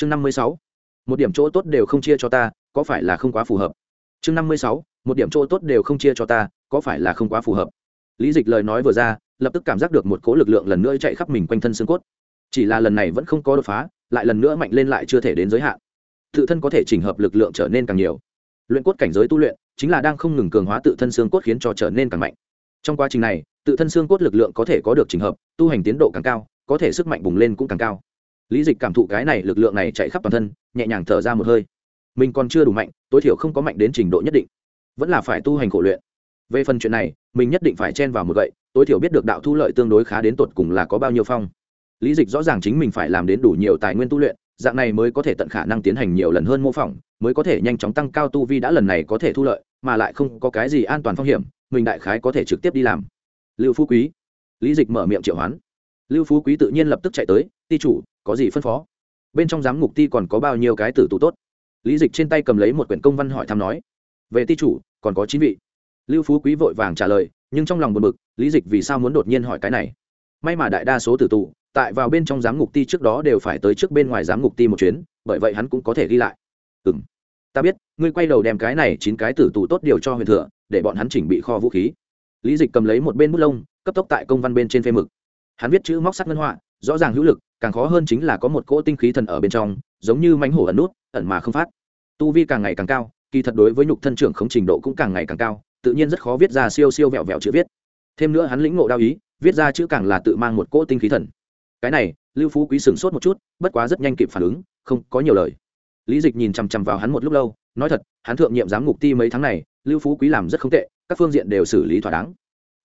chương năm mươi sáu. Một điểm chỗ tốt đều không chia cho ta, có phải là không quá phù hợp? Chương năm mươi sáu. Một điểm chỗ tốt đều không chia cho ta, có phải là không quá phù hợp? Lý dịch lời nói vừa ra, lập tức cảm giác được một cỗ lực lượng lần nữa chạy khắp mình quanh thân xương cốt. Chỉ là lần này vẫn không có đột phá, lại lần nữa mạnh lên lại chưa thể đến giới hạn. Tự thân có thể chỉnh hợp lực lượng trở nên càng nhiều. Luyện cốt cảnh giới tu luyện, chính là đang không ngừng cường hóa tự thân xương cốt khiến cho trở nên càng mạnh. Trong quá trình này, tự thân xương cốt lực lượng có thể có được chỉnh hợp, tu hành tiến độ càng cao, có thể sức mạnh bùng lên cũng càng cao lý dịch cảm thụ cái này lực lượng này chạy khắp toàn thân, nhẹ nhàng thở ra một hơi. Mình còn chưa đủ mạnh, tối thiểu không có mạnh đến trình độ nhất định. Vẫn là phải tu hành khổ luyện. Về phần chuyện này, mình nhất định phải chen vào một gậy, tối thiểu biết được đạo thu lợi tương đối khá đến tột cùng là có bao nhiêu phong. Lý dịch rõ ràng chính mình phải làm đến đủ nhiều tài nguyên tu luyện, dạng này mới có thể tận khả năng tiến hành nhiều lần hơn mô phỏng, mới có thể nhanh chóng tăng cao tu vi đã lần này có thể thu lợi, mà lại không có cái gì an toàn phong hiểm, mình đại khái có thể trực tiếp đi làm. Lưu phú quý. Lý dịch mở miệng triệu hoán. Lưu phú quý tự nhiên lập tức chạy tới ti chủ, có gì phân phó? Bên trong giám ngục ti còn có bao nhiêu cái tử tù tốt? Lý dịch trên tay cầm lấy một quyển công văn hỏi thăm nói. Về ti chủ, còn có chín vị. Lưu phú quý vội vàng trả lời, nhưng trong lòng buồn bực, lý dịch vì sao muốn đột nhiên hỏi cái này? May mà đại đa số tử tù, tại vào bên trong giám ngục ti trước đó đều phải tới trước bên ngoài giám ngục ti một chuyến, bởi vậy hắn cũng có thể ghi lại. Ừ m ta biết, ngươi quay đầu đem cái này chín cái tử tù tốt điều cho huyền thừa, để bọn hắn chỉnh bị kho vũ khí. Lý dịch cầm lấy một bên bút lông, cấp tốc tại công văn bên trên phê mực. Hắn viết chữ móc sắt ngân họa rõ ràng hữu lực, càng khó hơn chính là có một cỗ tinh khí thần ở bên trong, giống như mánh hổ ẩn nút, ẩn mà không phát. Tu vi càng ngày càng cao, kỳ thật đối với nhục thân trưởng không trình độ cũng càng ngày càng cao, tự nhiên rất khó viết ra siêu siêu vẹo vẹo chữ viết. Thêm nữa hắn lĩnh ngộ đao ý, viết ra chữ càng là tự mang một cỗ tinh khí thần. Cái này, lưu phú quý sửng sốt một chút, bất quá rất nhanh kịp phản ứng, không có nhiều lời. Lý dịch nhìn chằm chằm vào hắn một lúc lâu, nói thật, hắn thượng nhiệm giám ngục ti mấy tháng này, lưu phú quý làm rất không tệ, các phương diện đều xử lý thỏa đáng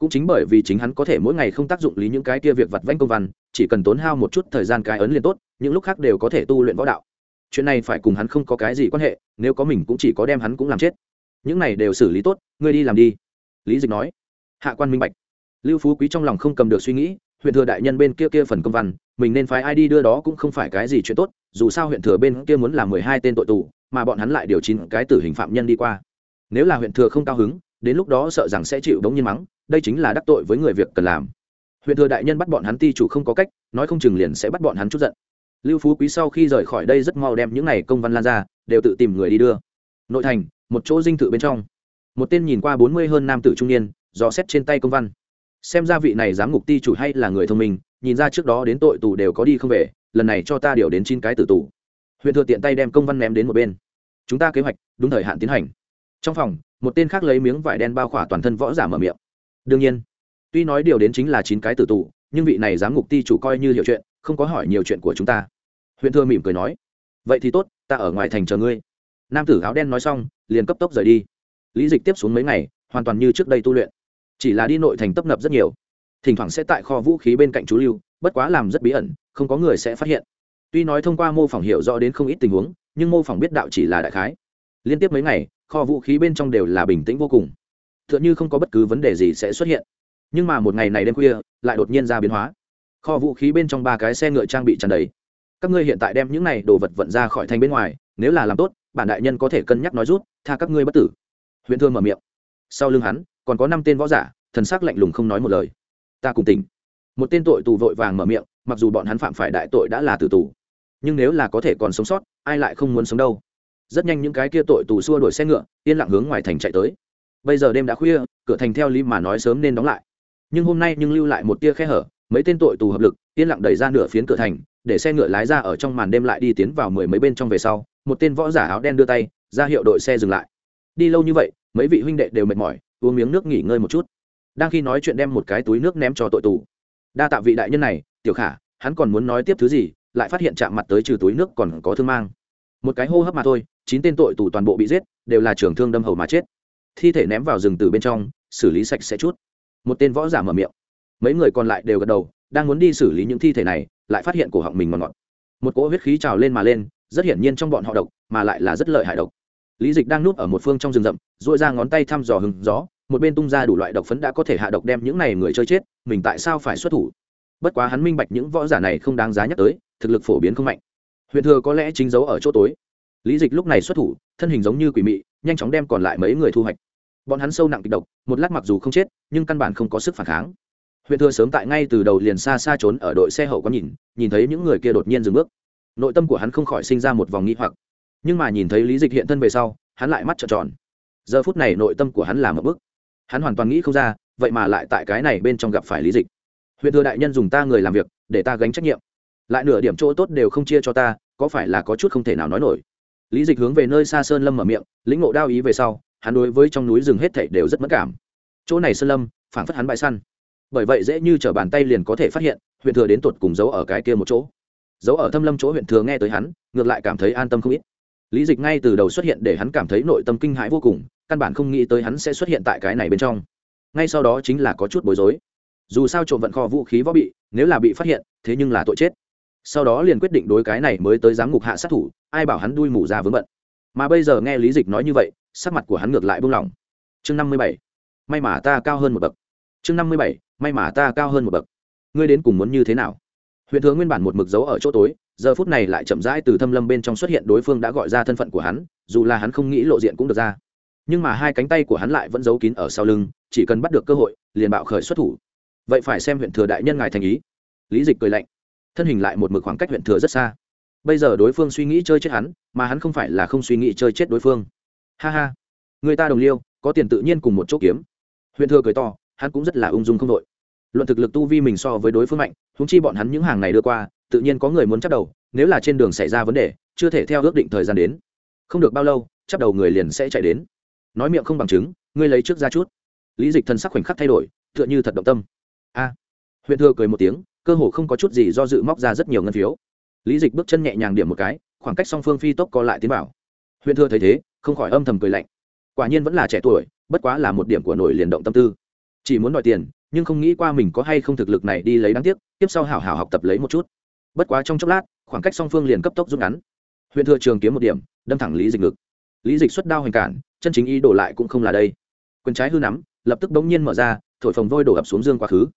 cũng chính bởi vì chính hắn có thể mỗi ngày không tác dụng lý những cái kia việc vặt vãnh công văn, chỉ cần tốn hao một chút thời gian cái ấn liền tốt, những lúc khác đều có thể tu luyện võ đạo. Chuyện này phải cùng hắn không có cái gì quan hệ, nếu có mình cũng chỉ có đem hắn cũng làm chết. Những này đều xử lý tốt, ngươi đi làm đi. Lý dịch nói. Hạ quan minh bạch. Lưu phú quý trong lòng không cầm được suy nghĩ, huyện thừa đại nhân bên kia kia phần công văn, mình nên phái ai đi đưa đó cũng không phải cái gì chuyện tốt, dù sao huyện thừa bên kia muốn làm mười hai tên tội tù, mà bọn hắn lại điều chín cái tử hình phạm nhân đi qua. Nếu là huyện thừa không cao hứng, đến lúc đó sợ rằng sẽ chịu đống nhiên mắng đây chính là đắc tội với người việc cần làm. Huyện thừa đại nhân bắt bọn hắn ti chủ không có cách, nói không chừng liền sẽ bắt bọn hắn chút giận. Lưu phú quý sau khi rời khỏi đây rất mau đem những n à y công văn lan ra, đều tự tìm người đi đưa. Nội thành, một chỗ dinh thự bên trong. Một tên nhìn qua bốn mươi hơn nam tử trung niên, dò xét trên tay công văn. Xem ra vị này giám ngục ti chủ hay là người thông minh, nhìn ra trước đó đến tội tù đều có đi không về, lần này cho ta điều đến chín cái tử tù. Huyện thừa tiện tay đem công văn ném đến một bên. Chúng ta kế hoạch, đúng thời hạn tiến hành. Trong phòng, một tên khác lấy miếng vải đen bao khỏa toàn thân võ giả mở miệng đương nhiên, tuy nói điều đến chính là chín cái tử tù, nhưng vị này giám ngục ti chủ coi như hiểu chuyện, không có hỏi nhiều chuyện của chúng ta. Huyện thừa mỉm cười nói, vậy thì tốt, ta ở ngoài thành chờ ngươi. Nam tử áo đen nói xong, liền cấp tốc rời đi. Lý dịch tiếp xuống mấy ngày, hoàn toàn như trước đây tu luyện, chỉ là đi nội thành tấp nập rất nhiều. Thỉnh thoảng sẽ tại kho vũ khí bên cạnh chú lưu, bất quá làm rất bí ẩn, không có người sẽ phát hiện. Tuy nói thông qua mô phỏng hiểu rõ đến không ít tình huống, nhưng mô phỏng biết đạo chỉ là đại khái. Liên tiếp mấy ngày, kho vũ khí bên trong đều là bình tĩnh vô cùng tựa như không có bất cứ vấn đề gì sẽ xuất hiện. Nhưng mà một ngày này đêm khuya, lại đột nhiên ra biến hóa. Kho vũ khí bên trong ba cái xe ngựa trang bị tràn đầy. Các ngươi hiện tại đem những này đồ vật vận ra khỏi thành bên ngoài, nếu là làm tốt, bản đại nhân có thể cân nhắc nói rút, tha các ngươi bất tử. Huyện thương mở miệng. Sau lưng hắn, còn có năm tên võ giả, thần sắc lạnh lùng không nói một lời. Ta cùng tỉnh. Một tên tội tù vội vàng mở miệng, mặc dù bọn hắn phạm phải đại tội đã là tử tù, nhưng nếu là có thể còn sống sót, ai lại không muốn sống đâu. Rất nhanh những cái kia tội tù xua đuổi xe ngựa, yên lặng hướng ngoài thành chạy tới bây giờ đêm đã khuya, cửa thành theo lý mà nói sớm nên đóng lại. Nhưng hôm nay nhưng lưu lại một tia khe hở, mấy tên tội tù hợp lực, yên lặng đẩy ra nửa phiến cửa thành, để xe ngựa lái ra ở trong màn đêm lại đi tiến vào mười mấy bên trong về sau, một tên võ giả áo đen đưa tay, ra hiệu đội xe dừng lại. Đi lâu như vậy, mấy vị huynh đệ đều mệt mỏi, uống miếng nước nghỉ ngơi một chút. Đang khi nói chuyện đem một cái túi nước ném cho tội tù. Đa tạ vị đại nhân này, tiểu khả, hắn còn muốn nói tiếp thứ gì, lại phát hiện chạm mặt tới trừ túi nước còn có thương mang. Một cái hô hấp mà thôi, chín tên tội tù toàn bộ bị giết, đều là trưởng thương đâm hầu mà chết thi thể ném vào rừng từ bên trong, xử lý sạch sẽ chút. Một tên võ giả mở miệng. Mấy người còn lại đều gật đầu, đang muốn đi xử lý những thi thể này, lại phát hiện cổ họng mình ngọt ngọt. Một cỗ huyết khí trào lên mà lên, rất hiển nhiên trong bọn họ độc, mà lại là rất lợi hại độc. Lý dịch đang núp ở một phương trong rừng rậm dội ra ngón tay thăm dò hừng gió, một bên tung ra đủ loại độc phấn đã có thể hạ độc đem những này người chơi chết, mình tại sao phải xuất thủ? Bất quá hắn minh bạch những võ giả này không đáng giá nhắc tới, thực lực phổ biến không mạnh. Huyện thừa có lẽ chính giấu ở chỗ tối. Lý dịch lúc này xuất thủ, thân hình giống như quỷ mị nhanh chóng đem còn lại mấy người thu hoạch. Bọn hắn sâu nặng kịch độc, một lát mặc dù không chết, nhưng căn bản không có sức phản kháng. Huyện thừa sớm tại ngay từ đầu liền xa xa trốn ở đội xe hậu có nhìn nhìn thấy những người kia đột nhiên dừng bước. Nội tâm của hắn không khỏi sinh ra một vòng nghi hoặc. Nhưng mà nhìn thấy lý dịch hiện thân về sau, hắn lại mắt trợn tròn. Giờ phút này nội tâm của hắn làm một bức hắn hoàn toàn nghĩ không ra, vậy mà lại tại cái này bên trong gặp phải lý dịch. Huyện thừa đại nhân dùng ta người làm việc, để ta gánh trách nhiệm. Lại nửa điểm chỗ tốt đều không chia cho ta, có phải là có chút không thể nào nói nổi? Lý dịch hướng về nơi xa sơn lâm mở miệng, lĩnh ngộ đao ý về sau, hắn đối với trong núi rừng hết thảy đều rất mất cảm. Chỗ này sơn lâm phản phất hắn bãi săn. Bởi vậy dễ như t bàn tay liền có thể phát hiện, huyện thừa đến tột cùng giấu ở cái kia một chỗ. Giấu ở thâm lâm chỗ huyện thừa nghe tới hắn, ngược lại cảm thấy an tâm không ít. Lý dịch ngay từ đầu xuất hiện để hắn cảm thấy nội tâm kinh hãi vô cùng, căn bản không nghĩ tới hắn sẽ xuất hiện tại cái này bên trong. Ngay sau đó chính là có chút bối rối. Dù sao trộm vận kho vũ khí võ bị, nếu là bị phát hiện, thế nhưng là tội chết sau đó liền quyết định đối cái này mới tới giám ngục hạ sát thủ, ai bảo hắn đuôi mủ ra vướng bận. Mà bây giờ nghe lý dịch nói như vậy, sắc mặt của hắn ngược lại buông lỏng. Chương năm mươi bảy, may mà ta cao hơn một bậc. Chương năm mươi bảy, may mà ta cao hơn một bậc. Ngươi đến cùng muốn như thế nào? Huyện thừa nguyên bản một mực dấu ở chỗ tối, giờ phút này lại chậm rãi từ thâm lâm bên trong xuất hiện đối phương đã gọi ra thân phận của hắn, dù là hắn không nghĩ lộ diện cũng được ra. Nhưng mà hai cánh tay của hắn lại vẫn giấu kín ở sau lưng, chỉ cần bắt được cơ hội, liền bạo khởi xuất thủ. Vậy phải xem huyện thừa đại nhân ngài thành ý. Lý dịch cười lạnh thân hình lại một mực khoảng cách huyện thừa rất xa. Bây giờ đối phương suy nghĩ chơi chết hắn, mà hắn không phải là không suy nghĩ chơi chết đối phương. Ha ha, người ta đồng liêu, có tiền tự nhiên cùng một chỗ kiếm. Huyện thừa cười to, hắn cũng rất là ung dung không đội. Luận thực lực tu vi mình so với đối phương mạnh húng chi bọn hắn những hàng này đưa qua, tự nhiên có người muốn chắc đầu, nếu là trên đường xảy ra vấn đề, chưa thể theo ước định thời gian đến. Không được bao lâu chắc đầu người liền sẽ chạy đến. Nói miệng không bằng chứng, ngươi lấy trước ra chút. Lý dịch thần sắc khoảnh khắc thay đổi, tựa như thật động tâm. A. Huyện thừa cười một tiếng cơ hồ không có chút gì do dự móc ra rất nhiều ngân phiếu. Lý dịch bước chân nhẹ nhàng điểm một cái, khoảng cách song phương phi tốc co lại tiến vào. Huyện thừa thấy thế, không khỏi âm thầm cười lạnh. Quả nhiên vẫn là trẻ tuổi, bất quá là một điểm của nổi liền động tâm tư. Chỉ muốn đòi tiền, nhưng không nghĩ qua mình có hay không thực lực này đi lấy đáng tiếc, tiếp sau hảo hảo học tập lấy một chút. Bất quá trong chốc lát, khoảng cách song phương liền cấp tốc rút ngắn. Huyện thừa trường kiếm một điểm, đâm thẳng lý dịch ngực. Lý dịch xuất đao hành cản, chân chính ý đổ lại cũng không là đây. Quyền trái hư nắm, lập tức bỗng nhiên mở ra, thổi phồng vôi đổ ập xuống dương quá khứ.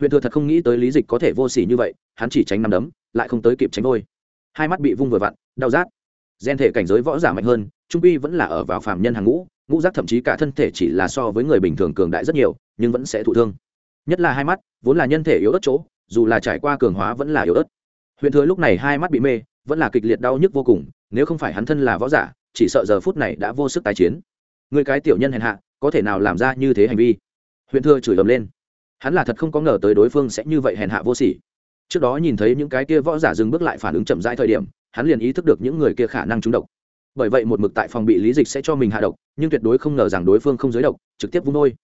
Huyền thừa thật không nghĩ tới lý dịch có thể vô s ỉ như vậy, hắn chỉ tránh nằm đấm, lại không tới kịp tránh thôi. Hai mắt bị vung vừa vặn, đau rát. Gen thể cảnh giới võ giả mạnh hơn, trung pi vẫn là ở vào phạm nhân hàng ngũ ngũ giác thậm chí cả thân thể chỉ là so với người bình thường cường đại rất nhiều, nhưng vẫn sẽ thụ thương. Nhất là hai mắt, vốn là nhân thể yếu ớt chỗ, dù là trải qua cường hóa vẫn là yếu ớt. Huyền thừa lúc này hai mắt bị mê, vẫn là kịch liệt đau nhức vô cùng, nếu không phải hắn thân là võ giả, chỉ sợ giờ phút này đã vô sức tái chiến. Người cái tiểu nhân hèn hạ, có thể nào làm ra như thế hành vi? Huyền thừa chửi ầm lên hắn là thật không có ngờ tới đối phương sẽ như vậy hèn hạ vô sỉ. Trước đó nhìn thấy những cái kia võ giả dừng bước lại phản ứng chậm rãi thời điểm, hắn liền ý thức được những người kia khả năng trúng độc. Bởi vậy một mực tại phòng bị lý dịch sẽ cho mình hạ độc, nhưng tuyệt đối không ngờ rằng đối phương không giới độc, trực tiếp vung đôi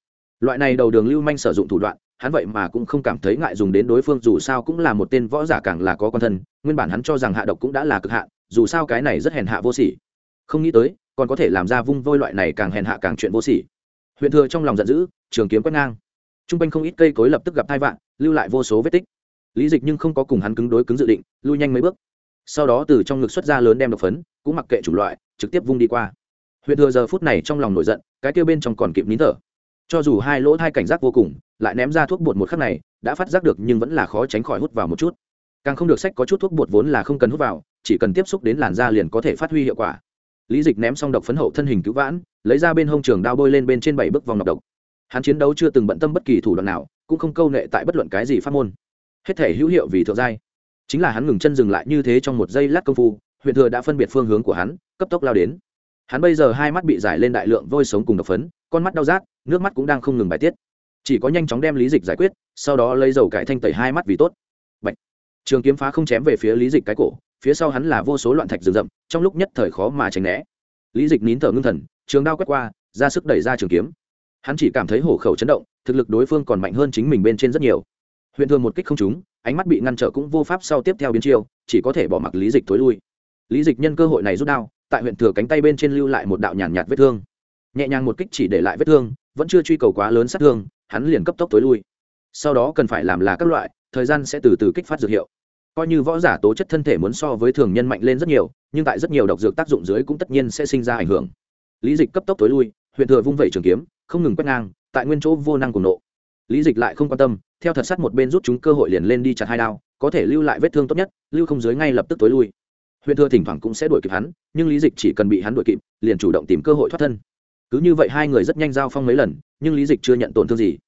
loại này đầu đường lưu manh sử dụng thủ đoạn, hắn vậy mà cũng không cảm thấy ngại dùng đến đối phương, dù sao cũng là một tên võ giả càng là có con thân, nguyên bản hắn cho rằng hạ độc cũng đã là cực hạn, dù sao cái này rất hèn hạ vô sỉ. Không nghĩ tới, còn có thể làm ra vung vôi loại này càng hèn hạ càng chuyện vô sỉ. Huyện thừa trong lòng giận dữ, trường kiếm quét ngang chung quanh không ít cây cối lập tức gặp thai vạn lưu lại vô số vết tích. Lý dịch nhưng không có cùng hắn cứng đối cứng dự định, lui nhanh mấy bước. Sau đó từ trong ngực xuất ra lớn đem độc phấn, cũng mặc kệ chủng loại, trực tiếp vung đi qua. Huyện thừa giờ phút này trong lòng nổi giận, cái kêu bên trong còn kịp nín thở. Cho dù hai lỗ thai cảnh giác vô cùng, lại ném ra thuốc bột một khắc này, đã phát giác được nhưng vẫn là khó tránh khỏi hút vào một chút. Càng không được sách có chút thuốc bột vốn là không cần hút vào, chỉ cần tiếp xúc đến làn da liền có thể phát huy hiệu quả. Lý dịch ném xong độc phấn hậu thân hình cứu vãn, lấy ra bên hông trường đao bôi lên bên trên bảy bước vòng độc độc hắn chiến đấu chưa từng bận tâm bất kỳ thủ đoạn nào, cũng không câu nệ tại bất luận cái gì phát môn. Hết thể hữu hiệu vì thượng giai. Chính là hắn ngừng chân dừng lại như thế trong một giây lát công phu, huyện thừa đã phân biệt phương hướng của hắn, cấp tốc lao đến. Hắn bây giờ hai mắt bị giải lên đại lượng vôi sống cùng độc phấn, con mắt đau rát, nước mắt cũng đang không ngừng bài tiết. Chỉ có nhanh chóng đem lý dịch giải quyết, sau đó lấy dầu cải thanh tẩy hai mắt vì tốt. Bạch. trường kiếm phá không chém về phía lý dịch cái cổ, phía sau hắn là vô số loạn thạch rừng rậm, trong lúc nhất thời khó mà tránh né. Lý dịch nín thở ngưng thần, trường đao quét qua, ra sức đẩy ra trường kiếm hắn chỉ cảm thấy hổ khẩu chấn động thực lực đối phương còn mạnh hơn chính mình bên trên rất nhiều. Huyện thường một kích không trúng ánh mắt bị ngăn trở cũng vô pháp sau tiếp theo biến chiêu chỉ có thể bỏ mặc lý dịch tối lui. Lý dịch nhân cơ hội này rút đao tại huyện thừa cánh tay bên trên lưu lại một đạo nhàn nhạt, nhạt vết thương. Nhẹ nhàng một kích chỉ để lại vết thương vẫn chưa truy cầu quá lớn sát thương hắn liền cấp tốc tối lui. Sau đó cần phải làm là các loại thời gian sẽ từ từ kích phát dược hiệu. Coi như võ giả tố chất thân thể muốn so với thường nhân mạnh lên rất nhiều nhưng tại rất nhiều độc dược tác dụng dưới cũng tất nhiên sẽ sinh ra ảnh hưởng. Lý dịch cấp tốc tối lui huyện thừa vung vẩy trường kiếm, không ngừng quét ngang, tại nguyên chỗ vô năng cùng nộ. Lý dịch lại không quan tâm, theo thật sắt một bên rút chúng cơ hội liền lên đi chặt hai đao, có thể lưu lại vết thương tốt nhất, lưu không dưới ngay lập tức tối lui. Huyện thừa thỉnh thoảng cũng sẽ đuổi kịp hắn, nhưng lý dịch chỉ cần bị hắn đuổi kịp, liền chủ động tìm cơ hội thoát thân. Cứ như vậy hai người rất nhanh giao phong mấy lần, nhưng lý dịch chưa nhận tổn thương gì.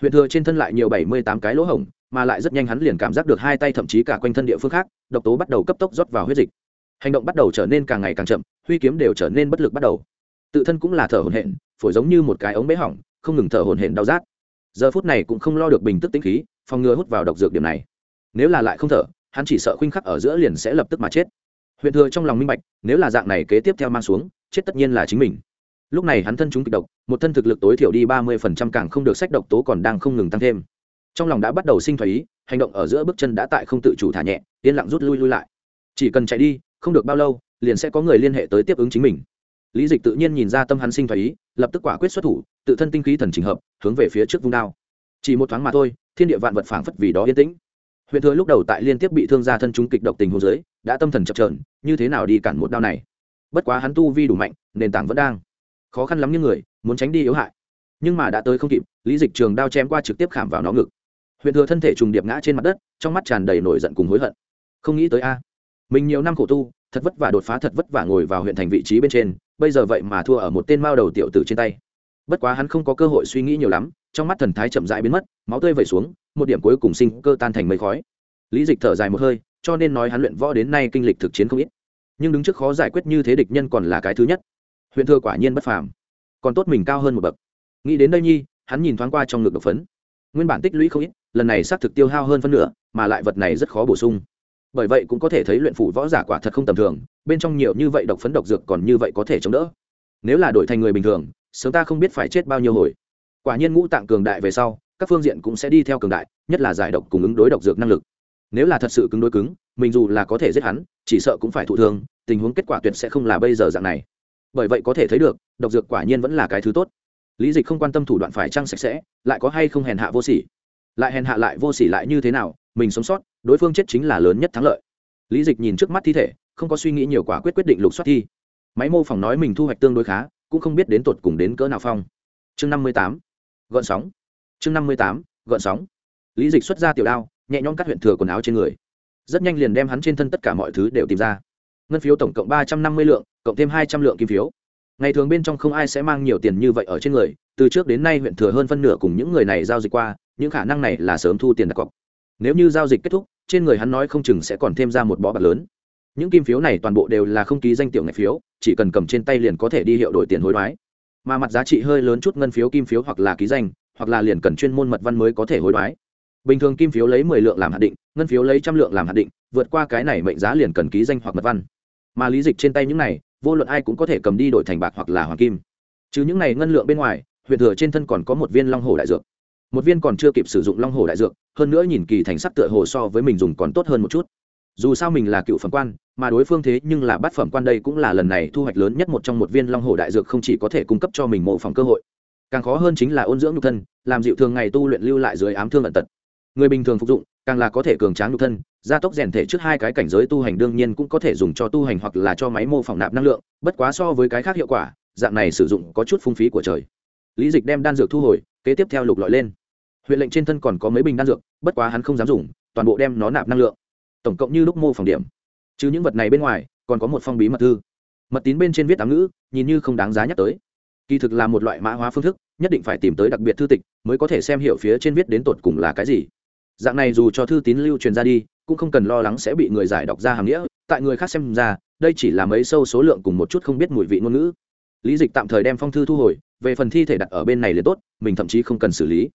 Huyện thừa trên thân lại nhiều bảy mươi tám cái lỗ hổng, mà lại rất nhanh hắn liền cảm giác được hai tay thậm chí cả quanh thân địa phương khác, độc tố bắt đầu cấp tốc rót vào huyết dịch. Hành động bắt đầu trở nên càng ngày càng chậm, huy kiếm đều trở nên bất lực bắt đầu tự thân cũng là thở hổn hển, phổi giống như một cái ống bế hỏng, không ngừng thở hổn hển đau rát. Giờ phút này cũng không lo được bình tức tĩnh khí, phòng ngừa hút vào độc dược điểm này. Nếu là lại không thở, hắn chỉ sợ khuynh khắc ở giữa liền sẽ lập tức mà chết. Huyện thừa trong lòng minh bạch, nếu là dạng này kế tiếp theo mang xuống, chết tất nhiên là chính mình. Lúc này hắn thân chúng kịch độc, một thân thực lực tối thiểu đi ba mươi phần trăm càng không được sách độc tố còn đang không ngừng tăng thêm. Trong lòng đã bắt đầu sinh thoái ý, hành động ở giữa bước chân đã tại không tự chủ thả nhẹ, yên lặng rút lui lui lại. Chỉ cần chạy đi, không được bao lâu, liền sẽ có người liên hệ tới tiếp ứng chính mình lý dịch tự nhiên nhìn ra tâm hắn sinh thái ý, lập tức quả quyết xuất thủ, tự thân tinh khí thần trình hợp, hướng về phía trước vung đao. Chỉ một thoáng mà thôi, thiên địa vạn vật phảng phất vì đó yên tĩnh. Huyện thừa lúc đầu tại liên tiếp bị thương gia thân chúng kịch độc tình hồ dưới, đã tâm thần chập trờn như thế nào đi cản một đao này? Bất quá hắn tu vi đủ mạnh, nền tảng vẫn đang. Khó khăn lắm như người, muốn tránh đi yếu hại. Nhưng mà đã tới không kịp, lý dịch trường đao chém qua trực tiếp khảm vào nó ngực. Huyện thừa thân thể trùng điệp ngã trên mặt đất, trong mắt tràn đầy nổi giận cùng hối hận. Không nghĩ tới a, mình nhiều năm khổ tu thật vất vả đột phá thật vất vả ngồi vào huyện thành vị trí bên trên, bây giờ vậy mà thua ở một tên mao đầu tiểu tử trên tay. Bất quá hắn không có cơ hội suy nghĩ nhiều lắm, trong mắt thần thái chậm rãi biến mất, máu tươi vẩy xuống, một điểm cuối cùng sinh cơ tan thành mây khói. Lý dịch thở dài một hơi, cho nên nói hắn luyện võ đến nay kinh lịch thực chiến không ít. Nhưng đứng trước khó giải quyết như thế địch nhân còn là cái thứ nhất. Huyện thừa quả nhiên bất phàm. Còn tốt mình cao hơn một bậc. Nghĩ đến đây nhi, hắn nhìn thoáng qua trong ngực độc phấn. Nguyên bản tích lũy không ít, lần này xác thực tiêu hao hơn phân nửa, mà lại vật này rất khó bổ sung bởi vậy cũng có thể thấy luyện phủ võ giả quả thật không tầm thường, bên trong nhiều như vậy độc phấn độc dược còn như vậy có thể chống đỡ. Nếu là đổi thành người bình thường, sớm ta không biết phải chết bao nhiêu hồi. Quả nhiên ngũ tạng cường đại về sau, các phương diện cũng sẽ đi theo cường đại, nhất là giải độc cùng ứng đối độc dược năng lực. Nếu là thật sự cứng đối cứng, mình dù là có thể giết hắn, chỉ sợ cũng phải thụ thương, tình huống kết quả tuyệt sẽ không là bây giờ dạng này. Bởi vậy có thể thấy được, độc dược quả nhiên vẫn là cái thứ tốt. Lý dịch không quan tâm thủ đoạn phải trăng sạch sẽ, lại có hay không hèn hạ vô sỉ? Lại hèn hạ lại vô sỉ lại như thế nào mình sống sót, đối phương chết chính là lớn nhất thắng lợi. Lý dịch nhìn trước mắt thi thể, không có suy nghĩ nhiều quả quyết quyết định lục soát thi. Máy mô phỏng nói mình thu hoạch tương đối khá, cũng không biết đến tột cùng đến cỡ nào phong. Chương năm mươi tám gợn sóng. Chương năm mươi tám gợn sóng. Lý dịch xuất ra tiểu đao, nhẹ nhõm cắt huyện thừa quần áo trên người. Rất nhanh liền đem hắn trên thân tất cả mọi thứ đều tìm ra. Ngân phiếu tổng cộng ba trăm năm mươi lượng, cộng thêm hai trăm lượng kim phiếu. Ngày thường bên trong không ai sẽ mang nhiều tiền như vậy ở trên người, từ trước đến nay huyện thừa hơn phân nửa cùng những người này giao dịch qua, những khả năng này là sớm thu tiền đặt cọc nếu như giao dịch kết thúc, trên người hắn nói không chừng sẽ còn thêm ra một bó bạc lớn. Những kim phiếu này toàn bộ đều là không ký danh tiểu ngạch phiếu, chỉ cần cầm trên tay liền có thể đi hiệu đổi tiền hối đoái. Mà mặt giá trị hơi lớn chút ngân phiếu kim phiếu hoặc là ký danh, hoặc là liền cần chuyên môn mật văn mới có thể hối đoái. Bình thường kim phiếu lấy mười lượng làm hạt định, ngân phiếu lấy trăm lượng làm hạt định, vượt qua cái này mệnh giá liền cần ký danh hoặc mật văn. Mà lý dịch trên tay những này, vô luận ai cũng có thể cầm đi đổi thành bạc hoặc là hoàng kim. Chứ những này ngân lượng bên ngoài, huyện thừa trên thân còn có một viên long hồ đại dược một viên còn chưa kịp sử dụng long hồ đại dược, hơn nữa nhìn kỳ thành sắc tựa hồ so với mình dùng còn tốt hơn một chút. Dù sao mình là cựu phẩm quan, mà đối phương thế nhưng là bát phẩm quan đây cũng là lần này thu hoạch lớn nhất một trong một viên long hồ đại dược không chỉ có thể cung cấp cho mình mộ phòng cơ hội. Càng khó hơn chính là ôn dưỡng nhục thân, làm dịu thường ngày tu luyện lưu lại dưới ám thương ẩn tật. Người bình thường phục dụng, càng là có thể cường tráng nhục thân, gia tốc rèn thể trước hai cái cảnh giới tu hành đương nhiên cũng có thể dùng cho tu hành hoặc là cho máy mô phỏng nạp năng lượng, bất quá so với cái khác hiệu quả, dạng này sử dụng có chút phung phí của trời. Lý dịch đem đan dược thu hồi, kế tiếp theo lục lọi lên huyện lệnh trên thân còn có mấy bình đan dược, bất quá hắn không dám dùng, toàn bộ đem nó nạp năng lượng. Tổng cộng như lúc mô phòng điểm. Chứ những vật này bên ngoài, còn có một phong bí mật thư. Mật tín bên trên viết tám ngữ, nhìn như không đáng giá nhắc tới. Kỳ thực là một loại mã hóa phương thức, nhất định phải tìm tới đặc biệt thư tịch, mới có thể xem hiểu phía trên viết đến tột cùng là cái gì. Dạng này dù cho thư tín lưu truyền ra đi, cũng không cần lo lắng sẽ bị người giải đọc ra hàm nghĩa, tại người khác xem ra, đây chỉ là mấy sâu số lượng cùng một chút không biết mùi vị ngôn ngữ. Lý dịch tạm thời đem phong thư thu hồi, về phần thi thể đặt ở bên này liền tốt, mình thậm chí không cần xử lý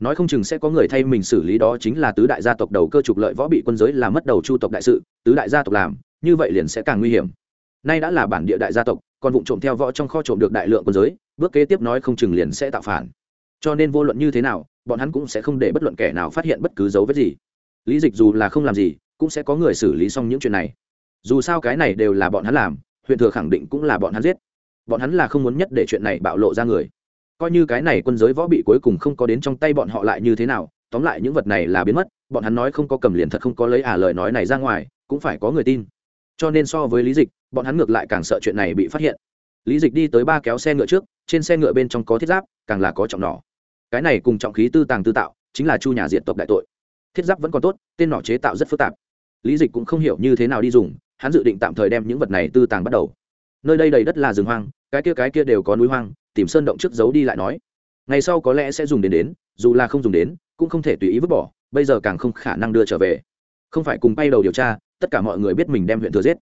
nói không chừng sẽ có người thay mình xử lý đó chính là tứ đại gia tộc đầu cơ trục lợi võ bị quân giới làm mất đầu chu tộc đại sự, tứ đại gia tộc làm, như vậy liền sẽ càng nguy hiểm. Nay đã là bản địa đại gia tộc, còn vụ trộm theo võ trong kho trộm được đại lượng quân giới, bước kế tiếp nói không chừng liền sẽ tạo phản. Cho nên vô luận như thế nào, bọn hắn cũng sẽ không để bất luận kẻ nào phát hiện bất cứ dấu vết gì. Lý dịch dù là không làm gì, cũng sẽ có người xử lý xong những chuyện này. Dù sao cái này đều là bọn hắn làm, huyện thừa khẳng định cũng là bọn hắn giết. Bọn hắn là không muốn nhất để chuyện này bạo lộ ra người coi như cái này quân giới võ bị cuối cùng không có đến trong tay bọn họ lại như thế nào, tóm lại những vật này là biến mất, bọn hắn nói không có cầm liền thật không có lấy ả à lời nói này ra ngoài, cũng phải có người tin. Cho nên so với lý dịch, bọn hắn ngược lại càng sợ chuyện này bị phát hiện. Lý dịch đi tới ba kéo xe ngựa trước, trên xe ngựa bên trong có thiết giáp, càng là có trọng nỏ. Cái này cùng trọng khí tư tàng tư tạo, chính là chu nhà diện tộc đại tội. Thiết giáp vẫn còn tốt, tên nỏ chế tạo rất phức tạp. Lý dịch cũng không hiểu như thế nào đi dùng, hắn dự định tạm thời đem những vật này tư tàng bắt đầu. Nơi đây đầy đất là rừng hoang, cái kia cái kia đều có núi hoang tìm sơn động trước giấu đi lại nói. Ngày sau có lẽ sẽ dùng đến đến, dù là không dùng đến, cũng không thể tùy ý vứt bỏ, bây giờ càng không khả năng đưa trở về. Không phải cùng bay đầu điều tra, tất cả mọi người biết mình đem huyện thừa giết.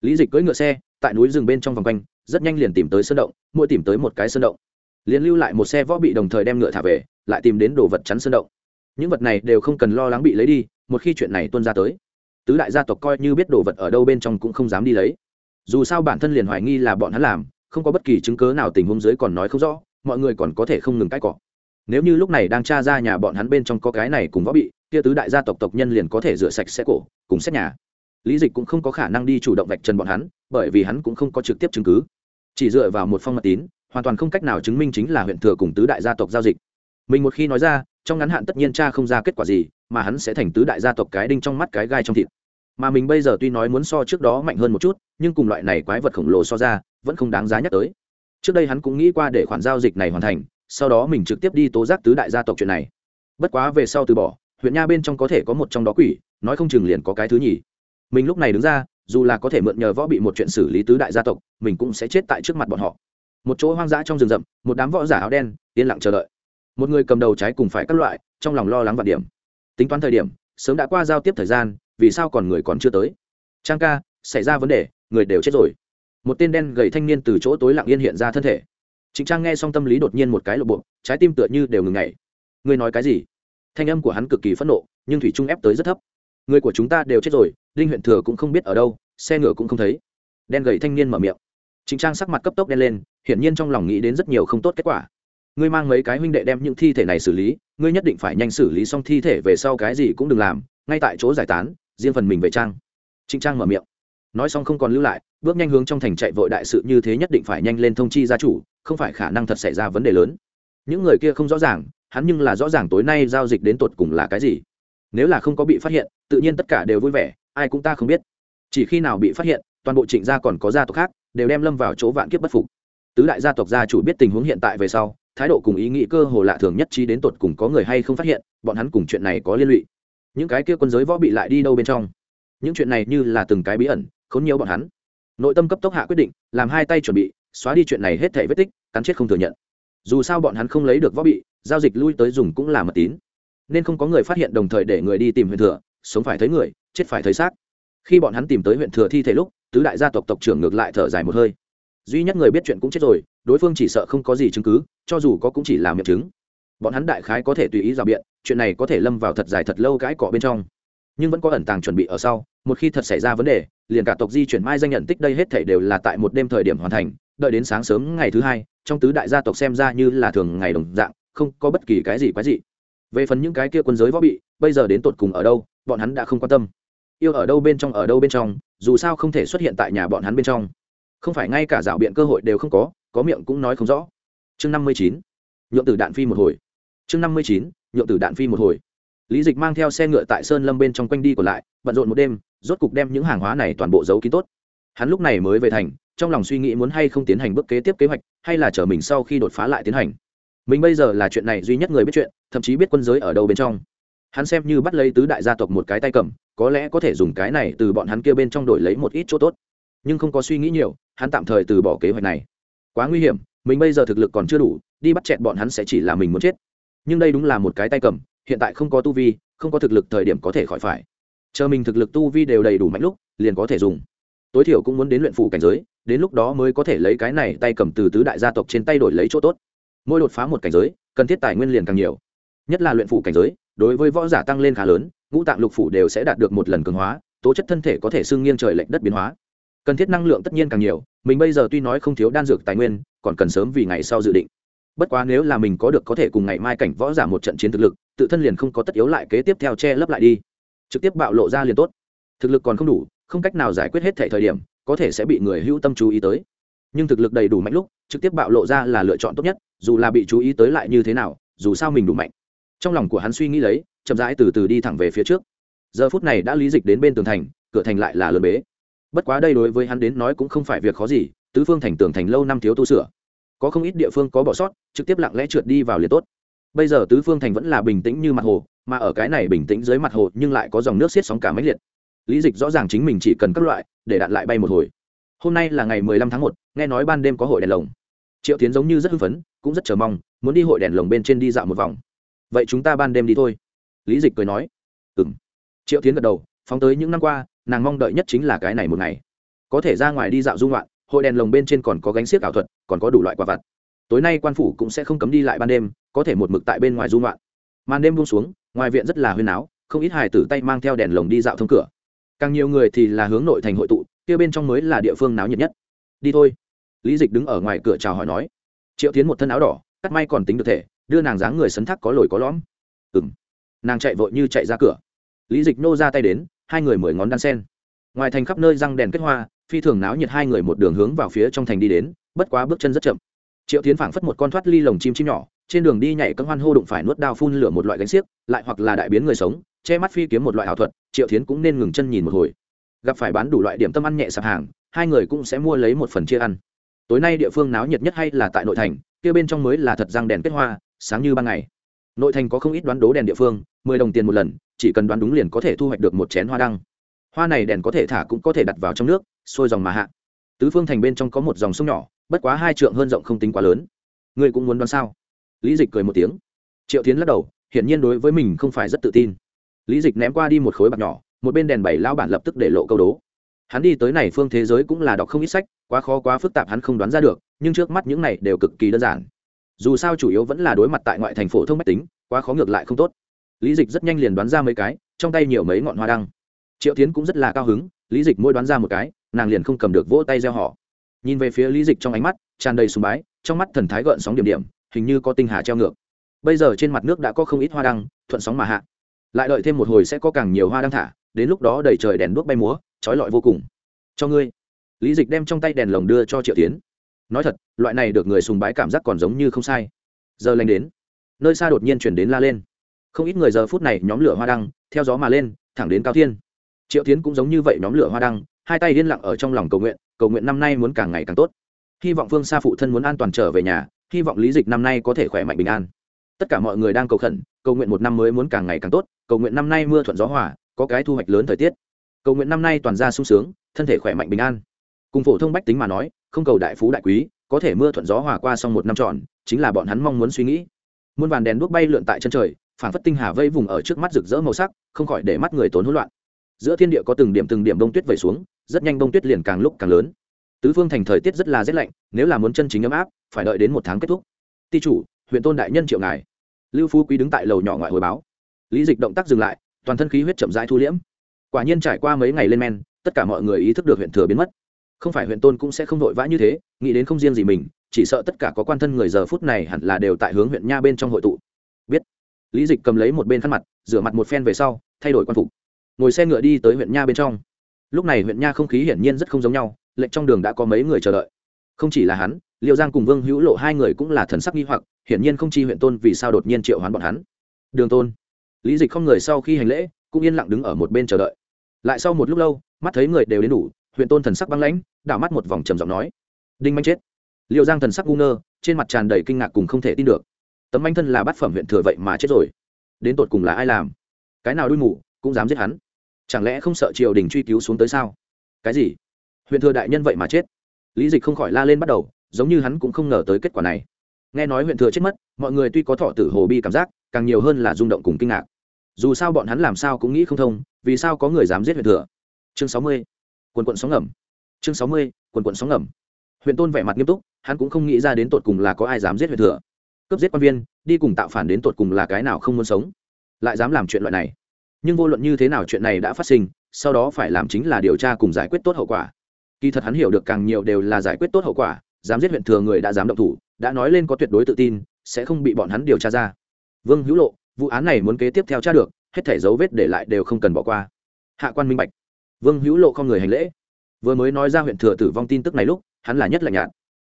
Lý dịch cưỡi ngựa xe, tại núi rừng bên trong vòng quanh, rất nhanh liền tìm tới sơn động, mỗi tìm tới một cái sơn động. Liền lưu lại một xe võ bị đồng thời đem ngựa thả về, lại tìm đến đồ vật chắn sơn động. Những vật này đều không cần lo lắng bị lấy đi, một khi chuyện này tuân ra tới, tứ đại gia tộc coi như biết đồ vật ở đâu bên trong cũng không dám đi lấy. Dù sao bản thân liền hoài nghi là bọn hắn làm không có bất kỳ chứng cớ nào tình huống dưới còn nói không rõ, mọi người còn có thể không ngừng cãi cọ. Nếu như lúc này đang tra ra nhà bọn hắn bên trong có cái này cùng võ bị, kia tứ đại gia tộc tộc nhân liền có thể rửa sạch xe cổ, cùng xét nhà. Lý dịch cũng không có khả năng đi chủ động vạch trần bọn hắn, bởi vì hắn cũng không có trực tiếp chứng cứ. Chỉ dựa vào một phong mật tín, hoàn toàn không cách nào chứng minh chính là huyện thừa cùng tứ đại gia tộc giao dịch. Mình một khi nói ra, trong ngắn hạn tất nhiên cha không ra kết quả gì, mà hắn sẽ thành tứ đại gia tộc cái đinh trong mắt cái gai trong thịt. Mà mình bây giờ tuy nói muốn so trước đó mạnh hơn một chút, nhưng cùng loại này quái vật khổng lồ so ra vẫn không đáng giá nhắc tới. Trước đây hắn cũng nghĩ qua để khoản giao dịch này hoàn thành, sau đó mình trực tiếp đi tố giác tứ đại gia tộc chuyện này. Bất quá về sau từ bỏ, huyện nha bên trong có thể có một trong đó quỷ, nói không chừng liền có cái thứ nhì. Mình lúc này đứng ra, dù là có thể mượn nhờ võ bị một chuyện xử lý tứ đại gia tộc, mình cũng sẽ chết tại trước mặt bọn họ. Một chỗ hoang dã trong rừng rậm, một đám võ giả áo đen, yên lặng chờ đợi. Một người cầm đầu trái cùng phải các loại, trong lòng lo lắng vạn điểm. Tính toán thời điểm, sớm đã qua giao tiếp thời gian, vì sao còn người còn chưa tới? Trang ca, xảy ra vấn đề, người đều chết rồi một tên đen gầy thanh niên từ chỗ tối lặng yên hiện ra thân thể. Trịnh trang nghe xong tâm lý đột nhiên một cái lộ bộ, trái tim tựa như đều ngừng ngày ngươi nói cái gì? Thanh âm của hắn cực kỳ phẫn nộ, nhưng thủy trung ép tới rất thấp. Người của chúng ta đều chết rồi, đinh huyện thừa cũng không biết ở đâu, xe ngựa cũng không thấy. Đen gầy thanh niên mở miệng. Chính trang sắc mặt cấp tốc đen lên, hiển nhiên trong lòng nghĩ đến rất nhiều không tốt kết quả. Ngươi mang mấy cái huynh đệ đem những thi thể này xử lý, ngươi nhất định phải nhanh xử lý xong thi thể về sau cái gì cũng đừng làm, ngay tại chỗ giải tán, riêng phần mình về trang. Trịnh trang mở miệng nói xong không còn lưu lại, bước nhanh hướng trong thành chạy vội đại sự như thế nhất định phải nhanh lên thông chi gia chủ, không phải khả năng thật xảy ra vấn đề lớn. Những người kia không rõ ràng, hắn nhưng là rõ ràng tối nay giao dịch đến tột cùng là cái gì. Nếu là không có bị phát hiện, tự nhiên tất cả đều vui vẻ, ai cũng ta không biết. Chỉ khi nào bị phát hiện, toàn bộ trịnh gia còn có gia tộc khác, đều đem lâm vào chỗ vạn kiếp bất phục. Tứ đại gia tộc gia chủ biết tình huống hiện tại về sau, thái độ cùng ý nghĩ cơ hồ lạ thường nhất trí đến tột cùng có người hay không phát hiện, bọn hắn cùng chuyện này có liên lụy. Những cái kia quân giới võ bị lại đi đâu bên trong? Những chuyện này như là từng cái bí ẩn khốn nhiều bọn hắn. Nội tâm cấp tốc hạ quyết định, làm hai tay chuẩn bị, xóa đi chuyện này hết thể vết tích, cắn chết không thừa nhận. Dù sao bọn hắn không lấy được võ bị, giao dịch lui tới dùng cũng là mật tín. Nên không có người phát hiện đồng thời để người đi tìm huyện thừa, sống phải thấy người, chết phải thấy xác. Khi bọn hắn tìm tới huyện thừa thi thể lúc, tứ đại gia tộc tộc trưởng ngược lại thở dài một hơi. Duy nhất người biết chuyện cũng chết rồi, đối phương chỉ sợ không có gì chứng cứ, cho dù có cũng chỉ là miệng chứng. Bọn hắn đại khái có thể tùy ý rào biện, chuyện này có thể lâm vào thật dài thật lâu cãi cọ bên trong. Nhưng vẫn có ẩn tàng chuẩn bị ở sau một khi thật xảy ra vấn đề, liền cả tộc di chuyển mai danh nhận tích đây hết thể đều là tại một đêm thời điểm hoàn thành, đợi đến sáng sớm ngày thứ hai, trong tứ đại gia tộc xem ra như là thường ngày đồng dạng, không có bất kỳ cái gì quái gì về phần những cái kia quân giới võ bị, bây giờ đến tột cùng ở đâu, bọn hắn đã không quan tâm. Yêu ở đâu bên trong ở đâu bên trong, dù sao không thể xuất hiện tại nhà bọn hắn bên trong. Không phải ngay cả rảo biện cơ hội đều không có có miệng cũng nói không rõ. Chương năm mươi chín, nhượng tử đạn phi một hồi. Chương năm mươi chín, nhượng tử đạn phi một hồi. Lý dịch mang theo xe ngựa tại sơn lâm bên trong quanh đi còn lại, bận rộn một đêm rốt cục đem những hàng hóa này toàn bộ giấu kín tốt. Hắn lúc này mới về thành, trong lòng suy nghĩ muốn hay không tiến hành bước kế tiếp kế hoạch, hay là chờ mình sau khi đột phá lại tiến hành. Mình bây giờ là chuyện này duy nhất người biết chuyện, thậm chí biết quân giới ở đâu bên trong. Hắn xem như bắt lấy tứ đại gia tộc một cái tay cầm, có lẽ có thể dùng cái này từ bọn hắn kia bên trong đổi lấy một ít chỗ tốt. Nhưng không có suy nghĩ nhiều, hắn tạm thời từ bỏ kế hoạch này. Quá nguy hiểm, mình bây giờ thực lực còn chưa đủ, đi bắt chẹt bọn hắn sẽ chỉ là mình muốn chết. Nhưng đây đúng là một cái tay cầm, hiện tại không có tu vi, không có thực lực thời điểm có thể khỏi phải chờ mình thực lực tu vi đều đầy đủ mạnh lúc, liền có thể dùng. Tối thiểu cũng muốn đến luyện phủ cảnh giới, đến lúc đó mới có thể lấy cái này tay cầm từ tứ đại gia tộc trên tay đổi lấy chỗ tốt. Mỗi đột phá một cảnh giới, cần thiết tài nguyên liền càng nhiều. Nhất là luyện phủ cảnh giới, đối với võ giả tăng lên khá lớn, ngũ tạng lục phủ đều sẽ đạt được một lần cường hóa, tố chất thân thể có thể xưng nghiêng trời lệnh đất biến hóa. Cần thiết năng lượng tất nhiên càng nhiều, mình bây giờ tuy nói không thiếu đan dược tài nguyên, còn cần sớm vì ngày sau dự định. Bất quá nếu là mình có được có thể cùng ngày mai cảnh võ giả một trận chiến thực lực, tự thân liền không có tất yếu lại kế tiếp theo che lấp lại đi trực tiếp bạo lộ ra liền tốt. Thực lực còn không đủ, không cách nào giải quyết hết thể thời điểm, có thể sẽ bị người hữu tâm chú ý tới. Nhưng thực lực đầy đủ mạnh lúc, trực tiếp bạo lộ ra là lựa chọn tốt nhất, dù là bị chú ý tới lại như thế nào, dù sao mình đủ mạnh. Trong lòng của hắn suy nghĩ lấy, chậm rãi từ từ đi thẳng về phía trước. Giờ phút này đã lý dịch đến bên tường thành, cửa thành lại là lớn bế. Bất quá đây đối với hắn đến nói cũng không phải việc khó gì, tứ phương thành tường thành lâu năm thiếu tu sửa. Có không ít địa phương có bỏ sót, trực tiếp lặng lẽ trượt đi vào liền tốt bây giờ tứ phương thành vẫn là bình tĩnh như mặt hồ, mà ở cái này bình tĩnh dưới mặt hồ nhưng lại có dòng nước xiết sóng cả máy liệt. Lý dịch rõ ràng chính mình chỉ cần các loại, để đạn lại bay một hồi. Hôm nay là ngày mười lăm tháng một, nghe nói ban đêm có hội đèn lồng. Triệu tiến giống như rất hưng phấn, cũng rất chờ mong, muốn đi hội đèn lồng bên trên đi dạo một vòng. Vậy chúng ta ban đêm đi thôi. Lý dịch cười nói. Ừ m triệu tiến gật đầu, phóng tới những năm qua, nàng mong đợi nhất chính là cái này một ngày. Có thể ra ngoài đi dạo dung loạn hội đèn lồng bên trên còn có gánh xiếc ảo thuật, còn có đủ loại quả vặt. Tối nay quan phủ cũng sẽ không cấm đi lại ban đêm có thể một mực tại bên ngoài dung loạn màn đêm buông xuống, ngoài viện rất là huyên áo, không ít hài tử tay mang theo đèn lồng đi dạo thông cửa. Càng nhiều người thì là hướng nội thành hội tụ, kia bên trong mới là địa phương náo nhiệt nhất. Đi thôi. Lý dịch đứng ở ngoài cửa chào hỏi nói. Triệu tiến một thân áo đỏ, cắt may còn tính được thể, đưa nàng dáng người sấn thác có lồi có lõm. Ừng nàng chạy vội như chạy ra cửa. Lý dịch nô ra tay đến, hai người mười ngón đan sen. Ngoài thành khắp nơi răng đèn kết hoa, phi thường náo nhiệt hai người một đường hướng vào phía trong thành đi đến, bất quá bước chân rất chậm. Triệu tiến phảng phất một con thoát ly lồng chim chim nhỏ trên đường đi nhảy cân hoan hô đụng phải nuốt đao phun lửa một loại gánh xiếc, lại hoặc là đại biến người sống, che mắt phi kiếm một loại ảo thuật, triệu tiến cũng nên ngừng chân nhìn một hồi. Gặp phải bán đủ loại điểm tâm ăn nhẹ sạp hàng, hai người cũng sẽ mua lấy một phần chia ăn. Tối nay địa phương náo nhiệt nhất hay là tại nội thành, kia bên trong mới là thật răng đèn kết hoa, sáng như ban ngày. Nội thành có không ít đoán đố đèn địa phương, mười đồng tiền một lần, chỉ cần đoán đúng liền có thể thu hoạch được một chén hoa đăng. Hoa này đèn có thể thả cũng có thể đặt vào trong nước sôi dòng mà hạ. Tứ phương thành bên trong có một dòng sông nhỏ, bất quá hai trượng hơn rộng không tính quá lớn. Ngươi cũng muốn đoán sao? Lý dịch cười một tiếng. Triệu tiến lắc đầu, hiển nhiên đối với mình không phải rất tự tin. Lý dịch ném qua đi một khối bạc nhỏ, một bên đèn bảy lao bản lập tức để lộ câu đố. Hắn đi tới này phương thế giới cũng là đọc không ít sách, quá khó quá phức tạp hắn không đoán ra được, nhưng trước mắt những này đều cực kỳ đơn giản. Dù sao chủ yếu vẫn là đối mặt tại ngoại thành phổ thông mách tính, quá khó ngược lại không tốt. Lý dịch rất nhanh liền đoán ra mấy cái, trong tay nhiều mấy ngọn hoa đăng. Triệu tiến cũng rất là cao hứng, lý dịch mỗi đoán ra một cái, nàng liền không cầm được vỗ tay gieo họ. Nhìn về phía lý dịch trong ánh mắt, tràn đầy sùng bái, trong mắt thần thái gợn sóng điểm điểm hình như có tinh hà treo ngược. Bây giờ trên mặt nước đã có không ít hoa đăng, thuận sóng mà hạ. Lại đợi thêm một hồi sẽ có càng nhiều hoa đăng thả, đến lúc đó đầy trời đèn đuốc bay múa, trói lọi vô cùng. Cho ngươi. Lý dịch đem trong tay đèn lồng đưa cho triệu tiến. Nói thật, loại này được người sùng bái cảm giác còn giống như không sai. Giờ lành đến. Nơi xa đột nhiên chuyển đến la lên. Không ít người giờ phút này nhóm lửa hoa đăng, theo gió mà lên, thẳng đến cao thiên. Triệu tiến cũng giống như vậy nhóm lửa hoa đăng, hai tay yên lặng ở trong lòng cầu nguyện cầu nguyện năm nay muốn càng ngày càng tốt. Hy vọng phương xa phụ thân muốn an toàn trở về nhà hy vọng lý dịch năm nay có thể khỏe mạnh bình an. Tất cả mọi người đang cầu khẩn, cầu nguyện một năm mới muốn càng ngày càng tốt, cầu nguyện năm nay mưa thuận gió hỏa có cái thu hoạch lớn thời tiết. Cầu nguyện năm nay toàn ra sung sướng, thân thể khỏe mạnh bình an. Cùng phổ thông bách tính mà nói, không cầu đại phú đại quý, có thể mưa thuận gió hòa qua xong một năm tròn, chính là bọn hắn mong muốn suy nghĩ. Muôn vàn đèn đuốc bay lượn tại chân trời phản phất tinh hà vây vùng ở trước mắt rực rỡ màu sắc, không khỏi để mắt người tốn hỗn loạn. Giữa thiên địa có từng điểm từng điểm bông tuyết vẩy xuống, rất nhanh bông tuyết liền càng lúc càng lớn tứ phương thành thời tiết rất là rét lạnh, nếu là muốn chân chính ấm áp, phải đợi đến một tháng kết thúc. Ti chủ, huyện tôn đại nhân triệu ngài. Lưu phú quý đứng tại lầu nhỏ ngoại hồi báo. Lý dịch động tác dừng lại, toàn thân khí huyết chậm rãi thu liễm. Quả nhiên trải qua mấy ngày lên men, tất cả mọi người ý thức được huyện thừa biến mất. Không phải huyện tôn cũng sẽ không vội vã như thế, nghĩ đến không riêng gì mình, chỉ sợ tất cả có quan thân người giờ phút này hẳn là đều tại hướng huyện nha bên trong hội tụ. Biết. Lý dịch cầm lấy một bên khăn mặt, rửa mặt một phen về sau, thay đổi quan phục. Ngồi xe ngựa đi tới huyện nha bên trong. Lúc này huyện nha không khí hiển nhiên rất không giống nhau lệnh trong đường đã có mấy người chờ đợi. Không chỉ là hắn, Liêu giang cùng vương hữu lộ hai người cũng là thần sắc nghi hoặc, hiển nhiên không chi huyện tôn vì sao đột nhiên triệu hoán bọn hắn. Đường tôn. Lý dịch không người sau khi hành lễ, cũng yên lặng đứng ở một bên chờ đợi. Lại sau một lúc lâu, mắt thấy người đều đến đủ, huyện tôn thần sắc băng lãnh, đảo mắt một vòng trầm giọng nói. Đinh manh chết. Liệu giang thần sắc ngu ngơ, trên mặt tràn đầy kinh ngạc cùng không thể tin được. Tấm manh thân là bát phẩm huyện thừa vậy mà chết rồi. Đến tột cùng là ai làm? Cái nào đuôi mù, cũng dám giết hắn. Chẳng lẽ không sợ triều đình truy cứu xuống tới sao? Cái gì? Huyện thừa đại nhân vậy mà chết. Lý dịch không khỏi la lên bắt đầu, giống như hắn cũng không ngờ tới kết quả này. Nghe nói huyện thừa chết mất, mọi người tuy có thọ tử hồ bi cảm giác, càng nhiều hơn là rung động cùng kinh ngạc. Dù sao bọn hắn làm sao cũng nghĩ không thông, vì sao có người dám giết huyện thừa? Chương sáu mươi, quần quận sóng ngầm. Chương sáu mươi, quần quận sóng ngầm. Huyện tôn vẻ mặt nghiêm túc, hắn cũng không nghĩ ra đến tột cùng là có ai dám giết huyện thừa. Cướp giết quan viên, đi cùng tạo phản đến tột cùng là cái nào không muốn sống. Lại dám làm chuyện loại này. Nhưng vô luận như thế nào chuyện này đã phát sinh, sau đó phải làm chính là điều tra cùng giải quyết tốt hậu quả kỳ thật hắn hiểu được càng nhiều đều là giải quyết tốt hậu quả, dám giết huyện thừa người đã dám động thủ, đã nói lên có tuyệt đối tự tin, sẽ không bị bọn hắn điều tra ra. Vương hữu lộ, vụ án này muốn kế tiếp theo tra được, hết thể dấu vết để lại đều không cần bỏ qua. Hạ quan minh bạch. Vương hữu lộ không người hành lễ. Vừa mới nói ra huyện thừa tử vong tin tức này lúc, hắn là nhất lạnh nhạt.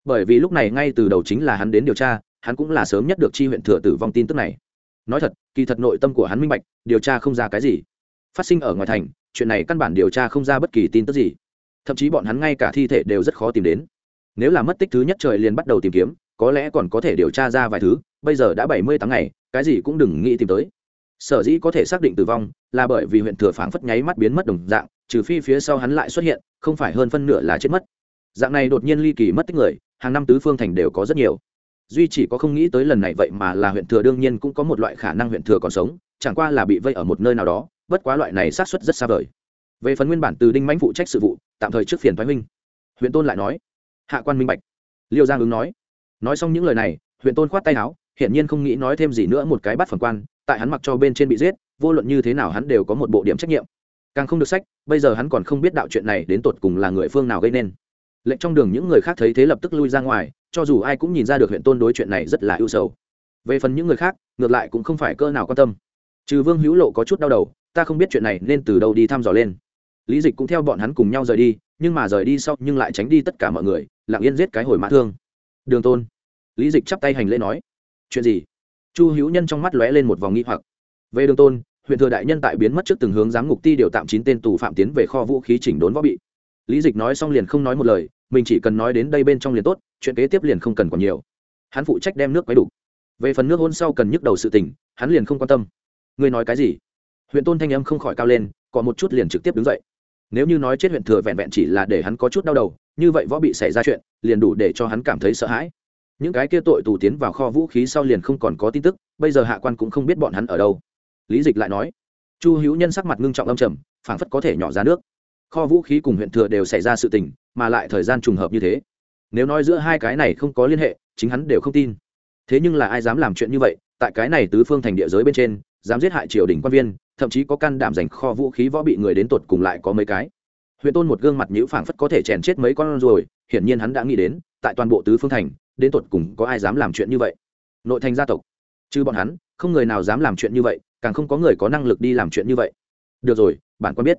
Bởi vì lúc này ngay từ đầu chính là hắn đến điều tra, hắn cũng là sớm nhất được chi huyện thừa tử vong tin tức này. Nói thật, kỳ thật nội tâm của hắn minh bạch, điều tra không ra cái gì. Phát sinh ở ngoài thành, chuyện này căn bản điều tra không ra bất kỳ tin tức gì thậm chí bọn hắn ngay cả thi thể đều rất khó tìm đến. Nếu là mất tích thứ nhất trời liền bắt đầu tìm kiếm, có lẽ còn có thể điều tra ra vài thứ, bây giờ đã bảy mươi tháng ngày, cái gì cũng đừng nghĩ tìm tới. Sở dĩ có thể xác định tử vong là bởi vì huyện thừa phảng phất nháy mắt biến mất đồng dạng, trừ phi phía sau hắn lại xuất hiện, không phải hơn phân nửa là chết mất. Dạng này đột nhiên ly kỳ mất tích người, hàng năm tứ phương thành đều có rất nhiều. Duy chỉ có không nghĩ tới lần này vậy mà là huyện thừa đương nhiên cũng có một loại khả năng huyện thừa còn sống, chẳng qua là bị vây ở một nơi nào đó, bất quá loại này sát xuất rất xa vời. Về phần nguyên bản từ đinh mãnh phụ trách sự vụ tạm thời trước phiền thoái huynh. Huyện tôn lại nói. Hạ quan minh bạch. Liêu giang ứng nói. Nói xong những lời này huyện tôn khoát tay áo, hiển nhiên không nghĩ nói thêm gì nữa một cái bắt phần quan, tại hắn mặc cho bên trên bị giết, vô luận như thế nào hắn đều có một bộ điểm trách nhiệm. Càng không được sách, bây giờ hắn còn không biết đạo chuyện này đến tột cùng là người phương nào gây nên. Lệnh trong đường những người khác thấy thế lập tức lui ra ngoài, cho dù ai cũng nhìn ra được huyện tôn đối chuyện này rất là ưu sầu. Về phần những người khác, ngược lại cũng không phải cơ nào quan tâm. Trừ vương hữu lộ có chút đau đầu, ta không biết chuyện này nên từ đâu đi thăm dò lên lý dịch cũng theo bọn hắn cùng nhau rời đi nhưng mà rời đi sau nhưng lại tránh đi tất cả mọi người lặng yên giết cái hồi mã thương. Đường tôn. Lý dịch chắp tay hành lễ nói chuyện gì? Chu hữu nhân trong mắt lóe lên một vòng nghi hoặc. Về đường tôn huyện thừa đại nhân tại biến mất trước từng hướng giám ngục ti điều tạm chín tên tù phạm tiến về kho vũ khí chỉnh đốn võ bị. Lý dịch nói xong liền không nói một lời mình chỉ cần nói đến đây bên trong liền tốt chuyện kế tiếp liền không cần còn nhiều. Hắn phụ trách đem nước quấy đủ. Về phần nước hôn sau cần nhức đầu sự tỉnh, hắn liền không quan tâm. Ngươi nói cái gì? Huyện tôn thanh âm không khỏi cao lên có một chút liền trực tiếp đứng dậy nếu như nói chết huyện thừa vẹn vẹn chỉ là để hắn có chút đau đầu, như vậy võ bị xảy ra chuyện, liền đủ để cho hắn cảm thấy sợ hãi. Những cái kia tội tù tiến vào kho vũ khí sau liền không còn có tin tức, bây giờ hạ quan cũng không biết bọn hắn ở đâu. Lý dịch lại nói, chu hữu nhân sắc mặt ngưng trọng âm trầm, phảng phất có thể nhỏ ra nước. Kho vũ khí cùng huyện thừa đều xảy ra sự tình, mà lại thời gian trùng hợp như thế. Nếu nói giữa hai cái này không có liên hệ, chính hắn đều không tin. Thế nhưng là ai dám làm chuyện như vậy, tại cái này tứ phương thành địa giới bên trên, dám giết hại triều đình quan viên thậm chí có can đảm dành kho vũ khí võ bị người đến tột cùng lại có mấy cái. Huyện tôn một gương mặt nhữ phảng phất có thể chèn chết mấy con rồi, hiển nhiên hắn đã nghĩ đến, tại toàn bộ tứ phương thành, đến tột cùng có ai dám làm chuyện như vậy. Nội thành gia tộc. Chứ bọn hắn, không người nào dám làm chuyện như vậy, càng không có người có năng lực đi làm chuyện như vậy. Được rồi, bạn quan biết.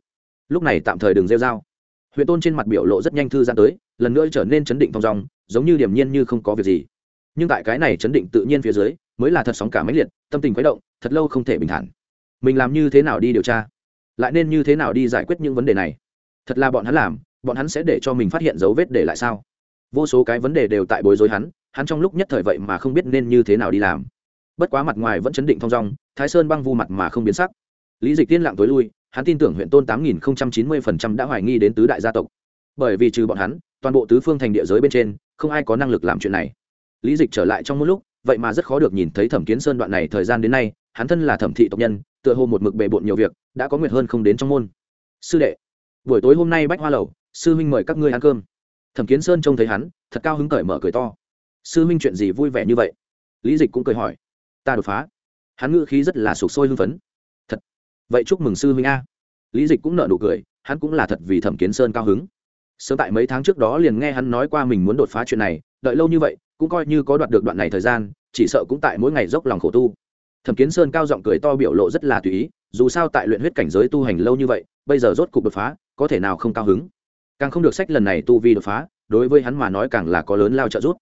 Lúc này tạm thời đừng rêu r a o huyện tôn trên mặt biểu lộ rất nhanh thư giãn tới, lần nữa trở nên chấn định thong dong, giống như điềm nhiên như không có việc gì. Nhưng tại cái này chấn định tự nhiên phía dưới, mới là thật sóng cả máy liệt, tâm tình khuấy động, thật lâu không thể bình thản mình làm như thế nào đi điều tra? Lại nên như thế nào đi giải quyết những vấn đề này? Thật là bọn hắn làm, bọn hắn sẽ để cho mình phát hiện dấu vết để lại sao? Vô số cái vấn đề đều tại bối rối hắn hắn trong lúc nhất thời vậy mà không biết nên như thế nào đi làm. Bất quá mặt ngoài vẫn chấn định thong dong, thái sơn băng vu mặt mà không biến sắc. Lý dịch tiên lặng tối lui, hắn tin tưởng huyện tôn tám nghìn chín mươi phần trăm đã hoài nghi đến tứ đại gia tộc. Bởi vì trừ bọn hắn, toàn bộ tứ phương thành địa giới bên trên, không ai có năng lực làm chuyện này. Lý dịch trở lại trong một lúc, vậy mà rất khó được nhìn thấy thẩm kiến sơn đoạn này thời gian đến nay, hắn thân là thẩm thị tộc nhân tựa hồ một mực bề bộn nhiều việc, đã có nguyệt hơn không đến trong môn. Sư đệ, buổi tối hôm nay bách hoa lầu, sư huynh mời các ngươi ăn cơm. Thẩm kiến sơn trông thấy hắn, thật cao hứng cởi mở cười to. Sư huynh chuyện gì vui vẻ như vậy? Lý dịch cũng cười hỏi. Ta đột phá. Hắn ngữ khí rất là sụp sôi hưng phấn. Thật. Vậy chúc mừng sư huynh a. Lý dịch cũng nợ nụ cười, hắn cũng là thật vì thẩm kiến sơn cao hứng. Sớm tại mấy tháng trước đó liền nghe hắn nói qua mình muốn đột phá chuyện này, đợi lâu như vậy, cũng coi như có đoạt được đoạn này thời gian, chỉ sợ cũng tại mỗi ngày dốc lòng khổ tu thẩm kiến sơn cao giọng cười to biểu lộ rất là tùy ý, dù sao tại luyện huyết cảnh giới tu hành lâu như vậy, bây giờ rốt cục đột phá, có thể nào không cao hứng. Càng không được sách lần này tu vi đột phá, đối với hắn mà nói càng là có lớn lao trợ giúp.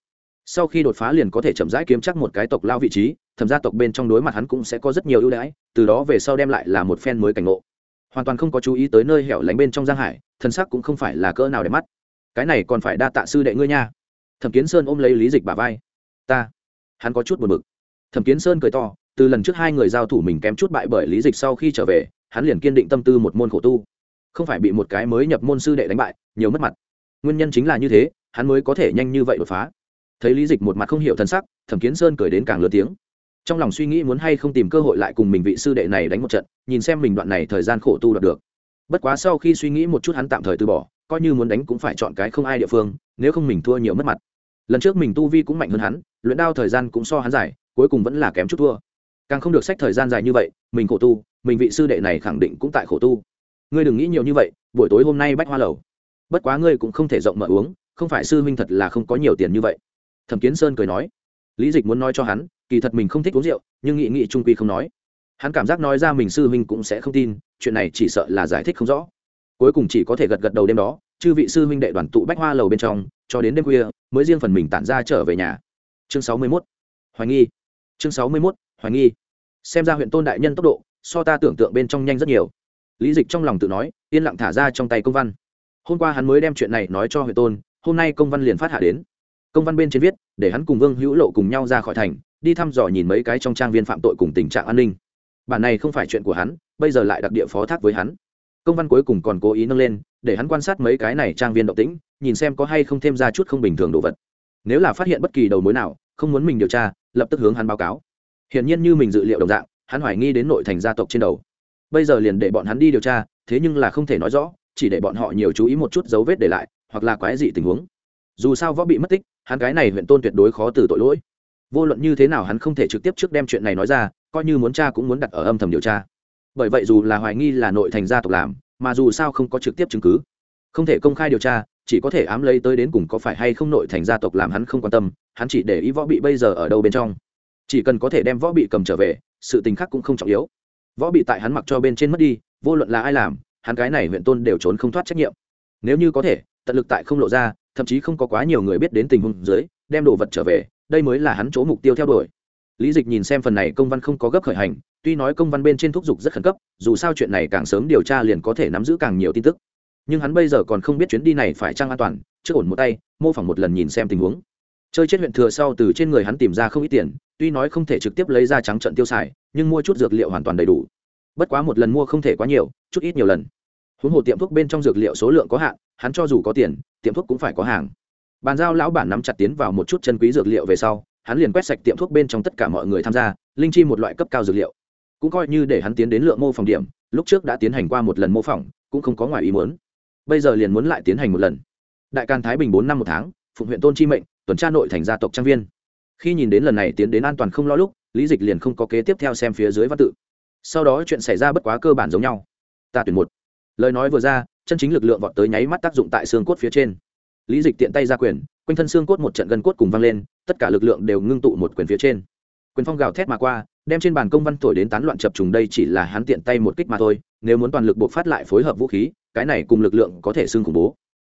Sau khi đột phá liền có thể chậm rãi kiếm chắc một cái tộc lao vị trí, thẩm gia tộc bên trong đối mặt hắn cũng sẽ có rất nhiều ưu đãi, từ đó về sau đem lại là một phen mới cảnh ngộ. Hoàn toàn không có chú ý tới nơi hẻo lánh bên trong giang hải, thân sắc cũng không phải là cỡ nào để mắt. Cái này còn phải đa tạ sư đệ ngươi nha. Thẩm kiến sơn ôm lấy lý dịch bà vai. Ta, hắn có chút buồn bực. Thẩm kiến sơn cười to từ lần trước hai người giao thủ mình kém chút bại bởi lý dịch sau khi trở về, hắn liền kiên định tâm tư một môn khổ tu. Không phải bị một cái mới nhập môn sư đệ đánh bại, nhiều mất mặt. Nguyên nhân chính là như thế, hắn mới có thể nhanh như vậy đột phá. Thấy lý dịch một mặt không hiểu thân sắc, thẩm kiến sơn cười đến càng lớn tiếng. Trong lòng suy nghĩ muốn hay không tìm cơ hội lại cùng mình vị sư đệ này đánh một trận, nhìn xem mình đoạn này thời gian khổ tu đạt được. Bất quá sau khi suy nghĩ một chút hắn tạm thời từ bỏ, coi như muốn đánh cũng phải chọn cái không ai địa phương, nếu không mình thua nhiều mất mặt. Lần trước mình tu vi cũng mạnh hơn hắn, luyện đao thời gian cũng so hắn dài, cuối cùng vẫn là kém chút thua càng không được sách thời gian dài như vậy, mình khổ tu, mình vị sư đệ này khẳng định cũng tại khổ tu. Ngươi đừng nghĩ nhiều như vậy, buổi tối hôm nay bách hoa lầu. Bất quá ngươi cũng không thể rộng mở uống, không phải sư huynh thật là không có nhiều tiền như vậy. Thẩm kiến sơn cười nói. Lý dịch muốn nói cho hắn, kỳ thật mình không thích uống rượu, nhưng nghị nghị trung quy không nói. Hắn cảm giác nói ra mình sư huynh cũng sẽ không tin, chuyện này chỉ sợ là giải thích không rõ. Cuối cùng chỉ có thể gật gật đầu đêm đó, chư vị sư huynh đệ đoàn tụ bách hoa lầu bên trong, cho đến đêm khuya, mới riêng phần mình tản ra trở về nhà. Chương sáu mươi 61. hoài nghi. Chương sáu mươi 61 hoài nghi. Xem ra huyện tôn đại nhân tốc độ, so ta tưởng tượng bên trong nhanh rất nhiều. Lý dịch trong lòng tự nói, yên lặng thả ra trong tay công văn. Hôm qua hắn mới đem chuyện này nói cho huyện tôn, hôm nay công văn liền phát hạ đến. Công văn bên trên viết, để hắn cùng vương hữu lộ cùng nhau ra khỏi thành, đi thăm dò nhìn mấy cái trong trang viên phạm tội cùng tình trạng an ninh. Bản này không phải chuyện của hắn, bây giờ lại đặc địa phó thác với hắn. Công văn cuối cùng còn cố ý nâng lên, để hắn quan sát mấy cái này trang viên động tĩnh, nhìn xem có hay không thêm ra chút không bình thường đồ vật. Nếu là phát hiện bất kỳ đầu mối nào, không muốn mình điều tra, lập tức hướng hắn báo cáo hiển nhiên như mình dự liệu đồng dạng, hắn hoài nghi đến nội thành gia tộc trên đầu. Bây giờ liền để bọn hắn đi điều tra, thế nhưng là không thể nói rõ, chỉ để bọn họ nhiều chú ý một chút dấu vết để lại, hoặc là quái dị tình huống. Dù sao võ bị mất tích, hắn cái này huyện tôn tuyệt đối khó từ tội lỗi. Vô luận như thế nào hắn không thể trực tiếp trước đem chuyện này nói ra, coi như muốn cha cũng muốn đặt ở âm thầm điều tra. Bởi vậy dù là hoài nghi là nội thành gia tộc làm, mà dù sao không có trực tiếp chứng cứ. Không thể công khai điều tra, chỉ có thể ám lấy tới đến cùng có phải hay không nội thành gia tộc làm hắn không quan tâm, hắn chỉ để ý võ bị bây giờ ở đâu bên trong chỉ cần có thể đem võ bị cầm trở về, sự tình khác cũng không trọng yếu. Võ bị tại hắn mặc cho bên trên mất đi, vô luận là ai làm, hắn cái này huyện tôn đều trốn không thoát trách nhiệm. Nếu như có thể, tận lực tại không lộ ra, thậm chí không có quá nhiều người biết đến tình huống dưới, đem đồ vật trở về, đây mới là hắn chỗ mục tiêu theo đuổi. Lý dịch nhìn xem phần này công văn không có gấp khởi hành, tuy nói công văn bên trên thúc giục rất khẩn cấp, dù sao chuyện này càng sớm điều tra liền có thể nắm giữ càng nhiều tin tức. Nhưng hắn bây giờ còn không biết chuyến đi này phải trang an toàn trước ổn một tay, mô phỏng một lần nhìn xem tình huống chơi chết huyện thừa sau từ trên người hắn tìm ra không ít tiền, tuy nói không thể trực tiếp lấy ra trắng trận tiêu xài, nhưng mua chút dược liệu hoàn toàn đầy đủ. Bất quá một lần mua không thể quá nhiều, chút ít nhiều lần. Huống hồ tiệm thuốc bên trong dược liệu số lượng có hạn, hắn cho dù có tiền, tiệm thuốc cũng phải có hàng. Bàn giao lão bản nắm chặt tiến vào một chút chân quý dược liệu về sau, hắn liền quét sạch tiệm thuốc bên trong tất cả mọi người tham gia, linh chi một loại cấp cao dược liệu. Cũng coi như để hắn tiến đến lượng mô phỏng điểm, lúc trước đã tiến hành qua một lần mô phỏng, cũng không có ngoài ý muốn. Bây giờ liền muốn lại tiến hành một lần. Đại can thái bình bốn năm một tháng, phụng huyện tôn chi mệnh tuần tra nội thành gia tộc trang viên. Khi nhìn đến lần này tiến đến an toàn không lo lúc, lý dịch liền không có kế tiếp theo xem phía dưới văn tự. Sau đó chuyện xảy ra bất quá cơ bản giống nhau. Ta tuyển một. Lời nói vừa ra, chân chính lực lượng vọt tới nháy mắt tác dụng tại xương cốt phía trên. Lý dịch tiện tay ra quyền, quanh thân xương cốt một trận gân cốt cùng văng lên, tất cả lực lượng đều ngưng tụ một quyền phía trên. Quyền phong gào thét mà qua, đem trên bàn công văn thổi đến tán loạn chập trùng đây chỉ là hắn tiện tay một kích mà thôi, nếu muốn toàn lực buộc phát lại phối hợp vũ khí, cái này cùng lực lượng có thể xương khủng bố.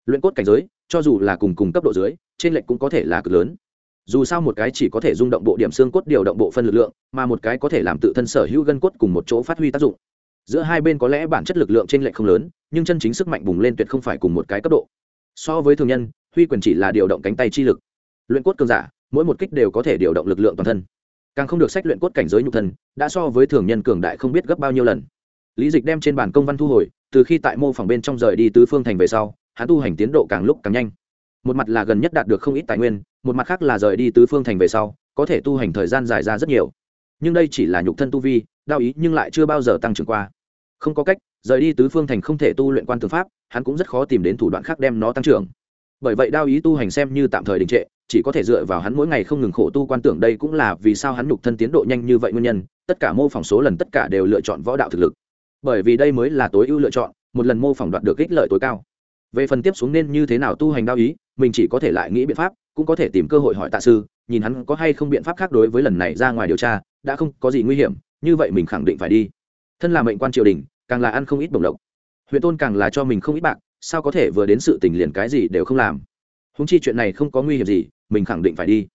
Luyện cốt cảnh giới, cho dù là cùng cùng cấp độ dưới trên lệch cũng có thể là cực lớn. Dù sao một cái chỉ có thể rung động bộ điểm xương cốt điều động bộ phân lực lượng, mà một cái có thể làm tự thân sở hữu gân cốt cùng một chỗ phát huy tác dụng. Giữa hai bên có lẽ bản chất lực lượng trên lệch không lớn, nhưng chân chính sức mạnh bùng lên tuyệt không phải cùng một cái cấp độ. So với thường nhân, huy quyền chỉ là điều động cánh tay chi lực. Luyện cốt cường giả, mỗi một kích đều có thể điều động lực lượng toàn thân. Càng không được sách luyện cốt cảnh giới nhục thân, đã so với thường nhân cường đại không biết gấp bao nhiêu lần. Lý dịch đem trên bản công văn thu hồi, từ khi tại mô phỏng bên trong rời đi tứ phương thành về sau, hắn tu hành tiến độ càng lúc càng nhanh một mặt là gần nhất đạt được không ít tài nguyên, một mặt khác là rời đi tứ phương thành về sau, có thể tu hành thời gian dài ra rất nhiều. Nhưng đây chỉ là nhục thân tu vi, đao ý nhưng lại chưa bao giờ tăng trưởng qua. Không có cách, rời đi tứ phương thành không thể tu luyện quan tư pháp, hắn cũng rất khó tìm đến thủ đoạn khác đem nó tăng trưởng. Bởi vậy đao ý tu hành xem như tạm thời đình trệ, chỉ có thể dựa vào hắn mỗi ngày không ngừng khổ tu quan tưởng đây cũng là vì sao hắn nhục thân tiến độ nhanh như vậy nguyên nhân, tất cả mô phỏng số lần tất cả đều lựa chọn võ đạo thực lực. Bởi vì đây mới là tối ưu lựa chọn, một lần mô phỏng đoạt được ích lợi tối cao. Về phần tiếp xuống nên như thế nào tu hành đao ý mình chỉ có thể lại nghĩ biện pháp, cũng có thể tìm cơ hội hỏi tạ sư, nhìn hắn có hay không biện pháp khác đối với lần này ra ngoài điều tra, đã không có gì nguy hiểm, như vậy mình khẳng định phải đi. Thân là mệnh quan triều đình, càng là ăn không ít bổng lộc. Huyện tôn càng là cho mình không ít bạc, sao có thể vừa đến sự tình liền cái gì đều không làm? Húng chi chuyện này không có nguy hiểm gì, mình khẳng định phải đi.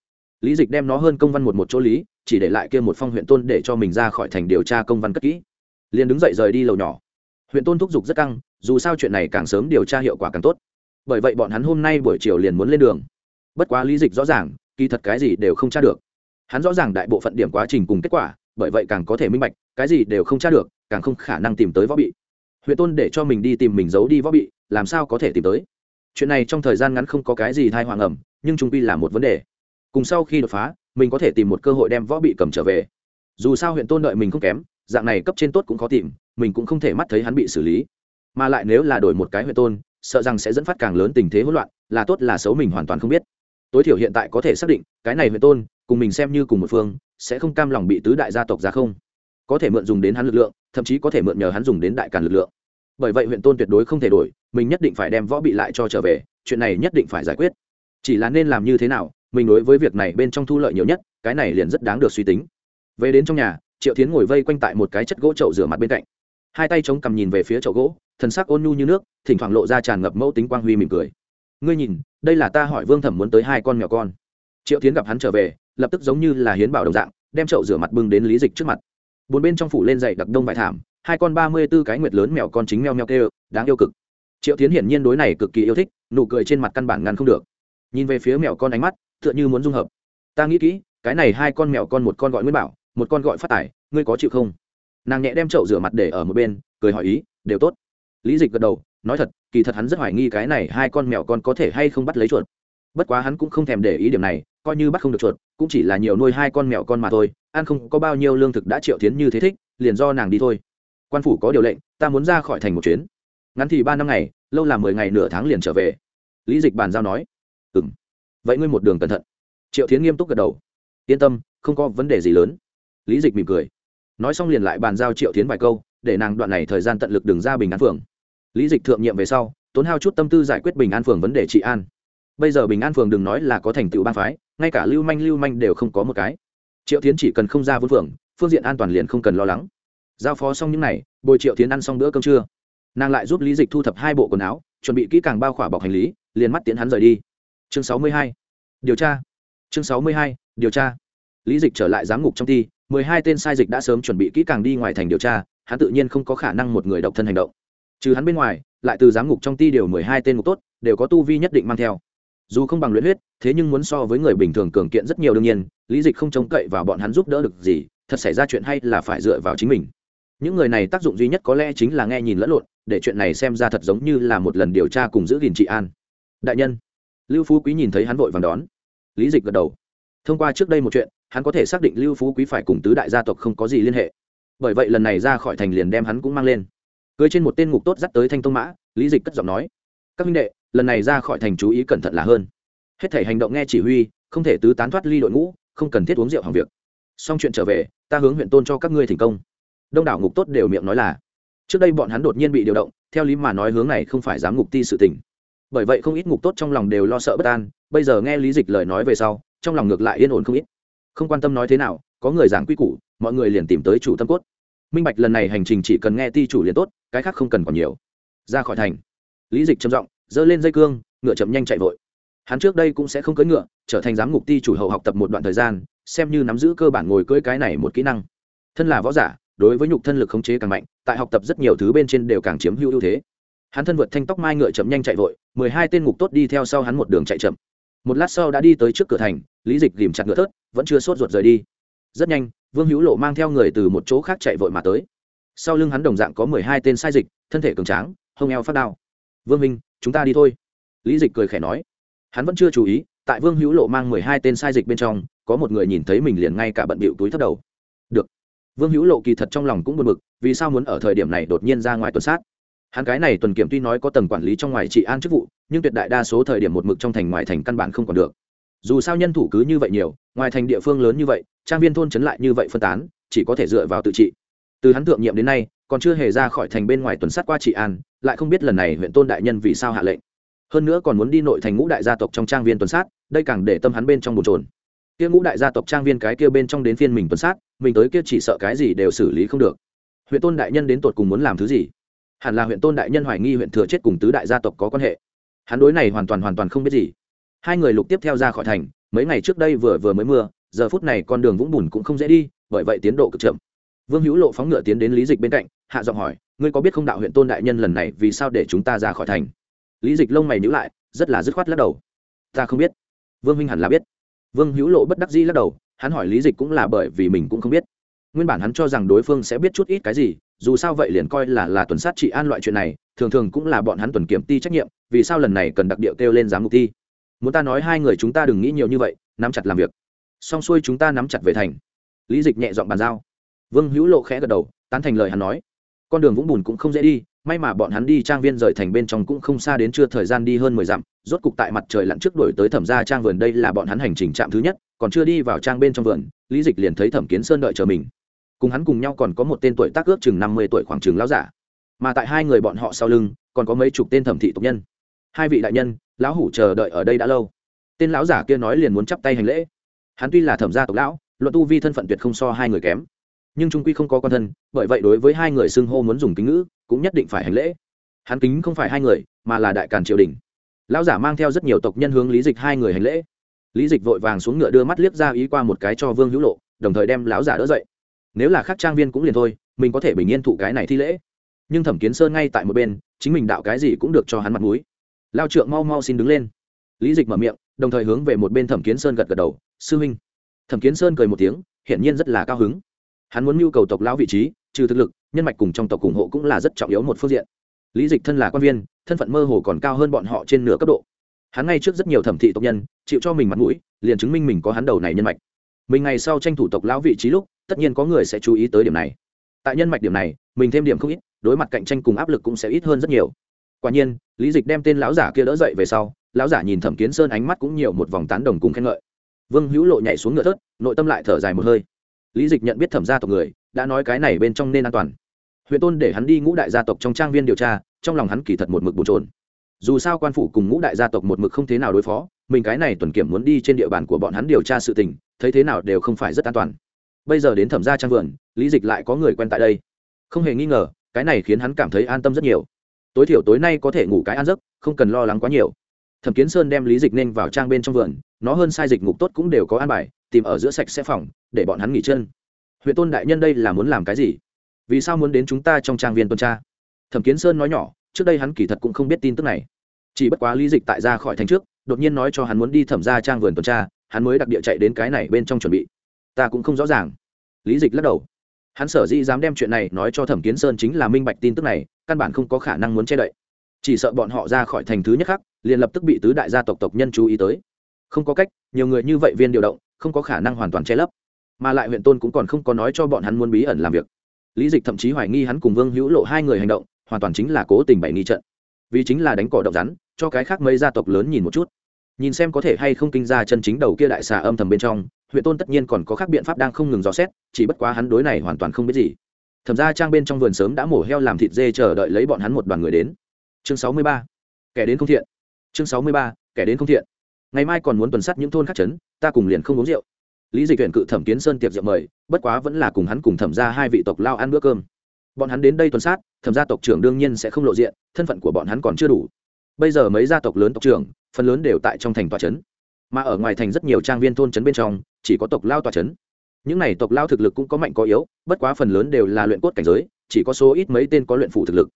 Lý dịch đem nó hơn công văn một một chỗ lý, chỉ để lại kia một phong huyện tôn để cho mình ra khỏi thành điều tra công văn cất kỹ. Liền đứng dậy rời đi lầu nhỏ. Huyện tôn thúc giục rất căng, dù sao chuyện này càng sớm điều tra hiệu quả càng tốt bởi vậy bọn hắn hôm nay buổi chiều liền muốn lên đường. Bất quá lý dịch rõ ràng, kỳ thật cái gì đều không tra được. Hắn rõ ràng đại bộ phận điểm quá trình cùng kết quả, bởi vậy càng có thể minh bạch, cái gì đều không tra được, càng không khả năng tìm tới võ bị. Huyện tôn để cho mình đi tìm mình giấu đi võ bị, làm sao có thể tìm tới? Chuyện này trong thời gian ngắn không có cái gì thai hoàng ẩm nhưng trung quy là một vấn đề. Cùng sau khi đột phá, mình có thể tìm một cơ hội đem võ bị cầm trở về. Dù sao huyện tôn đợi mình không kém, dạng này cấp trên tốt cũng khó tìm, mình cũng không thể mắt thấy hắn bị xử lý. Mà lại nếu là đổi một cái huyện tôn sợ rằng sẽ dẫn phát càng lớn tình thế hỗn loạn, là tốt là xấu mình hoàn toàn không biết. Tối thiểu hiện tại có thể xác định, cái này huyện tôn, cùng mình xem như cùng một phương, sẽ không cam lòng bị tứ đại gia tộc ra không. Có thể mượn dùng đến hắn lực lượng, thậm chí có thể mượn nhờ hắn dùng đến đại càn lực lượng. Bởi vậy huyện tôn tuyệt đối không thể đổi, mình nhất định phải đem võ bị lại cho trở về, chuyện này nhất định phải giải quyết. Chỉ là nên làm như thế nào, mình đối với việc này bên trong thu lợi nhiều nhất, cái này liền rất đáng được suy tính. Về đến trong nhà, triệu tiến ngồi vây quanh tại một cái chất gỗ chậu rửa mặt bên cạnh. Hai tay chống cằm nhìn về phía chậu gỗ thần sắc ôn nhu như nước, thỉnh thoảng lộ ra tràn ngập mẫu tính quang huy mỉm cười. Ngươi nhìn, đây là ta hỏi vương thẩm muốn tới hai con mèo con. Triệu tiến gặp hắn trở về, lập tức giống như là hiến bảo đồng dạng, đem chậu rửa mặt bưng đến lý dịch trước mặt. Bốn bên trong phủ lên dậy đặc đông vải thảm, hai con ba mươi b ố cái nguyệt lớn mèo con chính meo meo kêu, đáng yêu cực. Triệu tiến hiển nhiên đối này cực kỳ yêu thích, nụ cười trên mặt căn bản ngăn không được. Nhìn về phía mèo con ánh mắt, tựa như muốn dung hợp. Ta nghĩ kỹ, cái này hai con mèo con một con gọi nguyên bảo, một con gọi phát tải ngươi có chịu không? Nàng nhẹ đem chậu rửa mặt để ở một bên, cười hỏi ý, đều tốt lý dịch gật đầu, nói thật, kỳ thật hắn rất hoài nghi cái này hai con mèo con có thể hay không bắt lấy chuột. Bất quá hắn cũng không thèm để ý điểm này, coi như bắt không được chuột, cũng chỉ là nhiều nuôi hai con mèo con mà thôi, ăn không có bao nhiêu lương thực đã triệu tiến như thế thích, liền do nàng đi thôi. Quan phủ có điều lệnh, ta muốn ra khỏi thành một chuyến. Ngắn thì ba năm ngày, lâu là mười ngày nửa tháng liền trở về. Lý dịch bàn giao nói. Ừ m vậy ngươi một đường cẩn thận. Triệu tiến nghiêm túc gật đầu. Yên tâm, không có vấn đề gì lớn. Lý dịch mỉm cười. Nói xong liền lại bàn giao triệu tiến vài câu, để nàng đoạn này thời gian tận lực đường ra bình an phường lý dịch thượng nhiệm về sau, tốn hao chút tâm tư giải quyết bình an phường vấn đề trị an. Bây giờ bình an phường đừng nói là có thành tựu ban phái, ngay cả lưu manh lưu manh đều không có một cái. Triệu tiến chỉ cần không ra vốn phường, phương diện an toàn liền không cần lo lắng. Giao phó xong những n à y bồi triệu tiến ăn xong bữa cơm trưa. Nàng lại giúp lý dịch thu thập hai bộ quần áo, chuẩn bị kỹ càng bao khỏa bọc hành lý, liền mắt tiến hắn rời đi. Chương sáu mươi hai. Điều tra. Chương sáu mươi hai. Điều tra. Lý dịch trở lại giám ngục trong ti mười hai tên sai dịch đã sớm chuẩn bị kỹ càng đi ngoài thành điều tra, hắn tự nhiên không có khả năng một người độc thân hành động trừ hắn bên ngoài, lại từ giám ngục trong ti điều mười hai tên ngục tốt, đều có tu vi nhất định mang theo. Dù không bằng luyện huyết, thế nhưng muốn so với người bình thường cường kiện rất nhiều đương nhiên, lý dịch không trông cậy vào bọn hắn giúp đỡ được gì, thật xảy ra chuyện hay là phải dựa vào chính mình. Những người này tác dụng duy nhất có lẽ chính là nghe nhìn lẫn lộn, để chuyện này xem ra thật giống như là một lần điều tra cùng giữ gìn trị an. Đại nhân, lưu phú quý nhìn thấy hắn vội vàng đón. Lý dịch gật đầu. Thông qua trước đây một chuyện, hắn có thể xác định lưu phú quý phải cùng tứ đại gia tộc không có gì liên hệ. Bởi vậy lần này ra khỏi thành liền đem hắn cũng mang lên cưới trên một tên ngục tốt dắt tới thanh tông mã, lý dịch cất giọng nói, các minh đệ, lần này ra khỏi thành chú ý cẩn thận là hơn. Hết thể hành động nghe chỉ huy, không thể tứ tán thoát ly đội ngũ, không cần thiết uống rượu hàng việc. Xong chuyện trở về, ta hướng huyện tôn cho các ngươi thành công. Đông đảo ngục tốt đều miệng nói là. Trước đây bọn hắn đột nhiên bị điều động, theo lý mà nói hướng này không phải dám ngục ti sự tình. Bởi vậy không ít ngục tốt trong lòng đều lo sợ bất an, bây giờ nghe lý dịch lời nói về sau, trong lòng ngược lại yên ổn không ít. Không quan tâm nói thế nào, có người giảng quy củ, mọi người liền tìm tới chủ tâm cốt minh bạch lần này hành trình chỉ cần nghe ti chủ liền tốt, cái khác không cần còn nhiều. Ra khỏi thành. Lý dịch trầm giọng, giơ lên dây cương, ngựa chậm nhanh chạy vội. Hắn trước đây cũng sẽ không cưỡi ngựa, trở thành giám ngục ti chủ hậu học tập một đoạn thời gian, xem như nắm giữ cơ bản ngồi cưỡi cái này một kỹ năng. Thân là võ giả, đối với nhục thân lực khống chế càng mạnh, tại học tập rất nhiều thứ bên trên đều càng chiếm hữu ưu thế. Hắn thân vượt thanh tóc mai ngựa chậm nhanh chạy vội, mười hai tên ngục tốt đi theo sau hắn một đường chạy chậm. Một lát sau đã đi tới trước cửa thành, lý dịch ghìm chặt ngựa thớt, vẫn chưa sốt ruột rời đi rất nhanh, vương hữu lộ mang theo người từ một chỗ khác chạy vội mà tới. Sau lưng hắn đồng dạng có mười hai tên sai dịch, thân thể cường tráng hông eo phát đao. Vương minh, chúng ta đi thôi. Lý dịch cười khẽ nói. Hắn vẫn chưa chú ý, tại vương hữu lộ mang mười hai tên sai dịch bên trong, có một người nhìn thấy mình liền ngay cả bận bịu túi thất đầu. Được. Vương hữu lộ kỳ thật trong lòng cũng buồn bực, vì sao muốn ở thời điểm này đột nhiên ra ngoài tuần sát? Hắn cái này tuần kiểm tuy nói có tầng quản lý trong ngoài trị an chức vụ, nhưng tuyệt đại đa số thời điểm một mực trong thành ngoài thành căn bản không còn được dù sao nhân thủ cứ như vậy nhiều, ngoài thành địa phương lớn như vậy, trang viên thôn trấn lại như vậy phân tán, chỉ có thể dựa vào tự trị. Từ hắn thượng nhiệm đến nay, còn chưa hề ra khỏi thành bên ngoài tuần sát qua trị an, lại không biết lần này huyện tôn đại nhân vì sao hạ lệnh. Hơn nữa còn muốn đi nội thành ngũ đại gia tộc trong trang viên tuần sát, đây càng để tâm hắn bên trong bồn trồn kia ngũ đại gia tộc trang viên cái kia bên trong đến phiên mình tuần sát, mình tới kia chỉ sợ cái gì đều xử lý không được. Huyện tôn đại nhân đến tột cùng muốn làm thứ gì? Hẳn là huyện tôn đại nhân hoài nghi huyện thừa chết cùng tứ đại gia tộc có quan hệ. Hắn đối này hoàn toàn hoàn toàn không biết gì hai người lục tiếp theo ra khỏi thành, mấy ngày trước đây vừa vừa mới mưa, giờ phút này con đường vũng bùn cũng không dễ đi, bởi vậy tiến độ cực chậm. Vương hữu lộ phóng ngựa tiến đến lý dịch bên cạnh, hạ giọng hỏi, ngươi có biết không đạo huyện tôn đại nhân lần này vì sao để chúng ta ra khỏi thành? Lý dịch lông mày nhữ lại, rất là dứt khoát lắc đầu. Ta không biết. Vương minh hẳn là biết. Vương hữu lộ bất đắc dĩ lắc đầu, hắn hỏi lý dịch cũng là bởi vì mình cũng không biết. Nguyên bản hắn cho rằng đối phương sẽ biết chút ít cái gì, dù sao vậy liền coi là là tuần sát trị an loại chuyện này, thường thường cũng là bọn hắn tuần kiểm ti trách nhiệm, vì sao lần này cần đặc điệu kêu lên giám mục ti? Muốn ta nói hai người chúng ta đừng nghĩ nhiều như vậy, nắm chặt làm việc. Xong xuôi chúng ta nắm chặt về thành. Lý dịch nhẹ dọn bàn giao. Vương hữu lộ khẽ gật đầu, tán thành lời hắn nói. Con đường vũng bùn cũng không dễ đi, may mà bọn hắn đi trang viên rời thành bên trong cũng không xa đến chưa thời gian đi hơn mười dặm, rốt cục tại mặt trời lặn trước đổi tới thẩm gia trang vườn đây là bọn hắn hành trình trạm thứ nhất, còn chưa đi vào trang bên trong vườn, lý dịch liền thấy thẩm kiến sơn đợi chờ mình. Cùng hắn cùng nhau còn có một tên tuổi tác ước chừng năm mươi tuổi khoảng chừng lão giả. Mà tại hai người bọn họ sau lưng, còn có mấy chục tên thẩm thị tộc nhân. Hai vị đại nhân lão hủ chờ đợi ở đây đã lâu. Tên lão giả kia nói liền muốn chắp tay hành lễ. Hắn tuy là thẩm gia tộc lão, luận tu vi thân phận tuyệt không so hai người kém. Nhưng trung quy không có con thân, bởi vậy đối với hai người xưng hô muốn dùng kính ngữ, cũng nhất định phải hành lễ. Hắn kính không phải hai người, mà là đại càn triều đình. Lão giả mang theo rất nhiều tộc nhân hướng lý dịch hai người hành lễ. Lý dịch vội vàng xuống ngựa đưa mắt liếc ra ý qua một cái cho vương hữu lộ, đồng thời đem lão giả đỡ dậy. Nếu là khác trang viên cũng liền thôi, mình có thể bình yên thụ cái này thi lễ. Nhưng thẩm kiến sơn ngay tại một bên, chính mình đạo cái gì cũng được cho hắn mặt mũi lao trượng mau mau xin đứng lên. Lý dịch mở miệng, đồng thời hướng về một bên thẩm kiến sơn gật gật đầu, sư huynh. Thẩm kiến sơn cười một tiếng, hiển nhiên rất là cao hứng. Hắn muốn nhu cầu tộc lão vị trí, trừ thực lực, nhân mạch cùng trong tộc ủng hộ cũng là rất trọng yếu một phương diện. Lý dịch thân là quan viên, thân phận mơ hồ còn cao hơn bọn họ trên nửa cấp độ. Hắn ngay trước rất nhiều thẩm thị tộc nhân, chịu cho mình mặt mũi, liền chứng minh mình có hắn đầu này nhân mạch. Mình ngày sau tranh thủ tộc lão vị trí lúc, tất nhiên có người sẽ chú ý tới điểm này. Tại nhân mạch điểm này, mình thêm điểm không ít, đối mặt cạnh tranh cùng áp lực cũng sẽ ít hơn rất nhiều quả nhiên, lý dịch đem tên lão giả kia đỡ dậy về sau, lão giả nhìn thẩm kiến sơn ánh mắt cũng nhiều một vòng tán đồng cùng khen ngợi. Vương hữu lộ nhảy xuống ngựa thớt, nội tâm lại thở dài một hơi. Lý dịch nhận biết thẩm gia tộc người, đã nói cái này bên trong nên an toàn. Huyện tôn để hắn đi ngũ đại gia tộc trong trang viên điều tra, trong lòng hắn kỳ thật một mực bồn trồn dù sao quan phủ cùng ngũ đại gia tộc một mực không thế nào đối phó, mình cái này tuần kiểm muốn đi trên địa bàn của bọn hắn điều tra sự tình, thấy thế nào đều không phải rất an toàn. Bây giờ đến thẩm gia trang vườn, lý dịch lại có người quen tại đây. Không hề nghi ngờ, cái này khiến hắn cảm thấy an tâm rất nhiều tối thiểu tối nay có thể ngủ cái ăn giấc, không cần lo lắng quá nhiều. Thẩm kiến sơn đem lý dịch nên vào trang bên trong vườn, nó hơn sai dịch ngục tốt cũng đều có an bài, tìm ở giữa sạch sẽ phòng, để bọn hắn nghỉ chân. Huyện tôn đại nhân đây là muốn làm cái gì? Vì sao muốn đến chúng ta trong trang viên tuần tra? Thẩm kiến sơn nói nhỏ, trước đây hắn kỳ thật cũng không biết tin tức này. Chỉ bất quá lý dịch tại ra khỏi thành trước, đột nhiên nói cho hắn muốn đi thẩm ra trang vườn tuần tra, hắn mới đặc địa chạy đến cái này bên trong chuẩn bị. Ta cũng không rõ ràng. Lý dịch lắc đầu hắn sở dĩ dám đem chuyện này nói cho thẩm kiến sơn chính là minh bạch tin tức này, căn bản không có khả năng muốn che đậy. Chỉ sợ bọn họ ra khỏi thành thứ nhất khắc liền lập tức bị tứ đại gia tộc tộc nhân chú ý tới. Không có cách, nhiều người như vậy viên điều động, không có khả năng hoàn toàn che lấp. Mà lại huyện tôn cũng còn không có nói cho bọn hắn muốn bí ẩn làm việc. Lý dịch thậm chí hoài nghi hắn cùng vương hữu lộ hai người hành động, hoàn toàn chính là cố tình bày nghi trận. Vì chính là đánh cỏ động rắn, cho cái khác mấy gia tộc lớn nhìn một chút. Nhìn xem có thể hay không kinh ra chân chính đầu kia đại xà âm thầm bên trong huyện tôn tất nhiên còn có khác biện pháp đang không ngừng dò xét, chỉ bất quá hắn đối này hoàn toàn không biết gì. Thẩm ra trang bên trong vườn sớm đã mổ heo làm thịt dê chờ đợi lấy bọn hắn một đoàn người đến. Chương sáu mươi ba. Kẻ đến không thiện. Chương sáu mươi ba. Kẻ đến không thiện. Ngày mai còn muốn tuần sát những thôn khác chấn, ta cùng liền không uống rượu. Lý dịch huyện cự thẩm kiến sơn tiệc rượu mời, bất quá vẫn là cùng hắn cùng thẩm ra hai vị tộc lao ăn bữa cơm. Bọn hắn đến đây tuần sát, thẩm gia tộc trưởng đương nhiên sẽ không lộ diện, thân phận của bọn hắn còn chưa đủ. Bây giờ mấy gia tộc lớn tộc trưởng, phần lớn đều tại trong thành tòa trấn mà ở ngoài thành rất nhiều trang viên thôn trấn bên trong chỉ có tộc lao tòa trấn những này tộc lao thực lực cũng có mạnh có yếu, bất quá phần lớn đều là luyện cốt cảnh giới, chỉ có số ít mấy tên có luyện phủ thực lực.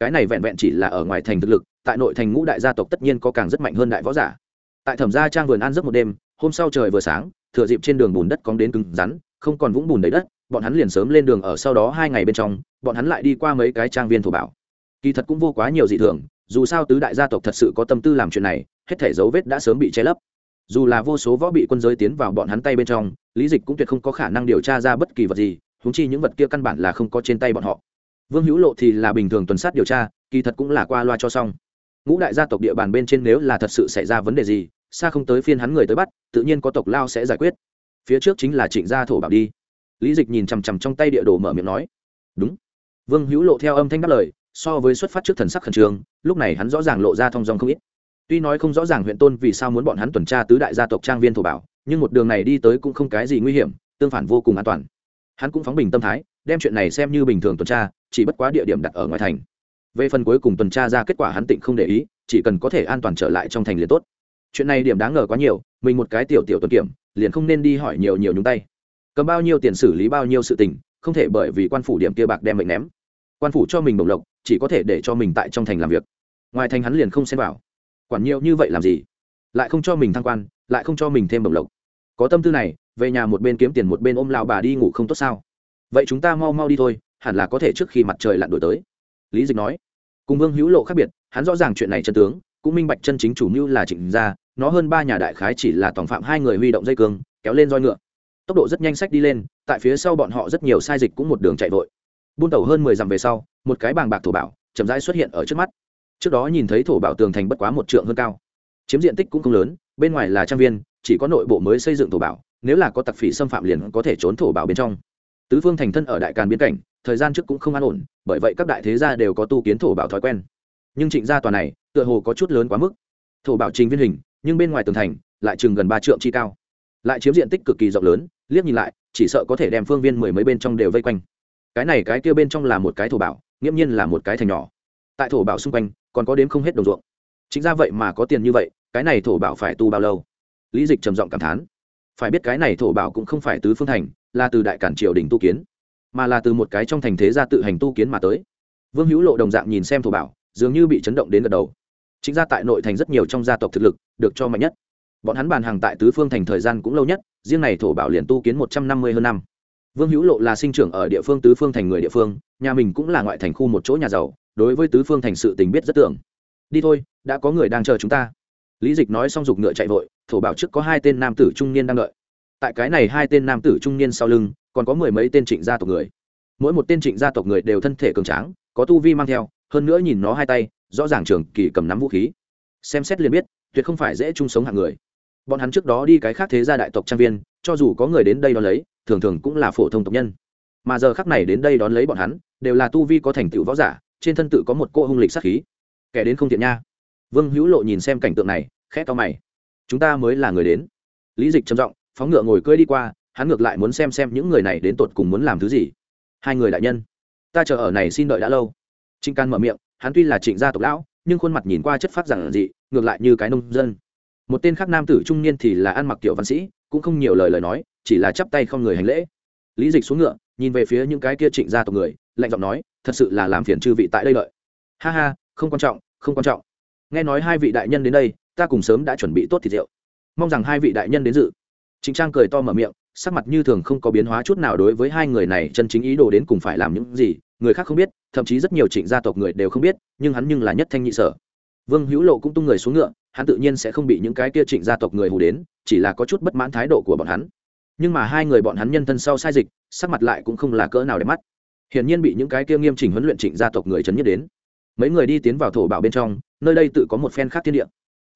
Cái này vẹn vẹn chỉ là ở ngoài thành thực lực, tại nội thành ngũ đại gia tộc tất nhiên có càng rất mạnh hơn đại võ giả. Tại thẩm gia trang vườn ăn giấc một đêm, hôm sau trời vừa sáng, thừa dịp trên đường bùn đất cóng đến cứng rắn, không còn vũng bùn đầy đất, bọn hắn liền sớm lên đường ở sau đó hai ngày bên trong, bọn hắn lại đi qua mấy cái trang viên thổ bảo. Kỳ thật cũng vô quá nhiều dị thường, dù sao tứ đại gia tộc thật sự có tâm tư làm chuyện này, hết thể dấu vết đã sớm bị che lấp dù là vô số võ bị quân giới tiến vào bọn hắn tay bên trong, lý dịch cũng tuyệt không có khả năng điều tra ra bất kỳ vật gì húng chi những vật kia căn bản là không có trên tay bọn họ. Vương hữu lộ thì là bình thường tuần sát điều tra, kỳ thật cũng là qua loa cho xong. Ngũ đại gia tộc địa bàn bên trên nếu là thật sự xảy ra vấn đề gì, xa không tới phiên hắn người tới bắt, tự nhiên có tộc lao sẽ giải quyết. Phía trước chính là trịnh gia thổ bảo đi. Lý dịch nhìn chằm chằm trong tay địa đồ mở miệng nói, đúng. Vương hữu lộ theo âm thanh đáp lời, so với xuất phát trước thần sắc khẩn trương, lúc này hắn rõ ràng lộ ra thông dong không ít tuy nói không rõ ràng huyện tôn vì sao muốn bọn hắn tuần tra tứ đại gia tộc trang viên thổ bảo, nhưng một đường này đi tới cũng không cái gì nguy hiểm, tương phản vô cùng an toàn. Hắn cũng phóng bình tâm thái, đem chuyện này xem như bình thường tuần tra, chỉ bất quá địa điểm đặt ở ngoài thành. Về phần cuối cùng tuần tra ra kết quả hắn tịnh không để ý, chỉ cần có thể an toàn trở lại trong thành liền tốt. Chuyện này điểm đáng ngờ quá nhiều, mình một cái tiểu tiểu tuần kiểm, liền không nên đi hỏi nhiều nhiều nhúng tay. Cầm bao nhiêu tiền xử lý bao nhiêu sự tình, không thể bởi vì quan phủ điểm kia bạc đem mệnh ném. Quan phủ cho mình bổng lộc, chỉ có thể để cho mình tại trong thành làm việc. Ngoài thành hắn liền không xem vào quản nhiều như vậy làm gì? Lại không cho mình thăng quan, lại không cho mình thêm bổng lộc. Có tâm tư này, về nhà một bên kiếm tiền một bên ôm lao bà đi ngủ không tốt sao? Vậy chúng ta mau mau đi thôi, hẳn là có thể trước khi mặt trời lặn đổi tới. Lý dịch nói. Cùng vương hữu lộ khác biệt, hắn rõ ràng chuyện này chân tướng, cũng minh bạch chân chính chủ mưu là trịnh gia, nó hơn ba nhà đại khái chỉ là tòng phạm hai người huy động dây cương, kéo lên roi ngựa. Tốc độ rất nhanh sách đi lên, tại phía sau bọn họ rất nhiều sai dịch cũng một đường chạy vội. Buôn tàu hơn mười dặm về sau, một cái bàng bạc thổ bảo chậm rãi xuất hiện ở trước mắt trước đó nhìn thấy thổ bảo tường thành bất quá một trượng hơn cao. Chiếm diện tích cũng không lớn, bên ngoài là trang viên, chỉ có nội bộ mới xây dựng thổ bảo, nếu là có tặc phỉ xâm phạm liền có thể trốn thổ bảo bên trong. Tứ phương thành thân ở đại càn biên cảnh, thời gian trước cũng không an ổn, bởi vậy các đại thế gia đều có tu kiến thổ bảo thói quen. Nhưng trịnh gia tòa này, tựa hồ có chút lớn quá mức. Thổ bảo trình viên hình, nhưng bên ngoài tường thành lại chừng gần ba trượng chi cao. Lại chiếm diện tích cực kỳ rộng lớn, liếc nhìn lại, chỉ sợ có thể đem phương viên mười mấy bên trong đều vây quanh. Cái này cái kia bên trong là một cái thổ bảo, nghiễm nhiên là một cái thành nhỏ. Tại thổ bảo xung quanh còn có đếm không hết đồng ruộng. Chính ra vậy mà có tiền như vậy, cái này thổ bảo phải tu bao lâu? Lý dịch trầm giọng cảm thán. Phải biết cái này thổ bảo cũng không phải tứ phương thành, là từ đại cản triều đình tu kiến, mà là từ một cái trong thành thế gia tự hành tu kiến mà tới. Vương hữu lộ đồng dạng nhìn xem thổ bảo, dường như bị chấn động đến gật đầu. Chính ra tại nội thành rất nhiều trong gia tộc thực lực, được cho mạnh nhất. Bọn hắn bàn hàng tại tứ phương thành thời gian cũng lâu nhất, riêng này thổ bảo liền tu kiến một trăm năm mươi hơn năm. Vương hữu lộ là sinh trưởng ở địa phương tứ phương thành người địa phương, nhà mình cũng là ngoại thành khu một chỗ nhà giàu đối với tứ phương thành sự tình biết rất tưởng. Đi thôi, đã có người đang chờ chúng ta. Lý dịch nói xong giục ngựa chạy vội, thổ bảo trước có hai tên nam tử trung niên đang đợi. Tại cái này hai tên nam tử trung niên sau lưng, còn có mười mấy tên trịnh gia tộc người. Mỗi một tên trịnh gia tộc người đều thân thể cường tráng, có tu vi mang theo, hơn nữa nhìn nó hai tay, rõ ràng trường kỳ cầm nắm vũ khí. Xem xét liền biết, tuyệt không phải dễ chung sống hạng người. Bọn hắn trước đó đi cái khác thế gia đại tộc trang viên, cho dù có người đến đây đón lấy, thường thường cũng là phổ thông tộc nhân. Mà giờ khắc này đến đây đón lấy bọn hắn, đều là tu vi có thành tựu võ giả trên thân tự có một cô hung lịch sát khí. Kẻ đến không thiện nha. Vương hữu lộ nhìn xem cảnh tượng này, khẽ to mày. Chúng ta mới là người đến. Lý dịch trầm giọng, phóng ngựa ngồi cưỡi đi qua, hắn ngược lại muốn xem xem những người này đến tột cùng muốn làm thứ gì. Hai người đại nhân, ta chờ ở này xin đợi đã lâu. Trịnh can mở miệng, hắn tuy là trịnh gia tộc lão, nhưng khuôn mặt nhìn qua chất phát giản dị, ngược lại như cái nông dân. Một tên khác nam tử trung niên thì là ăn mặc kiểu văn sĩ, cũng không nhiều lời lời nói, chỉ là chắp tay không người hành lễ. Lý dịch xuống ngựa, nhìn về phía những cái kia trịnh gia tộc người lạnh giọng nói, thật sự là làm phiền chư vị tại đây lợi ha ha, không quan trọng, không quan trọng. Nghe nói hai vị đại nhân đến đây, ta cùng sớm đã chuẩn bị tốt thịt rượu. Mong rằng hai vị đại nhân đến dự. Chính trang cười to mở miệng, sắc mặt như thường không có biến hóa chút nào đối với hai người này chân chính ý đồ đến cùng phải làm những gì, người khác không biết, thậm chí rất nhiều trịnh gia tộc người đều không biết, nhưng hắn nhưng là nhất thanh nhị sở. Vương hữu lộ cũng tung người xuống ngựa, hắn tự nhiên sẽ không bị những cái kia trịnh gia tộc người hù đến, chỉ là có chút bất mãn thái độ của bọn hắn. Nhưng mà hai người bọn hắn nhân thân sau sai dịch, sắc mặt lại cũng không là cỡ nào để mắt hiển nhiên bị những cái kia nghiêm chỉnh huấn luyện trịnh gia tộc người chấn nhất đến. Mấy người đi tiến vào thổ bảo bên trong, nơi đây tự có một phen khác thiên địa.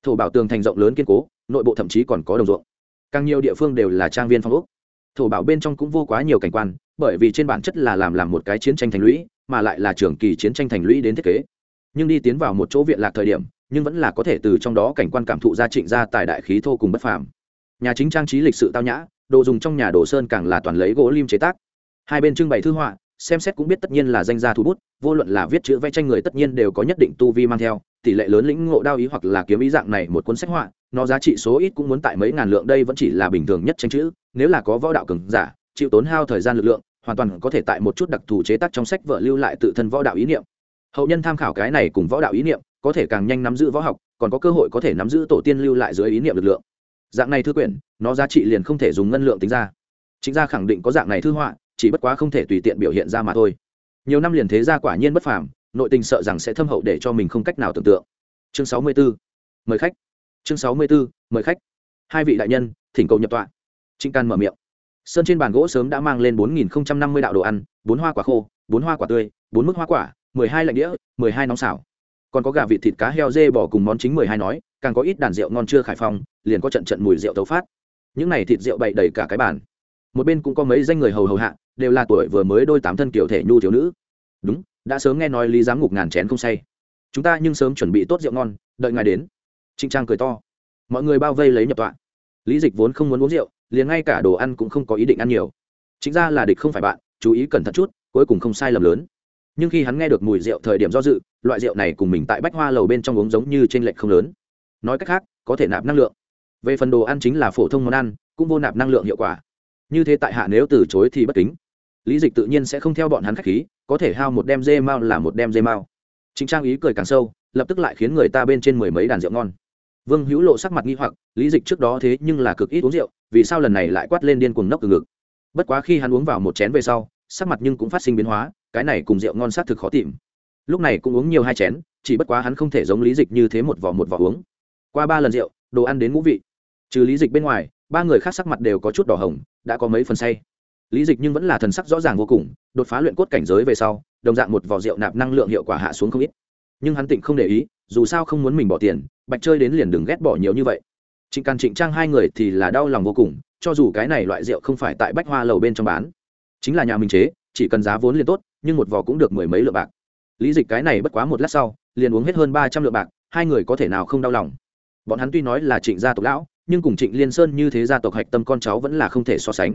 Thổ bảo tường thành rộng lớn kiên cố, nội bộ thậm chí còn có đồng ruộng. Càng nhiều địa phương đều là trang viên phong ốc. Thổ bảo bên trong cũng vô quá nhiều cảnh quan, bởi vì trên bản chất là làm làm một cái chiến tranh thành lũy, mà lại là trường kỳ chiến tranh thành lũy đến thiết kế. Nhưng đi tiến vào một chỗ viện lạc thời điểm, nhưng vẫn là có thể từ trong đó cảnh quan cảm thụ ra trịnh gia tài đại khí thô cùng bất phàm. Nhà chính trang trí lịch sự tao nhã, đồ dùng trong nhà đồ sơn càng là toàn lấy gỗ lim chế tác. Hai bên trưng bày thư họa xem xét cũng biết tất nhiên là danh gia thủ bút, vô luận là viết chữ vẽ tranh người tất nhiên đều có nhất định tu vi mang theo, tỷ lệ lớn lĩnh ngộ đao ý hoặc là kiếm ý dạng này một cuốn sách họa, nó giá trị số ít cũng muốn tại mấy ngàn lượng, đây vẫn chỉ là bình thường nhất tranh chữ, nếu là có võ đạo cường giả, chịu tốn hao thời gian lực lượng, hoàn toàn có thể tại một chút đặc thù chế tác trong sách vợ lưu lại tự thân võ đạo ý niệm. Hậu nhân tham khảo cái này cùng võ đạo ý niệm, có thể càng nhanh nắm giữ võ học, còn có cơ hội có thể nắm giữ tổ tiên lưu lại dưới ý niệm lực lượng. Dạng này thư quyển, nó giá trị liền không thể dùng ngân lượng tính ra. Chính ra khẳng định có dạng này thư họa chỉ bất quá không thể tùy tiện biểu hiện ra mà thôi. Nhiều năm liền thế ra quả nhiên bất phàm, nội tình sợ rằng sẽ thâm hậu để cho mình không cách nào tưởng tượng. Chương sáu mươi 64. mời khách. Chương sáu mươi 64. mời khách. Hai vị đại nhân, thỉnh cầu nhập tọa. Trịnh can mở miệng. Sơn trên bàn gỗ sớm đã mang lên bốn nghìn năm mươi đạo đồ ăn, bốn hoa quả khô, bốn hoa quả tươi, bốn mức hoa quả, mười hai lạnh đĩa, mười hai nóng xảo còn có gà vịt thịt cá heo dê bò cùng món chính mười hai nói, càng có ít đàn rượu ngon chưa khải phong, liền có trận trận mùi rượu tấu phát. Những này thịt rượu bậy đầy cả cái bàn một bên cũng có mấy danh người hầu hầu hạ, đều là tuổi vừa mới đôi tám thân kiểu thể nhu thiếu nữ. Đúng, đã sớm nghe nói lý giám ngục ngàn chén không say. Chúng ta nhưng sớm chuẩn bị tốt rượu ngon, đợi ngài đến. Trịnh trang cười to. Mọi người bao vây lấy nhập tọa. Lý dịch vốn không muốn uống rượu, liền ngay cả đồ ăn cũng không có ý định ăn nhiều. Chính ra là địch không phải bạn, chú ý cẩn thận chút, cuối cùng không sai lầm lớn. Nhưng khi hắn nghe được mùi rượu thời điểm do dự, loại rượu này cùng mình tại bách hoa lầu bên trong uống giống như t r ê n lệch không lớn. Nói cách khác, có thể nạp năng lượng. Về phần đồ ăn chính là phổ thông món ăn, cũng vô nạp năng lượng hiệu quả như thế tại hạ nếu từ chối thì bất kính. Lý dịch tự nhiên sẽ không theo bọn hắn k h á c h khí, có thể hao một đem dê mao là một đem dê mao chính trang ý cười càng sâu, lập tức lại khiến người ta bên trên mười mấy đàn rượu ngon. Vương hữu lộ sắc mặt nghi hoặc, lý dịch trước đó thế nhưng là cực ít uống rượu, vì sao lần này lại quát lên điên cuồng nốc từ ngực. Bất quá khi hắn uống vào một chén về sau, sắc mặt nhưng cũng phát sinh biến hóa, cái này cùng rượu ngon xác thực khó tìm. Lúc này cũng uống nhiều hai chén, chỉ bất quá hắn không thể giống lý dịch như thế một vỏ một vỏ uống. Qua ba lần rượu, đồ ăn đến ngũ vị. Trừ lý dịch bên ngoài, ba người khác sắc mặt đều có chút đỏ hồng đã có mấy phần say. Lý dịch nhưng vẫn là thần sắc rõ ràng vô cùng, đột phá luyện cốt cảnh giới về sau, đồng dạng một vỏ rượu nạp năng lượng hiệu quả hạ xuống không ít. Nhưng hắn tịnh không để ý, dù sao không muốn mình bỏ tiền, bạch chơi đến liền đừng ghét bỏ nhiều như vậy. Trịnh càn trịnh trang hai người thì là đau lòng vô cùng, cho dù cái này loại rượu không phải tại bách hoa lầu bên trong bán, chính là nhà mình chế, chỉ cần giá vốn liền tốt, nhưng một vỏ cũng được mười mấy lượng bạc. Lý dịch cái này bất quá một lát sau, liền uống hết hơn ba trăm lượng bạc, hai người có thể nào không đau lòng? Bọn hắn tuy nói là trịnh gia tộc lão nhưng cùng trịnh liên sơn như thế gia tộc hạch tâm con cháu vẫn là không thể so sánh.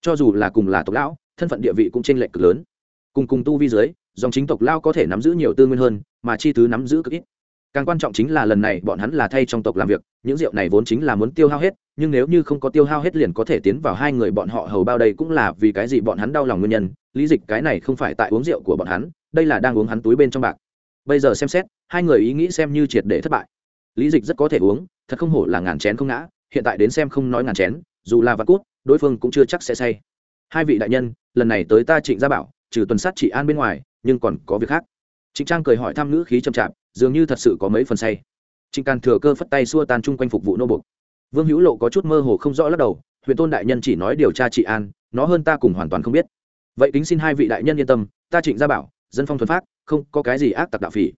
Cho dù là cùng là tộc lão, thân phận địa vị cũng chênh lệch cực lớn. Cùng cùng tu vi dưới, dòng chính tộc lao có thể nắm giữ nhiều tư nguyên hơn, mà chi thứ nắm giữ cực ít. Càng quan trọng chính là lần này bọn hắn là thay trong tộc làm việc, những rượu này vốn chính là muốn tiêu hao hết, nhưng nếu như không có tiêu hao hết liền có thể tiến vào hai người bọn họ hầu bao đây cũng là vì cái gì bọn hắn đau lòng nguyên nhân, lý dịch cái này không phải tại uống rượu của bọn hắn, đây là đang uống hắn túi bên trong bạc. Bây giờ xem xét, hai người ý nghĩ xem như triệt để thất bại lý dịch rất có thể uống, thật không hổ là ngàn chén không ngã, hiện tại đến xem không nói ngàn chén, dù là vặt cút, đối phương cũng chưa chắc sẽ say. Hai vị đại nhân, lần này tới ta trịnh gia bảo, trừ tuần sát chị an bên ngoài, nhưng còn có việc khác. Trịnh trang cười hỏi thăm ngữ khí chậm chạp, dường như thật sự có mấy phần say. Trịnh càn thừa cơ phất tay xua tan chung quanh phục vụ nô bục. Vương hữu lộ có chút mơ hồ không rõ lắc đầu huyện tôn đại nhân chỉ nói điều tra trị an, nó hơn ta cùng hoàn toàn không biết. Vậy kính xin hai vị đại nhân yên tâm, ta trịnh gia bảo, dân phong thuần phát không có cái gì ác tặc đạo phỉ.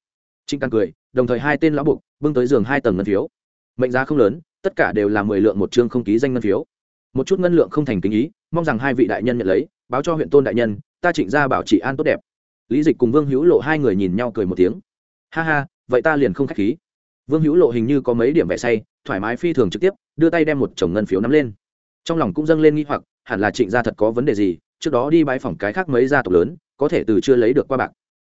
Trịnh càn cười đồng thời hai tên lão buộc bưng tới giường hai tầng ngân phiếu. Mệnh giá không lớn, tất cả đều là mười lượng một chương không ký danh ngân phiếu. Một chút ngân lượng không thành kính ý, mong rằng hai vị đại nhân nhận lấy, báo cho huyện tôn đại nhân, ta trịnh ra bảo trị an tốt đẹp. Lý dịch cùng vương hữu lộ hai người nhìn nhau cười một tiếng. Ha ha, vậy ta liền không k h á c h khí. Vương hữu lộ hình như có mấy điểm vẻ say, thoải mái phi thường trực tiếp, đưa tay đem một chồng ngân phiếu nắm lên. Trong lòng cũng dâng lên nghi hoặc, hẳn là trịnh gia thật có vấn đề gì, trước đó đi bãi phòng cái khác mấy gia tộc lớn, có thể từ chưa lấy được qua bạc.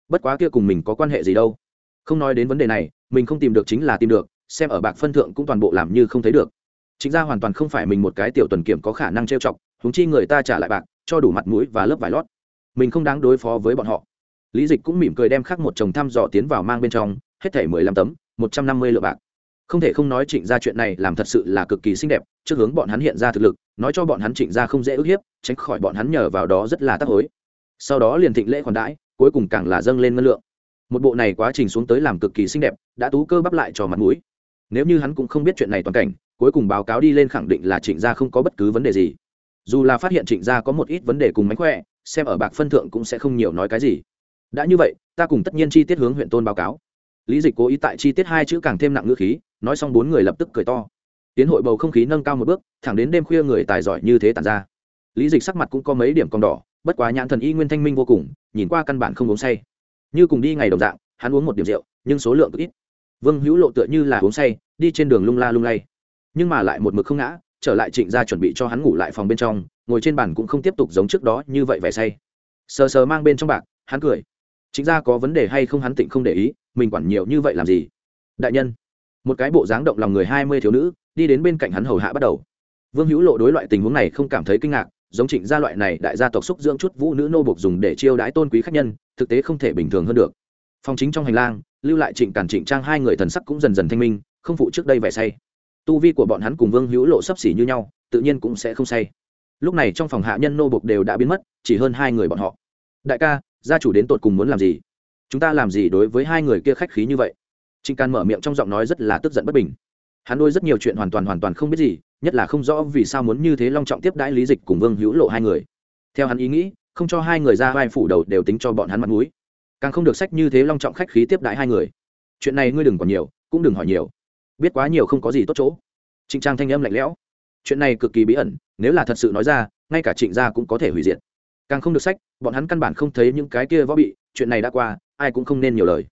Bất quá kia cùng mình có quan hệ gì đâu không nói đến vấn đề này, mình không tìm được chính là tìm được, xem ở bạc phân thượng cũng toàn bộ làm như không thấy được. Chính ra hoàn toàn không phải mình một cái tiểu tuần kiểm có khả năng trêu chọc húng chi người ta trả lại bạc, cho đủ mặt mũi và lớp vải lót. Mình không đáng đối phó với bọn họ. Lý dịch cũng mỉm cười đem khắc một chồng thăm dò tiến vào mang bên trong, hết thảy mười lăm tấm, một trăm năm mươi lượng bạc. Không thể không nói trịnh gia chuyện này làm thật sự là cực kỳ xinh đẹp, trước hướng bọn hắn hiện ra thực lực, nói cho bọn hắn trịnh gia không dễ ức hiếp, tránh khỏi bọn hắn nhờ vào đó rất là tắc hối. Sau đó liền thịnh lễ khoản đãi, cuối cùng càng là dâng lên ngân lượng một bộ này quá trình xuống tới làm cực kỳ xinh đẹp, đã tú cơ bắp lại cho mặt mũi. Nếu như hắn cũng không biết chuyện này toàn cảnh, cuối cùng báo cáo đi lên khẳng định là trịnh gia không có bất cứ vấn đề gì. Dù là phát hiện trịnh gia có một ít vấn đề cùng mánh khỏe, xem ở bạc phân thượng cũng sẽ không nhiều nói cái gì. Đã như vậy, ta cùng tất nhiên chi tiết hướng huyện tôn báo cáo. Lý dịch cố ý tại chi tiết hai chữ càng thêm nặng ngữ khí, nói xong bốn người lập tức cười to. Tiến hội bầu không khí nâng cao một bước, thẳng đến đêm khuya người tài giỏi như thế tàn ra. Lý dịch sắc mặt cũng có mấy điểm còn đỏ, bất quá nhãn thần y nguyên thanh minh vô cùng, nhìn qua căn bản không uống say như cùng đi ngày đồng dạng, hắn uống một điểm rượu, nhưng số lượng cực ít. Vương hữu lộ tựa như là uống say, đi trên đường lung la lung lay. Nhưng mà lại một mực không ngã, trở lại trịnh ra chuẩn bị cho hắn ngủ lại phòng bên trong, ngồi trên bàn cũng không tiếp tục giống trước đó như vậy vẻ say. Sờ sờ mang bên trong bạc, hắn cười. Trịnh ra có vấn đề hay không hắn tịnh không để ý, mình quản nhiều như vậy làm gì? Đại nhân, một cái bộ dáng động lòng người hai mươi thiếu nữ, đi đến bên cạnh hắn hầu hạ bắt đầu. Vương hữu lộ đối loại tình huống này không cảm thấy kinh ngạc giống trịnh gia loại này đại gia tộc xúc dưỡng chút vũ nữ nô bộc dùng để chiêu đãi tôn quý khách nhân, thực tế không thể bình thường hơn được. Phòng chính trong hành lang, lưu lại trịnh cản trịnh trang hai người thần sắc cũng dần dần thanh minh, không phụ trước đây vẻ say. Tu vi của bọn hắn cùng vương hữu lộ sấp xỉ như nhau, tự nhiên cũng sẽ không say. Lúc này trong phòng hạ nhân nô bộc đều đã biến mất, chỉ hơn hai người bọn họ. Đại ca, gia chủ đến tột cùng muốn làm gì? Chúng ta làm gì đối với hai người kia khách khí như vậy? Trịnh can mở miệng trong giọng nói rất là tức giận bất bình hắn đôi rất nhiều chuyện hoàn toàn hoàn toàn không biết gì, nhất là không rõ vì sao muốn như thế long trọng tiếp đãi lý dịch cùng vương hữu lộ hai người. Theo hắn ý nghĩ, không cho hai người ra vai phủ đầu đều tính cho bọn hắn mặt mũi. Càng không được sách như thế long trọng khách khí tiếp đãi hai người. Chuyện này ngươi đừng còn nhiều, cũng đừng hỏi nhiều. Biết quá nhiều không có gì tốt chỗ. Trịnh trang thanh âm lạnh lẽo. Chuyện này cực kỳ bí ẩn, nếu là thật sự nói ra, ngay cả trịnh gia cũng có thể hủy diệt. Càng không được sách, bọn hắn căn bản không thấy những cái kia võ bị, chuyện này đã qua, ai cũng không nên nhiều lời.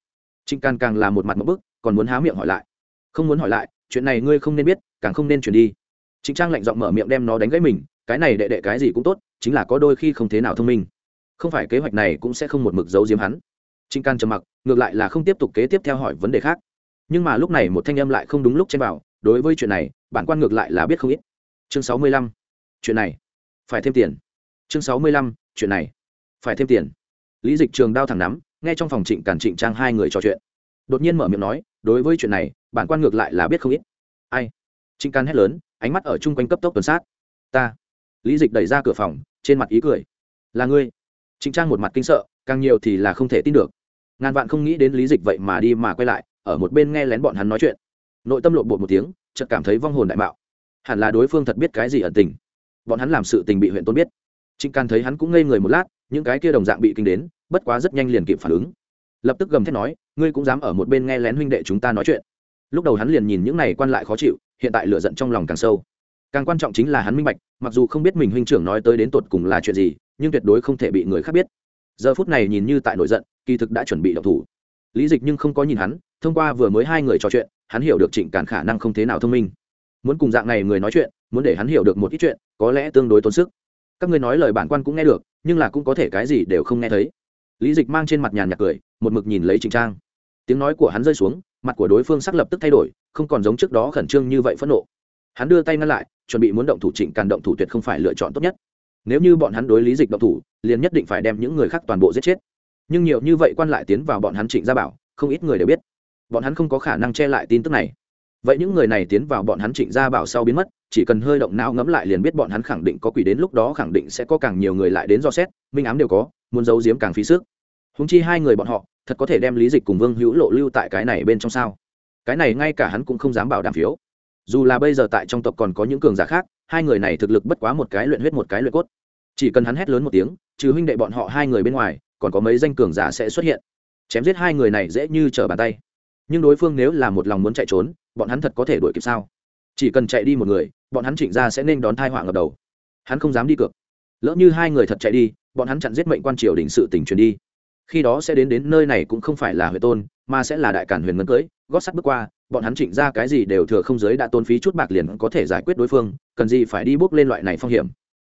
Trịnh can càng là một mặt một bức, còn muốn há miệng hỏi lại. Không muốn hỏi lại chuyện này ngươi không nên biết càng không nên chuyển đi. Trịnh trang lạnh giọng mở miệng đem nó đánh gãy mình cái này đệ đệ cái gì cũng tốt chính là có đôi khi không thế nào thông minh. Không phải kế hoạch này cũng sẽ không một mực giấu giếm hắn. Trịnh can trầm mặc ngược lại là không tiếp tục kế tiếp theo hỏi vấn đề khác. Nhưng mà lúc này một thanh âm lại không đúng lúc trên bảo, đối với chuyện này bản quan ngược lại là biết không ít. Chương sáu mươi lăm chuyện này. Phải thêm tiền. Chương sáu mươi lăm chuyện này. Phải thêm tiền. Lý dịch trường đao thẳng nắm nghe trong phòng trịnh cản trịnh trang hai người trò chuyện đột nhiên mở miệng nói, đối với chuyện này, bản quan ngược lại là biết không ít. Ai? Trịnh can hét lớn, ánh mắt ở chung quanh cấp tốc tuần sát. Ta. Lý dịch đẩy ra cửa phòng, trên mặt ý cười. Là ngươi. Trịnh trang một mặt kinh sợ, càng nhiều thì là không thể tin được. Ngàn vạn không nghĩ đến lý dịch vậy mà đi mà quay lại, ở một bên nghe lén bọn hắn nói chuyện. Nội tâm lộn bột một tiếng, chợt cảm thấy vong hồn đại mạo. Hẳn là đối phương thật biết cái gì ẩn tình. Bọn hắn làm sự tình bị huyện tôn biết. Trịnh can thấy hắn cũng ngây người một lát, những cái kia đồng dạng bị kinh đến, bất quá rất nhanh liền kịp phản ứng lập tức gầm thét nói, ngươi cũng dám ở một bên nghe lén huynh đệ chúng ta nói chuyện. Lúc đầu hắn liền nhìn những này quan lại khó chịu, hiện tại lửa giận trong lòng càng sâu. Càng quan trọng chính là hắn minh bạch, mặc dù không biết mình huynh trưởng nói tới đến tột cùng là chuyện gì, nhưng tuyệt đối không thể bị người khác biết. Giờ phút này nhìn như tại nổi giận, kỳ thực đã chuẩn bị động thủ. Lý dịch nhưng không có nhìn hắn, thông qua vừa mới hai người trò chuyện, hắn hiểu được trịnh càn khả năng không thế nào thông minh. Muốn cùng dạng này người nói chuyện, muốn để hắn hiểu được một ít chuyện, có lẽ tương đối tốn sức. Các ngươi nói lời bản quan cũng nghe được, nhưng là cũng có thể cái gì đều không nghe thấy. Lý dịch mang trên mặt nhàn nhạt cười một mực nhìn lấy trịnh trang. Tiếng nói của hắn rơi xuống, mặt của đối phương sắc lập tức thay đổi, không còn giống trước đó khẩn trương như vậy phẫn nộ. Hắn đưa tay ngăn lại, chuẩn bị muốn động thủ trịnh càn động thủ tuyệt không phải lựa chọn tốt nhất. Nếu như bọn hắn đối lý dịch động thủ, liền nhất định phải đem những người khác toàn bộ giết chết. Nhưng nhiều như vậy quan lại tiến vào bọn hắn trịnh gia bảo, không ít người đều biết. Bọn hắn không có khả năng che lại tin tức này. Vậy những người này tiến vào bọn hắn trịnh gia bảo sau biến mất, chỉ cần hơi động não ngẫm lại liền biết bọn hắn khẳng định có quỷ đến lúc đó khẳng định sẽ có càng nhiều người lại đến do xét, minh ám đều có, muốn giấu giếm càng phí sức. Húng chi hai người bọn họ thật có thể đem lý dịch cùng vương hữu lộ lưu tại cái này bên trong sao? Cái này ngay cả hắn cũng không dám bảo đảm phiếu. Dù là bây giờ tại trong tộc còn có những cường giả khác, hai người này thực lực bất quá một cái luyện huyết một cái luyện cốt. Chỉ cần hắn hét lớn một tiếng, trừ huynh đệ bọn họ hai người bên ngoài, còn có mấy danh cường giả sẽ xuất hiện. Chém giết hai người này dễ như trở bàn tay. Nhưng đối phương nếu là một lòng muốn chạy trốn, bọn hắn thật có thể đuổi kịp sao? Chỉ cần chạy đi một người, bọn hắn trịnh ra sẽ nên đón thai họa ngập đầu. Hắn không dám đi cược. Lỡ như hai người thật chạy đi, bọn hắn chặn giết mệnh quan triều đình sự tỉnh truyền đi khi đó sẽ đến đến nơi này cũng không phải là huệ tôn, mà sẽ là đại cản huyền ngân cưới, gót sắt bước qua, bọn hắn trịnh ra cái gì đều thừa không giới đã tôn phí chút bạc liền có thể giải quyết đối phương, cần gì phải đi bước lên loại này phong hiểm.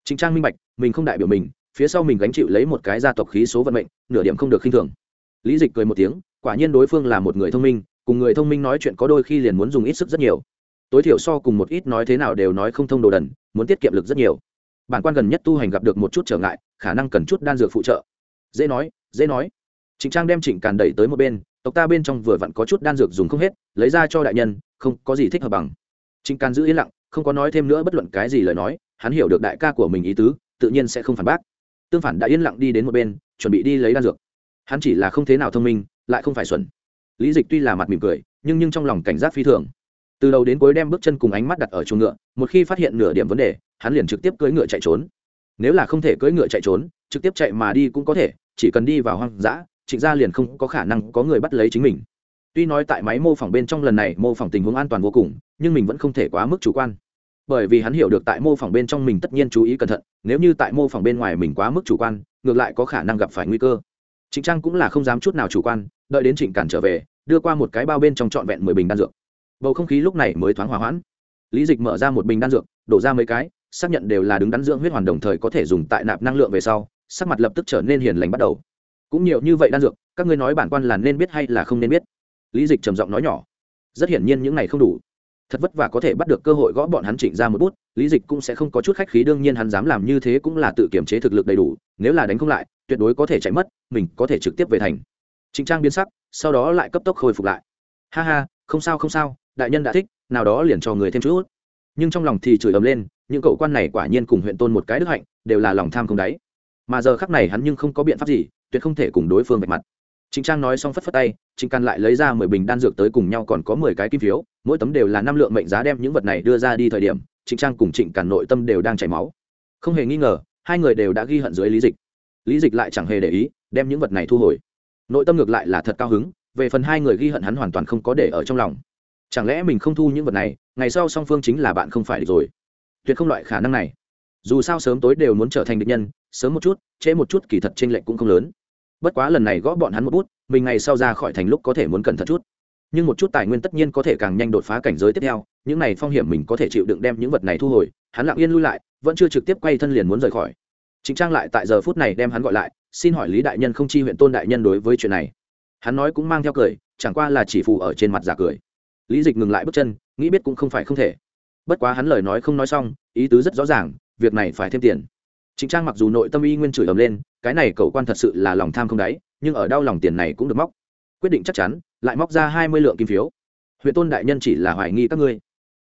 Chính trang minh bạch, mình không đại biểu mình, phía sau mình gánh chịu lấy một cái gia tộc khí số vận mệnh, nửa điểm không được khinh thường. Lý dịch cười một tiếng, quả nhiên đối phương là một người thông minh, cùng người thông minh nói chuyện có đôi khi liền muốn dùng ít sức rất nhiều. Tối thiểu so cùng một ít nói thế nào đều nói không thông đồ đần, muốn tiết kiệm lực rất nhiều. Bản quan gần nhất tu hành gặp được một chút trở ngại, khả năng cần chút đan dược phụ trợ dễ nói dễ nói. Trịnh trang đem trịnh càn đẩy tới một bên, tộc ta bên trong vừa vặn có chút đan dược dùng không hết, lấy ra cho đại nhân, không có gì thích hợp bằng. Trịnh càn giữ yên lặng, không có nói thêm nữa bất luận cái gì lời nói, hắn hiểu được đại ca của mình ý tứ, tự nhiên sẽ không phản bác. Tương phản đã yên lặng đi đến một bên, chuẩn bị đi lấy đan dược. Hắn chỉ là không thế nào thông minh, lại không phải xuẩn. Lý dịch tuy là mặt mỉm cười, nhưng nhưng trong lòng cảnh giác phi thường. Từ đầu đến cuối đem bước chân cùng ánh mắt đặt ở chuồng ngựa, một khi phát hiện nửa điểm vấn đề, hắn liền trực tiếp cưỡi ngựa chạy trốn. Nếu là không thể cưỡi ngựa chạy trốn trực tiếp chạy mà đi cũng có thể, chỉ cần đi vào hoang dã, trịnh gia liền không có khả năng có người bắt lấy chính mình. Tuy nói tại máy mô phỏng bên trong lần này mô phỏng tình huống an toàn vô cùng, nhưng mình vẫn không thể quá mức chủ quan. Bởi vì hắn hiểu được tại mô phỏng bên trong mình tất nhiên chú ý cẩn thận, nếu như tại mô phỏng bên ngoài mình quá mức chủ quan, ngược lại có khả năng gặp phải nguy cơ. Trịnh trang cũng là không dám chút nào chủ quan, đợi đến trịnh cản trở về, đưa qua một cái bao bên trong trọn vẹn mười bình đan dược. Bầu không khí lúc này mới thoáng hòa hoãn. Lý dịch mở ra một bình đan dược, đổ ra mấy cái, xác nhận đều là đứng đắn dưỡng huyết hoàn đồng thời có thể dùng tại nạp năng lượng về sau sắc mặt lập tức trở nên hiền lành bắt đầu. Cũng nhiều như vậy đan dược, các ngươi nói bản quan là nên biết hay là không nên biết? Lý dịch trầm giọng nói nhỏ. Rất hiển nhiên những này không đủ. Thật vất vả có thể bắt được cơ hội gõ bọn hắn chỉnh ra một bút, lý dịch cũng sẽ không có chút khách khí, đương nhiên hắn dám làm như thế cũng là tự kiểm chế thực lực đầy đủ, nếu là đánh không lại, tuyệt đối có thể chạy mất, mình có thể trực tiếp về thành. Trịnh trang biến sắc, sau đó lại cấp tốc khôi phục lại. Ha ha, không sao không sao, đại nhân đã thích, nào đó liền cho người thêm chút. Nhưng trong lòng thì chửi ầm lên, những cậu quan này quả nhiên cùng huyện tôn một cái đức hạnh, đều là lòng tham không đáy mà giờ khắc này hắn nhưng không có biện pháp gì tuyệt không thể cùng đối phương vạch mặt Trịnh Trang nói xong phất phất tay, Trịnh Can lại lấy ra mười bình đan dược tới cùng nhau còn có mười cái kim phiếu, mỗi tấm đều là năm lượng mệnh giá đem những vật này đưa ra đi thời điểm, Trịnh Trang cùng Trịnh Càn nội tâm đều đang chảy máu. Không hề nghi ngờ, hai người đều đã ghi hận dưới Lý Dịch. Lý Dịch lại chẳng hề để ý, đem những vật này thu hồi. Nội tâm ngược lại là thật cao hứng, về phần hai người ghi hận hắn hoàn toàn không có để ở trong lòng. Chẳng lẽ mình không thu những vật này, ngày sau song phương chính là bạn không phải rồi? Tuyệt không loại khả năng này. Dù sao sớm tối đều muốn trở thành địch nhân, sớm một chút, trễ một chút kỳ thật chênh lệch cũng không lớn. Bất quá lần này gõ bọn hắn một bút mình ngày sau ra khỏi thành lúc có thể muốn cẩn thận chút. Nhưng một chút tài nguyên tất nhiên có thể càng nhanh đột phá cảnh giới tiếp theo những này phong hiểm mình có thể chịu đựng đem những vật này thu hồi hắn lặng yên lui lại vẫn chưa trực tiếp quay thân liền muốn rời khỏi. Chính trang lại tại giờ phút này đem hắn gọi lại xin hỏi lý đại nhân không chi huyện tôn đại nhân đối với chuyện này. Hắn nói cũng mang theo cười chẳng qua là chỉ phù ở trên mặt giả cười. Lý dịch ngừng lại bước chân nghĩ biết cũng không phải không thể. Bất quá hắn lời nói không nói xong ý tứ rất rõ ràng việc này phải thêm tiền Trịnh Trang mặc dù nội tâm y nguyên chửi ầm lên, cái này cầu quan thật sự là lòng tham không đáy, nhưng ở đau lòng tiền này cũng được móc. Quyết định chắc chắn, lại móc ra hai mươi lượng kim phiếu. Huyện Tôn đại nhân chỉ là hoài nghi các ngươi.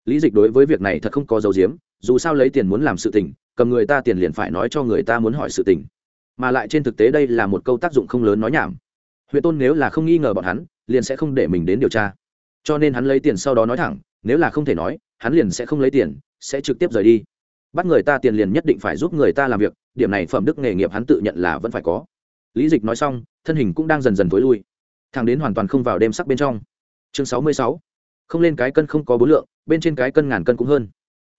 Lý Dịch đối với việc này thật không có dấu diếm, dù sao lấy tiền muốn làm sự tình, cầm người ta tiền liền phải nói cho người ta muốn hỏi sự tình. Mà lại trên thực tế đây là một câu tác dụng không lớn nói nhảm. Huyện Tôn nếu là không nghi ngờ bọn hắn, liền sẽ không để mình đến điều tra. Cho nên hắn lấy tiền sau đó nói thẳng, nếu là không thể nói, hắn liền sẽ không lấy tiền, sẽ trực tiếp rời đi bắt người ta tiền liền nhất định phải giúp người ta làm việc, điểm này phẩm đức nghề nghiệp hắn tự nhận là vẫn phải có. Lý dịch nói xong, thân hình cũng đang dần dần t ố i lui. Thằng đến hoàn toàn không vào đêm sắc bên trong. Chương sáu mươi sáu. Không lên cái cân không có bố lượng, bên trên cái cân ngàn cân cũng hơn.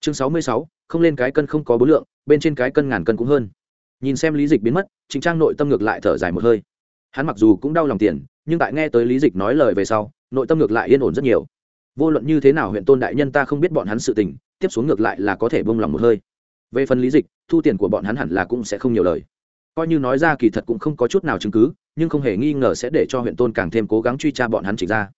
Chương sáu mươi sáu. Không lên cái cân không có bố lượng, bên trên cái cân ngàn cân cũng hơn. Nhìn xem lý dịch biến mất chính trang nội tâm ngược lại thở dài một hơi. Hắn mặc dù cũng đau lòng tiền, nhưng tại nghe tới lý dịch nói lời về sau, nội tâm ngược lại yên ổn rất nhiều. Vô luận như thế nào huyện tôn đại nhân ta không biết bọn hắn sự tình tiếp xuống ngược lại là có thể bông lòng một hơi. Về phần lý dịch, thu tiền của bọn hắn hẳn là cũng sẽ không nhiều lời. Coi như nói ra kỳ thật cũng không có chút nào chứng cứ, nhưng không hề nghi ngờ sẽ để cho huyện tôn càng thêm cố gắng truy tra bọn hắn chỉ ra.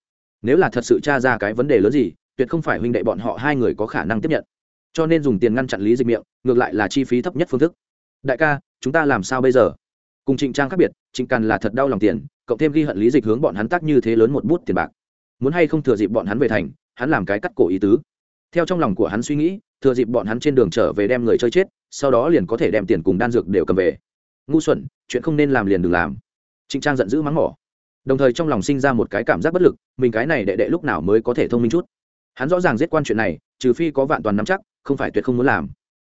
Nếu là thật sự tra ra cái vấn đề lớn gì, tuyệt không phải huynh đệ bọn họ hai người có khả năng tiếp nhận. Cho nên dùng tiền ngăn chặn lý dịch miệng, ngược lại là chi phí thấp nhất phương thức. Đại ca, chúng ta làm sao bây giờ? Cùng trịnh trang khác biệt, trịnh càn là thật đau lòng tiền, cộng thêm ghi hận lý dịch hướng bọn hắn tác như thế lớn một bút tiền bạc. Muốn hay không thừa dịp bọn hắn về thành, hắn làm cái cắt cổ ý tứ theo trong lòng của hắn suy nghĩ, thừa dịp bọn hắn trên đường trở về đem người chơi chết, sau đó liền có thể đem tiền cùng đan dược đều cầm về. Ngu xuẩn, chuyện không nên làm liền đừng làm. Trịnh trang giận dữ mắng mỏ. Đồng thời trong lòng sinh ra một cái cảm giác bất lực, mình cái này đệ đệ lúc nào mới có thể thông minh chút? Hắn rõ ràng giết quan chuyện này, trừ phi có vạn toàn nắm chắc, không phải tuyệt không muốn làm.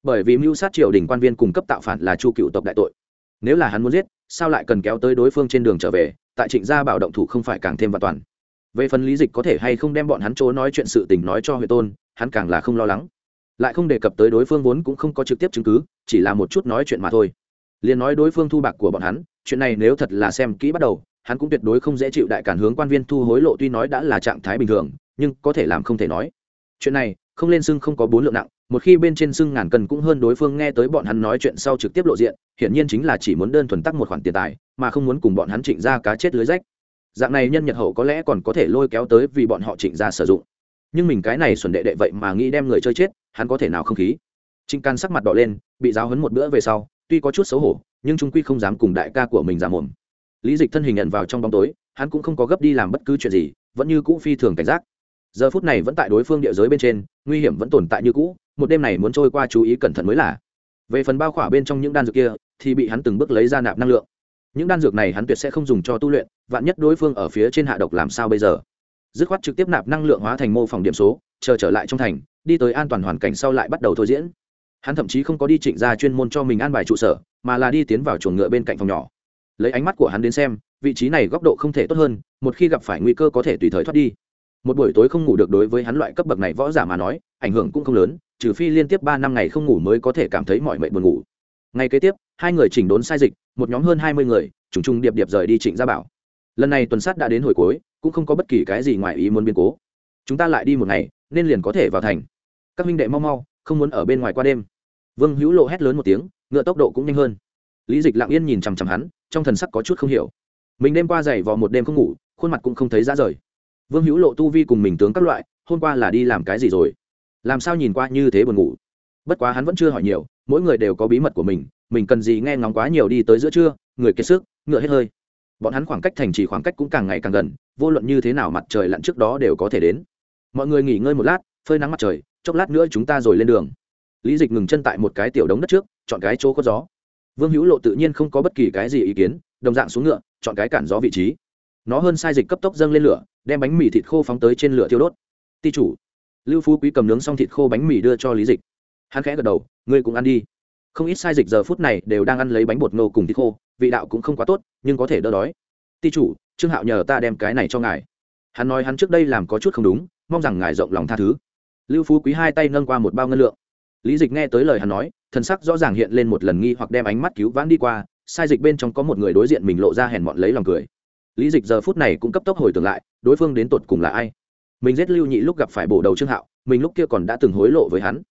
Bởi vì mưu sát triều đình quan viên cung cấp tạo phản là chu cựu tộc đại tội. Nếu là hắn muốn giết, sao lại cần kéo tới đối phương trên đường trở về? Tại trịnh gia bảo động thủ không phải càng thêm vạn toàn về phần lý dịch có thể hay không đem bọn hắn chỗ nói chuyện sự tình nói cho huệ tôn, hắn càng là không lo lắng. Lại không đề cập tới đối phương vốn cũng không có trực tiếp chứng cứ, chỉ là một chút nói chuyện mà thôi. Liền nói đối phương thu bạc của bọn hắn, chuyện này nếu thật là xem kỹ bắt đầu, hắn cũng tuyệt đối không dễ chịu đại cản hướng quan viên thu hối lộ tuy nói đã là trạng thái bình thường, nhưng có thể làm không thể nói. Chuyện này, không lên xưng không có bốn lượng nặng, một khi bên trên xưng ngàn cân cũng hơn đối phương nghe tới bọn hắn nói chuyện sau trực tiếp lộ diện, hiển nhiên chính là chỉ muốn đơn thuần tắc một khoản tiền tài, mà không muốn cùng bọn hắn trịnh ra cá chết lưới rách dạng này nhân nhật hậu có lẽ còn có thể lôi kéo tới vì bọn họ trịnh ra sử dụng. Nhưng mình cái này xuẩn đệ đệ vậy mà nghĩ đem người chơi chết, hắn có thể nào không khí? Trịnh can sắc mặt đỏ lên, bị giáo hấn một bữa về sau, tuy có chút xấu hổ, nhưng trung quy không dám cùng đại ca của mình giả mồm. Lý dịch thân hình nhận vào trong bóng tối, hắn cũng không có gấp đi làm bất cứ chuyện gì, vẫn như cũ phi thường cảnh giác. Giờ phút này vẫn tại đối phương địa giới bên trên, nguy hiểm vẫn tồn tại như cũ, một đêm này muốn trôi qua chú ý cẩn thận mới là. Về phần bao khỏa bên trong những đan dược kia, thì bị hắn từng bước lấy ra nạp năng lượng những đan dược này hắn tuyệt sẽ không dùng cho tu luyện, vạn nhất đối phương ở phía trên hạ độc làm sao bây giờ? Dứt khoát trực tiếp nạp năng lượng hóa thành mô phỏng điểm số, chờ trở lại trong thành, đi tới an toàn hoàn cảnh sau lại bắt đầu thôi diễn. Hắn thậm chí không có đi trịnh ra chuyên môn cho mình an bài trụ sở, mà là đi tiến vào chuồng ngựa bên cạnh phòng nhỏ. Lấy ánh mắt của hắn đến xem, vị trí này góc độ không thể tốt hơn, một khi gặp phải nguy cơ có thể tùy thời thoát đi. Một buổi tối không ngủ được đối với hắn loại cấp bậc này võ giả mà nói, ảnh hưởng cũng không lớn, trừ phi liên tiếp ba năm ngày không ngủ mới có thể cảm thấy mọi mệnh buồn ngủ ngày kế tiếp, hai người chỉnh đốn sai dịch, một nhóm hơn hai mươi người, trùng trùng điệp điệp rời đi trịnh gia bảo. Lần này tuần sát đã đến hồi cuối, cũng không có bất kỳ cái gì ngoài ý muốn biến cố. Chúng ta lại đi một ngày, nên liền có thể vào thành. Các minh đệ mau mau, không muốn ở bên ngoài qua đêm. Vương hữu lộ hét lớn một tiếng, ngựa tốc độ cũng nhanh hơn. Lý dịch lặng yên nhìn chằm chằm hắn, trong thần sắc có chút không hiểu. Mình đêm qua dày vò một đêm không ngủ, khuôn mặt cũng không thấy ra rời. Vương hữu lộ tu vi cùng mình tướng các loại, hôm qua là đi làm cái gì rồi? Làm sao nhìn qua như thế buồn ngủ? Bất quá hắn vẫn chưa hỏi nhiều mỗi người đều có bí mật của mình mình cần gì nghe ngóng quá nhiều đi tới giữa trưa, người kiệt sức, ngựa hết hơi. Bọn hắn khoảng cách thành trì khoảng cách cũng càng ngày càng gần, vô luận như thế nào mặt trời lặn trước đó đều có thể đến. Mọi người nghỉ ngơi một lát, phơi nắng mặt trời, chốc lát nữa chúng ta rồi lên đường. Lý dịch ngừng chân tại một cái tiểu đống đất trước, chọn cái chỗ có gió. Vương hữu lộ tự nhiên không có bất kỳ cái gì ý kiến, đồng dạng xuống ngựa, chọn cái cản gió vị trí. Nó hơn sai dịch cấp tốc dâng lên lửa, đem bánh mì thịt khô phóng tới trên lửa thiêu đốt. Ti chủ. Lưu phú quý cầm nướng xong thịt khô bánh mì đưa cho lý dịch hắn khẽ gật đầu, ngươi cũng ăn đi. Không ít sai dịch giờ phút này đều đang ăn lấy bánh bột ngô cùng thịt khô, vị đạo cũng không quá tốt, nhưng có thể đỡ đói. Ti chủ, trương hạo nhờ ta đem cái này cho ngài. Hắn nói hắn trước đây làm có chút không đúng, mong rằng ngài rộng lòng tha thứ. Lưu phú quý hai tay nâng qua một bao ngân lượng. Lý dịch nghe tới lời hắn nói, thần sắc rõ ràng hiện lên một lần nghi hoặc đem ánh mắt cứu vãn đi qua, sai dịch bên trong có một người đối diện mình lộ ra hèn mọn lấy lòng cười. Lý dịch giờ phút này cũng cấp tốc hồi tưởng lại, đối phương đến tột cùng là ai. Mình giết lưu nhị lúc gặp phải bổ đầu trương hạo, mình lúc kia còn đã từng hối lộ với hắn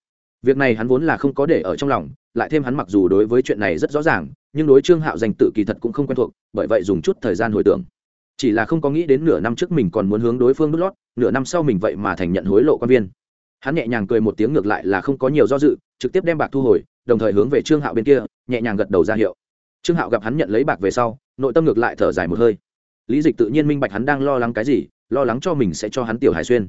việc này hắn vốn là không có để ở trong lòng, lại thêm hắn mặc dù đối với chuyện này rất rõ ràng, nhưng đối trương hạo danh tự kỳ thật cũng không quen thuộc, bởi vậy dùng chút thời gian hồi tưởng. Chỉ là không có nghĩ đến nửa năm trước mình còn muốn hướng đối phương đút lót, nửa năm sau mình vậy mà thành nhận hối lộ quan viên. Hắn nhẹ nhàng cười một tiếng ngược lại là không có nhiều do dự, trực tiếp đem bạc thu hồi, đồng thời hướng về trương hạo bên kia, nhẹ nhàng gật đầu ra hiệu. Trương hạo gặp hắn nhận lấy bạc về sau, nội tâm ngược lại thở dài một hơi. Lý dịch tự nhiên minh bạch hắn đang lo lắng cái gì, lo lắng cho mình sẽ cho hắn tiểu hải xuyên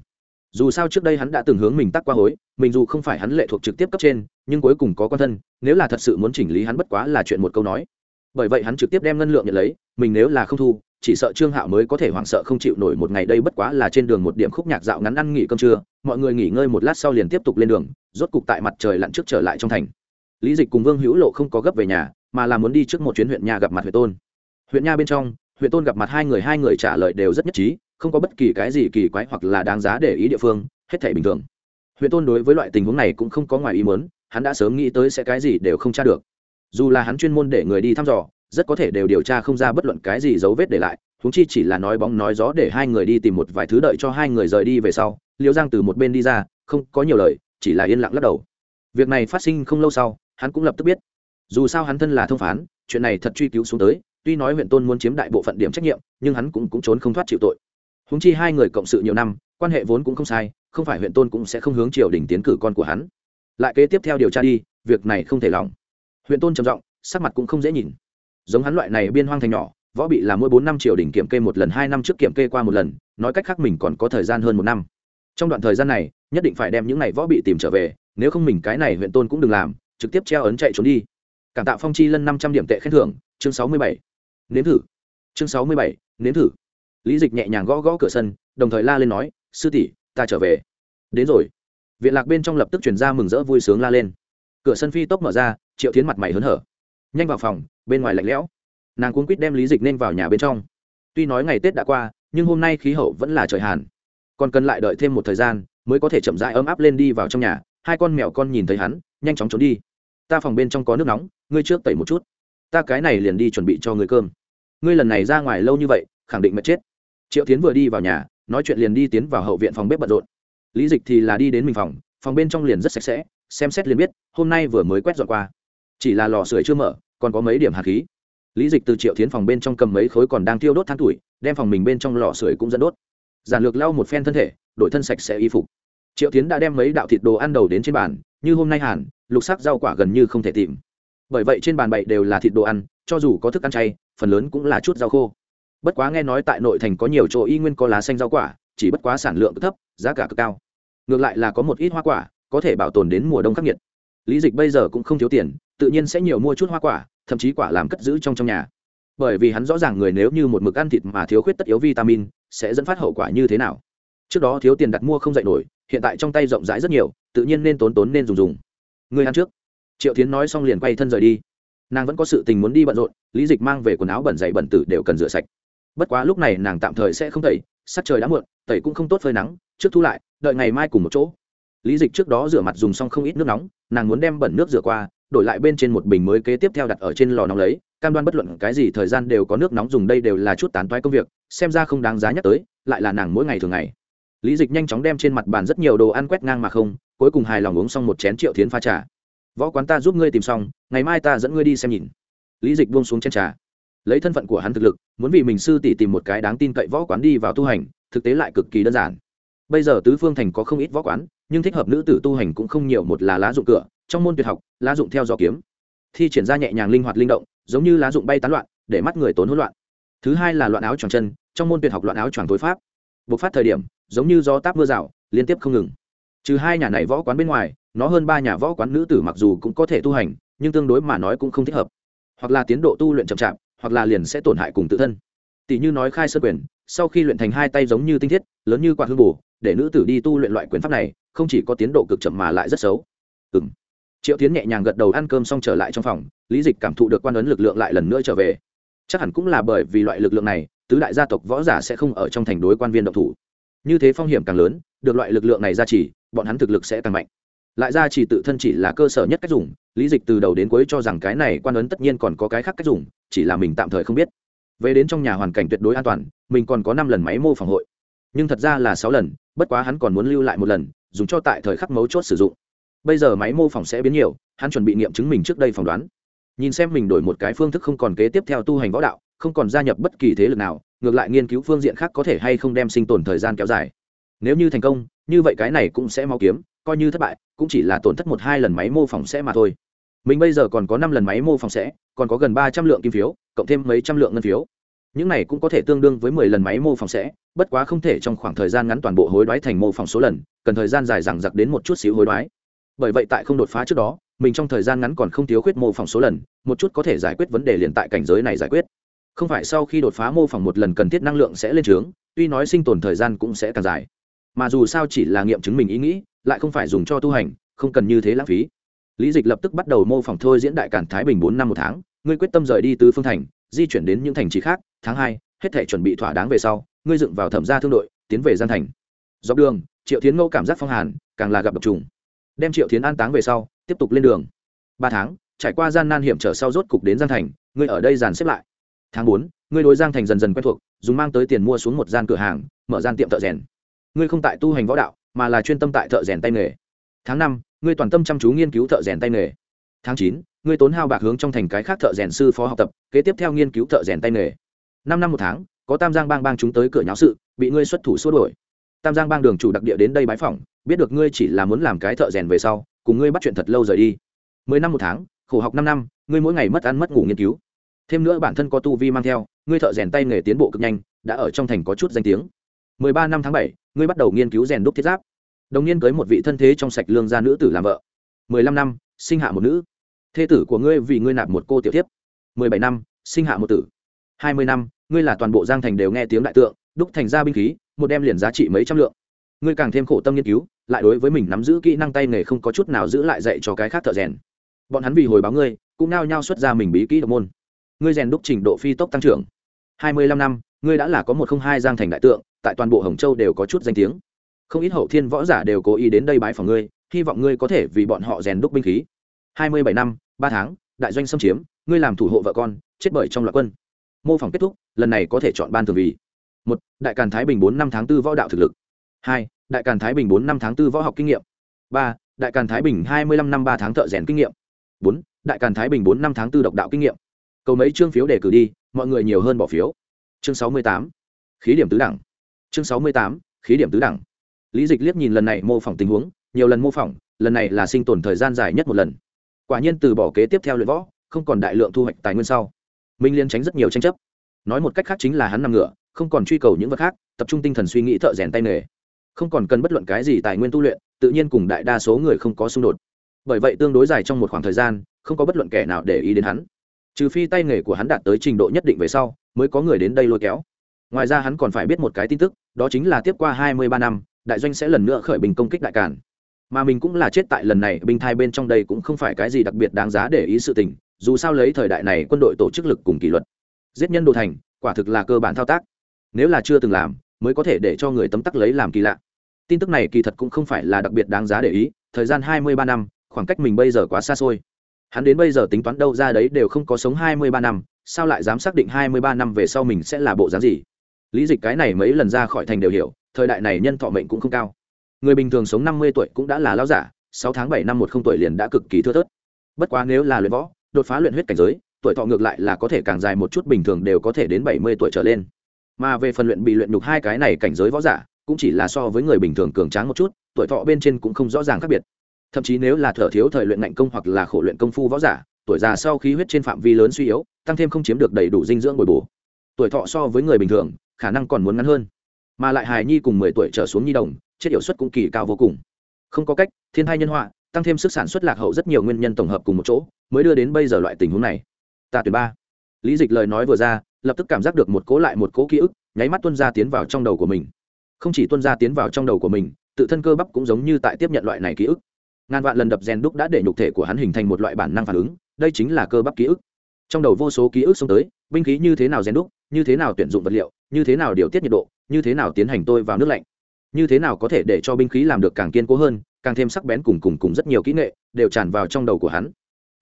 dù sao trước đây hắn đã từng hướng mình tắc qua hối, mình dù không phải hắn lệ thuộc trực tiếp cấp trên, nhưng cuối cùng có con thân, nếu là thật sự muốn chỉnh lý hắn bất quá là chuyện một câu nói. Bởi vậy hắn trực tiếp đem ngân lượng nhận lấy, mình nếu là không thu, chỉ sợ trương hạo mới có thể hoảng sợ không chịu nổi một ngày đây bất quá là trên đường một điểm khúc nhạc dạo ngắn ăn nghỉ cơm trưa, mọi người nghỉ ngơi một lát sau liền tiếp tục lên đường, rốt cục tại mặt trời lặn trước trở lại trong thành. Lý dịch cùng vương hữu lộ không có gấp về nhà, mà là muốn đi trước một chuyến huyện nhà gặp mặt huyện tôn. Huyện nha bên trong huyện tôn gặp mặt hai người hai người trả lời đều rất nhất trí không có bất kỳ cái gì kỳ quái hoặc là đáng giá để ý địa phương hết thể bình thường. Huyện tôn đối với loại tình huống này cũng không có ngoài ý muốn hắn đã sớm nghĩ tới sẽ cái gì đều không tra được. Dù là hắn chuyên môn để người đi thăm dò rất có thể đều điều tra không ra bất luận cái gì dấu vết để lại húng chi chỉ là nói bóng nói gió để hai người đi tìm một vài thứ đợi cho hai người rời đi về sau liêu giang từ một bên đi ra không có nhiều lời chỉ là yên lặng lắc đầu. Việc này phát sinh không lâu sau hắn cũng lập tức biết. Dù sao hắn thân là thông phán chuyện này thật truy cứu xuống tới tuy nói huyện tôn muốn chiếm đại bộ phận điểm trách nhiệm nhưng hắn cũng, cũng trốn không thoát chịu tội húng chi hai người cộng sự nhiều năm, quan hệ vốn cũng không sai, không phải huyện tôn cũng sẽ không hướng triều đình tiến cử con của hắn. Lại kế tiếp theo điều tra đi, việc này không thể lòng huyện tôn trầm giọng, sắc mặt cũng không dễ nhìn. Giống hắn loại này biên hoang thành nhỏ, võ bị là mỗi bốn năm triều đình kiểm kê một lần, hai năm trước kiểm kê qua một lần, nói cách khác mình còn có thời gian hơn một năm. Trong đoạn thời gian này, nhất định phải đem những này võ bị tìm trở về, nếu không mình cái này huyện tôn cũng đừng làm, trực tiếp treo ấn chạy trốn đi. Cảm tạo phong chi lân năm trăm điểm tệ khen thưởng, chương sáu mươi bảy. Nếm thử. Chương sáu mươi bảy, nếm thử lý dịch nhẹ nhàng gõ gõ cửa sân, đồng thời la lên nói, sư tỷ, ta trở về. Đến rồi. Viện lạc bên trong lập tức chuyển ra mừng rỡ vui sướng la lên. Cửa sân phi tốc mở ra, triệu tiến mặt mày hớn hở. Nhanh vào phòng, bên ngoài lạnh lẽo. Nàng cuốn quýt đem lý dịch nên vào nhà bên trong. Tuy nói ngày tết đã qua, nhưng hôm nay khí hậu vẫn là trời hàn. Còn cần lại đợi thêm một thời gian, mới có thể chậm rãi ấm áp lên đi vào trong nhà. Hai con mèo con nhìn thấy hắn, nhanh chóng trốn đi. Ta phòng bên trong có nước nóng, ngươi trước tẩy một chút. Ta cái này liền đi chuẩn bị cho ngươi cơm. Ngươi lần này ra ngoài lâu như vậy, khẳng định mất chết triệu tiến vừa đi vào nhà, nói chuyện liền đi tiến vào hậu viện phòng bếp bận rộn. Lý dịch thì là đi đến mình phòng phòng bên trong liền rất sạch sẽ, xem xét liền biết, hôm nay vừa mới quét dọn qua. Chỉ là lò sưởi chưa mở, còn có mấy điểm hạt khí. Lý dịch từ triệu tiến phòng bên trong cầm mấy khối còn đang tiêu đốt than tuổi, đem phòng mình bên trong lò sưởi cũng dẫn đốt. Giản lược lau một phen thân thể, đổi thân sạch sẽ y phục. Triệu tiến đã đem mấy đạo thịt đồ ăn đầu đến trên bàn, như hôm nay hàn, lục sắc rau quả gần như không thể tìm. Bởi vậy trên bàn bậy đều là thịt đồ ăn, cho dù có thức ăn chay, phần lớn cũng là chút rau khô bất quá nghe nói tại nội thành có nhiều chỗ y nguyên có lá xanh rau quả, chỉ bất quá sản lượng thấp, giá cả cực cao. Ngược lại là có một ít hoa quả, có thể bảo tồn đến mùa đông khắc nghiệt. Lý dịch bây giờ cũng không thiếu tiền, tự nhiên sẽ nhiều mua chút hoa quả, thậm chí quả làm cất giữ trong trong nhà. Bởi vì hắn rõ ràng người nếu như một mực ăn thịt mà thiếu khuyết tất yếu vitamin, sẽ dẫn phát hậu quả như thế nào? Trước đó thiếu tiền đặt mua không dạy nổi, hiện tại trong tay rộng rãi rất nhiều, tự nhiên nên tốn tốn nên dùng dùng. Người ăn trước. Triệu tiến nói xong liền quay thân rời đi. Nàng vẫn có sự tình muốn đi bận rộn, lý dịch mang về quần áo bẩn dày bẩn tử đều cần rửa sạch bất quá lúc này nàng tạm thời sẽ không tẩy, sắc trời đã muộn, tẩy cũng không tốt phơi nắng, trước thu lại, đợi ngày mai cùng một chỗ. Lý dịch trước đó rửa mặt dùng xong không ít nước nóng, nàng muốn đem bẩn nước rửa qua, đổi lại bên trên một bình mới kế tiếp theo đặt ở trên lò nóng lấy, cam đoan bất luận cái gì thời gian đều có nước nóng dùng đây đều là chút tán toái công việc, xem ra không đáng giá nhắc tới, lại là nàng mỗi ngày thường ngày. Lý dịch nhanh chóng đem trên mặt bàn rất nhiều đồ ăn quét ngang mà không, cuối cùng hài lòng uống xong một chén triệu thiến pha trà. Võ quán ta giúp ngươi tìm xong, ngày mai ta dẫn ngươi đi xem nhìn. Lý dịch buông xuống chén trà lấy thân phận của hắn thực lực, muốn vì mình sư tỷ tìm một cái đáng tin cậy võ quán đi vào tu hành, thực tế lại cực kỳ đơn giản. Bây giờ tứ phương thành có không ít võ quán, nhưng thích hợp nữ tử tu hành cũng không nhiều, một là lá dụng cửa, trong môn tuyệt học, lá dụng theo dò kiếm. Thi triển ra nhẹ nhàng linh hoạt linh động, giống như lá dụng bay tán loạn, để mắt người tốn hỗn loạn. Thứ hai là loạn áo choàng chân, trong môn tuyệt học loạn áo choàng tối pháp. Bộc phát thời điểm, giống như gió táp mưa rào, liên tiếp không ngừng. Trừ hai nhà này võ quán bên ngoài, nó hơn ba nhà võ quán nữ tử mặc dù cũng có thể tu hành, nhưng tương đối mà nói cũng không thích hợp. Hoặc là tiến độ tu luyện chậm chạp hoặc là liền sẽ tổn hại cùng tự thân. Tỷ như nói khai sơ quyền, sau khi luyện thành hai tay giống như tinh thiết, lớn như quạt hương bù để nữ tử đi tu luyện loại quyền pháp này, không chỉ có tiến độ cực chậm mà lại rất xấu. Ừ m triệu tiến nhẹ nhàng gật đầu ăn cơm xong trở lại trong phòng, lý dịch cảm thụ được quan ấn lực lượng lại lần nữa trở về. Chắc hẳn cũng là bởi vì loại lực lượng này, tứ đại gia tộc võ giả sẽ không ở trong thành đối quan viên độc thủ. Như thế phong hiểm càng lớn, được loại lực lượng này ra chỉ bọn hắn thực lực sẽ càng mạnh lại ra chỉ tự thân chỉ là cơ sở nhất cách dùng, lý dịch từ đầu đến cuối cho rằng cái này quan ấn tất nhiên còn có cái khác cách dùng, chỉ là mình tạm thời không biết. Về đến trong nhà hoàn cảnh tuyệt đối an toàn, mình còn có năm lần máy mô phỏng hội. Nhưng thật ra là sáu lần, bất quá hắn còn muốn lưu lại một lần, dùng cho tại thời khắc mấu chốt sử dụng. Bây giờ máy mô phỏng sẽ biến nhiều, hắn chuẩn bị nghiệm chứng mình trước đây phỏng đoán. Nhìn xem mình đổi một cái phương thức không còn kế tiếp theo tu hành võ đạo, không còn gia nhập bất kỳ thế lực nào, ngược lại nghiên cứu phương diện khác có thể hay không đem sinh tồn thời gian kéo dài. Nếu như thành công, như vậy cái này cũng sẽ mau kiếm coi như thất bại, cũng chỉ là tổn thất một hai lần máy mô phỏng sẽ mà thôi. Mình bây giờ còn có năm lần máy mô phỏng sẽ, còn có gần ba trăm lượng kim phiếu, cộng thêm mấy trăm lượng ngân phiếu. Những này cũng có thể tương đương với mười lần máy mô phỏng sẽ, bất quá không thể trong khoảng thời gian ngắn toàn bộ hối đoái thành mô phỏng số lần, cần thời gian dài dằng dặc đến một chút xíu hối đoái. Bởi vậy tại không đột phá trước đó, mình trong thời gian ngắn còn không thiếu khuyết mô phỏng số lần, một chút có thể giải quyết vấn đề liền tại cảnh giới này giải quyết. Không phải sau khi đột phá mô phỏng một lần cần thiết năng lượng sẽ lên trướng, tuy nói sinh tồn thời gian cũng sẽ càng dài mà dù sao chỉ là nghiệm chứng mình ý nghĩ, lại không phải dùng cho tu hành, không cần như thế lãng phí. Lý dịch lập tức bắt đầu mô phỏng thôi diễn đại cản thái bình bốn năm một tháng, ngươi quyết tâm rời đi từ phương thành, di chuyển đến những thành trì khác, tháng hai, hết thể chuẩn bị thỏa đáng về sau, ngươi dựng vào thẩm gia thương đội, tiến về gian thành. Dọc đường, triệu tiến ngẫu cảm giác phong hàn, càng là gặp độc trùng. Đem triệu tiến an táng về sau, tiếp tục lên đường. Ba tháng, trải qua gian nan hiểm trở sau rốt cục đến gian thành, ngươi ở đây dàn xếp lại. Tháng bốn, ngươi đối giang thành dần dần quen thuộc, dùng mang tới tiền mua xuống một gian cửa hàng, mở gian tiệm thợ rèn ngươi không tại tu hành võ đạo, mà là chuyên tâm tại thợ rèn tay nghề. Tháng năm, ngươi toàn tâm chăm chú nghiên cứu thợ rèn tay nghề. Tháng chín, ngươi tốn hao bạc hướng trong thành cái khác thợ rèn sư phó học tập, kế tiếp theo nghiên cứu thợ rèn tay nghề. Năm năm một tháng, có tam giang bang bang chúng tới cửa nháo sự, bị ngươi xuất thủ xua đuổi. Tam giang bang đường chủ đặc địa đến đây bái phỏng, biết được ngươi chỉ là muốn làm cái thợ rèn về sau, cùng ngươi bắt chuyện thật lâu rời đi. Mười năm một tháng, khổ học năm năm, ngươi mỗi ngày mất ăn mất ngủ nghiên cứu. Thêm nữa bản thân có tu vi mang theo, ngươi thợ rèn tay nghề tiến bộ cực nhanh, đã ở trong thành có chút danh tiếng mười ba năm tháng bảy, ngươi bắt đầu nghiên cứu rèn đúc thiết giáp. Đồng niên cưới một vị thân thế trong sạch lương gia nữ tử làm vợ. mười lăm năm, sinh hạ một nữ. Thê tử của ngươi vì ngươi nạp một cô tiểu thiếp. mười bảy năm, sinh hạ một tử. hai mươi năm, ngươi là toàn bộ giang thành đều nghe tiếng đại tượng, đúc thành ra binh khí, một đem liền giá trị mấy trăm lượng. Ngươi càng thêm khổ tâm nghiên cứu, lại đối với mình nắm giữ kỹ năng tay nghề không có chút nào giữ lại dạy cho cái khác thợ rèn. Bọn hắn vì hồi báo ngươi, cũng nao nhao xuất ra mình bí kỹ độc môn. Ngươi rèn đúc trình độ phi tốc tăng trưởng. hai mươi lăm năm, ngươi đã là có một không hai giang thành đại tượng tại toàn bộ hồng châu đều có chút danh tiếng. Không ít hậu thiên võ giả đều cố ý đến đây bái phòng ngươi, hy vọng ngươi có thể vì bọn họ rèn đúc binh khí. Hai mươi bảy năm, ba tháng, đại doanh xâm chiếm, ngươi làm thủ hộ vợ con, chết bởi trong loạt quân. Mô phỏng kết thúc, lần này có thể chọn ban thường vì. Một, đại càn thái bình bốn năm tháng tư võ đạo thực lực. Hai, đại càn thái bình bốn năm tháng tư võ học kinh nghiệm. Ba, đại càn thái bình hai mươi lăm năm ba tháng thợ rèn kinh nghiệm. Bốn, đại càn thái bình bốn năm tháng tư độc đạo kinh nghiệm. Cầu mấy chương phiếu để cử đi, mọi người nhiều hơn bỏ phiếu. Chương sáu mươi tám, khí điểm tứ đẳng chương sáu mươi tám, khí điểm tứ đẳng. Lý dịch liếc nhìn lần này mô phỏng tình huống, nhiều lần mô phỏng, lần này là sinh tồn thời gian dài nhất một lần. Quả nhiên từ bỏ kế tiếp theo luyện võ, không còn đại lượng thu hoạch tài nguyên sau. Minh liên tránh rất nhiều tranh chấp. Nói một cách khác chính là hắn nằm ngựa không còn truy cầu những vật khác, tập trung tinh thần suy nghĩ thợ rèn tay nghề. Không còn cần bất luận cái gì tài nguyên tu luyện, tự nhiên cùng đại đa số người không có xung đột. Bởi vậy tương đối dài trong một khoảng thời gian, không có bất luận kẻ nào để ý đến hắn. Trừ phi tay nghề của hắn đạt tới trình độ nhất định về sau, mới có người đến đây lôi kéo. Ngoài ra hắn còn phải biết một cái tin tức đó chính là tiếp qua hai mươi ba năm, đại doanh sẽ lần nữa khởi bình công kích đại cản mà mình cũng là chết tại lần này, binh thai bên trong đây cũng không phải cái gì đặc biệt đáng giá để ý sự tình, dù sao lấy thời đại này quân đội tổ chức lực cùng kỷ luật, giết nhân đồ thành, quả thực là cơ bản thao tác. Nếu là chưa từng làm, mới có thể để cho người tấm tắc lấy làm kỳ lạ. Tin tức này kỳ thật cũng không phải là đặc biệt đáng giá để ý, thời gian hai mươi ba năm, khoảng cách mình bây giờ quá xa xôi. Hắn đến bây giờ tính toán đâu ra đấy đều không có sống hai mươi ba năm, sao lại dám xác định hai mươi ba năm về sau mình sẽ là bộ dáng gì? Lý dịch cái này mấy lần ra khỏi thành đều hiểu, thời đại này nhân thọ mệnh cũng không cao. Người bình thường sống năm mươi tuổi cũng đã là lão giả, sáu tháng bảy năm một không tuổi liền đã cực kỳ thưa thớt. Bất quá nếu là luyện võ, đột phá luyện huyết cảnh giới, tuổi thọ ngược lại là có thể càng dài một chút bình thường đều có thể đến bảy mươi tuổi trở lên. Mà về phần luyện bị luyện nhục hai cái này cảnh giới võ giả, cũng chỉ là so với người bình thường cường tráng một chút, tuổi thọ bên trên cũng không rõ ràng khác biệt. Thậm chí nếu là thở thiếu thời luyện ngạnh công hoặc là khổ luyện công phu võ giả, tuổi già sau khí huyết trên phạm vi lớn suy yếu, tăng thêm không chiếm được đầy đủ dinh dưỡng bồi bổ. Tuổi thọ so với người bình thường khả năng còn muốn ngắn hơn. Mà lại hài nhi cùng mười tuổi trở xuống nhi đồng, chết hiệu suất cũng kỳ cao vô cùng. Không có cách, thiên thai nhân họa, tăng thêm sức sản xuất lạc hậu rất nhiều nguyên nhân tổng hợp cùng một chỗ, mới đưa đến bây giờ loại tình huống này. Ta tuyển ba. Lý dịch lời nói vừa ra, lập tức cảm giác được một cố lại một cố ký ức, nháy mắt tuân ra tiến vào trong đầu của mình. Không chỉ tuân ra tiến vào trong đầu của mình, tự thân cơ bắp cũng giống như tại tiếp nhận loại này ký ức. Ngàn vạn lần đập rèn đúc đã để nhục thể của hắn hình thành một loại bản năng phản ứng, đây chính là cơ bắp ký ức trong đầu vô số ký ức xông tới, binh khí như thế nào rèn đúc, như thế nào tuyển dụng vật liệu, như thế nào điều tiết nhiệt độ, như thế nào tiến hành tôi vào nước lạnh. Như thế nào có thể để cho binh khí làm được càng kiên cố hơn, càng thêm sắc bén cùng cùng cùng rất nhiều kỹ nghệ, đều tràn vào trong đầu của hắn.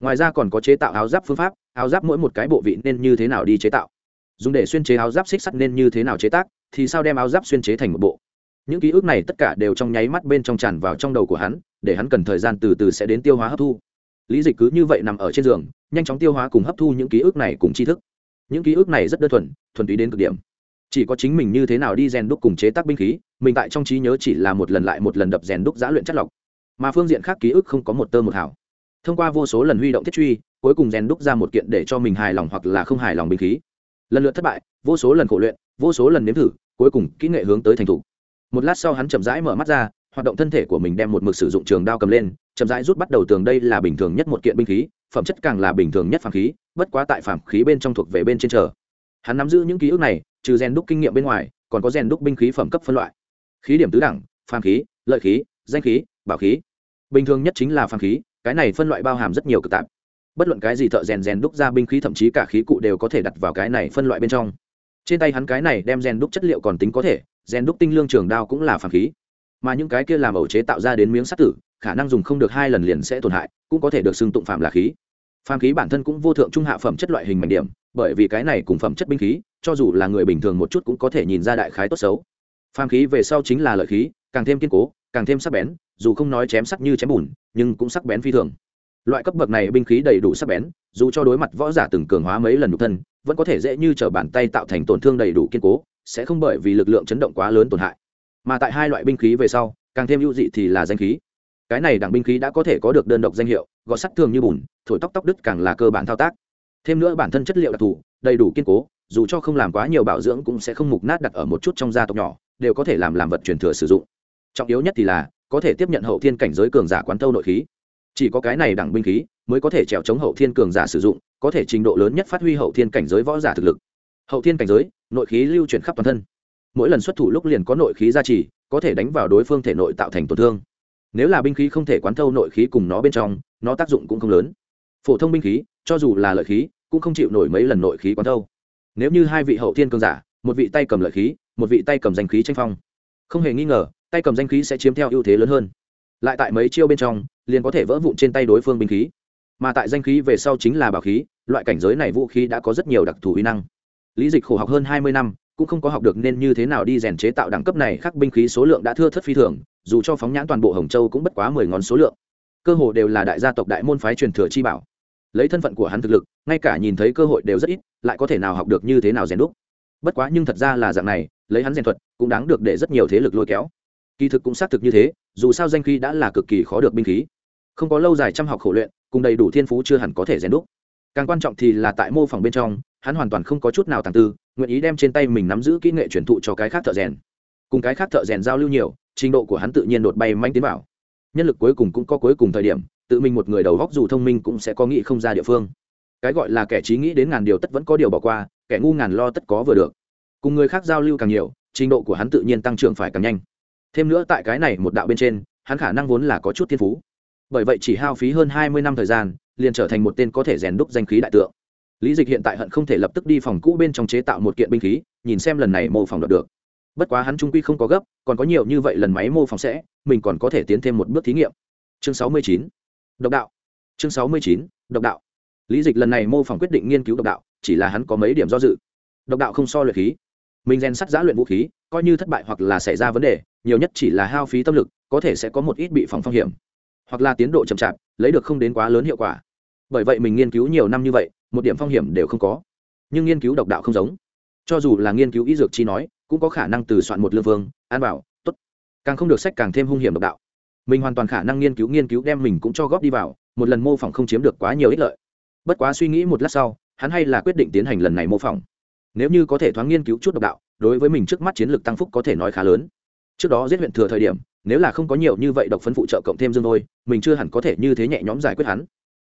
Ngoài ra còn có chế tạo áo giáp phương pháp, áo giáp mỗi một cái bộ vị nên như thế nào đi chế tạo. Dùng để xuyên chế áo giáp xích sắt nên như thế nào chế tác, thì sao đem áo giáp xuyên chế thành một bộ. Những ký ức này tất cả đều trong nháy mắt bên trong tràn vào trong đầu của hắn, để hắn cần thời gian từ từ sẽ đến tiêu hóa hấp thu lý dịch cứ như vậy nằm ở trên giường, nhanh chóng tiêu hóa cùng hấp thu những ký ức này cùng tri thức. Những ký ức này rất đơn thuần thuần túy đến cực điểm. Chỉ có chính mình như thế nào đi rèn đúc cùng chế tác binh khí, mình tại trong trí nhớ chỉ là một lần lại một lần đập rèn đúc giã luyện chất lọc. Mà phương diện khác ký ức không có một tơ một hảo thông qua vô số lần huy động thiết truy, cuối cùng rèn đúc ra một kiện để cho mình hài lòng hoặc là không hài lòng binh khí. Lần lượt thất bại, vô số lần khổ luyện, vô số lần nếm thử, cuối cùng kỹ nghệ hướng tới thành thủ một lát sau hắn chậm rãi mở mắt ra, hoạt động thân thể của mình đem một mực sử dụng trường đao cầm lên chậm rãi rút bắt đầu tường đây là bình thường nhất một kiện binh khí, phẩm chất càng là bình thường nhất phàm khí, bất quá tại phàm khí bên trong thuộc về bên trên chờ. Hắn nắm giữ những ký ức này, trừ rèn đúc kinh nghiệm bên ngoài, còn có rèn đúc binh khí phẩm cấp phân loại. Khí điểm tứ đẳng, phàm khí, lợi khí, danh khí, bảo khí. Bình thường nhất chính là phàm khí, cái này phân loại bao hàm rất nhiều cực tạp. Bất luận cái gì thợ rèn rèn đúc ra binh khí, thậm chí cả khí cụ đều có thể đặt vào cái này phân loại bên trong. Trên tay hắn cái này đem rèn đúc chất liệu còn tính có thể, rèn đúc tinh lương trường đao cũng là phàm khí. Mà những cái kia làm ẩu chế tạo ra đến miếng sắt tử khả năng dùng không được hai lần liền sẽ tổn hại, cũng có thể được xưng tụng phạm là khí. Phàm khí bản thân cũng vô thượng trung hạ phẩm chất loại hình mảnh điểm, bởi vì cái này cùng phẩm chất binh khí, cho dù là người bình thường một chút cũng có thể nhìn ra đại khái tốt xấu. Phàm khí về sau chính là lợi khí, càng thêm kiên cố, càng thêm sắc bén, dù không nói chém sắc như chém bùn, nhưng cũng sắc bén phi thường. Loại cấp bậc này binh khí đầy đủ sắc bén, dù cho đối mặt võ giả từng cường hóa mấy lần nhục thân, vẫn có thể dễ như t bàn tay tạo thành tổn thương đầy đủ kiên cố, sẽ không bởi vì lực lượng chấn động quá lớn tổn hại. Mà tại hai loại binh khí về sau, càng thêm ưu dị thì là danh khí cái này đảng binh khí đã có thể có được đơn độc danh hiệu gọt sắt thường như bùn, thổi tóc tóc đứt càng là cơ bản thao tác. Thêm nữa bản thân chất liệu đặc thù, đầy đủ kiên cố, dù cho không làm quá nhiều bảo dưỡng cũng sẽ không mục nát đặt ở một chút trong gia tộc nhỏ, đều có thể làm làm vật truyền thừa sử dụng. Trọng yếu nhất thì là, có thể tiếp nhận hậu thiên cảnh giới cường giả quán thâu nội khí. Chỉ có cái này đẳng binh khí mới có thể trèo chống hậu thiên cường giả sử dụng, có thể trình độ lớn nhất phát huy hậu thiên cảnh giới võ giả thực lực. Hậu thiên cảnh giới, nội khí lưu chuyển khắp toàn thân. Mỗi lần xuất thủ lúc liền có nội khí gia trì, có thể đánh vào đối phương thể nội tạo thành tổn thương nếu là binh khí không thể quán thâu nội khí cùng nó bên trong, nó tác dụng cũng không lớn. Phổ thông binh khí, cho dù là lợi khí, cũng không chịu nổi mấy lần nội khí quán thâu. Nếu như hai vị hậu thiên cường giả, một vị tay cầm lợi khí, một vị tay cầm danh khí tranh phong, không hề nghi ngờ, tay cầm danh khí sẽ chiếm theo ưu thế lớn hơn. Lại tại mấy chiêu bên trong, liền có thể vỡ vụn trên tay đối phương binh khí. Mà tại danh khí về sau chính là bảo khí, loại cảnh giới này vũ khí đã có rất nhiều đặc thù uy năng. Lý dịch khổ học hơn hai mươi năm cũng không có học được nên như thế nào đi rèn chế tạo đẳng cấp này khác binh khí số lượng đã thưa thất phi thường, dù cho phóng nhãn toàn bộ hồng châu cũng bất quá mười ngón số lượng. Cơ hồ đều là đại gia tộc đại môn phái truyền thừa chi bảo. Lấy thân phận của hắn thực lực, ngay cả nhìn thấy cơ hội đều rất ít, lại có thể nào học được như thế nào rèn đúc. Bất quá nhưng thật ra là dạng này, lấy hắn rèn thuật cũng đáng được để rất nhiều thế lực lôi kéo. Kỳ thực cũng xác thực như thế, dù sao danh khí đã là cực kỳ khó được binh khí. Không có lâu dài chăm học khổ luyện, cùng đầy đủ thiên phú chưa hẳn có thể rèn đúc. Càng quan trọng thì là tại mô phỏng bên trong hắn hoàn toàn không có chút nào tàng tư, nguyện ý đem trên tay mình nắm giữ kỹ nghệ truyền thụ cho cái khác thợ rèn. Cùng cái khác thợ rèn giao lưu nhiều, trình độ của hắn tự nhiên đột bay manh tiến vào. Nhân lực cuối cùng cũng có cuối cùng thời điểm, tự mình một người đầu góc dù thông minh cũng sẽ có nghĩ không ra địa phương. Cái gọi là kẻ trí nghĩ đến ngàn điều tất vẫn có điều bỏ qua, kẻ ngu ngàn lo tất có vừa được. Cùng người khác giao lưu càng nhiều, trình độ của hắn tự nhiên tăng trưởng phải càng nhanh. Thêm nữa tại cái này một đạo bên trên, hắn khả năng vốn là có chút thiên phú. Bởi vậy chỉ hao phí hơn hai mươi năm thời gian, liền trở thành một tên có thể rèn đúc danh khí đại tượng lý dịch hiện tại hận không thể lập tức đi phòng cũ bên trong chế tạo một kiện binh khí, nhìn xem lần này mô phỏng đọc được. Bất quá hắn trung quy không có gấp, còn có nhiều như vậy lần máy mô phỏng sẽ, mình còn có thể tiến thêm một bước thí nghiệm. Chương sáu mươi chín. Độc đạo. Chương sáu mươi chín, độc đạo. Lý dịch lần này mô phỏng quyết định nghiên cứu độc đạo, chỉ là hắn có mấy điểm do dự. Độc đạo không so luyện khí. Mình rèn sắt giã luyện vũ khí, coi như thất bại hoặc là xảy ra vấn đề, nhiều nhất chỉ là hao phí tâm lực, có thể sẽ có một ít bị phòng phong hiểm. Hoặc là tiến độ chậm chạp, lấy được không đến quá lớn hiệu quả. Bởi vậy mình nghiên cứu nhiều năm như vậy một điểm phong hiểm đều không có. Nhưng nghiên cứu độc đạo không giống. Cho dù là nghiên cứu y dược chi nói, cũng có khả năng từ soạn một lương vương, an bảo, tốt. Càng không được sách càng thêm hung hiểm độc đạo. Mình hoàn toàn khả năng nghiên cứu nghiên cứu đem mình cũng cho góp đi vào, một lần mô phỏng không chiếm được quá nhiều ích lợi. Bất quá suy nghĩ một lát sau, hắn hay là quyết định tiến hành lần này mô phỏng. Nếu như có thể thoáng nghiên cứu chút độc đạo, đối với mình trước mắt chiến lược tăng phúc có thể nói khá lớn. Trước đó giết huyện thừa thời điểm, nếu là không có nhiều như vậy độc phấn phụ trợ cộng thêm dương thôi, mình chưa hẳn có thể như thế nhẹ nhõm giải quyết hắn.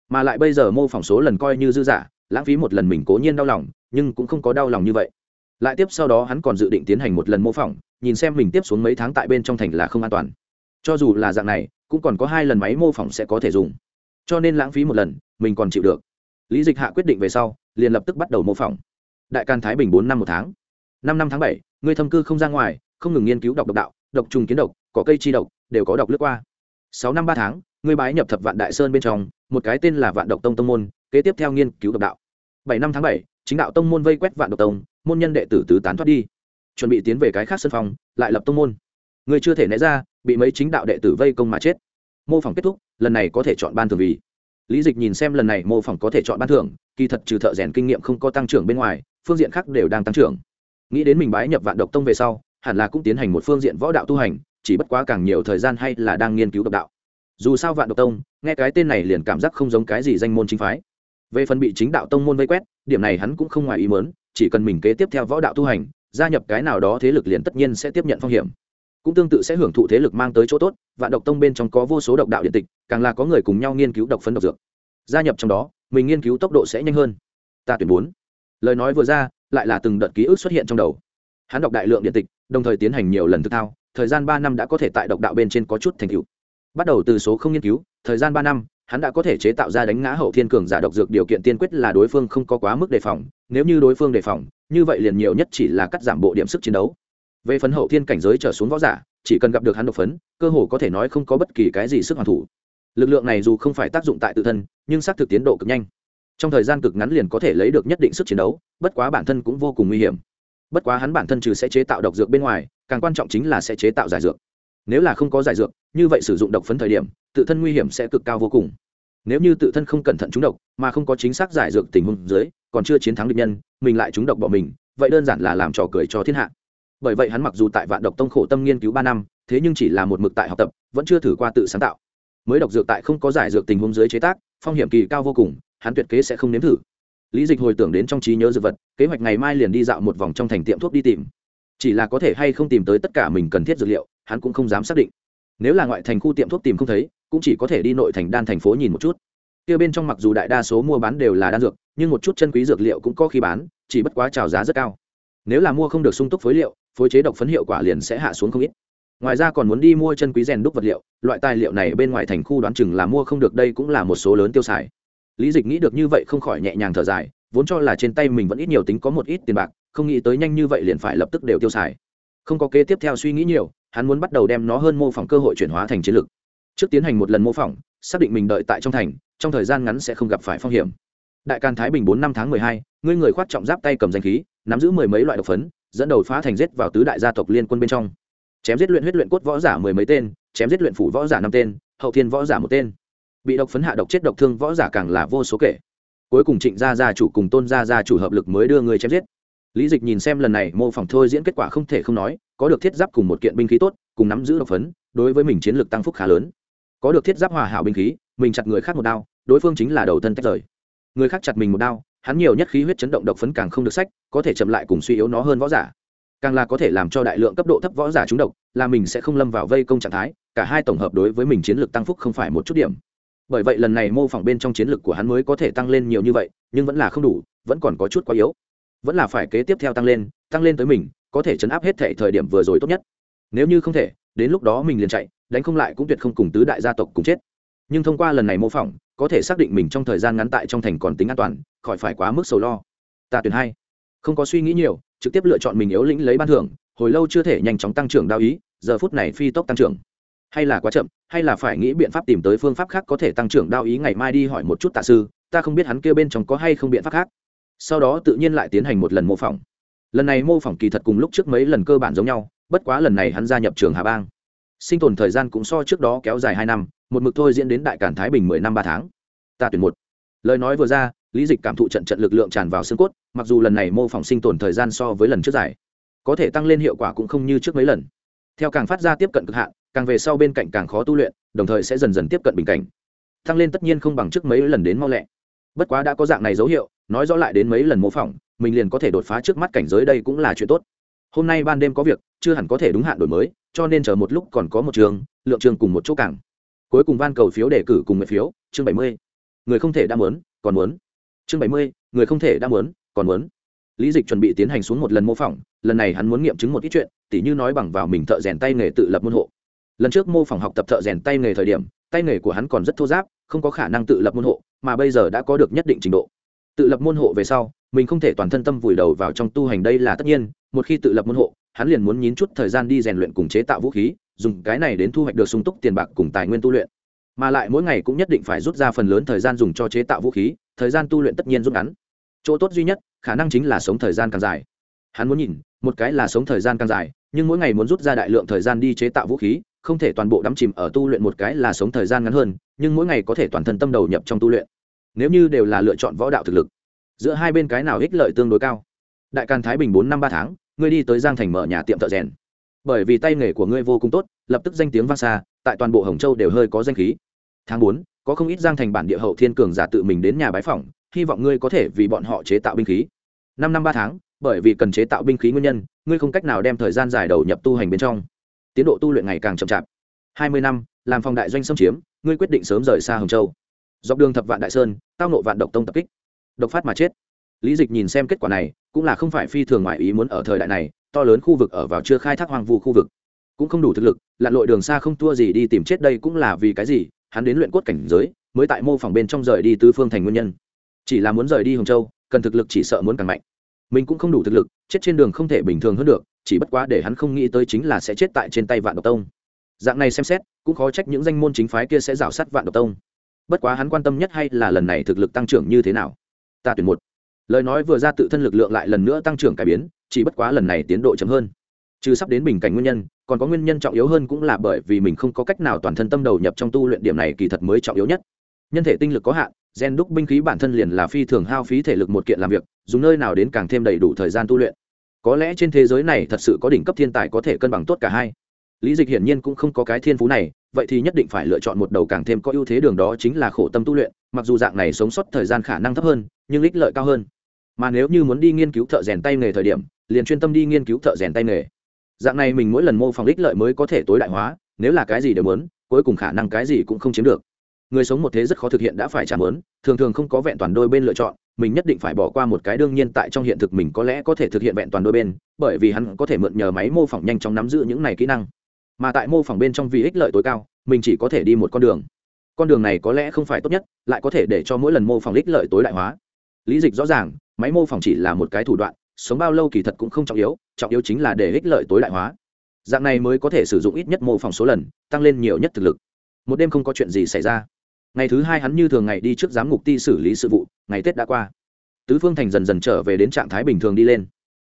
Mà lại bây giờ mô phỏng số lần coi như dư giả lãng phí một lần mình cố nhiên đau lòng, nhưng cũng không có đau lòng như vậy. Lại tiếp sau đó hắn còn dự định tiến hành một lần mô phỏng, nhìn xem mình tiếp xuống mấy tháng tại bên trong thành là không an toàn. Cho dù là dạng này, cũng còn có hai lần máy mô phỏng sẽ có thể dùng. Cho nên lãng phí một lần, mình còn chịu được. Lý dịch hạ quyết định về sau, liền lập tức bắt đầu mô phỏng. Đại can thái bình bốn năm một tháng. Năm năm tháng bảy, người thâm cư không ra ngoài, không ngừng nghiên cứu độc độc đạo, độc trùng kiến độc có cây chi độc, đều có độc lướt qua. Sáu năm ba tháng, người bái nhập thập vạn đại sơn bên trong, một cái tên là vạn độc tông tông môn kế tiếp theo nghiên cứu độc đạo. Bảy năm tháng bảy, chính đạo tông môn vây quét vạn độc tông, môn nhân đệ tử tứ tán thoát đi. Chuẩn bị tiến về cái khác sân phòng, lại lập tông môn. Người chưa thể né ra, bị mấy chính đạo đệ tử vây công mà chết. Mô phỏng kết thúc, lần này có thể chọn ban thường vì. Lý dịch nhìn xem lần này mô phỏng có thể chọn ban thưởng, kỳ thật trừ thợ rèn kinh nghiệm không có tăng trưởng bên ngoài, phương diện khác đều đang tăng trưởng. Nghĩ đến mình bái nhập vạn độc tông về sau, hẳn là cũng tiến hành một phương diện võ đạo tu hành, chỉ bất quá càng nhiều thời gian hay là đang nghiên cứu độc đạo. Dù sao vạn độc tông, nghe cái tên này liền cảm giác không giống cái gì danh môn chính phái về phần bị chính đạo tông môn vây quét, điểm này hắn cũng không ngoài ý mớn chỉ cần mình kế tiếp theo võ đạo tu hành, gia nhập cái nào đó thế lực liền tất nhiên sẽ tiếp nhận phong hiểm. Cũng tương tự sẽ hưởng thụ thế lực mang tới chỗ tốt, vạn độc tông bên trong có vô số độc đạo điện tịch, càng là có người cùng nhau nghiên cứu độc phấn độc dược. Gia nhập trong đó, mình nghiên cứu tốc độ sẽ nhanh hơn. Ta tuyển bốn. Lời nói vừa ra, lại là từng đợt ký ức xuất hiện trong đầu. Hắn đọc đại lượng điện tịch, đồng thời tiến hành nhiều lần thực thao, thời gian ba năm đã có thể tại độc đạo bên trên có chút thành tựu. Bắt đầu từ số không nghiên cứu, thời gian ba năm hắn đã có thể chế tạo ra đánh ngã hậu thiên cường giả độc dược điều kiện tiên quyết là đối phương không có quá mức đề phòng, nếu như đối phương đề phòng, như vậy liền nhiều nhất chỉ là cắt giảm bộ điểm sức chiến đấu. Về phần hậu thiên cảnh giới trở xuống võ giả, chỉ cần gặp được hắn độc phấn, cơ hồ có thể nói không có bất kỳ cái gì sức hoàn thủ. Lực lượng này dù không phải tác dụng tại tự thân, nhưng xác thực tiến độ cực nhanh. Trong thời gian cực ngắn liền có thể lấy được nhất định sức chiến đấu, bất quá bản thân cũng vô cùng nguy hiểm. Bất quá hắn bản thân trừ sẽ chế tạo độc dược bên ngoài, càng quan trọng chính là sẽ chế tạo giải dược nếu là không có giải dược, như vậy sử dụng độc phấn thời điểm, tự thân nguy hiểm sẽ cực cao vô cùng. Nếu như tự thân không cẩn thận trúng độc, mà không có chính xác giải dược tình huống dưới, còn chưa chiến thắng địch nhân, mình lại trúng độc bỏ mình, vậy đơn giản là làm trò cười cho thiên hạ. Bởi vậy hắn mặc dù tại vạn độc tông khổ tâm nghiên cứu ba năm, thế nhưng chỉ là một mực tại học tập, vẫn chưa thử qua tự sáng tạo. Mới độc dược tại không có giải dược tình huống dưới chế tác, phong hiểm kỳ cao vô cùng, hắn tuyệt kế sẽ không nếm thử. Lý dịch hồi tưởng đến trong trí nhớ dược vật, kế hoạch ngày mai liền đi dạo một vòng trong thành tiệm thuốc đi tìm. Chỉ là có thể hay không tìm tới tất cả mình cần thiết dược liệu hắn cũng không dám xác định. Nếu là ngoại thành khu tiệm thuốc tìm không thấy, cũng chỉ có thể đi nội thành đan thành phố nhìn một chút. Kia bên trong mặc dù đại đa số mua bán đều là đan dược, nhưng một chút chân quý dược liệu cũng có khi bán, chỉ bất quá trào giá rất cao. Nếu là mua không được sung túc phối liệu, phối chế độc phấn hiệu quả liền sẽ hạ xuống không ít. Ngoài ra còn muốn đi mua chân quý rèn đúc vật liệu, loại tài liệu này bên ngoài thành khu đoán chừng là mua không được, đây cũng là một số lớn tiêu xài. Lý dịch nghĩ được như vậy không khỏi nhẹ nhàng thở dài, vốn cho là trên tay mình vẫn ít nhiều tính có một ít tiền bạc, không nghĩ tới nhanh như vậy liền phải lập tức đều tiêu xài. Không có kế tiếp theo suy nghĩ nhiều hắn muốn bắt đầu đem nó hơn mô phỏng cơ hội chuyển hóa thành chiến lược. Trước tiến hành một lần mô phỏng, xác định mình đợi tại trong thành, trong thời gian ngắn sẽ không gặp phải phong hiểm. Đại can thái bình bốn năm tháng mười hai, ngươi người khoát trọng giáp tay cầm danh khí, nắm giữ mười mấy loại độc phấn, dẫn đầu phá thành giết vào tứ đại gia tộc liên quân bên trong. Chém giết luyện huyết luyện cốt võ giả mười mấy tên, chém giết luyện phủ võ giả năm tên, hậu thiên võ giả một tên. Bị độc phấn hạ độc chết độc thương võ giả càng là vô số kể. Cuối cùng trịnh gia gia chủ cùng tôn gia gia chủ hợp lực mới đưa người chém giết lý dịch nhìn xem lần này mô phỏng thôi diễn kết quả không thể không nói, có được thiết giáp cùng một kiện binh khí tốt, cùng nắm giữ độc phấn, đối với mình chiến lược tăng phúc khá lớn. Có được thiết giáp hòa hảo binh khí, mình chặt người khác một đao, đối phương chính là đầu thân tách rời. Người khác chặt mình một đao, hắn nhiều nhất khí huyết chấn động độc phấn càng không được sách, có thể chậm lại cùng suy yếu nó hơn võ giả. Càng là có thể làm cho đại lượng cấp độ thấp võ giả trúng độc, là mình sẽ không lâm vào vây công trạng thái, cả hai tổng hợp đối với mình chiến lược tăng phúc không phải một chút điểm. Bởi vậy lần này mô phỏng bên trong chiến lược của hắn mới có thể tăng lên nhiều như vậy, nhưng vẫn là không đủ, vẫn còn có chút quá yếu vẫn là phải kế tiếp theo tăng lên tăng lên tới mình, có thể chấn áp hết thể thời điểm vừa rồi tốt nhất. Nếu như không thể, đến lúc đó mình liền chạy, đánh không lại cũng tuyệt không cùng tứ đại gia tộc cùng chết. Nhưng thông qua lần này mô phỏng, có thể xác định mình trong thời gian ngắn tại trong thành còn tính an toàn, khỏi phải quá mức sầu lo. Ta tuyển hai. Không có suy nghĩ nhiều, trực tiếp lựa chọn mình yếu lĩnh lấy ban thưởng, hồi lâu chưa thể nhanh chóng tăng trưởng đao ý, giờ phút này phi tốc tăng trưởng. Hay là quá chậm, hay là phải nghĩ biện pháp tìm tới phương pháp khác có thể tăng trưởng đao ý, ngày mai đi hỏi một chút tạ sư, ta không biết hắn kêu bên trong có hay không biện pháp khác sau đó tự nhiên lại tiến hành một lần mô phỏng. Lần này mô phỏng kỳ thật cùng lúc trước mấy lần cơ bản giống nhau, bất quá lần này hắn gia nhập trường hà bang. Sinh tồn thời gian cũng so trước đó kéo dài hai năm, một mực thôi diễn đến đại cản thái bình mười năm ba tháng. Ta tuyển một. Lời nói vừa ra, lý dịch cảm thụ trận trận lực lượng tràn vào xương cốt, mặc dù lần này mô phỏng sinh tồn thời gian so với lần trước dài, có thể tăng lên hiệu quả cũng không như trước mấy lần. Theo càng phát ra tiếp cận cực hạn, càng về sau bên cạnh càng khó tu luyện, đồng thời sẽ dần dần tiếp cận bình cảnh. Tăng lên tất nhiên không bằng trước mấy lần đến mau lẹ. Bất quá đã có dạng này dấu hiệu nói rõ lại đến mấy lần mô phỏng, mình liền có thể đột phá trước mắt cảnh giới đây cũng là chuyện tốt. Hôm nay ban đêm có việc, chưa hẳn có thể đúng hạn đổi mới, cho nên chờ một lúc còn có một trường, lượng trường cùng một chỗ cảng cuối cùng van cầu phiếu đề cử cùng mười phiếu, chương bảy mươi. Người không thể đã muốn, còn muốn. Chương bảy mươi, người không thể đã muốn, còn muốn. Lý dịch chuẩn bị tiến hành xuống một lần mô phỏng, lần này hắn muốn nghiệm chứng một ít chuyện, tỉ như nói bằng vào mình thợ rèn tay nghề tự lập môn hộ. Lần trước mô phỏng học tập thợ rèn tay nghề thời điểm, tay nghề của hắn còn rất thô giáp, không có khả năng tự lập môn hộ, mà bây giờ đã có được nhất định trình độ tự lập môn hộ về sau, mình không thể toàn thân tâm vùi đầu vào trong tu hành đây là tất nhiên, một khi tự lập môn hộ, hắn liền muốn nhín chút thời gian đi rèn luyện cùng chế tạo vũ khí, dùng cái này đến thu hoạch được sung túc tiền bạc cùng tài nguyên tu luyện. Mà lại mỗi ngày cũng nhất định phải rút ra phần lớn thời gian dùng cho chế tạo vũ khí, thời gian tu luyện tất nhiên rút ngắn. Chỗ tốt duy nhất, khả năng chính là sống thời gian càng dài. Hắn muốn nhìn, một cái là sống thời gian càng dài, nhưng mỗi ngày muốn rút ra đại lượng thời gian đi chế tạo vũ khí, không thể toàn bộ đắm chìm ở tu luyện một cái là sống thời gian ngắn hơn, nhưng mỗi ngày có thể toàn thân tâm đầu nhập trong tu luyện nếu như đều là lựa chọn võ đạo thực lực, giữa hai bên cái nào ích lợi tương đối cao? Đại càn thái bình bốn năm ba tháng, ngươi đi tới giang thành mở nhà tiệm thợ rèn. Bởi vì tay nghề của ngươi vô cùng tốt, lập tức danh tiếng vang xa, tại toàn bộ hồng châu đều hơi có danh khí. Tháng bốn, có không ít giang thành bản địa hậu thiên cường giả tự mình đến nhà bái phỏng, hy vọng ngươi có thể vì bọn họ chế tạo binh khí. Năm năm ba tháng, bởi vì cần chế tạo binh khí nguyên nhân, ngươi không cách nào đem thời gian dài đầu nhập tu hành bên trong. Tiến độ tu luyện ngày càng chậm chạp. Hai mươi năm, làm phòng đại doanh xâm chiếm, ngươi quyết định sớm rời xa hồng châu dọc đường thập vạn đại sơn, tao nộ vạn độc tông tập kích. Độc phát mà chết. Lý dịch nhìn xem kết quả này, cũng là không phải phi thường ngoại ý muốn ở thời đại này, to lớn khu vực ở vào chưa khai thác hoang vu khu vực. Cũng không đủ thực lực, lặn lội đường xa không thua gì đi tìm chết đây cũng là vì cái gì, hắn đến luyện cốt cảnh giới, mới tại mô phỏng bên trong rời đi tứ phương thành nguyên nhân. Chỉ là muốn rời đi hồng châu, cần thực lực chỉ sợ muốn càng mạnh. Mình cũng không đủ thực lực, chết trên đường không thể bình thường hơn được, chỉ bất quá để hắn không nghĩ tới chính là sẽ chết tại trên tay vạn độc tông. Dạng này xem xét, cũng khó trách những danh môn chính phái kia sẽ rào sát vạn độc tông bất quá hắn quan tâm nhất hay là lần này thực lực tăng trưởng như thế nào? Ta tuyển một. Lời nói vừa ra tự thân lực lượng lại lần nữa tăng trưởng cải biến, chỉ bất quá lần này tiến độ chậm hơn. Trừ sắp đến bình cảnh nguyên nhân, còn có nguyên nhân trọng yếu hơn cũng là bởi vì mình không có cách nào toàn thân tâm đầu nhập trong tu luyện điểm này kỳ thật mới trọng yếu nhất. Nhân thể tinh lực có hạn, gen đúc binh khí bản thân liền là phi thường hao phí thể lực một kiện làm việc, dùng nơi nào đến càng thêm đầy đủ thời gian tu luyện. Có lẽ trên thế giới này thật sự có đỉnh cấp thiên tài có thể cân bằng tốt cả hai. Lý dịch hiển nhiên cũng không có cái thiên phú này vậy thì nhất định phải lựa chọn một đầu càng thêm có ưu thế đường đó chính là khổ tâm tu luyện, mặc dù dạng này sống sót thời gian khả năng thấp hơn, nhưng ích lợi cao hơn. Mà nếu như muốn đi nghiên cứu thợ rèn tay nghề thời điểm, liền chuyên tâm đi nghiên cứu thợ rèn tay nghề. Dạng này mình mỗi lần mô phỏng ích lợi mới có thể tối đại hóa, nếu là cái gì đều muốn, cuối cùng khả năng cái gì cũng không chiếm được. Người sống một thế rất khó thực hiện đã phải trả mớn, thường thường không có vẹn toàn đôi bên lựa chọn, mình nhất định phải bỏ qua một cái đương nhiên tại trong hiện thực mình có lẽ có thể thực hiện vẹn toàn đôi bên, bởi vì hắn có thể mượn nhờ máy mô phỏng nhanh chóng nắm giữ những này kỹ năng mà tại mô phỏng bên trong vì ích lợi tối cao, mình chỉ có thể đi một con đường. Con đường này có lẽ không phải tốt nhất, lại có thể để cho mỗi lần mô phỏng ích lợi tối đại hóa. Lý dịch rõ ràng, máy mô phỏng chỉ là một cái thủ đoạn, sống bao lâu kỳ thật cũng không trọng yếu trọng yếu chính là để ích lợi tối đại hóa. Dạng này mới có thể sử dụng ít nhất mô phỏng số lần, tăng lên nhiều nhất thực lực. Một đêm không có chuyện gì xảy ra. Ngày thứ hai hắn như thường ngày đi trước giám ngục ti xử lý sự vụ, ngày tết đã qua. Tứ phương thành dần dần trở về đến trạng thái bình thường đi lên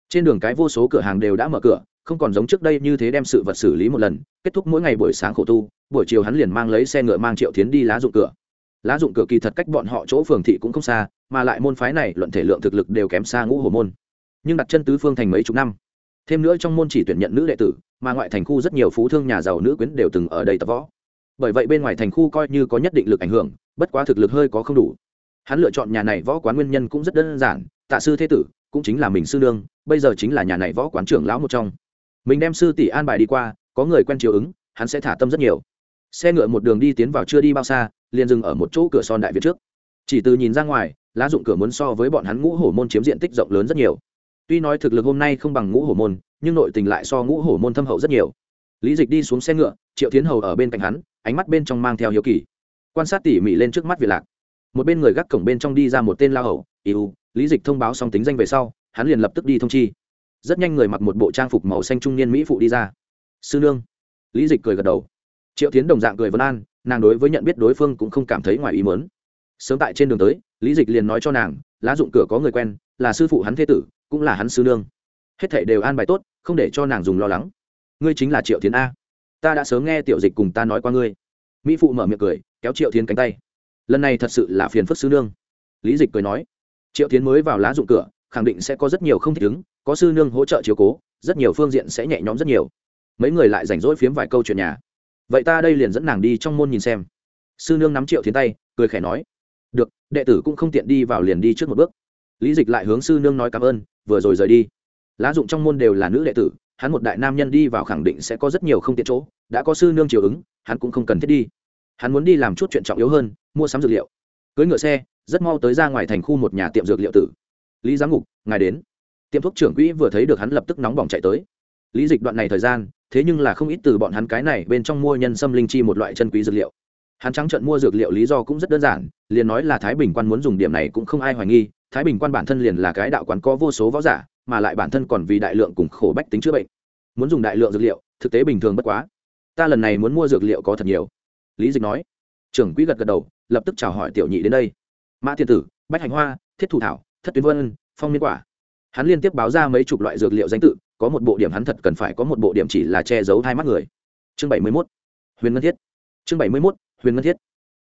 trên đường cái vô số cửa hàng đều đã mở cửa, không còn giống trước đây như thế đem sự vật xử lý một lần, kết thúc mỗi ngày buổi sáng khổ tu, buổi chiều hắn liền mang lấy xe ngựa mang triệu tiến đi lá dụng cửa. Lá dụng cửa kỳ thật cách bọn họ chỗ phường thị cũng không xa, mà lại môn phái này luận thể lượng thực lực đều kém xa ngũ hồ môn. Nhưng đặt chân tứ phương thành mấy chục năm. Thêm nữa trong môn chỉ tuyển nhận nữ đệ tử, mà ngoại thành khu rất nhiều phú thương nhà giàu nữ quyến đều từng ở đây tập võ. Bởi vậy bên ngoài thành khu coi như có nhất định lực ảnh hưởng, bất quá thực lực hơi có không đủ. Hắn lựa chọn nhà này võ quán nguyên nhân cũng rất đơn giản, tạ sư thế tử cũng chính là mình sư nương, bây giờ chính là nhà này võ quán trưởng lão một trong. Mình đem sư tỷ an bài đi qua, có người quen chiều ứng, hắn sẽ thả tâm rất nhiều. Xe ngựa một đường đi tiến vào chưa đi bao xa, liền dừng ở một chỗ cửa son đại việt trước. Chỉ từ nhìn ra ngoài, lá dụng cửa muốn so với bọn hắn ngũ hổ môn chiếm diện tích rộng lớn rất nhiều. Tuy nói thực lực hôm nay không bằng ngũ hổ môn, nhưng nội tình lại so ngũ hổ môn thâm hậu rất nhiều. Lý dịch đi xuống xe ngựa, triệu tiến hầu ở bên cạnh hắn, ánh mắt bên trong mang theo hiếu kỳ. Quan sát tỉ mỉ lên trước mắt việt lạc. Một bên người gác cổng bên trong đi ra một tên la hầu, yêu lý dịch thông báo xong tính danh về sau, hắn liền lập tức đi thông chi. Rất nhanh người mặc một bộ trang phục màu xanh trung niên mỹ phụ đi ra. Sư nương. Lý dịch cười gật đầu. Triệu tiến đồng dạng cười vân an, nàng đối với nhận biết đối phương cũng không cảm thấy ngoài ý mớn sớm tại trên đường tới, lý dịch liền nói cho nàng, lá dụng cửa có người quen, là sư phụ hắn thế tử, cũng là hắn sư nương. Hết thảy đều an bài tốt, không để cho nàng dùng lo lắng. Ngươi chính là triệu tiến a. Ta đã sớm nghe tiểu dịch cùng ta nói qua ngươi. Mỹ phụ mở miệng cười, kéo triệu tiến cánh tay. Lần này thật sự là phiền phức sư nương. Lý dịch cười nói triệu tiến mới vào lá dụng cửa, khẳng định sẽ có rất nhiều không thích ứng, có sư nương hỗ trợ chiếu cố, rất nhiều phương diện sẽ nhẹ nhõm rất nhiều. Mấy người lại rảnh rỗi phiếm vài câu chuyện nhà. Vậy ta đây liền dẫn nàng đi trong môn nhìn xem. Sư nương nắm triệu tiến tay, cười khẽ nói, được, đệ tử cũng không tiện đi vào liền đi trước một bước. Lý dịch lại hướng sư nương nói cảm ơn, vừa rồi rời đi, lá dụng trong môn đều là nữ đệ tử, hắn một đại nam nhân đi vào khẳng định sẽ có rất nhiều không tiện chỗ, đã có sư nương chiều ứng, hắn cũng không cần thiết đi. Hắn muốn đi làm chút chuyện trọng yếu hơn, mua sắm dược liệu. Cưới ngựa xe rất mau tới ra ngoài thành khu một nhà tiệm dược liệu tử. Lý giám ngục, ngài đến. Tiệm thuốc trưởng quỹ vừa thấy được hắn lập tức nóng bỏng chạy tới. Lý dịch đoạn này thời gian, thế nhưng là không ít từ bọn hắn cái này bên trong mua nhân sâm linh chi một loại chân quý dược liệu. Hắn trắng trận mua dược liệu lý do cũng rất đơn giản, liền nói là thái bình quan muốn dùng điểm này cũng không ai hoài nghi, thái bình quan bản thân liền là cái đạo quán có vô số võ giả, mà lại bản thân còn vì đại lượng cùng khổ bách tính chữa bệnh. Muốn dùng đại lượng dược liệu, thực tế bình thường bất quá. Ta lần này muốn mua dược liệu có thật nhiều. Lý dịch nói. Trưởng quỹ gật gật đầu, lập tức chào hỏi tiểu nhị đến đây mã thiên tử, bách hành hoa, thiết thủ thảo, thất tuyến vân, phong miên quả. Hắn liên tiếp báo ra mấy chục loại dược liệu danh tự, có một bộ điểm hắn thật cần phải, có một bộ điểm chỉ là che giấu hai mắt người. Chương bảy mươi mốt, huyền ngân thiết. Chương bảy mươi mốt, huyền ngân thiết.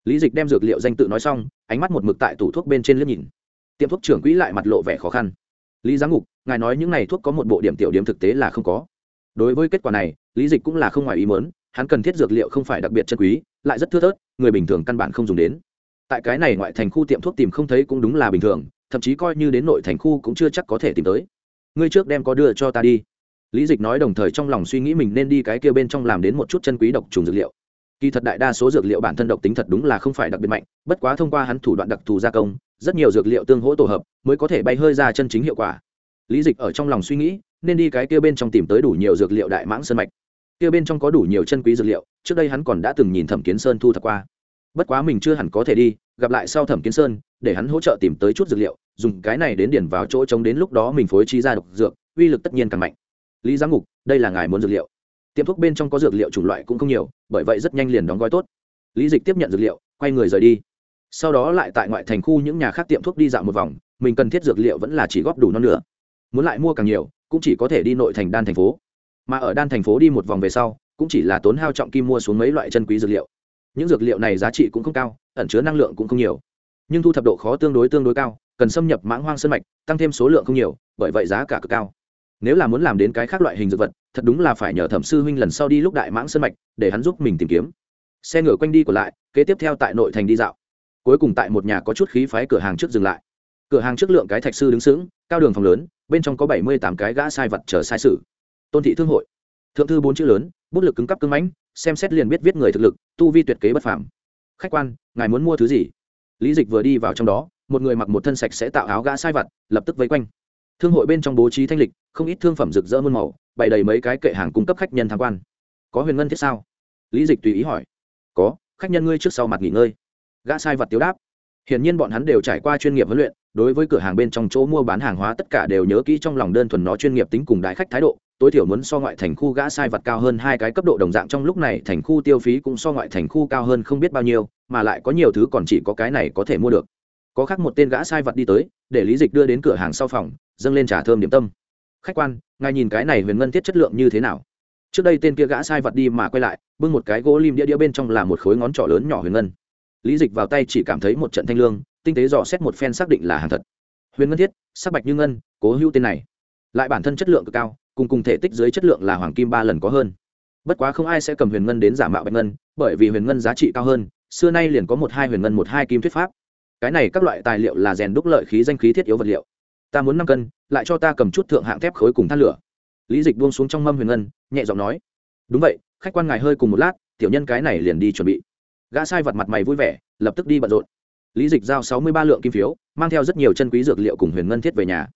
Lý dịch đem dược liệu danh tự nói xong, ánh mắt một mực tại tủ thuốc bên trên liếc nhìn. Tiệm thuốc trưởng quỹ lại mặt lộ vẻ khó khăn. Lý giám ngục, ngài nói những này thuốc có một bộ điểm tiểu điểm thực tế là không có. Đối với kết quả này, lý dịch cũng là không ngoài ý mớn hắn cần thiết dược liệu không phải đặc biệt chân quý, lại rất thưa thớt, người bình thường căn bản không dùng đến tại cái này ngoại thành khu tiệm thuốc tìm không thấy cũng đúng là bình thường, thậm chí coi như đến nội thành khu cũng chưa chắc có thể tìm tới. Ngươi trước đem có đưa cho ta đi. Lý dịch nói đồng thời trong lòng suy nghĩ mình nên đi cái kia bên trong làm đến một chút chân quý độc trùng dược liệu. Kỳ thật đại đa số dược liệu bản thân độc tính thật đúng là không phải đặc biệt mạnh, bất quá thông qua hắn thủ đoạn đặc thù gia công, rất nhiều dược liệu tương hỗ tổ hợp mới có thể bay hơi ra chân chính hiệu quả. Lý dịch ở trong lòng suy nghĩ, nên đi cái kia bên trong tìm tới đủ nhiều dược liệu đại mãng sơn mạch. Kia bên trong có đủ nhiều chân quý dược liệu, trước đây hắn còn đã từng nhìn thẩm kiến sơn thu thập qua bất quá mình chưa hẳn có thể đi, gặp lại sau thẩm kiến sơn, để hắn hỗ trợ tìm tới chút dược liệu, dùng cái này đến điển vào chỗ trống đến lúc đó mình phối trí ra độc dược, uy lực tất nhiên càng mạnh. Lý giám ngục, đây là ngài muốn dược liệu. Tiệm thuốc bên trong có dược liệu chủng loại cũng không nhiều, bởi vậy rất nhanh liền đóng gói tốt. Lý dịch tiếp nhận dược liệu, quay người rời đi. Sau đó lại tại ngoại thành khu những nhà khác tiệm thuốc đi dạo một vòng, mình cần thiết dược liệu vẫn là chỉ góp đủ non nữa muốn lại mua càng nhiều, cũng chỉ có thể đi nội thành đan thành phố. Mà ở đan thành phố đi một vòng về sau, cũng chỉ là tốn hao trọng kim mua xuống mấy loại chân quý dược liệu những dược liệu này giá trị cũng không cao, ẩn chứa năng lượng cũng không nhiều. Nhưng thu thập độ khó tương đối tương đối cao, cần xâm nhập mãng hoang sân mạch, tăng thêm số lượng không nhiều, bởi vậy giá cả cực cao. Nếu là muốn làm đến cái khác loại hình dược vật, thật đúng là phải nhờ thẩm sư huynh lần sau đi lúc đại mãng sân mạch, để hắn giúp mình tìm kiếm. Xe ngựa quanh đi còn lại, kế tiếp theo tại nội thành đi dạo. Cuối cùng tại một nhà có chút khí phái cửa hàng trước dừng lại. Cửa hàng trước lượng cái thạch sư đứng sững, cao đường phòng lớn, bên trong có bảy mươi tám cái gã sai vật chờ sai sự tôn thị thương hội. Thượng thư bốn chữ lớn, bút lực cứng cắp cứng mãnh xem xét liền biết viết người thực lực, tu vi tuyệt kế bất phàm. Khách quan, ngài muốn mua thứ gì? Lý dịch vừa đi vào trong đó, một người mặc một thân sạch sẽ tạo áo gã sai vặt, lập tức vây quanh. Thương hội bên trong bố trí thanh lịch, không ít thương phẩm rực rỡ muôn màu, bày đầy mấy cái kệ hàng cung cấp khách nhân tham quan. Có huyền ngân thiết sao? Lý dịch tùy ý hỏi. Có, khách nhân ngươi trước sau mặt nghỉ ngơi. Gã sai vật tiếu đáp. Hiển nhiên bọn hắn đều trải qua chuyên nghiệp huấn luyện, đối với cửa hàng bên trong chỗ mua bán hàng hóa tất cả đều nhớ kỹ trong lòng đơn thuần nó chuyên nghiệp tính cùng đại khách thái độ tối thiểu muốn so ngoại thành khu gã sai vật cao hơn hai cái cấp độ đồng dạng trong lúc này thành khu tiêu phí cũng so ngoại thành khu cao hơn không biết bao nhiêu, mà lại có nhiều thứ còn chỉ có cái này có thể mua được. Có khác một tên gã sai vật đi tới, để lý dịch đưa đến cửa hàng sau phòng, dâng lên trà thơm điểm tâm. Khách quan, ngài nhìn cái này huyền ngân thiết chất lượng như thế nào? Trước đây tên kia gã sai vật đi mà quay lại, bưng một cái gỗ lim đĩa đĩa bên trong là một khối ngón trỏ lớn nhỏ huyền ngân. Lý dịch vào tay chỉ cảm thấy một trận thanh lương, tinh tế dò xét một phen xác định là hàng thật. Huyền ngân thiết, sắc bạch như ngân, cố hữu tên này. Lại bản thân chất lượng cực cao cùng cùng thể tích dưới chất lượng là hoàng kim ba lần có hơn. Bất quá không ai sẽ cầm huyền ngân đến giả mạo bạch ngân, bởi vì huyền ngân giá trị cao hơn, xưa nay liền có một hai huyền ngân một hai kim thuyết pháp. Cái này các loại tài liệu là rèn đúc lợi khí danh khí thiết yếu vật liệu. Ta muốn năm cân, lại cho ta cầm chút thượng hạng thép khối cùng than lửa. Lý dịch buông xuống trong mâm huyền ngân, nhẹ giọng nói, đúng vậy, khách quan ngài hơi cùng một lát, tiểu nhân cái này liền đi chuẩn bị. Gã sai vật mặt mày vui vẻ, lập tức đi bận rộn. Lý dịch giao sáu mươi ba lượng kim phiếu, mang theo rất nhiều chân quý dược liệu cùng huyền ngân thiết về nhà.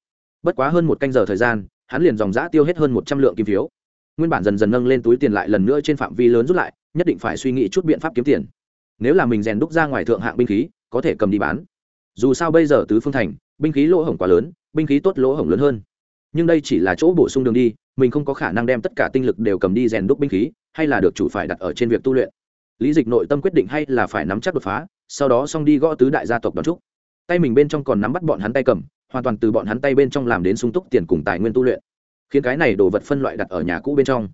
Bất quá hơn một canh giờ thời gian hắn liền dòng giã tiêu hết hơn một trăm lượng kim phiếu. Nguyên bản dần dần nâng lên túi tiền lại lần nữa trên phạm vi lớn rút lại, nhất định phải suy nghĩ chút biện pháp kiếm tiền. Nếu là mình rèn đúc ra ngoài thượng hạng binh khí, có thể cầm đi bán. Dù sao bây giờ tứ phương thành, binh khí lỗ hổng quá lớn, binh khí tốt lỗ hổng lớn hơn. Nhưng đây chỉ là chỗ bổ sung đường đi, mình không có khả năng đem tất cả tinh lực đều cầm đi rèn đúc binh khí, hay là được chủ phải đặt ở trên việc tu luyện. Lý dịch nội tâm quyết định hay là phải nắm chắc đột phá, sau đó xong đi gõ tứ đại gia tộc đón trúc tay mình bên trong còn nắm bắt bọn hắn tay cầm hoàn toàn từ bọn hắn tay bên trong làm đến sung túc tiền cùng tài nguyên tu luyện. Khiến cái này đồ vật phân loại đặt ở nhà cũ bên trong.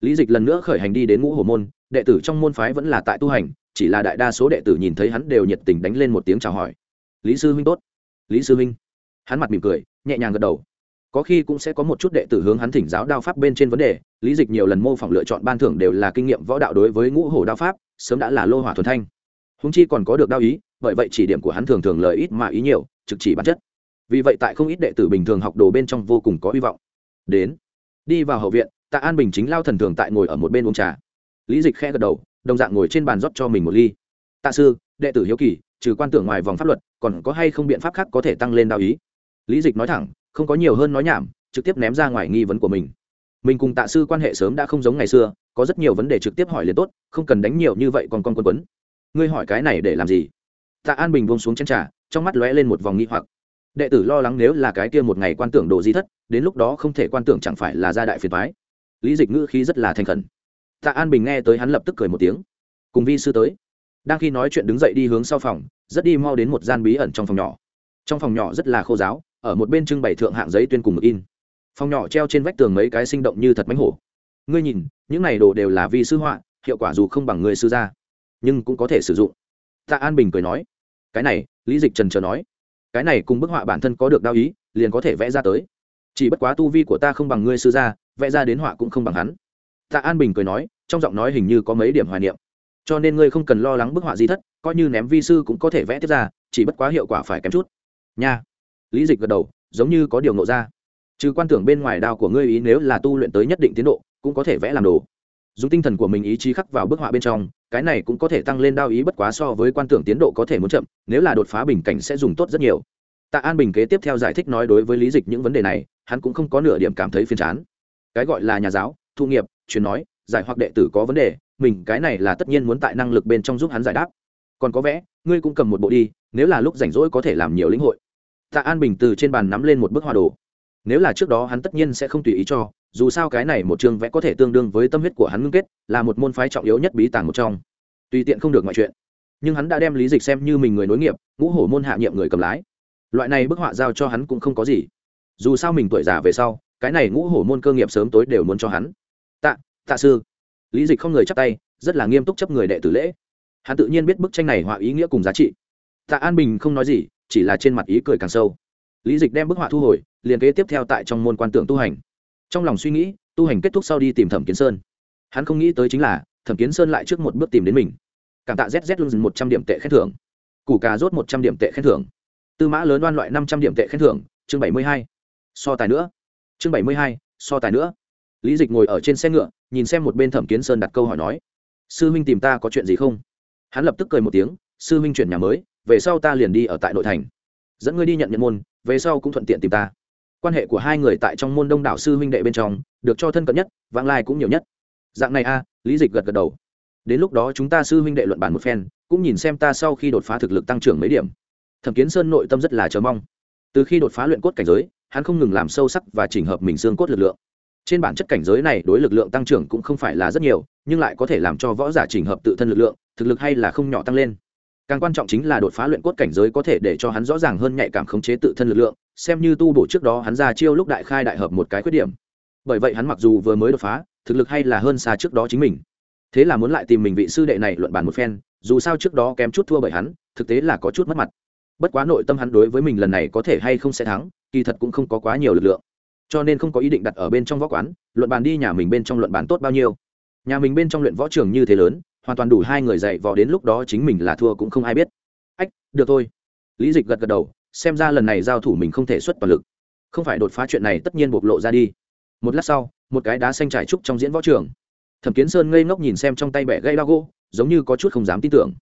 Lý dịch lần nữa khởi hành đi đến ngũ hồ môn, đệ tử trong môn phái vẫn là tại tu hành, chỉ là đại đa số đệ tử nhìn thấy hắn đều nhiệt tình đánh lên một tiếng chào hỏi. Lý sư huynh tốt. Lý sư huynh. Hắn mặt mỉm cười, nhẹ nhàng gật đầu. Có khi cũng sẽ có một chút đệ tử hướng hắn thỉnh giáo đao pháp bên trên vấn đề, lý dịch nhiều lần mô phỏng lựa chọn ban thưởng đều là kinh nghiệm võ đạo đối với ngũ hổ đao pháp, sớm đã là lô hỏa thuần thanh. Húng chi còn có được đao ý, bởi vậy chỉ điểm của hắn thường thường lời ít mà ý nhiều, trực chỉ bản chất vì vậy tại không ít đệ tử bình thường học đồ bên trong vô cùng có hy vọng. Đến, đi vào hậu viện, tạ an bình chính lao thần thường tại ngồi ở một bên uống trà. Lý dịch khẽ gật đầu, đồng dạng ngồi trên bàn rót cho mình một ly. Tạ sư, đệ tử hiếu kỳ, trừ quan tưởng ngoài vòng pháp luật, còn có hay không biện pháp khác có thể tăng lên đạo ý? Lý dịch nói thẳng, không có nhiều hơn nói nhảm, trực tiếp ném ra ngoài nghi vấn của mình. Mình cùng tạ sư quan hệ sớm đã không giống ngày xưa, có rất nhiều vấn đề trực tiếp hỏi liền tốt, không cần đánh nhiều như vậy còn con quân quấn. Ngươi hỏi cái này để làm gì? Tạ an bình buông xuống chân trà, trong mắt lóe lên một vòng nghi hoặc đệ tử lo lắng nếu là cái kia một ngày quan tưởng đồ di thất, đến lúc đó không thể quan tưởng chẳng phải là gia đại phiền thoái lý dịch ngữ khí rất là thành khẩn. Tạ an bình nghe tới hắn lập tức cười một tiếng. Cùng vi sư tới. Đang khi nói chuyện đứng dậy đi hướng sau phòng, rất đi mau đến một gian bí ẩn trong phòng nhỏ. Trong phòng nhỏ rất là khô giáo, ở một bên trưng bày thượng hạng giấy tuyên cùng mực in. Phòng nhỏ treo trên vách tường mấy cái sinh động như thật mánh hổ. Ngươi nhìn, những này đồ đều là vi sư họa, hiệu quả dù không bằng người sư gia, nhưng cũng có thể sử dụng. Tạ an bình cười nói, cái này, lý dịch trần trờ nói cái này cùng bức họa bản thân có được đao ý, liền có thể vẽ ra tới. Chỉ bất quá tu vi của ta không bằng ngươi sư gia, vẽ ra đến họa cũng không bằng hắn. Tạ an bình cười nói, trong giọng nói hình như có mấy điểm hoài niệm. Cho nên ngươi không cần lo lắng bức họa di thất, coi như ném vi sư cũng có thể vẽ tiếp ra, chỉ bất quá hiệu quả phải kém chút. Nha. Lý dịch gật đầu, giống như có điều nộ ra. Trừ quan tưởng bên ngoài đao của ngươi ý nếu là tu luyện tới nhất định tiến độ, cũng có thể vẽ làm đồ. Dùng tinh thần của mình ý chí khắc vào bức họa bên trong cái này cũng có thể tăng lên đao ý bất quá so với quan tưởng tiến độ có thể muốn chậm, nếu là đột phá bình cảnh sẽ dùng tốt rất nhiều. Tạ an bình kế tiếp theo giải thích nói đối với lý dịch những vấn đề này, hắn cũng không có nửa điểm cảm thấy phiền chán. Cái gọi là nhà giáo, thu nghiệp, truyền nói, giải hoặc đệ tử có vấn đề, mình cái này là tất nhiên muốn tại năng lực bên trong giúp hắn giải đáp. Còn có vẽ ngươi cũng cầm một bộ đi, nếu là lúc rảnh rỗi có thể làm nhiều lĩnh hội. Tạ an bình từ trên bàn nắm lên một bức hòa đồ nếu là trước đó hắn tất nhiên sẽ không tùy ý cho, dù sao cái này một chương vẽ có thể tương đương với tâm huyết của hắn ngưng kết, là một môn phái trọng yếu nhất bí tàng một trong. Tùy tiện không được mọi chuyện. Nhưng hắn đã đem lý dịch xem như mình người nối nghiệp, ngũ hổ môn hạ nhiệm người cầm lái. Loại này bức họa giao cho hắn cũng không có gì. Dù sao mình tuổi già về sau, cái này ngũ hổ môn cơ nghiệp sớm tối đều muốn cho hắn. Tạ tạ sư. Lý dịch không người chắp tay, rất là nghiêm túc chấp người đệ tử lễ. Hắn tự nhiên biết bức tranh này họa ý nghĩa cùng giá trị. Tạ an bình không nói gì, chỉ là trên mặt ý cười càng sâu. Lý dịch đem bức họa thu hồi liền kế tiếp theo tại trong môn quan tượng tu hành. Trong lòng suy nghĩ, tu hành kết thúc sau đi tìm thẩm kiến sơn. Hắn không nghĩ tới chính là, thẩm kiến sơn lại trước một bước tìm đến mình. Cảm tạ zz luôn một trăm điểm tệ khen thưởng. Củ cà rốt một trăm điểm tệ khen thưởng. Tư mã lớn đoan loại năm trăm điểm tệ khen thưởng, chương bảy mươi hai. So tài nữa. Chương bảy mươi hai, so tài nữa. Lý dịch ngồi ở trên xe ngựa, nhìn xem một bên thẩm kiến sơn đặt câu hỏi nói, sư huynh tìm ta có chuyện gì không? Hắn lập tức cười một tiếng, sư huynh chuyển nhà mới, về sau ta liền đi ở tại nội thành. Dẫn ngươi đi nhận nhận môn, về sau cũng thuận tiện tìm ta quan hệ của hai người tại trong môn đông đảo sư huynh đệ bên trong, được cho thân cận nhất, vãng lai cũng nhiều nhất. Dạng này a, lý dịch gật gật đầu. Đến lúc đó chúng ta sư huynh đệ luận bàn một phen, cũng nhìn xem ta sau khi đột phá thực lực tăng trưởng mấy điểm. Thẩm kiến sơn nội tâm rất là chờ mong. Từ khi đột phá luyện cốt cảnh giới, hắn không ngừng làm sâu sắc và chỉnh hợp mình xương cốt lực lượng. Trên bản chất cảnh giới này đối lực lượng tăng trưởng cũng không phải là rất nhiều, nhưng lại có thể làm cho võ giả chỉnh hợp tự thân lực lượng, thực lực hay là không nhỏ tăng lên càng quan trọng chính là đột phá luyện cốt cảnh giới có thể để cho hắn rõ ràng hơn nhạy cảm khống chế tự thân lực lượng, xem như tu bổ trước đó hắn ra chiêu lúc đại khai đại hợp một cái khuyết điểm. Bởi vậy hắn mặc dù vừa mới đột phá, thực lực hay là hơn xa trước đó chính mình. Thế là muốn lại tìm mình vị sư đệ này luận bàn một phen, dù sao trước đó kém chút thua bởi hắn, thực tế là có chút mất mặt. Bất quá nội tâm hắn đối với mình lần này có thể hay không sẽ thắng, kỳ thật cũng không có quá nhiều lực lượng. Cho nên không có ý định đặt ở bên trong võ quán, luận bàn đi nhà mình bên trong luận bàn tốt bao nhiêu. Nhà mình bên trong luyện võ trường như thế lớn hoàn toàn đủ hai người dạy vò đến lúc đó chính mình là thua cũng không ai biết. Ách, được thôi. Lý dịch gật gật đầu, xem ra lần này giao thủ mình không thể xuất toàn lực. Không phải đột phá chuyện này tất nhiên bộc lộ ra đi. Một lát sau, một cái đá xanh trải trúc trong diễn võ trường. Thẩm kiến sơn ngây ngốc nhìn xem trong tay bẻ gây đao gỗ giống như có chút không dám tin tưởng.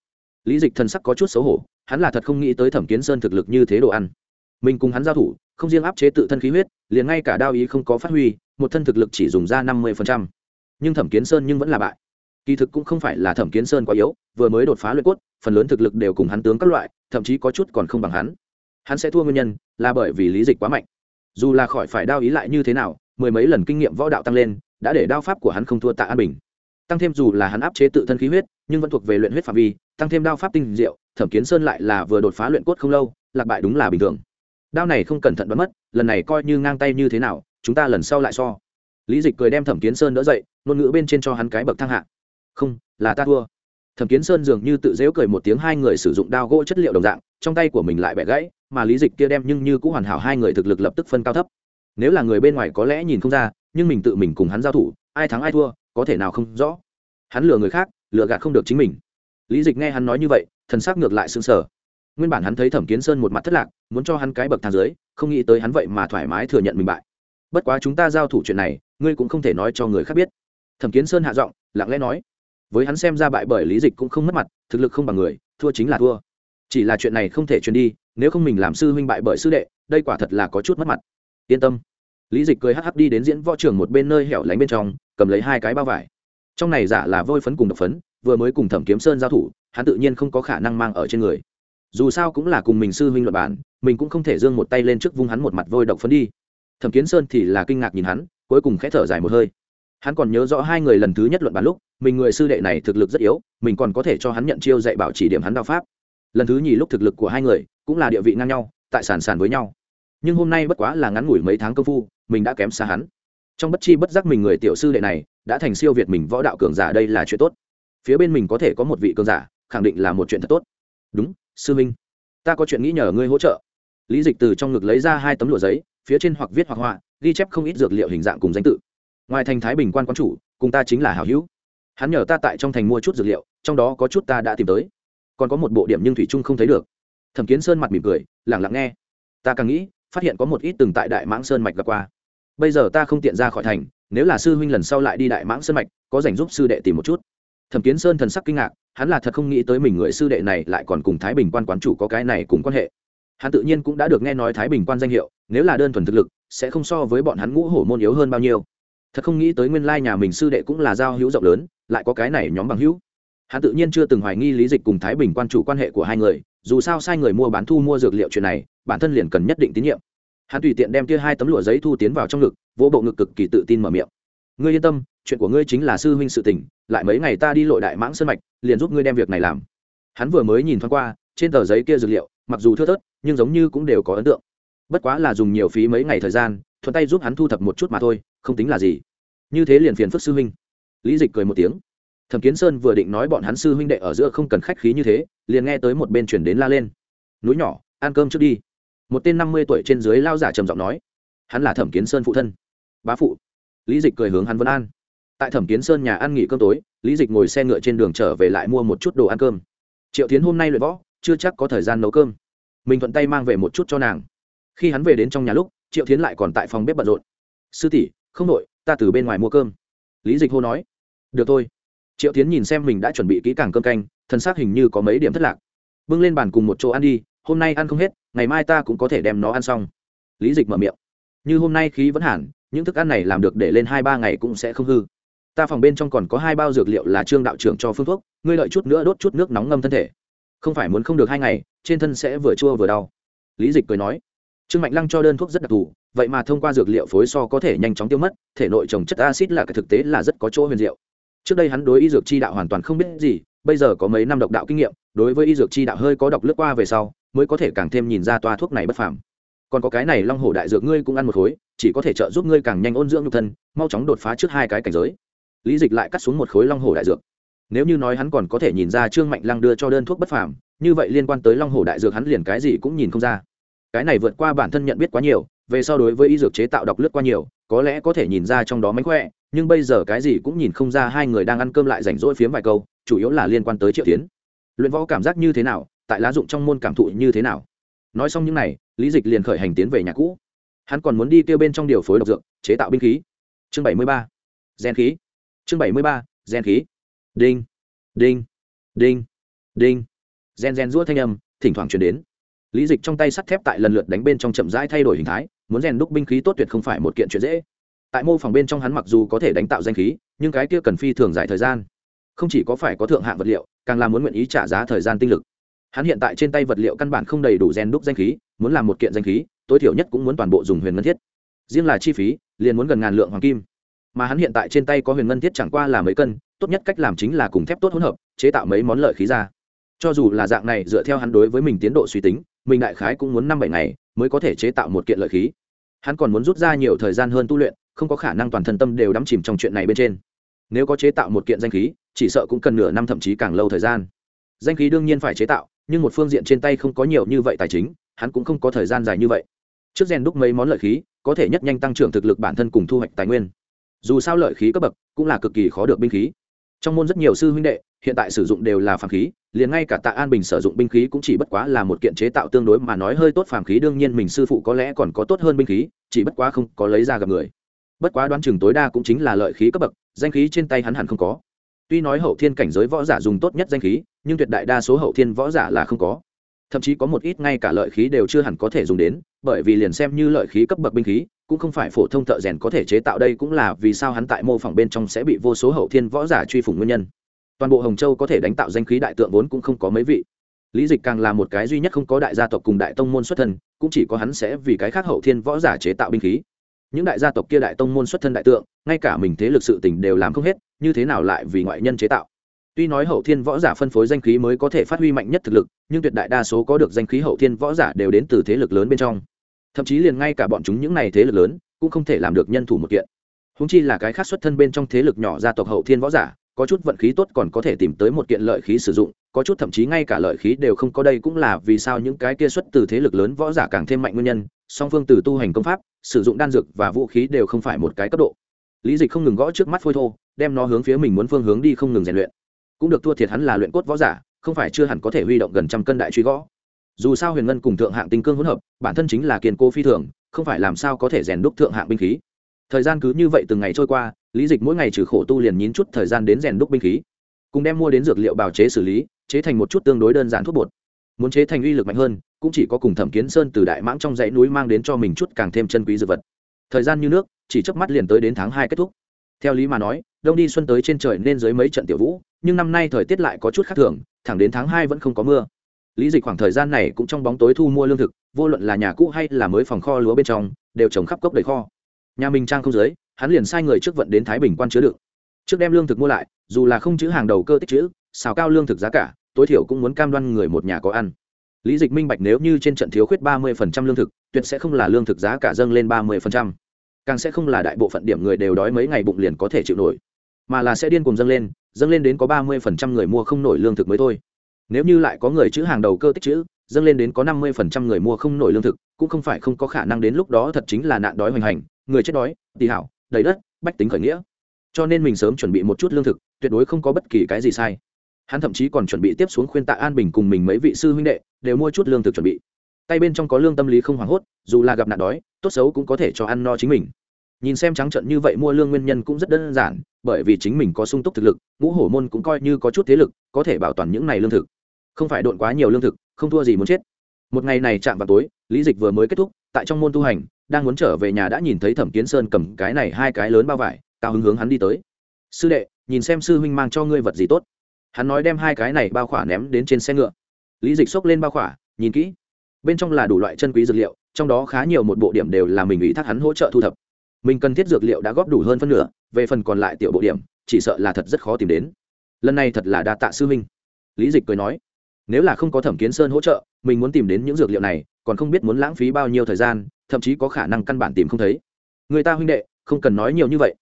Lý dịch thần sắc có chút xấu hổ, hắn là thật không nghĩ tới thẩm kiến sơn thực lực như thế đồ ăn. Mình cùng hắn giao thủ, không riêng áp chế tự thân khí huyết, liền ngay cả đao ý không có phát huy, một thân thực lực chỉ dùng ra năm mươi nhưng thẩm kiến sơn nhưng vẫn là bại kỳ thực cũng không phải là thẩm kiến sơn quá yếu, vừa mới đột phá luyện cốt, phần lớn thực lực đều cùng hắn tướng các loại, thậm chí có chút còn không bằng hắn. Hắn sẽ thua nguyên nhân là bởi vì lý dịch quá mạnh. Dù là khỏi phải đao ý lại như thế nào, mười mấy lần kinh nghiệm võ đạo tăng lên, đã để đao pháp của hắn không thua tạ an bình. Tăng thêm dù là hắn áp chế tự thân khí huyết, nhưng vẫn thuộc về luyện huyết phạm vi, tăng thêm đao pháp tinh diệu, thẩm kiến sơn lại là vừa đột phá luyện cốt không lâu, lạc bại đúng là bình thường. Đao này không cẩn thận bắn mất, lần này coi như ngang tay như thế nào, chúng ta lần sau lại so. Lý dịch cười đem thẩm kiến sơn đỡ dậy, ngôn ngữ bên trên cho hắn cái bậc thang hạ không, là ta thua. Thẩm kiến sơn dường như tự dễu cười một tiếng, hai người sử dụng đao gỗ chất liệu đồng dạng, trong tay của mình lại bẻ gãy, mà lý dịch kia đem nhưng như cũng hoàn hảo hai người thực lực lập tức phân cao thấp. Nếu là người bên ngoài có lẽ nhìn không ra, nhưng mình tự mình cùng hắn giao thủ, ai thắng ai thua, có thể nào không rõ. Hắn lừa người khác, lừa gạt không được chính mình. Lý dịch nghe hắn nói như vậy, thần s ắ c ngược lại s ư n g sở nguyên bản hắn thấy thẩm kiến sơn một mặt thất lạc, muốn cho hắn cái bậc thang dưới, không nghĩ tới hắn vậy mà thoải mái thừa nhận mình bại. Bất quá chúng ta giao thủ chuyện này, ngươi cũng không thể nói cho người khác biết. Thẩm kiến sơn hạ giọng, lặng lẽ nói với hắn xem ra bại bởi lý dịch cũng không mất mặt, thực lực không bằng người, thua chính là thua. Chỉ là chuyện này không thể truyền đi, nếu không mình làm sư huynh bại bởi sư đệ, đây quả thật là có chút mất mặt. Yên tâm. Lý dịch cười hắc hắc đi đến diễn võ trường một bên nơi hẻo lánh bên trong, cầm lấy hai cái bao vải. Trong này giả là vôi phấn cùng độc phấn, vừa mới cùng thẩm kiếm sơn giao thủ, hắn tự nhiên không có khả năng mang ở trên người. Dù sao cũng là cùng mình sư huynh luật bản mình cũng không thể giương một tay lên trước vung hắn một mặt vôi độc phấn đi. Thẩm kiến sơn thì là kinh ngạc nhìn hắn, cuối cùng khẽ thở dài một hơi hắn còn nhớ rõ hai người lần thứ nhất luận bàn lúc, mình người sư đệ này thực lực rất yếu, mình còn có thể cho hắn nhận chiêu dạy bảo chỉ điểm hắn đao pháp. Lần thứ nhì lúc thực lực của hai người cũng là địa vị ngang nhau, tại sản sản với nhau. Nhưng hôm nay bất quá là ngắn ngủi mấy tháng công phu, mình đã kém xa hắn. Trong bất chi bất giác mình người tiểu sư đệ này đã thành siêu việt mình võ đạo cường giả, đây là chuyện tốt. Phía bên mình có thể có một vị cường giả, khẳng định là một chuyện thật tốt. Đúng, sư minh ta có chuyện nghĩ nhờ ngươi hỗ trợ. Lý dịch từ trong ngực lấy ra hai tấm lụa giấy, phía trên hoặc viết hoặc họa, ghi chép không ít dược liệu hình dạng cùng danh tự ngoài thành thái bình quan quán chủ, cùng ta chính là hảo hữu. Hắn nhờ ta tại trong thành mua chút dược liệu, trong đó có chút ta đã tìm tới. Còn có một bộ điểm nhưng thủy trung không thấy được. Thẩm kiến sơn mặt mỉm cười, lẳng lặng nghe. Ta càng nghĩ, phát hiện có một ít từng tại đại mãng sơn mạch gặp qua. Bây giờ ta không tiện ra khỏi thành, nếu là sư huynh lần sau lại đi đại mãng sơn mạch, có dành giúp sư đệ tìm một chút. Thẩm kiến sơn thần sắc kinh ngạc, hắn là thật không nghĩ tới mình người sư đệ này lại còn cùng thái bình quan quán chủ có cái này cùng quan hệ. Hắn tự nhiên cũng đã được nghe nói thái bình quan danh hiệu, nếu là đơn thuần thực lực, sẽ không so với bọn hắn ngũ hổ môn yếu hơn bao nhiêu thật không nghĩ tới nguyên lai nhà mình sư đệ cũng là giao hữu rộng lớn, lại có cái này nhóm bằng hữu. Hắn tự nhiên chưa từng hoài nghi lý dịch cùng thái bình quan chủ quan hệ của hai người, dù sao sai người mua bán thu mua dược liệu chuyện này, bản thân liền cần nhất định tín nhiệm. Hắn tùy tiện đem kia hai tấm lụa giấy thu tiến vào trong ngực, vỗ bộ ngực cực kỳ tự tin mở miệng. Ngươi yên tâm, chuyện của ngươi chính là sư huynh sự tình, lại mấy ngày ta đi lội đại mãng sân mạch, liền giúp ngươi đem việc này làm. Hắn vừa mới nhìn thoáng qua, trên tờ giấy kia dược liệu, mặc dù thưa thớt, nhưng giống như cũng đều có ấn tượng. Bất quá là dùng nhiều phí mấy ngày thời gian thuận tay giúp hắn thu thập một chút mà thôi, không tính là gì. Như thế liền phiền phức sư huynh. Lý dịch cười một tiếng. Thẩm kiến sơn vừa định nói bọn hắn sư huynh đệ ở giữa không cần khách khí như thế, liền nghe tới một bên chuyển đến la lên. Núi nhỏ, ăn cơm trước đi. Một tên năm mươi tuổi trên dưới lao giả trầm giọng nói. Hắn là thẩm kiến sơn phụ thân. Bá phụ. Lý dịch cười hướng hắn vân an. Tại thẩm kiến sơn nhà ăn nghỉ cơm tối, lý dịch ngồi xe ngựa trên đường trở về lại mua một chút đồ ăn cơm. Triệu tiến hôm nay luyện võ, chưa chắc có thời gian nấu cơm. Mình thuận tay mang về một chút cho nàng. Khi hắn về đến trong nhà lúc triệu tiến lại còn tại phòng bếp bận rộn. Sư tỷ, không nội ta từ bên ngoài mua cơm. Lý dịch hô nói. Được thôi. Triệu tiến nhìn xem mình đã chuẩn bị kỹ càng cơm canh, thân xác hình như có mấy điểm thất lạc. Bưng lên bàn cùng một chỗ ăn đi, hôm nay ăn không hết, ngày mai ta cũng có thể đem nó ăn xong. Lý dịch mở miệng. Như hôm nay khí vẫn hẳn, những thức ăn này làm được để lên hai ba ngày cũng sẽ không hư. Ta phòng bên trong còn có hai bao dược liệu là trương đạo trưởng cho phương thuốc, ngươi lợi chút nữa đốt chút nước nóng ngâm thân thể. Không phải muốn không được hai ngày, trên thân sẽ vừa chua vừa đau. Lý dịch cười nói trương mạnh lăng cho đơn thuốc rất đặc thù, vậy mà thông qua dược liệu phối so có thể nhanh chóng tiêu mất, thể nội trồng chất acid là cái thực tế là rất có chỗ huyền diệu. Trước đây hắn đối y dược chi đạo hoàn toàn không biết gì, bây giờ có mấy năm độc đạo kinh nghiệm, đối với y dược chi đạo hơi có độc lướt qua về sau, mới có thể càng thêm nhìn ra toa thuốc này bất phàm. Còn có cái này long hổ đại dược ngươi cũng ăn một khối, chỉ có thể trợ giúp ngươi càng nhanh ôn dưỡng nhục thân, mau chóng đột phá trước hai cái cảnh giới. Lý dịch lại cắt xuống một khối long hổ đại dược. Nếu như nói hắn còn có thể nhìn ra trương mạnh lăng đưa cho đơn thuốc bất phàm, như vậy liên quan tới long hổ đại dược hắn liền cái gì cũng nhìn không ra cái này vượt qua bản thân nhận biết quá nhiều, về so đối với y dược chế tạo đọc lướt qua nhiều, có lẽ có thể nhìn ra trong đó mánh khỏe, nhưng bây giờ cái gì cũng nhìn không ra hai người đang ăn cơm lại rảnh rỗi phiếm vài câu, chủ yếu là liên quan tới triệu tiến. Luyện võ cảm giác như thế nào, tại lá dụng trong môn cảm thụ như thế nào? Nói xong những n à y lý dịch liền khởi hành tiến về nhà cũ. Hắn còn muốn đi kêu bên trong điều phối độc dược, chế tạo binh khí. Chương bảy mươi ba. Gen khí. Chương bảy mươi ba, gen khí. Đinh. Đinh. Đinh. Đinh. Gen gen rũa thanh âm, thỉnh thoảng chuyển đến lý dịch trong tay sắt thép tại lần lượt đánh bên trong chậm rãi thay đổi hình thái, muốn rèn đúc binh khí tốt tuyệt không phải một kiện chuyện dễ. Tại mô phỏng bên trong hắn mặc dù có thể đánh tạo danh khí, nhưng cái kia cần phi thường dài thời gian. Không chỉ có phải có thượng hạng vật liệu, càng là muốn nguyện ý trả giá thời gian tinh lực. Hắn hiện tại trên tay vật liệu căn bản không đầy đủ rèn đúc danh khí, muốn làm một kiện danh khí, tối thiểu nhất cũng muốn toàn bộ dùng huyền ngân thiết. Riêng là chi phí, liền muốn gần ngàn lượng hoàng kim. Mà hắn hiện tại trên tay có huyền ngân thiết chẳng qua là mấy cân, tốt nhất cách làm chính là cùng thép tốt hỗn hợp, chế tạo mấy món lợi khí ra. Cho dù là dạng này, dựa theo hắn đối với mình tiến độ suy tính mình đại khái cũng muốn năm bảy ngày mới có thể chế tạo một kiện lợi khí. Hắn còn muốn rút ra nhiều thời gian hơn tu luyện, không có khả năng toàn thân tâm đều đắm chìm trong chuyện này bên trên. Nếu có chế tạo một kiện danh khí, chỉ sợ cũng cần nửa năm thậm chí càng lâu thời gian. Danh khí đương nhiên phải chế tạo, nhưng một phương diện trên tay không có nhiều như vậy tài chính, hắn cũng không có thời gian dài như vậy. Trước rèn đúc mấy món lợi khí, có thể nhất nhanh tăng trưởng thực lực bản thân cùng thu hoạch tài nguyên. Dù sao lợi khí cấp bậc cũng là cực kỳ khó được binh khí. Trong môn rất nhiều sư huynh đệ hiện tại sử dụng đều là phàm khí, liền ngay cả tạ an bình sử dụng binh khí cũng chỉ bất quá là một kiện chế tạo tương đối mà nói hơi tốt phàm khí, đương nhiên mình sư phụ có lẽ còn có tốt hơn binh khí, chỉ bất quá không có lấy ra gặp người. Bất quá đoán chừng tối đa cũng chính là lợi khí cấp bậc, danh khí trên tay hắn hẳn không có. Tuy nói hậu thiên cảnh giới võ giả dùng tốt nhất danh khí, nhưng tuyệt đại đa số hậu thiên võ giả là không có. Thậm chí có một ít ngay cả lợi khí đều chưa hẳn có thể dùng đến, bởi vì liền xem như lợi khí cấp bậc binh khí, cũng không phải phổ thông thợ rèn có thể chế tạo, đây cũng là vì sao hắn tại mô phỏng bên trong sẽ bị vô số hậu thiên võ giả truy phủng nguyên nhân toàn bộ hồng châu có thể đánh tạo danh khí đại tượng vốn cũng không có mấy vị. Lý dịch càng là một cái duy nhất không có đại gia tộc cùng đại tông môn xuất thân, cũng chỉ có hắn sẽ vì cái khác hậu thiên võ giả chế tạo binh khí. Những đại gia tộc kia đại tông môn xuất thân đại tượng, ngay cả mình thế lực sự tình đều làm không hết, như thế nào lại vì ngoại nhân chế tạo? Tuy nói hậu thiên võ giả phân phối danh khí mới có thể phát huy mạnh nhất thực lực, nhưng tuyệt đại đa số có được danh khí hậu thiên võ giả đều đến từ thế lực lớn bên trong. Thậm chí liền ngay cả bọn chúng những này thế lực lớn, cũng không thể làm được nhân thủ một kiện. Húng chi là cái khác xuất thân bên trong thế lực nhỏ gia tộc hậu thiên võ giả có chút vận khí tốt còn có thể tìm tới một kiện lợi khí sử dụng, có chút thậm chí ngay cả lợi khí đều không có đây cũng là vì sao những cái kia xuất từ thế lực lớn võ giả càng thêm mạnh nguyên nhân, song phương từ tu hành công pháp, sử dụng đan dược và vũ khí đều không phải một cái cấp độ. Lý dịch không ngừng gõ trước mắt phôi thô, đem nó hướng phía mình muốn phương hướng đi không ngừng rèn luyện. Cũng được thua thiệt hắn là luyện cốt võ giả, không phải chưa hẳn có thể huy động gần trăm cân đại truy gõ. Dù sao huyền ngân cùng thượng hạng tinh cương hỗn hợp, bản thân chính là kiên cố phi thường, không phải làm sao có thể rèn đúc thượng hạng binh khí thời gian cứ như vậy từng ngày trôi qua, lý dịch mỗi ngày trừ khổ tu liền nhín chút thời gian đến rèn đúc binh khí, cùng đem mua đến dược liệu bào chế xử lý, chế thành một chút tương đối đơn giản thuốc bột. Muốn chế thành uy lực mạnh hơn, cũng chỉ có cùng thẩm kiến sơn từ đại mãng trong dãy núi mang đến cho mình chút càng thêm chân quý dược vật. Thời gian như nước, chỉ chớp mắt liền tới đến tháng hai kết thúc. Theo lý mà nói, đông đi xuân tới trên trời nên dưới mấy trận tiểu vũ, nhưng năm nay thời tiết lại có chút khác thường, thẳng đến tháng hai vẫn không có mưa. Lý dịch khoảng thời gian này cũng trong bóng tối thu mua lương thực, vô luận là nhà cũ hay là mới phòng kho lúa bên trong, đều trồng khắp cốc đầy kho nhà mình trang không dưới, hắn liền sai người trước vận đến thái bình quan chứa đựng. Trước đem lương thực mua lại, dù là không chữ hàng đầu cơ tích chữ, xào cao lương thực giá cả, tối thiểu cũng muốn cam đoan người một nhà có ăn. Lý dịch minh bạch nếu như trên trận thiếu khuyết ba mươi lương thực, tuyệt sẽ không là lương thực giá cả dâng lên ba mươi càng sẽ không là đại bộ phận điểm người đều đói mấy ngày bụng liền có thể chịu nổi, mà là sẽ điên cùng dâng lên dâng lên đến có ba mươi người mua không nổi lương thực mới thôi. Nếu như lại có người chữ hàng đầu cơ tích chữ, dâng lên đến có năm mươi người mua không nổi lương thực, cũng không phải không có khả năng đến lúc đó thật chính là nạn đói hoành hành người chết đói tì hảo, đầy đất, bách tính khởi nghĩa. Cho nên mình sớm chuẩn bị một chút lương thực, tuyệt đối không có bất kỳ cái gì sai. Hắn thậm chí còn chuẩn bị tiếp xuống khuyên tạ an bình cùng mình mấy vị sư huynh đệ, đều mua chút lương thực chuẩn bị. Tay bên trong có lương tâm lý không hoảng hốt, dù là gặp nạn đói, tốt xấu cũng có thể cho ăn no chính mình. Nhìn xem trắng trận như vậy mua lương nguyên nhân cũng rất đơn giản, bởi vì chính mình có sung túc thực lực, ngũ hổ môn cũng coi như có chút thế lực, có thể bảo toàn những này lương thực. Không phải độn quá nhiều lương thực, không thua gì muốn chết. Một ngày này chạm vào tối, lý dịch vừa mới kết thúc tại trong môn tu hành, đang muốn trở về nhà đã nhìn thấy thẩm kiến sơn cầm cái này hai cái lớn bao vải, cao hứng hướng hắn đi tới. Sư đệ, nhìn xem sư huynh mang cho ngươi vật gì tốt. Hắn nói đem hai cái này bao khỏa ném đến trên xe ngựa. Lý dịch xốc lên bao khỏa, nhìn kỹ. Bên trong là đủ loại chân quý dược liệu, trong đó khá nhiều một bộ điểm đều là mình ủy thác hắn hỗ trợ thu thập. Mình cần thiết dược liệu đã góp đủ hơn phân nửa, về phần còn lại tiểu bộ điểm, chỉ sợ là thật rất khó tìm đến. Lần này thật là đa tạ sư huynh. Lý dịch cười nói. Nếu là không có thẩm kiến sơn hỗ trợ, mình muốn tìm đến những dược liệu này còn không biết muốn lãng phí bao nhiêu thời gian thậm chí có khả năng căn bản tìm không thấy. Người ta huynh đệ không cần nói nhiều như vậy.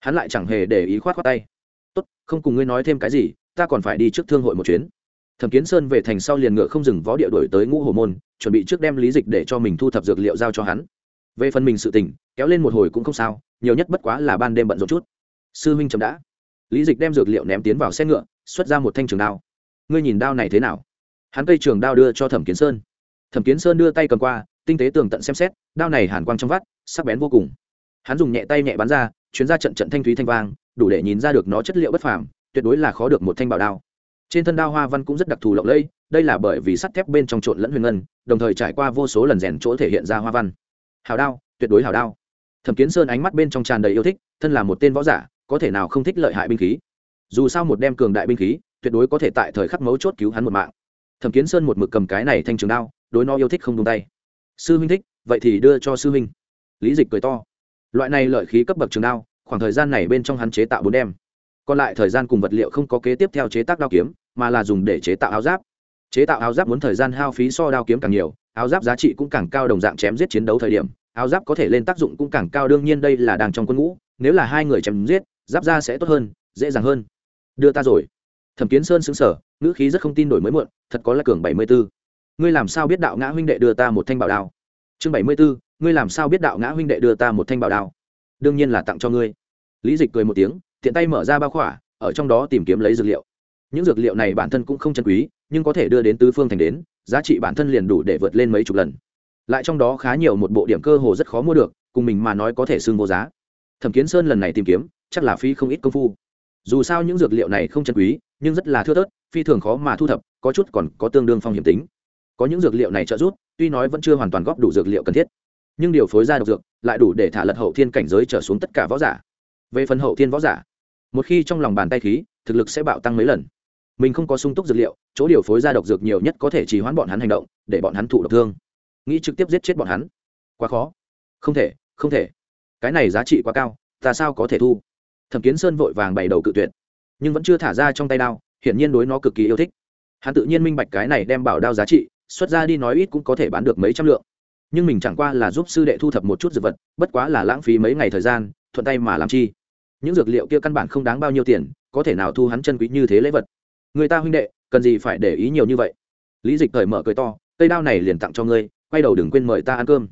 Hắn lại chẳng hề để ý khoát khoát tay. Tốt không cùng ngươi nói thêm cái gì ta còn phải đi trước thương hội một chuyến. Thẩm kiến sơn về thành sau liền ngựa không dừng vó địa đổi tới ngũ hồ môn chuẩn bị trước đem lý dịch để cho mình thu thập dược liệu giao cho hắn. Về phần mình sự tỉnh, kéo lên một hồi cũng không sao nhiều nhất bất quá là ban đêm bận rộn chút. Sư huynh chậm đã. Lý dịch đem dược liệu ném tiến vào xe ngựa xuất ra một thanh trường đao. Ngươi nhìn đao này thế nào? Hắn cây trường đao đưa cho thẩm kiến sơn thẩm kiến sơn đưa tay cầm qua, tinh tế tường tận xem xét, đao này hàn quang trong vắt, sắc bén vô cùng. Hắn dùng nhẹ tay nhẹ bắn ra, chuyến ra trận trận thanh thúy thanh vang, đủ để nhìn ra được nó chất liệu bất phàm, tuyệt đối là khó được một thanh bảo đao. Trên thân đao hoa văn cũng rất đặc thù lộng lẫy, đây là bởi vì sắt thép bên trong trộn lẫn huyền ngân, đồng thời trải qua vô số lần rèn chỗ thể hiện ra hoa văn. Hào đao, tuyệt đối hào đao. Thẩm kiến sơn ánh mắt bên trong tràn đầy yêu thích, thân là một tên võ giả, có thể nào không thích lợi hại binh khí? Dù sao một đem cường đại binh khí, tuyệt đối có thể tại thời khắc mấu chốt cứu hắn một mạng. Thẩm kiến sơn một mực cầm cái này thanh trường đao đối nó yêu thích không đúng tay. Sư huynh thích, vậy thì đưa cho sư huynh. Lý dịch cười to. Loại này lợi khí cấp bậc trường đao, khoảng thời gian này bên trong hắn chế tạo bốn đem. Còn lại thời gian cùng vật liệu không có kế tiếp theo chế tác đao kiếm, mà là dùng để chế tạo áo giáp. Chế tạo áo giáp muốn thời gian hao phí so đao kiếm càng nhiều, áo giáp giá trị cũng càng cao đồng dạng chém giết chiến đấu thời điểm. Áo giáp có thể lên tác dụng cũng càng cao, đương nhiên đây là đang trong quân ngũ, nếu là hai người chém giết, giáp ra sẽ tốt hơn, dễ dàng hơn. Đưa ta rồi. Thẩm kiến sơn xứng sở ngữ khí rất không tin đổi mới muộn, thật có là cường bảy mươi bốn ngươi làm sao biết đạo ngã huynh đệ đưa ta một thanh bảo đao? Chương bảy mươi bốn ngươi làm sao biết đạo ngã huynh đệ đưa ta một thanh bảo đao? Đương nhiên là tặng cho ngươi. Lý dịch cười một tiếng, tiện tay mở ra bao khỏa, ở trong đó tìm kiếm lấy dược liệu. Những dược liệu này bản thân cũng không chân quý, nhưng có thể đưa đến tứ phương thành đến, giá trị bản thân liền đủ để vượt lên mấy chục lần. Lại trong đó khá nhiều một bộ điểm cơ hồ rất khó mua được, cùng mình mà nói có thể xưng vô giá. Thẩm kiến sơn lần này tìm kiếm, chắc là phi không ít công phu. Dù sao những dược liệu này không chân quý, nhưng rất là thưa thớt, phi thường khó mà thu thập, có chút còn có tương đương phong hiểm tính có những dược liệu này trợ giúp, tuy nói vẫn chưa hoàn toàn góp đủ dược liệu cần thiết, nhưng điều phối ra độc dược lại đủ để thả lật hậu thiên cảnh giới trở xuống tất cả võ giả. Về phần hậu thiên võ giả, một khi trong lòng bàn tay khí, thực lực sẽ bạo tăng mấy lần. Mình không có sung túc dược liệu, chỗ điều phối ra độc dược nhiều nhất có thể trì hoãn bọn hắn hành động, để bọn hắn thụ độc thương. Nghĩ trực tiếp giết chết bọn hắn? Quá khó. Không thể không thể. Cái này giá trị quá cao, ta sao có thể thu? Thẩm kiến sơn vội vàng bày đầu cự tuyệt, nhưng vẫn chưa thả ra trong tay đao, hiển nhiên đối nó cực kỳ yêu thích. Hắn tự nhiên minh bạch cái này đem bảo đao giá trị xuất ra đi nói ít cũng có thể bán được mấy trăm lượng. Nhưng mình chẳng qua là giúp sư đệ thu thập một chút dược vật, bất quá là lãng phí mấy ngày thời gian, thuận tay mà làm chi. Những dược liệu kia căn bản không đáng bao nhiêu tiền, có thể nào thu hắn chân quý như thế lễ vật? Người ta huynh đệ, cần gì phải để ý nhiều như vậy? Lý dịch thời mở cười to, cây đao này liền tặng cho ngươi, quay đầu đừng quên mời ta ăn cơm.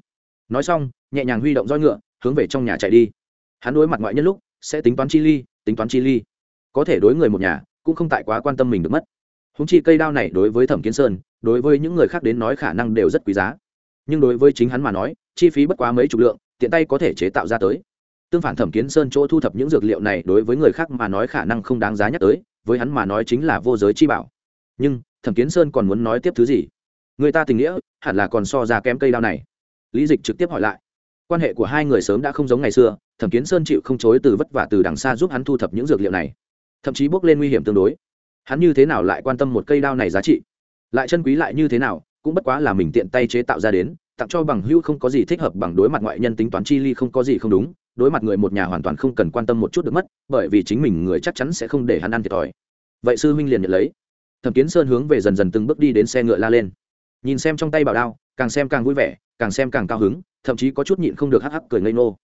Nói xong, nhẹ nhàng huy động roi ngựa, hướng về trong nhà chạy đi. Hắn đối mặt ngoại nhân lúc, sẽ tính toán chi ly, tính toán chi ly. Có thể đối người một nhà, cũng không tại quá quan tâm mình được mất. Húng chi cây đao này đối với thẩm kiến sơn đối với những người khác đến nói khả năng đều rất quý giá. Nhưng đối với chính hắn mà nói, chi phí bất quá mấy chục lượng, tiện tay có thể chế tạo ra tới. Tương phản thẩm kiến sơn chỗ thu thập những dược liệu này đối với người khác mà nói khả năng không đáng giá nhắc tới, với hắn mà nói chính là vô giới chi bảo. Nhưng, thẩm kiến sơn còn muốn nói tiếp thứ gì? Người ta tình nghĩa, hẳn là còn so ra kém cây đao này. Lý dịch trực tiếp hỏi lại. Quan hệ của hai người sớm đã không giống ngày xưa, thẩm kiến sơn chịu không chối từ vất vả từ đằng xa giúp hắn thu thập những dược liệu này. Thậm chí bước lên nguy hiểm tương đối. Hắn như thế nào lại quan tâm một cây đao này giá trị? Lại chân quý lại như thế nào, cũng bất quá là mình tiện tay chế tạo ra đến, tặng cho bằng hữu không có gì thích hợp bằng đối mặt ngoại nhân tính toán chi ly không có gì không đúng, đối mặt người một nhà hoàn toàn không cần quan tâm một chút được mất, bởi vì chính mình người chắc chắn sẽ không để hắn ăn thiệt thòi. Vậy sư huynh liền nhận lấy. Thẩm kiến sơn hướng về dần dần từng bước đi đến xe ngựa la lên. Nhìn xem trong tay bảo đao, càng xem càng vui vẻ, càng xem càng cao hứng, thậm chí có chút nhịn không được hắc hắc cười ngây ngô.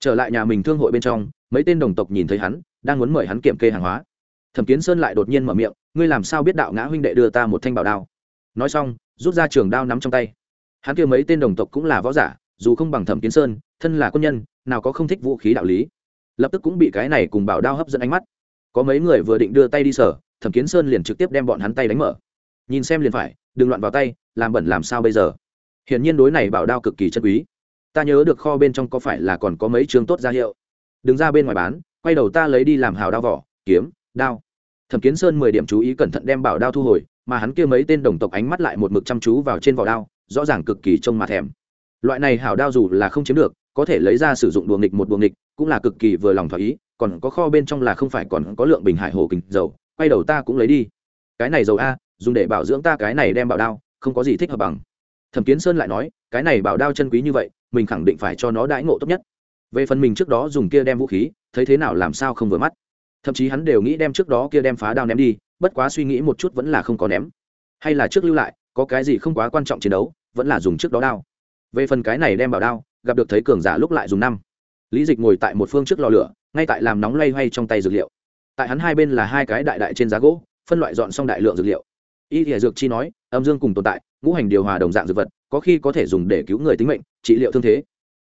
Trở lại nhà mình thương hội bên trong, mấy tên đồng tộc nhìn thấy hắn, đang muốn mời hắn kiểm kê hàng hóa. Thẩm kiến sơn lại đột nhiên mở miệng, ngươi làm sao biết đạo ngã huynh đệ đưa ta một thanh bảo đao? Nói xong, rút ra trường đao nắm trong tay. Hắn kia mấy tên đồng tộc cũng là võ giả, dù không bằng thẩm kiến sơn, thân là quân nhân, nào có không thích vũ khí đạo lý. Lập tức cũng bị cái này cùng bảo đao hấp dẫn ánh mắt. Có mấy người vừa định đưa tay đi sở thẩm kiến sơn liền trực tiếp đem bọn hắn tay đánh mở. Nhìn xem liền phải, đừng loạn vào tay, làm bẩn làm sao bây giờ? Hiển nhiên đối này bảo đao cực kỳ chân quý. Ta nhớ được kho bên trong có phải là còn có mấy chương tốt ra hiệu. Đừng ra bên ngoài bán, quay đầu ta lấy đi làm hào đao vỏ, kiếm, đao thẩm kiến sơn mười điểm chú ý cẩn thận đem bảo đao thu hồi, mà hắn kia mấy tên đồng tộc ánh mắt lại một mực chăm chú vào trên vỏ đao, rõ ràng cực kỳ trông mà thèm. Loại này hảo đao dù là không chiếm được, có thể lấy ra sử dụng đùa nghịch một đùa nghịch, cũng là cực kỳ vừa lòng thỏa ý, còn có kho bên trong là không phải còn có lượng bình hải hồ kình dầu, quay đầu ta cũng lấy đi. Cái này dầu a, dùng để bảo dưỡng ta cái này đem bảo đao, không có gì thích hợp bằng. Thẩm kiến sơn lại nói, cái này bảo đao chân quý như vậy, mình khẳng định phải cho nó đãi ngộ tốt nhất. Về phần mình trước đó dùng kia đem vũ khí, thấy thế nào làm sao không vừa mắt thậm chí hắn đều nghĩ đem trước đó kia đem phá đao ném đi, bất quá suy nghĩ một chút vẫn là không có ném. Hay là trước lưu lại, có cái gì không quá quan trọng chiến đấu, vẫn là dùng trước đó đao. Về phần cái này đem bảo đao, gặp được thấy cường giả lúc lại dùng năm. Lý dịch ngồi tại một phương trước lò lửa, ngay tại làm nóng loay hoay trong tay dược liệu. Tại hắn hai bên là hai cái đại đại trên giá gỗ, phân loại dọn xong đại lượng dược liệu. Y Thìa dược chi nói, âm dương cùng tồn tại, ngũ hành điều hòa đồng dạng dược vật, có khi có thể dùng để cứu người tính mệnh, trị liệu thương thế.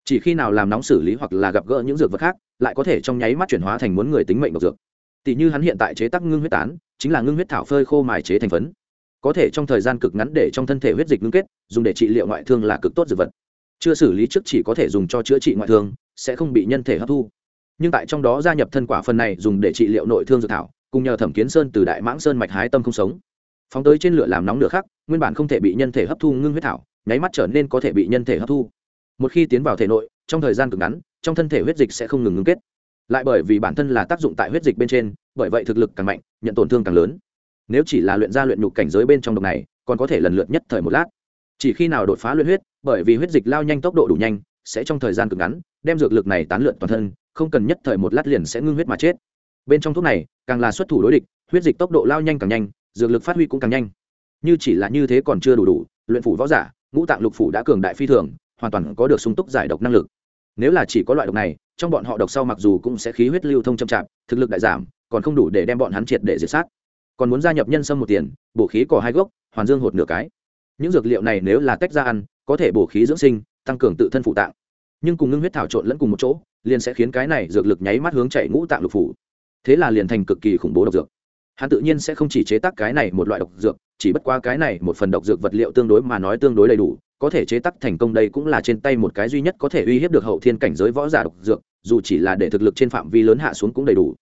Chỉ khi nào làm nóng xử lý hoặc là gặp gỡ những dược vật khác lại có thể trong nháy mắt chuyển hóa thành muốn người tính mệnh độc dược. Tỷ như hắn hiện tại chế tác ngưng huyết tán, chính là ngưng huyết thảo phơi khô mài chế thành phấn. Có thể trong thời gian cực ngắn để trong thân thể huyết dịch ngưng kết, dùng để trị liệu ngoại thương là cực tốt dược vật. Chưa xử lý trước chỉ có thể dùng cho chữa trị ngoại thương, sẽ không bị nhân thể hấp thu. Nhưng tại trong đó gia nhập thân quả phần này dùng để trị liệu nội thương dược thảo, cùng nhờ thẩm kiến sơn từ đại mãng sơn mạch hái tâm không sống. Phóng tới trên lửa làm nóng lửa khác nguyên bản không thể bị nhân thể hấp thu ngưng huyết thảo, nháy mắt trở nên có thể bị nhân thể hấp thu. Một khi tiến vào thể nội trong thời gian cực ngắn, trong thân thể huyết dịch sẽ không ngừng ngưng kết. Lại bởi vì bản thân là tác dụng tại huyết dịch bên trên, bởi vậy thực lực càng mạnh, nhận tổn thương càng lớn. Nếu chỉ là luyện ra luyện nhục cảnh giới bên trong độc này, còn có thể lần lượt nhất thời một lát. Chỉ khi nào đột phá luyện huyết, bởi vì huyết dịch lao nhanh tốc độ đủ nhanh, sẽ trong thời gian cực ngắn, đem dược lực này tán lượn toàn thân, không cần nhất thời một lát liền sẽ ngưng huyết mà chết. Bên trong thuốc này, càng là xuất thủ đối địch, huyết dịch tốc độ lao nhanh càng nhanh, dược lực phát huy cũng càng nhanh. Như chỉ là như thế còn chưa đủ đủ, luyện phủ võ giả, ngũ tạng lục phủ đã cường đại phi thường, hoàn toàn có được sung túc giải độc năng lực nếu là chỉ có loại độc này, trong bọn họ độc sau mặc dù cũng sẽ khí huyết lưu thông chậm chạp, thực lực đại giảm, còn không đủ để đem bọn hắn triệt để diệt sát. Còn muốn gia nhập nhân sâm một tiền, bổ khí cỏ hai gốc, hoàn dương hột nửa cái. Những dược liệu này nếu là tách ra ăn, có thể bổ khí dưỡng sinh, tăng cường tự thân phụ tạng. Nhưng cùng ngưng huyết thảo trộn lẫn cùng một chỗ, liền sẽ khiến cái này dược lực nháy mắt hướng chạy ngũ tạng lục phủ. Thế là liền thành cực kỳ khủng bố độc dược. Hắn tự nhiên sẽ không chỉ chế tác cái này một loại độc dược, chỉ bất qua cái này một phần độc dược vật liệu tương đối mà nói tương đối đầy đủ có thể chế tác thành công đây cũng là trên tay một cái duy nhất có thể uy hiếp được hậu thiên cảnh giới võ giả độc dược, dù chỉ là để thực lực trên phạm vi lớn hạ xuống cũng đầy đủ.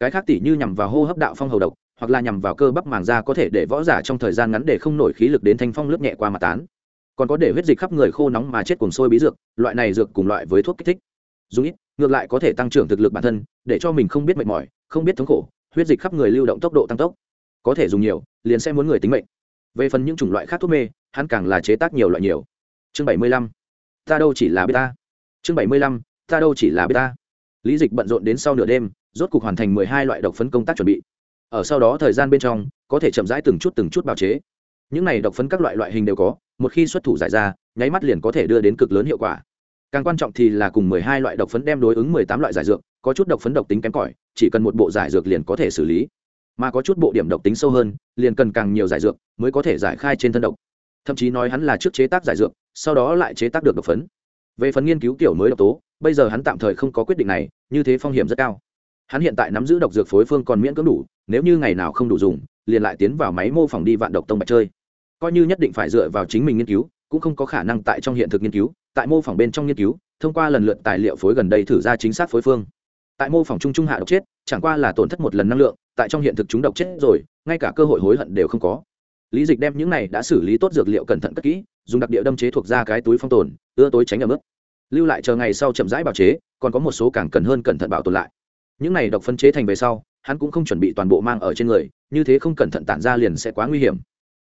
Cái khác tỷ như nhằm vào hô hấp đạo phong hầu độc, hoặc là nhằm vào cơ bắp màng da có thể để võ giả trong thời gian ngắn để không nổi khí lực đến thanh phong lướt nhẹ qua mặt tán. Còn có để huyết dịch khắp người khô nóng mà chết cùng sôi bí dược, loại này dược cùng loại với thuốc kích thích. Dùng ít, ngược lại có thể tăng trưởng thực lực bản thân, để cho mình không biết mệt mỏi, không biết thống khổ, huyết dịch khắp người lưu động tốc độ tăng tốc. Có thể dùng nhiều, liền sẽ muốn người tính mệnh. Về phần những chủng loại khác thuốc mê hắn càng là chế tác nhiều loại nhiều. Chương bảy mươi lăm, ta đâu chỉ là beta. Chương bảy mươi lăm, ta đâu chỉ là beta. Lý dịch bận rộn đến sau nửa đêm, rốt cục hoàn thành mười hai loại độc phấn công tác chuẩn bị. Ở sau đó thời gian bên trong, có thể chậm rãi từng chút từng chút bào chế. Những này độc phấn các loại loại hình đều có, một khi xuất thủ giải ra, nháy mắt liền có thể đưa đến cực lớn hiệu quả. Càng quan trọng thì là cùng mười hai loại độc phấn đem đối ứng mười tám loại giải dược, có chút độc phấn độc tính kém cỏi, chỉ cần một bộ giải dược liền có thể xử lý. Mà có chút bộ điểm độc tính sâu hơn, liền cần càng nhiều giải dược mới có thể giải khai trên thân độc thậm chí nói hắn là trước chế tác giải dược, sau đó lại chế tác được độc phấn. Về phần nghiên cứu kiểu mới độc tố, bây giờ hắn tạm thời không có quyết định này, như thế phong hiểm rất cao. Hắn hiện tại nắm giữ độc dược phối phương còn miễn cưỡng đủ, nếu như ngày nào không đủ dùng, liền lại tiến vào máy mô phỏng đi vạn độc tông bạch chơi. Coi như nhất định phải dựa vào chính mình nghiên cứu, cũng không có khả năng tại trong hiện thực nghiên cứu, tại mô phỏng bên trong nghiên cứu, thông qua lần lượt tài liệu phối gần đây thử ra chính xác phối phương. Tại mô phỏng trung trung hạ độc chết, chẳng qua là tổn thất một lần năng lượng, tại trong hiện thực chúng độc chết rồi, ngay cả cơ hội hối hận đều không có lý dịch đem những này đã xử lý tốt dược liệu cẩn thận cất kỹ, dùng đặc địa đâm chế thuộc ra cái túi phong tồn, ưa tối tránh ở mức lưu lại chờ ngày sau chậm rãi bào chế, còn có một số càng cần hơn cẩn thận bảo tồn lại. Những này độc phân chế thành về sau, hắn cũng không chuẩn bị toàn bộ mang ở trên người, như thế không cẩn thận tản ra liền sẽ quá nguy hiểm.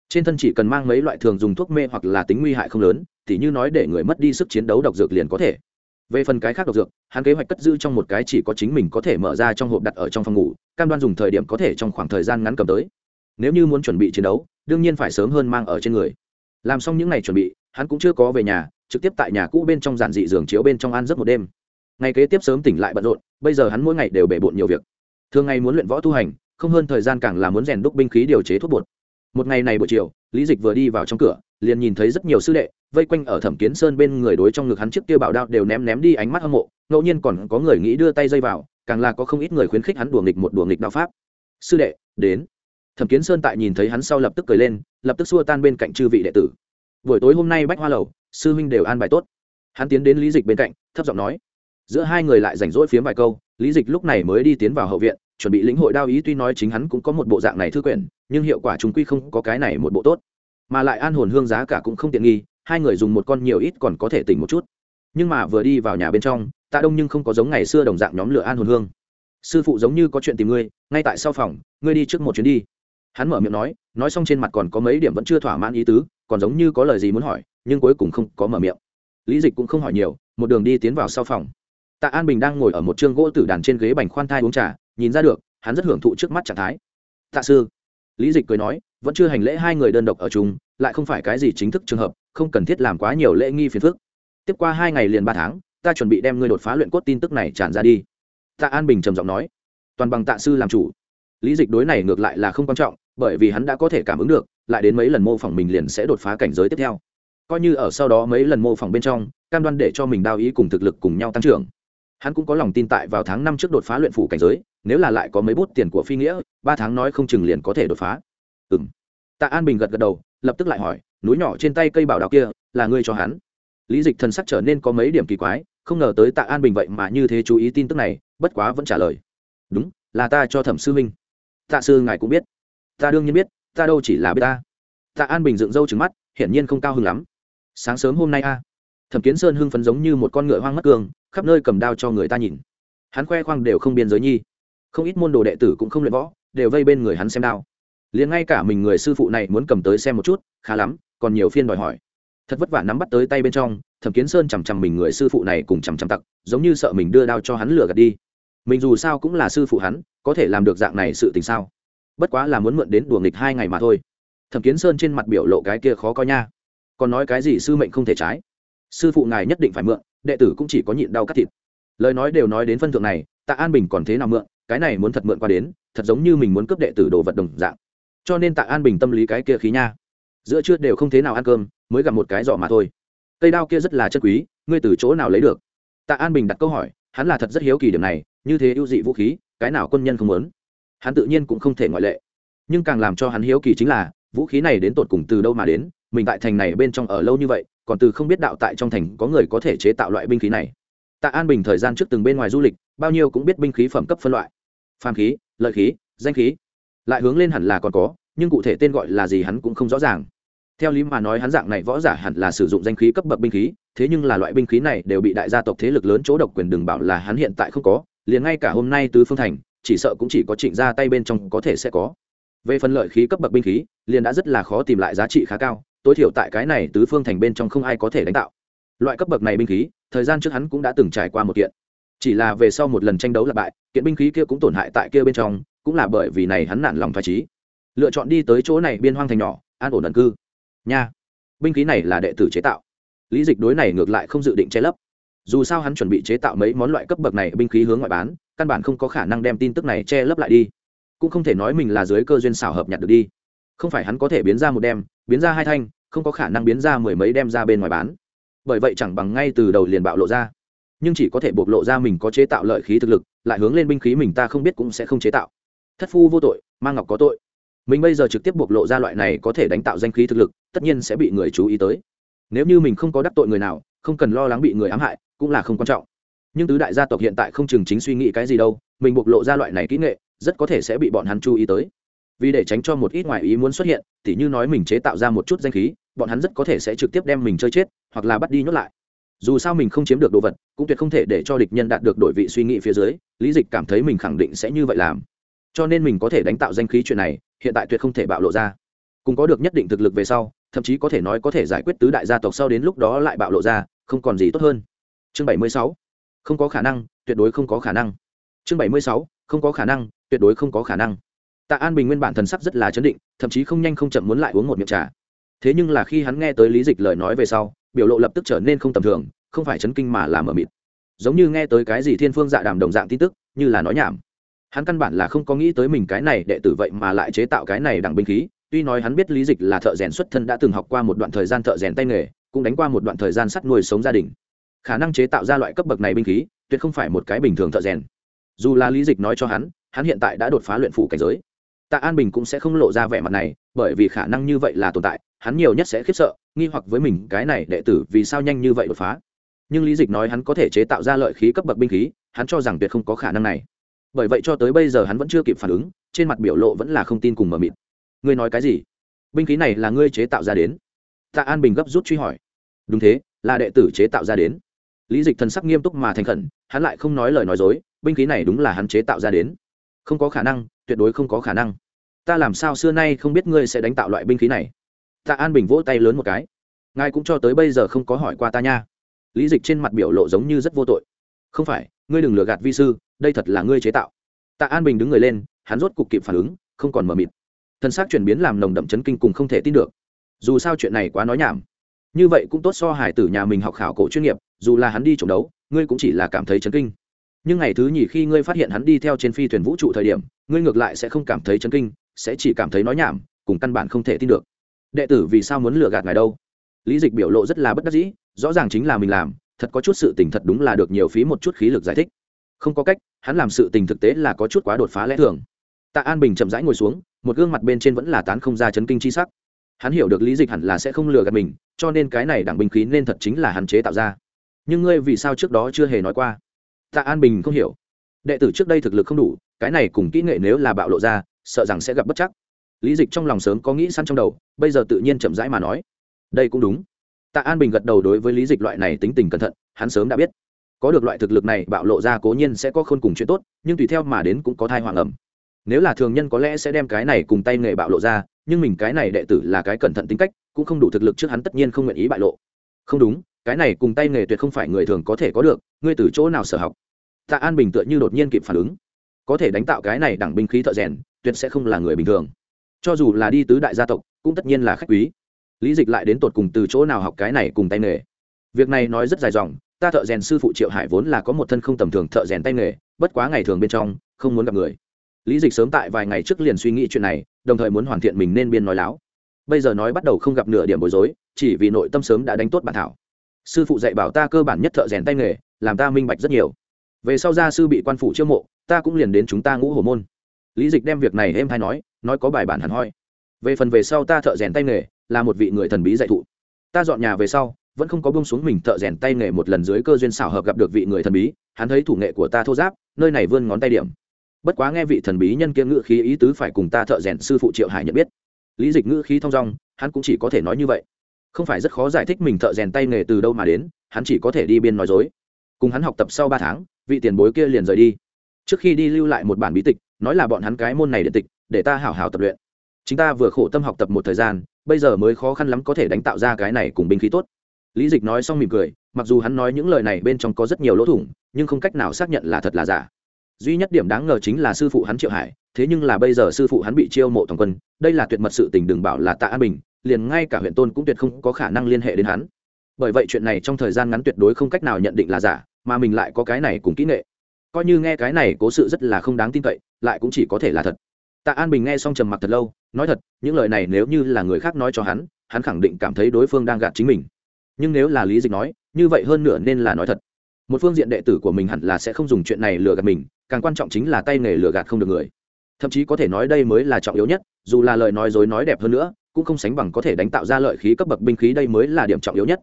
Trên thân chỉ cần mang mấy loại thường dùng thuốc mê hoặc là tính nguy hại không lớn thì như nói để người mất đi sức chiến đấu độc dược liền có thể. Về phần cái khác độc dược, hắn kế hoạch cất giữ trong một cái chỉ có chính mình có thể mở ra trong hộp đặt ở trong phòng ngủ, cam đoan dùng thời điểm có thể trong khoảng thời gian ngắn cầm tới. Nếu như muốn chuẩn bị chiến đấu đương nhiên phải sớm hơn mang ở trên người. Làm xong những ngày chuẩn bị, hắn cũng chưa có về nhà, trực tiếp tại nhà cũ bên trong giản dị giường chiếu bên trong ăn giấc một đêm. Ngày kế tiếp sớm tỉnh lại bận rộn, bây giờ hắn mỗi ngày đều bể bộn nhiều việc. Thường ngày muốn luyện võ tu hành, không hơn thời gian càng là muốn rèn đúc binh khí điều chế thuốc bột. Một ngày này buổi chiều, lý dịch vừa đi vào trong cửa, liền nhìn thấy rất nhiều sư đệ vây quanh ở thẩm kiến sơn bên người đối trong ngực hắn trước kia bảo đao đều ném ném đi ánh mắt hâm mộ, ngẫu nhiên còn có người nghĩ đưa tay dây vào, càng là có không ít người khuyến khích hắn đùa nghịch một đùa nghịch đạo pháp. Sư đệ, đến thẩm kiến sơn tại nhìn thấy hắn sau lập tức cười lên, lập tức xua tan bên cạnh chư vị đệ tử. Buổi tối hôm nay bách hoa lầu, sư huynh đều an bài tốt. Hắn tiến đến lý dịch bên cạnh, thấp giọng nói. Giữa hai người lại rảnh rỗi phiếm vài câu, lý dịch lúc này mới đi tiến vào hậu viện, chuẩn bị lĩnh hội đao ý, tuy nói chính hắn cũng có một bộ dạng này thư quyển, nhưng hiệu quả chúng quy không có cái này một bộ tốt. Mà lại an hồn hương giá cả cũng không tiện nghi, hai người dùng một con nhiều ít còn có thể tỉnh một chút. Nhưng mà vừa đi vào nhà bên trong, tạ đông nhưng không có giống ngày xưa đồng dạng nhóm lửa an hồn hương. Sư phụ giống như có chuyện tìm ngươi, ngay tại sau phòng, ngươi đi trước một chuyến đi hắn mở miệng nói nói xong trên mặt còn có mấy điểm vẫn chưa thỏa mãn ý tứ, còn giống như có lời gì muốn hỏi, nhưng cuối cùng không có mở miệng. Lý dịch cũng không hỏi nhiều, một đường đi tiến vào sau phòng. Tạ an bình đang ngồi ở một chương gỗ tử đàn trên ghế bành khoan thai uống trà, nhìn ra được, hắn rất hưởng thụ trước mắt trạng thái. Tạ sư. Lý dịch cười nói, vẫn chưa hành lễ hai người đơn độc ở chung, lại không phải cái gì chính thức trường hợp, không cần thiết làm quá nhiều lễ nghi phiền phức. Tiếp qua hai ngày liền ba tháng, ta chuẩn bị đem ngươi đột phá luyện cốt tin tức này tràn ra đi. Tạ an bình trầm giọng nói, toàn bằng tạ sư làm chủ. Lý dịch đối này ngược lại là không quan trọng bởi vì hắn đã có thể cảm ứng được, lại đến mấy lần mô phỏng mình liền sẽ đột phá cảnh giới tiếp theo. Coi như ở sau đó mấy lần mô phỏng bên trong, cam đoan để cho mình đao ý cùng thực lực cùng nhau tăng trưởng. Hắn cũng có lòng tin tại vào tháng năm trước đột phá luyện phủ cảnh giới, nếu là lại có mấy bút tiền của phi nghĩa, ba tháng nói không chừng liền có thể đột phá. Ừ m tạ an bình gật gật đầu, lập tức lại hỏi, núi nhỏ trên tay cây bảo đạo kia, là ngươi cho hắn? Lý dịch thần sắc trở nên có mấy điểm kỳ quái, không ngờ tới tạ an bình vậy mà như thế chú ý tin tức này, bất quá vẫn trả lời. Đúng, là ta cho thẩm sư huynh tạ sư ngài cũng biết ta đương nhiên biết, ta đâu chỉ là biết ta. Tạ an bình dựng râu trứng mắt, hiển nhiên không cao hứng lắm. Sáng sớm hôm nay a, thẩm kiến sơn hưng phấn giống như một con ngựa hoang mất cương khắp nơi cầm đao cho người ta nhìn. Hắn khoe khoang đều không biên giới nhi. Không ít môn đồ đệ tử cũng không luyện võ, đều vây bên người hắn xem đao. Liền ngay cả mình người sư phụ này muốn cầm tới xem một chút, khá lắm, còn nhiều phiên đòi hỏi. Thật vất vả nắm bắt tới tay bên trong, thẩm kiến sơn chằm chằm mình người sư phụ này cùng chằm chằm tặc, giống như sợ mình đưa đao cho hắn lừa gạt đi. Mình dù sao cũng là sư phụ hắn, có thể làm được dạng này sự tình sao? Bất quá là muốn mượn đến đùa nghịch hai ngày mà thôi. Thẩm kiến sơn trên mặt biểu lộ cái kia khó coi nha. Còn nói cái gì sư mệnh không thể trái? Sư phụ ngài nhất định phải mượn, đệ tử cũng chỉ có nhịn đau cắt thịt. Lời nói đều nói đến phân thượng này, tạ an bình còn thế nào mượn, cái này muốn thật mượn qua đến, thật giống như mình muốn cướp đệ tử đồ vật đồng dạng. Cho nên tạ an bình tâm lý cái kia khí nha. Giữa trưa đều không thế nào ăn cơm, mới gặp một cái giỏ mà thôi. Cây đao kia rất là chân quý, ngươi từ chỗ nào lấy được? Tạ an bình đặt câu hỏi, hắn là thật rất hiếu kỳ điểm này, như thế ưu dị vũ khí, cái nào quân nhân không muốn? Hắn tự nhiên cũng không thể ngoại lệ. Nhưng càng làm cho hắn hiếu kỳ chính là, vũ khí này đến tột cùng từ đâu mà đến, mình tại thành này bên trong ở lâu như vậy, còn từ không biết đạo tại trong thành có người có thể chế tạo loại binh khí này. Tạ an bình thời gian trước từng bên ngoài du lịch, bao nhiêu cũng biết binh khí phẩm cấp phân loại. Phàm khí, lợi khí, danh khí. Lại hướng lên hẳn là còn có, nhưng cụ thể tên gọi là gì hắn cũng không rõ ràng. Theo lý mà nói hắn dạng này võ giả hẳn là sử dụng danh khí cấp bậc binh khí, thế nhưng là loại binh khí này đều bị đại gia tộc thế lực lớn chỗ độc quyền đừng bảo là hắn hiện tại không có, liền ngay cả hôm nay tứ phương thành chỉ sợ cũng chỉ có trịnh ra tay bên trong có thể sẽ có. Về phần lợi khí cấp bậc binh khí, liền đã rất là khó tìm lại giá trị khá cao, tối thiểu tại cái này tứ phương thành bên trong không ai có thể đánh tạo. Loại cấp bậc này binh khí, thời gian trước hắn cũng đã từng trải qua một kiện. Chỉ là về sau một lần tranh đấu là bại, kiện binh khí kia cũng tổn hại tại kia bên trong, cũng là bởi vì này hắn nản lòng thoải trí. Lựa chọn đi tới chỗ này biên hoang thành nhỏ, an ổn ẩn cư. Nha. Binh khí này là đệ tử chế tạo. Lý dịch đối này ngược lại không dự định che lấp. Dù sao hắn chuẩn bị chế tạo mấy món loại cấp bậc này binh khí hướng ngoại bán căn bản không có khả năng đem tin tức này che lấp lại đi. Cũng không thể nói mình là dưới cơ duyên xảo hợp nhặt được đi. Không phải hắn có thể biến ra một đem, biến ra hai thanh, không có khả năng biến ra mười mấy đem ra bên ngoài bán. Bởi vậy chẳng bằng ngay từ đầu liền bạo lộ ra. Nhưng chỉ có thể bộc lộ ra mình có chế tạo lợi khí thực lực, lại hướng lên binh khí mình ta không biết cũng sẽ không chế tạo. Thất phu vô tội mang ngọc có tội. Mình bây giờ trực tiếp bộc lộ ra loại này có thể đánh tạo danh khí thực lực, tất nhiên sẽ bị người chú ý tới. Nếu như mình không có đắc tội người nào, không cần lo lắng bị người ám hại, cũng là không quan trọng nhưng tứ đại gia tộc hiện tại không chừng chính suy nghĩ cái gì đâu, mình bộc lộ ra loại này kỹ nghệ, rất có thể sẽ bị bọn hắn chú ý tới. Vì để tránh cho một ít ngoại ý muốn xuất hiện, tỉ như nói mình chế tạo ra một chút danh khí, bọn hắn rất có thể sẽ trực tiếp đem mình chơi chết, hoặc là bắt đi nhốt lại. Dù sao mình không chiếm được đồ vật, cũng tuyệt không thể để cho địch nhân đạt được đổi vị suy nghĩ phía dưới, lý dịch cảm thấy mình khẳng định sẽ như vậy làm. Cho nên mình có thể đánh tạo danh khí chuyện này, hiện tại tuyệt không thể bạo lộ ra. Cùng có được nhất định thực lực về sau, thậm chí có thể nói có thể giải quyết tứ đại gia tộc sau đến lúc đó lại bạo lộ ra, không còn gì tốt hơn. Chương bảy mươi sáu không có khả năng, tuyệt đối không có khả năng. Chương bảy mươi sáu, không có khả năng, tuyệt đối không có khả năng. Tạ an bình nguyên bản thần sắc rất là chấn định, thậm chí không nhanh không chậm muốn lại uống một miệng trà. Thế nhưng là khi hắn nghe tới lý dịch lời nói về sau, biểu lộ lập tức trở nên không tầm thường, không phải chấn kinh mà là mờ mịt. Giống như nghe tới cái gì thiên phương dạ đàm đồng dạng tin tức, như là nói nhảm. Hắn căn bản là không có nghĩ tới mình cái này đệ tử vậy mà lại chế tạo cái này đằng binh khí, tuy nói hắn biết lý dịch là thợ rèn xuất thân đã từng học qua một đoạn thời gian thợ rèn tay nghề, cũng đánh qua một đoạn thời gian sắt nuôi sống gia đình khả năng chế tạo ra loại cấp bậc này binh khí, tuyệt không phải một cái bình thường thợ rèn. Dù là lý dịch nói cho hắn hắn hiện tại đã đột phá luyện phủ cảnh giới. Tạ an bình cũng sẽ không lộ ra vẻ mặt này, bởi vì khả năng như vậy là tồn tại, hắn nhiều nhất sẽ khiếp sợ, nghi hoặc với mình, cái này đệ tử vì sao nhanh như vậy đột phá. Nhưng lý dịch nói hắn có thể chế tạo ra lợi khí cấp bậc binh khí, hắn cho rằng tuyệt không có khả năng này. Bởi vậy cho tới bây giờ hắn vẫn chưa kịp phản ứng, trên mặt biểu lộ vẫn là không tin cùng mờ mịt. Ngươi nói cái gì? Binh khí này là ngươi chế tạo ra đến? Tạ an bình gấp rút truy hỏi. Đúng thế, là đệ tử chế tạo ra đến lý dịch thần sắc nghiêm túc mà thành khẩn, hắn lại không nói lời nói dối, binh khí này đúng là hắn chế tạo ra đến. Không có khả năng, tuyệt đối không có khả năng. Ta làm sao xưa nay không biết ngươi sẽ đánh tạo loại binh khí này? Tạ an bình vỗ tay lớn một cái. Ngài cũng cho tới bây giờ không có hỏi qua ta nha. Lý dịch trên mặt biểu lộ giống như rất vô tội. Không phải, ngươi đừng lừa gạt vi sư, đây thật là ngươi chế tạo. Tạ an bình đứng người lên, hắn rốt cục kịp phản ứng, không còn mờ mịt. Thân xác chuyển biến làm nồng đậm chấn kinh cùng không thể tin được. Dù sao chuyện này quá nói nhảm. Như vậy cũng tốt so hải tử nhà mình học khảo cổ chuyên nghiệp dù là hắn đi trộm đấu, ngươi cũng chỉ là cảm thấy chấn kinh. Nhưng ngày thứ nhì khi ngươi phát hiện hắn đi theo trên phi thuyền vũ trụ thời điểm, ngươi ngược lại sẽ không cảm thấy chấn kinh, sẽ chỉ cảm thấy nói nhảm, cùng căn bản không thể tin được. Đệ tử vì sao muốn lừa gạt ngài đâu? Lý dịch biểu lộ rất là bất đắc dĩ, rõ ràng chính là mình làm, thật có chút sự tình thật đúng là được nhiều phí một chút khí lực giải thích. Không có cách, hắn làm sự tình thực tế là có chút quá đột phá lẽ thường. Tạ an bình chậm rãi ngồi xuống, một gương mặt bên trên vẫn là tán không ra chấn kinh chi sắc. Hắn hiểu được lý dịch hẳn là sẽ không lừa gạt mình, cho nên cái này đảng binh khí nên thật chính là hắn chế tạo ra nhưng ngươi vì sao trước đó chưa hề nói qua? Tạ an bình không hiểu. Đệ tử trước đây thực lực không đủ, cái này cùng kỹ nghệ nếu là bạo lộ ra, sợ rằng sẽ gặp bất chắc. Lý dịch trong lòng sớm có nghĩ săn trong đầu, bây giờ tự nhiên chậm rãi mà nói. Đây cũng đúng. Tạ an bình gật đầu đối với lý dịch loại này tính tình cẩn thận, hắn sớm đã biết. Có được loại thực lực này, bạo lộ ra cố nhiên sẽ có khôn cùng chuyện tốt, nhưng tùy theo mà đến cũng có thai hoàng ẩm. Nếu là thường nhân có lẽ sẽ đem cái này cùng tay nghề bạo lộ ra, nhưng mình cái này đệ tử là cái cẩn thận tính cách, cũng không đủ thực lực trước hắn tất nhiên không nguyện ý bại lộ. Không đúng cái này cùng tay nghề tuyệt không phải người thường có thể có được, ngươi từ chỗ nào sở học? Tạ an bình tựa như đột nhiên kịp phản ứng. Có thể đánh tạo cái này đẳng binh khí thợ rèn, tuyệt sẽ không là người bình thường. Cho dù là đi tứ đại gia tộc, cũng tất nhiên là khách quý. Lý dịch lại đến tột cùng từ chỗ nào học cái này cùng tay nghề? Việc này nói rất dài dòng, ta thợ rèn sư phụ triệu hải vốn là có một thân không tầm thường thợ rèn tay nghề, bất quá ngày thường bên trong, không muốn gặp người. Lý dịch sớm tại vài ngày trước liền suy nghĩ chuyện này, đồng thời muốn hoàn thiện mình nên biên nói láo. Bây giờ nói bắt đầu không gặp nửa điểm bối rối, chỉ vì nội tâm sớm đã đánh tốt bản thảo sư phụ dạy bảo ta cơ bản nhất thợ rèn tay nghề, làm ta minh bạch rất nhiều. Về sau gia sư bị quan phủ chiêu mộ, ta cũng liền đến chúng ta ngũ hồ môn. Lý dịch đem việc này êm hay nói nói có bài bản hẳn hoi. Về phần về sau ta thợ rèn tay nghề, là một vị người thần bí dạy thụ. Ta dọn nhà về sau, vẫn không có bông xuống mình thợ rèn tay nghề một lần dưới cơ duyên xảo hợp gặp được vị người thần bí, hắn thấy thủ nghệ của ta thô giáp, nơi này vươn ngón tay điểm. Bất quá nghe vị thần bí nhân kia ngữ khí ý tứ phải cùng ta thợ rèn sư phụ triệu hải nhận biết. Lý dịch ngữ khí thong dong, hắn cũng chỉ có thể nói như vậy không phải rất khó giải thích mình thợ rèn tay nghề từ đâu mà đến, hắn chỉ có thể đi biên nói dối. Cùng hắn học tập sau ba tháng, vị tiền bối kia liền rời đi. Trước khi đi lưu lại một bản bí tịch, nói là bọn hắn cái môn này điện tịch, để ta hảo hảo tập luyện. Chúng ta vừa khổ tâm học tập một thời gian, bây giờ mới khó khăn lắm có thể đánh tạo ra cái này cùng binh khí tốt. Lý dịch nói xong mỉm cười, mặc dù hắn nói những lời này bên trong có rất nhiều lỗ thủng, nhưng không cách nào xác nhận là thật là giả. Duy nhất điểm đáng ngờ chính là sư phụ hắn triệu hải, thế nhưng là bây giờ sư phụ hắn bị chiêu mộ toàn quân, đây là tuyệt mật sự tình đừng bảo là tạ an bình liền ngay cả huyện tôn cũng tuyệt không có khả năng liên hệ đến hắn. Bởi vậy chuyện này trong thời gian ngắn tuyệt đối không cách nào nhận định là giả, mà mình lại có cái này cùng kỹ nghệ. Coi như nghe cái này cố sự rất là không đáng tin cậy, lại cũng chỉ có thể là thật. Tạ an bình nghe xong trầm mặc thật lâu, nói thật, những lời này nếu như là người khác nói cho hắn hắn khẳng định cảm thấy đối phương đang gạt chính mình. Nhưng nếu là lý dịch nói, như vậy hơn nửa nên là nói thật. Một phương diện đệ tử của mình hẳn là sẽ không dùng chuyện này lừa gạt mình, càng quan trọng chính là tay nghề lừa gạt không được người. Thậm chí có thể nói đây mới là trọng yếu nhất, dù là lời nói dối nói đẹp hơn nữa cũng không sánh bằng có thể đánh tạo ra lợi khí cấp bậc binh khí đây mới là điểm trọng yếu nhất.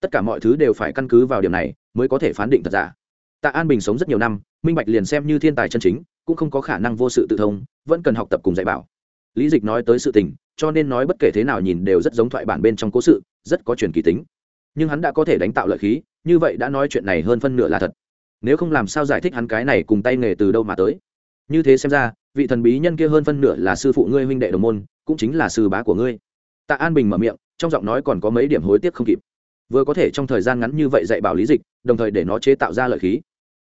Tất cả mọi thứ đều phải căn cứ vào điểm này mới có thể phán định thật giả. Tạ an bình sống rất nhiều năm, minh bạch liền xem như thiên tài chân chính, cũng không có khả năng vô sự tự thông, vẫn cần học tập cùng dạy bảo. Lý dịch nói tới sự tình, cho nên nói bất kể thế nào nhìn đều rất giống thoại bản bên trong cố sự, rất có truyền kỳ tính. Nhưng hắn đã có thể đánh tạo lợi khí, như vậy đã nói chuyện này hơn phân nửa là thật. Nếu không làm sao giải thích hắn cái này cùng tay nghề từ đâu mà tới? Như thế xem ra vị thần bí nhân kia hơn phân nửa là sư phụ ngươi huynh đệ đồng môn, cũng chính là sư bá của ngươi. Tạ an bình mở miệng, trong giọng nói còn có mấy điểm hối tiếc không kịp. Vừa có thể trong thời gian ngắn như vậy dạy bảo lý dịch, đồng thời để nó chế tạo ra lợi khí.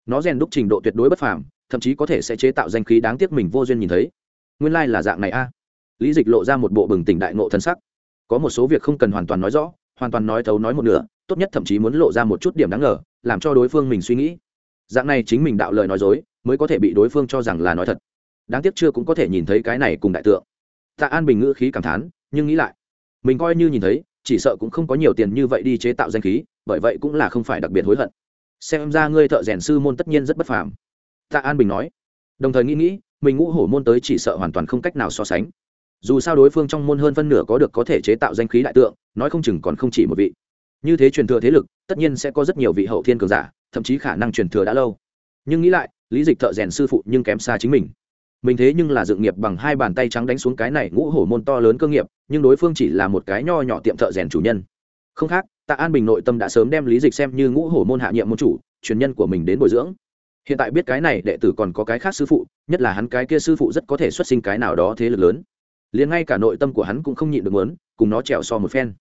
Nó rèn đúc trình độ tuyệt đối bất phàm, thậm chí có thể sẽ chế tạo danh khí đáng tiếc mình vô duyên nhìn thấy. Nguyên lai là dạng này a. Lý dịch lộ ra một bộ bừng tỉnh đại ngộ thân sắc. Có một số việc không cần hoàn toàn nói rõ, hoàn toàn nói thấu nói một nửa, tốt nhất thậm chí muốn lộ ra một chút điểm đáng ngờ, làm cho đối phương mình suy nghĩ. Dạng này chính mình đạo lời nói dối, mới có thể bị đối phương cho rằng là nói thật đáng tiếc chưa cũng có thể nhìn thấy cái này cùng đại tượng. Tạ an bình ngữ khí cảm thán, nhưng nghĩ lại, mình coi như nhìn thấy, chỉ sợ cũng không có nhiều tiền như vậy đi chế tạo danh khí, bởi vậy cũng là không phải đặc biệt hối hận. Xem ra ngươi thợ rèn sư môn tất nhiên rất bất phàm. Tạ an bình nói. Đồng thời nghĩ nghĩ, mình ngũ hổ môn tới chỉ sợ hoàn toàn không cách nào so sánh. Dù sao đối phương trong môn hơn phân nửa có được có thể chế tạo danh khí đại tượng, nói không chừng còn không chỉ một vị. Như thế truyền thừa thế lực, tất nhiên sẽ có rất nhiều vị hậu thiên cường giả, thậm chí khả năng truyền thừa đã lâu. Nhưng nghĩ lại, lý dịch thợ rèn sư phụ nhưng kém xa chính mình mình thế nhưng là dựng nghiệp bằng hai bàn tay trắng đánh xuống cái này ngũ hổ môn to lớn cơ nghiệp, nhưng đối phương chỉ là một cái nho nhỏ tiệm thợ rèn chủ nhân. Không khác, tạ an bình nội tâm đã sớm đem lý dịch xem như ngũ hổ môn hạ nhiệm môn chủ, truyền nhân của mình đến bồi dưỡng. Hiện tại biết cái này đệ tử còn có cái khác sư phụ, nhất là hắn cái kia sư phụ rất có thể xuất sinh cái nào đó thế lực lớn. Liền ngay cả nội tâm của hắn cũng không nhịn được muốn, cùng nó trèo so một phen.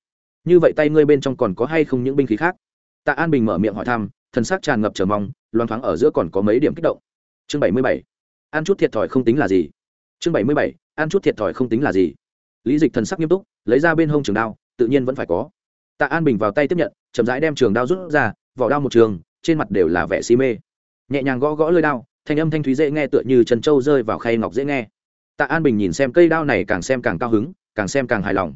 Như vậy tay ngươi bên trong còn có hay không những binh khí khác? Tạ an bình mở miệng hỏi thăm, thần sắc tràn ngập chờ mong, loang thoáng ở giữa còn có mấy điểm kích động. Chương bảy mươi bảy ăn chút thiệt thòi không tính là gì. Chương bảy mươi bảy, ăn chút thiệt thòi không tính là gì. Lý dịch thần sắc nghiêm túc, lấy ra bên hông trường đao, tự nhiên vẫn phải có. Tạ an bình vào tay tiếp nhận, chậm rãi đem trường đao rút ra, vỏ đao một trường, trên mặt đều là vẻ si mê. Nhẹ nhàng gõ gõ lơi đao, thanh âm thanh thúy dễ nghe tựa như trần trâu rơi vào khay ngọc dễ nghe. Tạ an bình nhìn xem cây đao này càng xem càng cao hứng, càng xem càng hài lòng.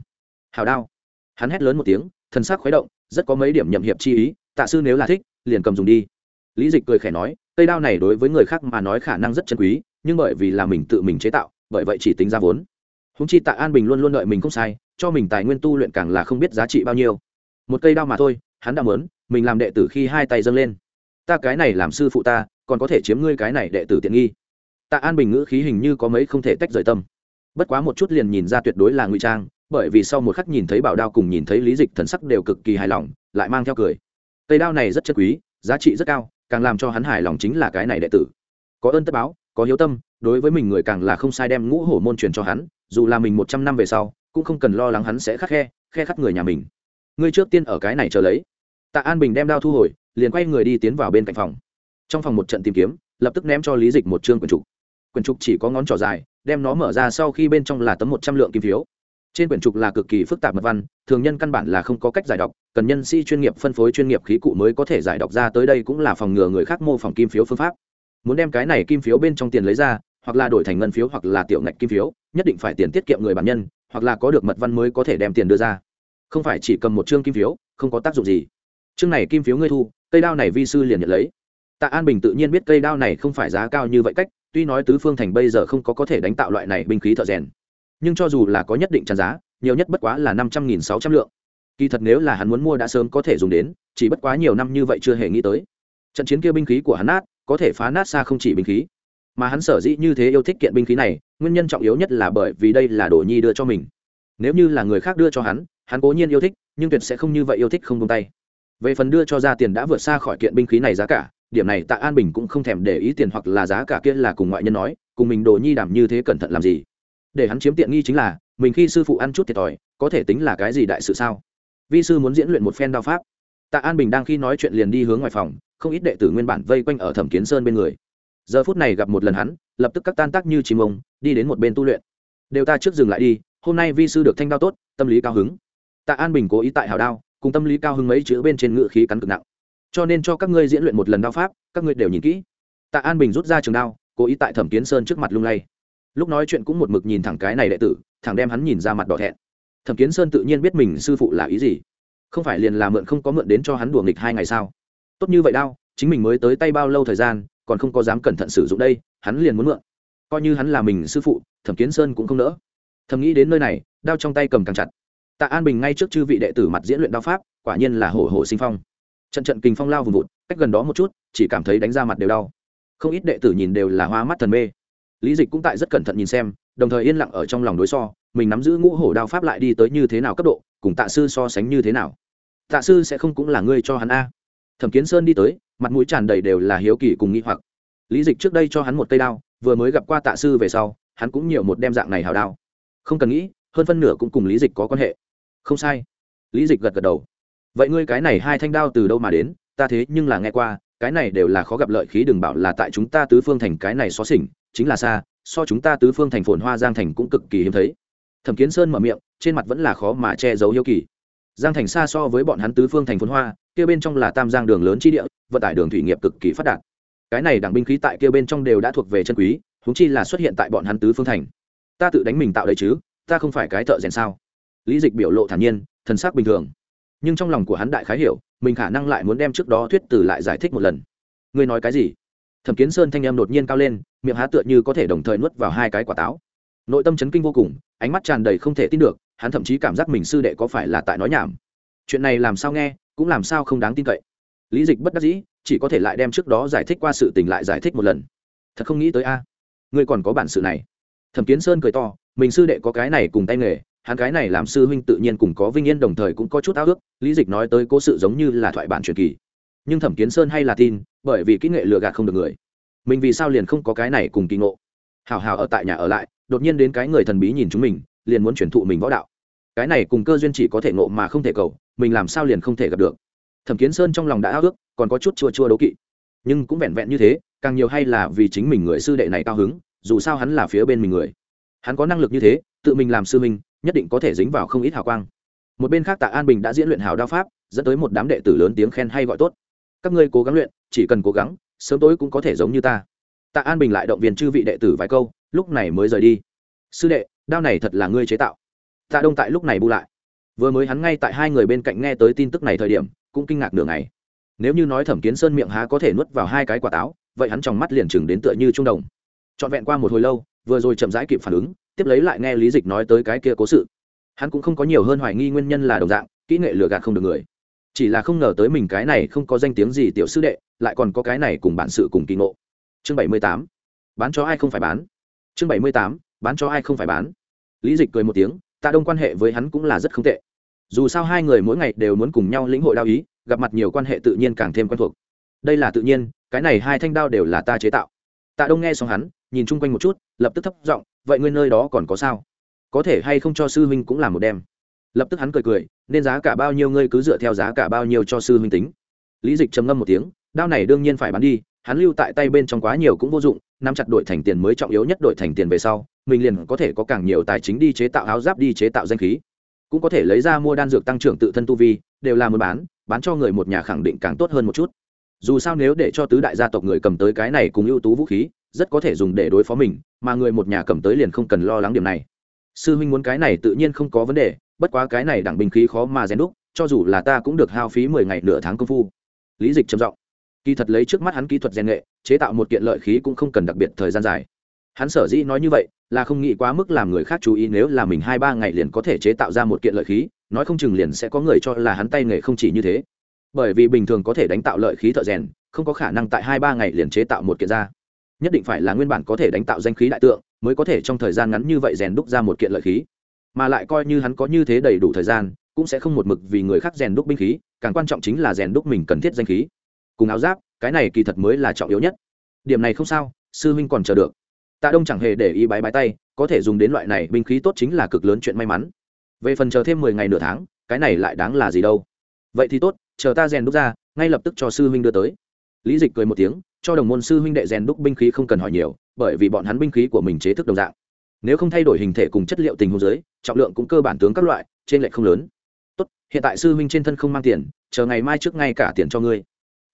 Hào đao. Hắn hét lớn một tiếng, thần sắc khuấy động, rất có mấy điểm nhậm hiệp chi ý, tạ sư nếu là thích, liền cầm dùng đi. Lý dịch cười khẽ nói cây đao này đối với người khác mà nói khả năng rất chân quý, nhưng bởi vì là mình tự mình chế tạo, bởi vậy chỉ tính ra vốn. Húng chi tạ an bình luôn luôn đợi mình không sai, cho mình tài nguyên tu luyện càng là không biết giá trị bao nhiêu. Một cây đao mà thôi, hắn đã mớn mình làm đệ tử khi hai tay dâng lên. Ta cái này làm sư phụ ta, còn có thể chiếm ngươi cái này đệ tử tiện nghi. Tạ an bình ngữ khí hình như có mấy không thể tách rời tâm. Bất quá một chút liền nhìn ra tuyệt đối là ngụy trang, bởi vì sau một khắc nhìn thấy bảo đao cùng nhìn thấy lý dịch thần sắc đều cực kỳ hài lòng, lại mang theo cười. Cây đao này rất chất quý, giá trị rất cao càng làm cho hắn hài lòng chính là cái này đệ tử. Có ơn tất báo, có hiếu tâm, đối với mình người càng là không sai đem ngũ hổ môn truyền cho hắn, dù là mình một trăm năm về sau, cũng không cần lo lắng hắn sẽ khắc khe khe khắc người nhà mình. Ngươi trước tiên ở cái này chờ lấy. Tạ an bình đem đao thu hồi, liền quay người đi tiến vào bên cạnh phòng. Trong phòng một trận tìm kiếm, lập tức ném cho lý dịch một chương quyển trục. Quyển trục chỉ có ngón trỏ dài, đem nó mở ra sau khi bên trong là tấm một trăm lượng kim phiếu trên quyển trục là cực kỳ phức tạp mật văn, thường nhân căn bản là không có cách giải đọc, cần nhân sĩ chuyên nghiệp phân phối chuyên nghiệp khí cụ mới có thể giải đọc ra tới đây cũng là phòng ngừa người khác mô phỏng kim phiếu phương pháp. Muốn đem cái này kim phiếu bên trong tiền lấy ra, hoặc là đổi thành ngân phiếu hoặc là tiểu ngạch kim phiếu, nhất định phải tiền tiết kiệm người bản nhân, hoặc là có được mật văn mới có thể đem tiền đưa ra. Không phải chỉ cầm một chương kim phiếu, không có tác dụng gì. Chương này kim phiếu ngươi thu, cây đao này vi sư liền nhận lấy. Tạ an bình tự nhiên biết cây đao này không phải giá cao như vậy cách, tuy nói tứ phương thành bây giờ không có có thể đánh tạo loại này binh khí thợ rèn nhưng cho dù là có nhất định tràn giá, nhiều nhất bất quá là năm trăm nghìn sáu trăm lượng. Kỳ thật nếu là hắn muốn mua đã sớm có thể dùng đến, chỉ bất quá nhiều năm như vậy chưa hề nghĩ tới. Trận chiến kia binh khí của hắn nát, có thể phá nát xa không chỉ binh khí. Mà hắn sở dĩ như thế yêu thích kiện binh khí này, nguyên nhân trọng yếu nhất là bởi vì đây là đồ nhi đưa cho mình. Nếu như là người khác đưa cho hắn hắn cố nhiên yêu thích, nhưng tuyệt sẽ không như vậy yêu thích không tung tay. Về phần đưa cho ra tiền đã vượt xa khỏi kiện binh khí này giá cả, điểm này tạ an bình cũng không thèm để ý tiền hoặc là giá cả kia là cùng ngoại nhân nói, cùng mình đồ nhi đảm như thế cẩn thận làm gì để hắn chiếm tiện nghi chính là, mình khi sư phụ ăn chút thiệt thòi, có thể tính là cái gì đại sự sao? Vi sư muốn diễn luyện một phen đao pháp. Tạ an bình đang khi nói chuyện liền đi hướng ngoài phòng, không ít đệ tử nguyên bản vây quanh ở thẩm kiến sơn bên người. Giờ phút này gặp một lần hắn, lập tức các tan tác như chim ông, đi đến một bên tu luyện. Đều ta trước dừng lại đi, hôm nay vi sư được thanh đao tốt, tâm lý cao hứng. Tạ an bình cố ý tại hào đao, cùng tâm lý cao hứng mấy chữ bên trên ngự khí cắn cực nặng. Cho nên cho các ngươi diễn luyện một lần đao pháp, các ngươi đều nhìn kỹ. Tạ an bình rút ra trường đao, cố ý tại thẩm kiến sơn trước mặt lung lay lúc nói chuyện cũng một mực nhìn thẳng cái này đệ tử, thẳng đem hắn nhìn ra mặt đỏ thẹn. Thẩm kiến sơn tự nhiên biết mình sư phụ là ý gì. Không phải liền là mượn không có mượn đến cho hắn đùa nghịch hai ngày sao? Tốt như vậy đao, chính mình mới tới tay bao lâu thời gian, còn không có dám cẩn thận sử dụng đây, hắn liền muốn mượn. Coi như hắn là mình sư phụ, thẩm kiến sơn cũng không nỡ. Thầm nghĩ đến nơi này, đao trong tay cầm càng chặt. Tạ an bình ngay trước chư vị đệ tử mặt diễn luyện đao pháp, quả nhiên là hổ hổ sinh phong. Trận trận kình phong lao vùng vụt, cách gần đó một chút, chỉ cảm thấy đánh ra mặt đều đau. Không ít đệ tử nhìn đều là hoa mắt thần mê lý dịch cũng tại rất cẩn thận nhìn xem, đồng thời yên lặng ở trong lòng đối so, mình nắm giữ ngũ hổ đao pháp lại đi tới như thế nào cấp độ, cùng tạ sư so sánh như thế nào. Tạ sư sẽ không cũng là ngươi cho hắn a. Thẩm kiến sơn đi tới, mặt mũi tràn đầy đều là hiếu kỳ cùng nghĩ hoặc. Lý dịch trước đây cho hắn một cây đao, vừa mới gặp qua tạ sư về sau, hắn cũng nhiều một đem dạng này hào đao. Không cần nghĩ, hơn phân nửa cũng cùng lý dịch có quan hệ. Không sai. Lý dịch gật gật đầu. Vậy ngươi cái này hai thanh đao từ đâu mà đến? Ta thế nhưng là nghe qua, cái này đều là khó gặp lợi khí đừng bảo là tại chúng ta tứ phương thành cái này xó xỉnh chính là xa, so chúng ta tứ phương thành phồn hoa giang thành cũng cực kỳ hiếm thấy. Thẩm kiến sơn mở miệng, trên mặt vẫn là khó mà che giấu hiếu kỳ. Giang thành xa so với bọn hắn tứ phương thành phồn hoa, kia bên trong là tam giang đường lớn chi địa, vận tải đường thủy nghiệp cực kỳ phát đạt. Cái này đảng binh khí tại kia bên trong đều đã thuộc về chân quý húng chi là xuất hiện tại bọn hắn tứ phương thành. Ta tự đánh mình tạo đấy chứ, ta không phải cái thợ rèn sao? Lý dịch biểu lộ thản nhiên, thần sắc bình thường. Nhưng trong lòng của hắn đại khái hiểu, mình khả năng lại muốn đem trước đó thuyết tử lại giải thích một lần. Ngươi nói cái gì? Thẩm kiến sơn thanh em đột nhiên cao lên miệng há tựa như có thể đồng thời nuốt vào hai cái quả táo. Nội tâm chấn kinh vô cùng, ánh mắt tràn đầy không thể tin được, hắn thậm chí cảm giác mình sư đệ có phải là tại nói nhảm. Chuyện này làm sao nghe, cũng làm sao không đáng tin cậy. Lý dịch bất đắc dĩ, chỉ có thể lại đem trước đó giải thích qua sự tình lại giải thích một lần. Thật không nghĩ tới a, ngươi còn có bản sự này. Thẩm kiến sơn cười to, mình sư đệ có cái này cùng tay nghề, hắn cái này làm sư huynh tự nhiên cùng có vinh yên đồng thời cũng có chút ao ước, lý dịch nói tới cố sự giống như là thoại bản truyền kỳ. Nhưng thẩm kiến sơn hay là tin, bởi vì kỹ nghệ lừa gạt không được người mình vì sao liền không có cái này cùng kỳ ngộ? Hào hào ở tại nhà ở lại, đột nhiên đến cái người thần bí nhìn chúng mình, liền muốn chuyển thụ mình võ đạo. Cái này cùng cơ duyên chỉ có thể ngộ mà không thể cầu, mình làm sao liền không thể gặp được? Thẩm kiến sơn trong lòng đã ao ước, còn có chút chua chua đấu kỵ. Nhưng cũng vẹn vẹn như thế, càng nhiều hay là vì chính mình người sư đệ này cao hứng, dù sao hắn là phía bên mình người. Hắn có năng lực như thế, tự mình làm sư minh nhất định có thể dính vào không ít hào quang. Một bên khác tạ an bình đã diễn luyện hào đao pháp, dẫn tới một đám đệ tử lớn tiếng khen hay gọi tốt. Các ngươi cố gắng luyện, chỉ cần cố gắng sớm tối cũng có thể giống như ta. Tạ an bình lại động viên chư vị đệ tử vài câu, lúc này mới rời đi. Sư đệ, đao này thật là ngươi chế tạo. Tạ đông tại lúc này bu lại. Vừa mới hắn ngay tại hai người bên cạnh nghe tới tin tức này thời điểm, cũng kinh ngạc nửa ngày. Nếu như nói thẩm kiến sơn miệng há có thể nuốt vào hai cái quả táo, vậy hắn trong mắt liền chừng đến tựa như trung đồng. Trọn vẹn qua một hồi lâu, vừa rồi chậm rãi kịp phản ứng, tiếp lấy lại nghe lý dịch nói tới cái kia cố sự. Hắn cũng không có nhiều hơn hoài nghi nguyên nhân là đồng dạng, kỹ nghệ lừa gạt không được người chỉ là không ngờ tới mình cái này không có danh tiếng gì tiểu sư đệ, lại còn có cái này cùng bản sự cùng kỳ ngộ. Chương bảy mươi tám. Bán cho ai không phải bán. Chương bảy mươi tám. Bán cho ai không phải bán. Lý dịch cười một tiếng tạ đông quan hệ với hắn cũng là rất không tệ. Dù sao hai người mỗi ngày đều muốn cùng nhau lĩnh hội đao ý, gặp mặt nhiều quan hệ tự nhiên càng thêm quen thuộc. Đây là tự nhiên, cái này hai thanh đao đều là ta chế tạo. Tạ đông nghe xong hắn, nhìn chung quanh một chút, lập tức thấp giọng, vậy ngươi nơi đó còn có sao? Có thể hay không cho sư huynh cũng làm một đem? Lập tức hắn cười cười, nên giá cả bao nhiêu ngươi cứ dựa theo giá cả bao nhiêu cho sư huynh tính. Lý dịch trầm ngâm một tiếng, đao này đương nhiên phải bán đi, hắn lưu tại tay bên trong quá nhiều cũng vô dụng, nắm chặt đội thành tiền mới trọng yếu nhất đội thành tiền về sau, mình liền có thể có càng nhiều tài chính đi chế tạo áo giáp đi chế tạo danh khí. Cũng có thể lấy ra mua đan dược tăng trưởng tự thân tu vi, đều là muốn bán bán cho người một nhà khẳng định càng tốt hơn một chút. Dù sao nếu để cho tứ đại gia tộc người cầm tới cái này cùng ưu tú vũ khí, rất có thể dùng để đối phó mình, mà người một nhà cầm tới liền không cần lo lắng điểm này. Sư huynh muốn cái này tự nhiên không có vấn đề bất quá cái này đẳng binh khí khó mà rèn đúc, cho dù là ta cũng được hao phí mười ngày nửa tháng công phu. Lý dịch trầm giọng. Kỳ thật lấy trước mắt hắn kỹ thuật rèn nghệ, chế tạo một kiện lợi khí cũng không cần đặc biệt thời gian dài. Hắn sở dĩ nói như vậy, là không nghĩ quá mức làm người khác chú ý nếu là mình hai ba ngày liền có thể chế tạo ra một kiện lợi khí, nói không chừng liền sẽ có người cho là hắn tay nghề không chỉ như thế. Bởi vì bình thường có thể đánh tạo lợi khí thợ rèn, không có khả năng tại hai ba ngày liền chế tạo một kiện ra. Nhất định phải là nguyên bản có thể đánh tạo danh khí đại tượng, mới có thể trong thời gian ngắn như vậy rèn đúc ra một kiện lợi khí mà lại coi như hắn có như thế đầy đủ thời gian, cũng sẽ không một mực vì người khác rèn đúc binh khí, càng quan trọng chính là rèn đúc mình cần thiết danh khí. Cùng áo giáp, cái này kỳ thật mới là trọng yếu nhất. Điểm này không sao, sư huynh còn chờ được. Tạ đông chẳng hề để ý bái bái tay, có thể dùng đến loại này binh khí tốt chính là cực lớn chuyện may mắn. Về phần chờ thêm mười ngày nửa tháng, cái này lại đáng là gì đâu. Vậy thì tốt, chờ ta rèn đúc ra, ngay lập tức cho sư huynh đưa tới. Lý dịch cười một tiếng, cho đồng môn sư huynh đệ rèn đúc binh khí không cần hỏi nhiều, bởi vì bọn hắn binh khí của mình chế thức đồng dạng nếu không thay đổi hình thể cùng chất liệu tình huống giới, trọng lượng cũng cơ bản tướng các loại, trên lệ không lớn. Tốt, hiện tại sư huynh trên thân không mang tiền, chờ ngày mai trước ngay cả tiền cho ngươi.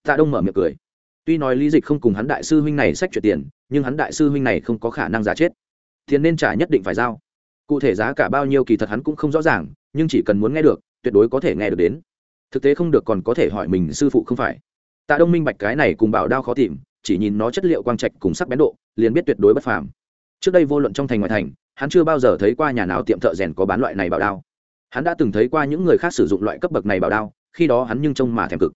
Tạ đông mở miệng cười. Tuy nói lý dịch không cùng hắn đại sư huynh này sách chuyển tiền, nhưng hắn đại sư huynh này không có khả năng giả chết. Tiền nên trả nhất định phải giao. Cụ thể giá cả bao nhiêu kỳ thật hắn cũng không rõ ràng, nhưng chỉ cần muốn nghe được, tuyệt đối có thể nghe được đến. Thực tế không được còn có thể hỏi mình sư phụ không phải. Tạ đông minh bạch cái này cùng bảo đao khó tìm, chỉ nhìn nó chất liệu quang trạch cùng sắc bén độ, liền biết tuyệt đối bất phàm trước đây vô luận trong thành ngoại thành, hắn chưa bao giờ thấy qua nhà nào tiệm thợ rèn có bán loại này bảo đao. Hắn đã từng thấy qua những người khác sử dụng loại cấp bậc này bảo đao, khi đó hắn nhưng trông mà thèm cực.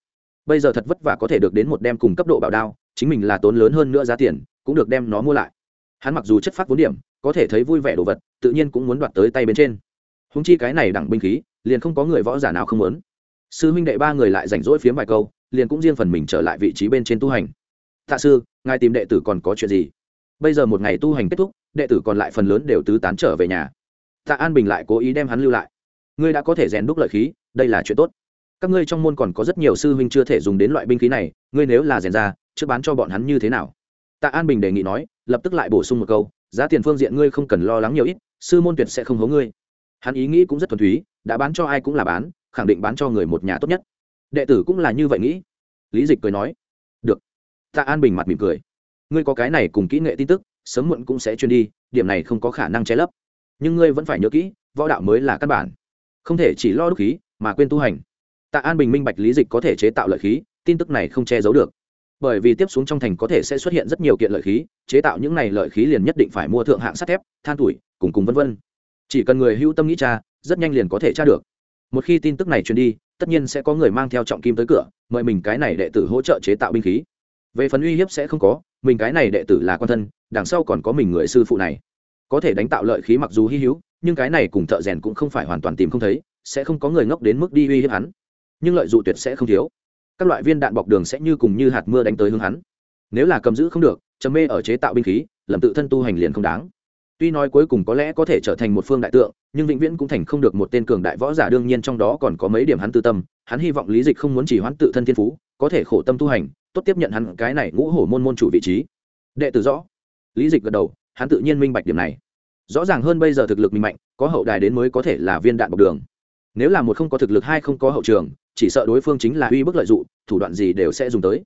Bây giờ thật vất vả có thể được đến một đem cùng cấp độ bảo đao, chính mình là tốn lớn hơn nữa giá tiền, cũng được đem nó mua lại. Hắn mặc dù chất phát vốn điểm, có thể thấy vui vẻ đồ vật, tự nhiên cũng muốn đoạt tới tay bên trên. Húng chi cái này đẳng binh khí, liền không có người võ giả nào không muốn. Sư huynh đệ ba người lại rảnh rỗi phiếm vài câu, liền cũng riêng phần mình trở lại vị trí bên trên tu hành. Tạ sư, ngài tìm đệ tử còn có chuyện gì? Bây giờ một ngày tu hành kết thúc, đệ tử còn lại phần lớn đều tứ tán trở về nhà. Tạ an bình lại cố ý đem hắn lưu lại. Ngươi đã có thể rèn đúc lợi khí, đây là chuyện tốt. Các ngươi trong môn còn có rất nhiều sư huynh chưa thể dùng đến loại binh khí này, ngươi nếu là rèn ra, trước bán cho bọn hắn như thế nào? Tạ an bình đề nghị nói, lập tức lại bổ sung một câu, giá tiền phương diện ngươi không cần lo lắng nhiều ít, sư môn tuyệt sẽ không hố ngươi. Hắn ý nghĩ cũng rất thuần túy, đã bán cho ai cũng là bán, khẳng định bán cho người một nhà tốt nhất. Đệ tử cũng là như vậy nghĩ. Lý dịch cười nói, được. Tạ an bình mặt mỉm cười ngươi có cái này cùng kỹ nghệ tin tức, sớm muộn cũng sẽ truyền đi, điểm này không có khả năng che lấp. Nhưng ngươi vẫn phải nhớ kỹ, võ đạo mới là căn bản. Không thể chỉ lo đúc khí, mà quên tu hành. Tạ an bình minh bạch lý dịch có thể chế tạo lợi khí, tin tức này không che giấu được. Bởi vì tiếp xuống trong thành có thể sẽ xuất hiện rất nhiều kiện lợi khí, chế tạo những này lợi khí liền nhất định phải mua thượng hạng sắt thép, than tuổi, cùng cùng vân vân. Chỉ cần người hưu tâm nghĩ cha rất nhanh liền có thể tra được. Một khi tin tức này truyền đi, tất nhiên sẽ có người mang theo trọng kim tới cửa, mời mình cái này đệ tử hỗ trợ chế tạo binh khí về phần uy hiếp sẽ không có, mình cái này đệ tử là quan thân, đằng sau còn có mình người sư phụ này. Có thể đánh tạo lợi khí mặc dù hy hữu, nhưng cái này cùng thợ rèn cũng không phải hoàn toàn tìm không thấy, sẽ không có người ngốc đến mức đi uy hiếp hắn. Nhưng lợi dụ tuyệt sẽ không thiếu. Các loại viên đạn bọc đường sẽ như cùng như hạt mưa đánh tới hướng hắn. Nếu là cầm giữ không được chấm mê ở chế tạo binh khí, lầm tự thân tu hành liền không đáng. Tuy nói cuối cùng có lẽ có thể trở thành một phương đại tượng, nhưng vĩnh viễn cũng thành không được một tên cường đại võ giả, đương nhiên trong đó còn có mấy điểm hắn tư tâm. Hắn hy vọng lý dịch không muốn chỉ hoãn tự thân thiên phú, có thể khổ tâm tu hành tốt tiếp nhận hắn cái này ngũ hổ môn môn chủ vị trí. Đệ tử rõ. Lý dịch gật đầu, hắn tự nhiên minh bạch điểm này. Rõ ràng hơn bây giờ thực lực minh mạnh, có hậu đài đến mới có thể là viên đạn bọc đường. Nếu là một không có thực lực hai không có hậu trường, chỉ sợ đối phương chính là uy bức lợi dụng, thủ đoạn gì đều sẽ dùng tới.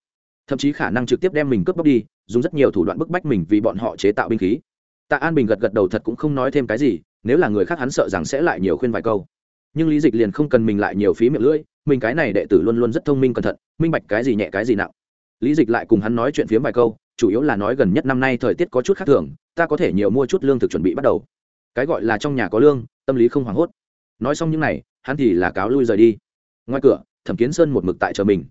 Thậm chí khả năng trực tiếp đem mình cướp bóc đi, dùng rất nhiều thủ đoạn bức bách mình vì bọn họ chế tạo binh khí. Tạ an bình gật gật đầu thật cũng không nói thêm cái gì, nếu là người khác hắn sợ rằng sẽ lại nhiều khuyên vài câu. Nhưng lý dịch liền không cần mình lại nhiều phí miệng lưỡi, mình cái này đệ tử luôn luôn rất thông minh cẩn thận, minh bạch cái gì nhẹ cái gì nặng lý dịch lại cùng hắn nói chuyện phiếm vài câu, chủ yếu là nói gần nhất năm nay thời tiết có chút khác thường, ta có thể nhiều mua chút lương thực chuẩn bị bắt đầu. Cái gọi là trong nhà có lương, tâm lý không hoảng hốt. Nói xong những n à y hắn thì là cáo lui rời đi. Ngoài cửa, thẩm kiến sơn một mực tại chờ mình.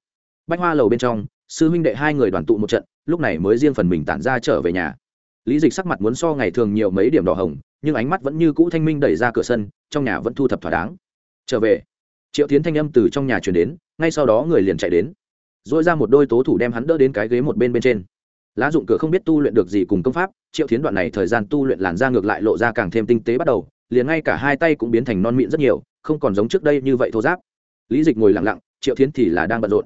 Bách hoa lầu bên trong, sư huynh đệ hai người đoàn tụ một trận, lúc này mới riêng phần mình tản ra trở về nhà. Lý dịch sắc mặt muốn so ngày thường nhiều mấy điểm đỏ hồng, nhưng ánh mắt vẫn như cũ thanh minh đẩy ra cửa sân, trong nhà vẫn thu thập thỏa đáng. Trở về, triệu tiến thanh âm từ trong nhà chuyển đến, ngay sau đó người liền chạy đến dội ra một đôi tố thủ đem hắn đỡ đến cái ghế một bên bên trên. Lá dụng cửa không biết tu luyện được gì cùng công pháp, triệu tiến đoạn này thời gian tu luyện làn ra ngược lại lộ ra càng thêm tinh tế bắt đầu, liền ngay cả hai tay cũng biến thành non mịn rất nhiều, không còn giống trước đây như vậy thô giáp lý dịch ngồi lặng lặng, triệu tiến thì là đang bận rộn.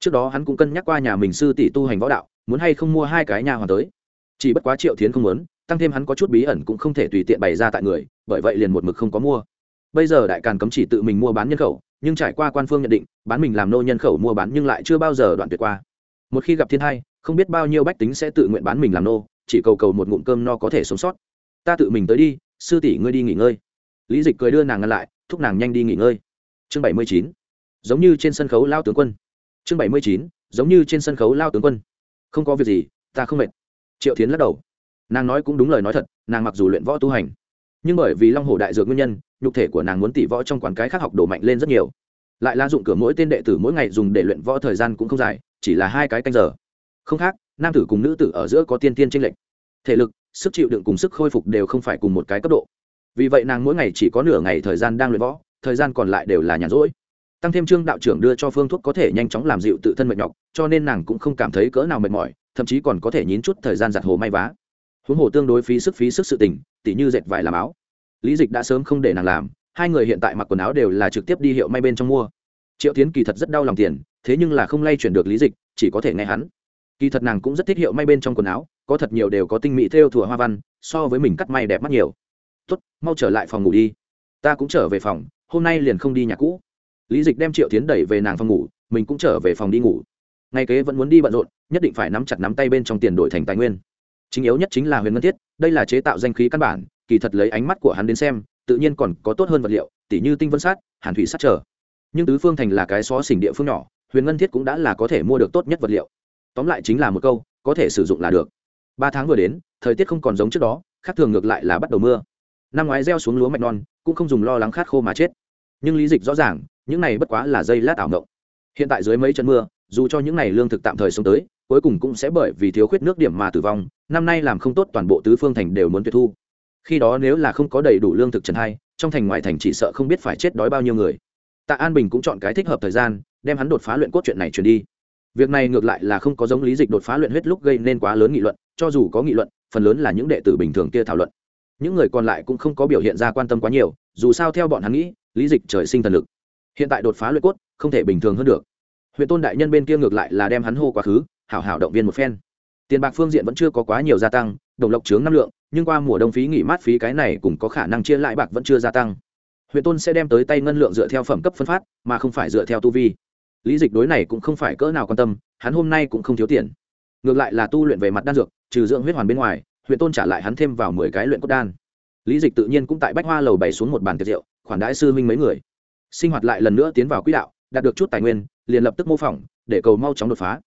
Trước đó hắn cũng cân nhắc qua nhà mình sư tỷ tu hành võ đạo, muốn hay không mua hai cái nhà hoàn tới. Chỉ bất quá triệu tiến không muốn, tăng thêm hắn có chút bí ẩn cũng không thể tùy tiện bày ra tại người, bởi vậy liền một mực không có mua bây giờ đại càn cấm chỉ tự mình mua bán nhân khẩu, nhưng trải qua quan phương nhận định, bán mình làm nô nhân khẩu mua bán nhưng lại chưa bao giờ đoạn tuyệt qua. Một khi gặp thiên hai không biết bao nhiêu bách tính sẽ tự nguyện bán mình làm nô, chỉ cầu cầu một ngụm cơm no có thể sống sót. Ta tự mình tới đi, sư tỷ ngươi đi nghỉ ngơi. Lý dịch cười đưa nàng ngăn lại, thúc nàng nhanh đi nghỉ ngơi. Chương bảy mươi chín, giống như trên sân khấu lao tướng quân. Chương bảy mươi chín, giống như trên sân khấu lao tướng quân. Không có việc gì, ta không mệt. Triệu tiến lắc đầu. Nàng nói cũng đúng lời nói thật, nàng mặc dù luyện võ tu hành nhưng bởi vì long hồ đại dược nguyên nhân, nhục thể của nàng muốn tỷ võ trong quán cái khác học đổ mạnh lên rất nhiều. Lại la dụng cửa mỗi tên đệ tử mỗi ngày dùng để luyện võ thời gian cũng không dài, chỉ là hai cái canh giờ. Không khác, nam tử cùng nữ tử ở giữa có tiên tiên tranh lệch. Thể lực, sức chịu đựng cùng sức khôi phục đều không phải cùng một cái cấp độ. Vì vậy nàng mỗi ngày chỉ có nửa ngày thời gian đang luyện võ, thời gian còn lại đều là nhàn rỗi. Tăng thêm trương đạo trưởng đưa cho phương thuốc có thể nhanh chóng làm dịu tự thân mệt nhọc, cho nên nàng cũng không cảm thấy cỡ nào mệt mỏi, thậm chí còn có thể nhín chút thời gian giặt hồ may vá. Huống hồ tương đối phí sức phí sức sự tình tỉ như dệt vải làm áo. Lý dịch đã sớm không để nàng làm, hai người hiện tại mặc quần áo đều là trực tiếp đi hiệu may bên trong mua. Triệu tiến kỳ thật rất đau lòng tiền, thế nhưng là không lay chuyển được lý dịch, chỉ có thể nghe hắn. Kỳ thật nàng cũng rất thích hiệu may bên trong quần áo, có thật nhiều đều có tinh mỹ theo thùa hoa văn, so với mình cắt may đẹp mắt nhiều. Tốt, mau trở lại phòng ngủ đi. Ta cũng trở về phòng, hôm nay liền không đi nhà cũ. Lý dịch đem triệu tiến đẩy về nàng phòng ngủ, mình cũng trở về phòng đi ngủ. Ngay kế vẫn muốn đi bận rộn, nhất định phải nắm chặt nắm tay bên trong tiền đổi thành tài nguyên chính yếu nhất chính là huyền ngân thiết, đây là chế tạo danh khí căn bản, kỳ thật lấy ánh mắt của hắn đến xem, tự nhiên còn có tốt hơn vật liệu, tỉ như tinh vân sát hàn thủy sát trở. Nhưng tứ phương thành là cái xó xỉnh địa phương nhỏ, huyền ngân thiết cũng đã là có thể mua được tốt nhất vật liệu. Tóm lại chính là một câu, có thể sử dụng là được. Ba tháng vừa đến, thời tiết không còn giống trước đó, khác thường ngược lại là bắt đầu mưa. Năm ngoái gieo xuống lúa mạch non, cũng không dùng lo lắng khát khô mà chết. Nhưng lý dịch rõ ràng, những này bất quá là dây lát ảo ngộng hiện tại dưới mấy trận mưa, dù cho những này lương thực tạm thời sống tới cuối cùng cũng sẽ bởi vì thiếu khuyết nước điểm mà tử vong, năm nay làm không tốt toàn bộ tứ phương thành đều muốn tuyệt thu. Khi đó nếu là không có đầy đủ lương thực trần hai, trong thành ngoại thành chỉ sợ không biết phải chết đói bao nhiêu người. Tạ an bình cũng chọn cái thích hợp thời gian, đem hắn đột phá luyện cốt chuyện này truyền đi. Việc này ngược lại là không có giống lý dịch đột phá luyện huyết lúc gây nên quá lớn nghị luận, cho dù có nghị luận, phần lớn là những đệ tử bình thường kia thảo luận. Những người còn lại cũng không có biểu hiện ra quan tâm quá nhiều, dù sao theo bọn hắn nghĩ, lý dịch trời sinh thần lực. Hiện tại đột phá luyện cốt, không thể bình thường hơn được. Huyện tôn đại nhân bên kia ngược lại là đem hắn hô quá khứ hảo hảo động viên một phen. Tiền bạc phương diện vẫn chưa có quá nhiều gia tăng, đồng lộc chướng năm lượng, nhưng qua mùa đông phí nghỉ mát phí cái này cũng có khả năng chia lại bạc vẫn chưa gia tăng. Huyện tôn sẽ đem tới tay ngân lượng dựa theo phẩm cấp phân phát, mà không phải dựa theo tu vi. Lý dịch đối này cũng không phải cỡ nào quan tâm, hắn hôm nay cũng không thiếu tiền. Ngược lại là tu luyện về mặt đan dược, trừ dưỡng huyết hoàn bên ngoài, huyện tôn trả lại hắn thêm vào mười cái luyện cốt đan. Lý dịch tự nhiên cũng tại bách hoa lầu bày xuống một bàn tiệc rượu, khoản đãi sư huynh mấy người. Sinh hoạt lại lần nữa tiến vào quỹ đạo, đạt được chút tài nguyên, liền lập tức mô phỏng, để cầu mau chóng đột phá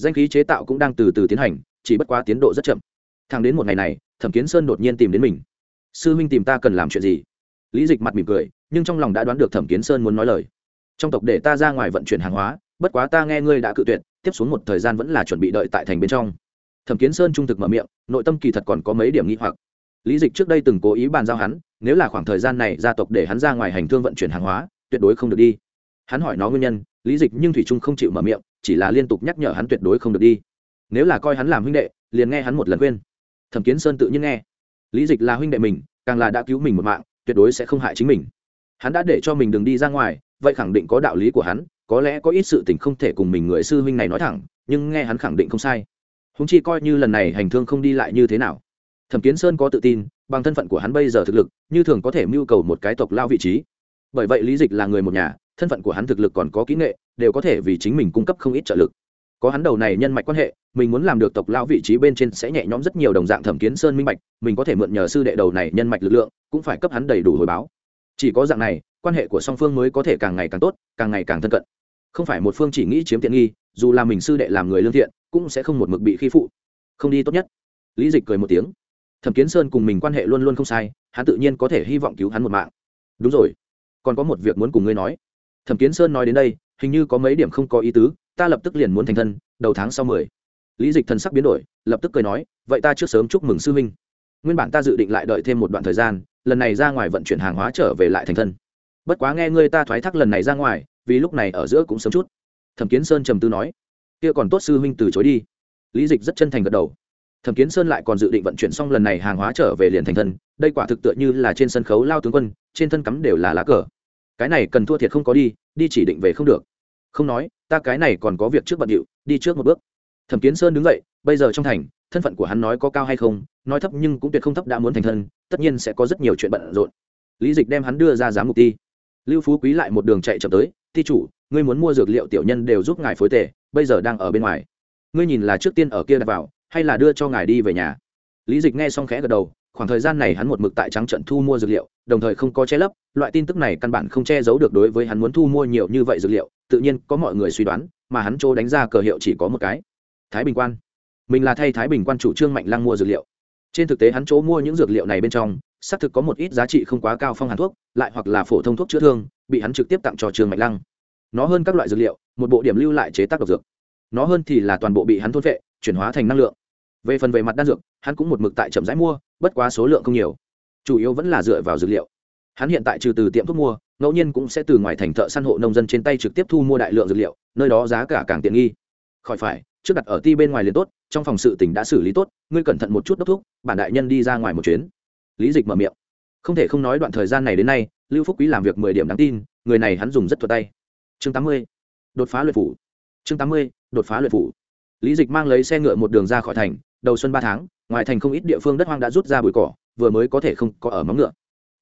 danh khí chế tạo cũng đang từ từ tiến hành, chỉ bất quá tiến độ rất chậm. Thang đến một ngày này, thẩm kiến sơn đột nhiên tìm đến mình. Sư huynh tìm ta cần làm chuyện gì? Lý dịch mặt mỉm cười, nhưng trong lòng đã đoán được thẩm kiến sơn muốn nói lời. Trong tộc để ta ra ngoài vận chuyển hàng hóa, bất quá ta nghe ngươi đã cự tuyệt, tiếp xuống một thời gian vẫn là chuẩn bị đợi tại thành bên trong. Thẩm kiến sơn trung thực mở miệng, nội tâm kỳ thật còn có mấy điểm nghi hoặc. Lý dịch trước đây từng cố ý bàn giao hắn, nếu là khoảng thời gian này gia tộc để hắn ra ngoài hành thương vận chuyển hàng hóa, tuyệt đối không được đi. Hắn hỏi nó nguyên nhân lý dịch nhưng thủy trung không chịu mở miệng, chỉ là liên tục nhắc nhở hắn tuyệt đối không được đi. Nếu là coi hắn làm huynh đệ, liền nghe hắn một lần khuyên. Thẩm kiến sơn tự nhiên nghe. Lý dịch là huynh đệ mình, càng là đã cứu mình một mạng, tuyệt đối sẽ không hại chính mình. Hắn đã để cho mình đừng đi ra ngoài, vậy khẳng định có đạo lý của hắn, có lẽ có ít sự tình không thể cùng mình người sư huynh này nói thẳng, nhưng nghe hắn khẳng định không sai. Húng chi coi như lần này hành thương không đi lại như thế nào. Thẩm kiến sơn có tự tin, bằng thân phận của hắn bây giờ thực lực, như thường có thể mưu cầu một cái tộc lao vị trí. Bởi vậy lý dịch là người một nhà thân phận của hắn thực lực còn có kỹ nghệ, đều có thể vì chính mình cung cấp không ít trợ lực. Có hắn đầu này nhân mạch quan hệ, mình muốn làm được tộc lao vị trí bên trên sẽ nhẹ nhõm rất nhiều đồng dạng thẩm kiến sơn minh mạch mình có thể mượn nhờ sư đệ đầu này nhân mạch lực lượng, cũng phải cấp hắn đầy đủ hồi báo. Chỉ có dạng này, quan hệ của song phương mới có thể càng ngày càng tốt, càng ngày càng thân cận. Không phải một phương chỉ nghĩ chiếm tiện nghi, dù là mình sư đệ làm người lương thiện, cũng sẽ không một mực bị khi phụ. Không đi tốt nhất. Lý dịch cười một tiếng. Thẩm kiến sơn cùng mình quan hệ luôn luôn không sai, hắn tự nhiên có thể hy vọng cứu hắn một mạng. Đúng rồi. Còn có một việc muốn cùng ngươi nói thẩm kiến sơn nói đến đây, hình như có mấy điểm không có ý tứ, ta lập tức liền muốn thành thân, đầu tháng sau mười. Lý dịch thần sắc biến đổi, lập tức cười nói, vậy ta trước sớm chúc mừng sư huynh. Nguyên bản ta dự định lại đợi thêm một đoạn thời gian, lần này ra ngoài vận chuyển hàng hóa trở về lại thành thân. Bất quá nghe ngươi ta thoái thác lần này ra ngoài, vì lúc này ở giữa cũng sớm chút. Thẩm kiến sơn trầm tư nói, kia còn tốt sư huynh từ chối đi. Lý dịch rất chân thành gật đầu. Thẩm kiến sơn lại còn dự định vận chuyển xong lần này hàng hóa trở về liền thành thân, đây quả thực tựa như là trên sân khấu lao tướng quân, trên thân cắm đều là lá cờ cái này cần thua thiệt không có đi đi chỉ định về không được. Không nói, ta cái này còn có việc trước bận điệu, đi trước một bước. Thẩm kiến sơn đứng dậy, bây giờ trong thành, thân phận của hắn nói có cao hay không, nói thấp nhưng cũng tuyệt không thấp đã muốn thành thân, tất nhiên sẽ có rất nhiều chuyện bận rộn. Lý dịch đem hắn đưa ra giám mục ti. Lưu phú quý lại một đường chạy chậm tới, ti chủ, ngươi muốn mua dược liệu tiểu nhân đều giúp ngài phối tề, bây giờ đang ở bên ngoài. Ngươi nhìn là trước tiên ở kia đặt vào, hay là đưa cho ngài đi về nhà? Lý dịch nghe xong khẽ gật đầu khoảng thời gian này hắn một mực tại trắng trận thu mua dược liệu, đồng thời không có che lấp, loại tin tức này căn bản không che giấu được đối với hắn muốn thu mua nhiều như vậy dược liệu, tự nhiên có mọi người suy đoán, mà hắn chỗ đánh ra cờ hiệu chỉ có một cái. Thái bình quan. Mình là thay thái bình quan chủ trương mạnh lăng mua dược liệu. Trên thực tế hắn chỗ mua những dược liệu này bên trong, xác thực có một ít giá trị không quá cao phong hàn thuốc, lại hoặc là phổ thông thuốc chữa thương, bị hắn trực tiếp tặng cho trương mạnh lăng. Nó hơn các loại dược liệu, một bộ điểm lưu lại chế tác độc dược. Nó hơn thì là toàn bộ bị hắn thôn vệ chuyển hóa thành năng lượng về phần về mặt đan dược, hắn cũng một mực tại chậm rãi mua, bất quá số lượng không nhiều. Chủ yếu vẫn là dựa vào dược liệu. Hắn hiện tại trừ từ tiệm thuốc mua, ngẫu nhiên cũng sẽ từ ngoài thành thợ săn hộ nông dân trên tay trực tiếp thu mua đại lượng dược liệu, nơi đó giá cả càng tiện nghi. Khỏi phải, trước đặt ở ti bên ngoài liền tốt, trong phòng sự tỉnh đã xử lý tốt, ngươi cẩn thận một chút đốc thúc, bản đại nhân đi ra ngoài một chuyến. Lý dịch mở miệng. Không thể không nói đoạn thời gian này đến nay, lưu phúc quý làm việc mười điểm đáng tin, người này hắn dùng rất thuật tay. Chương tám mươi, đột phá luyện phủ. Chương tám mươi, đột phá luyện phủ. Lý dịch mang lấy xe ngựa một đường ra khỏi thành đầu xuân ba tháng, ngoài thành không ít địa phương đất hoang đã rút ra bụi cỏ, vừa mới có thể không có ở móng ngựa.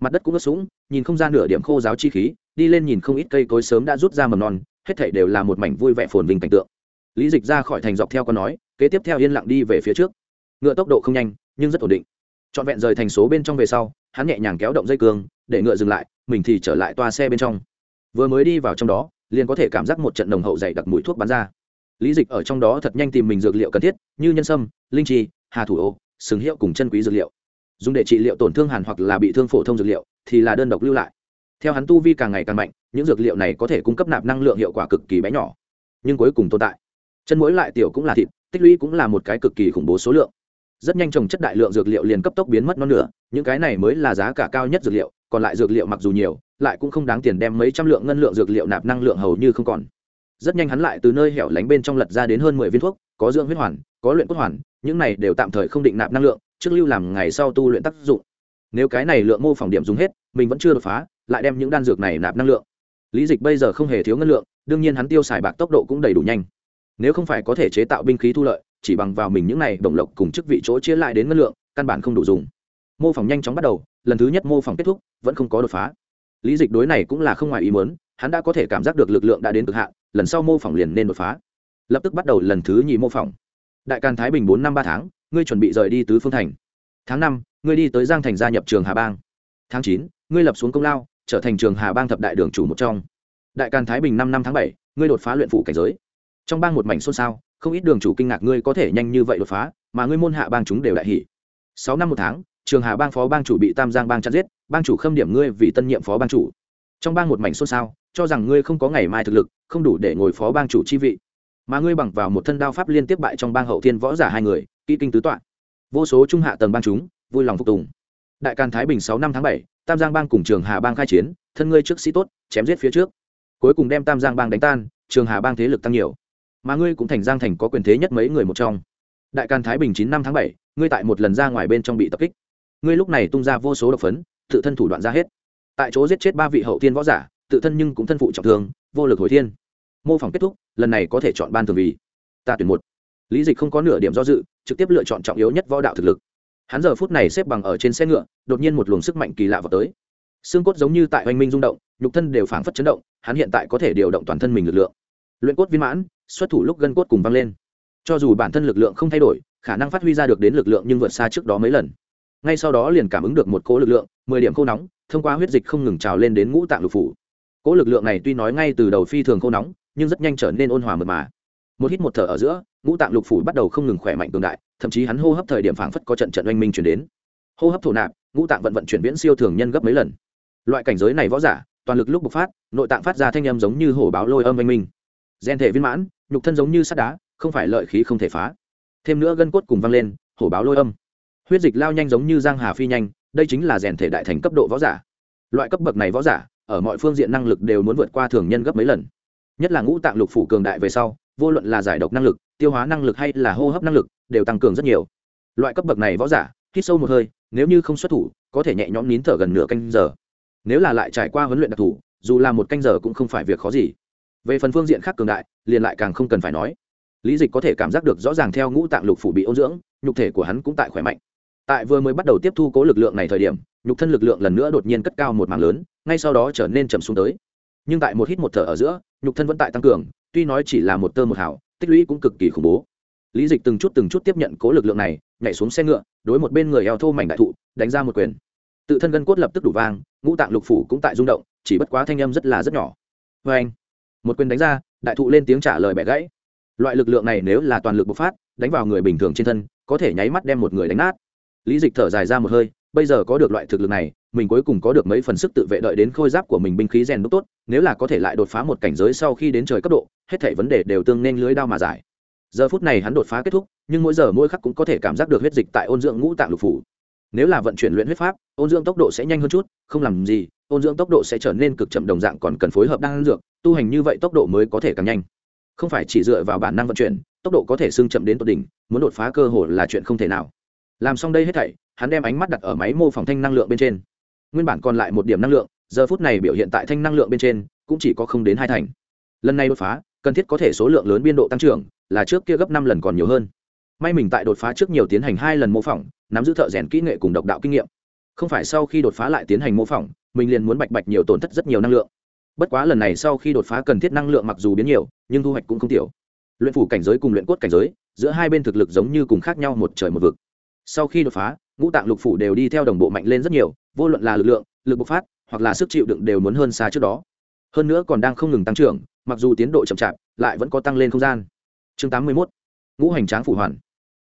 Mặt đất cũng ướt sũng, nhìn không ra nửa điểm khô giáo chi khí, đi lên nhìn không ít cây cối sớm đã rút ra mầm non, hết thảy đều là một mảnh vui vẻ phồn vinh cảnh tượng. Lý dịch ra khỏi thành dọc theo con nói, kế tiếp theo yên lặng đi về phía trước. Ngựa tốc độ không nhanh, nhưng rất ổn định. Trọn vẹn rời thành số bên trong về sau, hắn nhẹ nhàng kéo động dây cương, để ngựa dừng lại, mình thì trở lại toa xe bên trong. Vừa mới đi vào trong đó, liền có thể cảm giác một trận nồng hậu dày đặc mũi thuốc bắn ra lý dịch ở trong đó thật nhanh tìm mình dược liệu cần thiết, như nhân sâm, linh chi, hà thủ ô, sừng hiệu cùng chân quý dược liệu. Dùng để trị liệu tổn thương hàn hoặc là bị thương phổ thông dược liệu, thì là đơn độc lưu lại. Theo hắn tu vi càng ngày càng mạnh, những dược liệu này có thể cung cấp nạp năng lượng hiệu quả cực kỳ bé nhỏ, nhưng cuối cùng tồn tại. Chân mũi lại tiểu cũng là thịt, tích lũy cũng là một cái cực kỳ khủng bố số lượng. Rất nhanh trồng chất đại lượng dược liệu liền cấp tốc biến mất non nửa, những cái này mới là giá cả cao nhất dược liệu, còn lại dược liệu mặc dù nhiều, lại cũng không đáng tiền đem mấy trăm lượng ngân lượng dược liệu nạp năng lượng hầu như không còn rất nhanh hắn lại từ nơi hẻo lánh bên trong lật ra đến hơn mười viên thuốc, có dưỡng huyết hoàn, có luyện cốt hoàn, những này đều tạm thời không định nạp năng lượng, trước lưu làm ngày sau tu luyện tác dụng. Nếu cái này lượng mô phỏng điểm dùng hết, mình vẫn chưa đột phá, lại đem những đan dược này nạp năng lượng. Lý dịch bây giờ không hề thiếu ngân lượng, đương nhiên hắn tiêu xài bạc tốc độ cũng đầy đủ nhanh. Nếu không phải có thể chế tạo binh khí thu lợi, chỉ bằng vào mình những này đồng lộc cùng chức vị chỗ chia lại đến ngân lượng, căn bản không đủ dùng. Mô phỏng nhanh chóng bắt đầu, lần thứ nhất mô phỏng kết thúc, vẫn không có đột phá. Lý dịch đối này cũng là không ngoài ý muốn hắn đã có thể cảm giác được lực lượng đã đến cực hạn, lần sau mô phỏng liền nên đột phá. Lập tức bắt đầu lần thứ nhì mô phỏng. Đại càn thái bình bốn năm ba tháng, ngươi chuẩn bị rời đi tứ phương thành. Tháng năm, ngươi đi tới giang thành gia nhập trường hà bang. Tháng chín, ngươi lập xuống công lao, trở thành trường hà bang thập đại đường chủ một trong. Đại càn thái bình năm năm tháng bảy, ngươi đột phá luyện phủ cảnh giới. Trong bang một mảnh xôn xao, không ít đường chủ kinh ngạc ngươi có thể nhanh như vậy đột phá, mà ngươi môn hạ bang chúng đều đại hỷ sáu năm một tháng, trường hà bang phó bang chủ bị tam giang bang chặt giết, bang chủ khâm điểm ngươi vì tân nhiệm phó bang chủ. Trong bang một mảnh xôn xao cho rằng ngươi không có ngày mai thực lực, không đủ để ngồi phó bang chủ chi vị. Mà ngươi bằng vào một thân đao pháp liên tiếp bại trong bang hậu thiên võ giả hai người, kỹ kinh tứ toạn vô số trung hạ tầng bang chúng, vui lòng phục tùng. Đại càn thái bình sáu năm tháng bảy, tam giang bang cùng trường hà bang khai chiến, thân ngươi trước sĩ tốt, chém giết phía trước. Cuối cùng đem tam giang bang đánh tan, trường hà bang thế lực tăng nhiều. Mà ngươi cũng thành giang thành có quyền thế nhất mấy người một trong. Đại càn thái bình chín năm tháng bảy, ngươi tại một lần ra ngoài bên trong bị tập kích. Ngươi lúc này tung ra vô số độc phấn, tự thân thủ đoạn ra hết. Tại chỗ giết chết ba vị hậu tiên võ giả tự thân nhưng cũng thân phụ trọng thương, vô lực hồi thiên. Mô phỏng kết thúc, lần này có thể chọn ban thường vì. Ta tuyển một. Lý dịch không có nửa điểm do dự, trực tiếp lựa chọn trọng yếu nhất võ đạo thực lực. Hắn giờ phút này xếp bằng ở trên xe ngựa, đột nhiên một luồng sức mạnh kỳ lạ vào tới. Xương cốt giống như tại oanh minh rung động, nhục thân đều phảng phất chấn động, hắn hiện tại có thể điều động toàn thân mình lực lượng. Luyện cốt viên mãn, xuất thủ lúc gân cốt cùng vang lên. Cho dù bản thân lực lượng không thay đổi, khả năng phát huy ra được đến lực lượng nhưng vượt xa trước đó mấy lần. Ngay sau đó liền cảm ứng được một cỗ lực lượng, mười điểm khô nóng, thông qua huyết dịch không ngừng trào lên đến ngũ tạng lục phủ cỗ lực lượng này tuy nói ngay từ đầu phi thường khô nóng, nhưng rất nhanh trở nên ôn hòa mượt mà. Một hít một thở ở giữa, ngũ tạng lục phủ bắt đầu không ngừng khỏe mạnh cường đại, thậm chí hắn hô hấp thời điểm phảng phất có trận trận oanh minh chuyển đến. Hô hấp thổ nạp, ngũ tạng vận vận chuyển viễn siêu thường nhân gấp mấy lần. Loại cảnh giới này võ giả, toàn lực lúc bộc phát, nội tạng phát ra thanh âm giống như hổ báo lôi âm oanh minh. Gen thể viên mãn, nhục thân giống như sắt đá, không phải lợi khí không thể phá. Thêm nữa gân cốt cùng văng lên, hổ báo lôi âm. Huyết dịch lao nhanh giống như giang hà phi nhanh, đây chính là rèn thể đại thành cấp độ võ giả. Loại cấp bậc này võ giả ở mọi phương diện năng lực đều muốn vượt qua thường nhân gấp mấy lần. Nhất là ngũ tạng lục phủ cường đại về sau, vô luận là giải độc năng lực, tiêu hóa năng lực hay là hô hấp năng lực, đều tăng cường rất nhiều. Loại cấp bậc này võ giả, hít sâu một hơi, nếu như không xuất thủ, có thể nhẹ nhõm nín thở gần nửa canh giờ. Nếu là lại trải qua huấn luyện đặc thù, dù là một canh giờ cũng không phải việc khó gì. Về phần phương diện khác cường đại, liền lại càng không cần phải nói. Lý dịch có thể cảm giác được rõ ràng theo ngũ tạng lục phủ bị ôn dưỡng, nhục thể của hắn cũng tại khỏe mạnh. Tại vừa mới bắt đầu tiếp thu cố lực lượng này thời điểm, nhục thân lực lượng lần nữa đột nhiên cất cao một mảng lớn ngay sau đó trở nên chậm xuống tới. Nhưng tại một hít một thở ở giữa, nhục thân vẫn tại tăng cường, tuy nói chỉ là một tơ một hảo tích lũy cũng cực kỳ khủng bố. Lý dịch từng chút từng chút tiếp nhận cố lực lượng này, nhảy xuống xe ngựa, đối một bên người eo thô mảnh đại thụ, đánh ra một quyền. Tự thân gân cốt lập tức đủ vang, ngũ tạng lục phủ cũng tại rung động, chỉ bất quá thanh âm rất là rất nhỏ. Vê anh, một quyền đánh ra, đại thụ lên tiếng trả lời bẻ gãy. Loại lực lượng này nếu là toàn lực bộc phát, đánh vào người bình thường trên thân, có thể nháy mắt đem một người đánh nát. Lý dịch thở dài ra một hơi bây giờ có được loại thực lực này, mình cuối cùng có được mấy phần sức tự vệ đợi đến khôi giáp của mình binh khí rèn đúc tốt, nếu là có thể lại đột phá một cảnh giới sau khi đến trời cấp độ, hết thảy vấn đề đều tương nên lưới đao mà giải. Giờ phút này hắn đột phá kết thúc, nhưng mỗi giờ mỗi khắc cũng có thể cảm giác được huyết dịch tại ôn dưỡng ngũ tạng lục phủ. Nếu là vận chuyển luyện huyết pháp, ôn dưỡng tốc độ sẽ nhanh hơn chút, không làm gì, ôn dưỡng tốc độ sẽ trở nên cực chậm đồng dạng còn cần phối hợp đan dược, tu hành như vậy tốc độ mới có thể càng nhanh. Không phải chỉ dựa vào bản năng vận chuyển, tốc độ có thể xưng chậm đến tột đỉnh, muốn đột phá cơ hội là chuyện không thể nào. Làm xong đây hết thảy hắn đem ánh mắt đặt ở máy mô phỏng thanh năng lượng bên trên. Nguyên bản còn lại một điểm năng lượng, giờ phút này biểu hiện tại thanh năng lượng bên trên, cũng chỉ có không đến hai thành. Lần này đột phá, cần thiết có thể số lượng lớn biên độ tăng trưởng, là trước kia gấp năm lần còn nhiều hơn. May mình tại đột phá trước nhiều tiến hành hai lần mô phỏng, nắm giữ thợ rèn kỹ nghệ cùng độc đạo kinh nghiệm. Không phải sau khi đột phá lại tiến hành mô phỏng, mình liền muốn bạch bạch nhiều tổn thất rất nhiều năng lượng. Bất quá lần này sau khi đột phá cần thiết năng lượng mặc dù biến nhiều, nhưng thu hoạch cũng không tiểu. Luyện phủ cảnh giới cùng luyện cốt cảnh giới, giữa hai bên thực lực giống như cùng khác nhau một trời một vực. Sau khi đột phá ngũ tạng lục phủ đều đi theo đồng bộ mạnh lên rất nhiều, vô luận là lực lượng, lực bộc phát, hoặc là sức chịu đựng đều muốn hơn xa trước đó. Hơn nữa còn đang không ngừng tăng trưởng, mặc dù tiến độ chậm chạp, lại vẫn có tăng lên không gian. Chương 81. ngũ hành tráng phủ hoàn.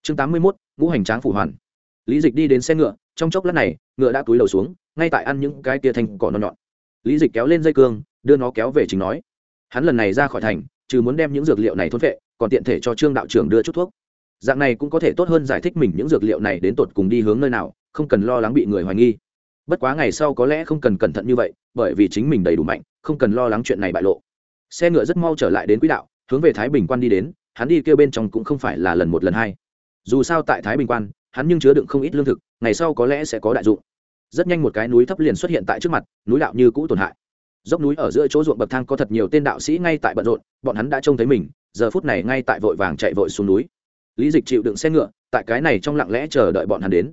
Chương 81. ngũ hành tráng phủ hoàn. Lý dịch đi đến xe ngựa, trong chốc lát này, ngựa đã túi đầu xuống, ngay tại ăn những cái tia thành cỏ non nhọn. Lý dịch kéo lên dây cương, đưa nó kéo về chính nói. Hắn lần này ra khỏi thành, trừ muốn đem những dược liệu này thôn vệ, còn tiện thể cho trương đạo trưởng đưa chút thuốc dạng này cũng có thể tốt hơn giải thích mình những dược liệu này đến tột cùng đi hướng nơi nào, không cần lo lắng bị người hoài nghi. Bất quá ngày sau có lẽ không cần cẩn thận như vậy, bởi vì chính mình đầy đủ mạnh, không cần lo lắng chuyện này bại lộ. Xe ngựa rất mau trở lại đến quỹ đạo, hướng về thái bình quan đi đến, hắn đi kêu bên trong cũng không phải là lần một lần hai. Dù sao tại thái bình quan, hắn nhưng chứa đựng không ít lương thực, ngày sau có lẽ sẽ có đại dụng. Rất nhanh một cái núi thấp liền xuất hiện tại trước mặt, núi đạo như cũ tổn hại. Dốc núi ở giữa chỗ ruộng bậc thang có thật nhiều tên đạo sĩ ngay tại bận rộn, bọn hắn đã trông thấy mình, giờ phút này ngay tại vội vàng chạy vội xuống núi lý dịch chịu đựng xe ngựa, tại cái này trong lặng lẽ chờ đợi bọn hắn đến.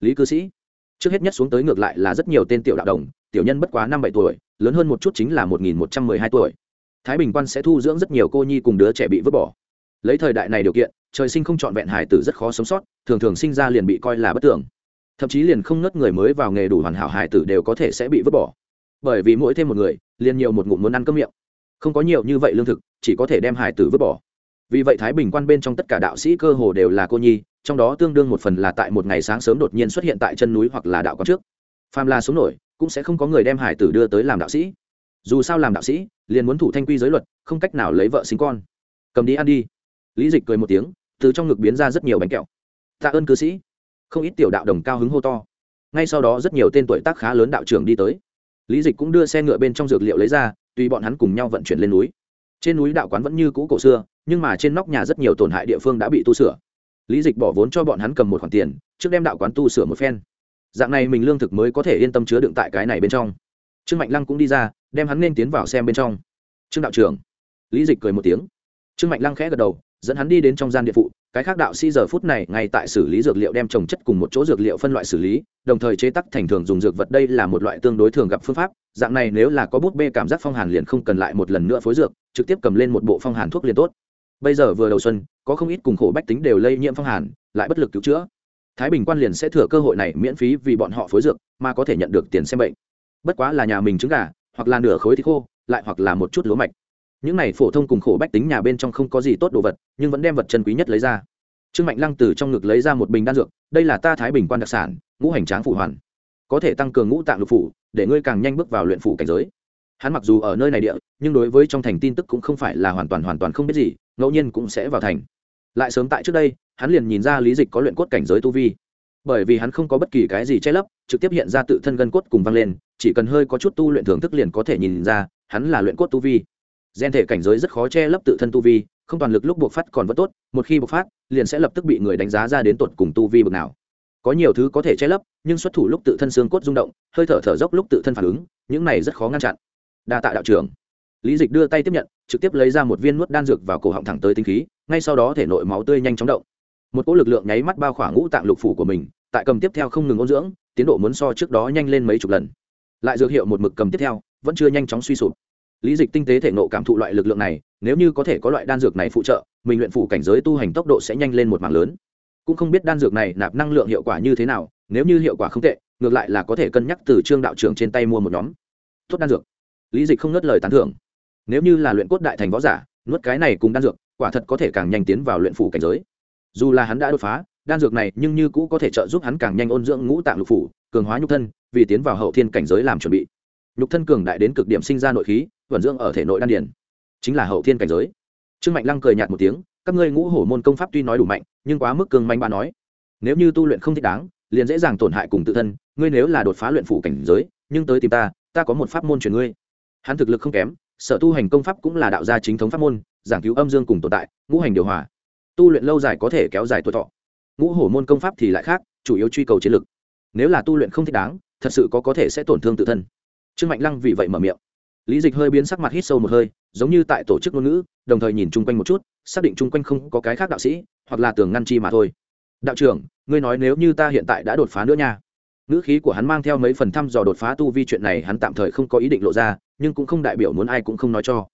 Lý cư sĩ, trước hết nhất xuống tới ngược lại là rất nhiều tên tiểu đạo đồng, tiểu nhân bất quá năm bảy tuổi, lớn hơn một chút chính là một nghìn một trăm mười hai tuổi. Thái bình quan sẽ thu dưỡng rất nhiều cô nhi cùng đứa trẻ bị vứt bỏ. Lấy thời đại này điều kiện, trời sinh không trọn vẹn hải tử rất khó sống sót, thường thường sinh ra liền bị coi là bất tưởng. Thậm chí liền không ngất người mới vào nghề đủ hoàn hảo hải tử đều có thể sẽ bị vứt bỏ. Bởi vì mỗi thêm một người, liền nhiều một ngụm muốn ăn cơm miệng. Không có nhiều như vậy lương thực, chỉ có thể đem hải tử vứt bỏ vì vậy thái bình quan bên trong tất cả đạo sĩ cơ hồ đều là cô nhi, trong đó tương đương một phần là tại một ngày sáng sớm đột nhiên xuất hiện tại chân núi hoặc là đạo quán trước. Phàm là sống nổi, cũng sẽ không có người đem hải tử đưa tới làm đạo sĩ. Dù sao làm đạo sĩ, liền muốn thủ thanh quy giới luật, không cách nào lấy vợ sinh con. Cầm đi ăn đi. Lý dịch cười một tiếng, từ trong ngực biến ra rất nhiều bánh kẹo. Tạ ơn cư sĩ. Không ít tiểu đạo đồng cao hứng hô to. Ngay sau đó rất nhiều tên tuổi tác khá lớn đạo trưởng đi tới. Lý dịch cũng đưa xe ngựa bên trong dược liệu lấy ra, tùy bọn hắn cùng nhau vận chuyển lên núi trên núi đạo quán vẫn như cũ cổ xưa, nhưng mà trên nóc nhà rất nhiều tổn hại địa phương đã bị tu sửa. Lý dịch bỏ vốn cho bọn hắn cầm một khoản tiền, trước đem đạo quán tu sửa một phen. Dạng này mình lương thực mới có thể yên tâm chứa đựng tại cái này bên trong. Trương mạnh lăng cũng đi ra, đem hắn nên tiến vào xem bên trong. Trương đạo trưởng, lý dịch cười một tiếng. Trương mạnh lăng khẽ gật đầu, dẫn hắn đi đến trong gian điện phụ cái khác đạo sĩ giờ phút này ngay tại xử lý dược liệu đem trồng chất cùng một chỗ dược liệu phân loại xử lý, đồng thời chế tắc thành thường dùng dược vật đây là một loại tương đối thường gặp phương pháp, dạng này nếu là có bút bê cảm giác phong hàn liền không cần lại một lần nữa phối dược, trực tiếp cầm lên một bộ phong hàn thuốc liền tốt. Bây giờ vừa đầu xuân, có không ít cùng khổ bách tính đều lây nhiễm phong hàn, lại bất lực cứu chữa. Thái bình quan liền sẽ thừa cơ hội này miễn phí vì bọn họ phối dược, mà có thể nhận được tiền xem bệnh. Bất quá là nhà mình trứng gà, hoặc là nửa khối thịt khô, lại hoặc là một chút lúa mạch những này phổ thông cùng khổ bách tính nhà bên trong không có gì tốt đồ vật, nhưng vẫn đem vật chân quý nhất lấy ra. Trương mạnh lăng từ trong ngực lấy ra một bình đan dược, đây là ta thái bình quan đặc sản, ngũ hành tráng phủ hoàn. Có thể tăng cường ngũ tạng lục phủ, để ngươi càng nhanh bước vào luyện phủ cảnh giới. Hắn mặc dù ở nơi này địa, nhưng đối với trong thành tin tức cũng không phải là hoàn toàn hoàn toàn không biết gì, ngẫu nhiên cũng sẽ vào thành. Lại sớm tại trước đây, hắn liền nhìn ra lý dịch có luyện cốt cảnh giới tu vi. Bởi vì hắn không có bất kỳ cái gì che lấp, trực tiếp hiện ra tự thân gân cốt cùng văng lên, chỉ cần hơi có chút tu luyện thưởng thức liền có thể nhìn ra, hắn là luyện cốt tu vi gen thể cảnh giới rất khó che lấp tự thân tu vi, không toàn lực lúc buộc phát còn vẫn tốt, một khi buộc phát, liền sẽ lập tức bị người đánh giá ra đến tột cùng tu vi bực nào. Có nhiều thứ có thể che lấp, nhưng xuất thủ lúc tự thân xương cốt rung động, hơi thở thở dốc lúc tự thân phản ứng, những này rất khó ngăn chặn. Đa tạ đạo trưởng. Lý dịch đưa tay tiếp nhận, trực tiếp lấy ra một viên nuốt đan dược vào cổ họng thẳng tới tinh khí, ngay sau đó thể nội máu tươi nhanh chóng động. Một cỗ lực lượng nháy mắt bao khoảng ngũ tạng lục phủ của mình, tại cầm tiếp theo không ngừng ôn dưỡng, tiến độ muốn so trước đó nhanh lên mấy chục lần. Lại dược hiệu một mực cầm tiếp theo, vẫn chưa nhanh chóng suy sụp lý dịch tinh tế thể nộ cảm thụ loại lực lượng này, nếu như có thể có loại đan dược này phụ trợ, mình luyện phủ cảnh giới tu hành tốc độ sẽ nhanh lên một mảng lớn. Cũng không biết đan dược này nạp năng lượng hiệu quả như thế nào, nếu như hiệu quả không tệ, ngược lại là có thể cân nhắc từ trương đạo trưởng trên tay mua một nhóm. Tốt đan dược. Lý dịch không ngớt lời tán thưởng. Nếu như là luyện cốt đại thành võ giả, nuốt cái này cùng đan dược, quả thật có thể càng nhanh tiến vào luyện phủ cảnh giới. Dù là hắn đã đột phá, đan dược này nhưng như cũ có thể trợ giúp hắn càng nhanh ôn dưỡng ngũ tạng lục phủ, cường hóa nhục thân, vì tiến vào hậu thiên cảnh giới làm chuẩn bị. Nhục thân cường đại đến cực điểm sinh ra nội khí vận dưỡng ở thể nội đan Điền. Chính là hậu thiên cảnh giới. Trương mạnh lăng cười nhạt một tiếng, các ngươi ngũ hổ môn công pháp tuy nói đủ mạnh, nhưng quá mức cường manh ba nói. Nếu như tu luyện không thích đáng, liền dễ dàng tổn hại cùng tự thân, ngươi nếu là đột phá luyện phủ cảnh giới, nhưng tới tìm ta ta có một pháp môn truyền ngươi. Hắn thực lực không kém, sở tu hành công pháp cũng là đạo gia chính thống pháp môn, giảng cứu âm dương cùng tồn tại, ngũ hành điều hòa. Tu luyện lâu dài có thể kéo dài tuổi thọ. Ngũ hổ môn công pháp thì lại khác, chủ yếu truy cầu chiến lực. Nếu là tu luyện không thích đáng, thật sự có có thể sẽ tổn thương tự thân. Trương mạnh lăng vì vậy mở miệng lý dịch hơi biến sắc mặt hít sâu một hơi, giống như tại tổ chức ngôn ngữ, đồng thời nhìn chung quanh một chút, xác định chung quanh không có cái khác đạo sĩ, hoặc là tường ngăn chi mà thôi. Đạo trưởng, ngươi nói nếu như ta hiện tại đã đột phá nữa nha. Ngữ khí của hắn mang theo mấy phần thăm dò đột phá tu vi chuyện này hắn tạm thời không có ý định lộ ra, nhưng cũng không đại biểu muốn ai cũng không nói cho.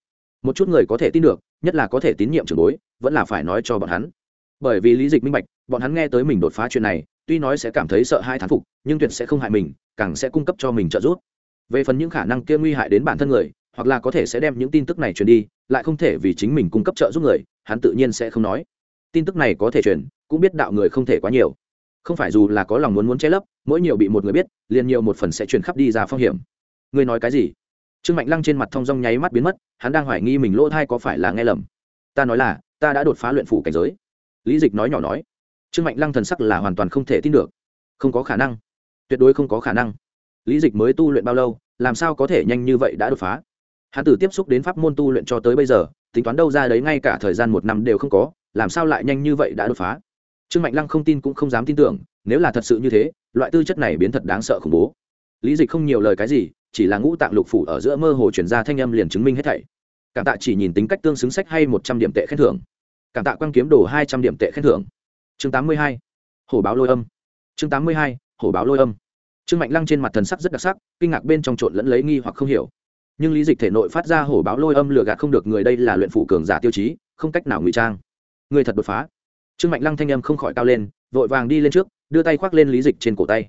Một chút người có thể tin được, nhất là có thể tín nhiệm trưởng bối, vẫn là phải nói cho bọn hắn. Bởi vì lý dịch minh bạch, bọn hắn nghe tới mình đột phá chuyện này, tuy nói sẽ cảm thấy sợ hai thán phục, nhưng tuyệt sẽ không hại mình, càng sẽ cung cấp cho mình trợ giúp về phần những khả năng kia nguy hại đến bản thân người, hoặc là có thể sẽ đem những tin tức này truyền đi, lại không thể vì chính mình cung cấp trợ giúp người, hắn tự nhiên sẽ không nói. Tin tức này có thể truyền, cũng biết đạo người không thể quá nhiều. Không phải dù là có lòng muốn muốn che lấp, mỗi nhiều bị một người biết, liền nhiều một phần sẽ truyền khắp đi ra phong hiểm. Ngươi nói cái gì? Trương mạnh lăng trên mặt thong dong nháy mắt biến mất, hắn đang hoài nghi mình lỗ thai có phải là nghe lầm. Ta nói là, ta đã đột phá luyện phủ cảnh giới. Lý dịch nói nhỏ nói. Trương mạnh lăng thần sắc là hoàn toàn không thể tin được. Không có khả năng. Tuyệt đối không có khả năng lý dịch mới tu luyện bao lâu, làm sao có thể nhanh như vậy đã đột phá? Hắn từ tiếp xúc đến pháp môn tu luyện cho tới bây giờ, tính toán đâu ra đấy ngay cả thời gian một năm đều không có, làm sao lại nhanh như vậy đã đột phá? Trương mạnh lăng không tin cũng không dám tin tưởng, nếu là thật sự như thế, loại tư chất này biến thật đáng sợ khủng bố. Lý dịch không nhiều lời cái gì, chỉ là ngũ tạng lục phủ ở giữa mơ hồ chuyển ra thanh âm liền chứng minh hết thảy. Cảm tạ chỉ nhìn tính cách tương xứng sách hay một trăm điểm tệ khen thưởng. Cảm tạ quan kiếm đồ hai trăm điểm tệ khen thưởng. Chương tám mươi hai, hổ báo lôi âm. Chương tám mươi hai, hổ báo lôi âm trương mạnh lăng trên mặt thần sắc rất đặc sắc, kinh ngạc bên trong trộn lẫn lấy nghi hoặc không hiểu. Nhưng lý dịch thể nội phát ra hổ báo lôi âm lừa gạt không được người đây là luyện phủ cường giả tiêu chí, không cách nào ngụy trang. Người thật đột phá. Trương mạnh lăng thanh âm không khỏi cao lên, vội vàng đi lên trước, đưa tay khoác lên lý dịch trên cổ tay.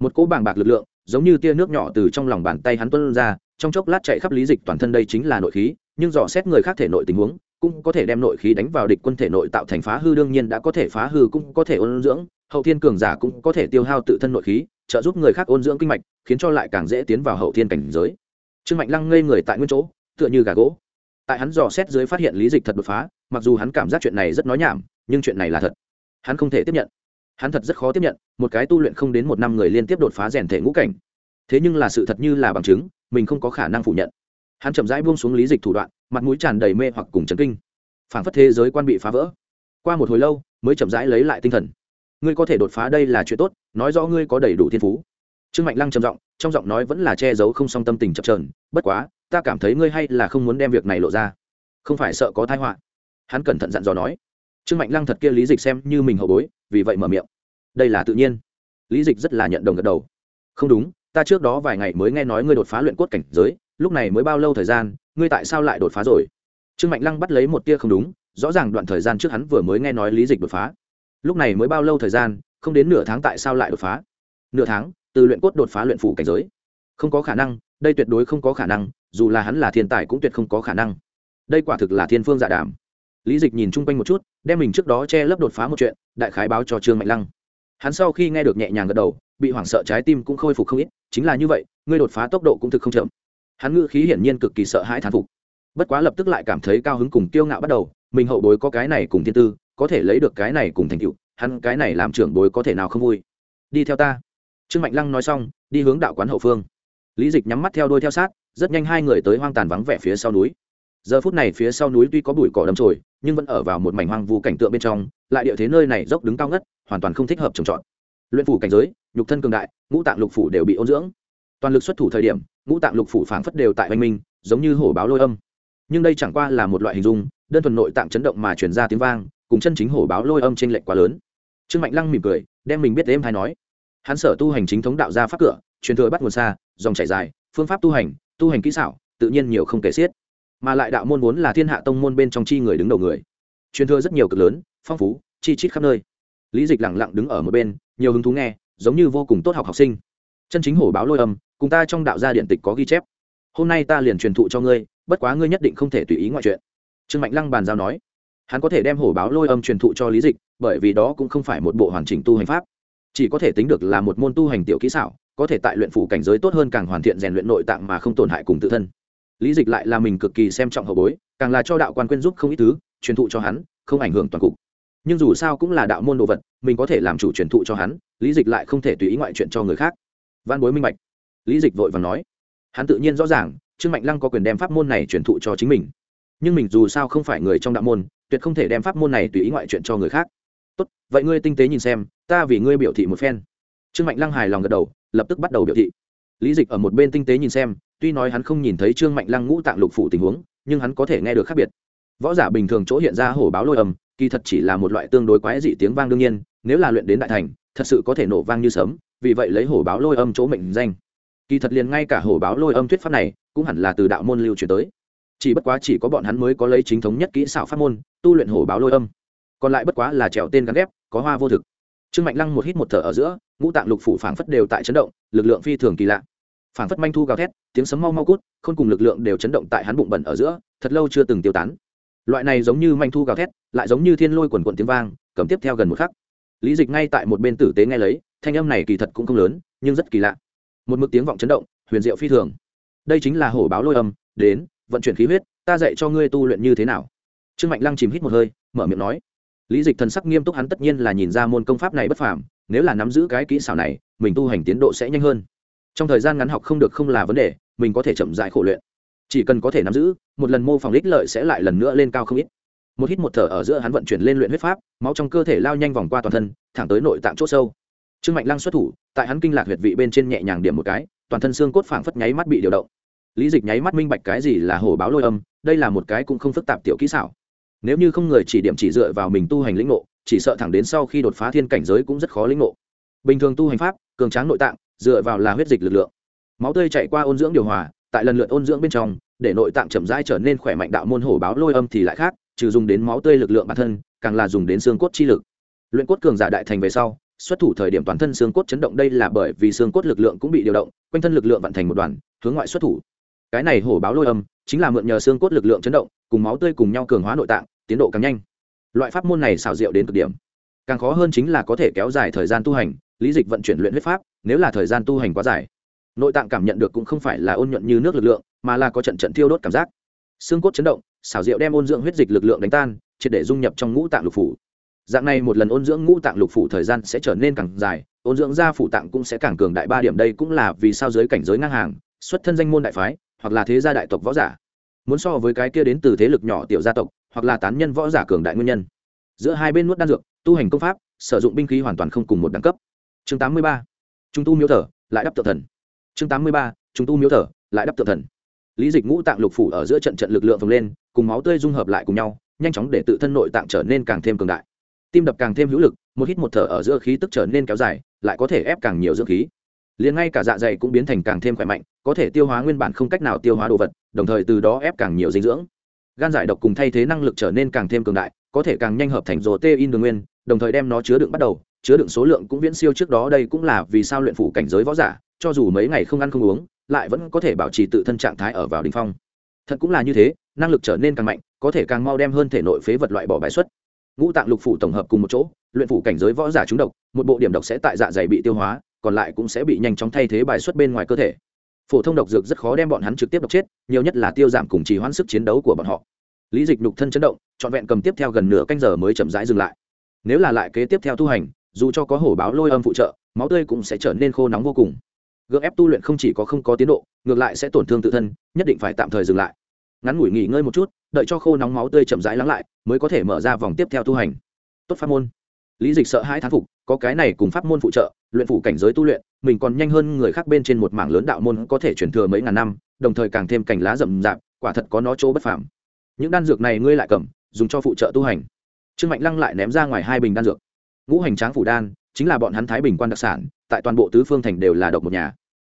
Một cỗ bàng bạc lực lượng, giống như tia nước nhỏ từ trong lòng bàn tay hắn tuân ra, trong chốc lát chạy khắp lý dịch toàn thân đây chính là nội khí, nhưng dò xét người khác thể nội tình huống cũng có thể đem nội khí đánh vào địch quân thể nội tạo thành phá hư, đương nhiên đã có thể phá hư cũng có thể ôn dưỡng. Hậu thiên cường giả cũng có thể tiêu hao tự thân nội khí, trợ giúp người khác ôn dưỡng kinh mạch, khiến cho lại càng dễ tiến vào hậu thiên cảnh giới. Trương mạnh lăng ngây người tại nguyên chỗ, tựa như gà gỗ. Tại hắn dò xét dưới phát hiện lý dịch thật đột phá, mặc dù hắn cảm giác chuyện này rất nói nhảm, nhưng chuyện này là thật. Hắn không thể tiếp nhận. Hắn thật rất khó tiếp nhận, một cái tu luyện không đến một năm người liên tiếp đột phá rèn thể ngũ cảnh. Thế nhưng là sự thật như là bằng chứng, mình không có khả năng phủ nhận. Hắn chậm rãi buông xuống lý dịch thủ đoạn mặt mũi tràn đầy mê hoặc cùng chấn kinh. Phảng phất thế giới quan bị phá vỡ. Qua một hồi lâu, mới chậm rãi lấy lại tinh thần. Ngươi có thể đột phá đây là chuyện tốt, nói rõ ngươi có đầy đủ thiên phú. Trương mạnh lăng trầm giọng, trong giọng nói vẫn là che giấu không song tâm tình chập trờn bất quá, ta cảm thấy ngươi hay là không muốn đem việc này lộ ra. Không phải sợ có thai họa. Hắn cẩn thận dặn dò nói. Trương mạnh lăng thật kia lý dịch xem như mình hậu bối, vì vậy mở miệng. Đây là tự nhiên. Lý dịch rất là nhận đồng gật đầu. Không đúng, ta trước đó vài ngày mới nghe nói ngươi đột phá luyện cốt cảnh giới, lúc này mới bao lâu thời gian ngươi tại sao lại đột phá rồi? Trương mạnh lăng bắt lấy một tia không đúng, rõ ràng đoạn thời gian trước hắn vừa mới nghe nói lý dịch đột phá. Lúc này mới bao lâu thời gian, không đến nửa tháng tại sao lại đột phá? Nửa tháng, từ luyện cốt đột phá luyện phủ cảnh giới. Không có khả năng, đây tuyệt đối không có khả năng, dù là hắn là thiên tài cũng tuyệt không có khả năng. Đây quả thực là thiên phương dạ đảm lý dịch nhìn chung quanh một chút, đem mình trước đó che lấp đột phá một chuyện, đại khái báo cho trương mạnh lăng. Hắn sau khi nghe được nhẹ nhàng gật đầu, bị hoảng sợ trái tim cũng khôi phục không ít, chính là như vậy, ngươi đột phá tốc độ cũng thực không chậm hắn ngữ khí hiển nhiên cực kỳ sợ hãi thán phục. Bất quá lập tức lại cảm thấy cao hứng cùng kiêu ngạo bắt đầu, mình hậu bối có cái này cùng thiên tư, có thể lấy được cái này cùng thành tựu, hắn cái này làm trưởng bối có thể nào không vui. Đi theo ta. Trương mạnh lăng nói xong, đi hướng đạo quán hậu phương. Lý dịch nhắm mắt theo đôi theo sát, rất nhanh hai người tới hoang tàn vắng vẻ phía sau núi. Giờ phút này phía sau núi tuy có bụi cỏ đâm trồi nhưng vẫn ở vào một mảnh hoang vu cảnh tượng bên trong, lại địa thế nơi này dốc đứng cao ngất, hoàn toàn không thích hợp trồng trọt. Luyện phủ cảnh giới, nhục thân cường đại, ngũ tạng lục phủ đều bị ôn dưỡng toàn lực xuất thủ thời điểm, ngũ tạng lục phủ phảng phất đều tại hoành minh, giống như hổ báo lôi âm. Nhưng đây chẳng qua là một loại hình dung, đơn thuần nội tạng chấn động mà truyền ra tiếng vang, cùng chân chính hổ báo lôi âm trên lệnh quá lớn. Trương mạnh lăng mỉm cười, đem mình biết êm hay nói. Hắn sở tu hành chính thống đạo ra pháp cửa, truyền thừa bắt nguồn xa, dòng chảy dài, phương pháp tu hành tu hành kỹ xảo, tự nhiên nhiều không kể xiết. Mà lại đạo môn vốn là thiên hạ tông môn bên trong chi người đứng đầu người. Truyền thừa rất nhiều cực lớn, phong phú, chi chít khắp nơi. Lý dịch lẳng lặng đứng ở một bên, nhiều hứng thú nghe, giống như vô cùng tốt học học sinh. Chân chính hổ báo lôi âm cùng ta trong đạo gia điện tịch có ghi chép. Hôm nay ta liền truyền thụ cho ngươi, bất quá ngươi nhất định không thể tùy ý ngoại chuyện. Trương mạnh lăng bàn giao nói. Hắn có thể đem hổ báo lôi âm truyền thụ cho lý dịch, bởi vì đó cũng không phải một bộ hoàn chỉnh tu hành pháp. Chỉ có thể tính được là một môn tu hành tiểu kỹ xảo, có thể tại luyện phủ cảnh giới tốt hơn càng hoàn thiện rèn luyện nội tạng mà không tổn hại cùng tự thân. Lý dịch lại là mình cực kỳ xem trọng hậu bối, càng là cho đạo quan quyên giúp không ít thứ, truyền thụ cho hắn, không ảnh hưởng toàn cục. Nhưng dù sao cũng là đạo môn đồ vật, mình có thể làm chủ truyền thụ cho hắn, lý dịch lại không thể tùy ý ngoại chuyện cho người khác. Văn bối minh bạch lý dịch vội và nói, hắn tự nhiên rõ ràng, trương mạnh lăng có quyền đem pháp môn này truyền thụ cho chính mình. Nhưng mình dù sao không phải người trong đạo môn, tuyệt không thể đem pháp môn này tùy ý ngoại chuyện cho người khác. Tốt, vậy ngươi tinh tế nhìn xem, ta vì ngươi biểu thị một phen. Trương mạnh lăng hài lòng gật đầu, lập tức bắt đầu biểu thị. Lý dịch ở một bên tinh tế nhìn xem, tuy nói hắn không nhìn thấy trương mạnh lăng ngũ tạng lục phủ tình huống, nhưng hắn có thể nghe được khác biệt. Võ giả bình thường chỗ hiện ra hổ báo lôi ầm kỳ thật chỉ là một loại tương đối quái dị tiếng vang đương nhiên, nếu là luyện đến đại thành, thật sự có thể nổ vang như sớm vì vậy lấy hổ báo lôi âm chỗ mệnh danh kỳ thật liền ngay cả hổ báo lôi âm thuyết pháp này, cũng hẳn là từ đạo môn lưu truyền tới. Chỉ bất quá chỉ có bọn hắn mới có lấy chính thống nhất kỹ xảo pháp môn, tu luyện hổ báo lôi âm. Còn lại bất quá là trèo tên gắn ghép, có hoa vô thực. Trương mạnh lăng một hít một thở ở giữa, ngũ tạng lục phủ phảng phất đều tại chấn động, lực lượng phi thường kỳ lạ. Phảng phất manh thu gào thét, tiếng sấm mau mau cút, khôn cùng lực lượng đều chấn động tại hắn bụng bẩn ở giữa, thật lâu chưa từng tiêu tán. Loại này giống như manh thu gào thét, lại giống như thiên lôi quần quận tiếng vang, cầm tiếp theo gần một khắc. Lý dịch ngay tại một bên tử tế nghe lấy, thanh âm này kỳ thật cũng không lớn, nhưng rất kỳ lạ một mực tiếng vọng chấn động, huyền diệu phi thường. Đây chính là hổ báo lôi âm, đến, vận chuyển khí huyết, ta dạy cho ngươi tu luyện như thế nào. Trương mạnh lăng chìm hít một hơi, mở miệng nói. Lý dịch thần sắc nghiêm túc hắn tất nhiên là nhìn ra môn công pháp này bất phàm, nếu là nắm giữ cái kỹ xảo này, mình tu hành tiến độ sẽ nhanh hơn. Trong thời gian ngắn học không được không là vấn đề, mình có thể chậm dại khổ luyện. Chỉ cần có thể nắm giữ, một lần mô phỏng ích lợi sẽ lại lần nữa lên cao không ít. Một hít một thở ở giữa hắn vận chuyển lên luyện huyết pháp, máu trong cơ thể lao nhanh vòng qua toàn thân, thẳng tới nội tạng c h ỗ sâu trương mạnh lăng xuất thủ, tại hắn kinh lạc huyệt vị bên trên nhẹ nhàng điểm một cái, toàn thân xương cốt phảng phất nháy mắt bị điều động. Lý dịch nháy mắt minh bạch cái gì là hổ báo lôi âm, đây là một cái cũng không phức tạp tiểu kỹ xảo. Nếu như không người chỉ điểm chỉ dựa vào mình tu hành lĩnh ngộ, chỉ sợ thẳng đến sau khi đột phá thiên cảnh giới cũng rất khó lĩnh ngộ. Bình thường tu hành pháp, cường tráng nội tạng, dựa vào là huyết dịch lực lượng. Máu tươi chạy qua ôn dưỡng điều hòa, tại lần lượt ôn dưỡng bên trong, để nội tạng chậm rãi trở nên khỏe mạnh đạo môn hổ báo lôi âm thì lại khác, trừ dùng đến máu tươi lực lượng bản thân, càng là dùng đến xương cốt chi lực. Luyện cốt cường giả đại thành về sau xuất thủ thời điểm toàn thân xương cốt chấn động, đây là bởi vì xương cốt lực lượng cũng bị điều động, quanh thân lực lượng vận thành một đoàn, hướng ngoại xuất thủ. Cái này hổ báo lôi âm, chính là mượn nhờ xương cốt lực lượng chấn động, cùng máu tươi cùng nhau cường hóa nội tạng, tiến độ càng nhanh. Loại pháp môn này xảo diệu đến cực điểm. Càng khó hơn chính là có thể kéo dài thời gian tu hành, lý dịch vận chuyển luyện huyết pháp, nếu là thời gian tu hành quá dài, nội tạng cảm nhận được cũng không phải là ôn nhuận như nước lực lượng, mà là có trận trận thiêu đốt cảm giác. Xương cốt chấn động, xảo diệu đem ôn dưỡng huyết dịch lực lượng đánh tan, triệt để dung nhập trong ngũ tạng lục phủ dạng này một lần ôn dưỡng ngũ tạng lục phủ thời gian sẽ trở nên càng dài, ôn dưỡng ra phủ tạng cũng sẽ càng cường đại ba điểm đây cũng là vì sao giới cảnh giới ngang hàng, xuất thân danh môn đại phái, hoặc là thế gia đại tộc võ giả muốn so với cái kia đến từ thế lực nhỏ tiểu gia tộc, hoặc là tán nhân võ giả cường đại nguyên nhân giữa hai bên nuốt đan dược, tu hành công pháp, sử dụng binh khí hoàn toàn không cùng một đẳng cấp chương 83. trung tu miếu thở lại đắp tự thần chương 83. trung tu miếu thở lại đắp tự thần lý dịch ngũ tạng lục phủ ở giữa trận trận lực lượng phồng lên, cùng máu tươi dung hợp lại cùng nhau, nhanh chóng để tự thân nội tạng trở nên càng thêm cường đại tim đập càng thêm hữu lực, một hít một thở ở giữa khí tức trở nên kéo dài, lại có thể ép càng nhiều dưỡng khí. Liền ngay cả dạ dày cũng biến thành càng thêm khỏe mạnh, có thể tiêu hóa nguyên bản không cách nào tiêu hóa đồ vật, đồng thời từ đó ép càng nhiều dinh dưỡng. Gan giải độc cùng thay thế năng lực trở nên càng thêm cường đại, có thể càng nhanh hợp thành rồ tê in đường nguyên, đồng thời đem nó chứa đựng bắt đầu, chứa đựng số lượng cũng viễn siêu trước đó đây cũng là vì sao luyện phủ cảnh giới võ giả, cho dù mấy ngày không ăn không uống, lại vẫn có thể bảo trì tự thân trạng thái ở vào đ ỉ n h phong. Thật cũng là như thế, năng lực trở nên càng mạnh, có thể càng mau đem hơn thể nội phế vật loại bỏ bài xuất ngũ tạng lục phủ tổng hợp cùng một chỗ, luyện phủ cảnh giới võ giả trúng độc, một bộ điểm độc sẽ tại dạ dày bị tiêu hóa, còn lại cũng sẽ bị nhanh chóng thay thế bài xuất bên ngoài cơ thể. Phổ thông độc dược rất khó đem bọn hắn trực tiếp độc chết, nhiều nhất là tiêu giảm cùng trì hoãn sức chiến đấu của bọn họ. Lý dịch nhục thân chấn động, trọn vẹn cầm tiếp theo gần nửa canh giờ mới chậm rãi dừng lại. Nếu là lại kế tiếp theo tu hành, dù cho có hổ báo lôi âm phụ trợ, máu tươi cũng sẽ trở nên khô nóng vô cùng. Gượng ép tu luyện không chỉ có không có tiến độ, ngược lại sẽ tổn thương tự thân, nhất định phải tạm thời dừng lại. Ngắn ngủi nghỉ ngơi một chút đợi cho khô nóng máu tươi chậm rãi lắng lại, mới có thể mở ra vòng tiếp theo tu hành. Tốt pháp môn. Lý dịch sợ hai thán phục, có cái này cùng pháp môn phụ trợ, luyện phủ cảnh giới tu luyện, mình còn nhanh hơn người khác bên trên một mảng lớn đạo môn có thể chuyển thừa mấy ngàn năm, đồng thời càng thêm cành lá rậm rạp, quả thật có nó chỗ bất phàm. Những đan dược này ngươi lại cầm, dùng cho phụ trợ tu hành. Trương mạnh lăng lại ném ra ngoài hai bình đan dược. Ngũ hành tráng phủ đan, chính là bọn hắn thái bình quan đặc sản, tại toàn bộ tứ phương thành đều là độc một nhà.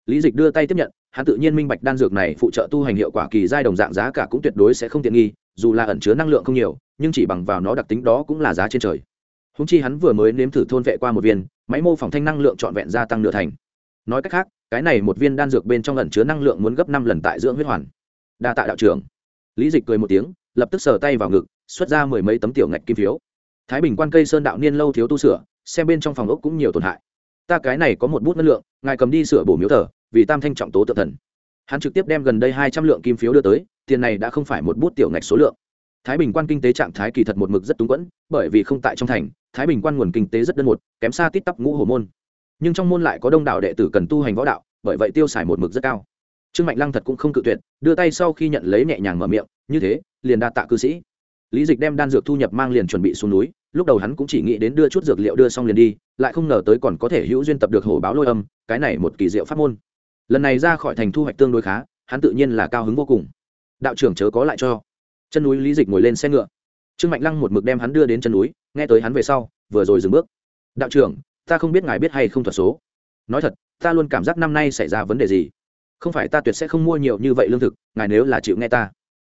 Lý dịch đưa tay tiếp nhận hắn tự nhiên minh bạch đan dược này phụ trợ tu hành hiệu quả kỳ giai đồng dạng giá cả cũng tuyệt đối sẽ không tiện nghi, dù là ẩn chứa năng lượng không nhiều, nhưng chỉ bằng vào nó đặc tính đó cũng là giá trên trời. Húng chi hắn vừa mới nếm thử thôn vệ qua một viên, máy mô phỏng thanh năng lượng trọn vẹn gia tăng nửa thành. Nói cách khác, cái này một viên đan dược bên trong ẩn chứa năng lượng muốn gấp năm lần tại dưỡng huyết hoàn. Đa tạ đạo trưởng. Lý dịch cười một tiếng, lập tức sờ tay vào ngực, xuất ra mười mấy tấm tiểu ngạch kim phiếu. Thái bình quan cây sơn đạo niên lâu thiếu tu sửa, xem bên trong phòng ốc cũng nhiều tổn hại. Ta cái này có một bút năng lượng, ngài cầm đi sửa bổ miếu thờ vì tam thanh trọng tố tự thần. Hắn trực tiếp đem gần đây hai trăm lượng kim phiếu đưa tới, tiền này đã không phải một bút tiểu ngạch số lượng. Thái bình quan kinh tế trạng thái kỳ thật một mực rất túng quẫn, bởi vì không tại trong thành, thái bình quan nguồn kinh tế rất đơn một, kém xa tít tắp ngũ hồ môn. Nhưng trong môn lại có đông đảo đệ tử cần tu hành võ đạo, bởi vậy tiêu xài một mực rất cao. Trương mạnh lăng thật cũng không cự tuyệt, đưa tay sau khi nhận lấy nhẹ nhàng mở miệng, như thế, liền đa tạ cư sĩ. Lý dịch đem đan dược thu nhập mang liền chuẩn bị xuống núi, lúc đầu hắn cũng chỉ nghĩ đến đưa chút dược liệu đưa xong liền đi, lại không ngờ tới còn có thể hữu duyên tập được hổ báo lôi âm, cái này một kỳ diệu pháp môn lần này ra khỏi thành thu hoạch tương đối khá, hắn tự nhiên là cao hứng vô cùng. Đạo trưởng chớ có lại cho. Chân núi lý dịch ngồi lên xe ngựa. Trương mạnh lăng một mực đem hắn đưa đến chân núi, nghe tới hắn về sau, vừa rồi dừng bước. Đạo trưởng, ta không biết ngài biết hay không thuật số. Nói thật, ta luôn cảm giác năm nay xảy ra vấn đề gì. Không phải ta tuyệt sẽ không mua nhiều như vậy lương thực, ngài nếu là chịu nghe ta.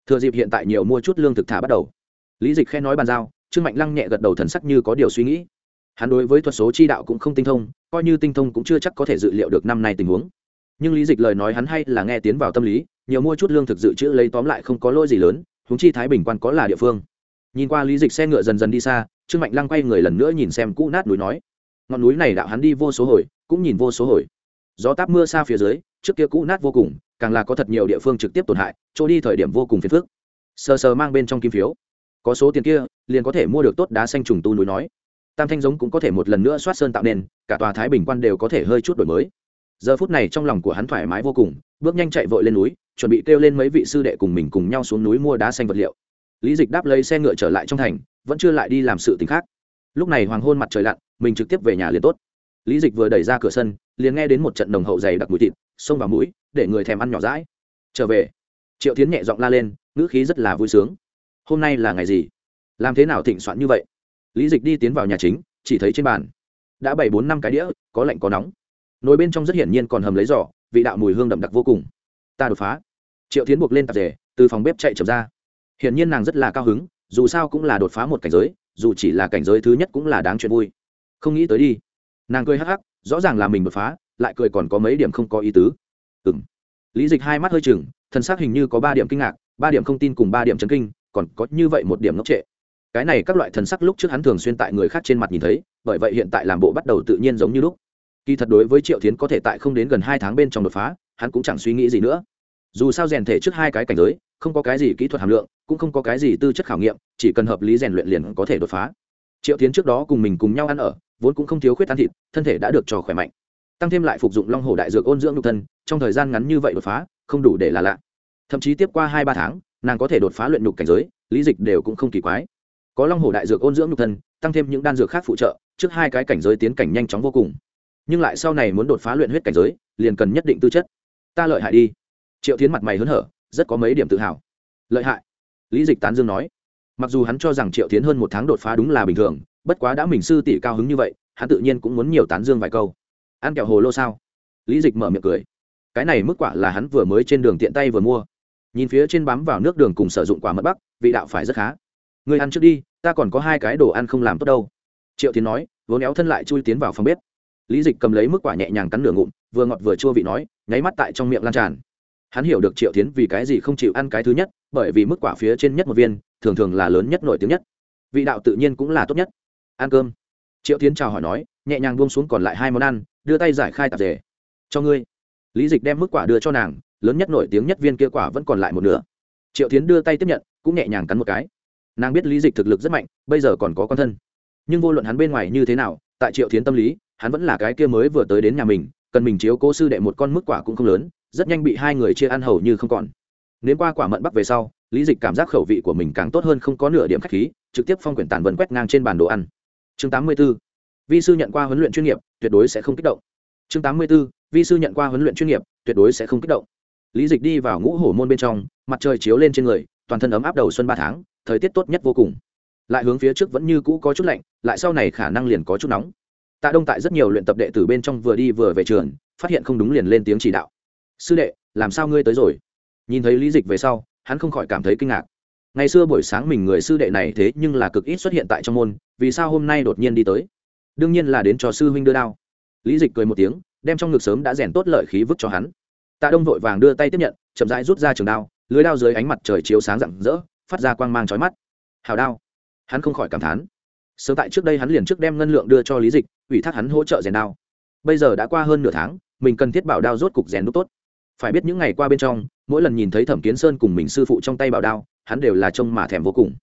Thừa dịp hiện tại nhiều mua chút lương thực thả bắt đầu. Lý dịch khen nói bàn giao, trương mạnh lăng nhẹ gật đầu thần sắc như có điều suy nghĩ. Hắn đối với thuật số chi đạo cũng không tinh thông, coi như tinh thông cũng chưa chắc có thể dự liệu được năm nay tình huống nhưng lý dịch lời nói hắn hay là nghe tiến vào tâm lý, nhiều mua chút lương thực dự trữ lấy tóm lại không có lỗi gì lớn húng chi thái bình quan có là địa phương. Nhìn qua lý dịch xe ngựa dần dần đi xa, trương mạnh lăng quay người lần nữa nhìn xem cũ nát núi nói, ngọn núi này đạo hắn đi vô số hồi, cũng nhìn vô số hồi. Gió táp mưa xa phía dưới, trước kia cũ nát vô cùng, càng là có thật nhiều địa phương trực tiếp tổn hại, chỗ đi thời điểm vô cùng phiền phức. Sờ sờ mang bên trong kim phiếu. Có số tiền kia, liền có thể mua được tốt đá xanh trùng tu núi nói. Tam thanh giống cũng có thể một lần nữa soát sơn tạo nên cả tòa thái bình quan đều có thể hơi chút đổi mới giờ phút này trong lòng của hắn thoải mái vô cùng, bước nhanh chạy vội lên núi, chuẩn bị kêu lên mấy vị sư đệ cùng mình cùng nhau xuống núi mua đá xanh vật liệu. Lý dịch đáp lấy xe ngựa trở lại trong thành, vẫn chưa lại đi làm sự t ì n h khác. Lúc này hoàng hôn mặt trời lặn, mình trực tiếp về nhà liền tốt. Lý dịch vừa đẩy ra cửa sân, liền nghe đến một trận đồng hậu dày đặc mùi thịt, xông vào mũi, để người thèm ăn nhỏ rãi trở về. Triệu tiến nhẹ giọng la lên, ngữ khí rất là vui sướng. Hôm nay là ngày gì? Làm thế nào thịnh soạn như vậy? Lý dịch đi tiến vào nhà chính, chỉ thấy trên bàn. Đã bảy bốn năm cái đĩa, có lạnh có nóng nồi bên trong rất hiển nhiên còn hầm lấy giỏ, vị đạo mùi hương đậm đặc vô cùng. Ta đột phá. Triệu tiến buộc lên tạp rể từ phòng bếp chạy chậm ra. Hiển nhiên nàng rất là cao hứng, dù sao cũng là đột phá một cảnh giới, dù chỉ là cảnh giới thứ nhất cũng là đáng chuyện vui. Không nghĩ tới đi. Nàng cười hắc hắc, rõ ràng là mình đột phá, lại cười còn có mấy điểm không có ý tứ. Ừng lý dịch hai mắt hơi chừng thân xác hình như có ba điểm kinh ngạc, ba điểm không tin cùng ba điểm chấn kinh, còn có như vậy một điểm ngốc trệ. Cái này các loại thần sắc lúc trước hắn thường xuyên tại người khác trên mặt nhìn thấy, bởi vậy hiện tại làm bộ bắt đầu tự nhiên giống như lúc kỳ thật đối với triệu tiến có thể tại không đến gần hai tháng bên trong đột phá, hắn cũng chẳng suy nghĩ gì nữa. Dù sao rèn thể trước hai cái cảnh giới, không có cái gì kỹ thuật hàm lượng, cũng không có cái gì tư chất khảo nghiệm, chỉ cần hợp lý rèn luyện liền có thể đột phá. Triệu tiến trước đó cùng mình cùng nhau ăn ở, vốn cũng không thiếu khuyết ăn thịt, thân thể đã được cho khỏe mạnh. Tăng thêm lại phục dụng long hồ đại dược ôn dưỡng nhục thân, trong thời gian ngắn như vậy đột phá, không đủ để là lạ. Thậm chí tiếp qua hai ba tháng, nàng có thể đột phá luyện nhục cảnh giới, lý dịch đều cũng không kỳ quái. Có long hồ đại dược ôn dưỡng nhục thân, tăng thêm những đan dược khác phụ trợ, trước hai cái cảnh giới tiến cảnh nhanh chóng vô cùng nhưng lại sau này muốn đột phá luyện huyết cảnh giới, liền cần nhất định tư chất. Ta lợi hại đi. Triệu tiến mặt mày hớn hở, rất có mấy điểm tự hào. Lợi hại. Lý dịch tán dương nói. Mặc dù hắn cho rằng triệu tiến hơn một tháng đột phá đúng là bình thường, bất quá đã mình sư tỷ cao hứng như vậy, hắn tự nhiên cũng muốn nhiều tán dương vài câu. Ăn kẹo hồ lô sao? Lý dịch mở miệng cười. Cái này mức quả là hắn vừa mới trên đường tiện tay vừa mua. Nhìn phía trên bám vào nước đường cùng sử dụng quả mật bắc, vị đạo phải rất khá. Người ăn trước đi, ta còn có hai cái đồ ăn không làm tốt đâu. Triệu tiến nói, vốn éo thân lại chui tiến vào phòng bếp lý dịch cầm lấy mức quả nhẹ nhàng cắn nửa ngụm, vừa ngọt vừa chua vị nói, nháy mắt tại trong miệng lan tràn. Hắn hiểu được triệu tiến vì cái gì không chịu ăn cái thứ nhất, bởi vì mức quả phía trên nhất một viên, thường thường là lớn nhất nổi tiếng nhất. Vị đạo tự nhiên cũng là tốt nhất. Ăn cơm. Triệu tiến chào hỏi nói, nhẹ nhàng buông xuống còn lại hai món ăn, đưa tay giải khai tạp dề. Cho ngươi. Lý dịch đem mức quả đưa cho nàng, lớn nhất nổi tiếng nhất viên kia quả vẫn còn lại một nửa. Triệu tiến đưa tay tiếp nhận, cũng nhẹ nhàng cắn một cái. Nàng biết lý dịch thực lực rất mạnh, bây giờ còn có con thân. Nhưng vô luận hắn bên ngoài như thế nào, tại triệu tiến tâm lý hắn vẫn là cái kia mới vừa tới đến nhà mình, cần mình chiếu cố sư đệ một con mức quả cũng không lớn, rất nhanh bị hai người chia ăn hầu như không còn nếu qua quả mận bắc về sau, lý dịch cảm giác khẩu vị của mình càng tốt hơn không có nửa điểm khách khí, trực tiếp phong quyển tàn vần quét ngang trên bàn đồ ăn chương 84. vi sư nhận qua huấn luyện chuyên nghiệp, tuyệt đối sẽ không kích động chương 84. vi sư nhận qua huấn luyện chuyên nghiệp, tuyệt đối sẽ không kích động lý dịch đi vào ngũ hổ môn bên trong, mặt trời chiếu lên trên người, toàn thân ấm áp đầu xuân ba tháng, thời tiết tốt nhất vô cùng lại hướng phía trước vẫn như cũ có chút lạnh, lại sau này khả năng liền có chút nóng tạ đông tại rất nhiều luyện tập đệ tử bên trong vừa đi vừa về trường, phát hiện không đúng liền lên tiếng chỉ đạo. Sư đệ, làm sao ngươi tới rồi? Nhìn thấy lý dịch về sau, hắn không khỏi cảm thấy kinh ngạc. Ngày xưa buổi sáng mình người sư đệ này thế nhưng là cực ít xuất hiện tại trong môn, vì sao hôm nay đột nhiên đi tới? Đương nhiên là đến cho sư huynh đưa đao. Lý dịch cười một tiếng, đem trong ngực sớm đã rèn tốt lợi khí vứt cho hắn. Tạ đông vội vàng đưa tay tiếp nhận, chậm rãi rút ra trường đao, lưới đao dưới ánh mặt trời chiếu sáng rạng rỡ, phát ra quang mang trói mắt. Hào đao. Hắn không khỏi cảm thán sớm tại trước đây hắn liền trước đem ngân lượng đưa cho lý dịch, ủy thác hắn hỗ trợ rèn đao. Bây giờ đã qua hơn nửa tháng, mình cần thiết bảo đao rốt cục rèn đúc tốt. Phải biết những ngày qua bên trong, mỗi lần nhìn thấy thẩm kiến sơn cùng mình sư phụ trong tay bảo đao, hắn đều là trông mà thèm vô cùng.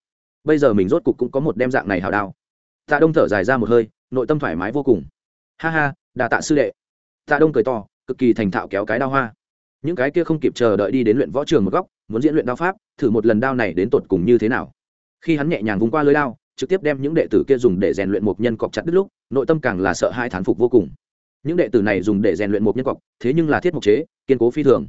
Bây giờ mình rốt cục cũng có một đem dạng này hào đao. Tạ đông thở dài ra một hơi, nội tâm thoải mái vô cùng. Ha ha, đà tạ sư đệ. Tạ đông cười to, cực kỳ thành thạo kéo cái đao hoa. Những cái kia không kịp chờ đợi đi đến luyện võ trường một góc, muốn diễn luyện đao pháp, thử một lần đao này đến tột cùng như thế nào. Khi hắn nhẹ nhàng vung qua lưới đao trực tiếp đem những đệ tử kia dùng để rèn luyện một nhân cọc chặt đứt lúc, nội tâm càng là sợ hai thán phục vô cùng. Những đệ tử này dùng để rèn luyện một nhân cọc, thế nhưng là thiết mục chế, kiên cố phi thường.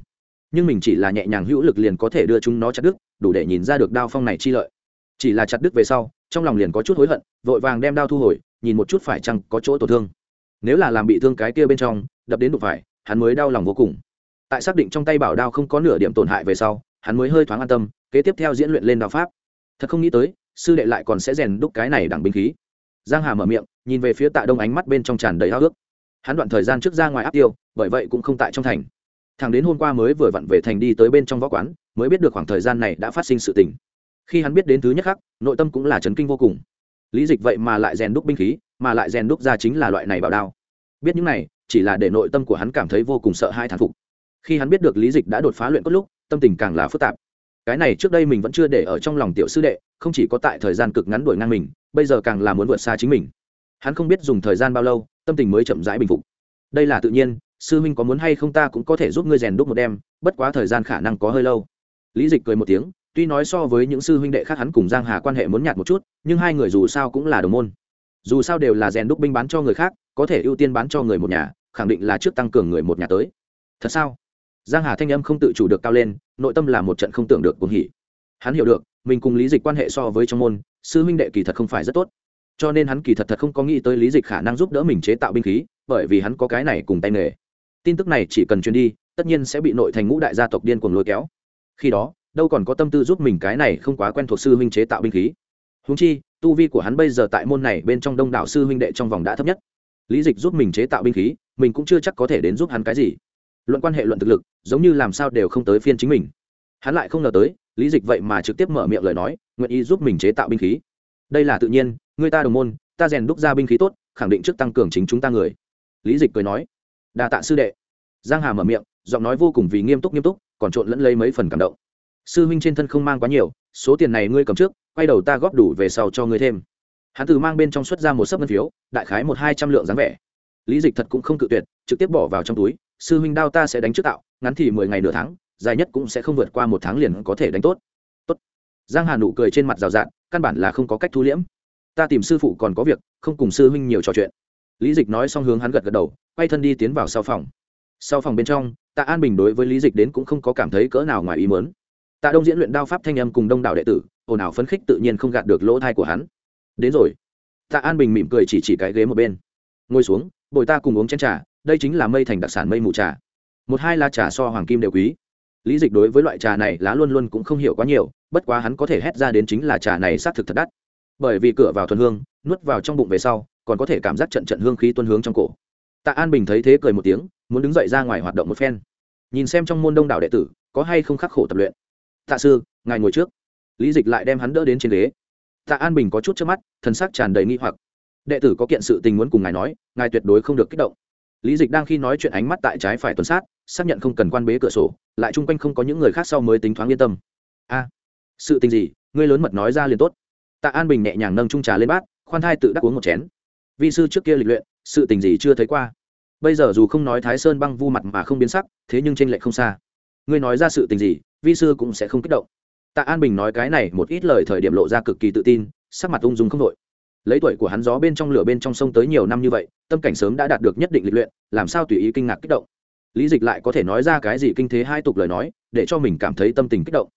Nhưng mình chỉ là nhẹ nhàng hữu lực liền có thể đưa chúng nó chặt đứt, đủ để nhìn ra được đao phong này chi lợi. Chỉ là chặt đứt về sau, trong lòng liền có chút hối hận, vội vàng đem đao thu hồi, nhìn một chút phải chăng có chỗ tổn thương. Nếu là làm bị thương cái kia bên trong, đập đến đụng phải, hắn mới đau lòng vô cùng. Tại xác định trong tay bảo đao không có nửa điểm tổn hại về sau, hắn mới hơi thoáng an tâm, kế tiếp theo diễn luyện lên đao pháp thật không nghĩ tới, sư đệ lại còn sẽ rèn đúc cái này đẳng binh khí. Giang hà mở miệng, nhìn về phía tạ đông ánh mắt bên trong tràn đầy háo ước hắn đoạn thời gian trước ra ngoài áp tiêu, bởi vậy cũng không tại trong thành. Thằng đến hôm qua mới vừa vặn về thành đi tới bên trong võ quán, mới biết được khoảng thời gian này đã phát sinh sự tình. Khi hắn biết đến thứ nhất khắc, nội tâm cũng là chấn kinh vô cùng. Lý dịch vậy mà lại rèn đúc binh khí, mà lại rèn đúc ra chính là loại này bảo đao. Biết những này, chỉ là để nội tâm của hắn cảm thấy vô cùng sợ hai thán phục. Khi hắn biết được lý dịch đã đột phá luyện cốt lúc, tâm tình càng là phức tạp cái này trước đây mình vẫn chưa để ở trong lòng tiểu sư đệ, không chỉ có tại thời gian cực ngắn đuổi ngang mình, bây giờ càng là muốn vượt xa chính mình. Hắn không biết dùng thời gian bao lâu, tâm tình mới chậm rãi bình phục. Đây là tự nhiên, sư huynh có muốn hay không ta cũng có thể giúp ngươi rèn đúc một đêm, bất quá thời gian khả năng có hơi lâu. Lý dịch cười một tiếng, tuy nói so với những sư huynh đệ khác hắn cùng giang hà quan hệ muốn nhạt một chút, nhưng hai người dù sao cũng là đồng môn. Dù sao đều là rèn đúc binh bán cho người khác, có thể ưu tiên bán cho người một nhà, khẳng định là trước tăng cường người một nhà tới. Thật sao? Giang hà thanh âm không tự chủ được cao lên, nội tâm là một trận không tưởng được cuồng hỉ. Hắn hiểu được, mình cùng lý dịch quan hệ so với trong môn, sư huynh đệ kỳ thật không phải rất tốt. Cho nên hắn kỳ thật thật không có nghĩ tới lý dịch khả năng giúp đỡ mình chế tạo binh khí, bởi vì hắn có cái này cùng tay nghề. Tin tức này chỉ cần truyền đi, tất nhiên sẽ bị nội thành ngũ đại gia tộc điên cuồng lôi kéo. Khi đó, đâu còn có tâm tư giúp mình cái này không quá quen thuộc sư huynh chế tạo binh khí. Húng chi, tu vi của hắn bây giờ tại môn này bên trong đông đảo sư huynh đệ trong vòng đã thấp nhất. Lý dịch giúp mình chế tạo binh khí, mình cũng chưa chắc có thể đến giúp hắn cái gì luận quan hệ luận thực lực, giống như làm sao đều không tới phiên chính mình. Hắn lại không ngờ tới, lý dịch vậy mà trực tiếp mở miệng lời nói, nguyện ý giúp mình chế tạo binh khí. Đây là tự nhiên, người ta đồng môn, ta rèn đúc ra binh khí tốt, khẳng định trước tăng cường chính chúng ta người. Lý dịch cười nói, đa tạ sư đệ. Giang hà mở miệng, giọng nói vô cùng vì nghiêm túc nghiêm túc, còn trộn lẫn lấy mấy phần cảm động. Sư huynh trên thân không mang quá nhiều, số tiền này ngươi cầm trước, quay đầu ta góp đủ về sau cho ngươi thêm. Hắn từ mang bên trong xuất ra một sấp ngân phiếu, đại khái một hai trăm lượng dáng vẻ. Lý dịch thật cũng không cự tuyệt, trực tiếp bỏ vào trong túi sư huynh đao ta sẽ đánh trước tạo, ngắn thì mười ngày nửa tháng, dài nhất cũng sẽ không vượt qua một tháng liền có thể đánh tốt. Tốt. Giang hà nụ cười trên mặt rào rạt, căn bản là không có cách thu liễm. Ta tìm sư phụ còn có việc, không cùng sư huynh nhiều trò chuyện. Lý dịch nói xong hướng hắn gật gật đầu, quay thân đi tiến vào sau phòng. Sau phòng bên trong, tạ an bình đối với lý dịch đến cũng không có cảm thấy cỡ nào ngoài ý mớn tạ đông diễn luyện đao pháp thanh âm cùng đông đảo đệ tử, ồn ào phấn khích tự nhiên không gạt được lỗ thai của hắn. Đến rồi. Tạ an bình mỉm cười chỉ chỉ cái ghế một bên. Ngồi xuống, bồi ta cùng uống chén trà đây chính là mây thành đặc sản mây mù trà. Một hai là trà so hoàng kim đều quý. Lý dịch đối với loại trà này lá luôn luôn cũng không hiểu quá nhiều, bất quá hắn có thể hét ra đến chính là trà này xác thực thật đắt. Bởi vì cửa vào thuần hương, nuốt vào trong bụng về sau, còn có thể cảm giác trận trận hương khí tuân hướng trong cổ. Tạ an bình thấy thế cười một tiếng, muốn đứng dậy ra ngoài hoạt động một phen. Nhìn xem trong môn đông đảo đệ tử, có hay không khắc khổ tập luyện. Tạ sư, ngài ngồi trước. Lý dịch lại đem hắn đỡ đến trên ghế. Tạ an bình có chút trước mắt thân xác tràn đầy nghi hoặc. Đệ tử có kiện sự tình muốn cùng ngài nói, ngài tuyệt đối không được kích động lý dịch đang khi nói chuyện ánh mắt tại trái phải tuần sát, xác nhận không cần quan bế cửa sổ, lại chung quanh không có những người khác sau mới tính thoáng yên tâm. A, sự tình gì? Ngươi lớn mật nói ra liền tốt. Tạ an bình nhẹ nhàng nâng trung trà lên bát, khoan thai tự đắc uống một chén. Vi sư trước kia lịch luyện, sự tình gì chưa thấy qua? Bây giờ dù không nói thái sơn băng vu mặt mà không biến sắc, thế nhưng t r ê n lệch không xa. Ngươi nói ra sự tình gì, vi sư cũng sẽ không kích động. Tạ an bình nói cái này một ít lời thời điểm lộ ra cực kỳ tự tin, sắc mặt ung dung không đội lấy tuổi của hắn gió bên trong lửa bên trong sông tới nhiều năm như vậy, tâm cảnh sớm đã đạt được nhất định lịch luyện, làm sao tùy ý kinh ngạc kích động? Lý dịch lại có thể nói ra cái gì kinh thế hai tục lời nói, để cho mình cảm thấy tâm tình kích động.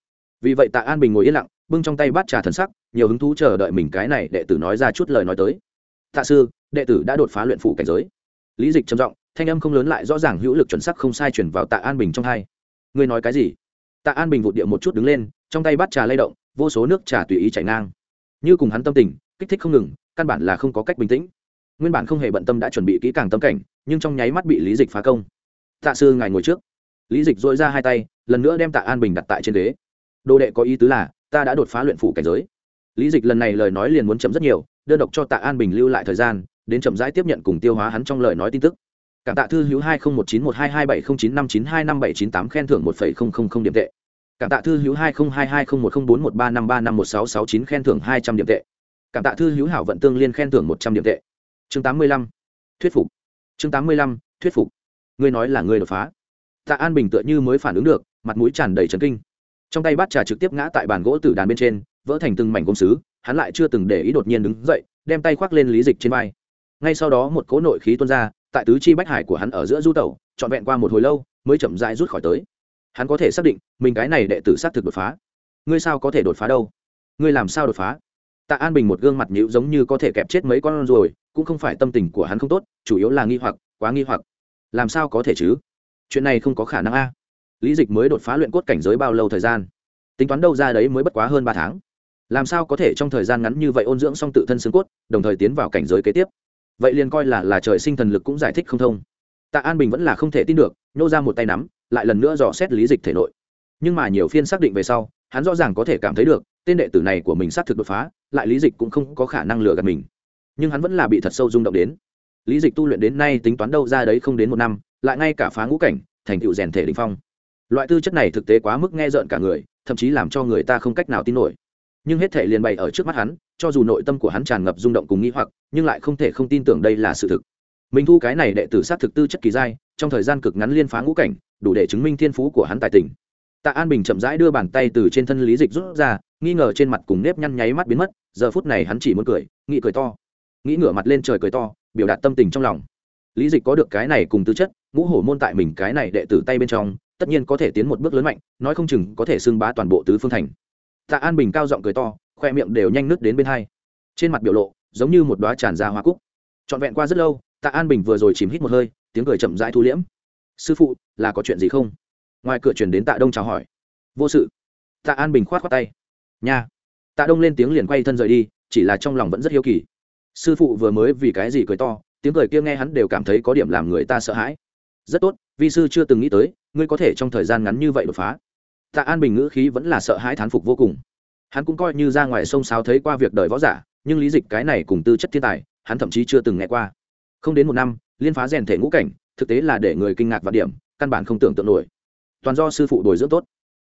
Vì vậy tạ an bình ngồi yên lặng, bưng trong tay bát trà thần sắc, nhiều hứng thú chờ đợi mình cái này đệ tử nói ra chút lời nói tới. Tạ sư, đệ tử đã đột phá luyện phủ cảnh giới. Lý dịch trầm giọng, thanh âm không lớn lại rõ ràng hữu lực chuẩn sắc không sai chuyển vào tạ an bình trong hai. Ngươi nói cái gì? Tạ an bình vụt địa một chút đứng lên, trong tay bát trà lay động, vô số nước trà tùy ý chảy ngang. Như cùng hắn tâm tình kích thích không ngừng, căn bản là không có cách bình tĩnh. Nguyên bản không hề bận tâm đã chuẩn bị kỹ càng tâm cảnh, nhưng trong nháy mắt bị lý dịch phá công. Tạ sư ngài ngồi trước. Lý dịch dội ra hai tay, lần nữa đem tạ an bình đặt tại trên ghế. Đồ đệ có ý tứ là, ta đã đột phá luyện phủ cảnh giới. Lý dịch lần này lời nói liền muốn chấm rất nhiều, đơn độc cho tạ an bình lưu lại thời gian, đến chậm rãi tiếp nhận cùng tiêu hóa hắn trong lời nói tin tức. Cảm tạ thư hữu hai nghìn một chín một hai hai bảy không chín năm chín hai năm bảy chín tám khen thưởng một phẩy không không không điểm tệ. Cảm tạ thư hữu hai nghìn hai hai không một không bốn một ba năm ba năm một sáu sáu chín khen thưởng hai trăm điểm tệ cảm tạ thư hữu hảo vận tương liên khen thưởng một trăm điểm tệ. Chương tám mươi lăm, thuyết phục. Chương tám mươi lăm, thuyết phục. Ngươi nói là ngươi đột phá. Tạ an bình tựa như mới phản ứng được, mặt mũi tràn đầy trấn kinh. Trong tay bát trà trực tiếp ngã tại bàn gỗ tử đàn bên trên, vỡ thành từng mảnh gốm sứ, hắn lại chưa từng để ý đột nhiên đứng dậy, đem tay khoác lên lý dịch trên vai. Ngay sau đó một cỗ nội khí tuôn ra, tại tứ chi bách hải của hắn ở giữa du tẩu, trọn vẹn qua một hồi lâu, mới chậm rãi rút khỏi tới. Hắn có thể xác định, mình cái này đệ tử xác thực đột phá. Ngươi sao có thể đột phá đâu? Ngươi làm sao đột phá? Tạ an bình một gương mặt nhữ giống như có thể kẹp chết mấy con rồi, cũng không phải tâm tình của hắn không tốt, chủ yếu là nghi hoặc, quá nghi hoặc. Làm sao có thể chứ? Chuyện này không có khả năng a. Lý dịch mới đột phá luyện cốt cảnh giới bao lâu thời gian? Tính toán đâu ra đấy mới bất quá hơn ba tháng. Làm sao có thể trong thời gian ngắn như vậy ôn dưỡng xong tự thân xương cốt, đồng thời tiến vào cảnh giới kế tiếp? Vậy liền coi là là trời sinh thần lực cũng giải thích không thông. Tạ an bình vẫn là không thể tin được, nhô ra một tay nắm, lại lần nữa dò xét lý dịch thể nội nhưng mà nhiều phiên xác định về sau, hắn rõ ràng có thể cảm thấy được, tên đệ tử này của mình xác thực đột phá, lại lý dịch cũng không có khả năng lừa gạt mình. Nhưng hắn vẫn là bị thật sâu rung động đến. Lý dịch tu luyện đến nay tính toán đâu ra đấy không đến một năm, lại ngay cả phá ngũ cảnh, thành tựu rèn thể đình phong. Loại tư chất này thực tế quá mức nghe rợn cả người, thậm chí làm cho người ta không cách nào tin nổi. Nhưng hết thể liền bày ở trước mắt hắn, cho dù nội tâm của hắn tràn ngập rung động cùng nghĩ hoặc, nhưng lại không thể không tin tưởng đây là sự thực. Mình thu cái này đệ tử sát thực tư chất kỳ giai, trong thời gian cực ngắn liên phá ngũ cảnh, đủ để chứng minh thiên phú của hắn tài tình tạ an bình chậm rãi đưa bàn tay từ trên thân lý dịch rút ra, nghi ngờ trên mặt cùng nếp nhăn nháy mắt biến mất, giờ phút này hắn chỉ muốn cười, nghĩ cười to. Nghĩ ngửa mặt lên trời cười to, biểu đạt tâm tình trong lòng. Lý dịch có được cái này cùng tư chất, ngũ hổ môn tại mình cái này đệ tử tay bên trong, tất nhiên có thể tiến một bước lớn mạnh, nói không chừng có thể xưng bá toàn bộ tứ phương thành. Tạ an bình cao giọng cười to, khoe miệng đều nhanh nứt đến bên hai. Trên mặt biểu lộ, giống như một đoá tràn ra hoa cúc. Trọn vẹn qua rất lâu, tạ an bình vừa rồi chìm hít một hơi, tiếng cười chậm rãi thu liễm. Sư phụ, là có chuyện gì không? Ngoài cửa chuyển đến tạ đông chào hỏi. Vô sự. Tạ an bình khoát khoát tay. Nha. Tạ đông lên tiếng liền quay thân rời đi, chỉ là trong lòng vẫn rất hiếu kỳ. Sư phụ vừa mới vì cái gì cười to, tiếng cười kia nghe hắn đều cảm thấy có điểm làm người ta sợ hãi. Rất tốt, vi sư chưa từng nghĩ tới, ngươi có thể trong thời gian ngắn như vậy đột phá. Tạ an bình ngữ khí vẫn là sợ hãi thán phục vô cùng. Hắn cũng coi như ra ngoài sông sáo thấy qua việc đời võ giả, nhưng lý dịch cái này cùng tư chất thiên tài, hắn thậm chí chưa từng nghe qua. Không đến một năm, liên phá rèn thể ngũ cảnh, thực tế là để người kinh ngạc và điểm, căn bản không tưởng tượng nổi toàn do sư phụ bồi dưỡng tốt.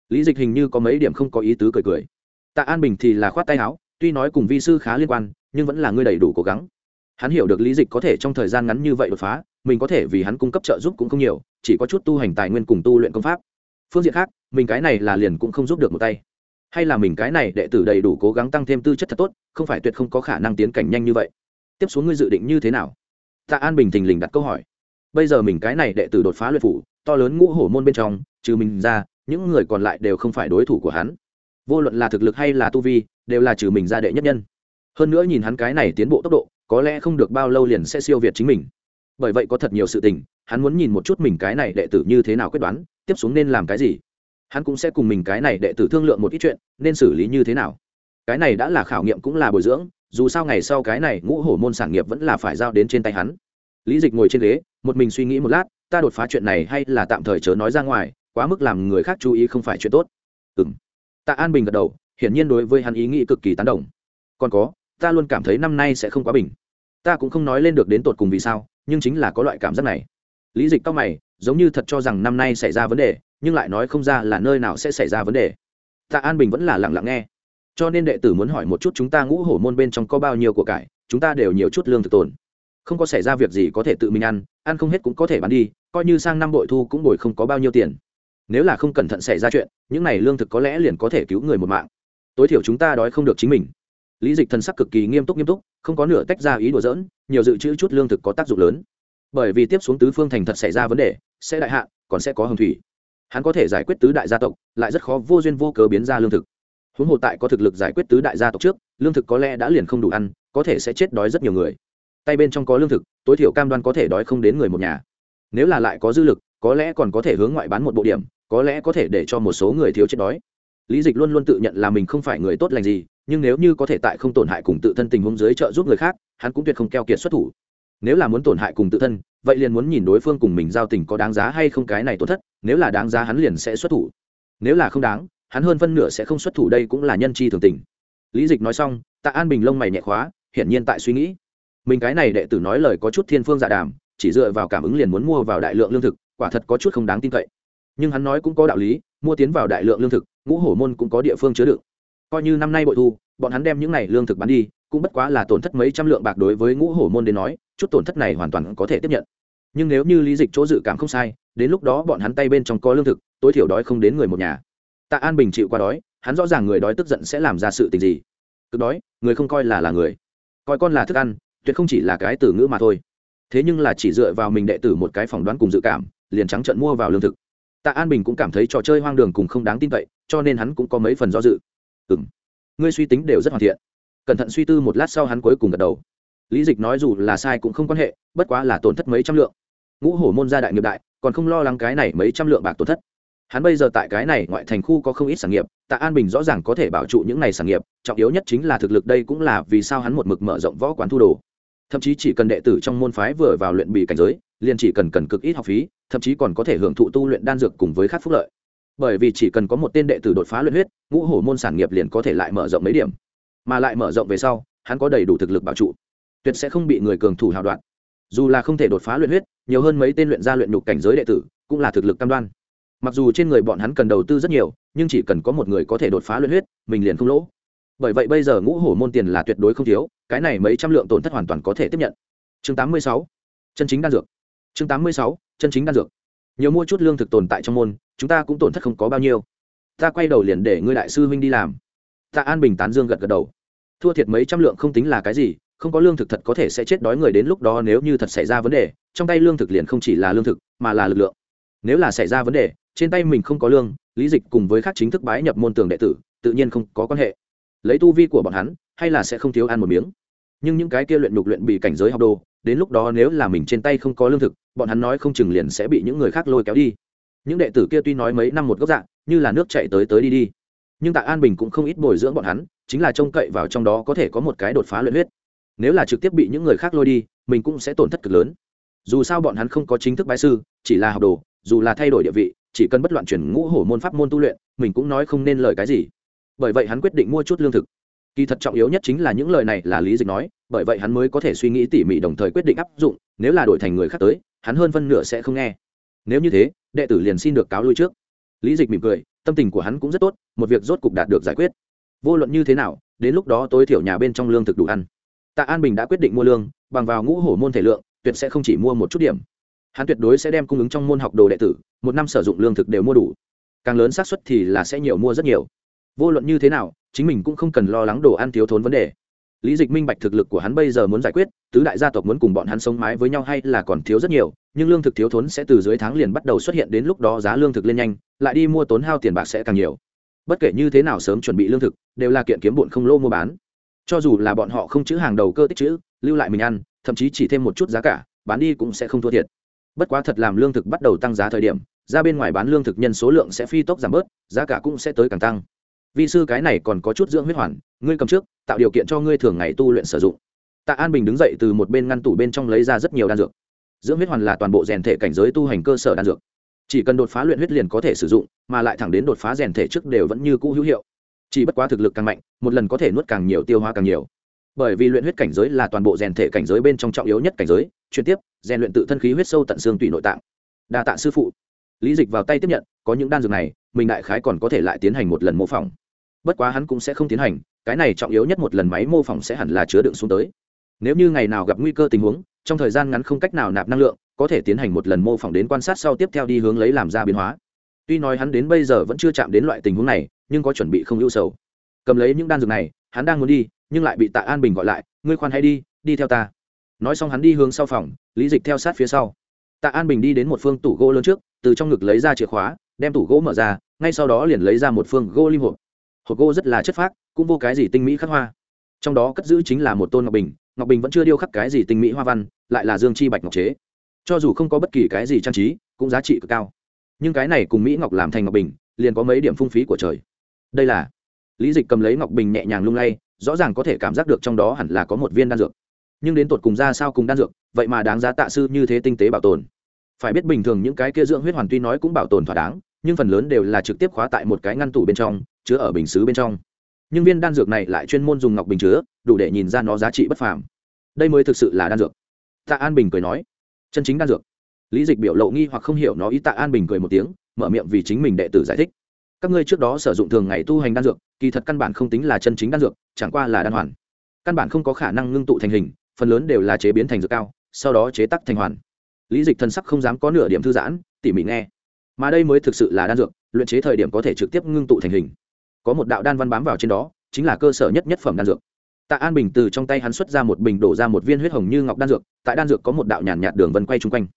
Lý dịch hình như có mấy điểm không có ý tứ cười cười. Tạ an bình thì là khoát tay áo, tuy nói cùng vi sư khá liên quan, nhưng vẫn là ngươi đầy đủ cố gắng. Hắn hiểu được lý dịch có thể trong thời gian ngắn như vậy đột phá, mình có thể vì hắn cung cấp trợ giúp cũng không nhiều, chỉ có chút tu hành tài nguyên cùng tu luyện công pháp. Phương diện khác, mình cái này là liền cũng không giúp được một tay. Hay là mình cái này đệ tử đầy đủ cố gắng tăng thêm tư chất thật tốt, không phải tuyệt không có khả năng tiến cảnh nhanh như vậy. Tiếp xuống ngươi dự định như thế nào? Tạ an bình thình lình đặt câu hỏi. Bây giờ mình cái này đệ tử đột phá luyện phủ, to lớn ngũ hổ môn bên trong trừ mình ra, những người còn lại đều không phải đối thủ của hắn. Vô luận là thực lực hay là tu vi, đều là trừ mình ra đệ nhất nhân. Hơn nữa nhìn hắn cái này tiến bộ tốc độ, có lẽ không được bao lâu liền sẽ siêu việt chính mình. Bởi vậy có thật nhiều sự tình, hắn muốn nhìn một chút mình cái này đệ tử như thế nào quyết đoán, tiếp xuống nên làm cái gì. Hắn cũng sẽ cùng mình cái này đệ tử thương lượng một ít chuyện, nên xử lý như thế nào. Cái này đã là khảo nghiệm cũng là bồi dưỡng, dù sao ngày sau cái này ngũ hổ môn sản nghiệp vẫn là phải giao đến trên tay hắn. Lý dịch ngồi trên ghế, một mình suy nghĩ một lát, ta đột phá chuyện này hay là tạm thời chớ nói ra ngoài quá mức làm người khác chú ý không phải chuyện tốt. Ừ m tạ an bình gật đầu, hiển nhiên đối với hắn ý nghĩ cực kỳ tán đồng. Còn có, ta luôn cảm thấy năm nay sẽ không quá bình. Ta cũng không nói lên được đến tột cùng vì sao, nhưng chính là có loại cảm giác này. Lý dịch tóc mày, giống như thật cho rằng năm nay xảy ra vấn đề, nhưng lại nói không ra là nơi nào sẽ xảy ra vấn đề. Tạ an bình vẫn là lặng lặng nghe. Cho nên đệ tử muốn hỏi một chút chúng ta ngũ hổ môn bên trong có bao nhiêu của cải, chúng ta đều nhiều chút lương thực tồn. Không có xảy ra việc gì có thể tự mình ăn ăn không hết cũng có thể bán đi, coi như sang năm bội thu cũng bồi không có bao nhiêu tiền nếu là không cẩn thận xảy ra chuyện, những này lương thực có lẽ liền có thể cứu người một mạng. Tối thiểu chúng ta đói không được chính mình. Lý dịch thần sắc cực kỳ nghiêm túc nghiêm túc, không có nửa tách ra ý đùa dỡn nhiều dự trữ chút lương thực có tác dụng lớn. Bởi vì tiếp xuống tứ phương thành thật xảy ra vấn đề, sẽ đại hạn, còn sẽ có hồng thủy. Hắn có thể giải quyết tứ đại gia tộc, lại rất khó vô duyên vô cớ biến ra lương thực. Huống hồ tại có thực lực giải quyết tứ đại gia tộc trước, lương thực có lẽ đã liền không đủ ăn, có thể sẽ chết đói rất nhiều người. Tay bên trong có lương thực, tối thiểu cam đoan có thể đói không đến người một nhà. Nếu là lại có dư lực, có lẽ còn có thể hướng ngoại bán một bộ điểm có lẽ có thể để cho một số người thiếu chết đói. Lý dịch luôn luôn tự nhận là mình không phải người tốt lành gì, nhưng nếu như có thể tại không tổn hại cùng tự thân tình huống dưới trợ giúp người khác, hắn cũng tuyệt không keo kiệt xuất thủ. Nếu là muốn tổn hại cùng tự thân, vậy liền muốn nhìn đối phương cùng mình giao tình có đáng giá hay không cái này tổn thất, nếu là đáng giá hắn liền sẽ xuất thủ. Nếu là không đáng, hắn hơn phân nửa sẽ không xuất thủ đây cũng là nhân chi thường tình. Lý dịch nói xong, tạ an bình lông mày nhẹ khóa, hiển nhiên tại suy nghĩ. Mình cái này đệ tử nói lời có chút thiên phương dạ đàm, chỉ dựa vào cảm ứng liền muốn mua vào đại lượng lương thực, quả thật có chút không đáng tin cậy nhưng hắn nói cũng có đạo lý, mua tiến vào đại lượng lương thực, ngũ hổ môn cũng có địa phương chứa đựng. Coi như năm nay bội thu, bọn hắn đem những này lương thực bán đi, cũng bất quá là tổn thất mấy trăm lượng bạc đối với ngũ hổ môn đến nói, chút tổn thất này hoàn toàn có thể tiếp nhận. Nhưng nếu như lý dịch chỗ dự cảm không sai, đến lúc đó bọn hắn tay bên trong có lương thực, tối thiểu đói không đến người một nhà. Tạ an bình chịu qua đói, hắn rõ ràng người đói tức giận sẽ làm ra sự tình gì. Cứ đói, người không coi là là người. Coi con là thức ăn, tuyệt không chỉ là cái từ ngữ mà thôi. Thế nhưng là chỉ dựa vào mình đệ tử một cái phỏng đoán cùng dự cảm, liền trắng trận mua vào lương thực tạ an bình cũng cảm thấy trò chơi hoang đường cùng không đáng tin cậy, cho nên hắn cũng có mấy phần do dự. Ừ m ngươi suy tính đều rất hoàn thiện. Cẩn thận suy tư một lát sau hắn cuối cùng gật đầu. Lý dịch nói dù là sai cũng không quan hệ, bất quá là tổn thất mấy trăm lượng. Ngũ hổ môn gia đại nghiệp đại, còn không lo lắng cái này mấy trăm lượng bạc tổn thất. Hắn bây giờ tại cái này ngoại thành khu có không ít sản nghiệp, tạ an bình rõ ràng có thể bảo trụ những này sản nghiệp, trọng yếu nhất chính là thực lực đây cũng là vì sao hắn một mực mở rộng võ quán thu đồ. Thậm chí chỉ cần đệ tử trong môn phái vừa vào luyện bị cảnh giới liền chỉ cần cần cực ít học phí, thậm chí còn có thể hưởng thụ tu luyện đan dược cùng với khác phúc lợi. Bởi vì chỉ cần có một tên đệ tử đột phá luyện huyết, ngũ hổ môn sản nghiệp liền có thể lại mở rộng mấy điểm. Mà lại mở rộng về sau, hắn có đầy đủ thực lực bảo trụ, tuyệt sẽ không bị người cường thủ hào đoạn. Dù là không thể đột phá luyện huyết, nhiều hơn mấy tên luyện gia luyện nhục cảnh giới đệ tử, cũng là thực lực cam đoan. Mặc dù trên người bọn hắn cần đầu tư rất nhiều, nhưng chỉ cần có một người có thể đột phá luyện huyết, mình liền không lỗ. Bởi vậy bây giờ ngũ hổ môn tiền là tuyệt đối không thiếu, cái này mấy trăm lượng tổn thất hoàn toàn có thể tiếp nhận. Chương 86. chân chính đan dược chương 86. chân chính đan dược. Nhiều mua chút lương thực tồn tại trong môn, chúng ta cũng tổn thất không có bao nhiêu. Ta quay đầu liền để ngươi đại sư huynh đi làm. Tạ an bình tán dương gật gật đầu. Thua thiệt mấy trăm lượng không tính là cái gì, không có lương thực thật có thể sẽ chết đói người đến lúc đó nếu như thật xảy ra vấn đề, trong tay lương thực liền không chỉ là lương thực, mà là lực lượng. Nếu là xảy ra vấn đề, trên tay mình không có lương, lý dịch cùng với các chính thức bái nhập môn tường đệ tử, tự nhiên không có quan hệ. Lấy tu vi của bọn hắn, hay là sẽ không thiếu ăn một miếng nhưng những cái kia luyện nhục luyện bị cảnh giới học đồ, đến lúc đó nếu là mình trên tay không có lương thực, bọn hắn nói không chừng liền sẽ bị những người khác lôi kéo đi. Những đệ tử kia tuy nói mấy năm một góc dạng, như là nước chạy tới tới đi đi, nhưng tại an bình cũng không ít bồi dưỡng bọn hắn, chính là trông cậy vào trong đó có thể có một cái đột phá luyện huyết. Nếu là trực tiếp bị những người khác lôi đi, mình cũng sẽ tổn thất cực lớn. Dù sao bọn hắn không có chính thức bái sư, chỉ là học đồ, dù là thay đổi địa vị, chỉ cần bất loạn chuyển ngũ hổ môn pháp môn tu luyện, mình cũng nói không nên lời cái gì. Bởi vậy hắn quyết định mua chút lương thực kỳ thật trọng yếu nhất chính là những lời này là lý dịch nói, bởi vậy hắn mới có thể suy nghĩ tỉ mỉ đồng thời quyết định áp dụng, nếu là đổi thành người khác tới, hắn hơn phân nửa sẽ không nghe. Nếu như thế, đệ tử liền xin được cáo lui trước. Lý dịch mỉm cười, tâm tình của hắn cũng rất tốt, một việc rốt cục đạt được giải quyết. Vô luận như thế nào, đến lúc đó tối thiểu nhà bên trong lương thực đủ ăn. Tạ an bình đã quyết định mua lương, bằng vào ngũ hổ môn thể lượng, tuyệt sẽ không chỉ mua một chút điểm. Hắn tuyệt đối sẽ đem cung ứng trong môn học đồ đệ tử, một năm sử dụng lương thực đều mua đủ. Càng lớn xác suất thì là sẽ nhiều mua rất nhiều vô luận như thế nào, chính mình cũng không cần lo lắng đồ ăn thiếu thốn vấn đề. Lý dịch minh bạch thực lực của hắn bây giờ muốn giải quyết, tứ đại gia tộc muốn cùng bọn hắn sống mái với nhau hay là còn thiếu rất nhiều, nhưng lương thực thiếu thốn sẽ từ dưới tháng liền bắt đầu xuất hiện đến lúc đó giá lương thực lên nhanh, lại đi mua tốn hao tiền bạc sẽ càng nhiều. Bất kể như thế nào sớm chuẩn bị lương thực, đều là kiện kiếm bụn không lô mua bán. Cho dù là bọn họ không chữ hàng đầu cơ tích chữ, lưu lại mình ăn, thậm chí chỉ thêm một chút giá cả, bán đi cũng sẽ không thua thiệt. Bất quá thật làm lương thực bắt đầu tăng giá thời điểm, ra bên ngoài bán lương thực nhân số lượng sẽ phi tốc giảm bớt, giá cả cũng sẽ tới càng tăng vi sư cái này còn có chút dưỡng huyết hoàn, ngươi cầm trước, tạo điều kiện cho ngươi thường ngày tu luyện sử dụng. Tạ an bình đứng dậy từ một bên ngăn tủ bên trong lấy ra rất nhiều đan dược. Dưỡng huyết hoàn là toàn bộ rèn thể cảnh giới tu hành cơ sở đan dược. Chỉ cần đột phá luyện huyết liền có thể sử dụng, mà lại thẳng đến đột phá rèn thể trước đều vẫn như cũ hữu hiệu. Chỉ bất quá thực lực càng mạnh, một lần có thể nuốt càng nhiều, tiêu hóa càng nhiều. Bởi vì luyện huyết cảnh giới là toàn bộ rèn thể cảnh giới bên trong trọng yếu nhất cảnh giới chuyển tiếp, rèn luyện tự thân khí huyết sâu tận xương tủy nội tạng. Đa tạ sư phụ. Lý dịch vào tay tiếp nhận, có những đan dược này, mình đại khái còn có thể lại tiến hành một lần mô phỏng bất quá hắn cũng sẽ không tiến hành, cái này trọng yếu nhất một lần máy mô phỏng sẽ hẳn là chứa đựng xuống tới. Nếu như ngày nào gặp nguy cơ tình huống, trong thời gian ngắn không cách nào nạp năng lượng, có thể tiến hành một lần mô phỏng đến quan sát sau tiếp theo đi hướng lấy làm ra biến hóa. Tuy nói hắn đến bây giờ vẫn chưa chạm đến loại tình huống này, nhưng có chuẩn bị không ưu sầu. Cầm lấy những đan dược này, hắn đang muốn đi, nhưng lại bị tạ an bình gọi lại, ngươi khoan hay đi đi theo ta. Nói xong hắn đi hướng sau phòng, lý dịch theo sát phía sau. Tạ an bình đi đến một phương tủ gỗ lớn trước, từ trong ngực lấy ra chìa khóa, đem tủ gỗ mở ra, ngay sau đó liền lấy ra một phương gỗ lim hộp hộp gỗ rất là chất phác, cũng vô cái gì tinh mỹ khắc hoa. Trong đó cất giữ chính là một tôn ngọc bình ngọc bình vẫn chưa điêu khắc cái gì tinh mỹ hoa văn, lại là dương chi bạch ngọc chế. Cho dù không có bất kỳ cái gì trang trí, cũng giá trị cực cao. Nhưng cái này cùng mỹ ngọc làm thành ngọc bình, liền có mấy điểm phung phí của trời. Đây là, lý dịch cầm lấy ngọc bình nhẹ nhàng lung lay, rõ ràng có thể cảm giác được trong đó hẳn là có một viên đan dược. Nhưng đến tột cùng ra sao cùng đan dược, vậy mà đáng giá tạ sư như thế tinh tế bảo tồn. Phải biết bình thường những cái kia dưỡng huyết hoàn tuy nói cũng bảo tồn thỏa đáng, nhưng phần lớn đều là trực tiếp khóa tại một cái ngăn tủ bên trong chứa ở bình xứ bên trong. Nhưng viên đan dược này lại chuyên môn dùng ngọc bình chứa, đủ để nhìn ra nó giá trị bất phàm. Đây mới thực sự là đan dược. Tạ an bình cười nói, chân chính đan dược. Lý dịch biểu lộ nghi hoặc không hiểu nó ý tạ an bình cười một tiếng, mở miệng vì chính mình đệ tử giải thích. Các ngươi trước đó sử dụng thường ngày tu hành đan dược, kỳ thật căn bản không tính là chân chính đan dược, chẳng qua là đan hoàn. Căn bản không có khả năng ngưng tụ thành hình, phần lớn đều là chế biến thành dược cao, sau đó chế tắc thành hoàn. Lý dịch thần sắc không dám có nửa điểm thư giãn, tỉ mỉ nghe. Mà đây mới thực sự là đan dược, luyện chế thời điểm có thể trực tiếp ngưng tụ thành hình có một đạo đan văn bám vào trên đó, chính là cơ sở nhất nhất phẩm đan dược. Tạ an bình từ trong tay hắn xuất ra một bình đổ ra một viên huyết hồng như ngọc đan dược, tại đan dược có một đạo nhàn nhạt đường vân quay chung quanh.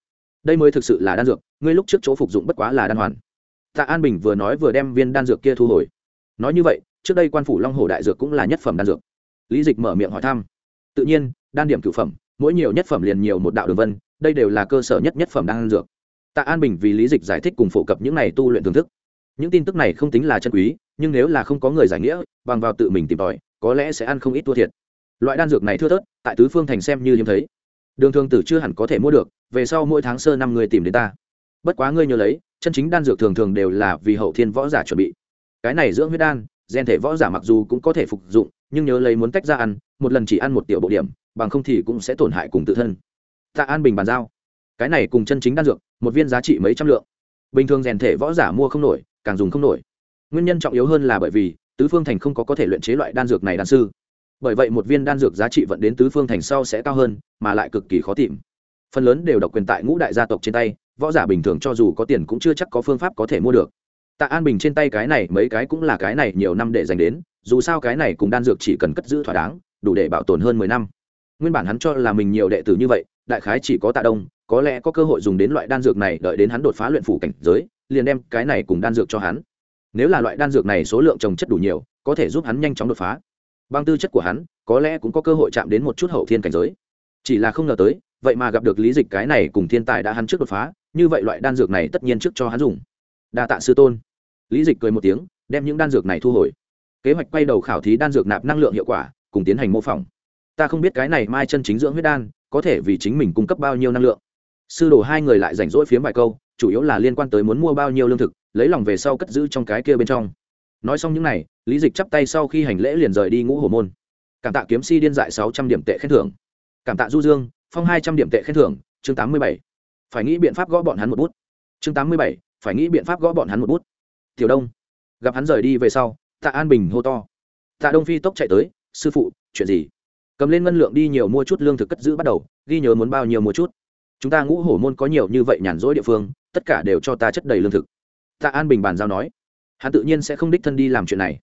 Đây mới thực sự là đan dược, ngươi lúc trước chỗ phục dụng bất quá là đan hoàn. Tạ an bình vừa nói vừa đem viên đan dược kia thu hồi. Nói như vậy, trước đây quan phủ long hồ đại dược cũng là nhất phẩm đan dược. Lý dịch mở miệng hỏi thăm. Tự nhiên, đan điểm cửu phẩm, mỗi nhiều nhất phẩm liền nhiều một đạo đường vân, đây đều là cơ sở nhất nhất phẩm đan dược. Tạ an bình vì lý dịch giải thích cùng phổ cập những này tu luyện thưởng thức những tin tức này không tính là chân quý, nhưng nếu là không có người giải nghĩa, bằng vào tự mình tìm tòi, có lẽ sẽ ăn không ít thua thiệt. Loại đan dược này thưa thớt, tại tứ phương thành xem như hiếm thấy. Đường thường tử chưa hẳn có thể mua được, về sau mỗi tháng sơ năm người tìm đến ta. Bất quá ngươi nhớ lấy, chân chính đan dược thường thường đều là vì hậu thiên võ giả chuẩn bị. Cái này dưỡng huyết đan, gen thể võ giả mặc dù cũng có thể phục dụng, nhưng nhớ lấy muốn tách ra ăn, một lần chỉ ăn một tiểu bộ điểm, bằng không thì cũng sẽ tổn hại cùng tự thân. Tạ an bình bàn giao. Cái này cùng chân chính đan dược, một viên giá trị mấy trăm lượng. Bình thường rèn thể võ giả mua không nổi càng dùng không nổi. Nguyên nhân trọng yếu hơn là bởi vì, tứ phương thành không có có thể luyện chế loại đan dược này đan sư. Bởi vậy một viên đan dược giá trị vận đến tứ phương thành sau sẽ cao hơn, mà lại cực kỳ khó tìm. Phần lớn đều độc quyền tại ngũ đại gia tộc trên tay, võ giả bình thường cho dù có tiền cũng chưa chắc có phương pháp có thể mua được. Tạ an bình trên tay cái này mấy cái cũng là cái này nhiều năm để dành đến, dù sao cái này cùng đan dược chỉ cần cất giữ thỏa đáng, đủ để bảo tồn hơn mười năm. Nguyên bản hắn cho là mình nhiều đệ tử như vậy, đại khái chỉ có tạ đông, có lẽ có cơ hội dùng đến loại đan dược này đợi đến hắn đột phá luyện phủ cảnh giới liền đem cái này cùng đan dược cho hắn. Nếu là loại đan dược này số lượng trồng chất đủ nhiều, có thể giúp hắn nhanh chóng đột phá. Bằng tư chất của hắn, có lẽ cũng có cơ hội chạm đến một chút hậu thiên cảnh giới. Chỉ là không ngờ tới, vậy mà gặp được lý dịch cái này cùng thiên tài đã hắn trước đột phá, như vậy loại đan dược này tất nhiên trước cho hắn dùng. Đa tạ sư tôn. Lý dịch cười một tiếng, đem những đan dược này thu hồi. Kế hoạch quay đầu khảo thí đan dược nạp năng lượng hiệu quả, cùng tiến hành mô phỏng. Ta không biết cái này mai chân chính dưỡng huyết đan, có thể vì chính mình cung cấp bao nhiêu năng lượng. Sư đồ hai người lại rảnh rỗi phiếm vài câu chủ yếu là liên quan tới muốn mua bao nhiêu lương thực, lấy lòng về sau cất giữ trong cái kia bên trong. Nói xong những n à y lý dịch chắp tay sau khi hành lễ liền rời đi ngũ hổ môn. Cảm tạ kiếm si điên dại sáu trăm điểm tệ khen thưởng. Cảm tạ du dương, phong hai trăm điểm tệ khen thưởng, chương tám mươi bảy. Phải nghĩ biện pháp gõ bọn hắn một bút. Chương tám mươi bảy, phải nghĩ biện pháp gõ bọn hắn một bút. Tiểu đông, gặp hắn rời đi về sau, tạ an bình hô to. Tạ đông phi tốc chạy tới, sư phụ, chuyện gì? Cầm lên ngân lượng đi nhiều mua chút lương thực cất giữ bắt đầu, ghi nhớ muốn bao nhiêu mua chút. Chúng ta ngũ hổ môn có nhiều như vậy nhàn rỗi địa phương tất cả đều cho ta chất đầy lương thực. Tạ an bình bàn giao nói, hắn tự nhiên sẽ không đích thân đi làm chuyện này.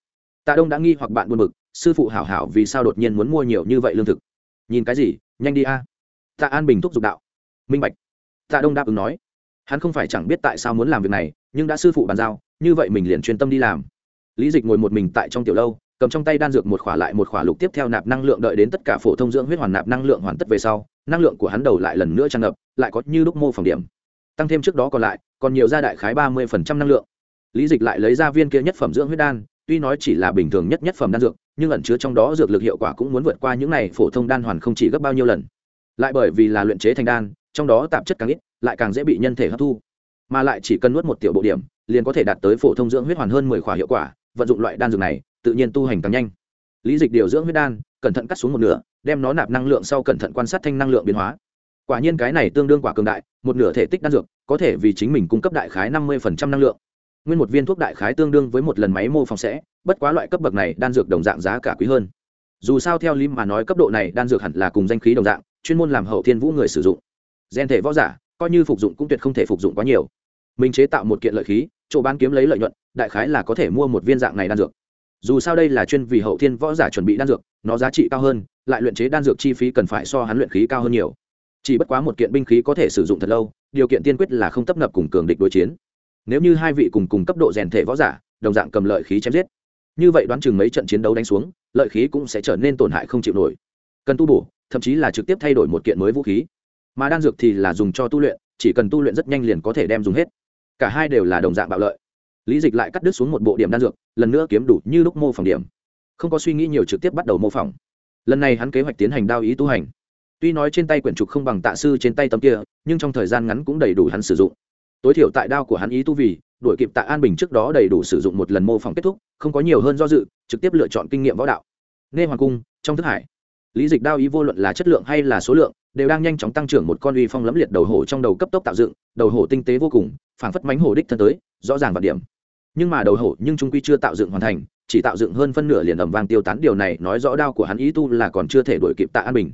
Tạ đông đã nghi hoặc bạn buồn bực, sư phụ hảo hảo vì sao đột nhiên muốn mua nhiều như vậy lương thực? Nhìn cái gì, nhanh đi a. Tạ an bình thúc giục đạo. Minh bạch. Tạ đông đáp ứng nói, hắn không phải chẳng biết tại sao muốn làm việc này, nhưng đã sư phụ bàn giao, như vậy mình liền chuyên tâm đi làm. Lý dịch ngồi một mình tại trong tiểu lâu, cầm trong tay đan dược một khỏa lại một khỏa lục tiếp theo nạp năng lượng đợi đến tất cả phổ thông dưỡng huyết hoàn nạp năng lượng hoàn tất về sau, năng lượng của hắn đầu lại lần nữa tràn ngập, lại có như đúc mô phòng điểm tăng thêm trước đó còn lại, còn nhiều gia đại khái ba mươi năng lượng. Lý dịch lại lấy ra viên kia nhất phẩm dưỡng huyết đan, tuy nói chỉ là bình thường nhất nhất phẩm đan dược, nhưng ẩn chứa trong đó dược lực hiệu quả cũng muốn vượt qua những này phổ thông đan hoàn không chỉ gấp bao nhiêu lần. Lại bởi vì là luyện chế thành đan, trong đó tạp chất càng ít, lại càng dễ bị nhân thể hấp thu. Mà lại chỉ cần nuốt một tiểu bộ điểm, liền có thể đạt tới phổ thông dưỡng huyết hoàn hơn mười khỏa hiệu quả, vận dụng loại đan dược này, tự nhiên tu hành càng nhanh. Lý dịch điều dưỡng huyết đan, cẩn thận cắt xuống một nửa, đem nó nạp năng lượng sau cẩn thận quan sát thanh năng lượng biến hóa quả nhiên cái này tương đương quả cường đại, một nửa thể tích đan dược, có thể vì chính mình cung cấp đại khái năm mươi năng lượng. Nguyên một viên thuốc đại khái tương đương với một lần máy mô phòng sẽ, bất quá loại cấp bậc này đan dược đồng dạng giá cả quý hơn. Dù sao theo lim mà nói cấp độ này đan dược hẳn là cùng danh khí đồng dạng, chuyên môn làm hậu thiên vũ người sử dụng. Gen thể võ giả, coi như phục dụng cũng tuyệt không thể phục dụng quá nhiều. Mình chế tạo một kiện lợi khí, chỗ bán kiếm lấy lợi nhuận, đại khái là có thể mua một viên dạng này đan dược. Dù sao đây là chuyên vì hậu thiên võ giả chuẩn bị đan dược, nó giá trị cao hơn, lại luyện chế đan dược chi phí cần phải so hắn luyện khí cao hơn nhiều chỉ bất quá một kiện binh khí có thể sử dụng thật lâu, điều kiện tiên quyết là không tấp nập cùng cường địch đối chiến. Nếu như hai vị cùng cùng cấp độ rèn thể võ giả, đồng dạng cầm lợi khí chém giết, như vậy đoán chừng mấy trận chiến đấu đánh xuống, lợi khí cũng sẽ trở nên tổn hại không chịu nổi. Cần tu bổ, thậm chí là trực tiếp thay đổi một kiện mới vũ khí. Mà đan dược thì là dùng cho tu luyện, chỉ cần tu luyện rất nhanh liền có thể đem dùng hết. Cả hai đều là đồng dạng bạo lợi. Lý dịch lại cắt đứt xuống một bộ điểm đan dược, lần nữa kiếm đủ như lúc mô phỏng điểm. Không có suy nghĩ nhiều trực tiếp bắt đầu mô phỏng. Lần này hắn kế hoạch tiến hành đao ý tu hành tuy nói trên tay quyển trục không bằng tạ sư trên tay tấm kia, nhưng trong thời gian ngắn cũng đầy đủ hắn sử dụng. Tối thiểu tại đao của hắn ý tu vì, đuổi kịp tạ an bình trước đó đầy đủ sử dụng một lần mô phỏng kết thúc, không có nhiều hơn do dự, trực tiếp lựa chọn kinh nghiệm võ đạo. Nghe hoàng cung, trong thức hải. Lý dịch đao ý vô luận là chất lượng hay là số lượng, đều đang nhanh chóng tăng trưởng một con uy phong lẫm liệt đầu hổ trong đầu cấp tốc tạo dựng, đầu hổ tinh tế vô cùng, phảng phất mánh hổ đích thân tới, rõ ràng và điểm. Nhưng mà đầu hổ nhưng trung quy chưa tạo dựng hoàn thành, chỉ tạo dựng hơn phân nửa liền ầm vang tiêu tán, điều này nói rõ đao của hắn ý tu là còn chưa thể đuổi kịp tạ an bình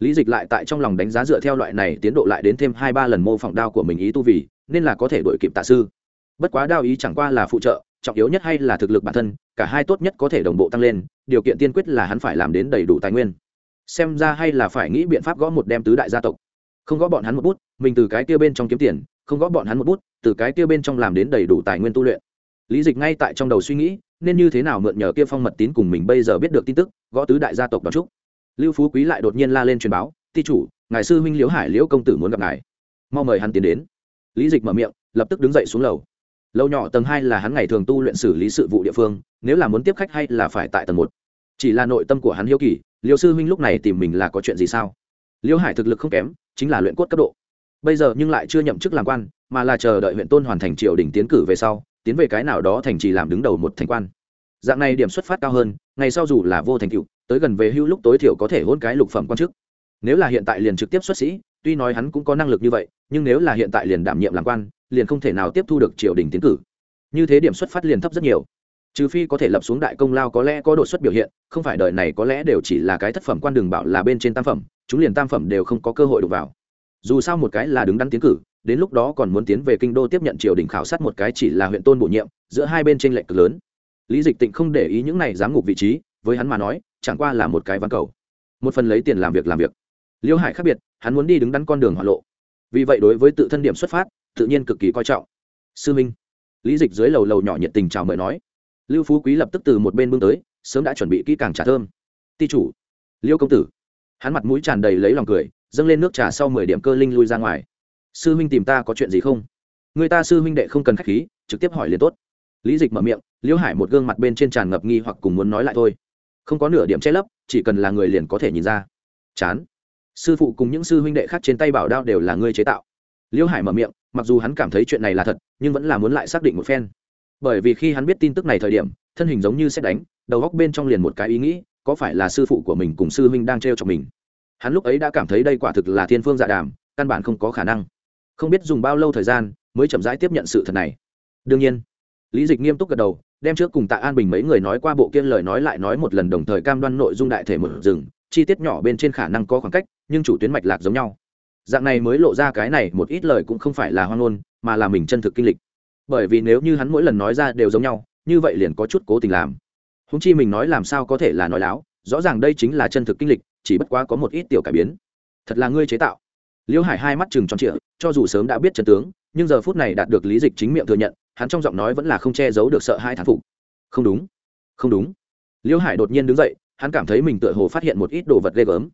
lý dịch lại tại trong lòng đánh giá dựa theo loại này tiến độ lại đến thêm hai ba lần mô phỏng đao của mình ý tu vì, nên là có thể đuổi kịp tạ sư. Bất quá đao ý chẳng qua là phụ trợ, trọng yếu nhất hay là thực lực bản thân, cả hai tốt nhất có thể đồng bộ tăng lên, điều kiện tiên quyết là hắn phải làm đến đầy đủ tài nguyên. Xem ra hay là phải nghĩ biện pháp gõ một đem tứ đại gia tộc. Không gõ bọn hắn một bút, mình từ cái kia bên trong kiếm tiền, không gõ bọn hắn một bút, từ cái kia bên trong làm đến đầy đủ tài nguyên tu luyện. Lý dịch ngay tại trong đầu suy nghĩ, nên như thế nào mượn nhờ kia phong mật tín cùng mình bây giờ biết được tin tức, gõ tứ đại gia tộc đón trúc lưu phú quý lại đột nhiên la lên truyền báo, ti chủ, ngài sư huynh liễu hải liễu công tử muốn gặp ngài. Mau mời hắn tiến đến. Lý dịch mở miệng, lập tức đứng dậy xuống lầu. Lầu nhỏ tầng hai là hắn ngày thường tu luyện xử lý sự vụ địa phương, nếu là muốn tiếp khách hay là phải tại tầng một. Chỉ là nội tâm của hắn hiếu kỳ liêu sư huynh lúc này tìm mình là có chuyện gì sao? Liêu hải thực lực không kém, chính là luyện cốt cấp độ. Bây giờ nhưng lại chưa nhậm chức làm quan, mà là chờ đợi huyện tôn hoàn thành triều đình tiến cử về sau, tiến về cái nào đó thành trì làm đứng đầu một thành quan dạng này điểm xuất phát cao hơn, ngày sau dù là vô thành tựu, tới gần về hưu lúc tối thiểu có thể hôn cái lục phẩm quan chức. Nếu là hiện tại liền trực tiếp xuất sĩ, tuy nói hắn cũng có năng lực như vậy, nhưng nếu là hiện tại liền đảm nhiệm làm quan, liền không thể nào tiếp thu được triều đình tiến cử. Như thế điểm xuất phát liền thấp rất nhiều. Trừ phi có thể lập xuống đại công lao có lẽ có đột xuất biểu hiện, không phải đời này có lẽ đều chỉ là cái thất phẩm quan đường bảo là bên trên tam phẩm, chúng liền tam phẩm đều không có cơ hội đụng vào. Dù sao một cái là đứng đắn tiến cử, đến lúc đó còn muốn tiến về kinh đô tiếp nhận triều đình khảo sát một cái chỉ là huyện tôn bổ nhiệm, giữa hai bên trên lệnh cực lớn lý dịch tịnh không để ý những này giám ngục vị trí, với hắn mà nói, chẳng qua là một cái ván cầu. Một phần lấy tiền làm việc làm việc. Liêu hải khác biệt, hắn muốn đi đứng đắn con đường hỏa lộ. Vì vậy đối với tự thân điểm xuất phát, tự nhiên cực kỳ coi trọng. Sư minh. Lý dịch dưới lầu lầu nhỏ nhiệt tình chào mời nói. Lưu phú quý lập tức từ một bên bưng tới, sớm đã chuẩn bị kỹ càng trà thơm. Ti chủ. Liêu công tử. Hắn mặt mũi tràn đầy lấy lòng cười, dâng lên nước trà sau mười điểm cơ linh lui ra ngoài. Sư huynh tìm ta có chuyện gì không? Người ta sư huynh đệ không cần k h á c h khí, trực tiếp hỏi liền tốt. Lý dịch mở miệng liễu hải một gương mặt bên trên tràn ngập nghi hoặc cùng muốn nói lại thôi. Không có nửa điểm che lấp, chỉ cần là người liền có thể nhìn ra. Chán. Sư phụ cùng những sư huynh đệ khác trên tay bảo đao đều là ngươi chế tạo. Liễu hải mở miệng, mặc dù hắn cảm thấy chuyện này là thật, nhưng vẫn là muốn lại xác định một phen. Bởi vì khi hắn biết tin tức này thời điểm, thân hình giống như xét đánh, đầu góc bên trong liền một cái ý nghĩ, có phải là sư phụ của mình cùng sư huynh đang t r e o chọc mình? Hắn lúc ấy đã cảm thấy đây quả thực là thiên phương dạ đàm, căn bản không có khả năng. Không biết dùng bao lâu thời gian mới chậm rãi tiếp nhận sự thật này. Đương nhiên, lý dịch nghiêm túc gật đầu đem trước cùng tạ an bình mấy người nói qua bộ kiên lời nói lại nói một lần đồng thời cam đoan nội dung đại thể một rừng, chi tiết nhỏ bên trên khả năng có khoảng cách, nhưng chủ tuyến mạch lạc giống nhau. Dạng này mới lộ ra cái này một ít lời cũng không phải là hoang ngôn, mà là mình chân thực kinh lịch. Bởi vì nếu như hắn mỗi lần nói ra đều giống nhau, như vậy liền có chút cố tình làm. Húng chi mình nói làm sao có thể là nói láo, rõ ràng đây chính là chân thực kinh lịch, chỉ bất quá có một ít tiểu cải biến. Thật là ngươi chế tạo. Liễu hải hai mắt chừng tròn trịa, cho dù sớm đã biết chân tướng, nhưng giờ phút này đạt được lý dịch chính miệng thừa nhận hắn trong giọng nói vẫn là không che giấu được sợ hai thán phục. Không đúng không đúng. Liễu hải đột nhiên đứng dậy, hắn cảm thấy mình tựa hồ phát hiện một ít đồ vật ghê gớm.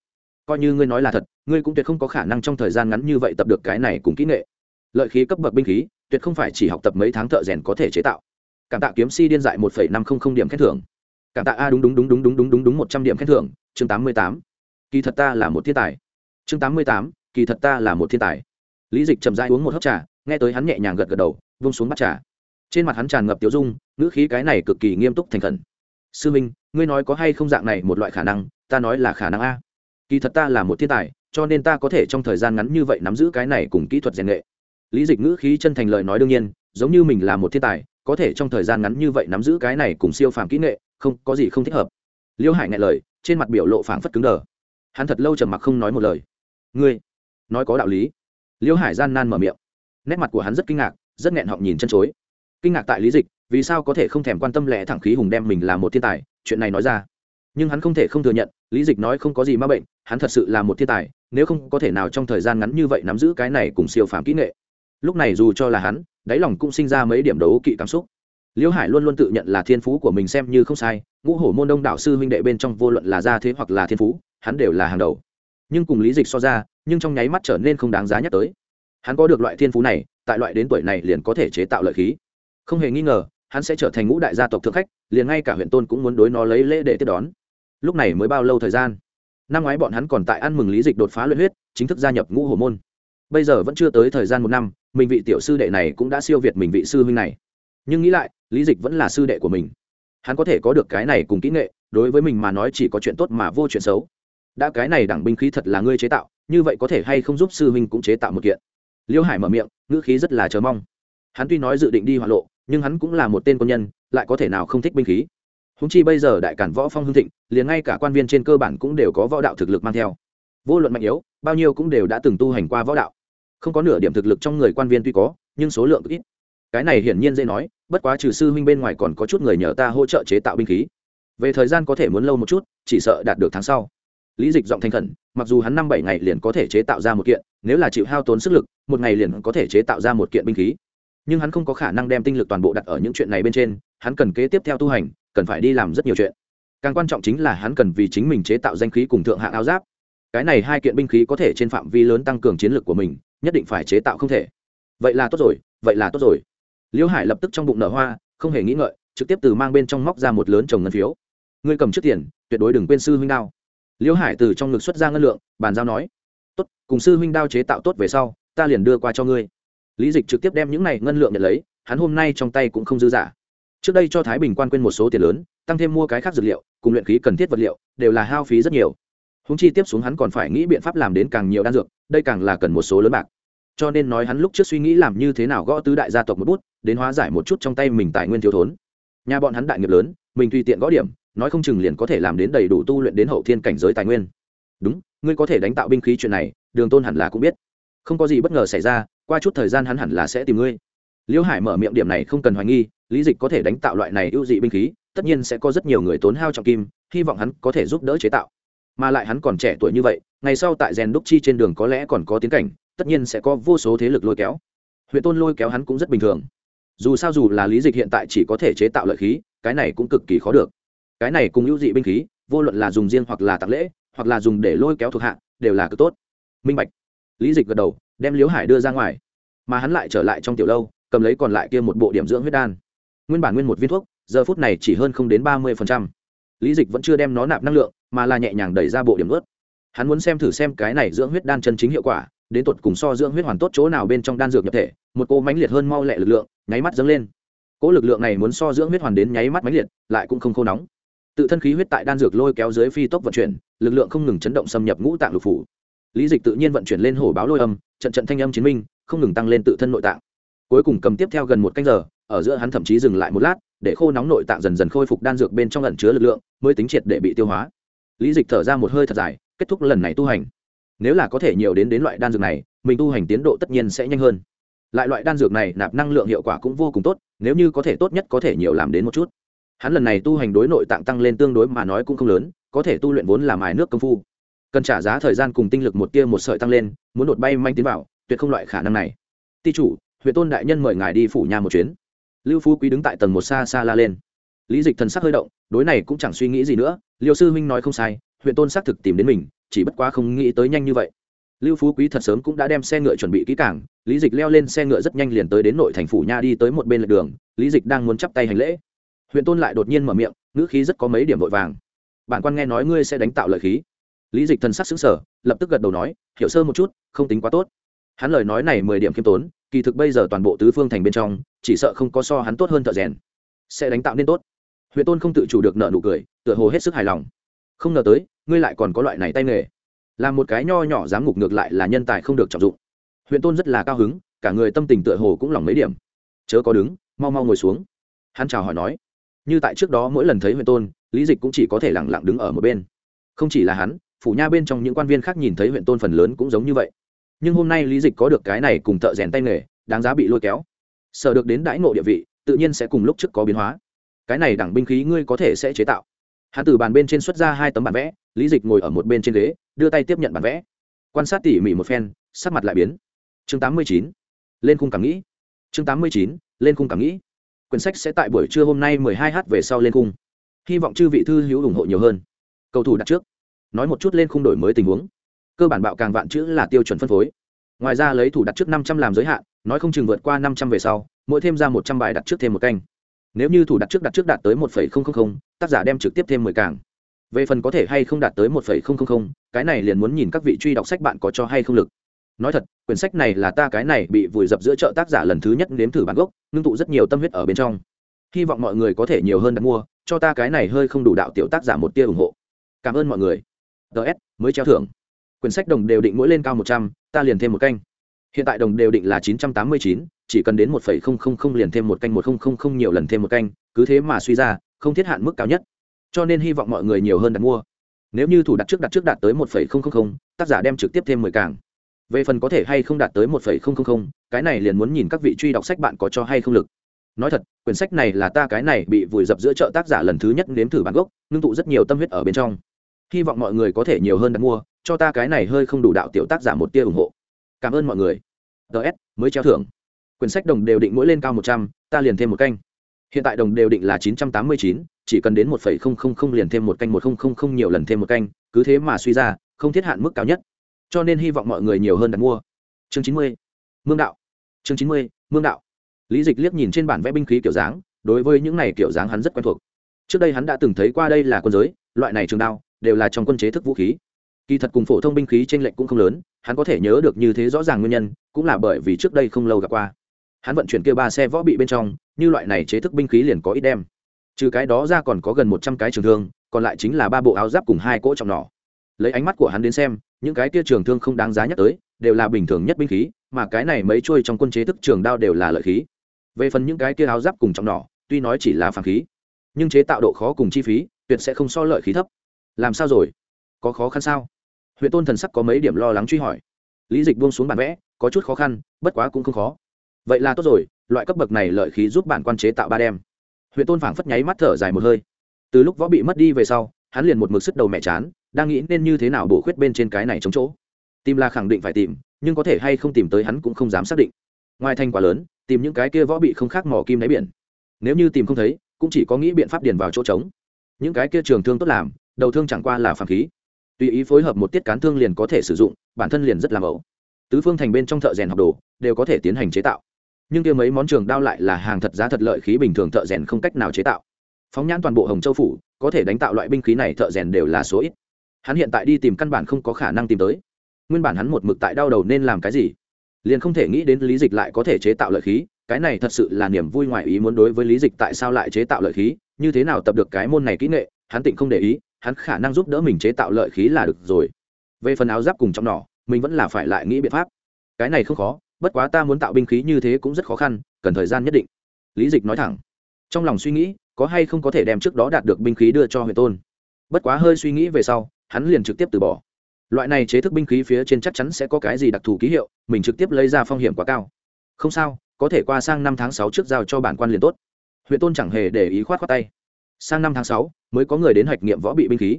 Coi như ngươi nói là thật, ngươi cũng tuyệt không có khả năng trong thời gian ngắn như vậy tập được cái này cùng kỹ nghệ. Lợi khí cấp bậc binh khí, tuyệt không phải chỉ học tập mấy tháng thợ rèn có thể chế tạo. Cảm tạ kiếm si điên dại một phẩy năm không không điểm khen thưởng. Cảm tạ a đúng đúng đúng đúng đúng đúng đúng đúng một trăm điểm khen thưởng. Chương tám mươi tám. Kỳ thật ta là một thiên tài. Chương tám mươi tám. Kỳ thật ta là một thiên tài. Lý dịch chậm rãi uống một hớp trà, nghe tới hắn nhẹ nhàng gật gật đầu, vung xuống bắt trà trên mặt hắn tràn ngập tiểu dung, ngữ khí cái này cực kỳ nghiêm túc thành khẩn. Sư minh, ngươi nói có hay không dạng này một loại khả năng? Ta nói là khả năng a. Kỳ thật ta là một thiên tài, cho nên ta có thể trong thời gian ngắn như vậy nắm giữ cái này cùng kỹ thuật rèn nghệ lý dịch ngữ khí chân thành lời nói đương nhiên, giống như mình là một thiên tài, có thể trong thời gian ngắn như vậy nắm giữ cái này cùng siêu phàm kỹ nghệ, không, có gì không thích hợp. Liêu hải ngại lời, trên mặt biểu lộ phảng phất cứng đờ. Hắn thật lâu trầm mặc không nói một lời. Ngươi, nói có đạo lý. Liêu hải gian nan mở miệng. Nét mặt của hắn rất kinh ngạc, rất nghẹn họng nhìn chân chối kinh ngạc tại lý dịch, vì sao có thể không thèm quan tâm lẽ thẳng khí hùng đem mình là một thiên tài, chuyện này nói ra. Nhưng hắn không thể không thừa nhận, lý dịch nói không có gì m a bệnh, hắn thật sự là một thiên tài, nếu không có thể nào trong thời gian ngắn như vậy nắm giữ cái này cùng siêu phàm kỹ nghệ. Lúc này dù cho là hắn, đáy lòng cũng sinh ra mấy điểm đấu kỵ cảm xúc. Liễu hải luôn luôn tự nhận là thiên phú của mình xem như không sai, ngũ hổ môn đông đạo sư huynh đệ bên trong vô luận là gia thế hoặc là thiên phú, hắn đều là hàng đầu. Nhưng cùng lý dịch so ra, nhưng trong nháy mắt trở nên không đáng giá nhắc tới. Hắn có được loại thiên phú này, tại loại đến tuổi này liền có thể chế tạo lợi khí không hề nghi ngờ, hắn sẽ trở thành ngũ đại gia tộc thượng khách, liền ngay cả huyện tôn cũng muốn đối nó lấy lễ để tiếp đón. Lúc này mới bao lâu thời gian? Năm ngoái bọn hắn còn tại ăn mừng lý dịch đột phá luyện huyết, chính thức gia nhập ngũ hổ môn. Bây giờ vẫn chưa tới thời gian một năm, mình vị tiểu sư đệ này cũng đã siêu việt mình vị sư huynh này. Nhưng nghĩ lại, lý dịch vẫn là sư đệ của mình. Hắn có thể có được cái này cùng kỹ nghệ, đối với mình mà nói chỉ có chuyện tốt mà vô chuyện xấu. Đã cái này đẳng binh khí thật là ngươi chế tạo, như vậy có thể hay không giúp sư huynh cũng chế tạo một kiện? Liêu hải mở miệng, ngữ khí rất là chờ mong. Hắn tuy nói dự định đi hoạn lộ nhưng hắn cũng là một tên quân nhân, lại có thể nào không thích binh khí? Húng chi bây giờ đại cản võ phong hưng thịnh, liền ngay cả quan viên trên cơ bản cũng đều có võ đạo thực lực mang theo. Vô luận mạnh yếu, bao nhiêu cũng đều đã từng tu hành qua võ đạo. Không có nửa điểm thực lực trong người quan viên tuy có, nhưng số lượng ít. Cái này hiển nhiên dễ nói, bất quá trừ sư huynh bên ngoài còn có chút người nhờ ta hỗ trợ chế tạo binh khí. Về thời gian có thể muốn lâu một chút, chỉ sợ đạt được tháng sau. Lý dịch giọng thành khẩn, mặc dù hắn năm bảy ngày liền có thể chế tạo ra một kiện, nếu là chịu hao tốn sức lực, một ngày liền có thể chế tạo ra một kiện binh khí nhưng hắn không có khả năng đem tinh lực toàn bộ đặt ở những chuyện này bên trên, hắn cần kế tiếp theo tu hành, cần phải đi làm rất nhiều chuyện. Càng quan trọng chính là hắn cần vì chính mình chế tạo danh khí cùng thượng hạng áo giáp. Cái này hai kiện binh khí có thể trên phạm vi lớn tăng cường chiến lược của mình, nhất định phải chế tạo không thể. Vậy là tốt rồi, vậy là tốt rồi. Liễu hải lập tức trong bụng nở hoa, không hề nghĩ ngợi, trực tiếp từ mang bên trong móc ra một lớn chồng ngân phiếu. Ngươi cầm trước tiền, tuyệt đối đừng quên sư huynh đao. Liễu hải từ trong ngực xuất ra ngân lượng, bàn giao nói, tốt, cùng sư huynh đao chế tạo tốt về sau, ta liền đưa qua cho ngươi lý dịch trực tiếp đem những này ngân lượng nhận lấy, hắn hôm nay trong tay cũng không dư giả. Trước đây cho thái bình quan quên một số tiền lớn, tăng thêm mua cái khác dược liệu, cùng luyện khí cần thiết vật liệu, đều là hao phí rất nhiều. Húng chi tiếp xuống hắn còn phải nghĩ biện pháp làm đến càng nhiều đan dược, đây càng là cần một số lớn bạc. Cho nên nói hắn lúc trước suy nghĩ làm như thế nào gõ tứ đại gia tộc một bút, đến hóa giải một chút trong tay mình tài nguyên thiếu thốn. Nhà bọn hắn đại nghiệp lớn, mình tùy tiện gõ điểm, nói không chừng liền có thể làm đến đầy đủ tu luyện đến hậu thiên cảnh giới tài nguyên. Đúng, ngươi có thể đánh tạo binh khí chuyện này, đường tôn hẳn là cũng biết không có gì bất ngờ xảy ra, qua chút thời gian hắn hẳn là sẽ tìm ngươi. Liễu hải mở miệng điểm này không cần hoài nghi, lý dịch có thể đánh tạo loại này ưu dị binh khí, tất nhiên sẽ có rất nhiều người tốn hao trọng kim, hy vọng hắn có thể giúp đỡ chế tạo. Mà lại hắn còn trẻ tuổi như vậy, ngày sau tại rèn đúc chi trên đường có lẽ còn có tiến cảnh, tất nhiên sẽ có vô số thế lực lôi kéo. Huyện tôn lôi kéo hắn cũng rất bình thường. Dù sao dù là lý dịch hiện tại chỉ có thể chế tạo lợi khí, cái này cũng cực kỳ khó được. Cái này cùng ưu dị binh khí, vô luận là dùng riêng hoặc là tặng lễ, hoặc là dùng để lôi kéo thuộc hạ, đều là cực tốt. Minh bạch lý dịch gật đầu, đem Liễu hải đưa ra ngoài. Mà hắn lại trở lại trong tiểu lâu, cầm lấy còn lại kia một bộ điểm dưỡng huyết đan. Nguyên bản nguyên một viên thuốc, giờ phút này chỉ hơn không đến ba mươi lý dịch vẫn chưa đem nó nạp năng lượng, mà là nhẹ nhàng đẩy ra bộ điểm ướt. Hắn muốn xem thử xem cái này dưỡng huyết đan chân chính hiệu quả, đến tột cùng so dưỡng huyết hoàn tốt chỗ nào bên trong đan dược nhập thể, một cô mãnh liệt hơn mau lẹ lực lượng, nháy mắt dâng lên. Cỗ lực lượng này muốn so dưỡng huyết hoàn đến nháy mắt mãnh liệt, lại cũng không khô nóng. Tự thân khí huyết tại đan dược lôi kéo dưới phi tốc vận chuyển, lực lượng không ngừng chấn động xâm nhập ngũ tạng lục phủ lý dịch tự nhiên vận chuyển lên hổ báo lôi âm, trận trận thanh âm chiến minh, không ngừng tăng lên tự thân nội tạng. Cuối cùng cầm tiếp theo gần một canh giờ, ở giữa hắn thậm chí dừng lại một lát, để khô nóng nội tạng dần dần khôi phục đan dược bên trong ẩn chứa lực lượng, mới tính triệt để bị tiêu hóa. Lý dịch thở ra một hơi thật dài, kết thúc lần này tu hành. Nếu là có thể nhiều đến đến loại đan dược này, mình tu hành tiến độ tất nhiên sẽ nhanh hơn. Lại loại đan dược này nạp năng lượng hiệu quả cũng vô cùng tốt, nếu như có thể tốt nhất có thể nhiều làm đến một chút. Hắn lần này tu hành đối nội tạng tăng lên tương đối mà nói cũng không lớn, có thể tu luyện vốn làm mài nước công phu cần trả giá thời gian cùng tinh lực một tia một sợi tăng lên, muốn đột bay manh tiến vào, tuyệt không loại khả năng này. Ti chủ, huyện tôn đại nhân mời ngài đi phủ nhà một chuyến. Lưu phú quý đứng tại tầng một xa xa la lên. Lý dịch thần sắc hơi động, đối này cũng chẳng suy nghĩ gì nữa, liêu sư huynh nói không sai, huyện tôn xác thực tìm đến mình, chỉ bất quá không nghĩ tới nhanh như vậy. Lưu phú quý thật sớm cũng đã đem xe ngựa chuẩn bị kỹ cảng lý dịch leo lên xe ngựa rất nhanh liền tới đến nội thành phủ nha đi tới một bên lệ đường, lý dịch đang muốn chắp tay hành lễ. Huyện tôn lại đột nhiên mở miệng, ngữ khí rất có mấy điểm vội vàng. Bản quan nghe nói ngươi sẽ đánh tạo lợi khí lý dịch thần sắc xứng sở lập tức gật đầu nói, hiểu sơ một chút, không tính quá tốt. Hắn lời nói này mười điểm khiêm tốn, kỳ thực bây giờ toàn bộ tứ phương thành bên trong, chỉ sợ không có so hắn tốt hơn thợ rèn. Sẽ đánh tạo nên tốt. Huyện tôn không tự chủ được nợ nụ cười, tựa hồ hết sức hài lòng. Không ngờ tới, ngươi lại còn có loại này tay nghề. Là một cái nho nhỏ dám ngục ngược lại là nhân tài không được trọng dụng. Huyện tôn rất là cao hứng, cả người tâm tình tựa hồ cũng lòng mấy điểm. Chớ có đứng, mau mau ngồi xuống. Hắn chào hỏi nói. Như tại trước đó mỗi lần thấy huyện tôn, lý dịch cũng chỉ có thể lẳng lặng đứng ở một bên. Không chỉ là hắn phủ nha bên trong những quan viên khác nhìn thấy huyện tôn phần lớn cũng giống như vậy. Nhưng hôm nay lý dịch có được cái này cùng thợ rèn tay nghề, đáng giá bị lôi kéo. Sợ được đến đãi ngộ địa vị, tự nhiên sẽ cùng lúc trước có biến hóa. Cái này đẳng binh khí ngươi có thể sẽ chế tạo. Hắn từ bàn bên trên xuất ra hai tấm bản vẽ, lý dịch ngồi ở một bên trên ghế, đưa tay tiếp nhận bản vẽ. Quan sát tỉ mỉ một phen, sắc mặt lại biến. Chương tám mươi chín, lên khung cảm nghĩ. Chương tám mươi chín, lên khung cảm nghĩ. Quyển sách sẽ tại buổi trưa hôm nay mười hai h về sau lên khung. Hy vọng chư vị thư hữu ủng hộ nhiều hơn. Cầu thủ đặt trước nói một chút lên khung đổi mới tình huống. Cơ bản bạo càng vạn chữ là tiêu chuẩn phân phối. Ngoài ra lấy thủ đặt trước năm trăm làm giới hạn, nói không chừng vượt qua năm trăm về sau, mỗi thêm ra một trăm bài đặt trước thêm một canh. Nếu như thủ đặt trước đặt trước đạt tới một tác giả đem trực tiếp thêm mười càng. Về phần có thể hay không đạt tới một cái này liền muốn nhìn các vị truy đọc sách bạn có cho hay không lực. Nói thật, quyển sách này là ta cái này bị vùi dập giữa chợ tác giả lần thứ nhất nếm thử bản gốc, ngưng tụ rất nhiều tâm huyết ở bên trong. Hy vọng mọi người có thể nhiều hơn đặt mua, cho ta cái này hơi không đủ đạo tiểu tác giả một tia ủng hộ. Cảm ơn mọi người ts mới treo thưởng. Quyển sách đồng đều định mỗi lên cao một trăm, ta liền thêm một canh. Hiện tại đồng đều định là chín trăm tám mươi chín, chỉ cần đến một phẩy không không không liền thêm một canh, một không không không nhiều lần thêm một canh, cứ thế mà suy ra, không thiết hạn mức cao nhất. Cho nên hy vọng mọi người nhiều hơn đặt mua. Nếu như thủ đặt trước đặt trước đạt tới một phẩy không không không, tác giả đem trực tiếp thêm mười càng. Về phần có thể hay không đạt tới một phẩy không không không, cái này liền muốn nhìn các vị truy đọc sách bạn có cho hay không lực. Nói thật, quyển sách này là ta cái này bị vùi dập giữa chợ tác giả lần thứ nhất nếm thử bản gốc, ngưng tụ rất nhiều tâm huyết ở bên trong hy vọng mọi người có thể nhiều hơn đặt mua, cho ta cái này hơi không đủ đạo tiểu tác giả một tia ủng hộ. Cảm ơn mọi người. Ts mới treo thưởng. Quyển sách đồng đều định mỗi lên cao một trăm, ta liền thêm một canh. Hiện tại đồng đều định là chín trăm tám mươi chín, chỉ cần đến một phẩy không không không liền thêm một canh, một không không không nhiều lần thêm một canh, cứ thế mà suy ra, không thiết hạn mức cao nhất. Cho nên hy vọng mọi người nhiều hơn đặt mua. Chương chín mươi, mương đạo. Chương chín mươi, mương đạo. Lý dịch liếc nhìn trên bản vẽ binh khí kiểu dáng, đối với những này kiểu dáng hắn rất quen thuộc. Trước đây hắn đã từng thấy qua đây là quân giới, loại này trường đao đều là trong quân chế thức vũ khí. Kỳ thật cùng phổ thông binh khí t r ê n lệch cũng không lớn, hắn có thể nhớ được như thế rõ ràng nguyên nhân, cũng là bởi vì trước đây không lâu gặp qua. Hắn vận chuyển kia ba xe võ bị bên trong, như loại này chế thức binh khí liền có ít đem. Trừ cái đó ra còn có gần một trăm cái trường thương, còn lại chính là ba bộ áo giáp cùng hai cỗ trọng nỏ. Lấy ánh mắt của hắn đến xem, những cái kia trường thương không đáng giá nhắc tới, đều là bình thường nhất binh khí, mà cái này mấy trôi trong quân chế thức trường đao đều là lợi khí. Về phần những cái kia áo giáp cùng trọng nỏ, tuy nói chỉ là phản khí, nhưng chế tạo độ khó cùng chi phí, tuyệt sẽ không so lợi khí thấp làm sao rồi? Có khó khăn sao? Huyện tôn thần sắc có mấy điểm lo lắng truy hỏi. Lý dịch buông xuống bản vẽ, có chút khó khăn, bất quá cũng không khó. Vậy là tốt rồi, loại cấp bậc này lợi khí giúp bản quan chế tạo ba đem. Huyện tôn phảng phất nháy mắt thở dài một hơi. Từ lúc võ bị mất đi về sau, hắn liền một mực sức đầu mẹ chán, đang nghĩ nên như thế nào bổ khuyết bên trên cái này chống chỗ. Tìm là khẳng định phải tìm, nhưng có thể hay không tìm tới hắn cũng không dám xác định. Ngoài thành quá lớn, tìm những cái kia võ bị không khác mỏ kim đáy biển. Nếu như tìm không thấy, cũng chỉ có nghĩ biện pháp điền vào chỗ trống. Những cái kia trường thương tốt làm đầu thương chẳng qua là phàm khí. Tùy ý phối hợp một tiết cán thương liền có thể sử dụng, bản thân liền rất làm ẩu tứ phương thành bên trong thợ rèn học đồ, đều có thể tiến hành chế tạo. Nhưng kia mấy món trường đao lại là hàng thật giá thật lợi khí bình thường thợ rèn không cách nào chế tạo. Phóng nhãn toàn bộ hồng châu phủ, có thể đánh tạo loại binh khí này thợ rèn đều là số ít. Hắn hiện tại đi tìm căn bản không có khả năng tìm tới. Nguyên bản hắn một mực tại đau đầu nên làm cái gì? Liền không thể nghĩ đến lý dịch lại có thể chế tạo lợi khí, cái này thật sự là niềm vui ngoài ý muốn đối với lý dịch tại sao lại chế tạo lợi khí, như thế nào tập được cái môn này kỹ nghệ, hắn tịnh không để ý hắn khả năng giúp đỡ mình chế tạo lợi khí là được rồi. Về phần áo giáp cùng trong nỏ, mình vẫn là phải lại nghĩ biện pháp. Cái này không khó, bất quá ta muốn tạo binh khí như thế cũng rất khó khăn, cần thời gian nhất định. Lý dịch nói thẳng. Trong lòng suy nghĩ, có hay không có thể đem trước đó đạt được binh khí đưa cho huyền tôn. Bất quá hơi suy nghĩ về sau, hắn liền trực tiếp từ bỏ. Loại này chế thức binh khí phía trên chắc chắn sẽ có cái gì đặc thù ký hiệu, mình trực tiếp lấy ra phong hiểm quá cao. Không sao, có thể qua sang năm tháng sáu trước giao cho bản quan liền tốt. Huyện tôn chẳng hề để ý khoát khoát tay sang năm tháng sáu mới có người đến hạch nghiệm võ bị binh khí.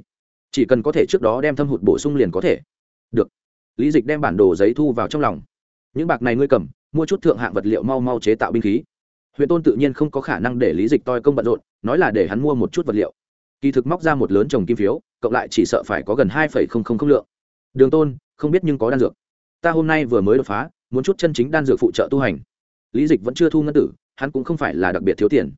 Chỉ cần có thể trước đó đem thâm hụt bổ sung liền có thể. Được. Lý dịch đem bản đồ giấy thu vào trong lòng. Những bạc này ngươi cầm, mua chút thượng hạng vật liệu mau mau chế tạo binh khí. Huyện tôn tự nhiên không có khả năng để lý dịch toi công bận rộn, nói là để hắn mua một chút vật liệu. Kỳ thực móc ra một lớn trồng kim phiếu, cộng lại chỉ sợ phải có gần hai lượng. Đường tôn, không biết nhưng có đan dược. Ta hôm nay vừa mới đột phá, muốn chút chân chính đan dược phụ trợ tu hành. Lý dịch vẫn chưa thu ngân tử, hắn cũng không phải là đặc biệt thiếu tiền.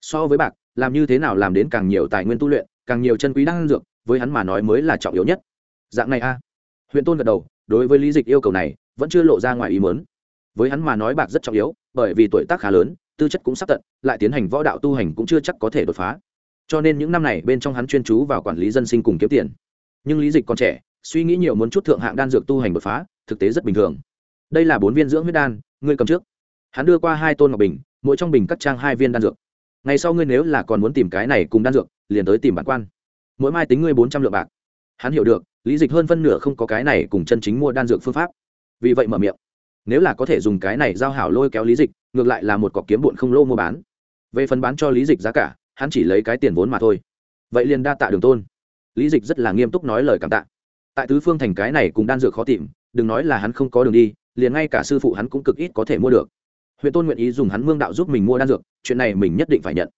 So với bạc làm như thế nào làm đến càng nhiều tài nguyên tu luyện, càng nhiều chân quý đan dược, với hắn mà nói mới là trọng yếu nhất. Dạng này a. Huyện tôn gật đầu, đối với lý dịch yêu cầu này, vẫn chưa lộ ra ngoài ý mớn với hắn mà nói bạc rất trọng yếu, bởi vì tuổi tác khá lớn, tư chất cũng sắp tận, lại tiến hành võ đạo tu hành cũng chưa chắc có thể đột phá. Cho nên những năm này, bên trong hắn chuyên chú vào quản lý dân sinh cùng kiếm tiền. Nhưng lý dịch còn trẻ, suy nghĩ nhiều muốn chút thượng hạng đan dược tu hành đột phá, thực tế rất bình thường. Đây là bốn viên dưỡng huyết đan, ngươi cầm trước. Hắn đưa qua hai tôn ngọc bình, mỗi trong bình cắt trang hai viên đan dược ngày sau ngươi nếu là còn muốn tìm cái này cùng đan dược, liền tới tìm bản quan. Mỗi mai tính ngươi bốn trăm lượng bạc. Hắn hiểu được, lý dịch hơn phân nửa không có cái này cùng chân chính mua đan dược phương pháp. Vì vậy mở miệng. Nếu là có thể dùng cái này giao hảo lôi kéo lý dịch, ngược lại là một cọc kiếm bụn không lô mua bán. Về phần bán cho lý dịch giá cả, hắn chỉ lấy cái tiền vốn mà thôi. Vậy liền đa tạ đường tôn. Lý dịch rất là nghiêm túc nói lời cảm tạ. Tại tứ phương thành cái này cùng đan dược khó tìm, đừng nói là hắn không có đường đi, liền ngay cả sư phụ hắn cũng cực ít có thể mua được huyện tôn nguyện ý dùng hắn mương đạo giúp mình mua đan dược, chuyện này mình nhất định phải nhận.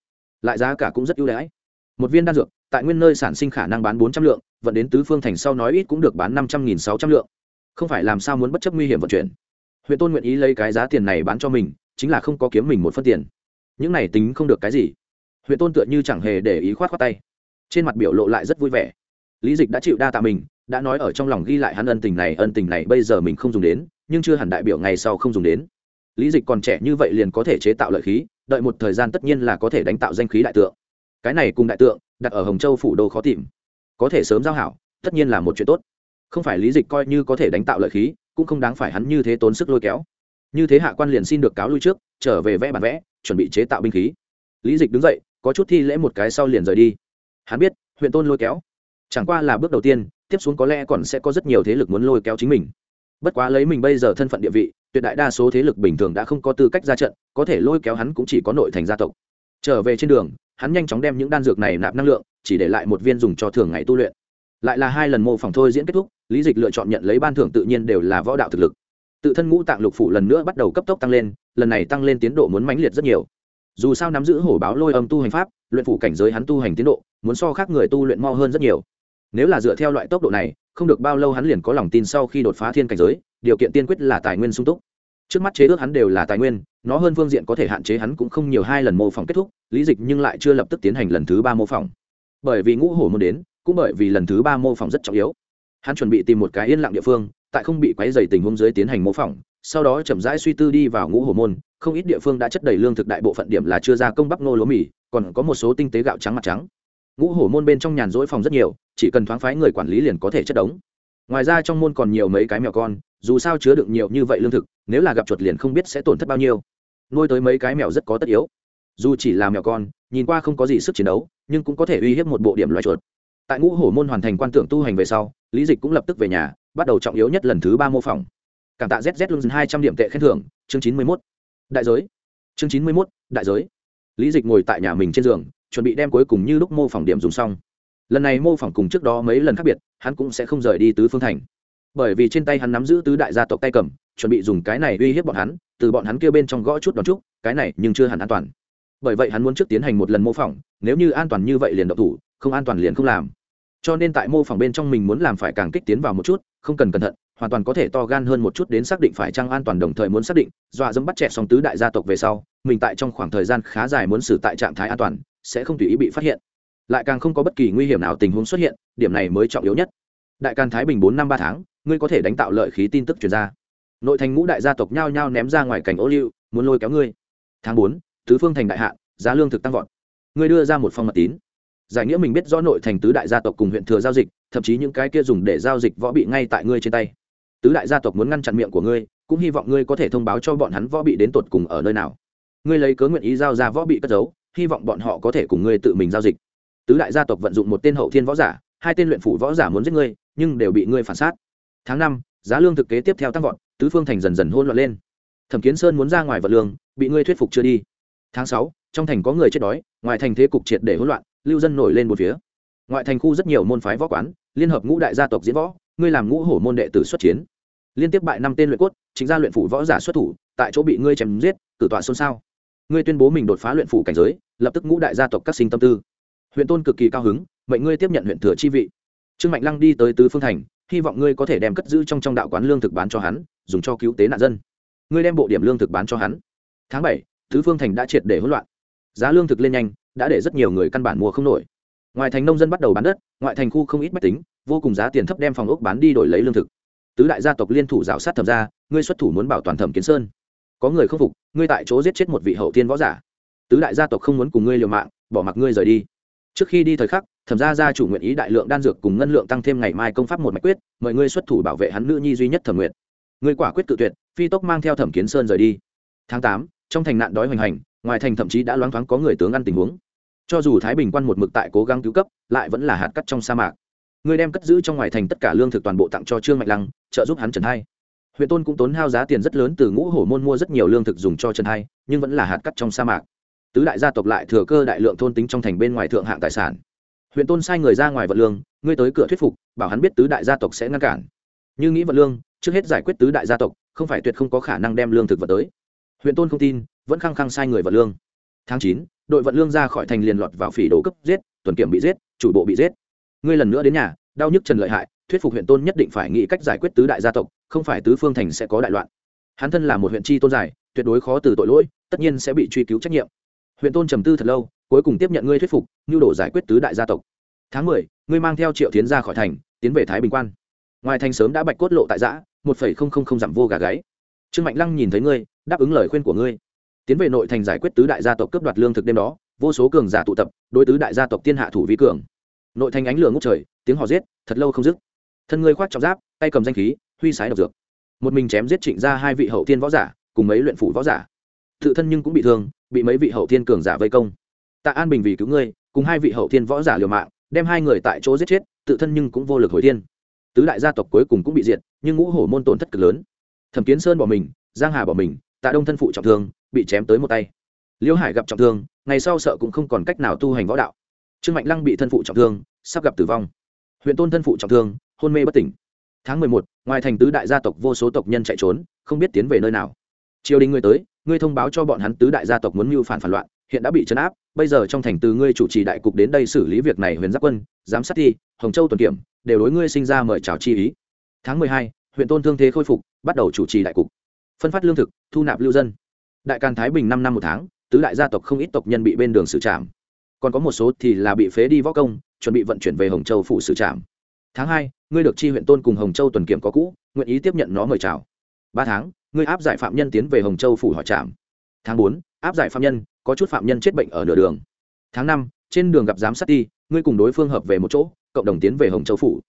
Lại giá cả cũng rất ưu đãi. Một viên đan dược, tại nguyên nơi sản sinh khả năng bán bốn trăm lượng, vận đến tứ phương thành sau nói ít cũng được bán năm trăm nghìn sáu trăm lượng. Không phải làm sao muốn bất chấp nguy hiểm vận chuyển. Huyện tôn nguyện ý lấy cái giá tiền này bán cho mình, chính là không có kiếm mình một phân tiền. Những này tính không được cái gì. Huyện tôn tựa như chẳng hề để ý khoát khoát tay. Trên mặt biểu lộ lại rất vui vẻ. Lý dịch đã chịu đa tạ mình, đã nói ở trong lòng ghi lại hắn ân tình này, ân tình này bây giờ mình không dùng đến, nhưng chưa hẳn đại biểu ngày sau không dùng đến lý dịch còn trẻ như vậy liền có thể chế tạo lợi khí, đợi một thời gian tất nhiên là có thể đánh tạo danh khí đại tượng. Cái này cùng đại tượng, đặt ở hồng châu phủ đô khó tìm. Có thể sớm giao hảo, tất nhiên là một chuyện tốt. Không phải lý dịch coi như có thể đánh tạo lợi khí, cũng không đáng phải hắn như thế tốn sức lôi kéo. Như thế hạ quan liền xin được cáo lui trước, trở về vẽ bản vẽ, chuẩn bị chế tạo binh khí. Lý dịch đứng dậy, có chút thi lễ một cái sau liền rời đi. Hắn biết, huyện tôn lôi kéo. Chẳng qua là bước đầu tiên, tiếp xuống có lẽ còn sẽ có rất nhiều thế lực muốn lôi kéo chính mình. Bất quá lấy mình bây giờ thân phận địa vị tuyệt đại đa số thế lực bình thường đã không có tư cách ra trận, có thể lôi kéo hắn cũng chỉ có nội thành gia tộc. Trở về trên đường, hắn nhanh chóng đem những đan dược này nạp năng lượng, chỉ để lại một viên dùng cho thường ngày tu luyện. Lại là hai lần mô phỏng thôi diễn kết thúc, lý dịch lựa chọn nhận lấy ban thưởng tự nhiên đều là võ đạo thực lực. Tự thân ngũ tạng lục phủ lần nữa bắt đầu cấp tốc tăng lên, lần này tăng lên tiến độ muốn mãnh liệt rất nhiều. Dù sao nắm giữ hổ báo lôi âm tu hành pháp, luyện phủ cảnh giới hắn tu hành tiến độ, muốn so khác người tu luyện mo hơn rất nhiều. Nếu là dựa theo loại tốc độ này, không được bao lâu hắn liền có lòng tin sau khi đột phá thiên cảnh giới điều kiện tiên quyết là tài nguyên sung túc. Trước mắt chế ước hắn đều là tài nguyên, nó hơn phương diện có thể hạn chế hắn cũng không nhiều hai lần mô phỏng kết thúc, lý dịch nhưng lại chưa lập tức tiến hành lần thứ ba mô phỏng. Bởi vì ngũ hổ muốn đến, cũng bởi vì lần thứ ba mô phỏng rất trọng yếu. Hắn chuẩn bị tìm một cái yên lặng địa phương, tại không bị quấy dày tình huống dưới tiến hành mô phỏng, sau đó chậm rãi suy tư đi vào ngũ hổ môn, không ít địa phương đã chất đầy lương thực đại bộ phận điểm là chưa ra công bắp nô lúa mì, còn có một số tinh tế gạo trắng mặt trắng. Ngũ hổ môn bên trong nhàn rỗi phòng rất nhiều, chỉ cần thoáng phái người quản lý liền có thể chất đống. Ngoài ra trong môn còn nhiều mấy cái mèo con dù sao chứa đựng nhiều như vậy lương thực, nếu là gặp chuột liền không biết sẽ tổn thất bao nhiêu. Nuôi tới mấy cái mèo rất có tất yếu. Dù chỉ là mèo con, nhìn qua không có gì sức chiến đấu, nhưng cũng có thể uy hiếp một bộ điểm loài chuột. Tại ngũ hổ môn hoàn thành quan tưởng tu hành về sau, lý dịch cũng lập tức về nhà, bắt đầu trọng yếu nhất lần thứ ba mô phỏng. Cảm tạ zz luôn hai trăm điểm tệ khen thưởng, chương chín mươi mốt. Đại giới. Chương chín mươi mốt, đại giới. Lý dịch ngồi tại nhà mình trên giường, chuẩn bị đem cuối cùng như lúc mô phỏng điểm dùng xong. Lần này mô phỏng cùng trước đó mấy lần khác biệt, hắn cũng sẽ không rời đi tứ phương thành bởi vì trên tay hắn nắm giữ tứ đại gia tộc tay cầm, chuẩn bị dùng cái này uy hiếp bọn hắn, từ bọn hắn kia bên trong gõ chút đón chút cái này nhưng chưa hẳn an toàn. Bởi vậy hắn muốn trước tiến hành một lần mô phỏng, nếu như an toàn như vậy liền độc thủ, không an toàn liền không làm. Cho nên tại mô phỏng bên trong mình muốn làm phải càng kích tiến vào một chút, không cần cẩn thận, hoàn toàn có thể to gan hơn một chút đến xác định phải chăng an toàn đồng thời muốn xác định, dọa dẫm bắt trẻ song tứ đại gia tộc về sau, mình tại trong khoảng thời gian khá dài muốn xử tại trạng thái an toàn, sẽ không tùy ý bị phát hiện. Lại càng không có bất kỳ nguy hiểm nào tình huống xuất hiện, điểm này mới trọng yếu nhất đại can thái bình bốn năm ba tháng, ngươi có thể đánh tạo lợi khí tin tức chuyển ra. Nội thành ngũ đại gia tộc nhao nhao ném ra ngoài cảnh ô liu, muốn lôi kéo ngươi. Tháng bốn, tứ phương thành đại hạ, giá lương thực tăng vọt. Ngươi đưa ra một phong mật tín. Giải nghĩa mình biết rõ nội thành tứ đại gia tộc cùng huyện thừa giao dịch, thậm chí những cái kia dùng để giao dịch võ bị ngay tại ngươi trên tay. Tứ đại gia tộc muốn ngăn chặn miệng của ngươi, cũng hy vọng ngươi có thể thông báo cho bọn hắn võ bị đến tột cùng ở nơi nào. Ngươi lấy cớ nguyện ý giao ra võ bị cất giấu, hy vọng bọn họ có thể cùng ngươi tự mình giao dịch. Tứ đại gia tộc vận dụng một tên hậu thiên võ giả hai tên luyện phủ võ giả muốn giết ngươi, nhưng đều bị ngươi phản sát. Tháng năm, giá lương thực kế tiếp theo tăng vọt, tứ phương thành dần dần hôn loạn lên. Thẩm kiến sơn muốn ra ngoài vật lương, bị ngươi thuyết phục chưa đi. Tháng sáu, trong thành có người chết đói, ngoài thành thế cục triệt để hỗn loạn, lưu dân nổi lên một phía. Ngoại thành khu rất nhiều môn phái võ quán, liên hợp ngũ đại gia tộc diễn võ, ngươi làm ngũ hổ môn đệ tử xuất chiến. Liên tiếp bại năm tên luyện cốt, chính ra luyện phủ võ giả xuất thủ, tại chỗ bị ngươi chém giết tử tọa xôn xao. Ngươi tuyên bố mình đột phá luyện phủ cảnh giới, lập tức ngũ đại gia tộc các sinh tâm tư. Huyện tôn cực kỳ cao hứng mệnh ngươi tiếp nhận huyện thừa chi vị. Trương mạnh lăng đi tới tứ phương thành, hy vọng ngươi có thể đem cất giữ trong trong đạo quán lương thực bán cho hắn, dùng cho cứu tế nạn dân. Ngươi đem bộ điểm lương thực bán cho hắn. Tháng bảy, tứ phương thành đã triệt để hỗn loạn. Giá lương thực lên nhanh, đã để rất nhiều người căn bản mua không nổi. Ngoài thành nông dân bắt đầu bán đất, ngoại thành khu không ít mách tính, vô cùng giá tiền thấp đem phòng ốc bán đi đổi lấy lương thực. Tứ đại gia tộc liên thủ rào sát thẩm ra ngươi xuất thủ muốn bảo toàn thẩm kiến sơn. Có người không phục, ngươi tại chỗ giết chết một vị hậu tiên võ giả. Tứ đại gia tộc không muốn cùng ngươi liều mạng, bỏ mặc ngươi rời đi. Trước khi đi thời khắc thẩm gia gia chủ nguyện ý đại lượng đan dược cùng ngân lượng tăng thêm ngày mai công pháp một mạch quyết, mời ngươi xuất thủ bảo vệ hắn nữ nhi duy nhất thẩm nguyện ngươi quả quyết tự tuyệt, phi tốc mang theo thẩm kiến sơn rời đi. Tháng tám, trong thành nạn đói hoành hành, ngoài thành thậm chí đã loáng thoáng có người tướng ăn tình huống. Cho dù thái bình quan một mực tại cố gắng cứu cấp, lại vẫn là hạt cắt trong sa mạc. Ngươi đem cất giữ trong ngoài thành tất cả lương thực toàn bộ tặng cho trương mạnh lăng, trợ giúp hắn trần hai. Huyện tôn cũng tốn hao giá tiền rất lớn từ ngũ hổ môn mua rất nhiều lương thực dùng cho trần hai, nhưng vẫn là hạt cắt trong sa mạc. Tứ đại gia tộc lại thừa cơ đại lượng thôn tính trong thành bên ngoài thượng hạng tài sản huyện tôn sai người ra ngoài vận lương, ngươi tới cửa thuyết phục, bảo hắn biết tứ đại gia tộc sẽ ngăn cản. Như nghĩ vận lương, trước hết giải quyết tứ đại gia tộc, không phải tuyệt không có khả năng đem lương thực vật tới. Huyện tôn không tin, vẫn khăng khăng sai người vận lương. Tháng chín, đội vận lương ra khỏi thành liền lọt vào phỉ đồ cấp giết, tuần kiểm bị giết, chủ bộ bị giết. Ngươi lần nữa đến nhà, đau nhức trần lợi hại, thuyết phục huyện tôn nhất định phải nghĩ cách giải quyết tứ đại gia tộc, không phải tứ phương thành sẽ có đại loạn. Hắn thân là một huyện tri tôn giải, tuyệt đối khó từ tội lỗi, tất nhiên sẽ bị truy cứu trách nhiệm. Huyện tôn trầm tư thật lâu cuối cùng tiếp nhận ngươi thuyết phục, nhu đổ giải quyết tứ đại gia tộc. Tháng mười, ngươi mang theo triệu tiến ra khỏi thành, tiến về thái bình quan. Ngoài thành sớm đã bạch cốt lộ tại giã một phẩy không không không giảm vô gà gáy. Trương mạnh lăng nhìn thấy ngươi, đáp ứng lời khuyên của ngươi. Tiến về nội thành giải quyết tứ đại gia tộc cướp đoạt lương thực đêm đó, vô số cường giả tụ tập, đối tứ đại gia tộc tiên hạ thủ vi cường. Nội thành ánh lửa ngút trời, tiếng họ giết, thật lâu không dứt. Thân ngươi khoác trọng giáp, tay cầm danh khí, huy sái độc dược. Một mình chém giết trịnh ra hai vị hậu tiên võ giả, cùng mấy luyện phủ võ giả. Tự thân nhưng cũng bị thương, bị mấy vị hậu tiên cường giả vây công tạ an bình vì cứu ngươi, cùng hai vị hậu thiên võ giả liều mạng, đem hai người tại chỗ giết chết, tự thân nhưng cũng vô lực hồi thiên. tứ đại gia tộc cuối cùng cũng bị diệt, nhưng ngũ hổ môn tổn thất cực lớn. Thẩm kiến sơn bỏ mình, giang hà bỏ mình, tạ đông thân phụ trọng thương, bị chém tới một tay. Liêu hải gặp trọng thương, ngày sau sợ cũng không còn cách nào tu hành võ đạo. Trương mạnh lăng bị thân phụ trọng thương, sắp gặp tử vong. Huyện tôn thân phụ trọng thương, hôn mê bất tỉnh. Tháng mười một, ngoài thành tứ đại gia tộc vô số tộc nhân chạy trốn, không biết tiến về nơi nào. Triều đình ngươi tới, ngươi thông báo cho bọn hắn tứ đại gia tộc muốn mưu phản phản loạn hiện đã bị chấn áp, bây giờ trong thành từ ngươi chủ trì đại cục đến đây xử lý việc này huyền giáp quân, giám sát thi, hồng châu tuần kiểm, đều đối ngươi sinh ra mời chào chi ý. Tháng mười hai, huyện tôn thương thế khôi phục, bắt đầu chủ trì đại cục. Phân phát lương thực, thu nạp lưu dân. Đại càn thái bình năm năm một tháng, tứ đại gia tộc không ít tộc nhân bị bên đường xử trảm. Còn có một số thì là bị phế đi võ công, chuẩn bị vận chuyển về hồng châu phủ xử trảm. Tháng hai, ngươi được chi huyện tôn cùng hồng châu tuần kiểm có cũ, nguyện ý tiếp nhận nó mời chào. Ba tháng, ngươi áp giải phạm nhân tiến về hồng châu phủ hỏi trảm. Tháng bốn, áp giải phạm nhân có chút phạm nhân chết bệnh ở nửa đường. Tháng năm, trên đường gặp giám sát ti, ngươi cùng đối phương hợp về một chỗ, cộng đồng tiến về hồng châu phủ.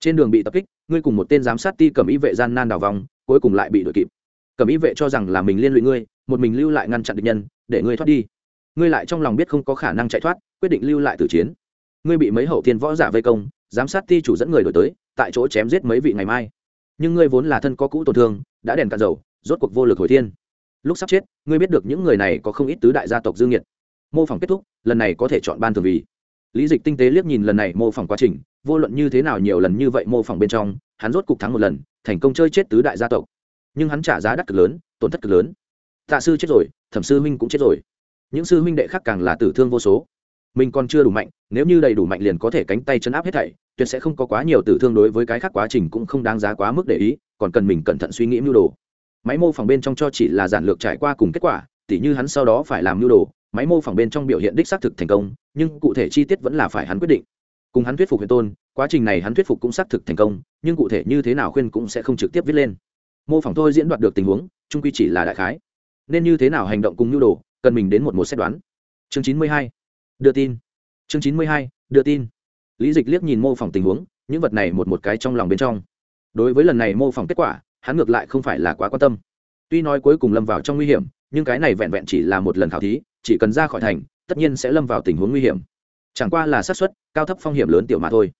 Trên đường bị tập kích, ngươi cùng một tên giám sát ti cầm ý vệ gian nan đào vòng, cuối cùng lại bị đuổi kịp. Cầm ý vệ cho rằng là mình liên lụy ngươi, một mình lưu lại ngăn chặn địch nhân, để ngươi thoát đi. Ngươi lại trong lòng biết không có khả năng chạy thoát, quyết định lưu lại tử chiến. Ngươi bị mấy hậu thiên võ giả vây công, giám sát ti chủ dẫn người đổi tới, tại chỗ chém giết mấy vị ngày mai. Nhưng ngươi vốn là thân có cũ tổn thương, đã đèn cạn dầu, rốt cuộc vô lực hồi thiên lúc sắp chết, ngươi biết được những người này có không ít tứ đại gia tộc dương nhiệt mô phỏng kết thúc, lần này có thể chọn ban thường vì. Lý dịch tinh tế liếc nhìn lần này mô phỏng quá trình, vô luận như thế nào nhiều lần như vậy mô phỏng bên trong, hắn rốt cục thắng một lần, thành công chơi chết tứ đại gia tộc. Nhưng hắn trả giá đắt cực lớn, tổn thất cực lớn. Tạ sư chết rồi, thẩm sư huynh cũng chết rồi. Những sư huynh đệ khác càng là tử thương vô số. Mình còn chưa đủ mạnh, nếu như đầy đủ mạnh liền có thể cánh tay chấn áp hết thảy, tuyệt sẽ không có quá nhiều tử thương đối với cái khác quá trình cũng không đáng giá quá mức để ý, còn cần mình cẩn thận suy nghĩ mưu đồ máy mô phỏng bên trong cho chỉ là giản lược trải qua cùng kết quả, tỉ như hắn sau đó phải làm nhu đồ, máy mô phỏng bên trong biểu hiện đích xác thực thành công, nhưng cụ thể chi tiết vẫn là phải hắn quyết định. Cùng hắn thuyết phục huyền tôn, quá trình này hắn thuyết phục cũng xác thực thành công, nhưng cụ thể như thế nào khuyên cũng sẽ không trực tiếp viết lên. Mô phỏng thôi diễn đoạt được tình huống, trung quy chỉ là đại khái. Nên như thế nào hành động cùng nhu đồ, cần mình đến một một xét đoán. Chương chín mươi hai, đưa tin. Chương chín mươi hai, đưa tin. Lý dịch liếc nhìn mô phỏng tình huống, những vật này một một cái trong lòng bên trong. Đối với lần này mô phỏng kết quả hắn ngược lại không phải là quá quan tâm. Tuy nói cuối cùng lâm vào trong nguy hiểm, nhưng cái này vẹn vẹn chỉ là một lần khảo thí, chỉ cần ra khỏi thành, tất nhiên sẽ lâm vào tình huống nguy hiểm. Chẳng qua là xác suất, cao thấp phong hiểm lớn tiểu mà thôi.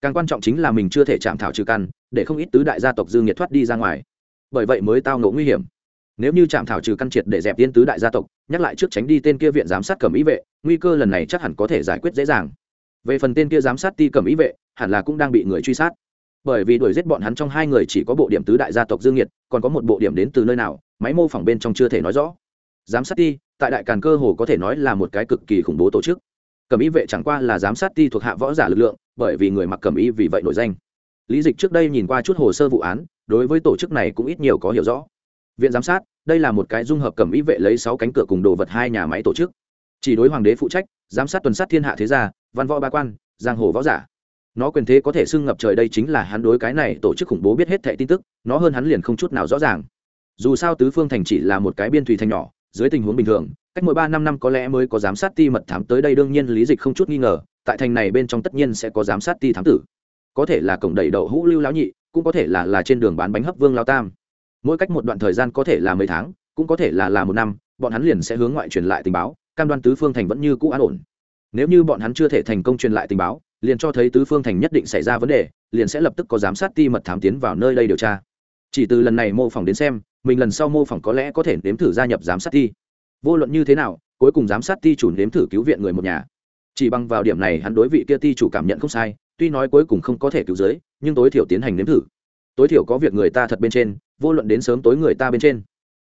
Càng quan trọng chính là mình chưa thể chạm thảo trừ căn, để không ít tứ đại gia tộc dương nhiệt thoát đi ra ngoài. Bởi vậy mới tao ngộ nguy hiểm. Nếu như chạm thảo trừ căn triệt để dẹp tiên tứ đại gia tộc, nhắc lại trước tránh đi tên kia viện giám sát cầm ý vệ, nguy cơ lần này chắc hẳn có thể giải quyết dễ dàng. Về phần tên kia giám sát ti cầm ý vệ, hẳn là cũng đang bị người truy sát bởi vì đuổi giết bọn hắn trong hai người chỉ có bộ điểm tứ đại gia tộc dương nhiệt còn có một bộ điểm đến từ nơi nào, máy mô phỏng bên trong chưa thể nói rõ. Giám sát ti, tại đại càn cơ hồ có thể nói là một cái cực kỳ khủng bố tổ chức. Cầm ý vệ chẳng qua là giám sát ti thuộc hạ võ giả lực lượng, bởi vì người mặc cầm ý vì vậy nổi danh. Lý dịch trước đây nhìn qua chút hồ sơ vụ án, đối với tổ chức này cũng ít nhiều có hiểu rõ. Viện giám sát, đây là một cái dung hợp cầm ý vệ lấy sáu cánh cửa cùng đồ vật hai nhà máy tổ chức. Chỉ đối hoàng đế phụ trách, giám sát tuần sát thiên hạ thế gia, văn võ ba quan, giang hồ võ giả nó quyền thế có thể xưng ngập trời đây chính là hắn đối cái này tổ chức khủng bố biết hết thệ tin tức, nó hơn hắn liền không chút nào rõ ràng. Dù sao tứ phương thành chỉ là một cái biên thủy thành nhỏ, dưới tình huống bình thường, cách mỗi ba năm năm có lẽ mới có giám sát ti mật thám tới đây đương nhiên lý dịch không chút nghi ngờ, tại thành này bên trong tất nhiên sẽ có giám sát ti thám tử. Có thể là cổng đầy đậu hũ lưu lão nhị, cũng có thể là là trên đường bán bánh hấp vương lao tam. Mỗi cách một đoạn thời gian có thể là mấy tháng, cũng có thể là là một năm, bọn hắn liền sẽ hướng ngoại truyền lại tình báo, cam đoan tứ phương thành vẫn như cũ an ổn. Nếu như bọn hắn chưa thể thành công truyền lại tình báo liền cho thấy tứ phương thành nhất định xảy ra vấn đề, liền sẽ lập tức có giám sát ti mật thám tiến vào nơi đây điều tra. Chỉ từ lần này mô phỏng đến xem, mình lần sau mô phỏng có lẽ có thể nếm thử gia nhập giám sát ti. Vô luận như thế nào, cuối cùng giám sát ti chủ nếm thử cứu viện người một nhà. Chỉ bằng vào điểm này hắn đối vị kia ti chủ cảm nhận không sai, tuy nói cuối cùng không có thể cứu giới, nhưng tối thiểu tiến hành nếm thử. Tối thiểu có việc người ta thật bên trên, vô luận đến sớm tối người ta bên trên.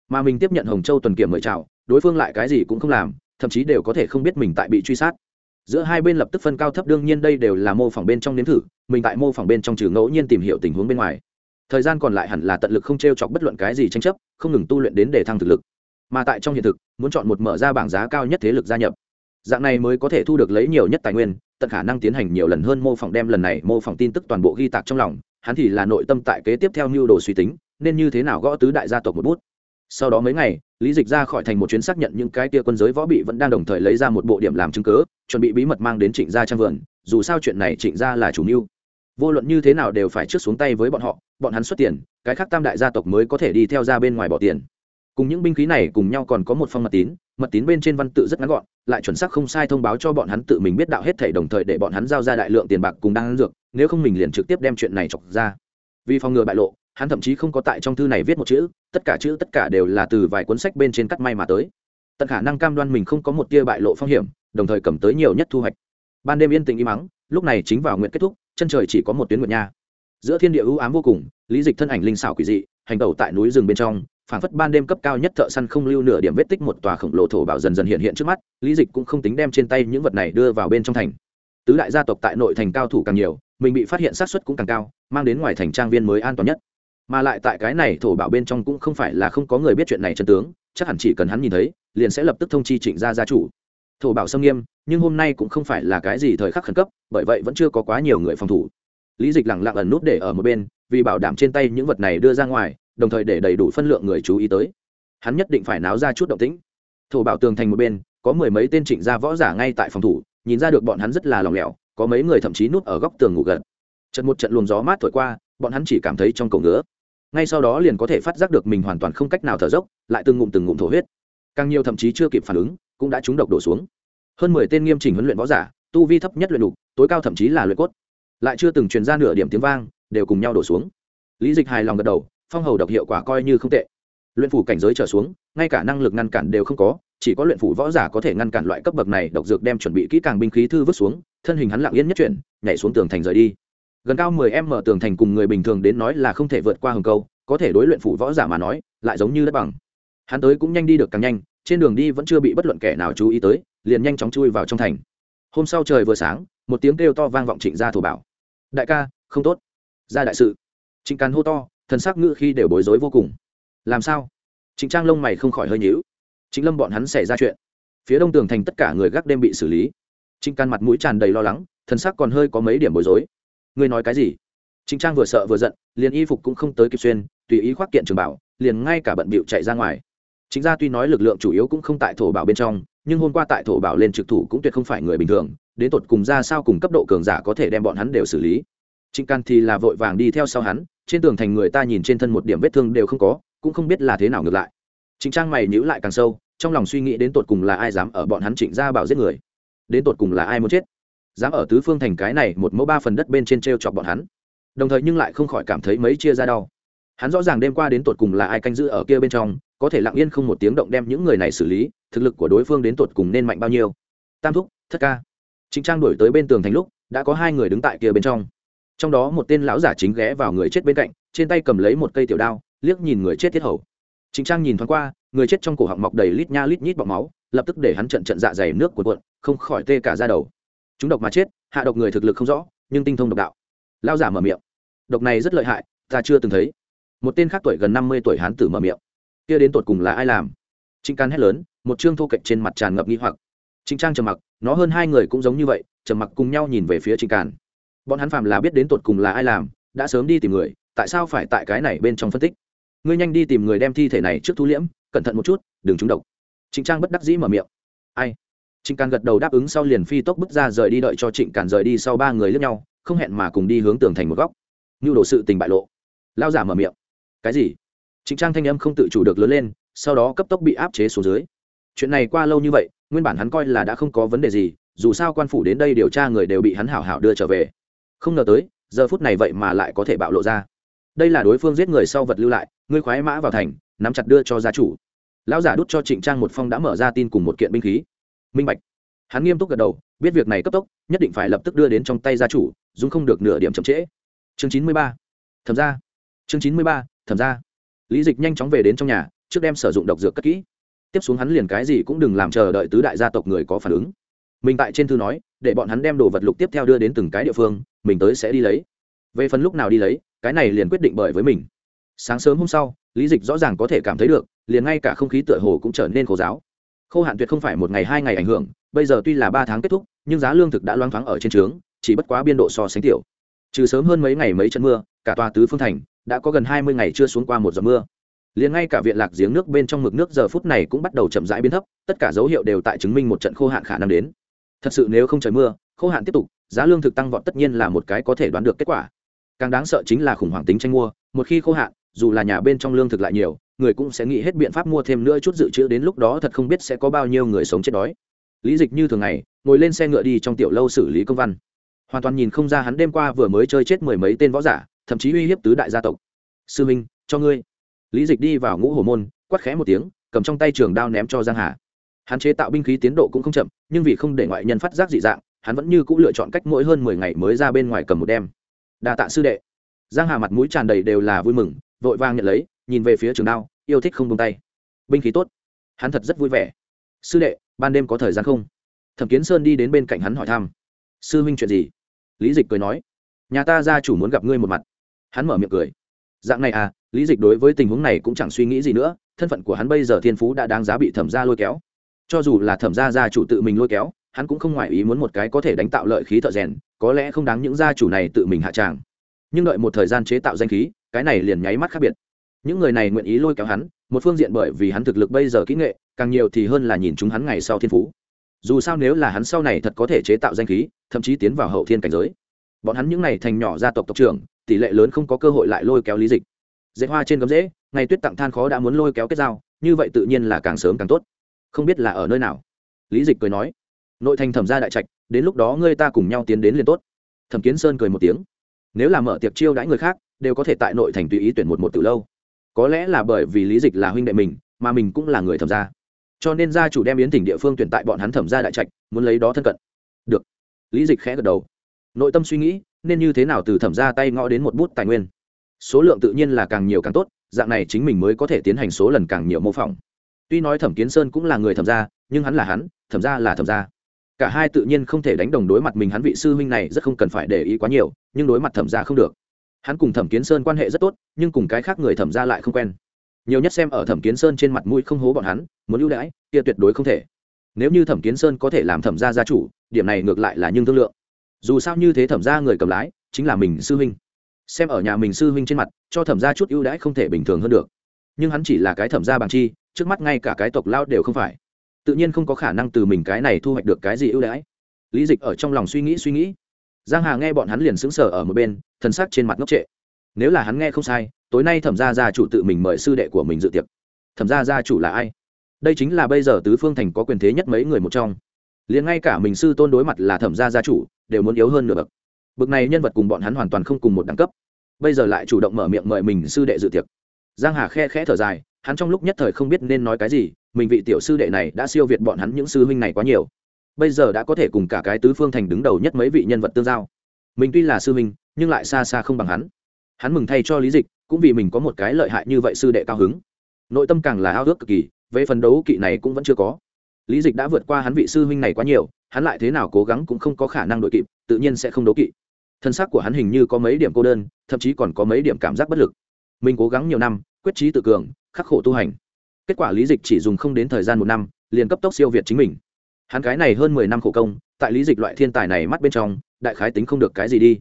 Mà mình tiếp nhận hồng châu tuần kiểm mời chào, đối phương lại cái gì cũng không làm, thậm chí đều có thể không biết mình tại bị truy sát giữa hai bên lập tức phân cao thấp, đương nhiên đây đều là mô phỏng bên trong nếm thử, mình tại mô phỏng bên trong trừ ngẫu nhiên tìm hiểu tình huống bên ngoài. Thời gian còn lại hẳn là tận lực không t r e o chọc bất luận cái gì tranh chấp, không ngừng tu luyện đến để thăng thực lực. Mà tại trong hiện thực, muốn chọn một mở ra bảng giá cao nhất thế lực gia nhập. Dạng này mới có thể thu được lấy nhiều nhất tài nguyên, tận khả năng tiến hành nhiều lần hơn mô phỏng đem lần này mô phỏng tin tức toàn bộ ghi tạc trong lòng, hắn thì là nội tâm tại kế tiếp theo mưu đồ suy tính, nên như thế nào gõ tứ đại gia tộc một bút sau đó mấy ngày, lý dịch ra khỏi thành một chuyến xác nhận những cái tia quân giới võ bị vẫn đang đồng thời lấy ra một bộ điểm làm chứng cớ chuẩn bị bí mật mang đến trịnh gia trang vườn, dù sao chuyện này trịnh gia là chủ mưu. Vô luận như thế nào đều phải trước xuống tay với bọn họ, bọn hắn xuất tiền, cái khác tam đại gia tộc mới có thể đi theo ra bên ngoài bỏ tiền. Cùng những binh khí này cùng nhau còn có một phong mật tín mật tín bên trên văn tự rất ngắn gọn, lại chuẩn xác không sai thông báo cho bọn hắn tự mình biết đạo hết thể đồng thời để bọn hắn giao ra đại lượng tiền bạc cùng đang dược, nếu không mình liền trực tiếp đem chuyện này chọc ra. Vì phòng ngừa bại lộ hắn thậm chí không có tại trong thư này viết một chữ, tất cả chữ tất cả đều là từ vài cuốn sách bên trên cắt may mà tới. Tận khả năng cam đoan mình không có một tia bại lộ phong hiểm, đồng thời cầm tới nhiều nhất thu hoạch. Ban đêm yên tĩnh im mắng lúc này chính vào nguyện kết thúc, chân trời chỉ có một tuyến nguyện nha. Giữa thiên địa ưu ám vô cùng, lý dịch thân ảnh linh xảo quỷ dị, hành tẩu tại núi rừng bên trong, phảng phất ban đêm cấp cao nhất thợ săn không lưu nửa điểm vết tích một tòa khổng lồ thổ bảo dần dần hiện hiện trước mắt, lý dịch cũng không tính đem trên tay những vật này đưa vào bên trong thành. Tứ đại gia tộc tại nội thành cao thủ càng nhiều, mình bị phát hiện sát xuất cũng càng cao, mang đến ngoài thành trang viên mới an toàn nhất mà lại tại cái này thổ bảo bên trong cũng không phải là không có người biết chuyện này chân tướng, chắc hẳn chỉ cần hắn nhìn thấy, liền sẽ lập tức thông chi trịnh gia gia chủ. Thổ bảo xâm nghiêm, nhưng hôm nay cũng không phải là cái gì thời khắc khẩn cấp, bởi vậy vẫn chưa có quá nhiều người phòng thủ. Lý dịch lẳng lặng ẩn nút để ở một bên, vì bảo đảm trên tay những vật này đưa ra ngoài, đồng thời để đầy đủ phân lượng người chú ý tới. Hắn nhất định phải náo ra chút động tĩnh. Thổ bảo tường thành một bên, có mười mấy tên trịnh gia võ giả ngay tại phòng thủ, nhìn ra được bọn hắn rất là lòng lẻo, có mấy người thậm chí núp ở góc tường ngủ gần trận một trận luồng gió mát thổi qua, bọn hắn chỉ cảm thấy trong cổ ngứa ngay sau đó liền có thể phát giác được mình hoàn toàn không cách nào thở dốc, lại từng ngụm từng ngụm thổ huyết. Càng nhiều thậm chí chưa kịp phản ứng, cũng đã trúng độc đổ xuống. Hơn mười tên nghiêm chỉnh huấn luyện võ giả, tu vi thấp nhất luyện đục tối cao thậm chí là luyện cốt. Lại chưa từng truyền ra nửa điểm tiếng vang, đều cùng nhau đổ xuống. Lý dịch hài lòng gật đầu, phong hầu độc hiệu quả coi như không tệ. Luyện phủ cảnh giới trở xuống, ngay cả năng lực ngăn cản đều không có, chỉ có luyện phủ võ giả có thể ngăn cản loại cấp bậc này, độc dược đem chuẩn bị kỹ càng binh khí thư vứt xuống, thân hình hắn lặng yên nhất chuyển, nhảy xuống tường thành rời đi gần cao mười em mở tường thành cùng người bình thường đến nói là không thể vượt qua hầm câu, có thể đối luyện phủ võ giả mà nói, lại giống như đất bằng. Hắn tới cũng nhanh đi được càng nhanh, trên đường đi vẫn chưa bị bất luận kẻ nào chú ý tới, liền nhanh chóng chui vào trong thành. Hôm sau trời vừa sáng, một tiếng kêu to vang vọng trịnh gia thủ bảo. Đại ca, không tốt. Ra đại sự. Trịnh càn hô to, thần sắc ngữ khi đều bối rối vô cùng. Làm sao? Trịnh trang lông mày không khỏi hơi nhíu. Trịnh lâm bọn hắn xảy ra chuyện. Phía đông tường thành tất cả người gác đêm bị xử lý. Trịnh can mặt mũi tràn đầy lo lắng, thần sắc còn hơi có mấy điểm bối rối ngươi nói cái gì? Chính trang vừa sợ vừa giận, liền y phục cũng không tới kịp xuyên, tùy ý khoác kiện trường bảo, liền ngay cả bận bịu chạy ra ngoài. Chính ra tuy nói lực lượng chủ yếu cũng không tại thổ bảo bên trong, nhưng hôm qua tại thổ bảo lên trực thủ cũng tuyệt không phải người bình thường, đến tột cùng ra sao cùng cấp độ cường giả có thể đem bọn hắn đều xử lý. Trịnh can thì là vội vàng đi theo sau hắn, trên tường thành người ta nhìn trên thân một điểm vết thương đều không có, cũng không biết là thế nào ngược lại. Trịnh trang mày nhữ lại càng sâu, trong lòng suy nghĩ đến tột cùng là ai dám ở bọn hắn trịnh ra bảo giết người, đến tột cùng là ai muốn chết dám ở tứ phương thành cái này một mẫu ba phần đất bên trên t r e o chọc bọn hắn. Đồng thời nhưng lại không khỏi cảm thấy mấy chia ra đau. Hắn rõ ràng đêm qua đến tột cùng là ai canh giữ ở kia bên trong, có thể lặng yên không một tiếng động đem những người này xử lý, thực lực của đối phương đến tột cùng nên mạnh bao nhiêu. Tam thúc, thất ca. Chính trang đổi tới bên tường thành lúc, đã có hai người đứng tại kia bên trong. Trong đó một tên lão giả chính ghé vào người chết bên cạnh, trên tay cầm lấy một cây tiểu đao, liếc nhìn người chết thiết hầu. Chính trang nhìn thoáng qua, người chết trong cổ họng mọc đầy lít nha lít nhít bọc máu, lập tức để hắn trận trận dạ dày nước của cuộn, không khỏi tê cả ra đầu chúng độc mà chết, hạ độc người thực lực không rõ, nhưng tinh thông độc đạo. Lao giả mở miệng. Độc này rất lợi hại, ta chưa từng thấy. Một tên khác tuổi gần năm mươi tuổi hán tử mở miệng. Kia đến tột cùng là ai làm? Trịnh can hét lớn, một chương thô kệch trên mặt tràn ngập nghi hoặc. Trịnh trang trầm mặc, nó hơn hai người cũng giống như vậy, trầm mặc cùng nhau nhìn về phía trịnh càn bọn hắn phạm là biết đến tột cùng là ai làm, đã sớm đi tìm người, tại sao phải tại cái này bên trong phân tích? Ngươi nhanh đi tìm người đem thi thể này trước thu liễm, cẩn thận một chút, đừng trúng độc. Trịnh trang bất đắc dĩ mở miệng. Ai? Trịnh càn gật đầu đáp ứng sau liền phi tốc bước ra rời đi đợi cho trịnh càn rời đi sau ba người lướt nhau, không hẹn mà cùng đi hướng tường thành một góc. Như đồ sự tình bại lộ. Lao giả mở miệng. Cái gì? Trịnh trang thanh âm không tự chủ được lớn lên, sau đó cấp tốc bị áp chế xuống dưới. Chuyện này qua lâu như vậy, nguyên bản hắn coi là đã không có vấn đề gì, dù sao quan phủ đến đây điều tra người đều bị hắn hảo hảo đưa trở về. Không ngờ tới, giờ phút này vậy mà lại có thể bạo lộ ra. Đây là đối phương giết người sau vật lưu lại, ngươi khoái mã vào thành, nắm chặt đưa cho gia chủ. Lão giả đút cho trịnh trang một phong đã mở ra tin cùng một kiện binh khí minh bạch. Hắn nghiêm túc gật đầu, biết việc này cấp tốc, nhất định phải lập tức đưa đến trong tay gia chủ, dùng không được nửa điểm chậm trễ. Chương chín mươi ba. Thẩm ra chương chín mươi ba, thẩm ra lý dịch nhanh chóng về đến trong nhà, trước đem sử dụng độc dược cất kỹ. Tiếp xuống hắn liền cái gì cũng đừng làm chờ đợi tứ đại gia tộc người có phản ứng. Mình tại trên thư nói, để bọn hắn đem đồ vật lục tiếp theo đưa đến từng cái địa phương, mình tới sẽ đi lấy. Về phần lúc nào đi lấy, cái này liền quyết định bởi với mình. Sáng sớm hôm sau, lý dịch rõ ràng có thể cảm thấy được, liền ngay cả không khí tựa hồ cũng trở nên khổ giáo khô hạn tuyệt không phải một ngày hai ngày ảnh hưởng, bây giờ tuy là ba tháng kết thúc, nhưng giá lương thực đã loáng thoáng ở trên trướng, chỉ bất quá biên độ so sánh tiểu. Trừ sớm hơn mấy ngày mấy trận mưa, cả tòa tứ phương thành đã có gần hai mươi ngày chưa xuống qua một giọt mưa. Liền ngay cả viện lạc giếng nước bên trong mực nước giờ phút này cũng bắt đầu chậm rãi biến thấp, tất cả dấu hiệu đều tại chứng minh một trận khô hạn khả năng đến. Thật sự nếu không trời mưa, khô hạn tiếp tục, giá lương thực tăng vọt tất nhiên là một cái có thể đoán được kết quả. Càng đáng sợ chính là khủng hoảng tính tranh mua, một khi khô hạn, dù là nhà bên trong lương thực lại nhiều người cũng sẽ nghĩ hết biện pháp mua thêm nữa chút dự trữ đến lúc đó thật không biết sẽ có bao nhiêu người sống chết đói. Lý dịch như thường ngày, ngồi lên xe ngựa đi trong tiểu lâu xử lý công văn. Hoàn toàn nhìn không ra hắn đêm qua vừa mới chơi chết mười mấy tên võ giả, thậm chí uy hiếp tứ đại gia tộc. Sư minh, cho ngươi. Lý dịch đi vào ngũ hồ môn, quát khẽ một tiếng, cầm trong tay trường đao ném cho giang hà. Hắn chế tạo binh khí tiến độ cũng không chậm, nhưng vì không để ngoại nhân phát giác dị dạng, hắn vẫn như c ũ lựa chọn cách mỗi hơn mười ngày mới ra bên ngoài cầm một đem. Đa tạ sư đệ. Giang hà mặt mũi tràn đầy đều là vui mừng, vội vàng nhận lấy nhìn về phía trường đao, yêu thích không buông tay. Binh khí tốt. Hắn thật rất vui vẻ. Sư đệ, ban đêm có thời gian không? Thẩm kiến sơn đi đến bên cạnh hắn hỏi thăm. Sư huynh chuyện gì? Lý dịch cười nói. Nhà ta gia chủ muốn gặp ngươi một mặt. Hắn mở miệng cười. Dạng này à lý dịch đối với tình huống này cũng chẳng suy nghĩ gì nữa, thân phận của hắn bây giờ thiên phú đã đáng giá bị thẩm gia lôi kéo. Cho dù là thẩm gia gia chủ tự mình lôi kéo, hắn cũng không ngoại ý muốn một cái có thể đánh tạo lợi khí thợ rèn, có lẽ không đáng những gia chủ này tự mình hạ tràng. Nhưng đợi một thời gian chế tạo danh khí, cái này liền nháy mắt khác biệt những người này nguyện ý lôi kéo hắn, một phương diện bởi vì hắn thực lực bây giờ kỹ nghệ, càng nhiều thì hơn là nhìn chúng hắn ngày sau thiên phú. Dù sao nếu là hắn sau này thật có thể chế tạo danh khí, thậm chí tiến vào hậu thiên cảnh giới. Bọn hắn những n à y thành nhỏ gia tộc tộc trưởng, tỷ lệ lớn không có cơ hội lại lôi kéo lý dịch. Dễ hoa trên gấm dễ, ngày tuyết tặng than khó đã muốn lôi kéo kết giao, như vậy tự nhiên là càng sớm càng tốt. Không biết là ở nơi nào. Lý dịch cười nói, nội thành thẩm gia đại trạch, đến lúc đó ngươi ta cùng nhau tiến đến liền tốt. Thẩm kiến sơn cười một tiếng, nếu là mở tiệc chiêu đãi người khác, đều có thể tại nội thành tùy ý tuyển một một từ lâu có lẽ là bởi vì lý dịch là huynh đệ mình, mà mình cũng là người thẩm gia. Cho nên gia chủ đem yến tỉnh địa phương tuyển tại bọn hắn thẩm gia đại trạch, muốn lấy đó thân cận. Được. Lý dịch khẽ gật đầu. Nội tâm suy nghĩ, nên như thế nào từ thẩm gia tay ngõ đến một bút tài nguyên? Số lượng tự nhiên là càng nhiều càng tốt, dạng này chính mình mới có thể tiến hành số lần càng nhiều mô phỏng. Tuy nói thẩm kiến sơn cũng là người thẩm gia, nhưng hắn là hắn, thẩm gia là thẩm gia. Cả hai tự nhiên không thể đánh đồng đối mặt mình hắn vị sư huynh này, rất không cần phải để ý quá nhiều, nhưng đối mặt thẩm gia không được hắn cùng thẩm kiến sơn quan hệ rất tốt, nhưng cùng cái khác người thẩm gia lại không quen. Nhiều nhất xem ở thẩm kiến sơn trên mặt mũi không hố bọn hắn, muốn ưu đãi, kia tuyệt đối không thể. Nếu như thẩm kiến sơn có thể làm thẩm gia gia chủ, điểm này ngược lại là nhưng thương lượng. Dù sao như thế thẩm gia người cầm lái, chính là mình sư huynh. Xem ở nhà mình sư huynh trên mặt, cho thẩm gia chút ưu đãi không thể bình thường hơn được. Nhưng hắn chỉ là cái thẩm gia bằng chi, trước mắt ngay cả cái tộc lao đều không phải. Tự nhiên không có khả năng từ mình cái này thu hoạch được cái gì ưu đãi. Lý dịch ở trong lòng suy nghĩ suy nghĩ giang hà nghe bọn hắn liền sững sờ ở một bên, thần sắc trên mặt ngốc trệ. Nếu là hắn nghe không sai, tối nay thẩm gia gia chủ tự mình mời sư đệ của mình dự tiệc. Thẩm gia gia chủ là ai? Đây chính là bây giờ tứ phương thành có quyền thế nhất mấy người một trong. Liền ngay cả mình sư tôn đối mặt là thẩm gia gia chủ, đều muốn yếu hơn nửa bậc. Bậc này nhân vật cùng bọn hắn hoàn toàn không cùng một đẳng cấp. Bây giờ lại chủ động mở miệng mời mình sư đệ dự tiệc. Giang hà khe khẽ thở dài, hắn trong lúc nhất thời không biết nên nói cái gì, mình vị tiểu sư đệ này đã siêu việt bọn hắn những sư huynh này quá nhiều bây giờ đã có thể cùng cả cái tứ phương thành đứng đầu nhất mấy vị nhân vật tương giao. Mình tuy là sư minh nhưng lại xa xa không bằng hắn. Hắn mừng thay cho lý dịch, cũng vì mình có một cái lợi hại như vậy sư đệ cao hứng. Nội tâm càng là ao ước cực kỳ, về phần đấu kỵ này cũng vẫn chưa có. Lý dịch đã vượt qua hắn vị sư huynh này quá nhiều, hắn lại thế nào cố gắng cũng không có khả năng đội kịp, tự nhiên sẽ không đấu kỵ. Thân xác của hắn hình như có mấy điểm cô đơn, thậm chí còn có mấy điểm cảm giác bất lực. Mình cố gắng nhiều năm, quyết trí tự cường, khắc khổ tu hành. Kết quả lý dịch chỉ dùng không đến thời gian một năm, liền cấp tốc siêu việt chính mình hắn cái này hơn mười năm khổ công, tại lý dịch loại thiên tài này mắt bên trong, đại khái tính không được cái gì đi.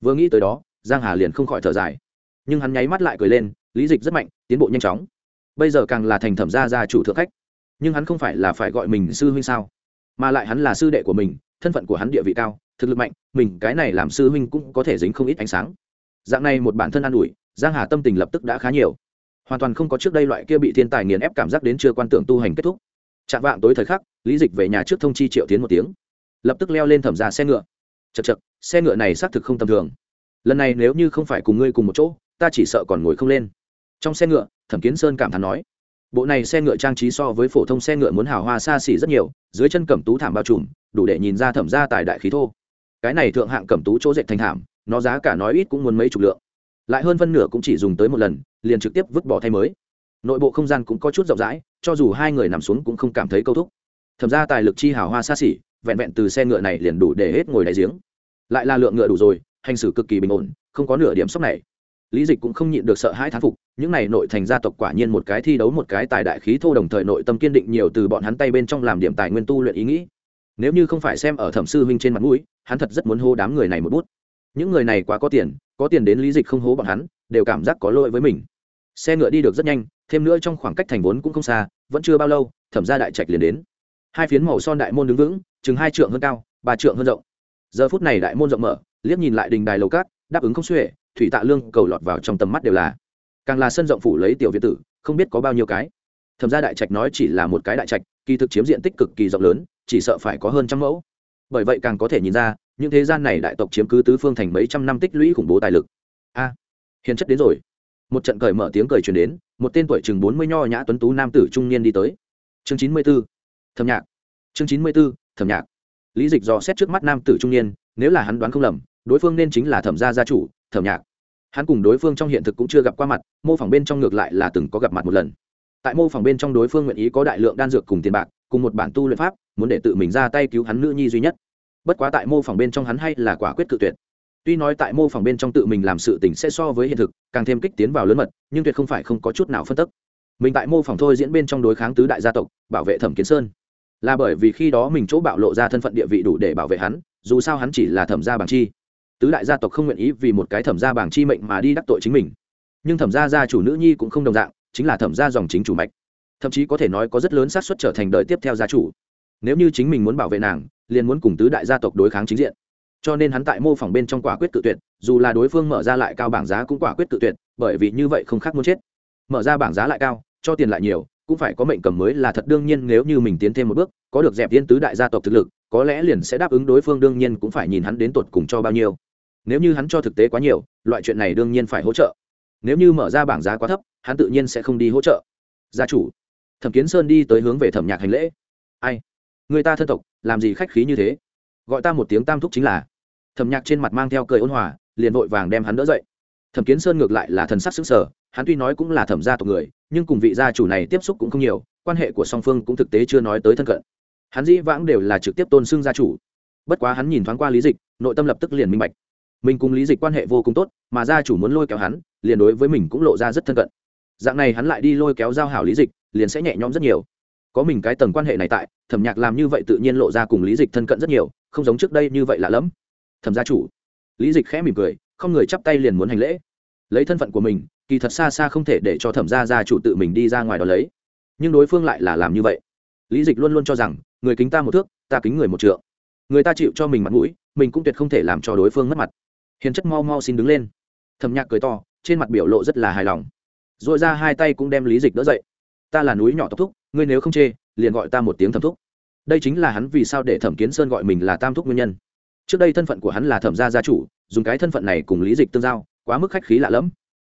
Vừa nghĩ tới đó, giang hà liền không khỏi thở dài. Nhưng hắn nháy mắt lại cười lên, lý dịch rất mạnh, tiến bộ nhanh chóng. Bây giờ càng là thành thẩm gia gia chủ thượng khách. Nhưng hắn không phải là phải gọi mình sư huynh sao? Mà lại hắn là sư đệ của mình, thân phận của hắn địa vị cao, thực lực mạnh, mình cái này làm sư huynh cũng có thể dính không ít ánh sáng. Dạng này một bản thân an ủi, giang hà tâm tình lập tức đã khá nhiều. Hoàn toàn không có trước đây loại kia bị thiên tài nghiền ép cảm giác đến chưa quan tưởng tu hành kết thúc. Chạm vạng tối thời khắc lý dịch về nhà trước thông chi triệu tiến một tiếng lập tức leo lên thẩm ra xe ngựa chật chật xe ngựa này xác thực không tầm thường lần này nếu như không phải cùng ngươi cùng một chỗ ta chỉ sợ còn ngồi không lên trong xe ngựa thẩm kiến sơn cảm thán nói bộ này xe ngựa trang trí so với phổ thông xe ngựa muốn hào hoa xa xỉ rất nhiều dưới chân cẩm tú thảm bao trùm đủ để nhìn ra thẩm ra tài đại khí thô cái này thượng hạng cẩm tú chỗ dệt thành thảm nó giá cả nói ít cũng muốn mấy chục lượng lại hơn phân nửa cũng chỉ dùng tới một lần liền trực tiếp vứt bỏ thay mới nội bộ không gian cũng có chút rộng rãi cho dù hai người nằm xuống cũng không cảm thấy câu thúc thẩm ra tài lực chi hào hoa xa xỉ, vẹn vẹn từ xe ngựa này liền đủ để hết ngồi đại giếng. Lại là lượng ngựa đủ rồi, hành xử cực kỳ bình ổn, không có nửa điểm sốc này. Lý dịch cũng không nhịn được sợ hãi thán phục, những này nội thành gia tộc quả nhiên một cái thi đấu một cái tài đại khí thô đồng thời nội tâm kiên định nhiều từ bọn hắn tay bên trong làm điểm tài nguyên tu luyện ý nghĩ. Nếu như không phải xem ở thẩm sư huynh trên mặt mũi, hắn thật rất muốn hô đám người này một bút. Những người này quá có tiền có tiền đến lý dịch không hố bọn hắn, đều cảm giác có lỗi với mình. Xe ngựa đi được rất nhanh, thêm nữa trong khoảng cách thành vốn cũng không xa, vẫn chưa bao lâu, thẩm ra đại trạch liền đến hai phiến màu son đại môn đứng vững, chừng hai trượng hơn cao, ba trượng hơn rộng. Giờ phút này đại môn rộng mở, liếc nhìn lại đình đài lầu cát, đáp ứng không xuể, thủy tạ lương cầu lọt vào trong tầm mắt đều là. Càng là sân rộng phủ lấy tiểu việt tử, không biết có bao nhiêu cái. Thẩm ra đại trạch nói chỉ là một cái đại trạch, kỳ thực chiếm diện tích cực kỳ rộng lớn, chỉ sợ phải có hơn trăm mẫu. Bởi vậy càng có thể nhìn ra, những thế gian này đại tộc chiếm cứ tứ phương thành mấy trăm năm tích lũy khủng bố tài lực. A, hiền chất đến rồi. Một trận cởi mở tiếng cười truyền đến, một tên tuổi chừng bốn mươi nho nhã tuấn tú nam tử trung niên đi tới. Chương chín mươi b ố Thẩm nhạc. Chương chín mươi b ố thẩm nhạc. Lý dịch dò xét trước mắt nam tử trung niên, nếu là hắn đoán không lầm, đối phương nên chính là thẩm gia gia chủ, thẩm nhạc. Hắn cùng đối phương trong hiện thực cũng chưa gặp qua mặt, mô phỏng bên trong ngược lại là từng có gặp mặt một lần. Tại mô phỏng bên trong đối phương nguyện ý có đại lượng đan dược cùng tiền bạc, cùng một bản tu luyện pháp, muốn để tự mình ra tay cứu hắn nữ nhi duy nhất. Bất quá tại mô phỏng bên trong hắn hay là quả quyết cự tuyệt. Tuy nói tại mô phỏng bên trong tự mình làm sự tình sẽ so với hiện thực, càng thêm kích tiến vào lớn mật, nhưng tuyệt không phải không có chút nào phân tức. Mình tại mô phỏng thôi diễn bên trong đối kháng tứ đại gia tộc, bảo vệ thẩm kiến sơn là bởi vì khi đó mình chỗ bạo lộ ra thân phận địa vị đủ để bảo vệ hắn, dù sao hắn chỉ là thẩm gia bảng chi. Tứ đại gia tộc không nguyện ý vì một cái thẩm gia bảng chi mệnh mà đi đắc tội chính mình. Nhưng thẩm gia gia chủ nữ nhi cũng không đồng dạng, chính là thẩm gia dòng chính chủ mạch. Thậm chí có thể nói có rất lớn xác suất trở thành đời tiếp theo gia chủ. Nếu như chính mình muốn bảo vệ nàng, liền muốn cùng tứ đại gia tộc đối kháng chính diện. Cho nên hắn tại mô phỏng bên trong quả quyết tự tuyệt, dù là đối phương mở ra lại cao bảng giá cũng quả quyết tự tuyệt, bởi vì như vậy không khác muốn chết. Mở ra bảng giá lại cao, cho tiền lại nhiều cũng phải có mệnh cầm mới là thật, đương nhiên nếu như mình tiến thêm một bước, có được dẹp tiên tứ đại gia tộc thực lực, có lẽ liền sẽ đáp ứng đối phương, đương nhiên cũng phải nhìn hắn đến tột cùng cho bao nhiêu. Nếu như hắn cho thực tế quá nhiều, loại chuyện này đương nhiên phải hỗ trợ. Nếu như mở ra bảng giá quá thấp, hắn tự nhiên sẽ không đi hỗ trợ. Gia chủ, thẩm kiến sơn đi tới hướng về thẩm nhạc hành lễ. Ai? Người ta thân tộc, làm gì khách khí như thế? Gọi ta một tiếng tam thúc chính là. Thẩm nhạc trên mặt mang theo cười ôn hòa, liền vội vàng đem hắn đỡ dậy thẩm kiến sơn ngược lại là thần sắc xứng sở hắn tuy nói cũng là thẩm gia tộc người, nhưng cùng vị gia chủ này tiếp xúc cũng không nhiều, quan hệ của song phương cũng thực tế chưa nói tới thân cận. Hắn dĩ vãng đều là trực tiếp tôn xưng gia chủ. Bất quá hắn nhìn thoáng qua lý dịch, nội tâm lập tức liền minh bạch. Mình cùng lý dịch quan hệ vô cùng tốt, mà gia chủ muốn lôi kéo hắn, liền đối với mình cũng lộ ra rất thân cận. Dạng này hắn lại đi lôi kéo giao hảo lý dịch, liền sẽ nhẹ nhõm rất nhiều. Có mình cái tầng quan hệ này tại, thẩm nhạc làm như vậy tự nhiên lộ ra cùng lý dịch thân cận rất nhiều, không giống trước đây như vậy lạ lẫm. Thẩm gia chủ. Lý dịch khẽ mỉm cười không người chắp tay liền muốn hành lễ. Lấy thân phận của mình, kỳ thật xa xa không thể để cho thẩm gia gia chủ tự mình đi ra ngoài đó lấy. Nhưng đối phương lại là làm như vậy. Lý dịch luôn luôn cho rằng, người kính ta một thước, ta kính người một trượng. Người ta chịu cho mình mặt mũi, mình cũng tuyệt không thể làm cho đối phương mất mặt. Hiền chất mau mau xin đứng lên. Thẩm nhạc cười to, trên mặt biểu lộ rất là hài lòng. R ồ i ra hai tay cũng đem lý dịch đỡ dậy. Ta là núi nhỏ tốc thúc, ngươi nếu không chê, liền gọi ta một tiếng thẩm thúc. Đây chính là hắn vì sao để thẩm kiến sơn gọi mình là tam thúc nguyên nhân. Trước đây thân phận của hắn là thẩm gia gia chủ dùng cái thân phận này cùng lý dịch tương giao, quá mức khách khí lạ lẫm.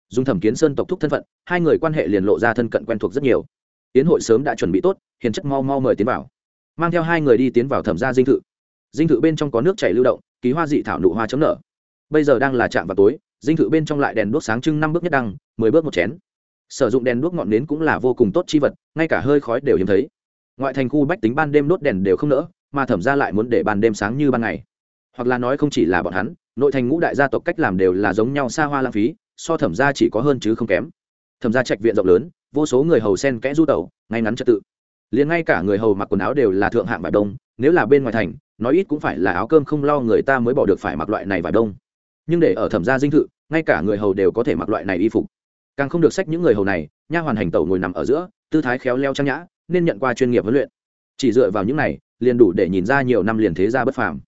Dùng thẩm kiến sơn tộc thúc thân phận, hai người quan hệ liền lộ ra thân cận quen thuộc rất nhiều. Tiến hội sớm đã chuẩn bị tốt, hiền chất mau mau mời tiến vào. Mang theo hai người đi tiến vào thẩm gia dinh thự. Dinh thự bên trong có nước chảy lưu động ký hoa dị thảo nụ hoa chấm nở. Bây giờ đang là trạm vào tối, dinh thự bên trong lại đèn đuốc sáng trưng năm bước nhất đăng, mười bước một chén. Sử dụng đèn đuốc ngọn nến cũng là vô cùng tốt chi vật, ngay cả hơi khói đều hiếm thấy. Ngoại thành khu bách tính ban đêm đốt đèn đều không nỡ, mà thẩm ra lại muốn để ban đêm sáng như ban ngày hoặc là nói không chỉ là bọn hắn, nội thành ngũ đại gia tộc cách làm đều là giống nhau xa hoa lãng phí, so thẩm ra chỉ có hơn chứ không kém. Thẩm ra trạch viện rộng lớn, vô số người hầu sen kẽ du tẩu, ngay ngắn trật tự. Liền ngay cả người hầu mặc quần áo đều là thượng hạng vải đông, nếu là bên ngoài thành, nói ít cũng phải là áo cơm không lo người ta mới bỏ được phải mặc loại này vải đông. Nhưng để ở thẩm gia dinh thự, ngay cả người hầu đều có thể mặc loại này y phục. Càng không được sách những người hầu này, nha hoàn hành tẩu ngồi nằm ở giữa, tư thái khéo leo trang nhã, nên nhận qua chuyên nghiệp huấn luyện. Chỉ dựa vào những này, liền đủ để nhìn ra nhiều năm liền thế gia bất phàm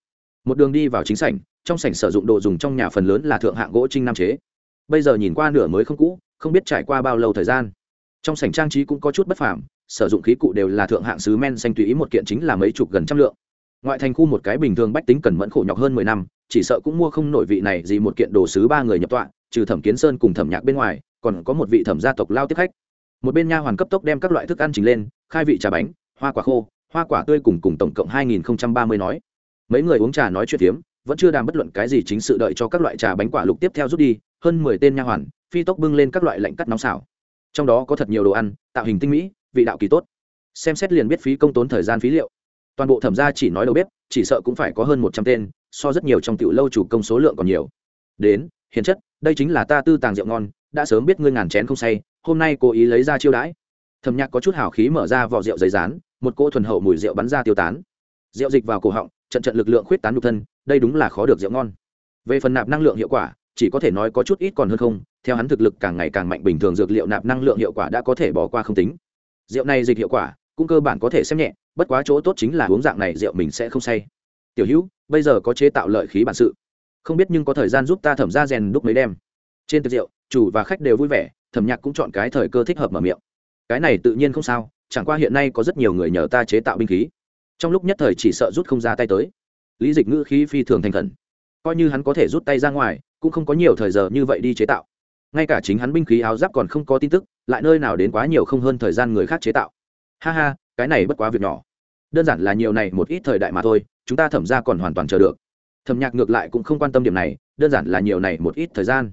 một đường đi vào chính sảnh, trong sảnh sử dụng đồ dùng trong nhà phần lớn là thượng hạng gỗ trinh nam chế. Bây giờ nhìn qua nửa mới không cũ, không biết trải qua bao lâu thời gian. Trong sảnh trang trí cũng có chút bất phàm, sử dụng khí cụ đều là thượng hạng sứ men xanh tùy ý một kiện chính là mấy chục gần trăm lượng. Ngoại thành khu một cái bình thường bách tính cần mẫn khổ nhọc hơn mười năm, chỉ sợ cũng mua không nổi vị này gì một kiện đồ sứ ba người nhập tọa, trừ thẩm kiến sơn cùng thẩm nhạc bên ngoài, còn có một vị thẩm gia tộc lao tiếp khách. Một bên nha hoàn cấp tốc đem các loại thức ăn trình lên, khai vị trà bánh, hoa quả khô, hoa quả tươi cùng cùng tổng cộng hai nghìn ba mươi nói mấy người uống trà nói chuyện phiếm, vẫn chưa đàm bất luận cái gì chính sự đợi cho các loại trà bánh quả lục tiếp theo rút đi, hơn mười tên nha hoàn, phi tốc bưng lên các loại lạnh cắt nóng xào. Trong đó có thật nhiều đồ ăn, tạo hình tinh mỹ, vị đạo kỳ tốt. Xem xét liền biết phí công tốn thời gian phí liệu. Toàn bộ thẩm gia chỉ nói đầu bếp, chỉ sợ cũng phải có hơn một trăm tên, so rất nhiều trong tiểu lâu chủ công số lượng còn nhiều. Đến, hiền chất, đây chính là ta tư tàng rượu ngon, đã sớm biết ngươi ngàn chén không say, hôm nay cố ý lấy ra chiêu đãi. Thẩm nhạc có chút hào khí mở ra vỏ rượu giấy rán, một cô thuần hậu mùi rượu bắn ra tiêu tán. Rượu dịch vào cổ họng trận trận lực lượng khuyết tán nhục thân, đây đúng là khó được rượu ngon. Về phần nạp năng lượng hiệu quả, chỉ có thể nói có chút ít còn hơn không, theo hắn thực lực càng ngày càng mạnh bình thường dược liệu nạp năng lượng hiệu quả đã có thể bỏ qua không tính. Rượu này dịch hiệu quả, cũng cơ bản có thể xem nhẹ, bất quá chỗ tốt chính là uống dạng này rượu mình sẽ không say. Tiểu hữu, bây giờ có chế tạo lợi khí bản sự. Không biết nhưng có thời gian giúp ta thẩm ra rèn đúc mấy đêm trên tiệc rượu, chủ và khách đều vui vẻ, thẩm nhạc cũng chọn cái thời cơ thích hợp mở miệng. Cái này tự nhiên không sao, chẳng qua hiện nay có rất nhiều người nhờ ta chế tạo binh khí trong lúc nhất thời chỉ sợ rút không ra tay tới. Lý dịch ngữ khí phi thường thành khẩn. Coi như hắn có thể rút tay ra ngoài, cũng không có nhiều thời giờ như vậy đi chế tạo. Ngay cả chính hắn binh khí áo giáp còn không có tin tức, lại nơi nào đến quá nhiều không hơn thời gian người khác chế tạo. Ha ha, cái này bất quá việc nhỏ. Đơn giản là nhiều này một ít thời đại mà thôi, chúng ta thẩm ra còn hoàn toàn chờ được. Thẩm nhạc ngược lại cũng không quan tâm điểm này, đơn giản là nhiều này một ít thời gian.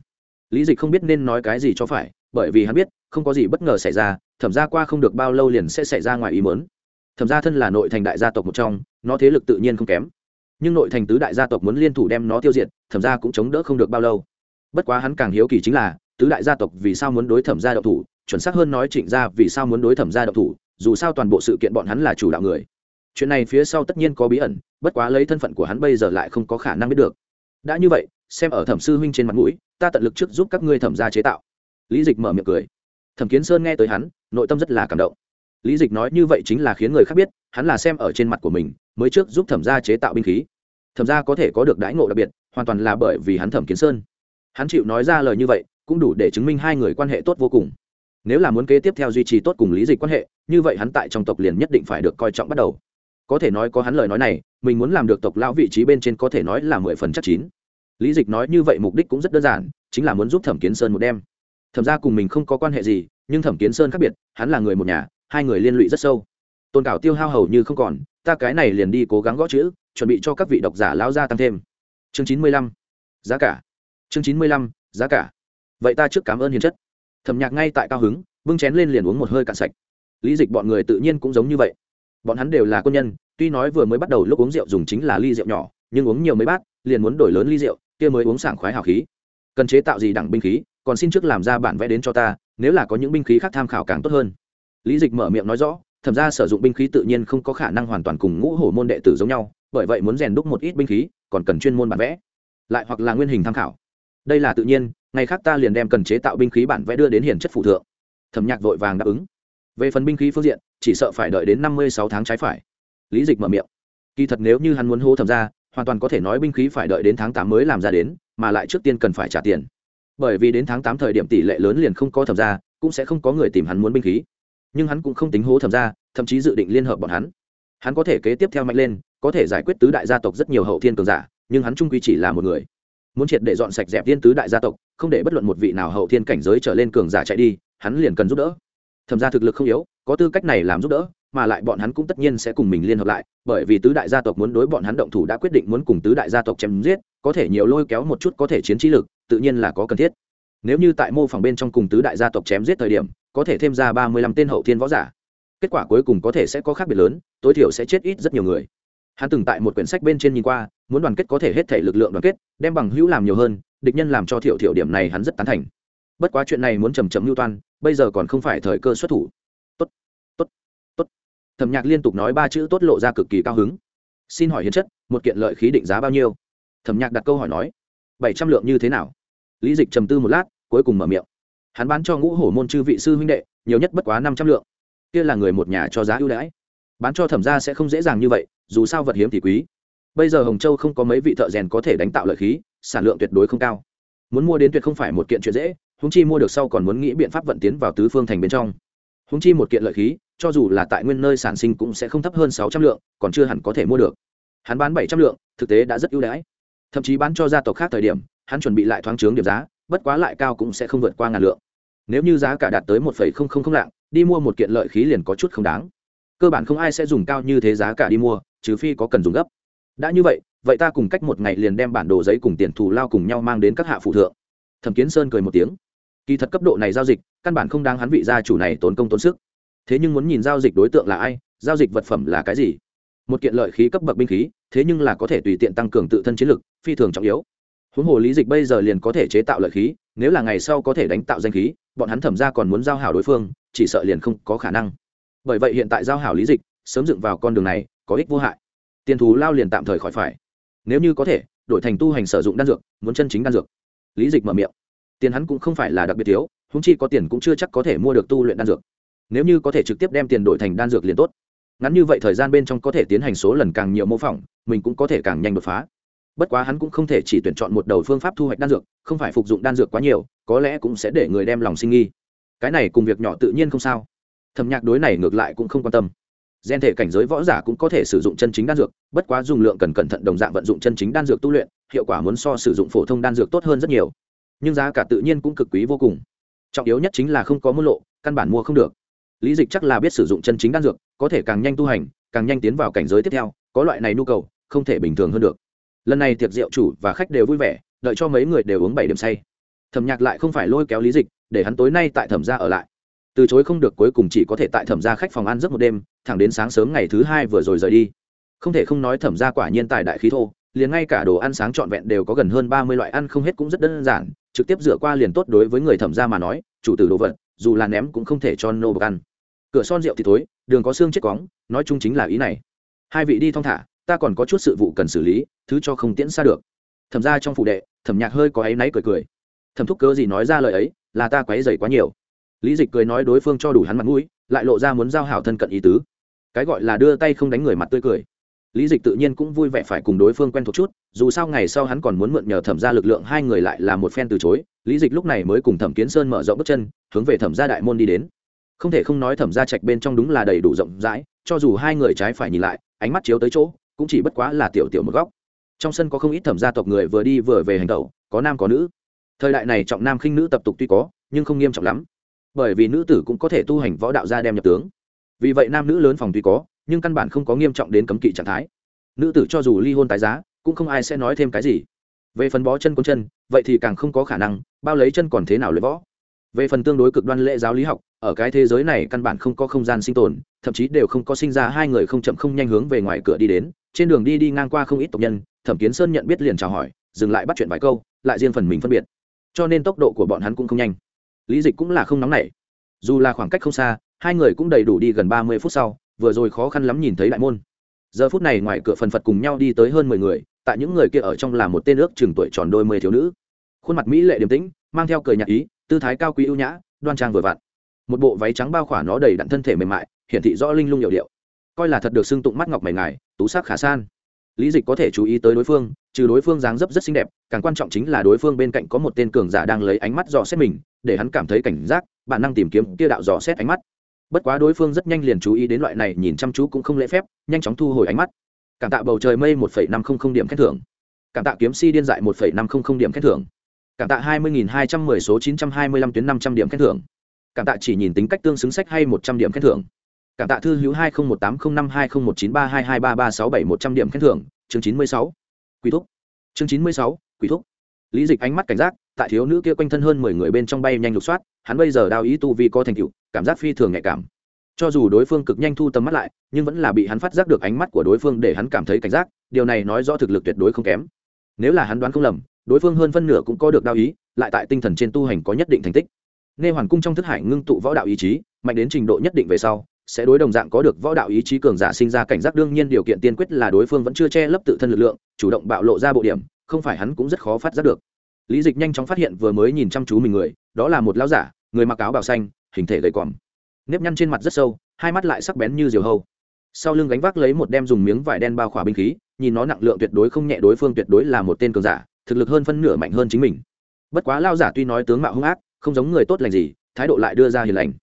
Lý dịch không biết nên nói cái gì cho phải, bởi vì hắn biết, không có gì bất ngờ xảy ra, thẩm ra qua không được bao lâu liền sẽ xảy ra ngoài ý mớn thẩm gia thân là nội thành đại gia tộc một trong, nó thế lực tự nhiên không kém. Nhưng nội thành tứ đại gia tộc muốn liên thủ đem nó tiêu diệt, thẩm gia cũng chống đỡ không được bao lâu. Bất quá hắn càng hiếu kỳ chính là, tứ đại gia tộc vì sao muốn đối thẩm gia độc thủ, chuẩn xác hơn nói trịnh gia vì sao muốn đối thẩm gia độc thủ, dù sao toàn bộ sự kiện bọn hắn là chủ đạo người. Chuyện này phía sau tất nhiên có bí ẩn, bất quá lấy thân phận của hắn bây giờ lại không có khả năng biết được. Đã như vậy, xem ở thẩm sư huynh trên mặt mũi, ta tận lực trước giúp các ngươi thẩm gia chế tạo. Lý dịch mở miệng cười. Thẩm kiến sơn nghe tới hắn, nội tâm rất là cảm động lý dịch nói như vậy chính là khiến người khác biết, hắn là xem ở trên mặt của mình, mới trước giúp thẩm gia chế tạo binh khí. Thẩm gia có thể có được đãi ngộ đặc biệt, hoàn toàn là bởi vì hắn thẩm kiến sơn. Hắn chịu nói ra lời như vậy, cũng đủ để chứng minh hai người quan hệ tốt vô cùng. Nếu là muốn kế tiếp theo duy trì tốt cùng lý dịch quan hệ, như vậy hắn tại trong tộc liền nhất định phải được coi trọng bắt đầu. Có thể nói có hắn lời nói này, mình muốn làm được tộc lão vị trí bên trên có thể nói là mười phần chắc chín. Lý dịch nói như vậy mục đích cũng rất đơn giản, chính là muốn giúp thẩm kiến sơn một đêm. Thẩm ra cùng mình không có quan hệ gì, nhưng thẩm kiến sơn khác biệt, hắn là người một nhà hai người liên lụy rất sâu. Tôn cảo tiêu hao hầu như không còn, ta cái này liền đi cố gắng gõ chữ, chuẩn bị cho các vị độc giả lão gia tăng thêm. Chương chín mươi lăm, giá cả. Chương chín mươi lăm, giá cả. Vậy ta trước cảm ơn hiền chất. Thẩm nhạc ngay tại cao hứng, bưng chén lên liền uống một hơi cạn sạch. Lý dịch bọn người tự nhiên cũng giống như vậy. Bọn hắn đều là quân nhân, tuy nói vừa mới bắt đầu lúc uống rượu dùng chính là ly rượu nhỏ, nhưng uống nhiều mấy bát, liền muốn đổi lớn ly rượu, kia mới uống sảng khoái hào khí. Cần chế tạo gì đẳng binh khí, còn xin trước làm ra bản vẽ đến cho ta, nếu là có những binh khí khác tham khảo càng tốt hơn lý dịch mở miệng nói rõ, thẩm ra sử dụng binh khí tự nhiên không có khả năng hoàn toàn cùng ngũ hổ môn đệ tử giống nhau, bởi vậy muốn rèn đúc một ít binh khí, còn cần chuyên môn bản vẽ. Lại hoặc là nguyên hình tham khảo. Đây là tự nhiên, ngày khác ta liền đem cần chế tạo binh khí bản vẽ đưa đến hiển chất phụ thượng. Thẩm nhạc vội vàng đáp ứng. Về phần binh khí phương diện, chỉ sợ phải đợi đến năm mươi sáu tháng trái phải. Lý dịch mở miệng. Kỳ thật nếu như hắn muốn hô thẩm ra hoàn toàn có thể nói binh khí phải đợi đến tháng tám mới làm ra đến, mà lại trước tiên cần phải trả tiền. Bởi vì đến tháng tám thời điểm tỷ lệ lớn liền không có thẩm ra cũng sẽ không có người tìm hắn muốn binh khí nhưng hắn cũng không tính hố thẩm ra, thậm chí dự định liên hợp bọn hắn. Hắn có thể kế tiếp theo mạnh lên, có thể giải quyết tứ đại gia tộc rất nhiều hậu thiên cường giả, nhưng hắn trung quy chỉ là một người. Muốn triệt để dọn sạch dẹp thiên tứ đại gia tộc, không để bất luận một vị nào hậu thiên cảnh giới trở lên cường giả chạy đi, hắn liền cần giúp đỡ. Thẩm ra thực lực không yếu, có tư cách này làm giúp đỡ, mà lại bọn hắn cũng tất nhiên sẽ cùng mình liên hợp lại, bởi vì tứ đại gia tộc muốn đối bọn hắn động thủ đã quyết định muốn cùng tứ đại gia tộc chém giết, có thể nhiều lôi kéo một chút có thể chiến trí lực, tự nhiên là có cần thiết. Nếu như tại mô phỏng bên trong cùng tứ đại gia tộc chém giết thời điểm có thể thêm ra ba mươi lăm tên hậu thiên võ giả. Kết quả cuối cùng có thể sẽ có khác biệt lớn, tối thiểu sẽ chết ít rất nhiều người. Hắn từng tại một quyển sách bên trên nhìn qua, muốn đoàn kết có thể hết thể lực lượng đoàn kết, đem bằng hữu làm nhiều hơn, địch nhân làm cho thiểu thiểu điểm này hắn rất tán thành. Bất quá chuyện này muốn chầm chậm mưu toan, bây giờ còn không phải thời cơ xuất thủ. Tốt tốt tốt. Thẩm nhạc liên tục nói ba chữ tốt lộ ra cực kỳ cao hứng. Xin hỏi hiến chất, một kiện lợi khí định giá bao nhiêu? Thẩm nhạc đặt câu hỏi nói, bảy trăm lượng như thế nào? Lý dịch trầm tư một lát, cuối cùng mở miệng hắn bán cho ngũ hổ môn chư vị sư huynh đệ, nhiều nhất bất quá năm trăm lượng. Kia là người một nhà cho giá ưu đãi. Bán cho thẩm ra sẽ không dễ dàng như vậy, dù sao vật hiếm thì quý. Bây giờ hồng châu không có mấy vị thợ rèn có thể đánh tạo lợi khí, sản lượng tuyệt đối không cao. Muốn mua đến tuyệt không phải một kiện chuyện dễ húng chi mua được sau còn muốn nghĩ biện pháp vận tiến vào tứ phương thành bên trong. Húng chi một kiện lợi khí, cho dù là tại nguyên nơi sản sinh cũng sẽ không thấp hơn sáu trăm lượng, còn chưa hẳn có thể mua được. Hắn bán bảy trăm lượng, thực tế đã rất ưu đãi. Thậm chí bán cho gia tộc khác thời điểm, hắn chuẩn bị lại thoáng trướng điểm giá bất quá lại cao cũng sẽ không vượt qua ngàn lượng. Nếu như giá cả đạt tới một không không không lạng, đi mua một kiện lợi khí liền có chút không đáng. Cơ bản không ai sẽ dùng cao như thế giá cả đi mua, trừ phi có cần dùng gấp. Đã như vậy vậy ta cùng cách một ngày liền đem bản đồ giấy cùng tiền thù lao cùng nhau mang đến các hạ phụ thượng. Thẩm kiến sơn cười một tiếng. Kỳ thật cấp độ này giao dịch, căn bản không đáng hắn vị gia chủ này tốn công tốn sức. Thế nhưng muốn nhìn giao dịch đối tượng là ai, giao dịch vật phẩm là cái gì? Một kiện lợi khí cấp bậc binh khí, thế nhưng là có thể tùy tiện tăng cường tự thân chiến lực, phi thường trọng yếu huống hồ lý dịch bây giờ liền có thể chế tạo lợi khí, nếu là ngày sau có thể đánh tạo danh khí, bọn hắn thẩm ra còn muốn giao hảo đối phương, chỉ sợ liền không có khả năng. Bởi vậy hiện tại giao hảo lý dịch, sớm dựng vào con đường này, có ích vô hại. Tiền thù lao liền tạm thời khỏi phải. Nếu như có thể, đổi thành tu hành sử dụng đan dược, muốn chân chính đan dược. Lý dịch mở miệng. Tiền hắn cũng không phải là đặc biệt thiếu húng chi có tiền cũng chưa chắc có thể mua được tu luyện đan dược. Nếu như có thể trực tiếp đem tiền đổi thành đan dược liền tốt. Ngắn như vậy thời gian bên trong có thể tiến hành số lần càng nhiều mô phỏng, mình cũng có thể càng nhanh đột phá bất quá hắn cũng không thể chỉ tuyển chọn một đầu phương pháp thu hoạch đan dược, không phải phục dụng đan dược quá nhiều, có lẽ cũng sẽ để người đem lòng sinh nghi. Cái này cùng việc nhỏ tự nhiên không sao. Thẩm nhạc đối này ngược lại cũng không quan tâm. Gen thể cảnh giới võ giả cũng có thể sử dụng chân chính đan dược, bất quá dùng lượng cần cẩn thận đồng dạng vận dụng chân chính đan dược tu luyện, hiệu quả muốn so sử dụng phổ thông đan dược tốt hơn rất nhiều. Nhưng giá cả tự nhiên cũng cực quý vô cùng. Trọng yếu nhất chính là không có mua lộ, căn bản mua không được. Lý dịch chắc là biết sử dụng chân chính đan dược, có thể càng nhanh tu hành, càng nhanh tiến vào cảnh giới tiếp theo, có loại này nhu cầu, không thể bình thường hơn được lần này tiệc rượu chủ và khách đều vui vẻ, đợi cho mấy người đều uống bảy điểm say. Thẩm nhạc lại không phải lôi kéo lý dịch, để hắn tối nay tại thẩm gia ở lại. Từ chối không được cuối cùng chỉ có thể tại thẩm gia khách phòng ăn giấc một đêm, thẳng đến sáng sớm ngày thứ hai vừa rồi rời đi. Không thể không nói thẩm gia quả nhiên tài đại khí thô, liền ngay cả đồ ăn sáng trọn vẹn đều có gần hơn ba mươi loại ăn không hết cũng rất đơn giản, trực tiếp rửa qua liền tốt đối với người thẩm gia mà nói, chủ tử đồ vật, dù là ném cũng không thể cho nô bọc ăn. Cửa son rượu thì thối, đường có xương chết cóng nói chung chính là ý này. Hai vị đi thong thả ta còn có chút sự vụ cần xử lý, thứ cho không tiễn xa được. Thẩm ra trong phủ đệ, thẩm nhạc hơi có áy náy cười cười. Thẩm thúc cớ gì nói ra lời ấy, là ta quấy dày quá nhiều. Lý dịch cười nói đối phương cho đủ hắn mặt mũi, lại lộ ra muốn giao hảo thân cận ý tứ. Cái gọi là đưa tay không đánh người mặt tươi cười. Lý dịch tự nhiên cũng vui vẻ phải cùng đối phương quen thuộc chút, dù sao ngày sau hắn còn muốn mượn nhờ thẩm ra lực lượng hai người lại là một phen từ chối, lý dịch lúc này mới cùng thẩm kiến sơn mở rộng bước chân, hướng về thẩm gia đại môn đi đến. Không thể không nói thẩm gia trạch bên trong đúng là đầy đủ rộng rãi, cho dù hai người trái phải nhìn lại, ánh mắt chiếu tới chỗ cũng chỉ bất quá là tiểu tiểu một góc. Trong sân có không ít thẩm gia tộc người vừa đi vừa về hành tẩu, có nam có nữ. Thời đại này trọng nam khinh nữ tập tục tuy có, nhưng không nghiêm trọng lắm. Bởi vì nữ tử cũng có thể tu hành võ đạo gia đem nhập tướng. Vì vậy nam nữ lớn phòng tuy có, nhưng căn bản không có nghiêm trọng đến cấm kỵ trạng thái. Nữ tử cho dù ly hôn tái giá, cũng không ai sẽ nói thêm cái gì. Về phần bó chân cuốn chân, vậy thì càng không có khả năng, bao lấy chân còn thế nào luyện võ? Về phần tương đối cực đoan lễ giáo lý học, ở cái thế giới này căn bản không có không gian sinh tồn, thậm chí đều không có sinh ra hai người không chậm không nhanh hướng về ngoài cửa đi đến trên đường đi đi ngang qua không ít tộc nhân, thẩm kiến sơn nhận biết liền chào hỏi, dừng lại bắt chuyện vài câu, lại riêng phần mình phân biệt. Cho nên tốc độ của bọn hắn cũng không nhanh. Lý dịch cũng là không nóng nảy. Dù là khoảng cách không xa, hai người cũng đầy đủ đi gần ba mươi phút sau, vừa rồi khó khăn lắm nhìn thấy đại môn. Giờ phút này ngoài cửa phần phật cùng nhau đi tới hơn mười người, tại những người kia ở trong là một tên ước chừng tuổi tròn đôi mươi thiếu nữ. Khuôn mặt mỹ lệ điềm tĩnh, mang theo cười nhạc ý, tư thái cao quý ưu nhã, đoan trang vừa vặn. Một bộ váy trắng bao khỏa nó đầy đặn thân thể mềm mại, hiển thị rõ linh lung hiệu điệu coi là thật được xưng tụng mắt ngọc mày ngài, tú sắc khả san. Lý dịch có thể chú ý tới đối phương, trừ đối phương dáng dấp rất xinh đẹp, càng quan trọng chính là đối phương bên cạnh có một tên cường giả đang lấy ánh mắt dò xét mình, để hắn cảm thấy cảnh giác, bản năng tìm kiếm kia đạo dò xét ánh mắt. Bất quá đối phương rất nhanh liền chú ý đến loại này, nhìn chăm chú cũng không lễ phép, nhanh chóng thu hồi ánh mắt. Cảm tạ bầu trời mây một phẩy năm không không điểm khen thưởng. Cảm tạ kiếm si điên dại một năm trăm linh điểm khen thưởng. Cảm tạ hai mươi hai trăm mười số chín trăm hai mươi lăm tuyến năm trăm điểm khen thưởng. Cảm tạ chỉ nhìn tính cách tương xứng sách hay một trăm điểm khen thưởng cảm tạ thư hữu hai nghìn một tám không năm hai nghìn một chín ba hai hai ba ba sáu bảy một trăm điểm khen thưởng, chương chín mươi sáu. Quý thúc. Chương chín mươi sáu quý thúc. Lý dịch ánh mắt cảnh giác, tại thiếu nữ kia quanh thân hơn mười người bên trong bay nhanh lục soát, hắn bây giờ đao ý tu vi có thành tựu, cảm giác phi thường nhạy cảm. Cho dù đối phương cực nhanh thu tầm mắt lại, nhưng vẫn là bị hắn phát giác được ánh mắt của đối phương để hắn cảm thấy cảnh giác, điều này nói rõ thực lực tuyệt đối không kém. Nếu là hắn đoán không lầm, đối phương hơn phân nửa cũng có được đao ý, lại tại tinh thần trên tu hành có nhất định thành tích. Nghe hoàn cung trong thức hải ngưng tụ võ đạo ý chí, mạnh đến trình độ nhất định về sau sẽ đối đồng dạng có được võ đạo ý chí cường giả sinh ra cảnh giác. Đương nhiên điều kiện tiên quyết là đối phương vẫn chưa che lấp tự thân lực lượng, chủ động bạo lộ ra bộ điểm, không phải hắn cũng rất khó phát giác được. Lý dịch nhanh chóng phát hiện vừa mới nhìn chăm chú mình người, đó là một lão giả, người mặc áo bào xanh, hình thể gầy còm nếp nhăn trên mặt rất sâu, hai mắt lại sắc bén như diều hâu. Sau lưng gánh vác lấy một đem dùng miếng vải đen bao khỏa binh khí, nhìn nó nặng lượng tuyệt đối không nhẹ đối phương tuyệt đối là một tên cường giả, thực lực hơn phân nửa mạnh hơn chính mình. Bất quá lao giả tuy nói tướng mạo hung ác, không giống người tốt lành gì, thái độ lại đưa ra hiền lành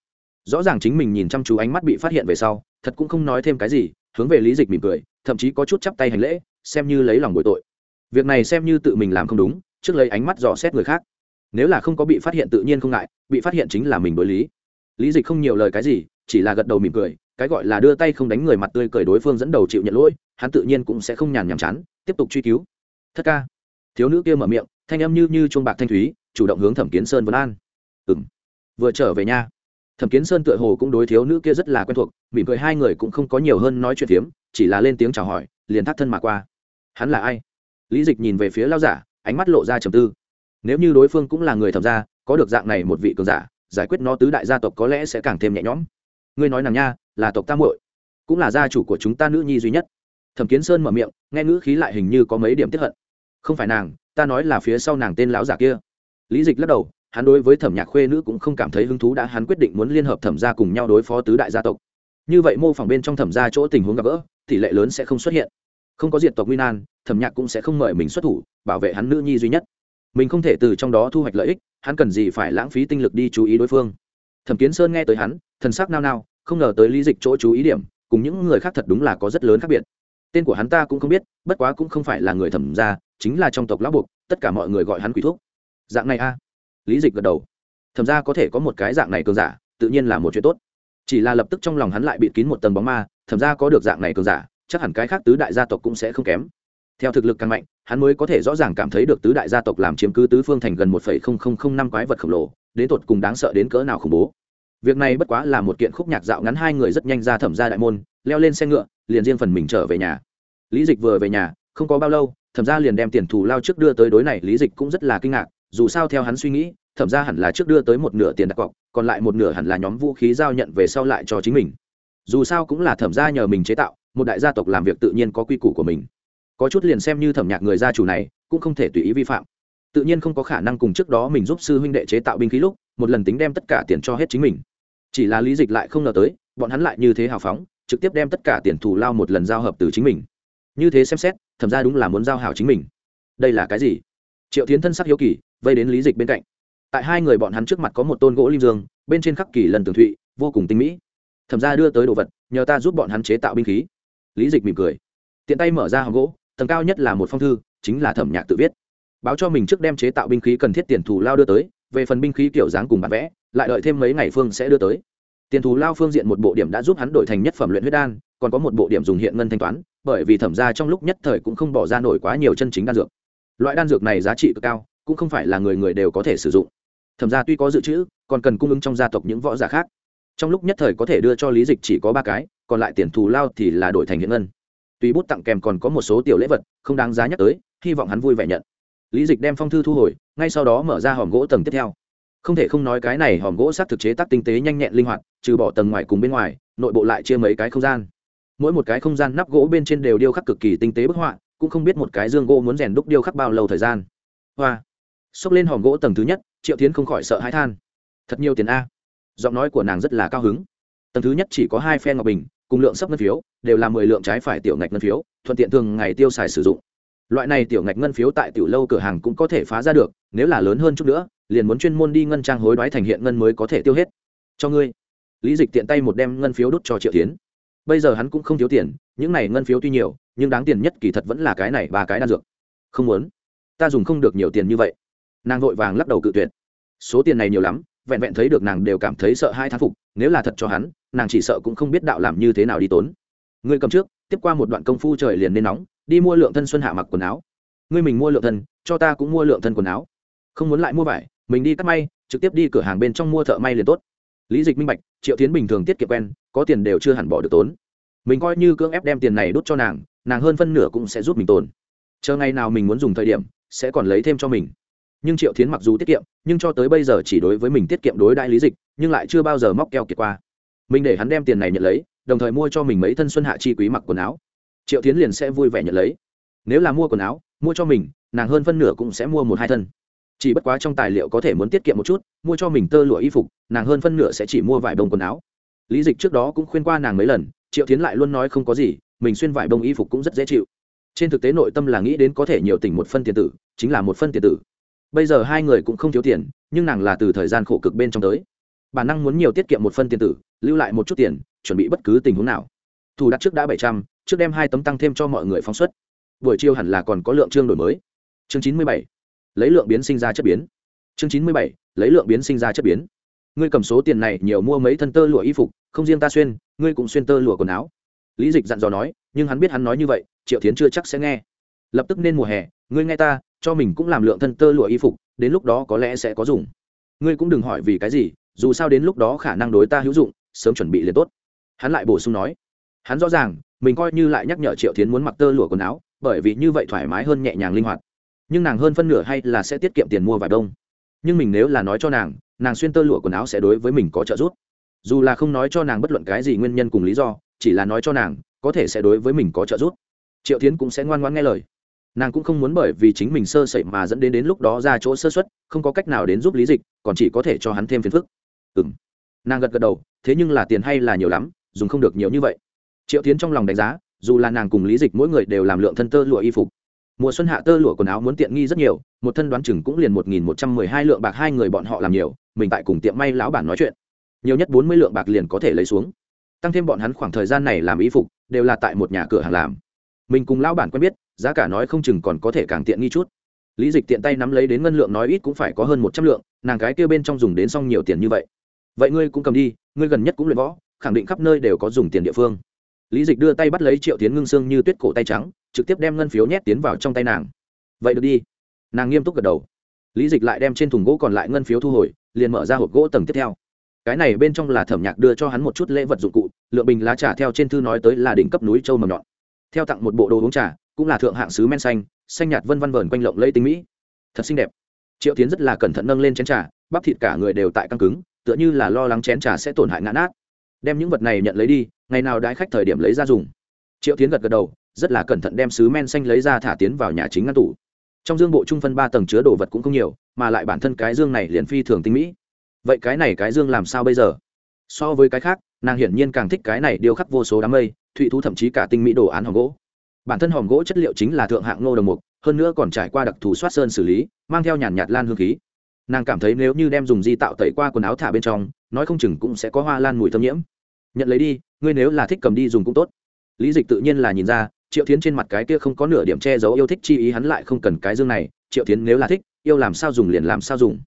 rõ ràng chính mình nhìn chăm chú ánh mắt bị phát hiện về sau, thật cũng không nói thêm cái gì, hướng về lý dịch mỉm cười, thậm chí có chút chắp tay hành lễ, xem như lấy lòng bội tội. Việc này xem như tự mình làm không đúng, trước lấy ánh mắt dò xét người khác. Nếu là không có bị phát hiện tự nhiên không ngại, bị phát hiện chính là mình đối lý. Lý dịch không nhiều lời cái gì, chỉ là gật đầu mỉm cười, cái gọi là đưa tay không đánh người mặt tươi cười đối phương dẫn đầu chịu nhận lỗi, hắn tự nhiên cũng sẽ không nhàn nhàm chán, tiếp tục truy cứu. Thất ca. Thiếu nữ kia mở miệng, thanh âm như như chuông bạc thanh thúy, chủ động hướng thẩm kiến sơn vân an. Ừ m vừa trở về nhà thẩm kiến sơn tựa hồ cũng đối thiếu nữ kia rất là quen thuộc, mỉm cười hai người cũng không có nhiều hơn nói chuyện phiếm, chỉ là lên tiếng chào hỏi, liền thắt thân mà qua. Hắn là ai? Lý dịch nhìn về phía lao giả, ánh mắt lộ ra trầm tư. Nếu như đối phương cũng là người thẩm gia, có được dạng này một vị cường giả, giải quyết nó tứ đại gia tộc có lẽ sẽ càng thêm nhẹ nhõm. Ngươi nói nàng nha, là tộc Tam muội, cũng là gia chủ của chúng ta nữ nhi duy nhất. Thẩm kiến sơn mở miệng, nghe ngữ khí lại hình như có mấy điểm tiếp hận. Không phải nàng, ta nói là phía sau nàng tên lão giả kia. Lý dịch lắc đầu hắn đối với thẩm nhạc khuê nữ cũng không cảm thấy hứng thú đã hắn quyết định muốn liên hợp thẩm gia cùng nhau đối phó tứ đại gia tộc. Như vậy mô phỏng bên trong thẩm gia chỗ tình huống gặp gỡ, tỷ lệ lớn sẽ không xuất hiện. Không có diệt tộc nguy nan, thẩm nhạc cũng sẽ không mời mình xuất thủ, bảo vệ hắn nữ nhi duy nhất. Mình không thể từ trong đó thu hoạch lợi ích, hắn cần gì phải lãng phí tinh lực đi chú ý đối phương. Thẩm kiến sơn nghe tới hắn, thần sắc nao nao, không ngờ tới lý dịch chỗ chú ý điểm, cùng những người khác thật đúng là có rất lớn khác biệt. Tên của hắn ta cũng không biết, bất quá cũng không phải là người thẩm gia, chính là trong tộc lão buộc, tất cả mọi người gọi hắn quỷ thuốc dạng này a lý dịch gật đầu. Thẩm ra có thể có một cái dạng này cường giả, tự nhiên là một chuyện tốt. Chỉ là lập tức trong lòng hắn lại bịt kín một tầng bóng ma, thẩm ra có được dạng này cường giả, chắc hẳn cái khác tứ đại gia tộc cũng sẽ không kém. Theo thực lực càng mạnh, hắn mới có thể rõ ràng cảm thấy được tứ đại gia tộc làm chiếm cứ tứ phương thành gần một năm quái vật khổng lồ, đến tột cùng đáng sợ đến cỡ nào khủng bố. Việc này bất quá là một kiện khúc nhạc dạo ngắn hai người rất nhanh ra thẩm ra đại môn, leo lên xe ngựa, liền riêng phần mình trở về nhà. Lý dịch vừa về nhà, không có bao lâu, thẩm ra liền đem tiền thù lao trước đưa tới đối này, lý dịch cũng rất là kinh ngạc, dù sao theo hắn suy nghĩ thẩm ra hẳn là trước đưa tới một nửa tiền đặt cọc, còn lại một nửa hẳn là nhóm vũ khí giao nhận về sau lại cho chính mình. Dù sao cũng là thẩm ra nhờ mình chế tạo, một đại gia tộc làm việc tự nhiên có quy củ của mình. Có chút liền xem như thẩm nhạc người gia chủ này, cũng không thể tùy ý vi phạm. Tự nhiên không có khả năng cùng trước đó mình giúp sư huynh đệ chế tạo binh khí lúc, một lần tính đem tất cả tiền cho hết chính mình. Chỉ là lý dịch lại không ngờ tới, bọn hắn lại như thế hào phóng, trực tiếp đem tất cả tiền thù lao một lần giao hợp từ chính mình. Như thế xem xét, thẩm ra đúng là muốn giao hảo chính mình. Đây là cái gì? Triệu tiến thân sắc hiếu kỳ, vây đến lý dịch bên cạnh tại hai người bọn hắn trước mặt có một tôn gỗ lim dương, bên trên khắc kỳ lần tường thụy, vô cùng tinh mỹ. Thẩm ra đưa tới đồ vật, nhờ ta giúp bọn hắn chế tạo binh khí. Lý dịch mỉm cười. Tiện tay mở ra hòm gỗ, tầng cao nhất là một phong thư, chính là thẩm nhạc tự viết. Báo cho mình trước đem chế tạo binh khí cần thiết tiền thù lao đưa tới, về phần binh khí kiểu dáng cùng bản vẽ, lại đợi thêm mấy ngày phương sẽ đưa tới. Tiền thù lao phương diện một bộ điểm đã giúp hắn đổi thành nhất phẩm luyện huyết đan, còn có một bộ điểm dùng hiện ngân thanh toán, bởi vì thẩm ra trong lúc nhất thời cũng không bỏ ra nổi quá nhiều chân chính đan dược. Loại đan dược này giá trị cực cao, cũng không phải là người người đều có thể sử dụng thẩm ra tuy có dự trữ, còn cần cung ứng trong gia tộc những võ giả khác. Trong lúc nhất thời có thể đưa cho lý dịch chỉ có ba cái, còn lại tiền thù lao thì là đổi thành hiện ngân. Tuy bút tặng kèm còn có một số tiểu lễ vật, không đáng giá nhắc tới, hy vọng hắn vui vẻ nhận. Lý dịch đem phong thư thu hồi, ngay sau đó mở ra hòm gỗ tầng tiếp theo. Không thể không nói cái này hòm gỗ sắc thực chế tác tinh tế nhanh nhẹn linh hoạt, trừ bỏ tầng ngoài cùng bên ngoài, nội bộ lại chia mấy cái không gian. Mỗi một cái không gian nắp gỗ bên trên đều điêu khắc cực kỳ tinh tế bức họa, cũng không biết một cái dương gỗ muốn rèn đúc điêu khắc bao lâu thời gian. Hoa. Xốc lên hòm gỗ tầng thứ nhất triệu tiến không khỏi sợ hãi than. Thật nhiều tiền a. Giọng nói của nàng rất là cao hứng. Tầng thứ nhất chỉ có hai phen ngọc bình, cùng lượng sấp ngân phiếu, đều là mười lượng trái phải tiểu ngạch ngân phiếu, thuận tiện thường ngày tiêu xài sử dụng. Loại này tiểu ngạch ngân phiếu tại tiểu lâu cửa hàng cũng có thể phá ra được, nếu là lớn hơn chút nữa, liền muốn chuyên môn đi ngân trang hối đoái thành hiện ngân mới có thể tiêu hết. Cho ngươi. Lý dịch tiện tay một đem ngân phiếu đốt cho triệu tiến bây giờ hắn cũng không thiếu tiền, những này ngân phiếu tuy nhiều, nhưng đáng tiền nhất kỳ thật vẫn là cái này ba cái đan dược. Không muốn. Ta dùng không được nhiều tiền như vậy nàng vội vàng lắc đầu cự tuyệt. Số tiền này nhiều lắm, vẹn vẹn thấy được nàng đều cảm thấy sợ hai thán phục, nếu là thật cho hắn, nàng chỉ sợ cũng không biết đạo làm như thế nào đi tốn. Ngươi cầm trước, tiếp qua một đoạn công phu trời liền nên nóng, đi mua lượng thân xuân hạ mặc quần áo. Ngươi mình mua lượng thân, cho ta cũng mua lượng thân quần áo. Không muốn lại mua vải, mình đi cắt may, trực tiếp đi cửa hàng bên trong mua thợ may liền tốt. Lý dịch minh bạch, triệu tiến bình thường tiết kiệm quen, có tiền đều chưa hẳn bỏ được tốn. Mình coi như cưỡng ép đem tiền này đốt cho nàng nàng hơn phân nửa cũng sẽ giúp mình tồn. Chờ ngày nào mình muốn dùng thời điểm, sẽ còn lấy thêm cho mình nhưng triệu tiến mặc dù tiết kiệm, nhưng cho tới bây giờ chỉ đối với mình tiết kiệm đối đại lý dịch, nhưng lại chưa bao giờ móc keo kiệt qua. Mình để hắn đem tiền này nhận lấy, đồng thời mua cho mình mấy thân xuân hạ chi quý mặc quần áo. Triệu tiến liền sẽ vui vẻ nhận lấy. Nếu là mua quần áo, mua cho mình, nàng hơn phân nửa cũng sẽ mua một hai thân. Chỉ bất quá trong tài liệu có thể muốn tiết kiệm một chút, mua cho mình tơ lụa y phục, nàng hơn phân nửa sẽ chỉ mua vải bông quần áo. Lý dịch trước đó cũng khuyên qua nàng mấy lần, triệu tiến lại luôn nói không có gì, mình xuyên vải bông y phục cũng rất dễ chịu. Trên thực tế nội tâm là nghĩ đến có thể nhiều tỉnh một phân tiền tử, chính là một phân tiền tử bây giờ hai người cũng không thiếu tiền, nhưng nàng là từ thời gian khổ cực bên trong tới. Bản năng muốn nhiều tiết kiệm một phân tiền tử, lưu lại một chút tiền, chuẩn bị bất cứ tình huống nào. Thủ đặt trước đã bảy trăm, trước đem hai tấm tăng thêm cho mọi người phóng xuất. Buổi chiều hẳn là còn có lượng chương đổi mới. Chương chín mươi bảy, lấy lượng biến sinh ra chất biến. Chương chín mươi bảy, lấy lượng biến sinh ra chất biến. Ngươi cầm số tiền này nhiều mua mấy thân tơ lụa y phục, không riêng ta xuyên, ngươi cũng xuyên tơ lụa quần áo. Lý dịch dặn dò nói, nhưng hắn biết hắn nói như vậy, triệu tiến chưa chắc sẽ nghe. Lập tức nên mùa hè ngươi nghe ta, cho mình cũng làm lượng thân tơ lụa y phục, đến lúc đó có lẽ sẽ có dùng. Ngươi cũng đừng hỏi vì cái gì, dù sao đến lúc đó khả năng đối ta hữu dụng, sớm chuẩn bị liền tốt. Hắn lại bổ sung nói. Hắn rõ ràng, mình coi như lại nhắc nhở triệu tiến muốn mặc tơ lụa quần áo, bởi vì như vậy thoải mái hơn nhẹ nhàng linh hoạt. Nhưng nàng hơn phân nửa hay là sẽ tiết kiệm tiền mua vải đông. Nhưng mình nếu là nói cho nàng nàng xuyên tơ lụa quần áo sẽ đối với mình có trợ giúp. Dù là không nói cho nàng bất luận cái gì nguyên nhân cùng lý do, chỉ là nói cho nàng, có thể sẽ đối với mình có trợ giúp. Triệu tiến cũng sẽ ngoan ngoan nghe lời nàng cũng không muốn bởi vì chính mình sơ sẩy mà dẫn đến đến lúc đó ra chỗ sơ xuất không có cách nào đến giúp lý dịch, còn chỉ có thể cho hắn thêm phiền phức. Ừ m nàng gật gật đầu, thế nhưng là tiền hay là nhiều lắm, dùng không được nhiều như vậy. Triệu tiến trong lòng đánh giá, dù là nàng cùng lý dịch mỗi người đều làm lượng thân tơ lụa y phục. Mùa xuân hạ tơ lụa quần áo muốn tiện nghi rất nhiều, một thân đoán chừng cũng liền một nghìn một trăm mười hai lượng bạc hai người bọn họ làm nhiều, mình tại cùng tiệm may lão bản nói chuyện. Nhiều nhất bốn mươi lượng bạc liền có thể lấy xuống. Tăng thêm bọn hắn khoảng thời gian này làm y phục, đều là tại một nhà cửa hàng làm mình cùng lão bản quen biết, giá cả nói không chừng còn có thể càng tiện nghi chút. Lý dịch tiện tay nắm lấy đến ngân lượng nói ít cũng phải có hơn một trăm lượng, nàng cái kêu bên trong dùng đến xong nhiều tiền như vậy. Vậy ngươi cũng cầm đi, ngươi gần nhất cũng luyện võ, khẳng định khắp nơi đều có dùng tiền địa phương. Lý dịch đưa tay bắt lấy triệu tiến ngưng xương như tuyết cổ tay trắng, trực tiếp đem ngân phiếu nhét tiến vào trong tay nàng. Vậy được đi. Nàng nghiêm túc gật đầu. Lý dịch lại đem trên thùng gỗ còn lại ngân phiếu thu hồi, liền mở ra hộp gỗ tầng tiếp theo. Cái này bên trong là thẩm nhạc đưa cho hắn một chút lễ vật dụng cụ, lượng bình lá trà theo trên thư nói tới là đỉnh cấp núi châu mầm nhọn theo tặng một bộ đồ uống trà, cũng là thượng hạng sứ men xanh xanh nhạt vân vân vờn quanh lộng lây tinh mỹ. Thật xinh đẹp. Triệu tiến rất là cẩn thận nâng lên chén trà, bắp thịt cả người đều tại căng cứng, tựa như là lo lắng chén trà sẽ tổn hại ngã nát. Đem những vật này nhận lấy đi, ngày nào đãi khách thời điểm lấy ra dùng. Triệu tiến gật gật đầu, rất là cẩn thận đem sứ men xanh lấy ra thả tiến vào nhà chính ngăn tủ. Trong dương bộ trung phân ba tầng chứa đồ vật cũng không nhiều, mà lại bản thân cái dương này liền phi thường tinh mỹ. Vậy cái này cái dương làm sao bây giờ? So với cái khác, nàng hiển nhiên càng thích cái này điêu khắc vô số đám mây, thụy thú thậm chí cả tinh mỹ đồ án hòm gỗ. Bản thân hòm gỗ chất liệu chính là thượng hạng ngô đồng mục, hơn nữa còn trải qua đặc thù soát sơn xử lý, mang theo nhàn nhạt lan hương khí. Nàng cảm thấy nếu như đem dùng di tạo tẩy qua quần áo thả bên trong, nói không chừng cũng sẽ có hoa lan mùi thơm nhiễm. Nhận lấy đi, ngươi nếu là thích cầm đi dùng cũng tốt. Lý dịch tự nhiên là nhìn ra, triệu tiến trên mặt cái kia không có nửa điểm che giấu yêu thích chi ý hắn lại không cần cái dương này. Triệu tiến nếu là thích, yêu làm sao dùng liền làm sao dùng.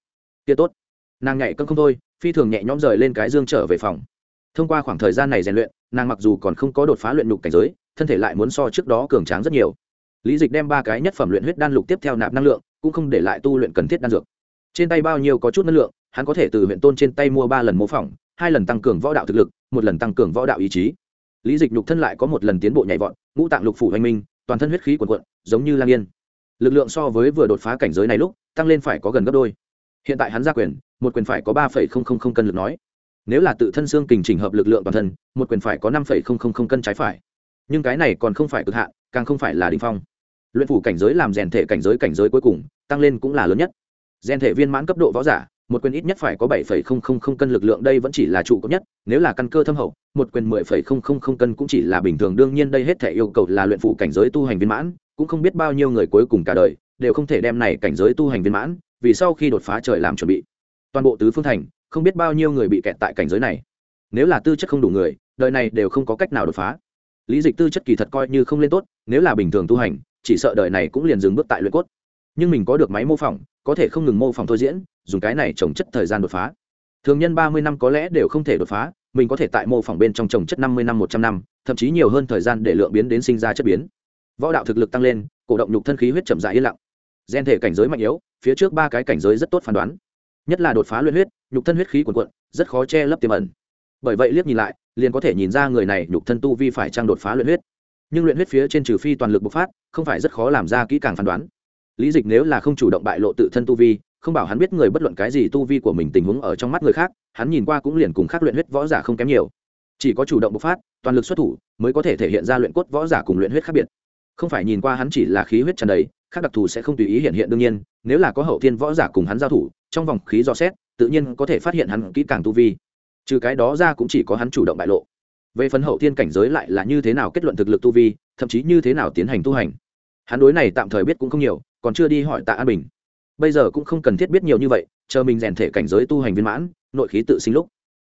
Kia tốt. Nàng nhảy cân không thôi phi thường nhẹ nhõm rời lên cái dương trở về phòng. Thông qua khoảng thời gian này rèn luyện, nàng mặc dù còn không có đột phá luyện nhục cảnh giới, thân thể lại muốn so trước đó cường tráng rất nhiều. Lý dịch đem ba cái nhất phẩm luyện huyết đan lục tiếp theo nạp năng lượng, cũng không để lại tu luyện cần thiết đan dược. Trên tay bao nhiêu có chút năng lượng, hắn có thể từ huyện tôn trên tay mua ba lần mô phỏng, hai lần tăng cường võ đạo thực lực, một lần tăng cường võ đạo ý chí. Lý dịch nhục thân lại có một lần tiến bộ nhảy vọt, ngũ tạng lục phủ hoành minh, toàn thân huyết khí quần quận giống như lang yên. Lực lượng so với vừa đột phá cảnh giới này lúc, tăng lên phải có gần gấp đôi hiện tại hắn ra quyền, một quyền phải có ba cân lực nói. Nếu là tự thân xương kình chỉnh hợp lực lượng toàn thân, một quyền phải có năm cân trái phải. Nhưng cái này còn không phải cực hạn, càng không phải là đ ỉ n h phong. Luyện phủ cảnh giới làm rèn thể cảnh giới cảnh giới cuối cùng, tăng lên cũng là lớn nhất. Rèn thể viên mãn cấp độ võ giả, một quyền ít nhất phải có bảy cân lực lượng đây vẫn chỉ là trụ cấp nhất. Nếu là căn cơ thâm hậu, một quyền mười cân cũng chỉ là bình thường, đương nhiên đây hết thể yêu cầu là luyện phủ cảnh giới tu hành viên mãn, cũng không biết bao nhiêu người cuối cùng cả đời đều không thể đem này cảnh giới tu hành viên mãn vì sau khi đột phá trời làm chuẩn bị. Toàn bộ tứ phương thành, không biết bao nhiêu người bị kẹt tại cảnh giới này. Nếu là tư chất không đủ người, đời này đều không có cách nào đột phá. Lý dịch tư chất kỳ thật coi như không lên tốt, nếu là bình thường tu hành, chỉ sợ đời này cũng liền dừng bước tại luyện cốt. Nhưng mình có được máy mô phỏng, có thể không ngừng mô phỏng thôi diễn, dùng cái này trồng chất thời gian đột phá. Thường nhân ba mươi năm có lẽ đều không thể đột phá, mình có thể tại mô phỏng bên trong trồng chất năm mươi năm, một trăm năm, thậm chí nhiều hơn thời gian để lượng biến đến sinh ra chất biến. Võ đạo thực lực tăng lên, cổ động nhục thân khí huyết chậm rãi yên lặng. Gen thể cảnh giới mạnh yếu phía trước ba cái cảnh giới rất tốt phán đoán. Nhất là đột phá luyện huyết, nhục thân huyết khí quần quận rất khó che lấp tiềm ẩn. Bởi vậy liếc nhìn lại, liền có thể nhìn ra người này nhục thân tu vi phải trang đột phá luyện huyết. Nhưng luyện huyết phía trên trừ phi toàn lực bộc phát, không phải rất khó làm ra kỹ càng phán đoán. Lý dịch nếu là không chủ động bại lộ tự thân tu vi, không bảo hắn biết người bất luận cái gì tu vi của mình tình huống ở trong mắt người khác, hắn nhìn qua cũng liền cùng khác luyện huyết võ giả không kém nhiều. Chỉ có chủ động bộc phát, toàn lực xuất thủ, mới có thể thể hiện ra luyện cốt võ giả cùng luyện huyết khác biệt. Không phải nhìn qua hắn chỉ là khí huyết tràn đầy khác đặc thù sẽ không tùy ý hiện hiện đương nhiên, nếu là có hậu thiên võ giả cùng hắn giao thủ, trong vòng khí dò xét, tự nhiên có thể phát hiện hắn kỹ càng tu vi. Trừ cái đó ra cũng chỉ có hắn chủ động bại lộ. Về phần hậu thiên cảnh giới lại là như thế nào kết luận thực lực tu vi, thậm chí như thế nào tiến hành tu hành. Hắn đối này tạm thời biết cũng không nhiều, còn chưa đi hỏi tạ an bình. Bây giờ cũng không cần thiết biết nhiều như vậy, chờ mình rèn thể cảnh giới tu hành viên mãn, nội khí tự sinh lúc.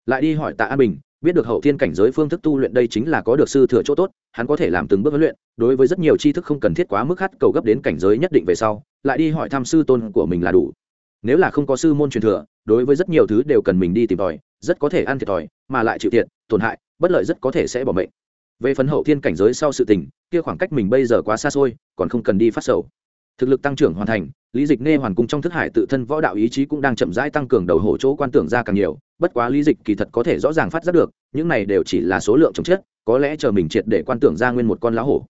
Lại đi hỏi tạ an bình biết được hậu thiên cảnh giới phương thức tu luyện đây chính là có được sư thừa chỗ tốt, hắn có thể làm từng bước huấn luyện, đối với rất nhiều tri thức không cần thiết quá mức khát cầu gấp đến cảnh giới nhất định về sau, lại đi hỏi thăm sư tôn của mình là đủ. Nếu là không có sư môn truyền thừa, đối với rất nhiều thứ đều cần mình đi tìm tòi, rất có thể ăn thiệt thòi, mà lại chịu thiệt, tổn hại, bất lợi rất có thể sẽ bỏ mệnh. Về phần hậu thiên cảnh giới sau sự tình, kia khoảng cách mình bây giờ quá xa xôi, còn không cần đi phát sầu thực lực tăng trưởng hoàn thành, lý dịch nê hoàn cung trong thức hải tự thân võ đạo ý chí cũng đang chậm rãi tăng cường đầu hổ chỗ quan tưởng ra càng nhiều, bất quá lý dịch kỳ thật có thể rõ ràng phát giác được, những này đều chỉ là số lượng chống chết có lẽ chờ mình triệt để quan tưởng ra nguyên một con lá hổ.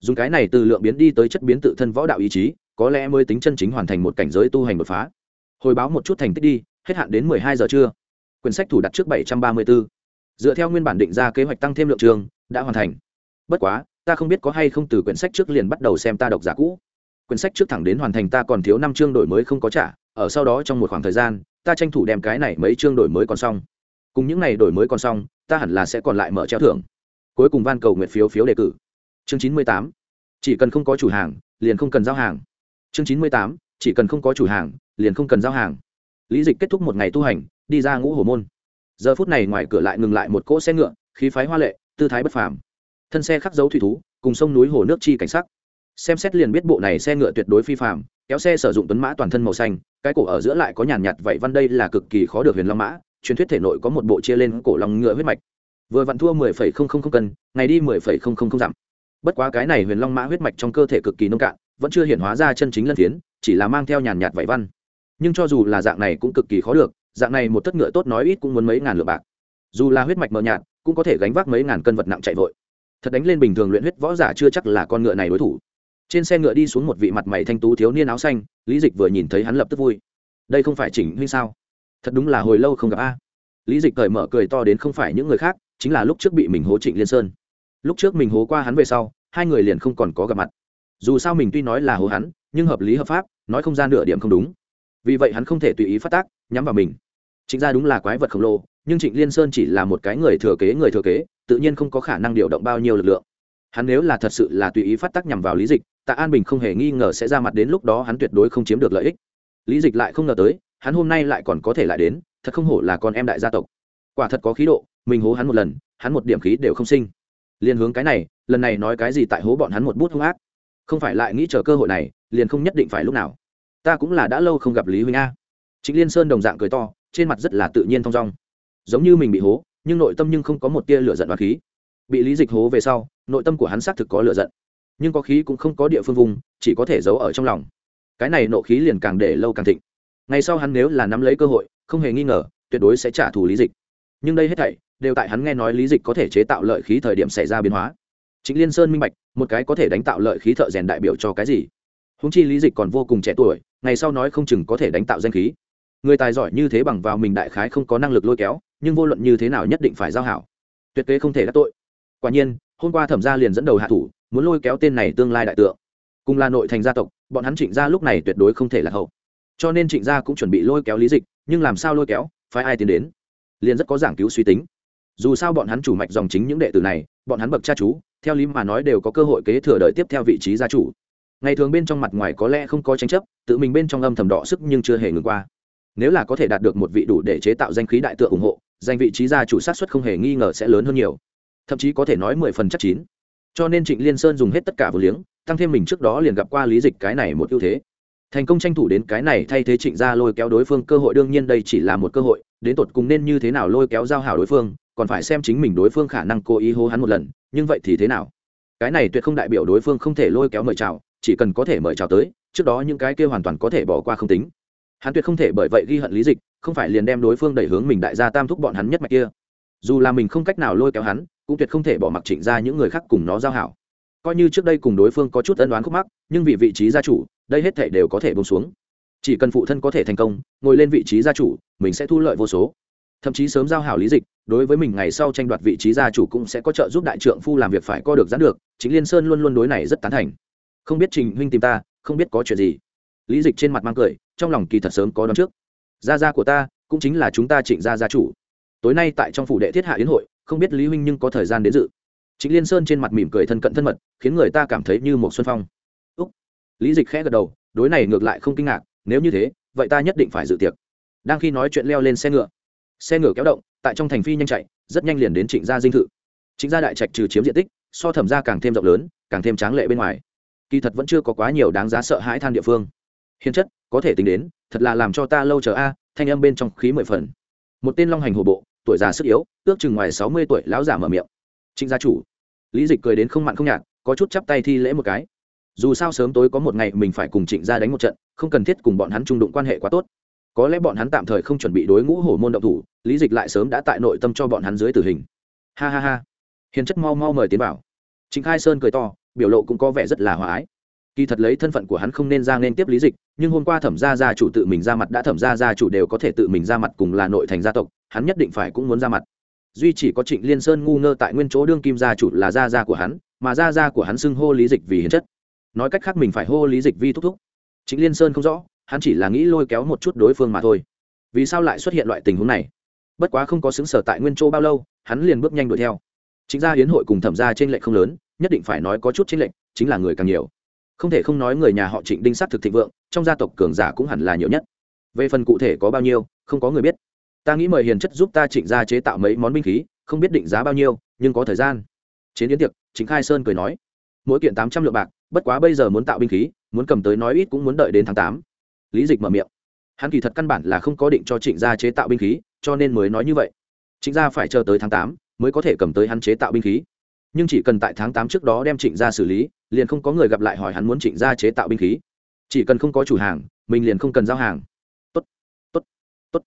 Dùng cái này từ lượng biến đi tới chất biến tự thân võ đạo ý chí, có lẽ mới tính chân chính hoàn thành một cảnh giới tu hành đột phá. Hồi báo một chút thành tích đi, hết hạn đến mười hai giờ trưa. Quyển sách thủ đặt trước bảy trăm ba mươi 734. dựa theo nguyên bản định ra kế hoạch tăng thêm lượng trường, đã hoàn thành. Bất quá, ta không biết có hay không từ quyển sách trước liền bắt đầu xem ta độc giả cũ quyển sách trước thẳng đến hoàn thành ta còn thiếu năm chương đổi mới không có trả, ở sau đó trong một khoảng thời gian, ta tranh thủ đem cái này mấy chương đổi mới còn xong. Cùng những này đổi mới còn xong, ta hẳn là sẽ còn lại mở treo thưởng. Cuối cùng van cầu nguyện phiếu phiếu đề cử. Chương chín mươi tám, chỉ cần không có chủ hàng, liền không cần giao hàng. Chương chín mươi tám, chỉ cần không có chủ hàng, liền không cần giao hàng. Lý dịch kết thúc một ngày tu hành, đi ra ngũ hồ môn. Giờ phút này ngoài cửa lại ngừng lại một cỗ xe ngựa, khí phái hoa lệ, tư thái bất phàm. Thân xe khắc dấu thủy thú, cùng sông núi hồ nước chi cảnh sắc xem xét liền biết bộ này xe ngựa tuyệt đối phi phạm kéo xe sử dụng tuấn mã toàn thân màu xanh, cái cổ ở giữa lại có nhàn nhạt vậy văn đây là cực kỳ khó được huyền long mã, truyền thuyết thể nội có một bộ chia lên cổ lòng ngựa huyết mạch. Vừa vặn thua mười phẩy không không không cân, ngày đi mười phẩy không không không dặm. Bất quá cái này huyền long mã huyết mạch trong cơ thể cực kỳ nông cạn, vẫn chưa hiện hóa ra chân chính lân thiến, chỉ là mang theo nhàn nhạt vậy văn. Nhưng cho dù là dạng này cũng cực kỳ khó được, dạng này một tất ngựa tốt nói ít cũng muốn mấy ngàn lượng bạc. Dù là huyết mạch mờ nhạt, cũng có thể gánh vác mấy ngàn cân vật nặng chạy vội. Thật đánh lên bình thường luyện huyết võ giả chưa chắc là con ngựa này đối thủ trên xe ngựa đi xuống một vị mặt mày thanh tú thiếu niên áo xanh, lý dịch vừa nhìn thấy hắn lập tức vui. Đây không phải chỉnh huynh sao? Thật đúng là hồi lâu không gặp a. Lý dịch cởi mở cười to đến không phải những người khác, chính là lúc trước bị mình hố trịnh liên sơn. Lúc trước mình hố qua hắn về sau, hai người liền không còn có gặp mặt. Dù sao mình tuy nói là hố hắn, nhưng hợp lý hợp pháp, nói không ra nửa điểm không đúng. Vì vậy hắn không thể tùy ý phát tác, nhắm vào mình. Chính ra đúng là quái vật khổng lồ, nhưng trịnh liên sơn chỉ là một cái người thừa kế người thừa kế, tự nhiên không có khả năng điều động bao nhiêu lực lượng. Hắn nếu là thật sự là tùy ý phát tác nhằm vào lý dịch tạ an bình không hề nghi ngờ sẽ ra mặt đến lúc đó hắn tuyệt đối không chiếm được lợi ích. Lý dịch lại không ngờ tới, hắn hôm nay lại còn có thể lại đến, thật không hổ là con em đại gia tộc. Quả thật có khí độ, mình hố hắn một lần, hắn một điểm khí đều không sinh. Liền hướng cái này, lần này nói cái gì tại hố bọn hắn một bút hung ác. Không phải lại nghĩ chờ cơ hội này, liền không nhất định phải lúc nào. Ta cũng là đã lâu không gặp lý huynh a. Chính liên sơn đồng dạng cười to, trên mặt rất là tự nhiên thong dong. Giống như mình bị hố, nhưng nội tâm nhưng không có một tia lửa giận và khí. Bị lý dịch hố về sau, nội tâm của hắn xác thực có lửa giận nhưng có khí cũng không có địa phương vùng, chỉ có thể giấu ở trong lòng. Cái này nộ khí liền càng để lâu càng thịnh. Ngày sau hắn nếu là nắm lấy cơ hội, không hề nghi ngờ, tuyệt đối sẽ trả thù lý dịch. Nhưng đây hết thảy, đều tại hắn nghe nói lý dịch có thể chế tạo lợi khí thời điểm xảy ra biến hóa. Chính liên sơn minh bạch, một cái có thể đánh tạo lợi khí thợ rèn đại biểu cho cái gì? Húng chi lý dịch còn vô cùng trẻ tuổi, ngày sau nói không chừng có thể đánh tạo danh khí. Người tài giỏi như thế bằng vào mình đại khái không có năng lực lôi kéo, nhưng vô luận như thế nào nhất định phải giao hảo. Tuyệt kế không thể đắc tội. Quả nhiên, hôm qua thẩm gia liền dẫn đầu hạ thủ muốn lôi kéo tên này tương lai đại tượng. Cùng là nội thành gia tộc, bọn hắn trịnh gia lúc này tuyệt đối không thể là hậu. Cho nên trịnh gia cũng chuẩn bị lôi kéo lý dịch, nhưng làm sao lôi kéo? Phải ai tiến đến? Liền rất có giảng cứu suy tính. Dù sao bọn hắn chủ mạch dòng chính những đệ tử này, bọn hắn bậc cha chú, theo lý mà nói đều có cơ hội kế thừa đợi tiếp theo vị trí gia chủ. Ngày thường bên trong mặt ngoài có lẽ không có tranh chấp, tự mình bên trong âm thầm đỏ sức nhưng chưa hề ngừng qua. Nếu là có thể đạt được một vị đủ để chế tạo danh khí đại tượng ủng hộ, danh vị trí gia chủ sát xuất không hề nghi ngờ sẽ lớn hơn nhiều. Thậm chí có thể nói mười phần chắc chín cho nên trịnh liên sơn dùng hết tất cả vừa liếng, tăng thêm mình trước đó liền gặp qua lý dịch cái này một ưu thế. Thành công tranh thủ đến cái này thay thế trịnh gia lôi kéo đối phương, cơ hội đương nhiên đây chỉ là một cơ hội, đến tột cùng nên như thế nào lôi kéo giao hảo đối phương, còn phải xem chính mình đối phương khả năng cố ý hô hắn một lần, nhưng vậy thì thế nào? Cái này tuyệt không đại biểu đối phương không thể lôi kéo mời chào, chỉ cần có thể mời chào tới, trước đó những cái kia hoàn toàn có thể bỏ qua không tính. Hắn tuyệt không thể bởi vậy ghi hận lý dịch, không phải liền đem đối phương đẩy hướng mình đại gia tam thúc bọn hắn nhất mạch kia dù là mình không cách nào lôi kéo hắn, cũng tuyệt không thể bỏ mặc trịnh ra những người khác cùng nó giao hảo. Coi như trước đây cùng đối phương có chút ân đoán khúc mắc, nhưng vì vị trí gia chủ, đây hết thể đều có thể bông xuống. Chỉ cần phụ thân có thể thành công, ngồi lên vị trí gia chủ, mình sẽ thu lợi vô số. Thậm chí sớm giao hảo lý dịch, đối với mình ngày sau tranh đoạt vị trí gia chủ cũng sẽ có trợ giúp đại trượng phu làm việc phải co được giãn được, chính liên sơn luôn luôn đối này rất tán thành. Không biết trình huynh tìm ta, không biết có chuyện gì. Lý dịch trên mặt mang cười, trong lòng kỳ thật sớm có đón trước. Gia gia của ta, cũng chính là chúng ta trịnh gia gia chủ tối nay tại trong phủ đệ thiết hạ yến hội, không biết lý huynh nhưng có thời gian đến dự. Chính liên sơn trên mặt mỉm cười thân cận thân mật, khiến người ta cảm thấy như một xuân phong. Úc. Lý dịch khẽ gật đầu, đối này ngược lại không kinh ngạc, nếu như thế, vậy ta nhất định phải dự tiệc. Đang khi nói chuyện leo lên xe ngựa. Xe ngựa kéo động, tại trong thành phi nhanh chạy, rất nhanh liền đến trịnh gia dinh thự. Trịnh gia đại trạch trừ chiếm diện tích, so thẩm gia càng thêm rộng lớn, càng thêm tráng lệ bên ngoài. Kỳ thật vẫn chưa có quá nhiều đáng giá sợ hãi than địa phương. Hiền chất, có thể tính đến, thật là làm cho ta lâu chờ a, thanh âm bên trong khí mười phần. Một tên long hành hồ bộ tuổi già sức yếu, ước chừng ngoài sáu mươi tuổi, lão giả mở miệng. Trịnh gia chủ. Lý dịch cười đến không mặn không nhạt, có chút chắp tay thi lễ một cái. Dù sao sớm tối có một ngày mình phải cùng trịnh gia đánh một trận, không cần thiết cùng bọn hắn trung đụng quan hệ quá tốt. Có lẽ bọn hắn tạm thời không chuẩn bị đối ngũ hổ môn động thủ, lý dịch lại sớm đã tại nội tâm cho bọn hắn dưới tử hình. Ha ha ha. Hiền chất mau mau mời tiến bảo trịnh khai sơn cười to, biểu lộ cũng có vẻ rất là hòa ái kỳ thật lấy thân phận của hắn không nên ra nên tiếp lý dịch, nhưng hôm qua thẩm gia gia chủ tự mình ra mặt đã thẩm gia gia chủ đều có thể tự mình ra mặt cùng là nội thành gia tộc, hắn nhất định phải cũng muốn ra mặt. Duy chỉ có trịnh liên sơn ngu ngơ tại nguyên chỗ đương kim gia chủ là gia gia của hắn, mà gia gia của hắn xưng hô lý dịch vì hiến chất. Nói cách khác mình phải hô lý dịch vi thúc thúc. Trịnh liên sơn không rõ, hắn chỉ là nghĩ lôi kéo một chút đối phương mà thôi. Vì sao lại xuất hiện loại tình huống này? Bất quá không có xứng sở tại nguyên châu bao lâu, hắn liền bước nhanh đuổi theo. Chính gia hiến hội cùng thẩm gia trên lệnh không lớn, nhất định phải nói có chút trên lệnh chính là người càng nhiều không thể không nói người nhà họ trịnh đinh s á t thực thịnh vượng, trong gia tộc cường giả cũng hẳn là nhiều nhất. Về phần cụ thể có bao nhiêu, không có người biết. Ta nghĩ mời hiền chất giúp ta trịnh ra chế tạo mấy món binh khí, không biết định giá bao nhiêu, nhưng có thời gian. Chế biến tiệc chính khai sơn cười nói. Mỗi kiện tám trăm lượng bạc, bất quá bây giờ muốn tạo binh khí, muốn cầm tới nói ít cũng muốn đợi đến tháng tám. Lý dịch mở miệng. Hắn kỳ thật căn bản là không có định cho trịnh gia chế tạo binh khí, cho nên mới nói như vậy. Trịnh gia phải chờ tới tháng tám mới có thể cầm tới hắn chế tạo binh khí. Nhưng chỉ cần tại tháng tám trước đó đem trịnh gia xử lý liền không có người gặp lại hỏi hắn muốn trịnh gia chế tạo binh khí. Chỉ cần không có chủ hàng, mình liền không cần giao hàng. Tốt tốt tốt.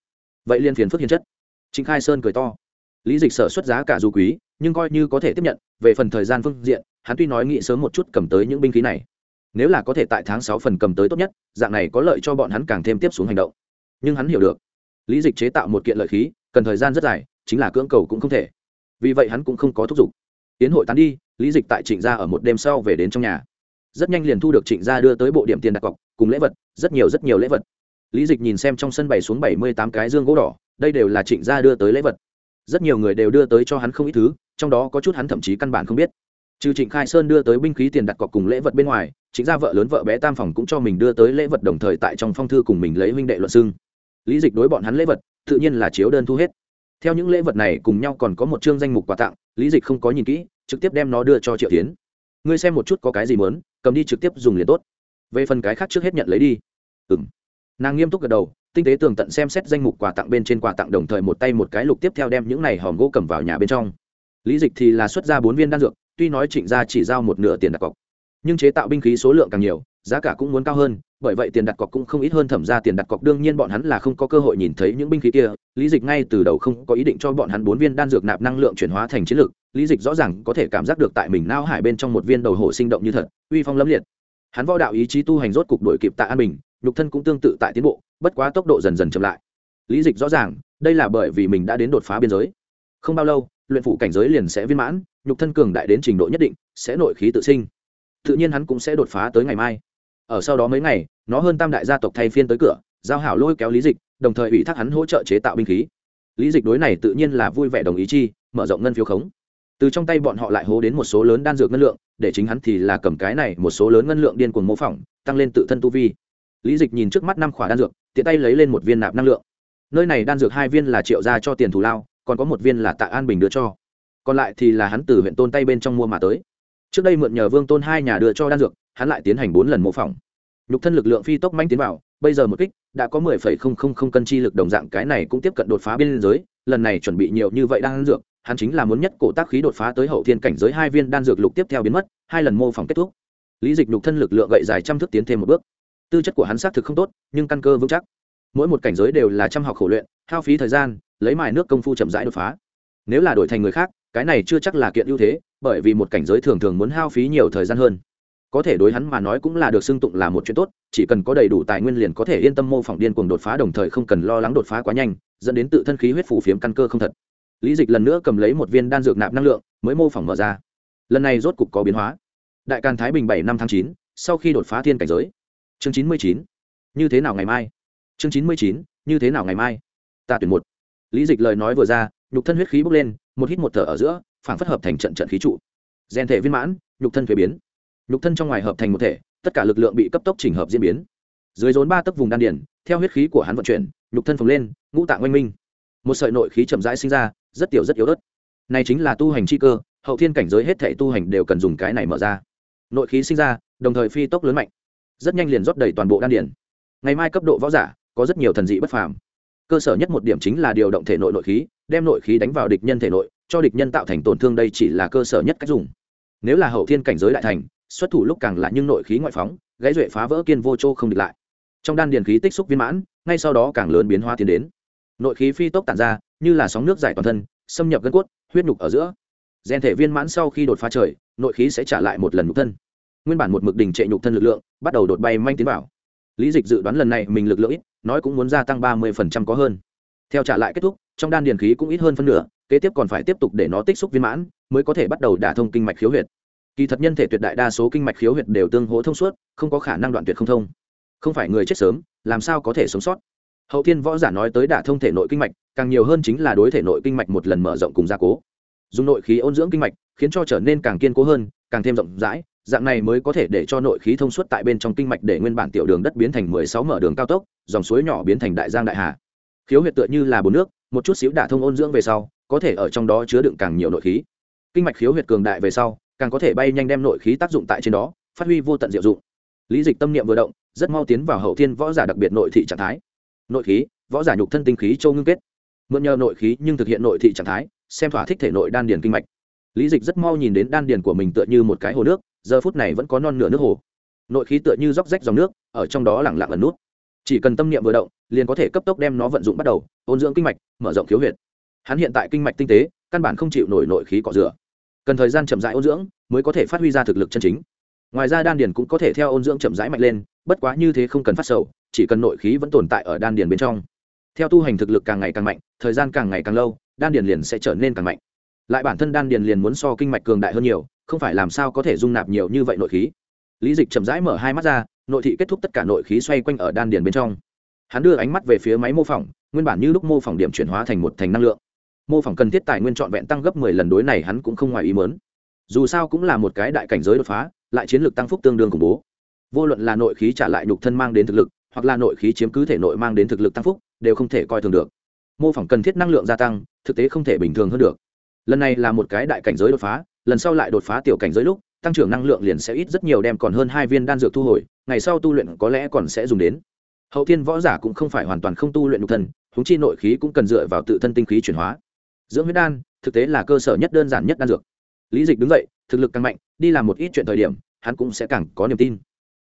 Vậy liền phiền phức hiền chất. Trịnh khai sơn cười to. Lý dịch sở xuất giá cả dù quý, nhưng coi như có thể tiếp nhận, về phần thời gian phương diện, hắn tuy nói nghĩ sớm một chút cầm tới những binh khí này, nếu là có thể tại tháng sáu phần cầm tới tốt nhất, dạng này có lợi cho bọn hắn càng thêm tiếp xuống hành động. Nhưng hắn hiểu được, lý dịch chế tạo một kiện lợi khí, cần thời gian rất dài, chính là cưỡng cầu cũng không thể. Vì vậy hắn cũng không có thúc giục. Tiến hội tán đi lý dịch tại trịnh gia ở một đêm sau về đến trong nhà. Rất nhanh liền thu được trịnh gia đưa tới bộ điểm tiền đặt cọc, cùng lễ vật, rất nhiều rất nhiều lễ vật. Lý dịch nhìn xem trong sân bày xuống bảy mươi tám cái dương gỗ đỏ, đây đều là trịnh gia đưa tới lễ vật. Rất nhiều người đều đưa tới cho hắn không ít thứ, trong đó có chút hắn thậm chí căn bản không biết. Trừ trịnh khai sơn đưa tới binh khí tiền đặt cọc cùng lễ vật bên ngoài chính ra vợ lớn vợ bé tam phòng cũng cho mình đưa tới lễ vật đồng thời tại trong phong thư cùng mình lấy huynh đệ luận xưng. Lý dịch đối bọn hắn lễ vật, tự nhiên là chiếu đơn thu hết. Theo những lễ vật này cùng nhau còn có một chương danh mục quà tặng, lý dịch không có nhìn kỹ trực tiếp đem nó đưa cho triệu tiến. Ngươi xem một chút có cái gì mớn cầm đi trực tiếp dùng liền tốt. Về phần cái khác trước hết nhận lấy đi. Ừ m nàng nghiêm túc gật đầu, tinh tế tường tận xem xét danh mục quà tặng bên trên quà tặng đồng thời một tay một cái lục tiếp theo đem những này hòm gỗ cầm vào nhà bên trong. Lý dịch thì là xuất ra bốn viên đan dược, tuy nói trịnh gia chỉ giao một nửa tiền đặt cọc, nhưng chế tạo binh khí số lượng càng nhiều, giá cả cũng muốn cao hơn bởi vậy tiền đặt cọc cũng không ít hơn thẩm ra tiền đặt cọc, đương nhiên bọn hắn là không có cơ hội nhìn thấy những binh khí kia. Lý dịch ngay từ đầu không có ý định cho bọn hắn bốn viên đan dược nạp năng lượng chuyển hóa thành chiến lược lý dịch rõ ràng có thể cảm giác được tại mình nao hải bên trong một viên đầu hổ sinh động như thật, uy phong lâm liệt. Hắn võ đạo ý chí tu hành rốt cục đổi kịp tại an bình, nhục thân cũng tương tự tại tiến bộ, bất quá tốc độ dần dần chậm lại. Lý dịch rõ ràng, đây là bởi vì mình đã đến đột phá biên giới. Không bao lâu, luyện phủ cảnh giới liền sẽ viên mãn, nhục thân cường đại đến trình độ nhất định, sẽ nội khí tự sinh. Tự nhiên hắn cũng sẽ đột phá tới ngày mai ở sau đó mấy ngày, nó hơn tam đại gia tộc thay phiên tới cửa, giao hảo lôi kéo lý dịch, đồng thời ủy thác hắn hỗ trợ chế tạo binh khí. Lý dịch đối này tự nhiên là vui vẻ đồng ý chi, mở rộng ngân phiếu khống. Từ trong tay bọn họ lại hố đến một số lớn đan dược ngân lượng, để chính hắn thì là cầm cái này một số lớn ngân lượng điên cuồng mô phỏng, tăng lên tự thân tu vi. Lý dịch nhìn trước mắt năm khỏa đan dược, tiện tay lấy lên một viên nạp năng lượng. Nơi này đan dược hai viên là triệu ra cho tiền thù lao, còn có một viên là tạ an bình đưa cho. Còn lại thì là hắn từ huyện tôn tay bên trong mua mà tới trước đây mượn nhờ vương tôn hai nhà đưa cho đan dược, hắn lại tiến hành bốn lần mô phỏng. Nhục thân lực lượng phi tốc manh tiến vào, bây giờ một kích, đã có mười phẩy không không không cân chi lực đồng dạng, cái này cũng tiếp cận đột phá biên giới, lần này chuẩn bị nhiều như vậy đan dược, hắn chính là muốn nhất cổ tác khí đột phá tới hậu thiên cảnh giới hai viên đan dược lục tiếp theo biến mất, hai lần mô phỏng kết thúc. Lý dịch nhục thân lực lượng gậy dài trăm thước tiến thêm một bước. Tư chất của hắn xác thực không tốt, nhưng căn cơ vững chắc. Mỗi một cảnh giới đều là trăm học khổ luyện, hao phí thời gian, lấy mài nước công phu chậm rãi đột phá. Nếu là đổi thành người khác cái này chưa chắc là kiện ưu thế, bởi vì một cảnh giới thường thường muốn hao phí nhiều thời gian hơn. Có thể đối hắn mà nói cũng là được xưng tụng là một chuyện tốt, chỉ cần có đầy đủ tài nguyên liền có thể yên tâm mô phỏng điên cuồng đột phá đồng thời không cần lo lắng đột phá quá nhanh, dẫn đến tự thân khí huyết phù phiếm căn cơ không thật. Lý dịch lần nữa cầm lấy một viên đan dược nạp năng lượng, mới mô phỏng mở ra. Lần này rốt cục có biến hóa. Đại càn thái bình bảy năm tháng chín, sau khi đột phá thiên cảnh giới. Chương chín mươi chín. Như thế nào ngày mai? Chương chín mươi chín, như thế nào ngày mai? Ta tuyển một. Lý dịch lời nói vừa ra, nhục thân huyết khí bốc lên một hít một thở ở giữa phản phất hợp thành trận trận khí trụ. Gen thể viên mãn, nhục thân thuế biến. Nhục thân trong ngoài hợp thành một thể, tất cả lực lượng bị cấp tốc chỉnh hợp diễn biến. Dưới rốn ba tấc vùng đan điển theo huyết khí của hắn vận chuyển, nhục thân phồng lên, ngũ tạng oanh minh. Một sợi nội khí chậm rãi sinh ra, rất tiểu rất yếu ớt. Này chính là tu hành chi cơ, hậu thiên cảnh giới hết thể tu hành đều cần dùng cái này mở ra. Nội khí sinh ra, đồng thời phi tốc lớn mạnh. Rất nhanh liền rót đầy toàn bộ đan điển ngày mai cấp độ võ giả, có rất nhiều thần dị bất phàm. Cơ sở nhất một điểm chính là điều động thể nội nội khí đem nội khí đánh vào địch nhân thể nội, cho địch nhân tạo thành tổn thương đây chỉ là cơ sở nhất cách dùng. Nếu là hậu thiên cảnh giới đại thành, xuất thủ lúc càng là nhưng nội khí ngoại phóng, gãy duệ phá vỡ kiên vô châu không địch lại. Trong đan điền khí tích xúc viên mãn, ngay sau đó càng lớn biến hóa tiến đến. Nội khí phi tốc tản ra, như là sóng nước giải toàn thân, xâm nhập gân cốt, huyết nhục ở giữa. Gen thể viên mãn sau khi đột phá trời, nội khí sẽ trả lại một lần nhục thân. Nguyên bản một mực đình trệ nhục thân lực lượng, bắt đầu đột bay manh tiến vào. Lý dịch dự đoán lần này mình lực lượng ít, nói cũng muốn gia tăng ba mươi có hơn. Theo trả lại kết thúc trong đan điền khí cũng ít hơn phân nửa, kế tiếp còn phải tiếp tục để nó tích xúc viên mãn, mới có thể bắt đầu đả thông kinh mạch khiếu huyệt. Kỳ thật nhân thể tuyệt đại đa số kinh mạch khiếu huyệt đều tương hỗ thông suốt, không có khả năng đoạn tuyệt không thông. Không phải người chết sớm, làm sao có thể sống sót? Hậu thiên võ giả nói tới đả thông thể nội kinh mạch, càng nhiều hơn chính là đối thể nội kinh mạch một lần mở rộng cùng gia cố. Dùng nội khí ôn dưỡng kinh mạch, khiến cho trở nên càng kiên cố hơn, càng thêm rộng rãi, dạng này mới có thể để cho nội khí thông suốt tại bên trong kinh mạch để nguyên bản tiểu đường đất biến thành mười sáu mở đường cao tốc, dòng suối nhỏ biến thành đại giang đại hà. Khiếu huyệt tựa như là bồn nước một chút xíu đả thông ôn dưỡng về sau, có thể ở trong đó chứa đựng càng nhiều nội khí. Kinh mạch khiếu huyệt cường đại về sau, càng có thể bay nhanh đem nội khí tác dụng tại trên đó, phát huy vô tận diệu dụng. Lý dịch tâm niệm vừa động, rất mau tiến vào hậu thiên võ giả đặc biệt nội thị trạng thái. Nội khí, võ giả nhục thân tinh khí châu ngưng kết. Mượn nhờ nội khí nhưng thực hiện nội thị trạng thái, xem thỏa thích thể nội đan điền kinh mạch. Lý dịch rất mau nhìn đến đan điền của mình tựa như một cái hồ nước, giờ phút này vẫn có non nửa nước hồ. Nội khí tựa như róc rách dòng nước, ở trong đó lẳng lặng ẩn nút chỉ cần tâm niệm vừa động, liền có thể cấp tốc đem nó vận dụng bắt đầu, ôn dưỡng kinh mạch, mở rộng khiếu huyệt. Hắn hiện tại kinh mạch tinh tế, căn bản không chịu nổi nội khí cọ rửa. Cần thời gian chậm rãi ôn dưỡng, mới có thể phát huy ra thực lực chân chính. Ngoài ra đan điền cũng có thể theo ôn dưỡng chậm rãi mạnh lên, bất quá như thế không cần phát sầu, chỉ cần nội khí vẫn tồn tại ở đan điền bên trong. Theo tu hành thực lực càng ngày càng mạnh, thời gian càng ngày càng lâu, đan điền liền sẽ trở nên càng mạnh. Lại bản thân đan điền liền muốn so kinh mạch cường đại hơn nhiều, không phải làm sao có thể dung nạp nhiều như vậy nội khí. Lý dịch chậm rãi mở hai mắt ra nội thị kết thúc tất cả nội khí xoay quanh ở đan điền bên trong. Hắn đưa ánh mắt về phía máy mô phỏng, nguyên bản như lúc mô phỏng điểm chuyển hóa thành một thành năng lượng. Mô phỏng cần thiết tài nguyên trọn vẹn tăng gấp mười lần đối này hắn cũng không ngoài ý mớn dù sao cũng là một cái đại cảnh giới đột phá, lại chiến lược tăng phúc tương đương khủng bố. Vô luận là nội khí trả lại nhục thân mang đến thực lực, hoặc là nội khí chiếm cứ thể nội mang đến thực lực tăng phúc, đều không thể coi thường được. Mô phỏng cần thiết năng lượng gia tăng, thực tế không thể bình thường hơn được. Lần này là một cái đại cảnh giới đột phá, lần sau lại đột phá tiểu cảnh giới lúc tăng trưởng năng lượng liền sẽ ít rất nhiều đem còn hơn hai viên đan dược thu hồi, ngày sau tu luyện có lẽ còn sẽ dùng đến. Hậu thiên võ giả cũng không phải hoàn toàn không tu luyện nhục thân húng chi nội khí cũng cần dựa vào tự thân tinh khí chuyển hóa. Dưỡng huyết đan, thực tế là cơ sở nhất đơn giản nhất đan dược. Lý dịch đứng dậy, thực lực càng mạnh, đi làm một ít chuyện thời điểm, hắn cũng sẽ càng có niềm tin.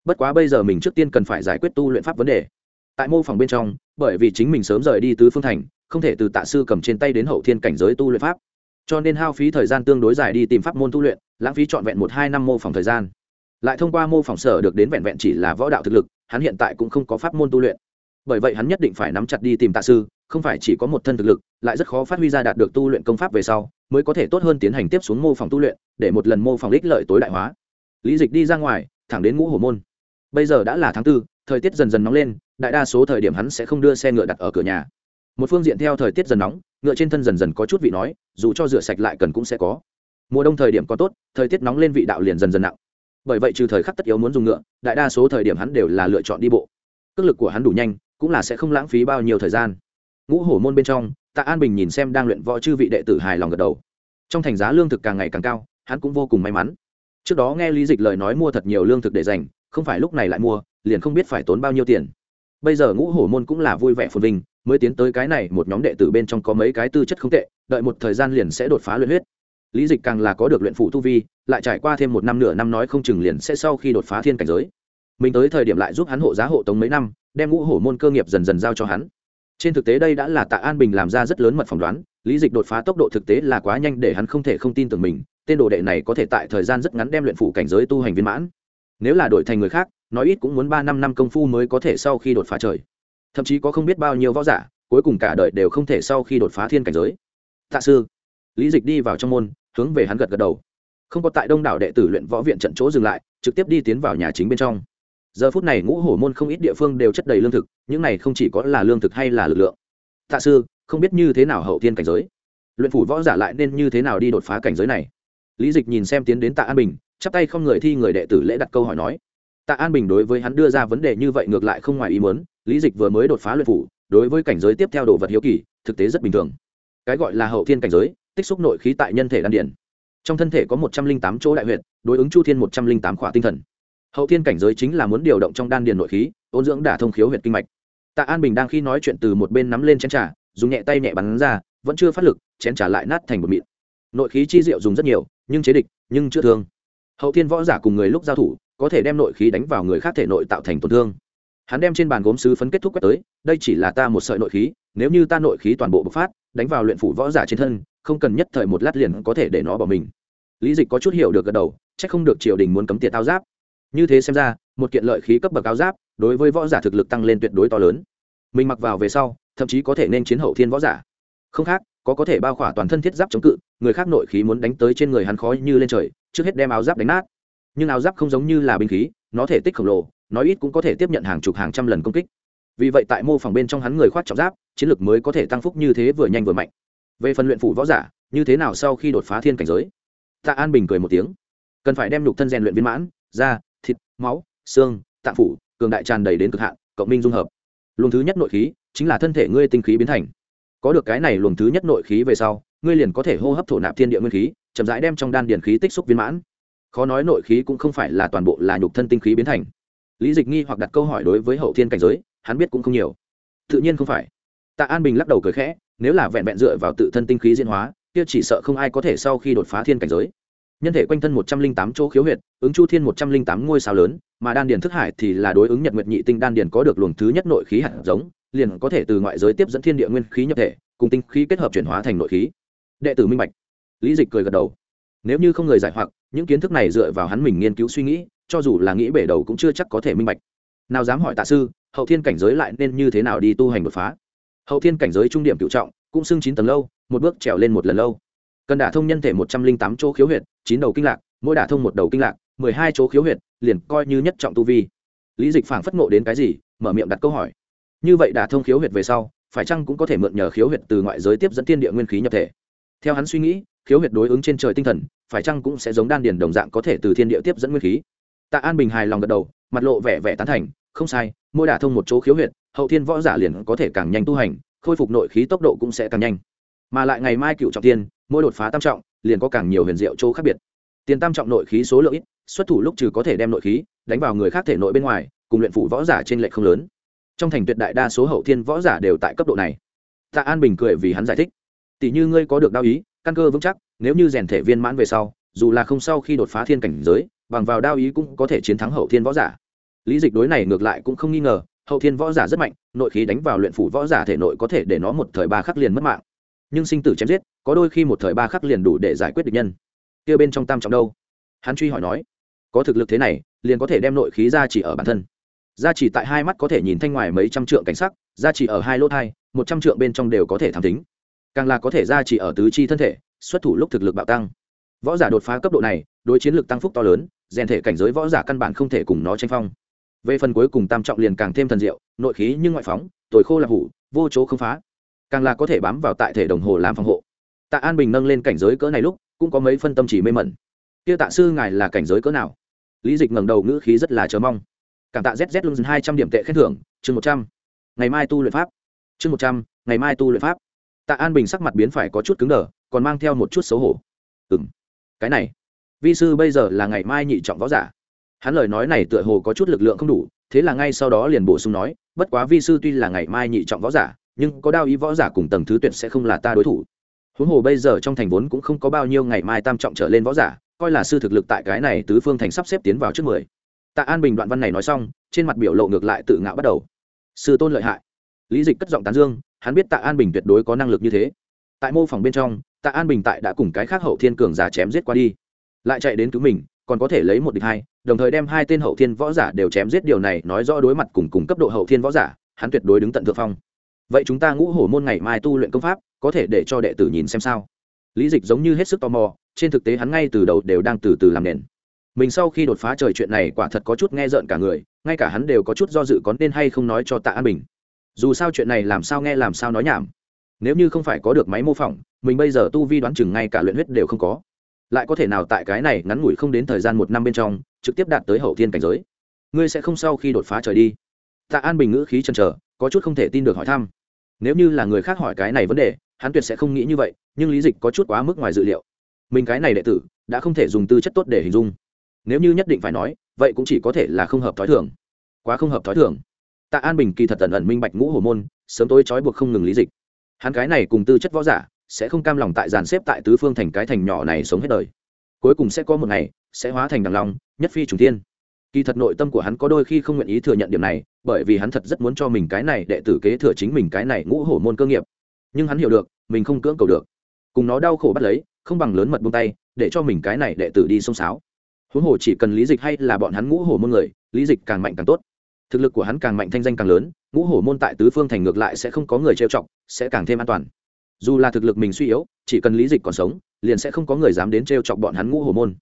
Bất quá bây giờ mình trước tiên cần phải giải quyết tu luyện pháp vấn đề. Tại mô phỏng bên trong, bởi vì chính mình sớm rời đi tứ phương thành, không thể từ tạ sư cầm trên tay đến hậu thiên cảnh giới tu luyện pháp. Cho nên hao phí thời gian tương đối dài đi tìm pháp môn tu luyện lãng phí trọn vẹn một hai năm mô phỏng thời gian. Lại thông qua mô phỏng sở được đến vẹn vẹn chỉ là võ đạo thực lực, hắn hiện tại cũng không có pháp môn tu luyện. Bởi vậy hắn nhất định phải nắm chặt đi tìm tạ sư, không phải chỉ có một thân thực lực, lại rất khó phát huy ra đạt được tu luyện công pháp về sau, mới có thể tốt hơn tiến hành tiếp xuống mô phỏng tu luyện, để một lần mô phỏng ích lợi tối đại hóa. Lý dịch đi ra ngoài, thẳng đến ngũ hồ môn. Bây giờ đã là tháng tư, thời tiết dần dần nóng lên, đại đa số thời điểm hắn sẽ không đưa xe ngựa đặt ở cửa nhà. Một phương diện theo thời tiết dần nóng, ngựa trên thân dần dần có chút vị nói, dù cho rửa sạch lại cần cũng sẽ có mùa đông thời điểm có tốt, thời tiết nóng lên vị đạo liền dần dần nặng. Bởi vậy trừ thời khắc tất yếu muốn dùng ngựa, đại đa số thời điểm hắn đều là lựa chọn đi bộ. Cước lực của hắn đủ nhanh, cũng là sẽ không lãng phí bao nhiêu thời gian. Ngũ hổ môn bên trong, tạ an bình nhìn xem đang luyện võ chư vị đệ tử hài lòng gật đầu. Trong thành giá lương thực càng ngày càng cao, hắn cũng vô cùng may mắn. Trước đó nghe lý dịch lời nói mua thật nhiều lương thực để dành, không phải lúc này lại mua, liền không biết phải tốn bao nhiêu tiền. Bây giờ ngũ hổ môn cũng là vui vẻ phồn vinh, mới tiến tới cái này một nhóm đệ tử bên trong có mấy cái tư chất không tệ, đợi một thời gian liền sẽ đột phá luyện huyết lý dịch càng là có được luyện phụ tu vi, lại trải qua thêm một năm nửa năm nói không chừng liền sẽ sau khi đột phá thiên cảnh giới. Mình tới thời điểm lại giúp hắn hộ giá hộ tống mấy năm, đem ngũ hổ môn cơ nghiệp dần dần giao cho hắn. Trên thực tế đây đã là tạ an bình làm ra rất lớn mật phỏng đoán, lý dịch đột phá tốc độ thực tế là quá nhanh để hắn không thể không tin tưởng mình, tên đồ đệ này có thể tại thời gian rất ngắn đem luyện phụ cảnh giới tu hành viên mãn. Nếu là đổi thành người khác, nói ít cũng muốn ba năm năm công phu mới có thể sau khi đột phá trời. Thậm chí có không biết bao nhiêu võ giả, cuối cùng cả đời đều không thể sau khi đột phá thiên cảnh giới. Tạ sư, lý dịch đi vào trong môn hướng về hắn gật gật đầu. Không có tại đông đảo đệ tử luyện võ viện trận chỗ dừng lại, trực tiếp đi tiến vào nhà chính bên trong. Giờ phút này ngũ hổ môn không ít địa phương đều chất đầy lương thực, những này không chỉ có là lương thực hay là lực lượng. Tạ sư, không biết như thế nào hậu thiên cảnh giới? Luyện phủ võ giả lại nên như thế nào đi đột phá cảnh giới này? Lý dịch nhìn xem tiến đến tạ an bình, chắp tay không người thi người đệ tử lễ đặt câu hỏi nói. Tạ an bình đối với hắn đưa ra vấn đề như vậy ngược lại không ngoài ý muốn, lý dịch vừa mới đột phá luyện phủ, đối với cảnh giới tiếp theo đồ vật hiếu kỳ, thực tế rất bình thường. Cái gọi là hậu thiên cảnh giới tích xúc nội khí tại nhân thể đan điển. Trong thân thể có một trăm linh tám chỗ đại huyệt, đối ứng chu thiên một trăm linh tám khỏa tinh thần. Hậu thiên cảnh giới chính là muốn điều động trong đan điền nội khí, ôn dưỡng đả thông khiếu huyệt kinh mạch. Tạ an bình đang khi nói chuyện từ một bên nắm lên chén trà, dùng nhẹ tay nhẹ bắn ra, vẫn chưa phát lực, chén trà lại nát thành một mịn. Nội khí chi diệu dùng rất nhiều, nhưng chế địch, nhưng chưa thương. Hậu thiên võ giả cùng người lúc giao thủ, có thể đem nội khí đánh vào người khác thể nội tạo thành tổn thương. Hắn đem trên bàn gốm sứ phấn kết thúc quét tới, đây chỉ là ta một sợi nội khí, nếu như ta nội khí toàn bộ bộc phát, đánh vào luyện phủ võ giả trên thân không cần nhất thời một lát liền có thể để nó bỏ mình. Lý dịch có chút hiểu được gật đầu c h ắ c không được triều đình muốn cấm tiệt áo giáp. Như thế xem ra, một kiện lợi khí cấp bậc áo giáp, đối với võ giả thực lực tăng lên tuyệt đối to lớn. Mình mặc vào về sau, thậm chí có thể nên chiến hậu thiên võ giả. Không khác, có có thể bao khỏa toàn thân thiết giáp chống cự, người khác nội khí muốn đánh tới trên người hắn khói như lên trời, trước hết đem áo giáp đánh nát. Nhưng áo giáp không giống như là binh khí, nó thể tích khổng lồ, nói ít cũng có thể tiếp nhận hàng chục hàng trăm lần công kích. Vì vậy tại mô phỏng bên trong hắn người khoát trọng giáp, chiến lược mới có thể tăng phúc như thế vừa nhanh vừa mạnh về phần luyện phủ võ giả, như thế nào sau khi đột phá thiên cảnh giới? Tạ an bình cười một tiếng. Cần phải đem nhục thân rèn luyện viên mãn, da, thịt, máu, xương, tạng phủ, cường đại tràn đầy đến cực hạn, cộng minh dung hợp. Luồng thứ nhất nội khí chính là thân thể ngươi tinh khí biến thành. Có được cái này luồng thứ nhất nội khí về sau, ngươi liền có thể hô hấp thổ nạp thiên địa nguyên khí, chậm rãi đem trong đan điền khí tích xúc viên mãn. Khó nói nội khí cũng không phải là toàn bộ là nhục thân tinh khí biến thành. Lý dịch nghi hoặc đặt câu hỏi đối với hậu thiên cảnh giới, hắn biết cũng không nhiều. Tự nhiên không phải. Tạ an bình lắc đầu cười khẽ nếu là vẹn vẹn dựa vào tự thân tinh khí diễn hóa, kia chỉ sợ không ai có thể sau khi đột phá thiên cảnh giới. Nhân thể quanh thân một trăm linh tám chỗ khiếu huyệt, ứng chu thiên một trăm linh tám ngôi sao lớn, mà đan điền thức hải thì là đối ứng nhật nguyệt nhị tinh đan điền có được luồng thứ nhất nội khí hạt giống, liền có thể từ ngoại giới tiếp dẫn thiên địa nguyên khí nhập thể, cùng tinh khí kết hợp chuyển hóa thành nội khí. Đệ tử minh bạch. Lý dịch cười gật đầu. Nếu như không người giải hoặc, những kiến thức này dựa vào hắn mình nghiên cứu suy nghĩ, cho dù là nghĩ bể đầu cũng chưa chắc có thể minh bạch. Nào dám hỏi tạ sư, hậu thiên cảnh giới lại nên như thế nào đi tu hành đột phá? Hậu thiên cảnh giới trung điểm cựu trọng, cũng xưng chín tầng lâu, một bước trèo lên một lần lâu. Cần đả thông nhân thể một trăm linh tám chỗ khiếu huyệt, chín đầu kinh lạc, mỗi đả thông một đầu kinh lạc, mười hai chỗ khiếu huyệt, liền coi như nhất trọng tu vi. Lý dịch phảng phất ngộ đến cái gì, mở miệng đặt câu hỏi. Như vậy đả thông khiếu huyệt về sau, phải chăng cũng có thể mượn nhờ khiếu huyệt từ ngoại giới tiếp dẫn tiên địa nguyên khí nhập thể? Theo hắn suy nghĩ, khiếu huyệt đối ứng trên trời tinh thần, phải chăng cũng sẽ giống đan điền đồng dạng có thể từ thiên địa tiếp dẫn nguyên khí? Tạ an bình hài lòng gật đầu, mặt lộ vẻ vẻ tán thành, không sai, mỗi đả thông một chỗ khiếu huyệt hậu thiên võ giả liền có thể càng nhanh tu hành, khôi phục nội khí tốc độ cũng sẽ càng nhanh. Mà lại ngày mai cựu trọng tiên, mỗi đột phá tam trọng, liền có càng nhiều huyền diệu chỗ khác biệt. Tiền tam trọng nội khí số lượng ít, xuất thủ lúc trừ có thể đem nội khí đánh vào người khác thể nội bên ngoài, cùng luyện phủ võ giả trên lệ không lớn. Trong thành tuyệt đại đa số hậu thiên võ giả đều tại cấp độ này. Tạ an bình cười vì hắn giải thích. Tỷ như ngươi có được đao ý, căn cơ vững chắc, nếu như rèn thể viên mãn về sau, dù là không sau khi đột phá thiên cảnh giới, bằng vào đao ý cũng có thể chiến thắng hậu thiên võ giả. Lý dịch đối này ngược lại cũng không nghi ngờ hậu thiên võ giả rất mạnh, nội khí đánh vào luyện phủ võ giả thể nội có thể để nó một thời ba khắc liền mất mạng. Nhưng sinh tử chém giết, có đôi khi một thời ba khắc liền đủ để giải quyết địch nhân. Kia bên trong tam trọng đâu? Hắn truy hỏi nói. Có thực lực thế này, liền có thể đem nội khí ra chỉ ở bản thân. Ra chỉ tại hai mắt có thể nhìn thanh ngoài mấy trăm trượng cảnh sắc ra chỉ ở hai lỗ thai, một trăm trượng bên trong đều có thể tham tính. Càng là có thể ra chỉ ở tứ chi thân thể, xuất thủ lúc thực lực bạo tăng. Võ giả đột phá cấp độ này, đối chiến lực tăng phúc to lớn, rèn thể cảnh giới võ giả căn bản không thể cùng nó tranh phong về phần cuối cùng tam trọng liền càng thêm thần diệu, nội khí nhưng ngoại phóng, tồi khô là hủ, vô chỗ không phá. Càng là có thể bám vào tại thể đồng hồ làm phòng hộ. Tạ an bình nâng lên cảnh giới cỡ này lúc, cũng có mấy phân tâm chỉ mê mẩn. Kia tạ sư ngài là cảnh giới cỡ nào? Lý dịch ngẩng đầu ngữ khí rất là chờ mong. Cảm tạ zz luôn hai trăm điểm tệ khen thưởng, chương một trăm. Ngày mai tu luyện pháp. Chương một trăm, ngày mai tu luyện pháp. Tạ an bình sắc mặt biến phải có chút cứng đờ, còn mang theo một chút xấu hổ. Ừ m cái này. Vi sư bây giờ là ngày mai nhị trọng võ giả hắn lời nói này tựa hồ có chút lực lượng không đủ, thế là ngay sau đó liền bổ sung nói, bất quá vi sư tuy là ngày mai nhị trọng võ giả, nhưng có đao ý võ giả cùng tầng thứ tuyệt sẽ không là ta đối thủ. Huống hồ bây giờ trong thành vốn cũng không có bao nhiêu ngày mai tam trọng trở lên võ giả, coi là sư thực lực tại cái này tứ phương thành sắp xếp tiến vào trước mười. Tạ an bình đoạn văn này nói xong, trên mặt biểu lộ ngược lại tự ngạo bắt đầu. Sư tôn lợi hại. Lý dịch cất giọng tán dương, hắn biết tạ an bình tuyệt đối có năng lực như thế. Tại mô phỏng bên trong, tạ an bình tại đã cùng cái khác hậu thiên cường giả chém giết qua đi, lại chạy đến cứu mình còn có thể lấy một địch hai, đồng thời đem hai tên hậu thiên võ giả đều chém giết điều này nói rõ đối mặt cùng cùng cấp độ hậu thiên võ giả, hắn tuyệt đối đứng tận thượng phong. Vậy chúng ta ngũ hổ môn ngày mai tu luyện công pháp, có thể để cho đệ tử nhìn xem sao? Lý dịch giống như hết sức tò mò, trên thực tế hắn ngay từ đầu đều đang từ từ làm nền. Mình sau khi đột phá trời chuyện này quả thật có chút nghe rợn cả người, ngay cả hắn đều có chút do dự có nên hay không nói cho tạ an bình. Dù sao chuyện này làm sao nghe làm sao nói nhảm. Nếu như không phải có được máy mô phỏng, mình bây giờ tu vi đoán chừng ngay cả luyện huyết đều không có lại có thể nào tại cái này ngắn ngủi không đến thời gian một năm bên trong, trực tiếp đạt tới hậu thiên cảnh giới. Ngươi sẽ không sau khi đột phá trời đi. Tạ an bình ngữ khí chần chờ, có chút không thể tin được hỏi thăm. Nếu như là người khác hỏi cái này vấn đề, hắn tuyệt sẽ không nghĩ như vậy, nhưng lý dịch có chút quá mức ngoài dự liệu. Mình cái này đệ tử, đã không thể dùng tư chất tốt để hình dung. Nếu như nhất định phải nói, vậy cũng chỉ có thể là không hợp thói thường. Quá không hợp thói thường. Tạ an bình kỳ thật tần ẩn minh bạch ngũ hồ môn, sớm tối trói buộc không ngừng lý dịch. Hắn cái này cùng tư chất võ giả sẽ không cam lòng tại dàn xếp tại tứ phương thành cái thành nhỏ này sống hết đời. Cuối cùng sẽ có một ngày, sẽ hóa thành đằng lòng nhất phi trùng thiên. Kỳ thật nội tâm của hắn có đôi khi không nguyện ý thừa nhận điểm này, bởi vì hắn thật rất muốn cho mình cái này đệ tử kế thừa chính mình cái này ngũ hổ môn cơ nghiệp. Nhưng hắn hiểu được, mình không cưỡng cầu được. Cùng nó đau khổ bắt lấy, không bằng lớn mật buông tay, để cho mình cái này đệ tử đi xông xáo huống hồ chỉ cần lý dịch hay là bọn hắn ngũ hổ môn người, lý dịch càng mạnh càng tốt. Thực lực của hắn càng mạnh thanh danh càng lớn, ngũ hổ môn tại tứ phương thành ngược lại sẽ không có người trêu chọc, sẽ càng thêm an toàn dù là thực lực mình suy yếu, chỉ cần lý dịch còn sống, liền sẽ không có người dám đến trêu chọc bọn hắn ngũ hổ môn.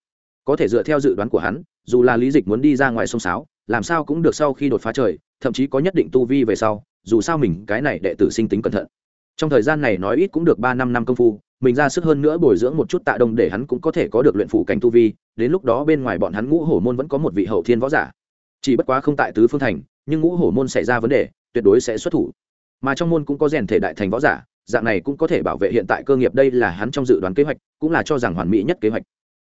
Có thể dựa theo dự đoán của hắn, dù là lý dịch muốn đi ra ngoài sông sáo, làm sao cũng được sau khi đột phá trời, thậm chí có nhất định tu vi về sau, dù sao mình, cái này đệ tử sinh tính cẩn thận. Trong thời gian này nói ít cũng được ba năm năm công phu, mình ra sức hơn nữa bồi dưỡng một chút tạ đông để hắn cũng có thể có được luyện phủ cảnh tu vi, đến lúc đó bên ngoài bọn hắn ngũ hổ môn vẫn có một vị hậu thiên võ giả. Chỉ bất quá không tại tứ phương thành, nhưng ngũ hổ môn xảy ra vấn đề, tuyệt đối sẽ xuất thủ. Mà trong môn cũng có rèn thể đại thành võ giả dạng này cũng có thể bảo vệ hiện tại cơ nghiệp, đây là hắn trong dự đoán kế hoạch, cũng là cho rằng hoàn mỹ nhất kế hoạch.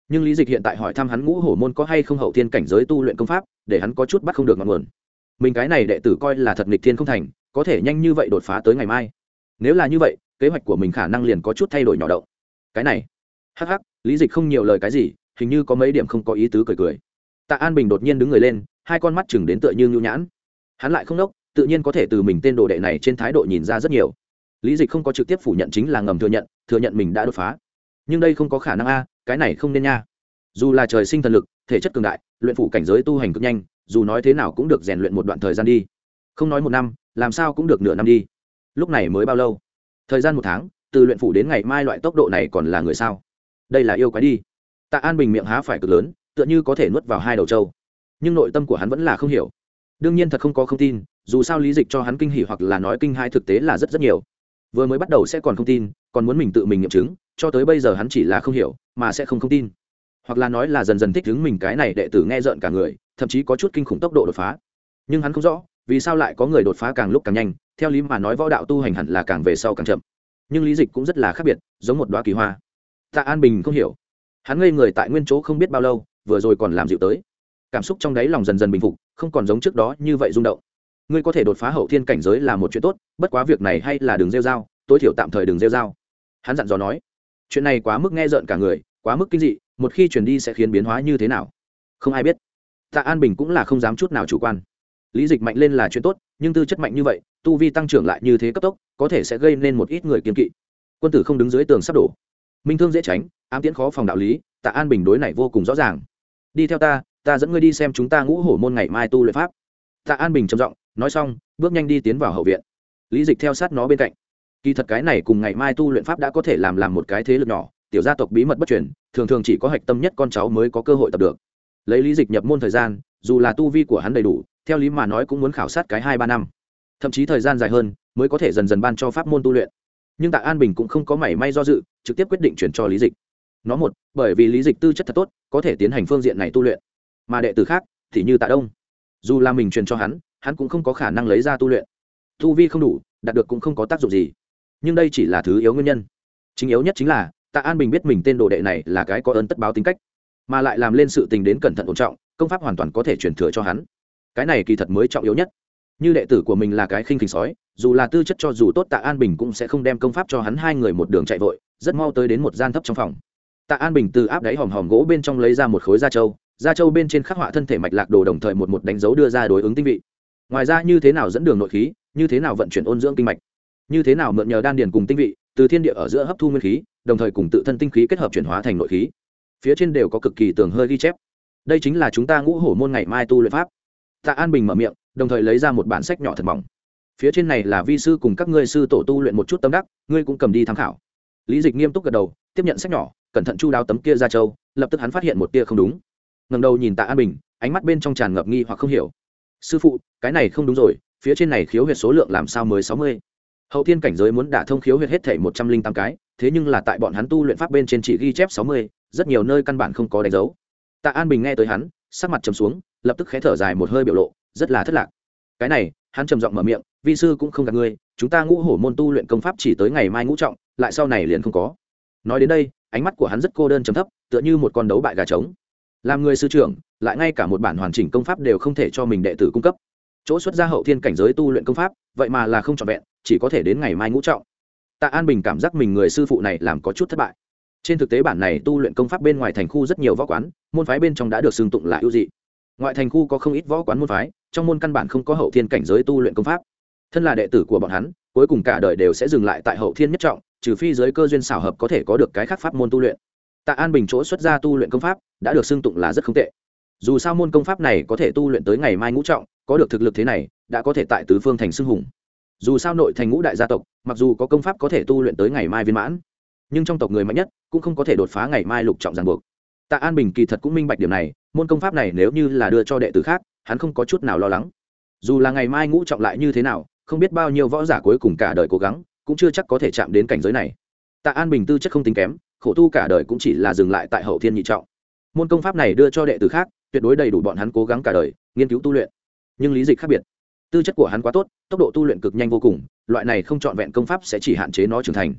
Nhưng lý dịch hiện tại hỏi thăm hắn ngũ hổ môn có hay không hậu thiên cảnh giới tu luyện công pháp, để hắn có chút bắt không được ngọn nguồn. Mình cái này đệ tử coi là thật nghịch thiên không thành, có thể nhanh như vậy đột phá tới ngày mai. Nếu là như vậy, kế hoạch của mình khả năng liền có chút thay đổi nhỏ động. Cái này. Hắc hắc, lý dịch không nhiều lời cái gì, hình như có mấy điểm không có ý tứ cười cười. Tạ an bình đột nhiên đứng người lên, hai con mắt chừng đến tựa như nhu nhãn. Hắn lại không đốc, tự nhiên có thể từ mình tên đồ đệ này trên thái độ nhìn ra rất nhiều lý dịch không có trực tiếp phủ nhận chính là ngầm thừa nhận thừa nhận mình đã đột phá. Nhưng đây không có khả năng a, cái này không nên nha. Dù là trời sinh thần lực, thể chất cường đại, luyện phủ cảnh giới tu hành cực nhanh, dù nói thế nào cũng được rèn luyện một đoạn thời gian đi. Không nói một năm, làm sao cũng được nửa năm đi. Lúc này mới bao lâu? Thời gian một tháng, từ luyện phủ đến ngày mai loại tốc độ này còn là người sao? Đây là yêu quái đi. Tạ an bình miệng há phải cực lớn, tựa như có thể nuốt vào hai đầu trâu. Nhưng nội tâm của hắn vẫn là không hiểu. Đương nhiên thật không có không tin, dù sao lý dịch cho hắn kinh hỉ hoặc là nói kinh hai thực tế là rất rất nhiều vừa mới bắt đầu sẽ còn không tin, còn muốn mình tự mình nghiệm chứng, cho tới bây giờ hắn chỉ là không hiểu, mà sẽ không không tin. Hoặc là nói là dần dần thích ứng mình cái này đệ tử nghe rợn cả người, thậm chí có chút kinh khủng tốc độ đột phá. Nhưng hắn không rõ, vì sao lại có người đột phá càng lúc càng nhanh, theo lý mà nói võ đạo tu hành hẳn là càng về sau càng chậm. Nhưng lý dịch cũng rất là khác biệt, giống một đoá kỳ hoa. Tạ an bình không hiểu. Hắn ngây người tại nguyên chỗ không biết bao lâu, vừa rồi còn làm dịu tới. Cảm xúc trong đáy lòng dần dần bình phục, không còn giống trước đó như vậy rung động ngươi có thể đột phá hậu thiên cảnh giới là một chuyện tốt, bất quá việc này hay là đường rêu dao tối thiểu tạm thời đường rêu dao hắn dặn dò nói. Chuyện này quá mức nghe rợn cả người, quá mức kinh dị, một khi chuyển đi sẽ khiến biến hóa như thế nào? Không ai biết. Tạ an bình cũng là không dám chút nào chủ quan. Lý dịch mạnh lên là chuyện tốt, nhưng tư chất mạnh như vậy, tu vi tăng trưởng lại như thế cấp tốc, có thể sẽ gây nên một ít người kiên kỵ. Quân tử không đứng dưới tường sắp đổ. Minh thương dễ tránh, ám tiễn khó phòng đạo lý, tạ an bình đối này vô cùng rõ ràng. Đi theo ta ta dẫn ngươi đi xem chúng ta ngũ hổ môn ngày mai tu luyện pháp. Tạ an bình trầm giọng nói xong, bước nhanh đi tiến vào hậu viện. Lý dịch theo sát nó bên cạnh. Kỳ thật cái này cùng ngày mai tu luyện pháp đã có thể làm làm một cái thế lực nhỏ, tiểu gia tộc bí mật bất truyền, thường thường chỉ có hạch tâm nhất con cháu mới có cơ hội tập được. Lấy lý dịch nhập môn thời gian, dù là tu vi của hắn đầy đủ, theo lý mà nói cũng muốn khảo sát cái hai ba năm. Thậm chí thời gian dài hơn, mới có thể dần dần ban cho pháp môn tu luyện. Nhưng tạ an bình cũng không có mảy may do dự, trực tiếp quyết định chuyển cho lý dịch. Nó một, bởi vì lý dịch tư chất thật tốt, có thể tiến hành phương diện này tu luyện. Mà đệ tử khác thì như tạ đông. Dù là mình truyền cho hắn hắn cũng không có khả năng lấy ra tu luyện. Tu vi không đủ, đạt được cũng không có tác dụng gì. Nhưng đây chỉ là thứ yếu nguyên nhân. Chính yếu nhất chính là, tạ an bình biết mình tên đồ đệ này là cái có ơn tất báo tính cách, mà lại làm lên sự tình đến cẩn thận ổn trọng, công pháp hoàn toàn có thể truyền thừa cho hắn. Cái này kỳ thật mới trọng yếu nhất. Như đệ tử của mình là cái khinh khỉnh sói, dù là tư chất cho dù tốt tạ an bình cũng sẽ không đem công pháp cho hắn hai người một đường chạy vội, rất mau tới đến một gian thấp trong phòng. Tạ an bình từ áp đáy hòm hòm gỗ bên trong lấy ra một khối da trâu da trâu bên trên khắc họa thân thể mạch lạc đồ đồng thời một một đánh dấu đưa ra đối ứng tinh vị ngoài ra như thế nào dẫn đường nội khí, như thế nào vận chuyển ôn dưỡng kinh mạch, như thế nào mượn nhờ đan điền cùng tinh vị, từ thiên địa ở giữa hấp thu nguyên khí, đồng thời cùng tự thân tinh khí kết hợp chuyển hóa thành nội khí. Phía trên đều có cực kỳ tường hơi ghi chép. Đây chính là chúng ta ngũ hổ môn ngày mai tu luyện pháp. Tạ an bình mở miệng, đồng thời lấy ra một bản sách nhỏ thật mỏng. Phía trên này là vi sư cùng các ngươi sư tổ tu luyện một chút tâm đắc, ngươi cũng cầm đi tham khảo. Lý dịch nghiêm túc gật đầu, tiếp nhận sách nhỏ, cẩn thận chu đáo tấm kia ra châu, lập tức hắn phát hiện một tia không đúng. Ngầm đầu nhìn tạ an bình, ánh mắt bên trong tràn ngập nghi hoặc không hiểu sư phụ, cái này không đúng rồi, phía trên này khiếu huyệt số lượng làm sao mới sáu mươi? Hậu thiên cảnh giới muốn đả thông khiếu huyệt hết thể một trăm linh tám cái, thế nhưng là tại bọn hắn tu luyện pháp bên trên chỉ ghi chép sáu mươi, rất nhiều nơi căn bản không có đánh dấu. Tạ an bình nghe tới hắn, sắc mặt trầm xuống, lập tức khé thở dài một hơi biểu lộ, rất là thất lạc. Cái này, hắn trầm giọng mở miệng, vi sư cũng không gạt ngươi, chúng ta ngũ hổ môn tu luyện công pháp chỉ tới ngày mai ngũ trọng, lại sau này liền không có. Nói đến đây, ánh mắt của hắn rất cô đơn trầm thấp, tựa như một con đấu bại gà trống làm người sư trưởng, lại ngay cả một bản hoàn chỉnh công pháp đều không thể cho mình đệ tử cung cấp. Chỗ xuất gia hậu thiên cảnh giới tu luyện công pháp, vậy mà là không trọn vẹn, chỉ có thể đến ngày mai ngũ trọng. Tạ an bình cảm giác mình người sư phụ này làm có chút thất bại. Trên thực tế bản này tu luyện công pháp bên ngoài thành khu rất nhiều võ quán, môn phái bên trong đã được xưng tụng là ưu dị. Ngoại thành khu có không ít võ quán môn phái, trong môn căn bản không có hậu thiên cảnh giới tu luyện công pháp. Thân là đệ tử của bọn hắn, cuối cùng cả đời đều sẽ dừng lại tại hậu thiên nhất trọng, trừ phi giới cơ duyên xảo hợp có thể có được cái khác pháp môn tu luyện tạ an bình chỗ xuất ra tu luyện công pháp, đã được xưng tụng là rất không tệ. Dù sao môn công pháp này có thể tu luyện tới ngày mai ngũ trọng, có được thực lực thế này, đã có thể tại tứ phương thành xưng hùng. Dù sao nội thành ngũ đại gia tộc, mặc dù có công pháp có thể tu luyện tới ngày mai viên mãn, nhưng trong tộc người mạnh nhất cũng không có thể đột phá ngày mai lục trọng ràng buộc. Tạ an bình kỳ thật cũng minh bạch điểm này, môn công pháp này nếu như là đưa cho đệ tử khác, hắn không có chút nào lo lắng. Dù là ngày mai ngũ trọng lại như thế nào, không biết bao nhiêu võ giả cuối cùng cả đời cố gắng, cũng chưa chắc có thể chạm đến cảnh giới này. Tạ an bình tư chất không tính kém khổ tu cả đời cũng chỉ là dừng lại tại hậu thiên nhị trọng. Môn công pháp này đưa cho đệ tử khác, tuyệt đối đầy đủ bọn hắn cố gắng cả đời, nghiên cứu tu luyện. Nhưng lý dịch khác biệt. Tư chất của hắn quá tốt, tốc độ tu luyện cực nhanh vô cùng, loại này không trọn vẹn công pháp sẽ chỉ hạn chế nó trưởng thành.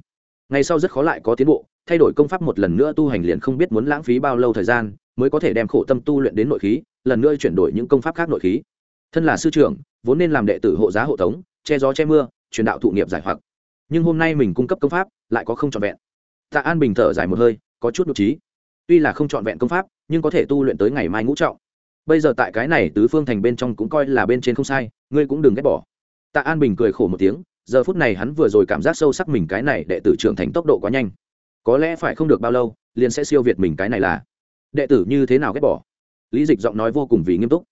Ngày sau rất khó lại có tiến bộ, thay đổi công pháp một lần nữa tu hành liền không biết muốn lãng phí bao lâu thời gian, mới có thể đem khổ tâm tu luyện đến nội khí, lần nữa chuyển đổi những công pháp khác nội khí. Thân là sư trưởng, vốn nên làm đệ tử hộ giá hộ tống, che gió che mưa, truyền đạo thụ nghiệp giải hoặc. Nhưng hôm nay mình cung cấp công pháp, lại có không trọn vẹn tạ an bình thở dài một hơi, có chút nhục trí tuy là không trọn vẹn công pháp, nhưng có thể tu luyện tới ngày mai ngũ trọng. Bây giờ tại cái này tứ phương thành bên trong cũng coi là bên trên không sai, ngươi cũng đừng ghét bỏ. Tạ an bình cười khổ một tiếng, giờ phút này hắn vừa rồi cảm giác sâu sắc mình cái này đệ tử trưởng thành tốc độ quá nhanh. Có lẽ phải không được bao lâu, liền sẽ siêu việt mình cái này là. Đệ tử như thế nào ghét bỏ? Lý dịch giọng nói vô cùng vì nghiêm túc.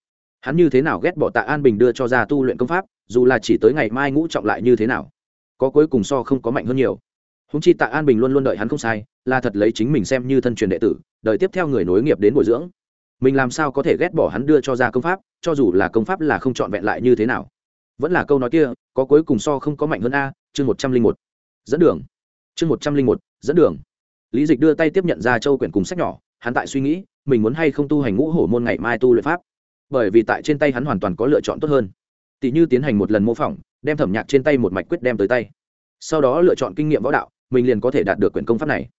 Hắn như thế nào ghét bỏ tạ an bình đưa cho ra tu luyện công pháp, dù là chỉ tới ngày mai ngũ trọng lại như thế nào? Có cuối cùng so không có mạnh hơn nhiều húng chi tạ an bình luôn luôn đợi hắn không sai, là thật lấy chính mình xem như thân truyền đệ tử, đợi tiếp theo người nối nghiệp đến bồi dưỡng. Mình làm sao có thể ghét bỏ hắn đưa cho ra công pháp, cho dù là công pháp là không trọn vẹn lại như thế nào. Vẫn là câu nói kia, có cuối cùng so không có mạnh hơn a, chương một trăm linh một. Dẫn đường. Chương một trăm linh một, dẫn đường. Lý dịch đưa tay tiếp nhận ra châu quyển cùng sách nhỏ, hắn tại suy nghĩ, mình muốn hay không tu hành ngũ hổ môn ngày mai tu luyện pháp. Bởi vì tại trên tay hắn hoàn toàn có lựa chọn tốt hơn. Tỷ như tiến hành một lần mô phỏng, đem thẩm nhạc trên tay một mạch quyết đem tới tay. Sau đó lựa chọn kinh nghiệm võ đạo mình liền có thể đạt được quyển công pháp này.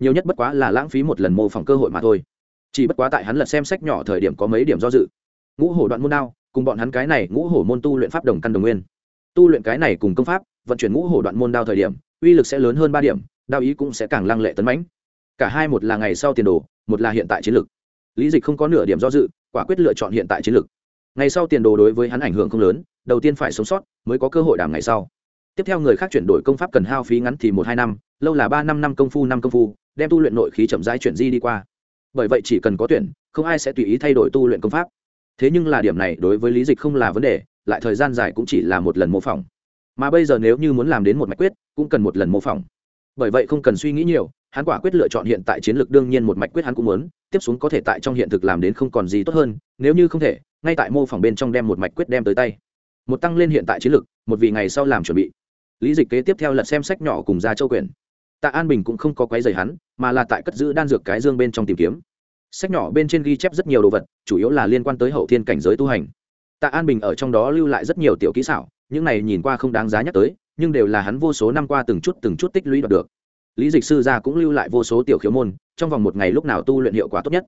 Nhiều nhất bất quá là lãng phí một lần mô phỏng cơ hội mà thôi. Chỉ bất quá tại hắn lật xem sách nhỏ thời điểm có mấy điểm do dự. Ngũ hổ đoạn môn đao, cùng bọn hắn cái này ngũ hổ môn tu luyện pháp đồng căn đồng nguyên. Tu luyện cái này cùng công pháp, vận chuyển ngũ hổ đoạn môn đao thời điểm, uy lực sẽ lớn hơn ba điểm, đao ý cũng sẽ càng lăng lệ tấn mãnh. Cả hai một là ngày sau tiền đồ, một là hiện tại chiến lược lý dịch không có nửa điểm do dự, quả quyết lựa chọn hiện tại chiến lược ngày sau tiền đồ đối với hắn ảnh hưởng không lớn, đầu tiên phải sống sót, mới có cơ hội đảm ngày sau tiếp theo người khác chuyển đổi công pháp cần hao phí ngắn thì một hai năm, lâu là ba năm năm công phu năm công phu, đem tu luyện nội khí chậm rãi chuyển di đi qua. Bởi vậy chỉ cần có tuyển, không ai sẽ tùy ý thay đổi tu luyện công pháp. Thế nhưng là điểm này đối với lý dịch không là vấn đề, lại thời gian dài cũng chỉ là một lần mô phỏng. Mà bây giờ nếu như muốn làm đến một mạch quyết, cũng cần một lần mô phỏng. Bởi vậy không cần suy nghĩ nhiều, hắn quả quyết lựa chọn hiện tại chiến lược đương nhiên một mạch quyết hắn cũng muốn, tiếp xuống có thể tại trong hiện thực làm đến không còn gì tốt hơn, nếu như không thể, ngay tại mô phỏng bên trong đem một mạch quyết đem tới tay. Một tăng lên hiện tại chiến lược, một vì ngày sau làm chuẩn bị lý dịch kế tiếp theo lật xem sách nhỏ cùng ra châu quyển, tạ an bình cũng không có quấy dày hắn mà là tại cất giữ đan dược cái dương bên trong tìm kiếm. Sách nhỏ bên trên ghi chép rất nhiều đồ vật chủ yếu là liên quan tới hậu thiên cảnh giới tu hành. Tạ an bình ở trong đó lưu lại rất nhiều tiểu kỹ xảo những này nhìn qua không đáng giá nhắc tới nhưng đều là hắn vô số năm qua từng chút từng chút tích lũy đoạt được. Lý dịch sư gia cũng lưu lại vô số tiểu khiếu môn trong vòng một ngày lúc nào tu luyện hiệu quả tốt nhất.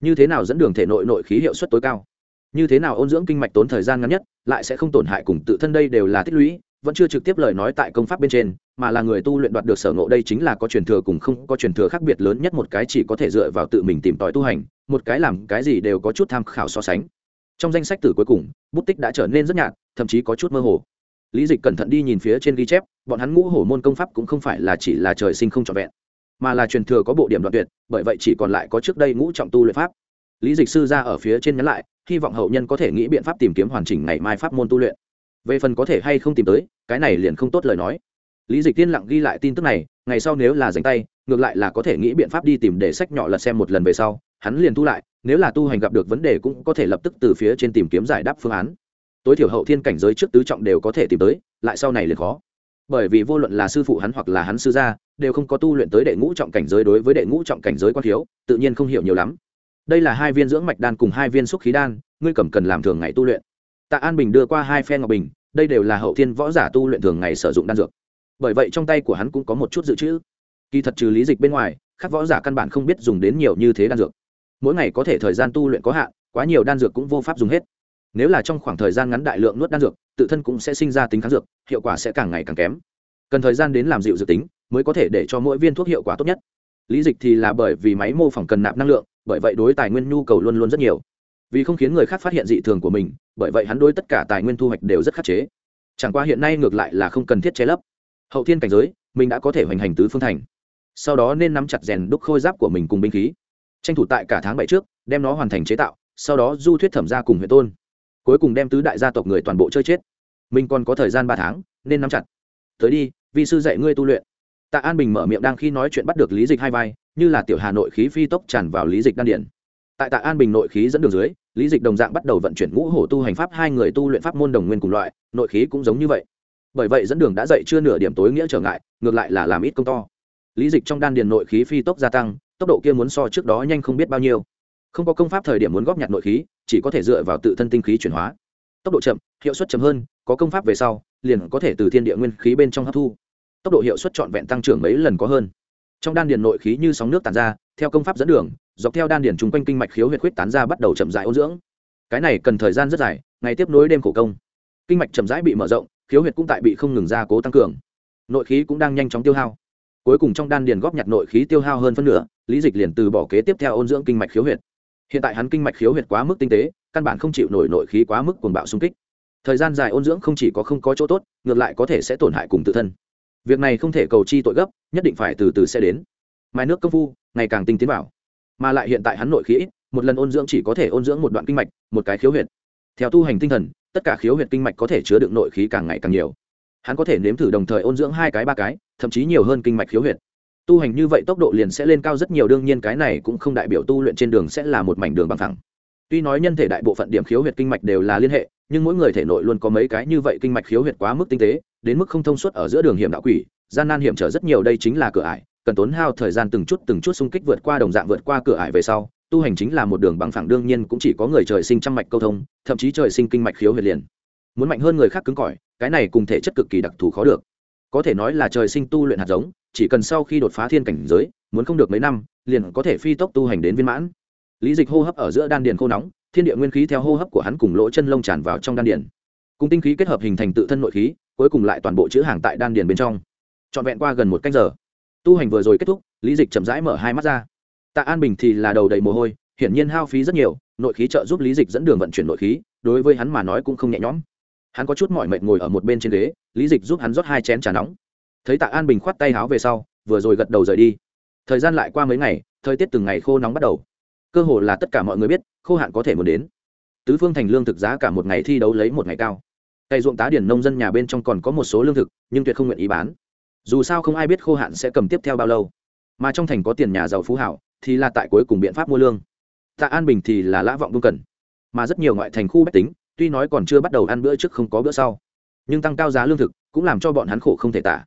Như thế nào dẫn đường thể nội nội khí hiệu suất tối cao? Như thế nào ôn dưỡng kinh mạch tốn thời gian ngắn nhất lại sẽ không tổn hại cùng tự thân đây đều là tích lũy vẫn chưa trực tiếp lời nói tại công pháp bên trên, mà là người tu luyện đoạt được sở ngộ đây chính là có truyền thừa cùng không có truyền thừa khác biệt lớn nhất một cái chỉ có thể dựa vào tự mình tìm tòi tu hành, một cái làm cái gì đều có chút tham khảo so sánh. Trong danh sách từ cuối cùng, bút tích đã trở nên rất nhạt, thậm chí có chút mơ hồ. Lý dịch cẩn thận đi nhìn phía trên ghi chép, bọn hắn ngũ hổ môn công pháp cũng không phải là chỉ là trời sinh không trọn vẹn, mà là truyền thừa có bộ điểm đoạn tuyệt, bởi vậy chỉ còn lại có trước đây ngũ trọng tu luyện pháp. Lý dịch sư ra ở phía trên nhắn lại, hy vọng hậu nhân có thể nghĩ biện pháp tìm kiếm hoàn chỉnh ngày mai pháp môn tu luyện về phần có thể hay không tìm tới, cái này liền không tốt lời nói. Lý dịch tiên lặng ghi lại tin tức này, ngày sau nếu là dành tay, ngược lại là có thể nghĩ biện pháp đi tìm để sách nhỏ lật xem một lần về sau, hắn liền thu lại, nếu là tu hành gặp được vấn đề cũng có thể lập tức từ phía trên tìm kiếm giải đáp phương án. Tối thiểu hậu thiên cảnh giới trước tứ trọng đều có thể tìm tới, lại sau này liền khó. Bởi vì vô luận là sư phụ hắn hoặc là hắn sư gia, đều không có tu luyện tới đệ ngũ trọng cảnh giới đối với đệ ngũ trọng cảnh giới quan thiếu, tự nhiên không hiểu nhiều lắm. Đây là hai viên dưỡng mạch đan cùng hai viên xúc khí đan, ngươi cầm cần làm thường ngày tu luyện tạ an bình đưa qua hai phen ngọc bình, đây đều là hậu thiên võ giả tu luyện thường ngày sử dụng đan dược. Bởi vậy trong tay của hắn cũng có một chút dự trữ. Kỳ thật trừ lý dịch bên ngoài, các võ giả căn bản không biết dùng đến nhiều như thế đan dược. Mỗi ngày có thể thời gian tu luyện có hạn, quá nhiều đan dược cũng vô pháp dùng hết. Nếu là trong khoảng thời gian ngắn đại lượng nuốt đan dược, tự thân cũng sẽ sinh ra tính kháng dược, hiệu quả sẽ càng ngày càng kém. Cần thời gian đến làm dịu dự tính, mới có thể để cho mỗi viên thuốc hiệu quả tốt nhất. Lý dịch thì là bởi vì máy mô phỏng cần nạp năng lượng, bởi vậy đối tài nguyên nhu cầu luôn luôn rất nhiều vì không khiến người khác phát hiện dị thường của mình, bởi vậy hắn đối tất cả tài nguyên thu hoạch đều rất khắc chế. Chẳng qua hiện nay ngược lại là không cần thiết che lấp. Hậu thiên cảnh giới, mình đã có thể hoành hành tứ phương thành. Sau đó nên nắm chặt rèn đúc khôi giáp của mình cùng binh khí. Tranh thủ tại cả tháng bảy trước, đem nó hoàn thành chế tạo, sau đó du thuyết thẩm ra cùng huyện tôn. Cuối cùng đem tứ đại gia tộc người toàn bộ chơi chết. Mình còn có thời gian ba tháng, nên nắm chặt. Tới đi, vi sư dạy ngươi tu luyện. Tạ an bình mở miệng đang khi nói chuyện bắt được lý dịch hai vai, như là tiểu hà nội khí phi tốc tràn vào lý dịch đan điển tại tạ an bình nội khí dẫn đường dưới, lý dịch đồng dạng bắt đầu vận chuyển ngũ hổ tu hành pháp, hai người tu luyện pháp môn đồng nguyên cùng loại, nội khí cũng giống như vậy. Bởi vậy dẫn đường đã dậy chưa nửa điểm tối nghĩa trở ngại, ngược lại là làm ít công to. Lý dịch trong đan điền nội khí phi tốc gia tăng, tốc độ kia muốn so trước đó nhanh không biết bao nhiêu. Không có công pháp thời điểm muốn góp nhặt nội khí, chỉ có thể dựa vào tự thân tinh khí chuyển hóa. Tốc độ chậm, hiệu suất chậm hơn, có công pháp về sau, liền có thể từ thiên địa nguyên khí bên trong hấp thu. Tốc độ hiệu suất trọn vẹn tăng trưởng mấy lần có hơn. Trong đan điền nội khí như sóng nước tàn ra, theo công pháp dẫn đường dọc theo đan điền chung quanh kinh mạch khiếu huyệt huyết tán ra bắt đầu chậm rãi ôn dưỡng. Cái này cần thời gian rất dài, ngày tiếp nối đêm khổ công. Kinh mạch chậm rãi bị mở rộng, khiếu huyệt cũng tại bị không ngừng gia cố tăng cường. Nội khí cũng đang nhanh chóng tiêu hao. Cuối cùng trong đan điền góp nhặt nội khí tiêu hao hơn phân nửa, lý dịch liền từ bỏ kế tiếp theo ôn dưỡng kinh mạch khiếu huyệt hiện tại hắn kinh mạch khiếu huyệt quá mức tinh tế, căn bản không chịu nổi nội khí quá mức cuồng bạo xung kích. Thời gian dài ôn dưỡng không chỉ có không có chỗ tốt, ngược lại có thể sẽ tổn hại cùng tự thân. Việc này không thể cầu chi tội gấp, nhất định phải từ từ sẽ đến. Mai nước công phu, ngày càng tinh tiến vào mà lại hiện tại hắn nội khí ít, một lần ôn dưỡng chỉ có thể ôn dưỡng một đoạn kinh mạch, một cái khiếu huyệt. Theo tu hành tinh thần, tất cả khiếu huyệt kinh mạch có thể chứa đựng nội khí càng ngày càng nhiều. Hắn có thể nếm thử đồng thời ôn dưỡng hai cái ba cái, thậm chí nhiều hơn kinh mạch khiếu huyệt. Tu hành như vậy tốc độ liền sẽ lên cao rất nhiều, đương nhiên cái này cũng không đại biểu tu luyện trên đường sẽ là một mảnh đường bằng thẳng tuy nói nhân thể đại bộ phận điểm khiếu huyệt kinh mạch đều là liên hệ, nhưng mỗi người thể nội luôn có mấy cái như vậy kinh mạch khiếu huyệt quá mức tinh tế, đến mức không thông suốt ở giữa đường hiểm đạo quỷ, gian nan hiểm trở rất nhiều, đây chính là cửa ải cần tốn hao thời gian từng chút từng chút xung kích vượt qua đồng dạng vượt qua cửa ải về sau, tu hành chính là một đường bằng phẳng, đương nhiên cũng chỉ có người trời sinh trăm mạch câu thông, thậm chí trời sinh kinh mạch khiếu huyệt liền. Muốn mạnh hơn người khác cứng cỏi, cái này cùng thể chất cực kỳ đặc thù khó được. Có thể nói là trời sinh tu luyện hạt giống, chỉ cần sau khi đột phá thiên cảnh giới, muốn không được mấy năm, liền có thể phi tốc tu hành đến viên mãn. Lý dịch hô hấp ở giữa đan điền khô nóng, thiên địa nguyên khí theo hô hấp của hắn cùng lỗ chân lông tràn vào trong đan điền. Cùng tinh khí kết hợp hình thành tự thân nội khí, cuối cùng lại toàn bộ chữ hàng tại đan điền bên trong. Trọn vẹn qua gần một canh giờ tu hành vừa rồi kết thúc, lý dịch chậm rãi mở hai mắt ra. Tạ an bình thì là đầu đầy mồ hôi, hiển nhiên hao phí rất nhiều, nội khí trợ giúp lý dịch dẫn đường vận chuyển nội khí, đối với hắn mà nói cũng không nhẹ nhõm. Hắn có chút mỏi mệt ngồi ở một bên trên ghế, lý dịch giúp hắn rót hai chén trà nóng. Thấy tạ an bình khoát tay háo về sau, vừa rồi gật đầu rời đi. Thời gian lại qua mấy ngày, thời tiết từng ngày khô nóng bắt đầu. Cơ hồ là tất cả mọi người biết, khô hạn có thể muốn đến. Tứ phương thành lương thực giá cả một ngày thi đấu lấy một ngày cao. Cây ruộng tá điển nông dân nhà bên trong còn có một số lương thực, nhưng tuyệt không nguyện ý bán dù sao không ai biết khô hạn sẽ cầm tiếp theo bao lâu. Mà trong thành có tiền nhà giàu phú hảo, thì là tại cuối cùng biện pháp mua lương. Tạ an bình thì là lã vọng buông cần. Mà rất nhiều ngoại thành khu bách tính, tuy nói còn chưa bắt đầu ăn bữa trước không có bữa sau, nhưng tăng cao giá lương thực cũng làm cho bọn hắn khổ không thể tả.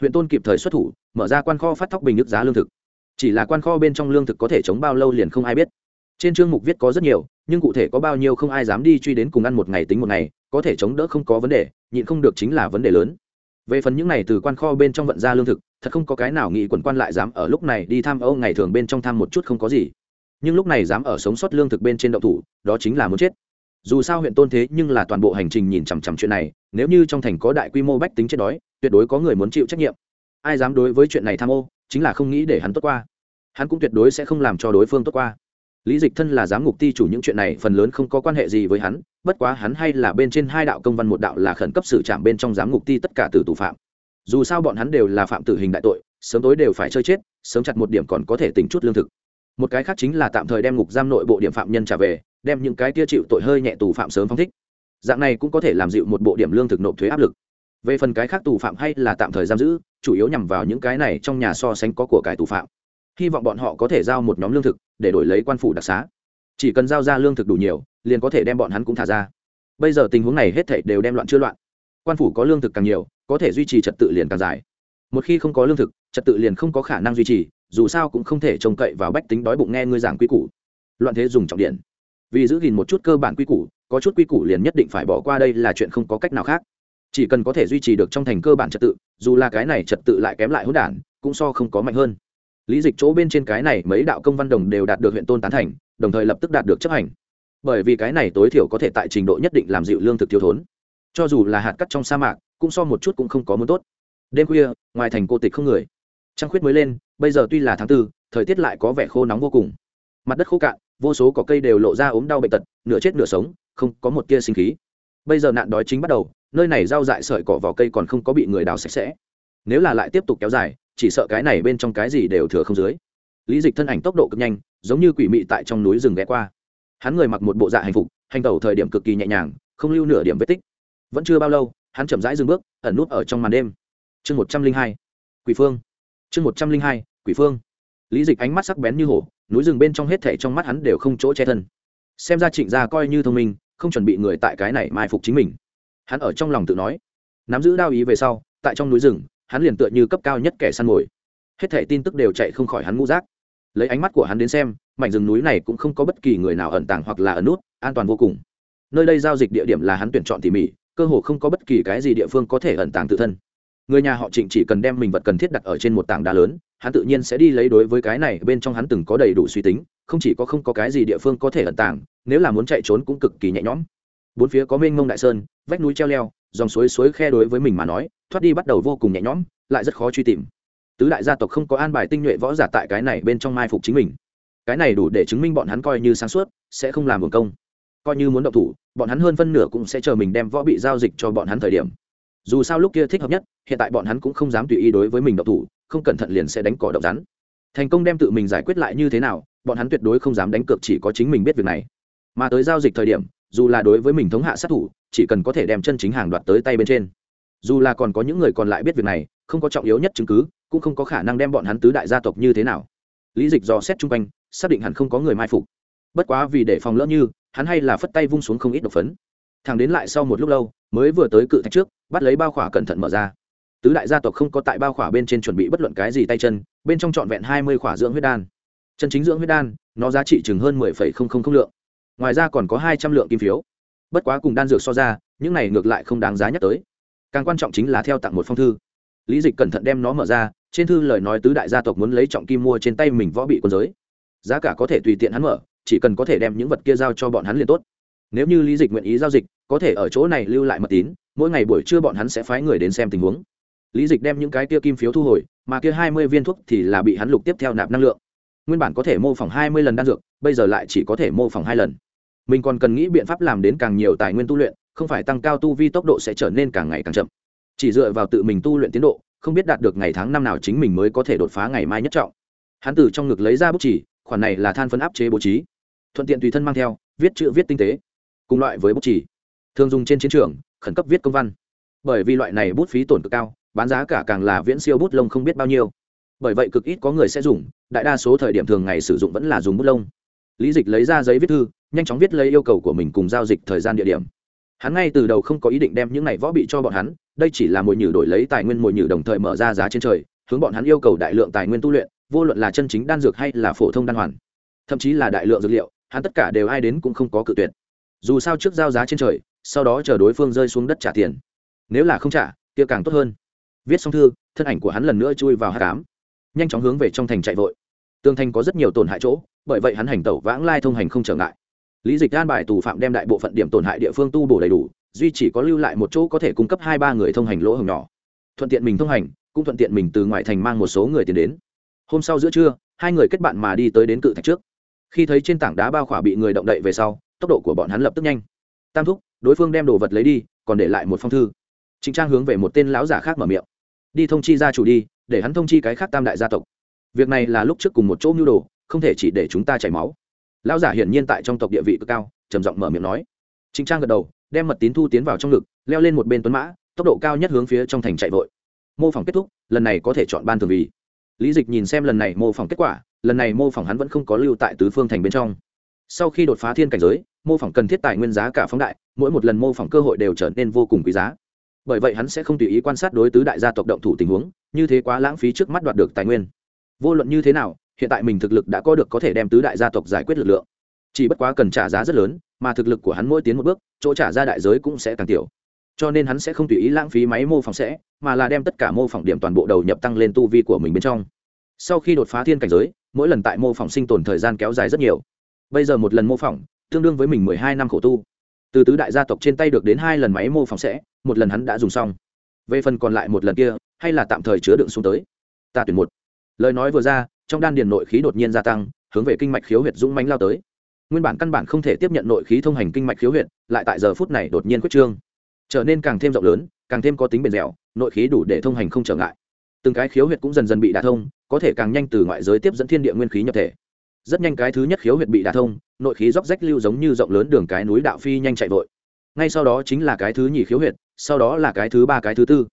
Huyện tôn kịp thời xuất thủ, mở ra quan kho phát thóc bình nước giá lương thực. Chỉ là quan kho bên trong lương thực có thể chống bao lâu liền không ai biết. Trên chương mục viết có rất nhiều, nhưng cụ thể có bao nhiêu không ai dám đi truy đến cùng ăn một ngày tính một ngày, có thể chống đỡ không có vấn đề, nhịn không được chính là vấn đề lớn về phần những này từ quan kho bên trong vận ra lương thực, thật không có cái nào nghị quần quan lại dám ở lúc này đi tham âu ngày thường bên trong tham một chút không có gì. Nhưng lúc này dám ở sống sót lương thực bên trên động thủ, đó chính là muốn chết. Dù sao huyện tôn thế nhưng là toàn bộ hành trình nhìn chằm chằm chuyện này, nếu như trong thành có đại quy mô bách tính chết đói, tuyệt đối có người muốn chịu trách nhiệm. Ai dám đối với chuyện này tham ô, chính là không nghĩ để hắn tốt qua. Hắn cũng tuyệt đối sẽ không làm cho đối phương tốt qua. Lý dịch thân là giám ngục ti chủ những chuyện này, phần lớn không có quan hệ gì với hắn bất quá hắn hay là bên trên hai đạo công văn một đạo là khẩn cấp xử trạm bên trong giám ngục ti tất cả tử tù phạm. Dù sao bọn hắn đều là phạm tử hình đại tội, sớm tối đều phải chơi chết, sớm chặt một điểm còn có thể tỉnh chút lương thực. Một cái khác chính là tạm thời đem ngục giam nội bộ điểm phạm nhân trả về, đem những cái kia chịu tội hơi nhẹ tù phạm sớm phong thích. Dạng này cũng có thể làm dịu một bộ điểm lương thực nộp thuế áp lực. Về phần cái khác tù phạm hay là tạm thời giam giữ, chủ yếu nhằm vào những cái này trong nhà so sánh có của cải tù phạm. Hy vọng bọn họ có thể giao một nhóm lương thực, để đổi lấy quan phủ đặc xá. Chỉ cần giao ra lương thực đủ nhiều liền có thể đem bọn hắn cũng thả ra. Bây giờ tình huống này hết thảy đều đem loạn chưa loạn. Quan phủ có lương thực càng nhiều, có thể duy trì trật tự liền càng dài. Một khi không có lương thực, trật tự liền không có khả năng duy trì, dù sao cũng không thể trông cậy vào bách tính đói bụng nghe ngươi giảng quy củ. Loạn thế dùng trọng điện. Vì giữ gìn một chút cơ bản quy củ, có chút quy củ liền nhất định phải bỏ qua đây là chuyện không có cách nào khác. Chỉ cần có thể duy trì được trong thành cơ bản trật tự, dù là cái này trật tự lại kém lại hỗn đản, cũng so không có mạnh hơn. Lý dịch chỗ bên trên cái này mấy đạo công văn đồng đều đạt được huyện tôn tán thành, đồng thời lập tức đạt được chấp hành bởi vì cái này tối thiểu có thể tại trình độ nhất định làm dịu lương thực thiếu thốn. Cho dù là hạt cắt trong sa mạc, cũng so một chút cũng không có muốn tốt. Đêm khuya, ngoài thành cô tịch không người. Trăng khuyết mới lên, bây giờ tuy là tháng tư, thời tiết lại có vẻ khô nóng vô cùng. Mặt đất khô cạn, vô số cỏ cây đều lộ ra ốm đau bệnh tật, nửa chết nửa sống, không có một tia sinh khí. Bây giờ nạn đói chính bắt đầu, nơi này rau dại sợi cỏ vỏ cây còn không có bị người đào sạch sẽ. Nếu là lại tiếp tục kéo dài, chỉ sợ cái này bên trong cái gì đều thừa không dưới. Lý dịch thân ảnh tốc độ cực nhanh, giống như quỷ mị tại trong núi rừng ghé qua hắn người mặc một bộ dạ hành phục, hành tẩu thời điểm cực kỳ nhẹ nhàng, không lưu nửa điểm vết tích. Vẫn chưa bao lâu, hắn chậm rãi dừng bước, ẩn nút ở trong màn đêm. Chương một trăm linh hai, quỷ phương. Chương một trăm linh hai, quỷ phương. Lý dịch ánh mắt sắc bén như hổ, núi rừng bên trong hết thảy trong mắt hắn đều không chỗ che thân. Xem ra trịnh gia coi như thông minh, không chuẩn bị người tại cái này mai phục chính mình. Hắn ở trong lòng tự nói. Nắm giữ đao ý về sau, tại trong núi rừng, hắn liền tựa như cấp cao nhất kẻ săn mồi. Hết thảy tin tức đều chạy không khỏi hắn ngũ giác lấy ánh mắt của hắn đến xem, mảnh rừng núi này cũng không có bất kỳ người nào ẩn tàng hoặc là ẩn nút, an toàn vô cùng. Nơi đây giao dịch địa điểm là hắn tuyển chọn tỉ mỉ, cơ hồ không có bất kỳ cái gì địa phương có thể ẩn tàng tự thân. Người nhà họ trịnh chỉ cần đem mình vật cần thiết đặt ở trên một tảng đá lớn, hắn tự nhiên sẽ đi lấy đối với cái này, bên trong hắn từng có đầy đủ suy tính, không chỉ có không có cái gì địa phương có thể ẩn tàng, nếu là muốn chạy trốn cũng cực kỳ nhẹ nhõm. Bốn phía có mênh mông đại sơn, vách núi treo leo, dòng suối suối khe đối với mình mà nói, thoát đi bắt đầu vô cùng nhẹ nhõm, lại rất khó truy tìm tứ đại gia tộc không có an bài tinh nhuệ võ giả tại cái này bên trong mai phục chính mình. Cái này đủ để chứng minh bọn hắn coi như sáng suốt, sẽ không làm hưởng công. Coi như muốn động thủ, bọn hắn hơn phân nửa cũng sẽ chờ mình đem võ bị giao dịch cho bọn hắn thời điểm. Dù sao lúc kia thích hợp nhất, hiện tại bọn hắn cũng không dám tùy ý đối với mình động thủ, không cẩn thận liền sẽ đánh cỏ động rắn. Thành công đem tự mình giải quyết lại như thế nào, bọn hắn tuyệt đối không dám đánh cược chỉ có chính mình biết việc này. Mà tới giao dịch thời điểm, dù là đối với mình thống hạ sát thủ, chỉ cần có thể đem chân chính hàng đoạt tới tay bên trên. Dù là còn có những người còn lại biết việc này, không có trọng yếu nhất chứng cứ cũng không có khả năng đem bọn hắn tứ đại gia tộc như thế nào. Lý dịch dò xét chung quanh, xác định hẳn không có người mai phục. Bất quá vì để phòng lỡ như, hắn hay là phất tay vung xuống không ít độc phấn. Thằng đến lại sau một lúc lâu, mới vừa tới cự thạch trước, bắt lấy bao khỏa cẩn thận mở ra. Tứ đại gia tộc không có tại bao khỏa bên trên chuẩn bị bất luận cái gì tay chân, bên trong trọn vẹn hai mươi khỏa dưỡng huyết đan. Chân chính dưỡng huyết đan, nó giá trị chừng hơn mười phẩy không không không lượng. Ngoài ra còn có hai trăm lượng kim phiếu. Bất quá cùng đan dược so ra, những này ngược lại không đáng giá nhắc tới. Càng quan trọng chính là theo tặng một phong thư lý dịch cẩn thận đem nó mở ra, trên thư lời nói tứ đại gia tộc muốn lấy trọng kim mua trên tay mình võ bị quân giới. Giá cả có thể tùy tiện hắn mở, chỉ cần có thể đem những vật kia giao cho bọn hắn liền tốt. Nếu như lý dịch nguyện ý giao dịch, có thể ở chỗ này lưu lại mật tín, mỗi ngày buổi trưa bọn hắn sẽ phái người đến xem tình huống. Lý dịch đem những cái kia kim phiếu thu hồi, mà kia hai mươi viên thuốc thì là bị hắn lục tiếp theo nạp năng lượng. Nguyên bản có thể mô phỏng hai mươi lần đan dược, bây giờ lại chỉ có thể mô phỏng hai lần. Mình còn cần nghĩ biện pháp làm đến càng nhiều tài nguyên tu luyện, không phải tăng cao tu vi tốc độ sẽ trở nên càng ngày càng chậm chỉ dựa vào tự mình tu luyện tiến độ, không biết đạt được ngày tháng năm nào chính mình mới có thể đột phá ngày mai nhất trọng. Hắn từ trong ngực lấy ra bút chỉ, khoản này là than phân áp chế bố trí. Thuận tiện tùy thân mang theo, viết chữ viết tinh tế. Cùng loại với bút chỉ. Thường dùng trên chiến trường, khẩn cấp viết công văn. Bởi vì loại này bút phí tổn cực cao, bán giá cả càng là viễn siêu bút lông không biết bao nhiêu. Bởi vậy cực ít có người sẽ dùng, đại đa số thời điểm thường ngày sử dụng vẫn là dùng bút lông. Lý dịch lấy ra giấy viết thư, nhanh chóng viết lấy yêu cầu của mình cùng giao dịch thời gian địa điểm hắn ngay từ đầu không có ý định đem những này võ bị cho bọn hắn, đây chỉ là mồi nhử đổi lấy tài nguyên mồi nhử đồng thời mở ra giá trên trời, hướng bọn hắn yêu cầu đại lượng tài nguyên tu luyện, vô luận là chân chính đan dược hay là phổ thông đan hoàn. Thậm chí là đại lượng dược liệu, hắn tất cả đều ai đến cũng không có cự tuyệt. Dù sao trước giao giá trên trời, sau đó chờ đối phương rơi xuống đất trả tiền. Nếu là không trả, kia càng tốt hơn. Viết xong thư, thân ảnh của hắn lần nữa chui vào hát cám. Nhanh chóng hướng về trong thành chạy vội. Tường thành có rất nhiều tổn hại chỗ, bởi vậy hắn hành tẩu vãng lai thông hành không trở ngại lý dịch an bài tù phạm đem đại bộ phận điểm tổn hại địa phương tu bổ đầy đủ, duy chỉ có lưu lại một chỗ có thể cung cấp hai ba người thông hành lỗ hồng nhỏ. Thuận tiện mình thông hành, cũng thuận tiện mình từ ngoại thành mang một số người tiến đến. Hôm sau giữa trưa, hai người kết bạn mà đi tới đến cự thạch trước. Khi thấy trên tảng đá bao khỏa bị người động đậy về sau, tốc độ của bọn hắn lập tức nhanh. Tam thúc, đối phương đem đồ vật lấy đi, còn để lại một phong thư. Chính trang hướng về một tên lão giả khác mở miệng. Đi thông chi gia chủ đi, để hắn thông chi cái khác tam đại gia tộc. Việc này là lúc trước cùng một chỗ mưu đồ, không thể chỉ để chúng ta chảy máu lão giả hiển nhiên tại trong tộc địa vị cực cao, trầm giọng mở miệng nói. Chính trang gật đầu, đem mật tín thu tiến vào trong ngực, leo lên một bên tuấn mã, tốc độ cao nhất hướng phía trong thành chạy vội. Mô phỏng kết thúc, lần này có thể chọn ban thường vì. Lý dịch nhìn xem lần này mô phỏng kết quả, lần này mô phỏng hắn vẫn không có lưu tại tứ phương thành bên trong. Sau khi đột phá thiên cảnh giới, mô phỏng cần thiết tài nguyên giá cả phóng đại, mỗi một lần mô phỏng cơ hội đều trở nên vô cùng quý giá. Bởi vậy hắn sẽ không tùy ý quan sát đối tứ đại gia tộc động thủ tình huống, như thế quá lãng phí trước mắt đoạt được tài nguyên. Vô luận như thế nào hiện tại mình thực lực đã có được có thể đem tứ đại gia tộc giải quyết lực lượng. Chỉ bất quá cần trả giá rất lớn, mà thực lực của hắn mỗi tiến một bước, chỗ trả ra đại giới cũng sẽ càng tiểu. Cho nên hắn sẽ không tùy ý lãng phí máy mô phỏng sẽ, mà là đem tất cả mô phỏng điểm toàn bộ đầu nhập tăng lên tu vi của mình bên trong. Sau khi đột phá thiên cảnh giới, mỗi lần tại mô phỏng sinh tồn thời gian kéo dài rất nhiều. Bây giờ một lần mô phỏng, tương đương với mình mười hai năm khổ tu. Từ tứ đại gia tộc trên tay được đến hai lần máy mô phỏng sẽ, một lần hắn đã dùng xong. Về phần còn lại một lần kia, hay là tạm thời chứa đựng xuống tới. Ta tuyển một. Lời nói vừa ra trong đan điền nội khí đột nhiên gia tăng, hướng về kinh mạch khiếu huyệt dũng mánh lao tới. Nguyên bản căn bản không thể tiếp nhận nội khí thông hành kinh mạch khiếu huyệt, lại tại giờ phút này đột nhiên quyết trương. Trở nên càng thêm rộng lớn, càng thêm có tính bền dẻo, nội khí đủ để thông hành không trở ngại. Từng cái khiếu huyệt cũng dần dần bị đả thông, có thể càng nhanh từ ngoại giới tiếp dẫn thiên địa nguyên khí nhập thể. Rất nhanh cái thứ nhất khiếu huyệt bị đả thông, nội khí róc rách lưu giống như rộng lớn đường cái núi đạo phi nhanh chạy vội. Ngay sau đó chính là cái thứ nhì khiếu huyệt, sau đó là cái thứ ba, cái thứ tư.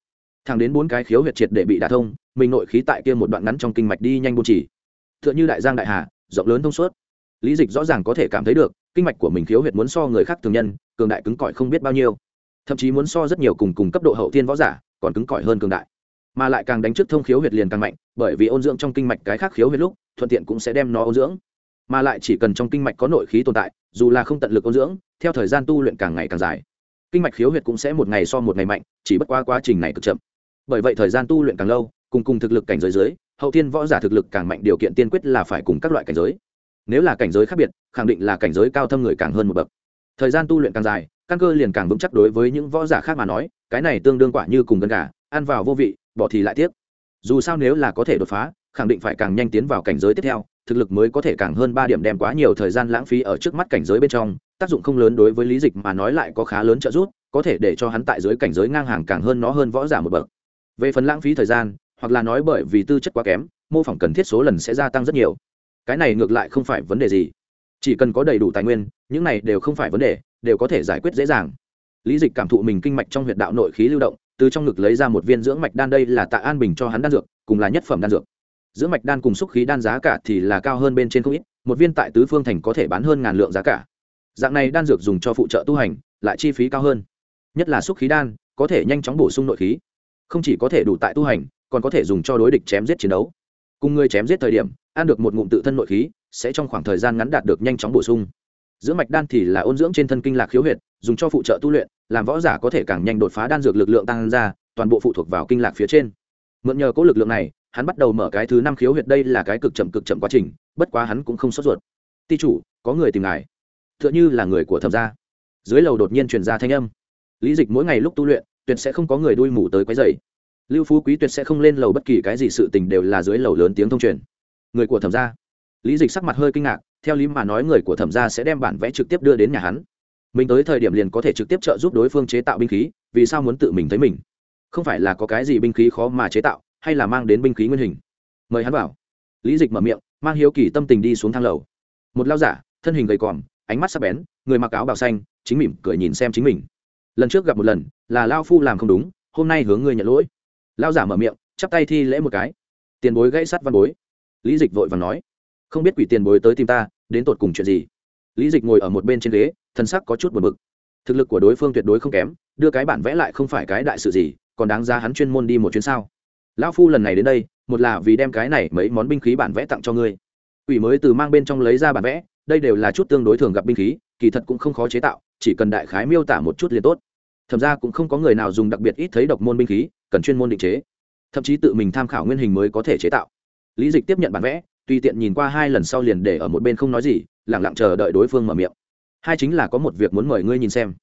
Thẳng đến bốn cái khiếu huyệt triệt để bị đả thông mình nội khí tại kia một đoạn ngắn trong kinh mạch đi nhanh bôn chỉ. T h ư ợ n h ư đại giang đại hà, rộng lớn thông suốt. Lý dịch rõ ràng có thể cảm thấy được, kinh mạch của mình khiếu huyệt muốn so người khác thường nhân, cường đại cứng cỏi không biết bao nhiêu. Thậm chí muốn so rất nhiều cùng cùng cấp độ hậu thiên võ giả, còn cứng cỏi hơn cường đại. Mà lại càng đánh trước thông khiếu huyệt liền càng mạnh, bởi vì ôn dưỡng trong kinh mạch cái khác khiếu huyệt lúc, thuận tiện cũng sẽ đem nó ôn dưỡng. Mà lại chỉ cần trong kinh mạch có nội khí tồn tại, dù là không tận lực ôn dưỡng, theo thời gian tu luyện càng ngày càng dài, kinh mạch khiếu huyệt cũng sẽ một ngày so một ngày mạnh, chỉ bất qua quá trình này cực chậm. Bởi vậy thời gian tu luyện càng lâu cùng cùng thực lực cảnh giới dưới, hậu thiên võ giả thực lực càng mạnh, điều kiện tiên quyết là phải cùng các loại cảnh giới. Nếu là cảnh giới khác biệt, khẳng định là cảnh giới cao thâm người càng hơn một bậc. Thời gian tu luyện càng dài, căn cơ liền càng vững chắc đối với những võ giả khác mà nói, cái này tương đương quả như cùng gần gà, ăn vào vô vị, bỏ thì lại tiếc. Dù sao nếu là có thể đột phá, khẳng định phải càng nhanh tiến vào cảnh giới tiếp theo, thực lực mới có thể càng hơn ba điểm đem quá nhiều thời gian lãng phí ở trước mắt cảnh giới bên trong, tác dụng không lớn đối với lý dịch mà nói lại có khá lớn trợ giúp, có thể để cho hắn tại dưới cảnh giới ngang hàng càng hơn nó hơn võ giả một bậc. Về phần lãng phí thời gian hoặc là nói bởi vì tư chất quá kém, mô phỏng cần thiết số lần sẽ gia tăng rất nhiều. Cái này ngược lại không phải vấn đề gì. Chỉ cần có đầy đủ tài nguyên, những này đều không phải vấn đề, đều có thể giải quyết dễ dàng. Lý dịch cảm thụ mình kinh mạch trong huyệt đạo nội khí lưu động, từ trong ngực lấy ra một viên dưỡng mạch đan đây là tạ an bình cho hắn đan dược, cùng là nhất phẩm đan dược. Dưỡng mạch đan cùng xúc khí đan giá cả thì là cao hơn bên trên không ít, một viên tại tứ phương thành có thể bán hơn ngàn lượng giá cả. Dạng này đan dược dùng cho phụ trợ tu hành, lại chi phí cao hơn. Nhất là xúc khí đan, có thể nhanh chóng bổ sung nội khí. Không chỉ có thể đủ tại tu hành còn có thể dùng cho đối địch chém giết chiến đấu. Cùng người chém giết thời điểm, ăn được một ngụm tự thân nội khí, sẽ trong khoảng thời gian ngắn đạt được nhanh chóng bổ sung. Dưỡng mạch đan thì là ôn dưỡng trên thân kinh lạc khiếu huyệt, dùng cho phụ trợ tu luyện, làm võ giả có thể càng nhanh đột phá đan dược lực lượng tăng ra, toàn bộ phụ thuộc vào kinh lạc phía trên. Mượn nhờ có lực lượng này, hắn bắt đầu mở cái thứ năm khiếu huyệt đây là cái cực chậm cực chậm quá trình, bất quá hắn cũng không sốt ruột. Ti chủ, có người tìm ngài. T h ư ợ n h ư là người của thẩm gia. Dưới lầu đột nhiên truyền ra thanh âm. Lý dịch mỗi ngày lúc tu luyện, tuyệt sẽ không có người đuôi mù tới quấy dày lưu phú quý tuyệt sẽ không lên lầu bất kỳ cái gì, sự tình đều là dưới lầu lớn tiếng thông truyền. Người của thẩm gia. Lý dịch sắc mặt hơi kinh ngạc, theo lý mà nói người của thẩm gia sẽ đem bản vẽ trực tiếp đưa đến nhà hắn. Mình tới thời điểm liền có thể trực tiếp trợ giúp đối phương chế tạo binh khí, vì sao muốn tự mình thấy mình? Không phải là có cái gì binh khí khó mà chế tạo, hay là mang đến binh khí nguyên hình? Mời hắn vào. Lý dịch mở miệng, mang hiếu kỳ tâm tình đi xuống thang lầu. Một lao giả, thân hình gầy còm, ánh mắt sắc bén, người mặc áo bào xanh, chính mỉm cười nhìn xem chính mình. Lần trước gặp một lần, là lao phu làm không đúng, hôm nay hướng ngươi nhận lỗi lao giả mở miệng, chắp tay thi lễ một cái. Tiền bối gãy sắt văn bối. Lý dịch vội và nói, không biết quỷ tiền bối tới tìm ta, đến tột cùng chuyện gì? Lý dịch ngồi ở một bên trên ghế, thân sắc có chút buồn bực. Thực lực của đối phương tuyệt đối không kém, đưa cái bản vẽ lại không phải cái đại sự gì, còn đáng ra hắn chuyên môn đi một chuyến sao? Lão phu lần này đến đây, một là vì đem cái này mấy món binh khí bản vẽ tặng cho ngươi. Quỷ mới từ mang bên trong lấy ra bản vẽ, đây đều là chút tương đối thường gặp binh khí, kỳ thật cũng không khó chế tạo, chỉ cần đại khái miêu tả một chút liền tốt thậm ra cũng không có người nào dùng đặc biệt ít thấy độc môn binh khí, cần chuyên môn định chế. Thậm chí tự mình tham khảo nguyên hình mới có thể chế tạo. Lý dịch tiếp nhận bản vẽ, tùy tiện nhìn qua hai lần sau liền để ở một bên không nói gì lẳng lặng chờ đợi đối phương mở miệng. Hai chính là có một việc muốn mời ngươi nhìn xem.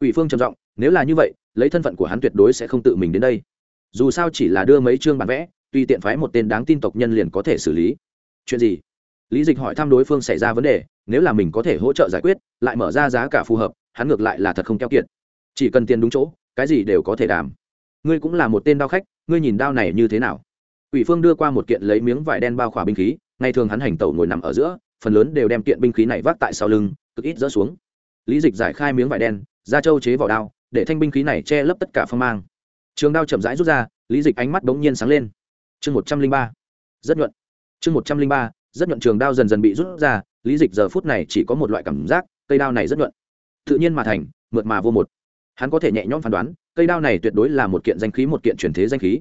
Ủy phương trầm giọng, nếu là như vậy, lấy thân phận của hắn tuyệt đối sẽ không tự mình đến đây. Dù sao chỉ là đưa mấy chương bản vẽ, tùy tiện phái một tên đáng tin tộc nhân liền có thể xử lý. Chuyện gì? Lý dịch hỏi thăm đối phương xảy ra vấn đề, nếu là mình có thể hỗ trợ giải quyết, lại mở ra giá cả phù hợp, hắn ngược lại là thật không keo kiệt chỉ cần tiền đúng chỗ, cái gì đều có thể đảm. Ngươi cũng là một tên đao khách, ngươi nhìn đao này như thế nào? Ủy phương đưa qua một kiện lấy miếng vải đen bao khỏa binh khí, ngày thường hắn hành tẩu ngồi nằm ở giữa, phần lớn đều đem kiện binh khí này vác tại sau lưng, cực ít dỡ xuống. Lý dịch giải khai miếng vải đen, ra châu chế vỏ đao, để thanh binh khí này che lấp tất cả phong mang. Trường đao chậm rãi rút ra, lý dịch ánh mắt bỗng nhiên sáng lên. Chương một trăm linh ba. Rất nhuận. Chương một trăm linh ba, rất nhuận trường đao dần dần bị rút ra, lý dịch giờ phút này chỉ có một loại cảm giác, cây đao này rất nhuận. Tự nhiên mà thành, mượt mà vô một hắn có thể nhẹ nhõm phán đoán, cây đao này tuyệt đối là một kiện danh khí, một kiện truyền thế danh khí.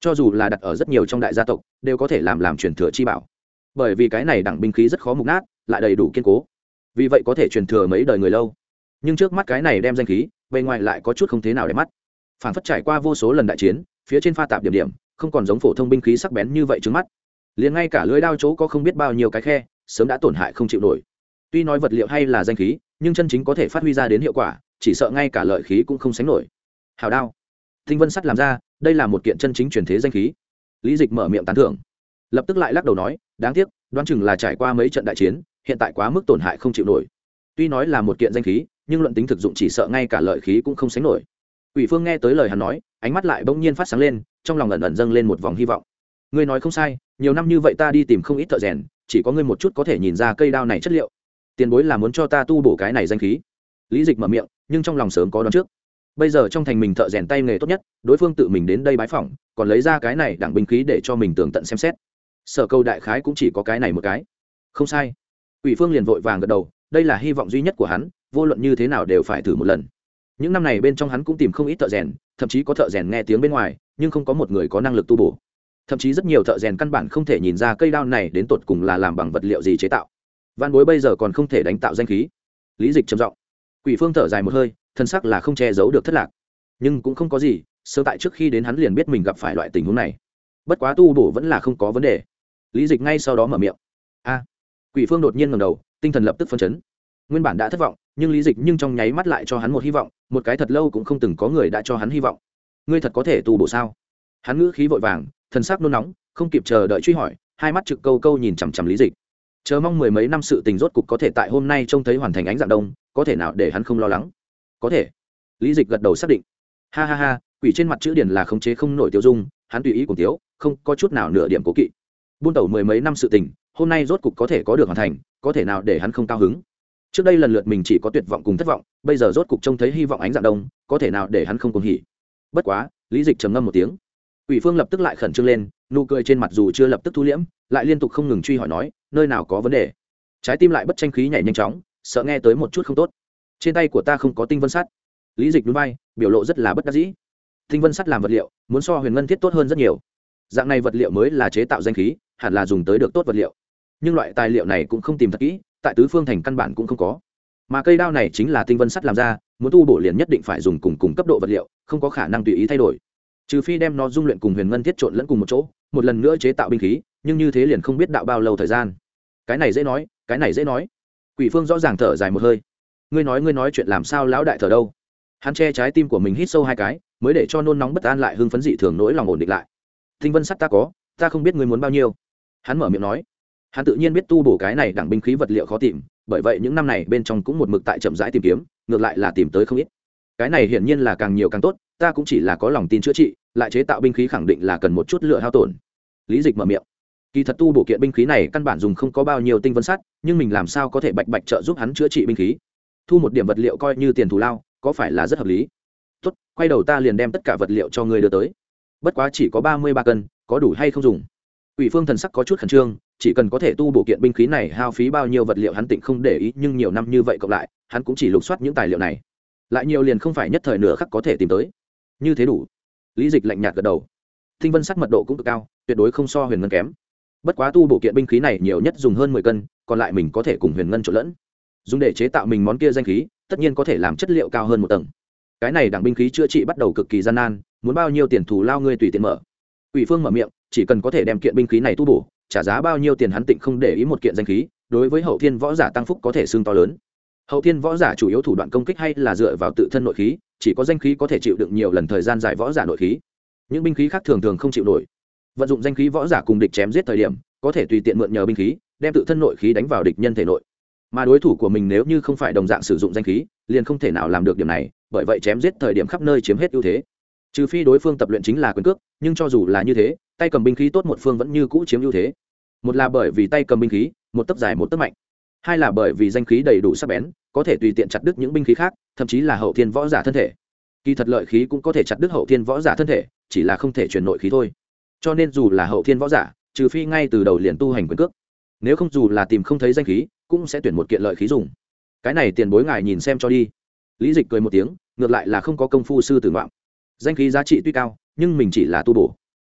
Cho dù là đặt ở rất nhiều trong đại gia tộc, đều có thể làm làm truyền thừa chi bảo. Bởi vì cái này đẳng binh khí rất khó mục nát, lại đầy đủ kiên cố. Vì vậy có thể truyền thừa mấy đời người lâu. Nhưng trước mắt cái này đem danh khí, bề ngoài lại có chút không thế nào để mắt. Phản phất trải qua vô số lần đại chiến, phía trên pha tạp điểm điểm, không còn giống phổ thông binh khí sắc bén như vậy trước mắt. Liền ngay cả lưới đao chỗ có không biết bao nhiêu cái khe, sớm đã tổn hại không chịu nổi. Tuy nói vật liệu hay là danh khí, nhưng chân chính có thể phát huy ra đến hiệu quả chỉ sợ ngay cả lợi khí cũng không sánh nổi. Hào đao. Thinh vân sắt làm ra, đây là một kiện chân chính truyền thế danh khí. Lý dịch mở miệng tán thưởng. Lập tức lại lắc đầu nói, đáng tiếc, đoán chừng là trải qua mấy trận đại chiến, hiện tại quá mức tổn hại không chịu nổi. Tuy nói là một kiện danh khí, nhưng luận tính thực dụng chỉ sợ ngay cả lợi khí cũng không sánh nổi. Ủy phương nghe tới lời hắn nói, ánh mắt lại bỗng nhiên phát sáng lên, trong lòng ẩn ẩn dâng lên một vòng hy vọng. Ngươi nói không sai, nhiều năm như vậy ta đi tìm không ít thợ rèn, chỉ có ngươi một chút có thể nhìn ra cây đao này chất liệu. Tiền bối là muốn cho ta tu bổ cái này danh khí. Lý dịch mở miệng nhưng trong lòng sớm có đón trước. Bây giờ trong thành mình thợ rèn tay nghề tốt nhất, đối phương tự mình đến đây bái phỏng, còn lấy ra cái này đẳng binh khí để cho mình tường tận xem xét. Sở câu đại khái cũng chỉ có cái này một cái. Không sai. Ủy phương liền vội vàng gật đầu, đây là hy vọng duy nhất của hắn, vô luận như thế nào đều phải thử một lần. Những năm này bên trong hắn cũng tìm không ít thợ rèn, thậm chí có thợ rèn nghe tiếng bên ngoài, nhưng không có một người có năng lực tu bổ. Thậm chí rất nhiều thợ rèn căn bản không thể nhìn ra cây đao này đến tột cùng là làm bằng vật liệu gì chế tạo. Văn bối bây giờ còn không thể đánh tạo danh khí. Lý dịch trầm giọng quỷ phương thở dài một hơi, thân sắc là không che giấu được thất lạc. Nhưng cũng không có gì, sơ tại trước khi đến hắn liền biết mình gặp phải loại tình huống này. Bất quá tu bổ vẫn là không có vấn đề. Lý dịch ngay sau đó mở miệng. A. Quỷ phương đột nhiên ngầm đầu, tinh thần lập tức phân chấn. Nguyên bản đã thất vọng, nhưng lý dịch nhưng trong nháy mắt lại cho hắn một hy vọng, một cái thật lâu cũng không từng có người đã cho hắn hy vọng. Ngươi thật có thể tu bổ sao? Hắn ngữ khí vội vàng thần sắc nôn nóng, không kịp chờ đợi truy hỏi, hai mắt trực câu câu nhìn chằm chằm lý dịch. Chờ mong mười mấy năm sự tình rốt cục có thể tại hôm nay trông thấy hoàn thành ánh dạng đông có thể nào để hắn không lo lắng? Có thể. Lý dịch gật đầu xác định. Ha ha ha, quỷ trên mặt chữ điển là khống chế không nổi tiêu dung, hắn tùy ý cùng tiếu, không có chút nào nửa điểm cố kỵ. Buôn tẩu mười mấy năm sự tình, hôm nay rốt cục có thể có được hoàn thành, có thể nào để hắn không cao hứng? Trước đây lần lượt mình chỉ có tuyệt vọng cùng thất vọng, bây giờ rốt cục trông thấy hy vọng ánh dạng đông, có thể nào để hắn không cùng hỉ? Bất quá, lý dịch trầm ngâm một tiếng. Ủy phương lập tức lại khẩn trương lên, nụ cười trên mặt dù chưa lập tức thu liễm, lại liên tục không ngừng truy hỏi nói, nơi nào có vấn đề? Trái tim lại bất tranh khí nhảy nhanh chóng sợ nghe tới một chút không tốt. Trên tay của ta không có tinh vân sắt. Lý dịch núi bay biểu lộ rất là bất đắc dĩ. Tinh vân sắt làm vật liệu, muốn so huyền ngân thiết tốt hơn rất nhiều. Dạng này vật liệu mới là chế tạo danh khí, hẳn là dùng tới được tốt vật liệu. Nhưng loại tài liệu này cũng không tìm thật kỹ, tại tứ phương thành căn bản cũng không có. Mà cây đao này chính là tinh vân sắt làm ra, muốn tu bổ liền nhất định phải dùng cùng cùng cấp độ vật liệu, không có khả năng tùy ý thay đổi. Trừ phi đem nó dung luyện cùng huyền ngân thiết trộn lẫn cùng một chỗ, một lần nữa chế tạo binh khí, nhưng như thế liền không biết đạo bao lâu thời gian. Cái này dễ nói, cái này dễ nói quỷ phương rõ ràng thở dài một hơi. Ngươi nói ngươi nói chuyện làm sao lão đại thở đâu? Hắn che trái tim của mình hít sâu hai cái, mới để cho nôn nóng bất an lại hưng phấn dị thường nỗi lòng ổn định lại. Tinh vân sắt ta có, ta không biết ngươi muốn bao nhiêu. Hắn mở miệng nói. Hắn tự nhiên biết tu bổ cái này đẳng binh khí vật liệu khó tìm, bởi vậy những năm này bên trong cũng một mực tại chậm rãi tìm kiếm, ngược lại là tìm tới không ít. Cái này hiển nhiên là càng nhiều càng tốt, ta cũng chỉ là có lòng tin chữa trị, lại chế tạo binh khí khẳng định là cần một chút lựa hao tổn. Lý dịch mở miệng kỳ thật tu bổ kiện binh khí này căn bản dùng không có bao nhiêu tinh vân sắt, nhưng mình làm sao có thể bạch bạch trợ giúp hắn chữa trị binh khí? Thu một điểm vật liệu coi như tiền thù lao, có phải là rất hợp lý? Tốt, quay đầu ta liền đem tất cả vật liệu cho người đưa tới. Bất quá chỉ có ba mươi ba cân, có đủ hay không dùng? Ủy phương thần sắc có chút khẩn trương, chỉ cần có thể tu bổ kiện binh khí này hao phí bao nhiêu vật liệu hắn tịnh không để ý, nhưng nhiều năm như vậy cộng lại, hắn cũng chỉ lục soát những tài liệu này. Lại nhiều liền không phải nhất thời nửa khắc có thể tìm tới. Như thế đủ. Lý dịch lạnh nhạt gật đầu. Thinh vân sắc mật độ cũng cực cao, tuyệt đối không so huyền ngân kém bất quá tu bổ kiện binh khí này nhiều nhất dùng hơn mười cân, còn lại mình có thể cùng huyền ngân trộn lẫn. Dùng để chế tạo mình món kia danh khí, tất nhiên có thể làm chất liệu cao hơn một tầng. Cái này đảng binh khí chữa trị bắt đầu cực kỳ gian nan, muốn bao nhiêu tiền thù lao ngươi tùy tiện mở. Ủy phương mở miệng, chỉ cần có thể đem kiện binh khí này tu bổ, trả giá bao nhiêu tiền hắn tịnh không để ý một kiện danh khí, đối với hậu thiên võ giả tăng phúc có thể xương to lớn. Hậu thiên võ giả chủ yếu thủ đoạn công kích hay là dựa vào tự thân nội khí, chỉ có danh khí có thể chịu đựng nhiều lần thời gian dài võ giả nội khí. Những binh khí khác thường thường không chịu nổi vận dụng danh khí võ giả cùng địch chém giết thời điểm, có thể tùy tiện mượn nhờ binh khí, đem tự thân nội khí đánh vào địch nhân thể nội. Mà đối thủ của mình nếu như không phải đồng dạng sử dụng danh khí, liền không thể nào làm được điểm này, bởi vậy chém giết thời điểm khắp nơi chiếm hết ưu thế. Trừ phi đối phương tập luyện chính là quyền cước, nhưng cho dù là như thế, tay cầm binh khí tốt một phương vẫn như cũ chiếm ưu thế. Một là bởi vì tay cầm binh khí, một tấc dài một tấc mạnh. Hai là bởi vì danh khí đầy đủ sắc bén, có thể tùy tiện chặt đứt những binh khí khác, thậm chí là hậu thiên võ giả thân thể. Kỳ thật lợi khí cũng có thể chặt đứt hậu thiên võ giả thân thể, chỉ là không thể chuyển nội khí thôi cho nên dù là hậu thiên võ giả, trừ phi ngay từ đầu liền tu hành quyền cước, nếu không dù là tìm không thấy danh khí, cũng sẽ tuyển một kiện lợi khí dùng. Cái này tiền bối ngài nhìn xem cho đi. Lý dịch cười một tiếng, ngược lại là không có công phu sư tử ngoạm. Danh khí giá trị tuy cao, nhưng mình chỉ là tu bổ.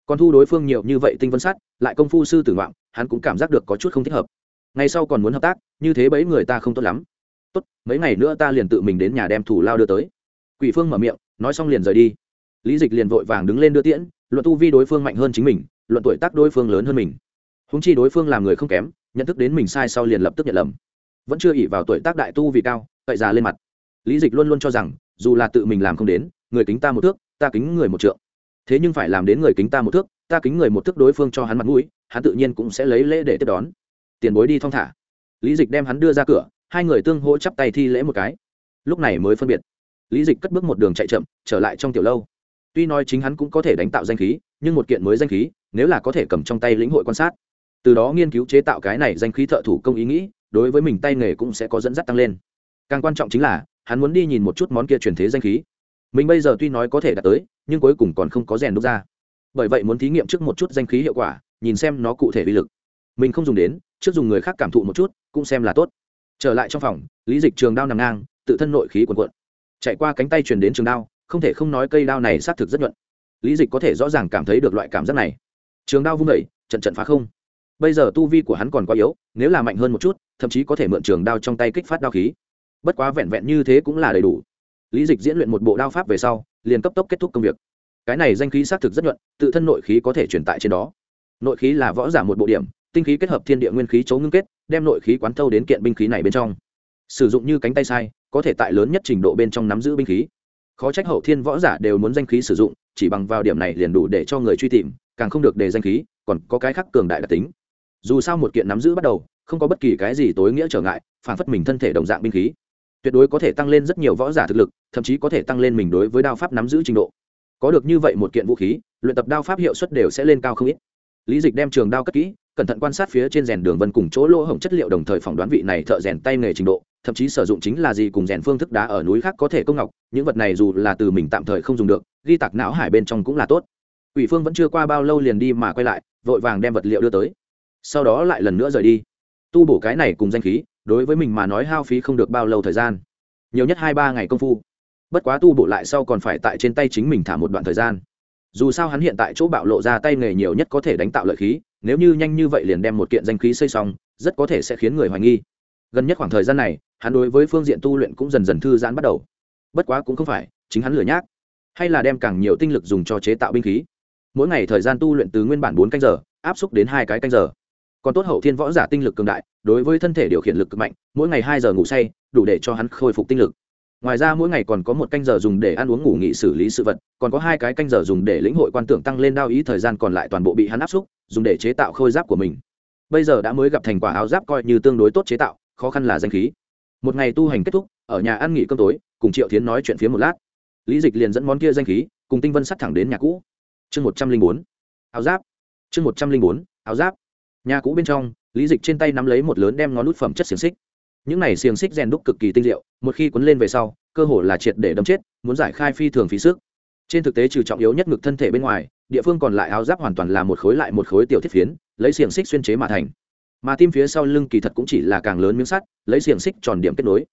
Còn thu đối phương nhiều như vậy tinh vân sát lại công phu sư tử ngoạm, hắn cũng cảm giác được có chút không thích hợp. Ngày sau còn muốn hợp tác, như thế bấy người ta không tốt lắm. Tốt, mấy ngày nữa ta liền tự mình đến nhà đem thủ lao đưa tới. Quỷ phương mở miệng, nói xong liền rời đi. Lý dịch liền vội vàng đứng lên đưa tiễn luận tu vi đối phương mạnh hơn chính mình, luận tuổi tác đối phương lớn hơn mình. Húng chi đối phương làm người không kém, nhận thức đến mình sai sau liền lập tức nhận lầm. Vẫn chưa ỉ vào tuổi tác đại tu vì cao, cậy già lên mặt. Lý dịch luôn luôn cho rằng, dù là tự mình làm không đến, người kính ta một thước, ta kính người một trượng. Thế nhưng phải làm đến người kính ta một thước, ta kính người một thước đối phương cho hắn mặt mũi, hắn tự nhiên cũng sẽ lấy lễ để tiếp đón. Tiền bối đi thong thả. Lý dịch đem hắn đưa ra cửa, hai người tương hỗ chắp tay thi lễ một cái. Lúc này mới phân biệt. Lý dịch cất bước một đường chạy chậm, trở lại trong tiểu lâu tuy nói chính hắn cũng có thể đánh tạo danh khí, nhưng một kiện mới danh khí, nếu là có thể cầm trong tay lĩnh hội quan sát, từ đó nghiên cứu chế tạo cái này danh khí thợ thủ công ý nghĩ, đối với mình tay nghề cũng sẽ có dẫn dắt tăng lên. Càng quan trọng chính là, hắn muốn đi nhìn một chút món kia truyền thế danh khí. Mình bây giờ tuy nói có thể đạt tới, nhưng cuối cùng còn không có rèn đúc ra. Bởi vậy muốn thí nghiệm trước một chút danh khí hiệu quả, nhìn xem nó cụ thể uy lực. Mình không dùng đến, trước dùng người khác cảm thụ một chút, cũng xem là tốt. Trở lại trong phòng, lý dịch trường đao nằm ngang, tự thân nội khí quần quận chạy qua cánh tay truyền đến trường đao không thể không nói cây đao này xác thực rất nhuận. Lý dịch có thể rõ ràng cảm thấy được loại cảm giác này. Trường đao vung vẩy trận trận phá không. Bây giờ tu vi của hắn còn quá yếu, nếu là mạnh hơn một chút, thậm chí có thể mượn trường đao trong tay kích phát đao khí. Bất quá vẹn vẹn như thế cũng là đầy đủ. Lý dịch diễn luyện một bộ đao pháp về sau, liền cấp tốc kết thúc công việc. Cái này danh khí xác thực rất nhuận, tự thân nội khí có thể truyền tại trên đó. Nội khí là võ giả một bộ điểm, tinh khí kết hợp thiên địa nguyên khí chấu ngưng kết, đem nội khí quán thâu đến kiện binh khí này bên trong. Sử dụng như cánh tay sai, có thể tại lớn nhất trình độ bên trong nắm giữ binh khí khó trách hậu thiên võ giả đều muốn danh khí sử dụng, chỉ bằng vào điểm này liền đủ để cho người truy tìm, càng không được để danh khí, còn có cái khác cường đại đặc tính. Dù sao một kiện nắm giữ bắt đầu, không có bất kỳ cái gì tối nghĩa trở ngại, phản phất mình thân thể đồng dạng binh khí. Tuyệt đối có thể tăng lên rất nhiều võ giả thực lực, thậm chí có thể tăng lên mình đối với đao pháp nắm giữ trình độ. Có được như vậy một kiện vũ khí, luyện tập đao pháp hiệu suất đều sẽ lên cao không ít. Lý dịch đem trường đao cất kỹ, cẩn thận quan sát phía trên rèn đường vân cùng chỗ lỗ hổng chất liệu đồng thời phỏng đoán vị này thợ rèn tay nghề trình độ thậm chí sử dụng chính là gì cùng rèn phương thức đá ở núi khác có thể công ngọc, những vật này dù là từ mình tạm thời không dùng được, ghi tạc não hải bên trong cũng là tốt. Ủy phương vẫn chưa qua bao lâu liền đi mà quay lại, vội vàng đem vật liệu đưa tới. Sau đó lại lần nữa rời đi. Tu bổ cái này cùng danh khí, đối với mình mà nói hao phí không được bao lâu thời gian. Nhiều nhất hai ba ngày công phu. Bất quá tu bổ lại sau còn phải tại trên tay chính mình thả một đoạn thời gian. Dù sao hắn hiện tại chỗ bạo lộ ra tay nghề nhiều nhất có thể đánh tạo lợi khí, nếu như nhanh như vậy liền đem một kiện danh khí xây xong, rất có thể sẽ khiến người hoài nghi. Gần nhất khoảng thời gian này hắn đối với phương diện tu luyện cũng dần dần thư giãn bắt đầu. Bất quá cũng không phải, chính hắn lừa nhác, hay là đem càng nhiều tinh lực dùng cho chế tạo binh khí. Mỗi ngày thời gian tu luyện từ nguyên bản bốn canh giờ, áp xúc đến hai cái canh giờ. Còn tốt hậu thiên võ giả tinh lực cường đại, đối với thân thể điều khiển lực cực mạnh, mỗi ngày hai giờ ngủ say, đủ để cho hắn khôi phục tinh lực. Ngoài ra mỗi ngày còn có một canh giờ dùng để ăn uống ngủ nghỉ xử lý sự vật, còn có hai cái canh giờ dùng để lĩnh hội quan tưởng tăng lên đao ý thời gian còn lại toàn bộ bị hắn áp xúc, dùng để chế tạo khôi giáp của mình. Bây giờ đã mới gặp thành quả áo giáp coi như tương đối tốt chế tạo, khó khăn là danh khí một ngày tu hành kết thúc, ở nhà ăn nghỉ cơm tối, cùng triệu tiến nói chuyện phía một lát. Lý dịch liền dẫn món kia danh khí, cùng tinh vân sắt thẳng đến nhà cũ. Chương một trăm linh bốn. Áo giáp. Chương một trăm linh bốn. Áo giáp. Nhà cũ bên trong, lý dịch trên tay nắm lấy một lớn đem ngón nút phẩm chất xiềng xích. Những này xiềng xích rèn đúc cực kỳ tinh diệu, một khi quấn lên về sau, cơ hồ là triệt để đâm chết, muốn giải khai phi thường phí sức. Trên thực tế trừ trọng yếu nhất ngực thân thể bên ngoài, địa phương còn lại áo giáp hoàn toàn là một khối lại một khối tiểu thiết phiến, lấy xiềng xích xuyên chế mà thành mà tim phía sau lưng kỳ thật cũng chỉ là càng lớn miếng sắt, lấy xiềng xích tròn điểm kết nối.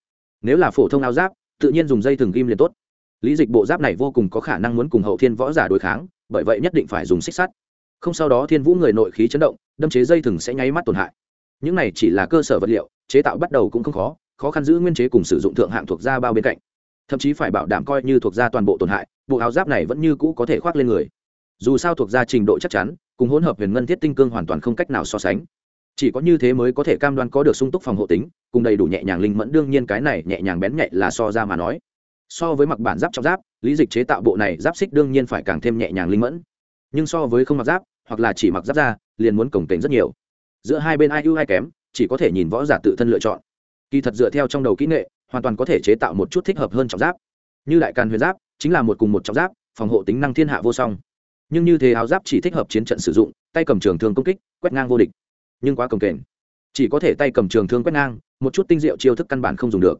Nếu là phổ thông áo giáp, tự nhiên dùng dây thừng ghim liền tốt. Lý dịch bộ giáp này vô cùng có khả năng muốn cùng hậu thiên võ giả đối kháng, bởi vậy nhất định phải dùng xích sắt. Không sau đó thiên vũ người nội khí chấn động, đâm chế dây thừng sẽ nháy mắt tổn hại. Những này chỉ là cơ sở vật liệu, chế tạo bắt đầu cũng không khó khó khăn giữ nguyên chế cùng sử dụng thượng hạng thuộc da bao bên cạnh. Thậm chí phải bảo đảm coi như thuộc da toàn bộ tổn hại, bộ áo giáp này vẫn như cũ có thể khoác lên người. Dù sao thuộc da trình độ chắc chắn, cùng hỗn hợp huyền ngân thiết tinh cương hoàn toàn không cách nào so sánh chỉ có như thế mới có thể cam đoan có được sung túc phòng hộ tính, cùng đầy đủ nhẹ nhàng linh mẫn, đương nhiên cái này nhẹ nhàng bén nhạy là so ra mà nói. So với mặc bản giáp trong giáp, lý dịch chế tạo bộ này giáp xích đương nhiên phải càng thêm nhẹ nhàng linh mẫn. Nhưng so với không mặc giáp, hoặc là chỉ mặc giáp ra liền muốn cổng kềnh rất nhiều. Giữa hai bên ai ưu ai kém, chỉ có thể nhìn võ giả tự thân lựa chọn. Kỳ thật dựa theo trong đầu kỹ nghệ, hoàn toàn có thể chế tạo một chút thích hợp hơn trọng giáp. Như đại càn huyền giáp, chính là một cùng một trọng giáp, phòng hộ tính năng thiên hạ vô song. Nhưng như thế áo giáp chỉ thích hợp chiến trận sử dụng, tay cầm trường thường công kích, quét ngang vô địch nhưng quá cồng kềnh. Chỉ có thể tay cầm trường thương quét ngang, một chút tinh diệu chiêu thức căn bản không dùng được.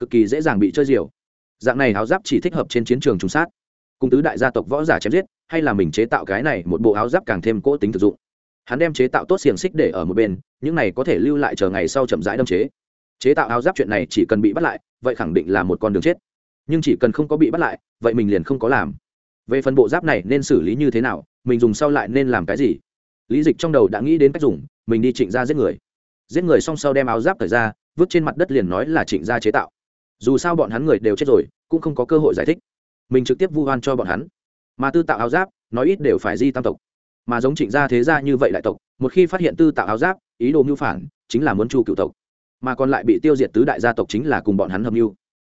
Cực kỳ dễ dàng bị chơi diều. Dạng này áo giáp chỉ thích hợp trên chiến trường trùng sát. Cùng tứ đại gia tộc võ giả chém giết, hay là mình chế tạo cái này một bộ áo giáp càng thêm cỗ tính thực dụng. Hắn đem chế tạo tốt xiềng xích để ở một bên, những này có thể lưu lại chờ ngày sau chậm rãi đâm chế. Chế tạo áo giáp chuyện này chỉ cần bị bắt lại, vậy khẳng định là một con đường chết. Nhưng chỉ cần không có bị bắt lại, vậy mình liền không có làm. Về phần bộ giáp này nên xử lý như thế nào, mình dùng sau lại nên làm cái gì? Lý dịch trong đầu đã nghĩ đến cách dùng mình đi trịnh gia giết người. Giết người xong sau đem áo giáp thời ra, vứt trên mặt đất liền nói là trịnh gia chế tạo. Dù sao bọn hắn người đều chết rồi, cũng không có cơ hội giải thích. Mình trực tiếp vu oan cho bọn hắn. Mà tư tạo áo giáp, nói ít đều phải di tam tộc. Mà giống trịnh gia thế gia như vậy đại tộc, một khi phát hiện tư tạo áo giáp, ý đồ mưu phản, chính là muốn chu cựu tộc. Mà còn lại bị tiêu diệt tứ đại gia tộc chính là cùng bọn hắn hợp mưu.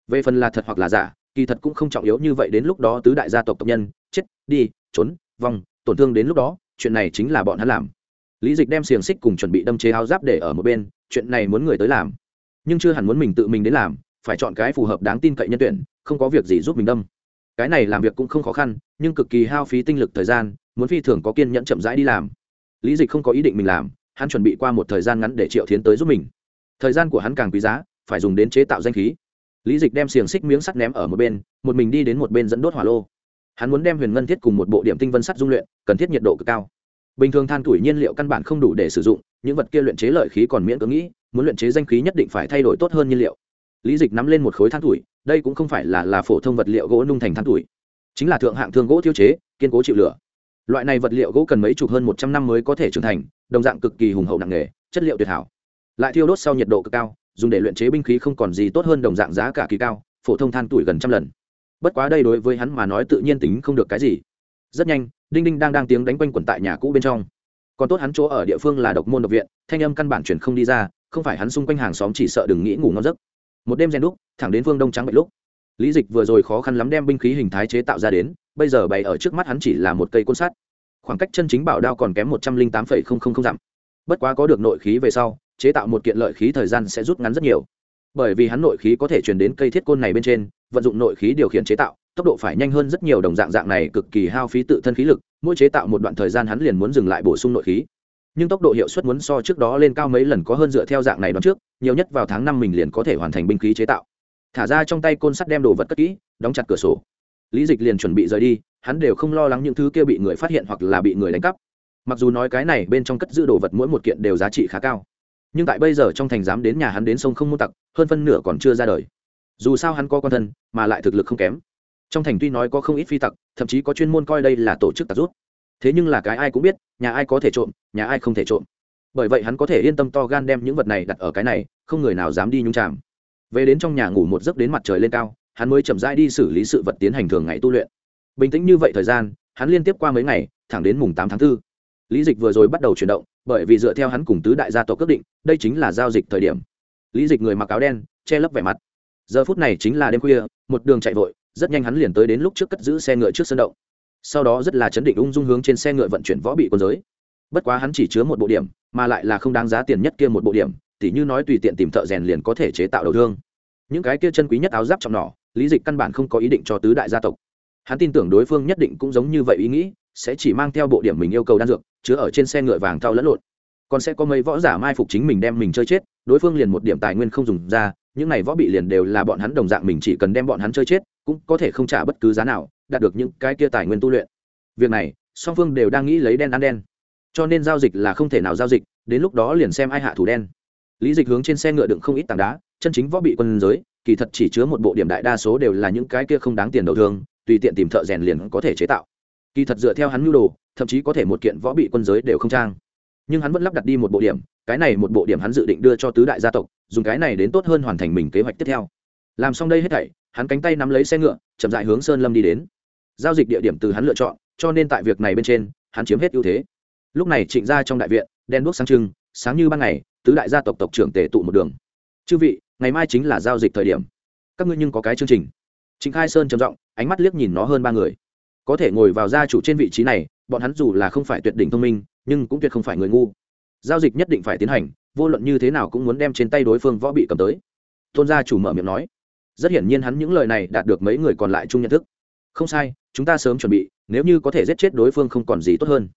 Về phần là thật hoặc là giả, kỳ thật cũng không trọng yếu như vậy đến lúc đó tứ đại gia tộc tộc nhân, chết, đi, trốn vòng tổn thương đến lúc đó, chuyện này chính là bọn hắn làm lý dịch đem xiềng xích cùng chuẩn bị đâm chế áo giáp để ở một bên, chuyện này muốn người tới làm. Nhưng chưa hẳn muốn mình tự mình đến làm, phải chọn cái phù hợp đáng tin cậy nhân tuyển, không có việc gì giúp mình đâm. Cái này làm việc cũng không khó khăn, nhưng cực kỳ hao phí tinh lực thời gian, muốn phi thường có kiên nhẫn chậm rãi đi làm. Lý dịch không có ý định mình làm, hắn chuẩn bị qua một thời gian ngắn để triệu thiến tới giúp mình. Thời gian của hắn càng quý giá, phải dùng đến chế tạo danh khí. Lý dịch đem xiềng xích miếng sắt ném ở một bên, một mình đi đến một bên dẫn đốt hỏa lô. Hắn muốn đem huyền ngân thiết cùng một bộ điểm tinh vân sắt dung luyện, cần thiết nhiệt độ cực cao bình thường than tuổi nhiên liệu căn bản không đủ để sử dụng, những vật kia luyện chế lợi khí còn miễn cưỡng nghĩ, muốn luyện chế danh khí nhất định phải thay đổi tốt hơn nhiên liệu. Lý dịch nắm lên một khối than tuổi, đây cũng không phải là là phổ thông vật liệu gỗ nung thành than tuổi, chính là thượng hạng thương gỗ tiêu chế, kiên cố chịu lửa. Loại này vật liệu gỗ cần mấy chục hơn một trăm năm mới có thể trưởng thành, đồng dạng cực kỳ hùng hậu nặng nghề chất liệu tuyệt hảo. Lại thiêu đốt sau nhiệt độ cực cao, dùng để luyện chế binh khí không còn gì tốt hơn đồng dạng giá cả kỳ cao, phổ thông than tuổi gần trăm lần. Bất quá đây đối với hắn mà nói tự nhiên tính không được cái gì. Rất nhanh đinh đinh đang đang tiếng đánh quanh quẩn tại nhà cũ bên trong. Còn tốt hắn chỗ ở địa phương là độc môn độc viện, thanh âm căn bản chuyển không đi ra, không phải hắn xung quanh hàng xóm chỉ sợ đừng nghĩ ngủ ngon giấc. Một đêm rèn đúc, thẳng đến phương đông trắng bệnh lúc. Lý dịch vừa rồi khó khăn lắm đem binh khí hình thái chế tạo ra đến, bây giờ bày ở trước mắt hắn chỉ là một cây côn sắt. Khoảng cách chân chính bảo đao còn kém một trăm linh tám phẩy không không không dặm. Bất quá có được nội khí về sau, chế tạo một kiện lợi khí thời gian sẽ rút ngắn rất nhiều. Bởi vì hắn nội khí có thể truyền đến cây thiết côn này bên trên, vận dụng nội khí điều khiển chế tạo tốc độ phải nhanh hơn rất nhiều, đồng dạng dạng này cực kỳ hao phí tự thân khí lực, mỗi chế tạo một đoạn thời gian hắn liền muốn dừng lại bổ sung nội khí. Nhưng tốc độ hiệu suất muốn so trước đó lên cao mấy lần có hơn dựa theo dạng này đón trước, nhiều nhất vào tháng năm mình liền có thể hoàn thành binh khí chế tạo. Thả ra trong tay côn sắt đem đồ vật cất kỹ, đóng chặt cửa sổ. Lý dịch liền chuẩn bị rời đi, hắn đều không lo lắng những thứ kia bị người phát hiện hoặc là bị người đánh cắp. Mặc dù nói cái này bên trong cất giữ đồ vật mỗi một kiện đều giá trị khá cao, nhưng tại bây giờ trong thành dám đến nhà hắn đến sông không môn tặc, hơn phân nửa còn chưa ra đời. Dù sao hắn có con thân, mà lại thực lực không kém trong thành tuy nói có không ít phi tặc, thậm chí có chuyên môn coi đây là tổ chức tặc rút. Thế nhưng là cái ai cũng biết, nhà ai có thể trộm, nhà ai không thể trộm. Bởi vậy hắn có thể yên tâm to gan đem những vật này đặt ở cái này, không người nào dám đi nhung chạm về đến trong nhà ngủ một giấc đến mặt trời lên cao, hắn mới chậm rãi đi xử lý sự vật tiến hành thường ngày tu luyện. Bình tĩnh như vậy thời gian, hắn liên tiếp qua mấy ngày, thẳng đến mùng tám tháng 4. lý dịch vừa rồi bắt đầu chuyển động, bởi vì dựa theo hắn cùng tứ đại gia tộc quyết định, đây chính là giao dịch thời điểm. Lý dịch người mặc áo đen, che lấp vẻ mặt. Giờ phút này chính là đêm khuya, một đường chạy vội rất nhanh hắn liền tới đến lúc trước cất giữ xe ngựa trước sân động. Sau đó rất là chấn định ung dung hướng trên xe ngựa vận chuyển võ bị quân giới. Bất quá hắn chỉ chứa một bộ điểm, mà lại là không đáng giá tiền nhất kia một bộ điểm, tỉ như nói tùy tiện tìm thợ rèn liền có thể chế tạo đầu thương. Những cái kia chân quý nhất áo giáp trọng nỏ, lý dịch căn bản không có ý định cho tứ đại gia tộc. Hắn tin tưởng đối phương nhất định cũng giống như vậy ý nghĩ, sẽ chỉ mang theo bộ điểm mình yêu cầu đan dược, chứa ở trên xe ngựa vàng thau lẫn lộn. Còn sẽ có mấy võ giả mai phục chính mình đem mình chơi chết, đối phương liền một điểm tài nguyên không dùng ra những này võ bị liền đều là bọn hắn đồng dạng mình chỉ cần đem bọn hắn chơi chết, cũng có thể không trả bất cứ giá nào, đạt được những cái kia tài nguyên tu luyện. Việc này, song phương đều đang nghĩ lấy đen ăn đen. Cho nên giao dịch là không thể nào giao dịch, đến lúc đó liền xem ai hạ thủ đen. Lý dịch hướng trên xe ngựa đựng không ít tảng đá, chân chính võ bị quân giới, kỳ thật chỉ chứa một bộ điểm đại đa số đều là những cái kia không đáng tiền đầu thương, tùy tiện tìm thợ rèn liền có thể chế tạo. Kỳ thật dựa theo hắn nhu đồ, thậm chí có thể một kiện võ bị quân giới đều không trang nhưng hắn vẫn lắp đặt đi một bộ điểm, cái này một bộ điểm hắn dự định đưa cho tứ đại gia tộc, dùng cái này đến tốt hơn hoàn thành mình kế hoạch tiếp theo. Làm xong đây hết thảy, hắn cánh tay nắm lấy xe ngựa, chậm dại hướng sơn lâm đi đến. Giao dịch địa điểm từ hắn lựa chọn, cho nên tại việc này bên trên, hắn chiếm hết ưu thế. Lúc này trịnh gia trong đại viện đen đuốc sáng trưng, sáng như ban ngày, tứ đại gia tộc tộc trưởng tề tụ một đường. Chư vị, ngày mai chính là giao dịch thời điểm. Các ngươi nhưng có cái chương trình. Trịnh khai sơn trầm giọng, ánh mắt liếc nhìn nó hơn ba người. Có thể ngồi vào gia chủ trên vị trí này, bọn hắn dù là không phải tuyệt đỉnh thông minh nhưng cũng tuyệt không phải người ngu. Giao dịch nhất định phải tiến hành, vô luận như thế nào cũng muốn đem trên tay đối phương võ bị cầm tới. Tôn gia chủ mở miệng nói. Rất hiển nhiên hắn những lời này đạt được mấy người còn lại chung nhận thức. Không sai, chúng ta sớm chuẩn bị, nếu như có thể giết chết đối phương không còn gì tốt hơn.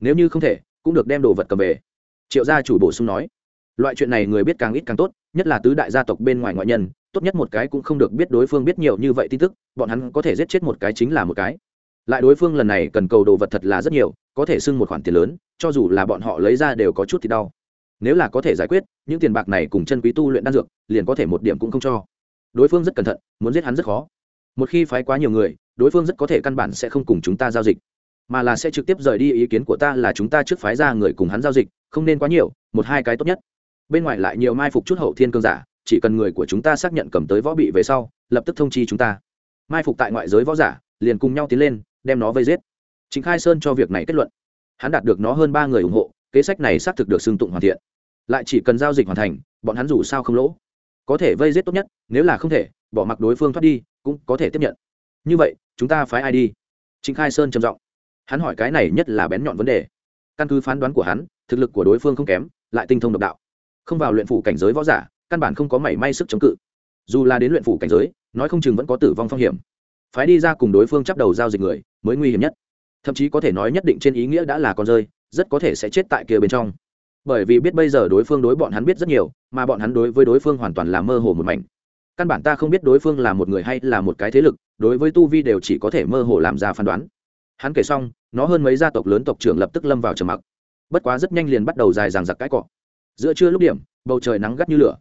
Nếu như không thể, cũng được đem đồ vật cầm về. Triệu gia chủ bổ sung nói. Loại chuyện này người biết càng ít càng tốt, nhất là tứ đại gia tộc bên ngoài ngoại nhân, tốt nhất một cái cũng không được biết đối phương biết nhiều như vậy tin tức, bọn hắn có thể giết chết một cái chính là một cái. Lại đối phương lần này cần cầu đồ vật thật là rất nhiều, có thể xưng một khoản tiền lớn cho dù là bọn họ lấy ra đều có chút thì đau. Nếu là có thể giải quyết, những tiền bạc này cùng chân quý tu luyện đan dược, liền có thể một điểm cũng không cho. Đối phương rất cẩn thận, muốn giết hắn rất khó. Một khi phái quá nhiều người, đối phương rất có thể căn bản sẽ không cùng chúng ta giao dịch. Mà là sẽ trực tiếp rời đi ý kiến của ta là chúng ta trước phái ra người cùng hắn giao dịch, không nên quá nhiều, một hai cái tốt nhất. Bên ngoài lại nhiều mai phục chút hậu thiên cương giả, chỉ cần người của chúng ta xác nhận cầm tới võ bị về sau, lập tức thông chi chúng ta. Mai phục tại ngoại giới võ giả, liền cùng nhau tiến lên, đem nó vây giết. Chính khai sơn cho việc này kết luận hắn đạt được nó hơn ba người ủng hộ, kế sách này xác thực được xưng tụng hoàn thiện. Lại chỉ cần giao dịch hoàn thành, bọn hắn dù sao không lỗ. Có thể vây giết tốt nhất, nếu là không thể, bỏ mặc đối phương thoát đi, cũng có thể tiếp nhận. Như vậy, chúng ta phái ai đi? Trịnh khai sơn trầm giọng. Hắn hỏi cái này nhất là bén nhọn vấn đề. Căn cứ phán đoán của hắn, thực lực của đối phương không kém, lại tinh thông độc đạo. Không vào luyện phủ cảnh giới võ giả, căn bản không có mảy may sức chống cự. Dù là đến luyện phủ cảnh giới, nói không chừng vẫn có tử vong phong hiểm. Phái đi ra cùng đối phương chấp đầu giao dịch người, mới nguy hiểm nhất thậm chí có thể nói nhất định trên ý nghĩa đã là con rơi, rất có thể sẽ chết tại kia bên trong. Bởi vì biết bây giờ đối phương đối bọn hắn biết rất nhiều, mà bọn hắn đối với đối phương hoàn toàn là mơ hồ một mảnh. Căn bản ta không biết đối phương là một người hay là một cái thế lực, đối với tu vi đều chỉ có thể mơ hồ làm ra phán đoán. Hắn kể xong, nó hơn mấy gia tộc lớn tộc trưởng lập tức lâm vào trầm mặc. Bất quá rất nhanh liền bắt đầu dài dàng giặc cãi cọ. Giữa trưa lúc điểm, bầu trời nắng gắt như lửa.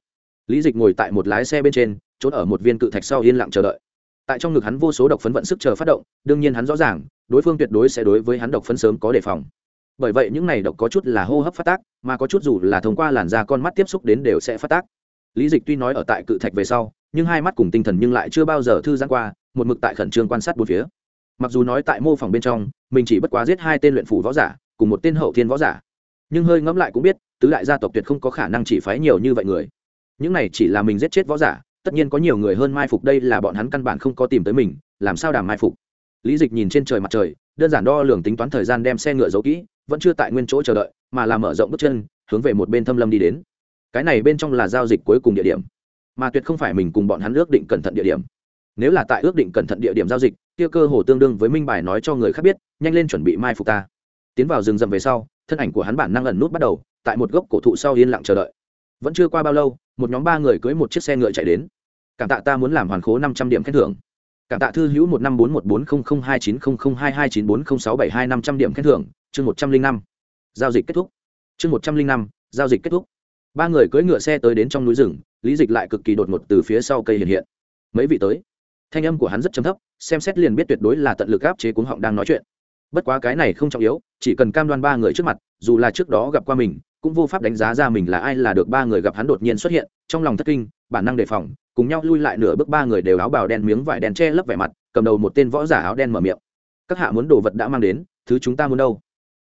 Lý dịch ngồi tại một lái xe bên trên trốn ở một viên cự thạch sau yên lặng chờ đợi tại trong ngực hắn vô số độc phấn vận sức chờ phát động, đương nhiên hắn rõ ràng, đối phương tuyệt đối sẽ đối với hắn độc phấn sớm có đề phòng. Bởi vậy những này độc có chút là hô hấp phát tác, mà có chút dù là thông qua làn da con mắt tiếp xúc đến đều sẽ phát tác. Lý dịch tuy nói ở tại cự thạch về sau, nhưng hai mắt cùng tinh thần nhưng lại chưa bao giờ thư giãn qua, một mực tại khẩn trương quan sát bốn phía. Mặc dù nói tại mô phỏng bên trong, mình chỉ bất quá giết hai tên luyện phủ võ giả, cùng một tên hậu thiên võ giả. Nhưng hơi ngẫm lại cũng biết, tứ đại gia tộc tuyệt không có khả năng chỉ phái nhiều như vậy người. Những này chỉ là mình giết chết võ giả tất nhiên có nhiều người hơn mai phục đây là bọn hắn căn bản không có tìm tới mình, làm sao đàm mai phục? Lý dịch nhìn trên trời mặt trời, đơn giản đo lường tính toán thời gian đem xe ngựa giấu kỹ, vẫn chưa tại nguyên chỗ chờ đợi, mà là mở rộng bước chân, hướng về một bên thâm lâm đi đến. Cái này bên trong là giao dịch cuối cùng địa điểm. Mà tuyệt không phải mình cùng bọn hắn ước định cẩn thận địa điểm. Nếu là tại ước định cẩn thận địa điểm giao dịch, kia cơ hồ tương đương với minh bài nói cho người khác biết, nhanh lên chuẩn bị mai phục ta. Tiến vào rừng rậm về sau, thân ảnh của hắn bản năng ẩn nút bắt đầu, tại một gốc cổ thụ sau yên lặng chờ đợi. Vẫn chưa qua bao lâu, một nhóm ba người cưới một chiếc xe ngựa chạy đến cảm tạ ta muốn làm hoàn khố năm trăm điểm khen thưởng. Cảm tạ thư hữu một năm bốn một bốn không không hai chín không không hai hai chín bốn không sáu bảy hai năm trăm điểm khen thưởng. Chương một trăm linh năm. Giao dịch kết thúc. Chương một trăm linh năm. Giao dịch kết thúc. Ba người cưỡi ngựa xe tới đến trong núi rừng, lý dịch lại cực kỳ đột ngột từ phía sau cây hiện hiện. Mấy vị tới. Thanh âm của hắn rất chấm thấp, xem xét liền biết tuyệt đối là tận lực áp chế cuống họng đang nói chuyện bất quá cái này không trọng yếu, chỉ cần cam đoan ba người trước mặt, dù là trước đó gặp qua mình, cũng vô pháp đánh giá ra mình là ai là được ba người gặp hắn đột nhiên xuất hiện, trong lòng thất kinh, bản năng đề phòng, cùng nhau lui lại nửa bước ba người đều áo bào đen miếng vải đen che lấp vẻ mặt, cầm đầu một tên võ giả áo đen mở miệng. Các hạ muốn đồ vật đã mang đến, thứ chúng ta muốn đâu?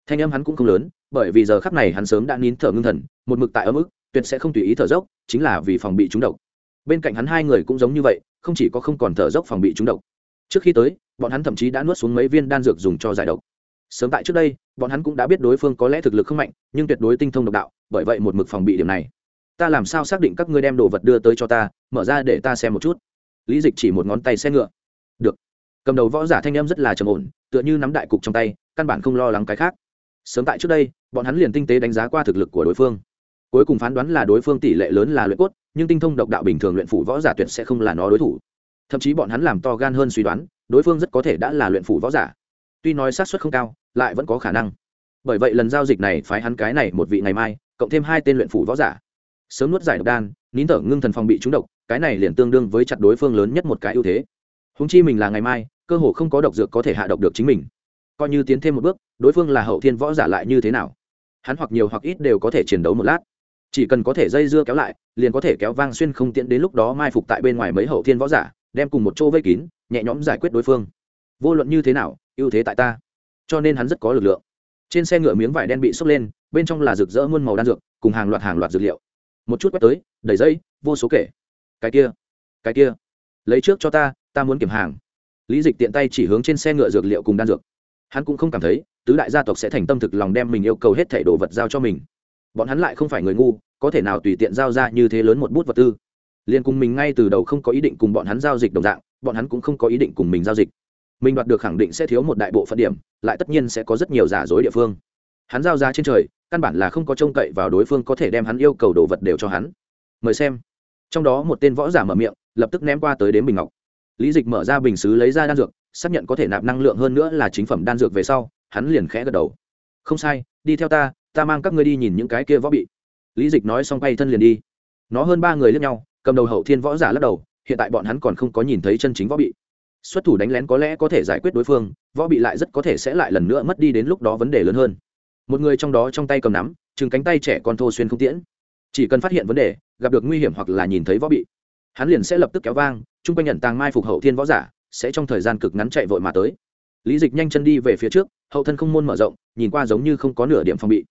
Thanh âm hắn cũng không lớn, bởi vì giờ khắc này hắn sớm đã nín thở ngưng thần, một mực tại ấm ức, tuyệt sẽ không tùy ý thở dốc, chính là vì phòng bị trúng độc. Bên cạnh hắn hai người cũng giống như vậy, không chỉ có không còn thở dốc phòng bị trúng độc. Trước khi tới bọn hắn thậm chí đã nuốt xuống mấy viên đan dược dùng cho giải độc. Sớm tại trước đây, bọn hắn cũng đã biết đối phương có lẽ thực lực không mạnh, nhưng tuyệt đối tinh thông độc đạo, bởi vậy một mực phòng bị điểm này. Ta làm sao xác định các ngươi đem đồ vật đưa tới cho ta, mở ra để ta xem một chút. Lý dịch chỉ một ngón tay xe ngựa. Được. Cầm đầu võ giả thanh em rất là trầm ổn, tựa như nắm đại cục trong tay, căn bản không lo lắng cái khác. Sớm tại trước đây, bọn hắn liền tinh tế đánh giá qua thực lực của đối phương. Cuối cùng phán đoán là đối phương tỷ lệ lớn là luyện cốt, nhưng tinh thông độc đạo bình thường luyện phủ võ giả tuyệt sẽ không là nó đối thủ. Thậm chí bọn hắn làm to gan hơn suy đoán đối phương rất có thể đã là luyện phủ võ giả. Tuy nói xác suất không cao, lại vẫn có khả năng. Bởi vậy lần giao dịch này phái hắn cái này một vị ngày mai, cộng thêm hai tên luyện phủ võ giả. Sớm nuốt giải độc đan, nín thở ngưng thần phòng bị trúng độc, cái này liền tương đương với chặt đối phương lớn nhất một cái ưu thế. Húng chi mình là ngày mai, cơ hồ không có độc dược có thể hạ độc được chính mình. Coi như tiến thêm một bước, đối phương là hậu thiên võ giả lại như thế nào? Hắn hoặc nhiều hoặc ít đều có thể chiến đấu một lát. Chỉ cần có thể dây dưa kéo lại, liền có thể kéo vang xuyên không tiện đến lúc đó mai phục tại bên ngoài mấy hậu thiên võ giả, đem cùng một chỗ vây kín nhẹ nhõm giải quyết đối phương. Vô luận như thế nào, ưu thế tại ta. Cho nên hắn rất có lực lượng. Trên xe ngựa miếng vải đen bị xốc lên, bên trong là rực rỡ muôn màu đan dược, cùng hàng loạt hàng loạt dược liệu. Một chút quét tới, đầy dây, vô số kể. Cái kia cái kia. Lấy trước cho ta ta muốn kiểm hàng. Lý dịch tiện tay chỉ hướng trên xe ngựa dược liệu cùng đan dược. Hắn cũng không cảm thấy, tứ đại gia tộc sẽ thành tâm thực lòng đem mình yêu cầu hết thảy đồ vật giao cho mình. Bọn hắn lại không phải người ngu, có thể nào tùy tiện giao ra như thế lớn một bút vật tư. Liền cùng mình ngay từ đầu không có ý định cùng bọn hắn giao dịch đồng dạng bọn hắn cũng không có ý định cùng mình giao dịch. Mình đoạt được khẳng định sẽ thiếu một đại bộ phận điểm, lại tất nhiên sẽ có rất nhiều giả dối địa phương. Hắn giao ra trên trời, căn bản là không có trông cậy vào đối phương có thể đem hắn yêu cầu đồ vật đều cho hắn. Mời xem. Trong đó một tên võ giả mở miệng, lập tức ném qua tới đến bình ngọc. Lý dịch mở ra bình xứ lấy ra đan dược, xác nhận có thể nạp năng lượng hơn nữa là chính phẩm đan dược về sau, hắn liền khẽ gật đầu. Không sai, đi theo ta ta mang các ngươi đi nhìn những cái kia võ bị. Lý dịch nói xong quay thân liền đi. Nó hơn ba người lướt nhau, cầm đầu hậu thiên võ giả lắc đầu hiện tại bọn hắn còn không có nhìn thấy chân chính võ bị. Xuất thủ đánh lén có lẽ có thể giải quyết đối phương, võ bị lại rất có thể sẽ lại lần nữa mất đi đến lúc đó vấn đề lớn hơn. Một người trong đó trong tay cầm nắm chừng cánh tay trẻ con thô xuyên không tiễn. Chỉ cần phát hiện vấn đề, gặp được nguy hiểm hoặc là nhìn thấy võ bị, hắn liền sẽ lập tức kéo vang, chung quanh nhận tàng mai phục hậu thiên võ giả, sẽ trong thời gian cực ngắn chạy vội mà tới. Lý dịch nhanh chân đi về phía trước, hậu thân không môn mở rộng, nhìn qua giống như không có nửa điểm phòng bị.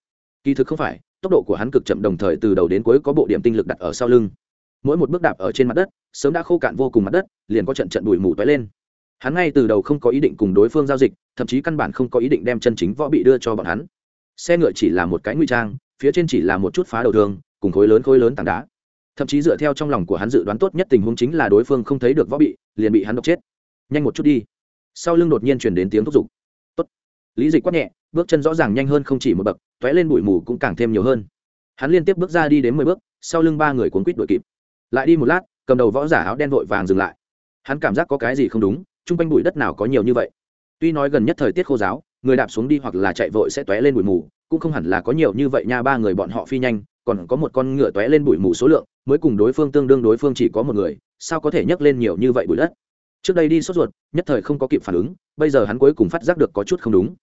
Kỳ thực không phải, tốc độ của hắn cực chậm đồng thời từ đầu đến cuối có bộ điểm tinh lực đặt ở sau lưng mỗi một bước đạp ở trên mặt đất, sớm đã khô cạn vô cùng mặt đất, liền có trận trận bụi mù toái lên. Hắn ngay từ đầu không có ý định cùng đối phương giao dịch, thậm chí căn bản không có ý định đem chân chính võ bị đưa cho bọn hắn. Xe ngựa chỉ là một cái nguy trang, phía trên chỉ là một chút phá đầu thương cùng khối lớn khối lớn tảng đá. Thậm chí dựa theo trong lòng của hắn dự đoán tốt nhất tình huống chính là đối phương không thấy được võ bị, liền bị hắn độc chết. Nhanh một chút đi. Sau lưng đột nhiên chuyển đến tiếng thúc giục. Tốt. lý dịch quát nhẹ, bước chân rõ ràng nhanh hơn không chỉ một bậc t ó é lên bụi mù cũng càng thêm nhiều hơn. Hắn liên tiếp bước ra đi đến mười bước, sau lưng ba người cuốn quýt đội kịp lại đi một lát, cầm đầu võ giả áo đen vội vàng dừng lại. Hắn cảm giác có cái gì không đúng, chung quanh bụi đất nào có nhiều như vậy. Tuy nói gần nhất thời tiết khô giáo, người đạp xuống đi hoặc là chạy vội sẽ t ó é lên bụi mù, cũng không hẳn là có nhiều như vậy nha, ba người bọn họ phi nhanh, còn có một con ngựa t ó é lên bụi mù số lượng, mới cùng đối phương tương đương đối phương chỉ có một người, sao có thể nhấc lên nhiều như vậy bụi đất? Trước đây đi sốt ruột, nhất thời không có kịp phản ứng, bây giờ hắn cuối cùng phát giác được có chút không đúng.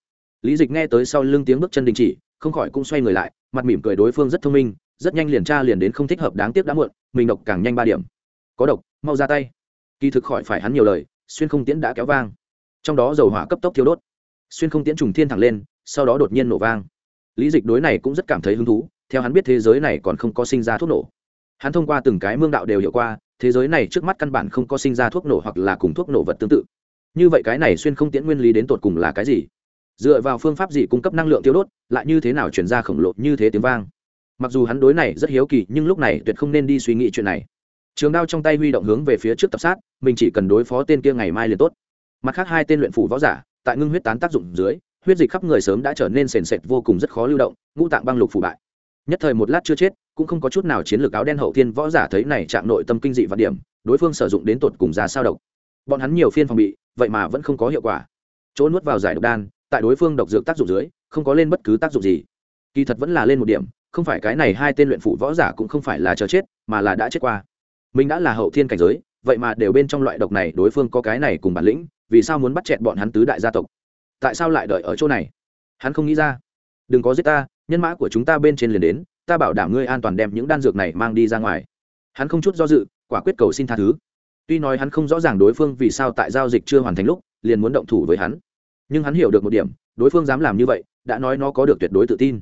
Lý dịch nghe tới sau lưng tiếng bước chân đình chỉ, không khỏi cũng xoay người lại, mặt mỉm cười đối phương rất thông minh rất nhanh liền tra liền đến không thích hợp đáng tiếc đã muộn, mình độc càng nhanh ba điểm. Có độc, mau ra tay. Kỳ thực khỏi phải hắn nhiều lời, xuyên không tiễn đã kéo vang. Trong đó dầu hỏa cấp tốc thiếu đốt. Xuyên không tiễn trùng thiên thẳng lên, sau đó đột nhiên nổ vang. Lý dịch đối này cũng rất cảm thấy hứng thú, theo hắn biết thế giới này còn không có sinh ra thuốc nổ. Hắn thông qua từng cái mương đạo đều hiểu qua, thế giới này trước mắt căn bản không có sinh ra thuốc nổ hoặc là cùng thuốc nổ vật tương tự. Như vậy cái này xuyên không tiễn nguyên lý đến tột cùng là cái gì? Dựa vào phương pháp gì cung cấp năng lượng tiêu đốt, lại như thế nào chuyển ra khổng lồ như thế tiếng vang? Mặc dù hắn đối này rất hiếu kỳ, nhưng lúc này tuyệt không nên đi suy nghĩ chuyện này. Trường đao trong tay huy động hướng về phía trước tập sát, mình chỉ cần đối phó tên kia ngày mai liền tốt. Mặt khác hai tên luyện phủ võ giả, tại ngưng huyết tán tác dụng dưới, huyết dịch khắp người sớm đã trở nên sền sệt vô cùng rất khó lưu động, ngũ tạng băng lục phủ bại. Nhất thời một lát chưa chết, cũng không có chút nào chiến lược áo đen hậu thiên võ giả thấy này chạm nội tâm kinh dị và điểm, đối phương sử dụng đến tột cùng ra sao độc. Bọn hắn nhiều phiên phòng bị, vậy mà vẫn không có hiệu quả. Chỗ nuốt vào giải độc đan, tại đối phương độc dược tác dụng dưới, không có lên bất cứ tác dụng gì. Kỳ thật vẫn là lên một điểm không phải cái này hai tên luyện phụ võ giả cũng không phải là chờ chết, mà là đã chết qua. Mình đã là hậu thiên cảnh giới, vậy mà đều bên trong loại độc này đối phương có cái này cùng bản lĩnh, vì sao muốn bắt chẹn bọn hắn tứ đại gia tộc? Tại sao lại đợi ở chỗ này? Hắn không nghĩ ra. Đừng có giết ta, nhân mã của chúng ta bên trên liền đến, ta bảo đảm ngươi an toàn đem những đan dược này mang đi ra ngoài. Hắn không chút do dự, quả quyết cầu xin tha thứ. Tuy nói hắn không rõ ràng đối phương vì sao tại giao dịch chưa hoàn thành lúc, liền muốn động thủ với hắn. Nhưng hắn hiểu được một điểm, đối phương dám làm như vậy, đã nói nó có được tuyệt đối tự tin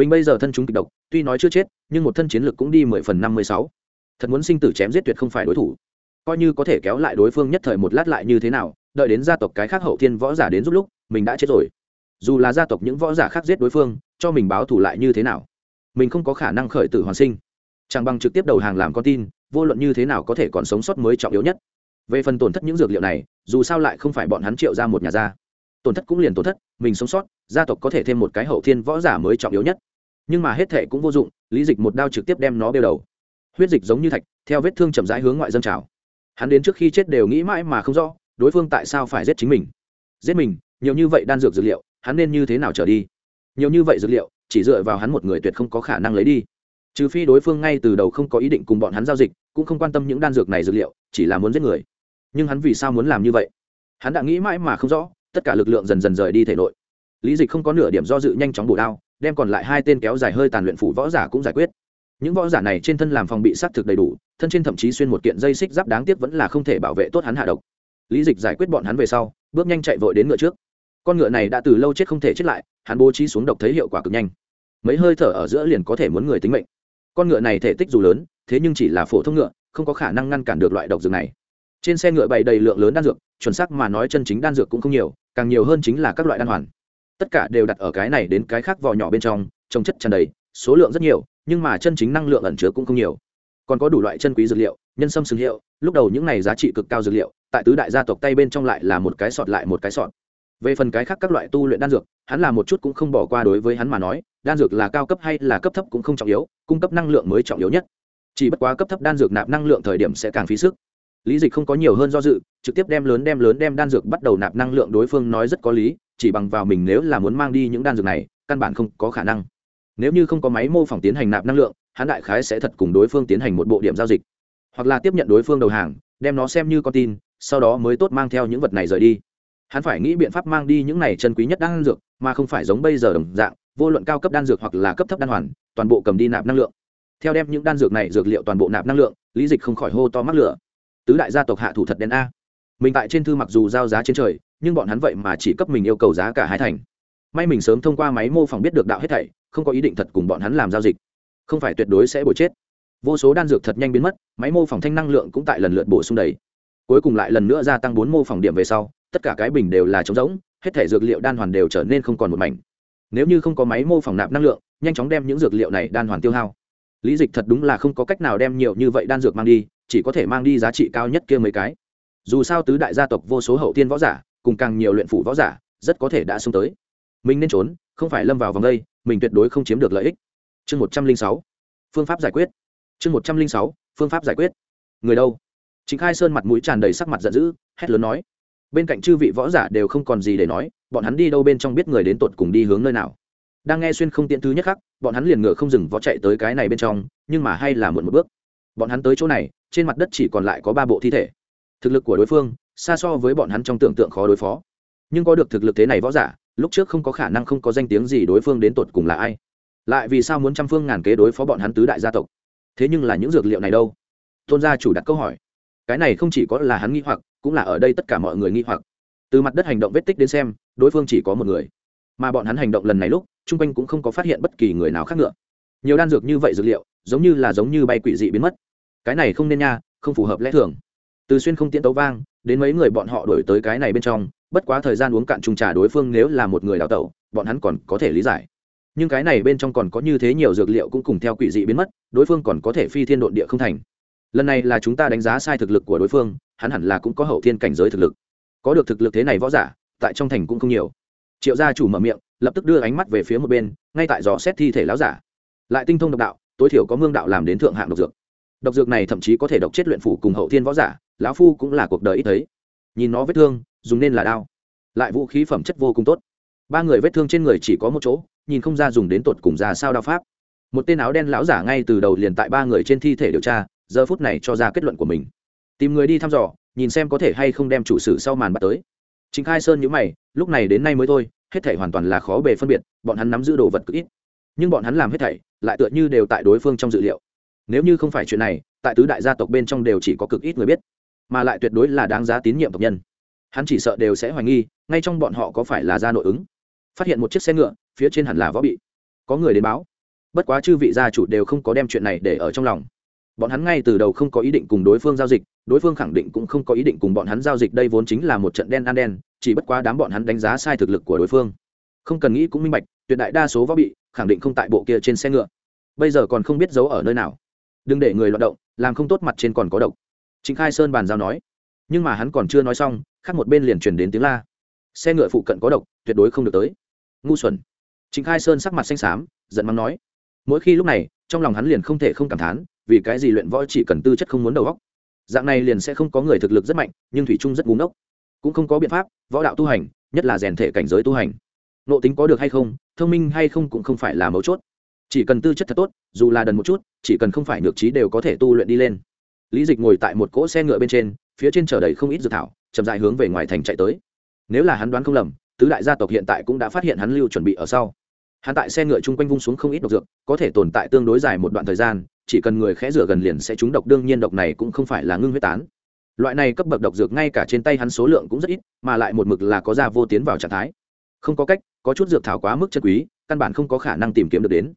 mình bây giờ thân chúng kịch độc, tuy nói chưa chết, nhưng một thân chiến lực cũng đi mười phần năm mươi sáu. Thật muốn sinh tử chém giết tuyệt không phải đối thủ. Coi như có thể kéo lại đối phương nhất thời một lát lại như thế nào, đợi đến gia tộc cái khác hậu thiên võ giả đến giúp lúc, mình đã chết rồi. Dù là gia tộc những võ giả khác giết đối phương, cho mình báo thù lại như thế nào? Mình không có khả năng khởi tử hoàn sinh. Chẳng bằng trực tiếp đầu hàng làm con tin, vô luận như thế nào có thể còn sống sót mới trọng yếu nhất. Về phần tổn thất những dược liệu này, dù sao lại không phải bọn hắn triệu ra một nhà gia tổn thất cũng liền tổn thất, mình sống sót, gia tộc có thể thêm một cái hậu thiên võ giả mới trọng yếu nhất nhưng mà hết thệ cũng vô dụng, lý dịch một đao trực tiếp đem nó đeo đầu. Huyết dịch giống như thạch, theo vết thương chậm rãi hướng ngoại dân trào. Hắn đến trước khi chết đều nghĩ mãi mà không rõ, đối phương tại sao phải giết chính mình. Giết mình, nhiều như vậy đan dược dược liệu, hắn nên như thế nào trở đi? Nhiều như vậy dược liệu, chỉ dựa vào hắn một người tuyệt không có khả năng lấy đi. Trừ phi đối phương ngay từ đầu không có ý định cùng bọn hắn giao dịch, cũng không quan tâm những đan dược này dược liệu, chỉ là muốn giết người. Nhưng hắn vì sao muốn làm như vậy? Hắn đã nghĩ mãi mà không rõ, tất cả lực lượng dần dần rời đi thể nội. Lý dịch không có nửa điểm do dự nhanh chóng bổ đao đem còn lại hai tên kéo dài hơi tàn luyện phủ võ giả cũng giải quyết. Những võ giả này trên thân làm phòng bị sát thực đầy đủ, thân trên thậm chí xuyên một kiện dây xích giáp đáng tiếc vẫn là không thể bảo vệ tốt hắn hạ độc. Lý dịch giải quyết bọn hắn về sau, bước nhanh chạy vội đến ngựa trước. Con ngựa này đã từ lâu chết không thể chết lại, hắn bố trí xuống độc thấy hiệu quả cực nhanh. Mấy hơi thở ở giữa liền có thể muốn người tính mệnh. Con ngựa này thể tích dù lớn, thế nhưng chỉ là phổ thông ngựa, không có khả năng ngăn cản được loại độc dược này. Trên xe ngựa bày đầy lượng lớn đan dược, chuẩn xác mà nói chân chính đan dược cũng không nhiều, càng nhiều hơn chính là các loại đan hoàn tất cả đều đặt ở cái này đến cái khác vỏ nhỏ bên trong trồng chất tràn đầy, số lượng rất nhiều, nhưng mà chân chính năng lượng ẩn chứa cũng không nhiều. Còn có đủ loại chân quý dược liệu, nhân sâm sừng hiệu, lúc đầu những này giá trị cực cao dược liệu, tại tứ đại gia tộc tay bên trong lại là một cái sọt lại một cái sọt. Về phần cái khác các loại tu luyện đan dược, hắn là một chút cũng không bỏ qua đối với hắn mà nói, đan dược là cao cấp hay là cấp thấp cũng không trọng yếu, cung cấp năng lượng mới trọng yếu nhất. Chỉ bất quá cấp thấp đan dược nạp năng lượng thời điểm sẽ càng phí sức. Lý dịch không có nhiều hơn do dự, trực tiếp đem lớn đem lớn đem đan dược bắt đầu nạp năng lượng đối phương nói rất có lý chỉ bằng vào mình nếu là muốn mang đi những đan dược này, căn bản không có khả năng. Nếu như không có máy mô phỏng tiến hành nạp năng lượng, hắn đại khái sẽ thật cùng đối phương tiến hành một bộ điểm giao dịch. Hoặc là tiếp nhận đối phương đầu hàng, đem nó xem như con tin, sau đó mới tốt mang theo những vật này rời đi. Hắn phải nghĩ biện pháp mang đi những này chân quý nhất đan dược, mà không phải giống bây giờ đồng dạng, vô luận cao cấp đan dược hoặc là cấp thấp đan hoàn, toàn bộ cầm đi nạp năng lượng. Theo đem những đan dược này dược liệu toàn bộ nạp năng lượng, lý dịch không khỏi hô to mắc lửa. Tứ đại gia tộc hạ thủ thật đen a. Mình tại trên thư mặc dù giao giá trên trời nhưng bọn hắn vậy mà chỉ cấp mình yêu cầu giá cả hai thành. May mình sớm thông qua máy mô phỏng biết được đạo hết thảy, không có ý định thật cùng bọn hắn làm giao dịch. Không phải tuyệt đối sẽ bồi chết. Vô số đan dược thật nhanh biến mất, máy mô phỏng thanh năng lượng cũng tại lần lượt bổ sung đầy. Cuối cùng lại lần nữa gia tăng bốn mô phỏng điểm về sau, tất cả cái bình đều là trống rỗng, hết thể dược liệu đan hoàn đều trở nên không còn một mảnh. Nếu như không có máy mô phỏng nạp năng lượng, nhanh chóng đem những dược liệu này đan hoàn tiêu hao. Lý dịch thật đúng là không có cách nào đem nhiều như vậy đan dược mang đi, chỉ có thể mang đi giá trị cao nhất kia mấy cái. Dù sao tứ đại gia tộc vô số hậu tiên võ giả cùng càng nhiều luyện phủ võ giả, rất có thể đã xung tới. Mình nên trốn, không phải lâm vào vòng đây, mình tuyệt đối không chiếm được lợi ích. Chương một trăm linh sáu. Phương pháp giải quyết. Chương một trăm linh sáu, phương pháp giải quyết. Người đâu? Chính khai sơn mặt mũi tràn đầy sắc mặt giận dữ, hét lớn nói. Bên cạnh chư vị võ giả đều không còn gì để nói, bọn hắn đi đâu bên trong biết người đến tột cùng đi hướng nơi nào. Đang nghe xuyên không tiện thứ nhất khắc, bọn hắn liền ngựa không dừng võ chạy tới cái này bên trong, nhưng mà hay là muộn một bước. Bọn hắn tới chỗ này, trên mặt đất chỉ còn lại có ba bộ thi thể. Thực lực của đối phương xa so với bọn hắn trong tưởng tượng khó đối phó. Nhưng có được thực lực thế này võ giả, lúc trước không có khả năng không có danh tiếng gì đối phương đến tột cùng là ai. Lại vì sao muốn trăm phương ngàn kế đối phó bọn hắn tứ đại gia tộc? Thế nhưng là những dược liệu này đâu? Tôn gia chủ đặt câu hỏi. Cái này không chỉ có là hắn nghi hoặc, cũng là ở đây tất cả mọi người nghi hoặc. Từ mặt đất hành động vết tích đến xem, đối phương chỉ có một người. Mà bọn hắn hành động lần này lúc, chung quanh cũng không có phát hiện bất kỳ người nào khác nữa. Nhiều đan dược như vậy dược liệu, giống như là giống như bay quỷ dị biến mất. Cái này không nên nha, không phù hợp lẽ thường. Từ xuyên không tiễn tấu vang đến mấy người bọn họ đổi tới cái này bên trong, bất quá thời gian uống cạn trùng trà đối phương nếu là một người đào tẩu, bọn hắn còn có thể lý giải. Nhưng cái này bên trong còn có như thế nhiều dược liệu cũng cùng theo quỷ dị biến mất, đối phương còn có thể phi thiên độn địa không thành. Lần này là chúng ta đánh giá sai thực lực của đối phương, hắn hẳn là cũng có hậu thiên cảnh giới thực lực. Có được thực lực thế này võ giả, tại trong thành cũng không nhiều. Triệu gia chủ mở miệng, lập tức đưa ánh mắt về phía một bên, ngay tại dò xét thi thể láo giả. Lại tinh thông độc đạo, tối thiểu có mương đạo làm đến thượng hạng độc dược. Độc dược này thậm chí có thể độc chết luyện phủ cùng hậu thiên võ giả lão phu cũng là cuộc đời ít thấy. Nhìn nó vết thương, dùng nên là đao lại vũ khí phẩm chất vô cùng tốt. Ba người vết thương trên người chỉ có một chỗ, nhìn không ra dùng đến tột cùng ra sao đao pháp. Một tên áo đen lão giả ngay từ đầu liền tại ba người trên thi thể điều tra, giờ phút này cho ra kết luận của mình. Tìm người đi thăm dò, nhìn xem có thể hay không đem chủ sử sau màn bắt tới. Chính khai sơn nhữ mày, lúc này đến nay mới thôi, hết thể hoàn toàn là khó bề phân biệt, bọn hắn nắm giữ đồ vật cực ít. Nhưng bọn hắn làm hết thảy, lại tựa như đều tại đối phương trong dự liệu. Nếu như không phải chuyện này, tại tứ đại gia tộc bên trong đều chỉ có cực ít người biết mà lại tuyệt đối là đáng giá tín nhiệm tộc nhân. Hắn chỉ sợ đều sẽ hoài nghi, ngay trong bọn họ có phải là gia nội ứng. Phát hiện một chiếc xe ngựa, phía trên hẳn là võ bị. Có người đến báo. Bất quá chư vị gia chủ đều không có đem chuyện này để ở trong lòng. Bọn hắn ngay từ đầu không có ý định cùng đối phương giao dịch, đối phương khẳng định cũng không có ý định cùng bọn hắn giao dịch, đây vốn chính là một trận đen ăn đen, chỉ bất quá đám bọn hắn đánh giá sai thực lực của đối phương. Không cần nghĩ cũng minh bạch, tuyệt đại đa số võ bị, khẳng định không tại bộ kia trên xe ngựa. Bây giờ còn không biết giấu ở nơi nào. Đừng để người loạt động, làm không tốt mặt trên còn có độc trịnh khai sơn bàn giao nói. Nhưng mà hắn còn chưa nói xong khác một bên liền truyền đến tiếng la. Xe ngựa phụ cận có độc tuyệt đối không được tới. Ngu xuẩn. Trịnh khai sơn sắc mặt xanh xám giận mắng nói. Mỗi khi lúc này trong lòng hắn liền không thể không cảm thán vì cái gì luyện võ chỉ cần tư chất không muốn đầu góc dạng này liền sẽ không có người thực lực rất mạnh nhưng thủy trung rất búng ngốc, cũng không có biện pháp võ đạo tu hành nhất là rèn thể cảnh giới tu hành. Nộ tính có được hay không thông minh hay không cũng không phải là mấu chốt. Chỉ cần tư chất thật tốt dù là đần một chút chỉ cần không phải nhược trí đều có thể tu luyện đi lên lý dịch ngồi tại một cỗ xe ngựa bên trên, phía trên chở đầy không ít dược thảo, chậm dại hướng về ngoài thành chạy tới. Nếu là hắn đoán không lầm, tứ đại gia tộc hiện tại cũng đã phát hiện hắn lưu chuẩn bị ở sau. Hắn tại xe ngựa chung quanh vung xuống không ít độc dược, có thể tồn tại tương đối dài một đoạn thời gian, chỉ cần người khẽ rửa gần liền sẽ trúng độc, đương nhiên độc này cũng không phải là ngưng huyết tán. Loại này cấp bậc độc dược ngay cả trên tay hắn số lượng cũng rất ít, mà lại một mực là có da vô tiến vào trạng thái. Không có cách, có chút dược thảo quá mức chân quý, căn bản không có khả năng tìm kiếm được đến.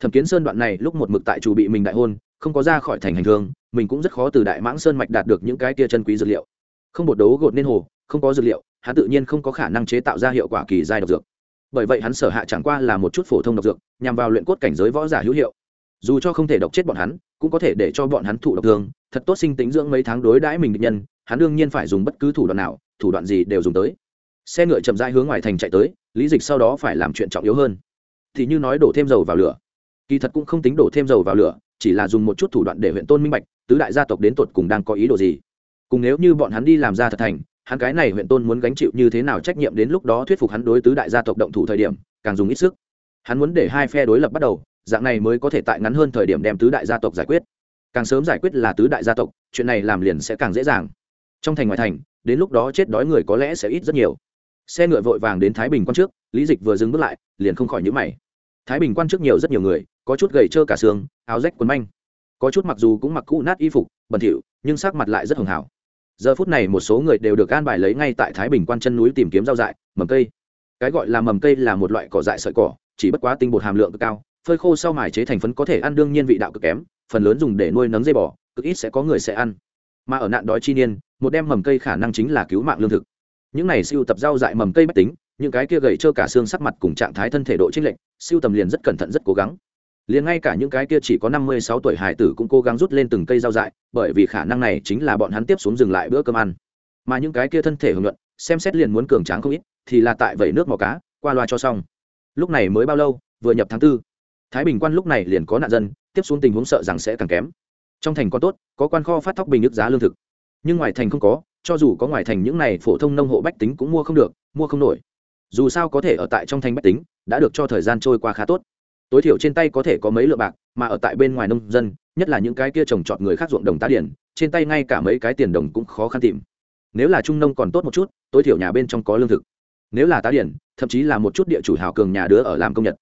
Thẩm kiến sơn đoạn này lúc một mực tại chủ bị mình đại hôn, không có ra khỏi thành hành thương mình cũng rất khó từ đại mãng sơn mạch đạt được những cái tia chân quý dược liệu. Không bột đấu gột nên hồ, không có dược liệu, hắn tự nhiên không có khả năng chế tạo ra hiệu quả kỳ giai độc dược. Bởi vậy hắn sở hạ chẳng qua là một chút phổ thông độc dược, nhằm vào luyện cốt cảnh giới võ giả hữu hiệu. Dù cho không thể độc chết bọn hắn, cũng có thể để cho bọn hắn thụ độc thương, thật tốt sinh tính dưỡng mấy tháng đối đãi mình định nhân, hắn đương nhiên phải dùng bất cứ thủ đoạn nào, thủ đoạn gì đều dùng tới. Xe ngựa chậm rãi hướng ngoài thành chạy tới, lý dịch sau đó phải làm chuyện trọng yếu hơn. Thì như nói đổ thêm dầu vào lửa. Kỳ thật cũng không tính đổ thêm dầu vào lửa, chỉ là dùng một chút thủ đoạn để huyện tôn minh bạch tứ đại gia tộc đến tột cùng đang có ý đồ gì? Cùng nếu như bọn hắn đi làm ra thật thành, hắn cái này huyện tôn muốn gánh chịu như thế nào trách nhiệm đến lúc đó thuyết phục hắn đối tứ đại gia tộc động thủ thời điểm, càng dùng ít sức. Hắn muốn để hai phe đối lập bắt đầu, dạng này mới có thể tại ngắn hơn thời điểm đem tứ đại gia tộc giải quyết. Càng sớm giải quyết là tứ đại gia tộc, chuyện này làm liền sẽ càng dễ dàng. Trong thành ngoại thành, đến lúc đó chết đói người có lẽ sẽ ít rất nhiều. Xe ngựa vội vàng đến thái bình quan trước, lý dịch vừa dừng bước lại, liền không khỏi nhữ mày. Thái bình quan trước nhiều rất nhiều người, có chút gầy trơ cả xương, áo rách quần manh có chút mặc dù cũng mặc cũ nát y phục, bẩn thỉu, nhưng sắc mặt lại rất hường hảo giờ phút này một số người đều được gan bài lấy ngay tại thái bình quan chân núi tìm kiếm rau dại, mầm cây. Cái gọi là mầm cây là một loại cỏ dại sợi cỏ, chỉ bất quá tinh bột hàm lượng cực cao, phơi khô sau mài chế thành phấn có thể ăn đương nhiên vị đạo cực kém, phần lớn dùng để nuôi nấng dây bò, cực ít sẽ có người sẽ ăn. Mà ở nạn đói chi niên, một đem mầm cây khả năng chính là cứu mạng lương thực. Những này siêu tập rau dại mầm cây bách tính, những cái kia gầy trơ cả xương sắc mặt cùng trạng thái thân thể độ chênh lệch, siêu tầm liền rất cẩn thận rất cố gắng liền ngay cả những cái kia chỉ có năm mươi sáu tuổi hải tử cũng cố gắng rút lên từng cây rau dại, bởi vì khả năng này chính là bọn hắn tiếp xuống dừng lại bữa cơm ăn. Mà những cái kia thân thể hưởng luận, xem xét liền muốn cường tráng không ít, thì là tại vẩy nước màu cá, qua loa cho xong. Lúc này mới bao lâu, vừa nhập tháng tư. Thái bình quan lúc này liền có nạn dân, tiếp xuống tình huống sợ rằng sẽ càng kém. Trong thành có tốt, có quan kho phát thóc bình nước giá lương thực. Nhưng ngoài thành không có, cho dù có ngoài thành những này phổ thông nông hộ bách tính cũng mua không được, mua không nổi. Dù sao có thể ở tại trong thành bách tính, đã được cho thời gian trôi qua khá tốt tối thiểu trên tay có thể có mấy lượng bạc, mà ở tại bên ngoài nông dân, nhất là những cái kia trồng trọt người khác ruộng đồng tá điển, trên tay ngay cả mấy cái tiền đồng cũng khó khăn tìm. Nếu là trung nông còn tốt một chút, tối thiểu nhà bên trong có lương thực. Nếu là tá điển, thậm chí là một chút địa chủ hào cường nhà đứa ở làm công nhật.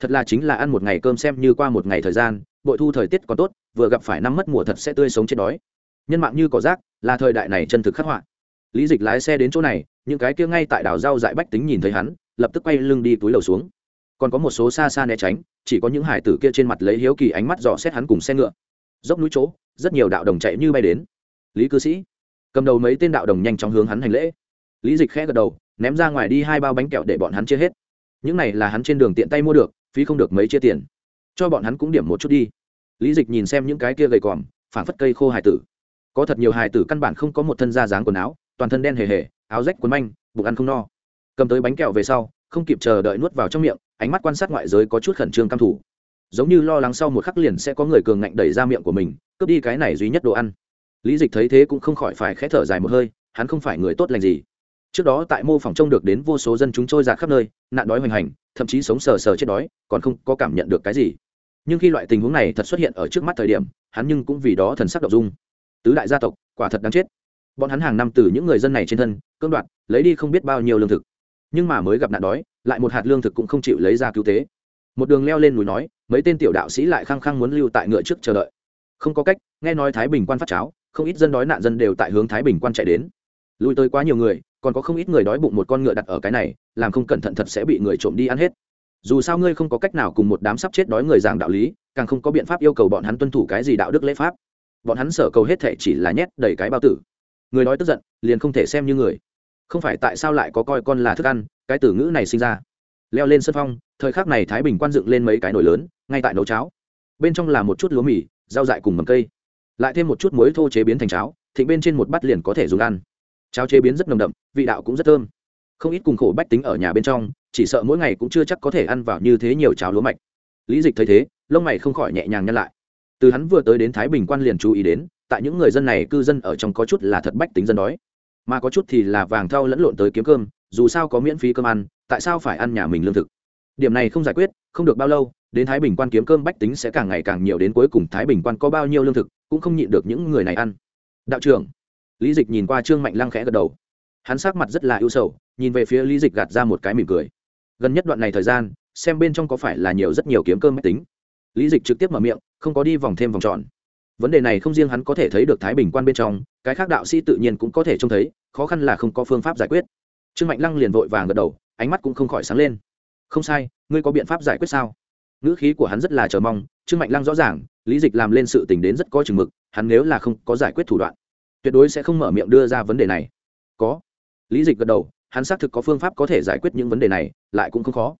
Thật là chính là ăn một ngày cơm xem như qua một ngày thời gian, bội thu thời tiết còn tốt, vừa gặp phải năm mất mùa thật sẽ tươi sống chết đói. Nhân mạng như cỏ rác, là thời đại này chân thực khắc họa. Lý dịch lái xe đến chỗ này, những cái kia ngay tại đảo rau dại bách tính nhìn thấy hắn, lập tức quay lưng đi túi lầu xuống còn có một số xa xa né tránh, chỉ có những hải tử kia trên mặt lấy hiếu kỳ ánh mắt dò xét hắn cùng xe ngựa. Dốc núi chỗ, rất nhiều đạo đồng chạy như bay đến. Lý cư sĩ, cầm đầu mấy tên đạo đồng nhanh chóng hướng hắn hành lễ. Lý dịch khẽ gật đầu, ném ra ngoài đi hai bao bánh kẹo để bọn hắn chia hết. Những này là hắn trên đường tiện tay mua được, phí không được mấy chia tiền. Cho bọn hắn cũng điểm một chút đi. Lý dịch nhìn xem những cái kia gầy còm phản phất cây khô hải tử. Có thật nhiều hải tử căn bản không có một thân da dáng quần áo, toàn thân đen hề hề, áo rách quần manh, bụng ăn không no. Cầm tới bánh kẹo về sau không kịp chờ đợi nuốt vào trong miệng, ánh mắt quan sát ngoại giới có chút khẩn trương căm thủ giống như lo lắng sau một khắc liền sẽ có người cường ngạnh đẩy ra miệng của mình, cướp đi cái này duy nhất đồ ăn. Lý dịch thấy thế cũng không khỏi phải khẽ thở dài một hơi, hắn không phải người tốt lành gì. Trước đó tại mô phỏng trông được đến vô số dân chúng trôi giạt khắp nơi, nạn đói hoành hành, thậm chí sống sờ sờ chết đói, còn không có cảm nhận được cái gì. Nhưng khi loại tình huống này thật xuất hiện ở trước mắt thời điểm, hắn nhưng cũng vì đó thần sắc đậu dung. Tứ đại gia tộc, quả thật đáng chết. Bọn hắn hàng năm từ những người dân này trên thân cưỡng đoạt, lấy đi không biết bao nhiêu lương thực nhưng mà mới gặp nạn đói, lại một hạt lương thực cũng không chịu lấy ra cứu tế. Một đường leo lên núi nói, mấy tên tiểu đạo sĩ lại khăng khăng muốn lưu tại ngựa trước chờ đợi. Không có cách, nghe nói thái bình quan phát cháo, không ít dân đói nạn dân đều tại hướng thái bình quan chạy đến. Lui tới quá nhiều người, còn có không ít người đói bụng một con ngựa đặt ở cái này, làm không cẩn thận thật sẽ bị người trộm đi ăn hết. Dù sao ngươi không có cách nào cùng một đám sắp chết đói người giảng đạo lý, càng không có biện pháp yêu cầu bọn hắn tuân thủ cái gì đạo đức lễ pháp. Bọn hắn sở cầu hết thể chỉ là nhét đầy cái bao tử. Người đói tức giận, liền không thể xem như người không phải tại sao lại có coi con là thức ăn, cái từ ngữ này sinh ra. Leo lên sân phong, thời khắc này thái bình quan dựng lên mấy cái nồi lớn, ngay tại nấu cháo. Bên trong là một chút lúa mì, rau dại cùng mầm cây. Lại thêm một chút muối thô chế biến thành cháo, thịnh bên trên một bát liền có thể dùng ăn. Cháo chế biến rất nồng đậm, vị đạo cũng rất thơm. Không ít cùng khổ bách tính ở nhà bên trong, chỉ sợ mỗi ngày cũng chưa chắc có thể ăn vào như thế nhiều cháo lúa mạch. Lý dịch thấy thế, lông mày không khỏi nhẹ nhàng nhăn lại. Từ hắn vừa tới đến thái bình quan liền chú ý đến, tại những người dân này cư dân ở trong có chút là thật bách tính dân đói mà có chút thì là vàng thau lẫn lộn tới kiếm cơm, dù sao có miễn phí cơm ăn, tại sao phải ăn nhà mình lương thực? Điểm này không giải quyết, không được bao lâu, đến thái bình quan kiếm cơm bách tính sẽ càng ngày càng nhiều đến cuối cùng thái bình quan có bao nhiêu lương thực, cũng không nhịn được những người này ăn. Đạo trưởng, lý dịch nhìn qua trương mạnh lăng khẽ gật đầu. Hắn sắc mặt rất là ưu sầu, nhìn về phía lý dịch gạt ra một cái mỉm cười. Gần nhất đoạn này thời gian, xem bên trong có phải là nhiều rất nhiều kiếm cơm máy tính. Lý dịch trực tiếp mở miệng, không có đi vòng thêm vòng tròn vấn đề này không riêng hắn có thể thấy được thái bình quan bên trong, cái khác đạo sĩ tự nhiên cũng có thể trông thấy, khó khăn là không có phương pháp giải quyết. Trương mạnh lăng liền vội vàng gật đầu, ánh mắt cũng không khỏi sáng lên. Không sai, ngươi có biện pháp giải quyết sao? Ngữ khí của hắn rất là chờ mong, trương mạnh lăng rõ ràng, lý dịch làm lên sự tình đến rất có chừng mực, hắn nếu là không có giải quyết thủ đoạn, tuyệt đối sẽ không mở miệng đưa ra vấn đề này. Có. Lý dịch gật đầu, hắn xác thực có phương pháp có thể giải quyết những vấn đề này, lại cũng không khó.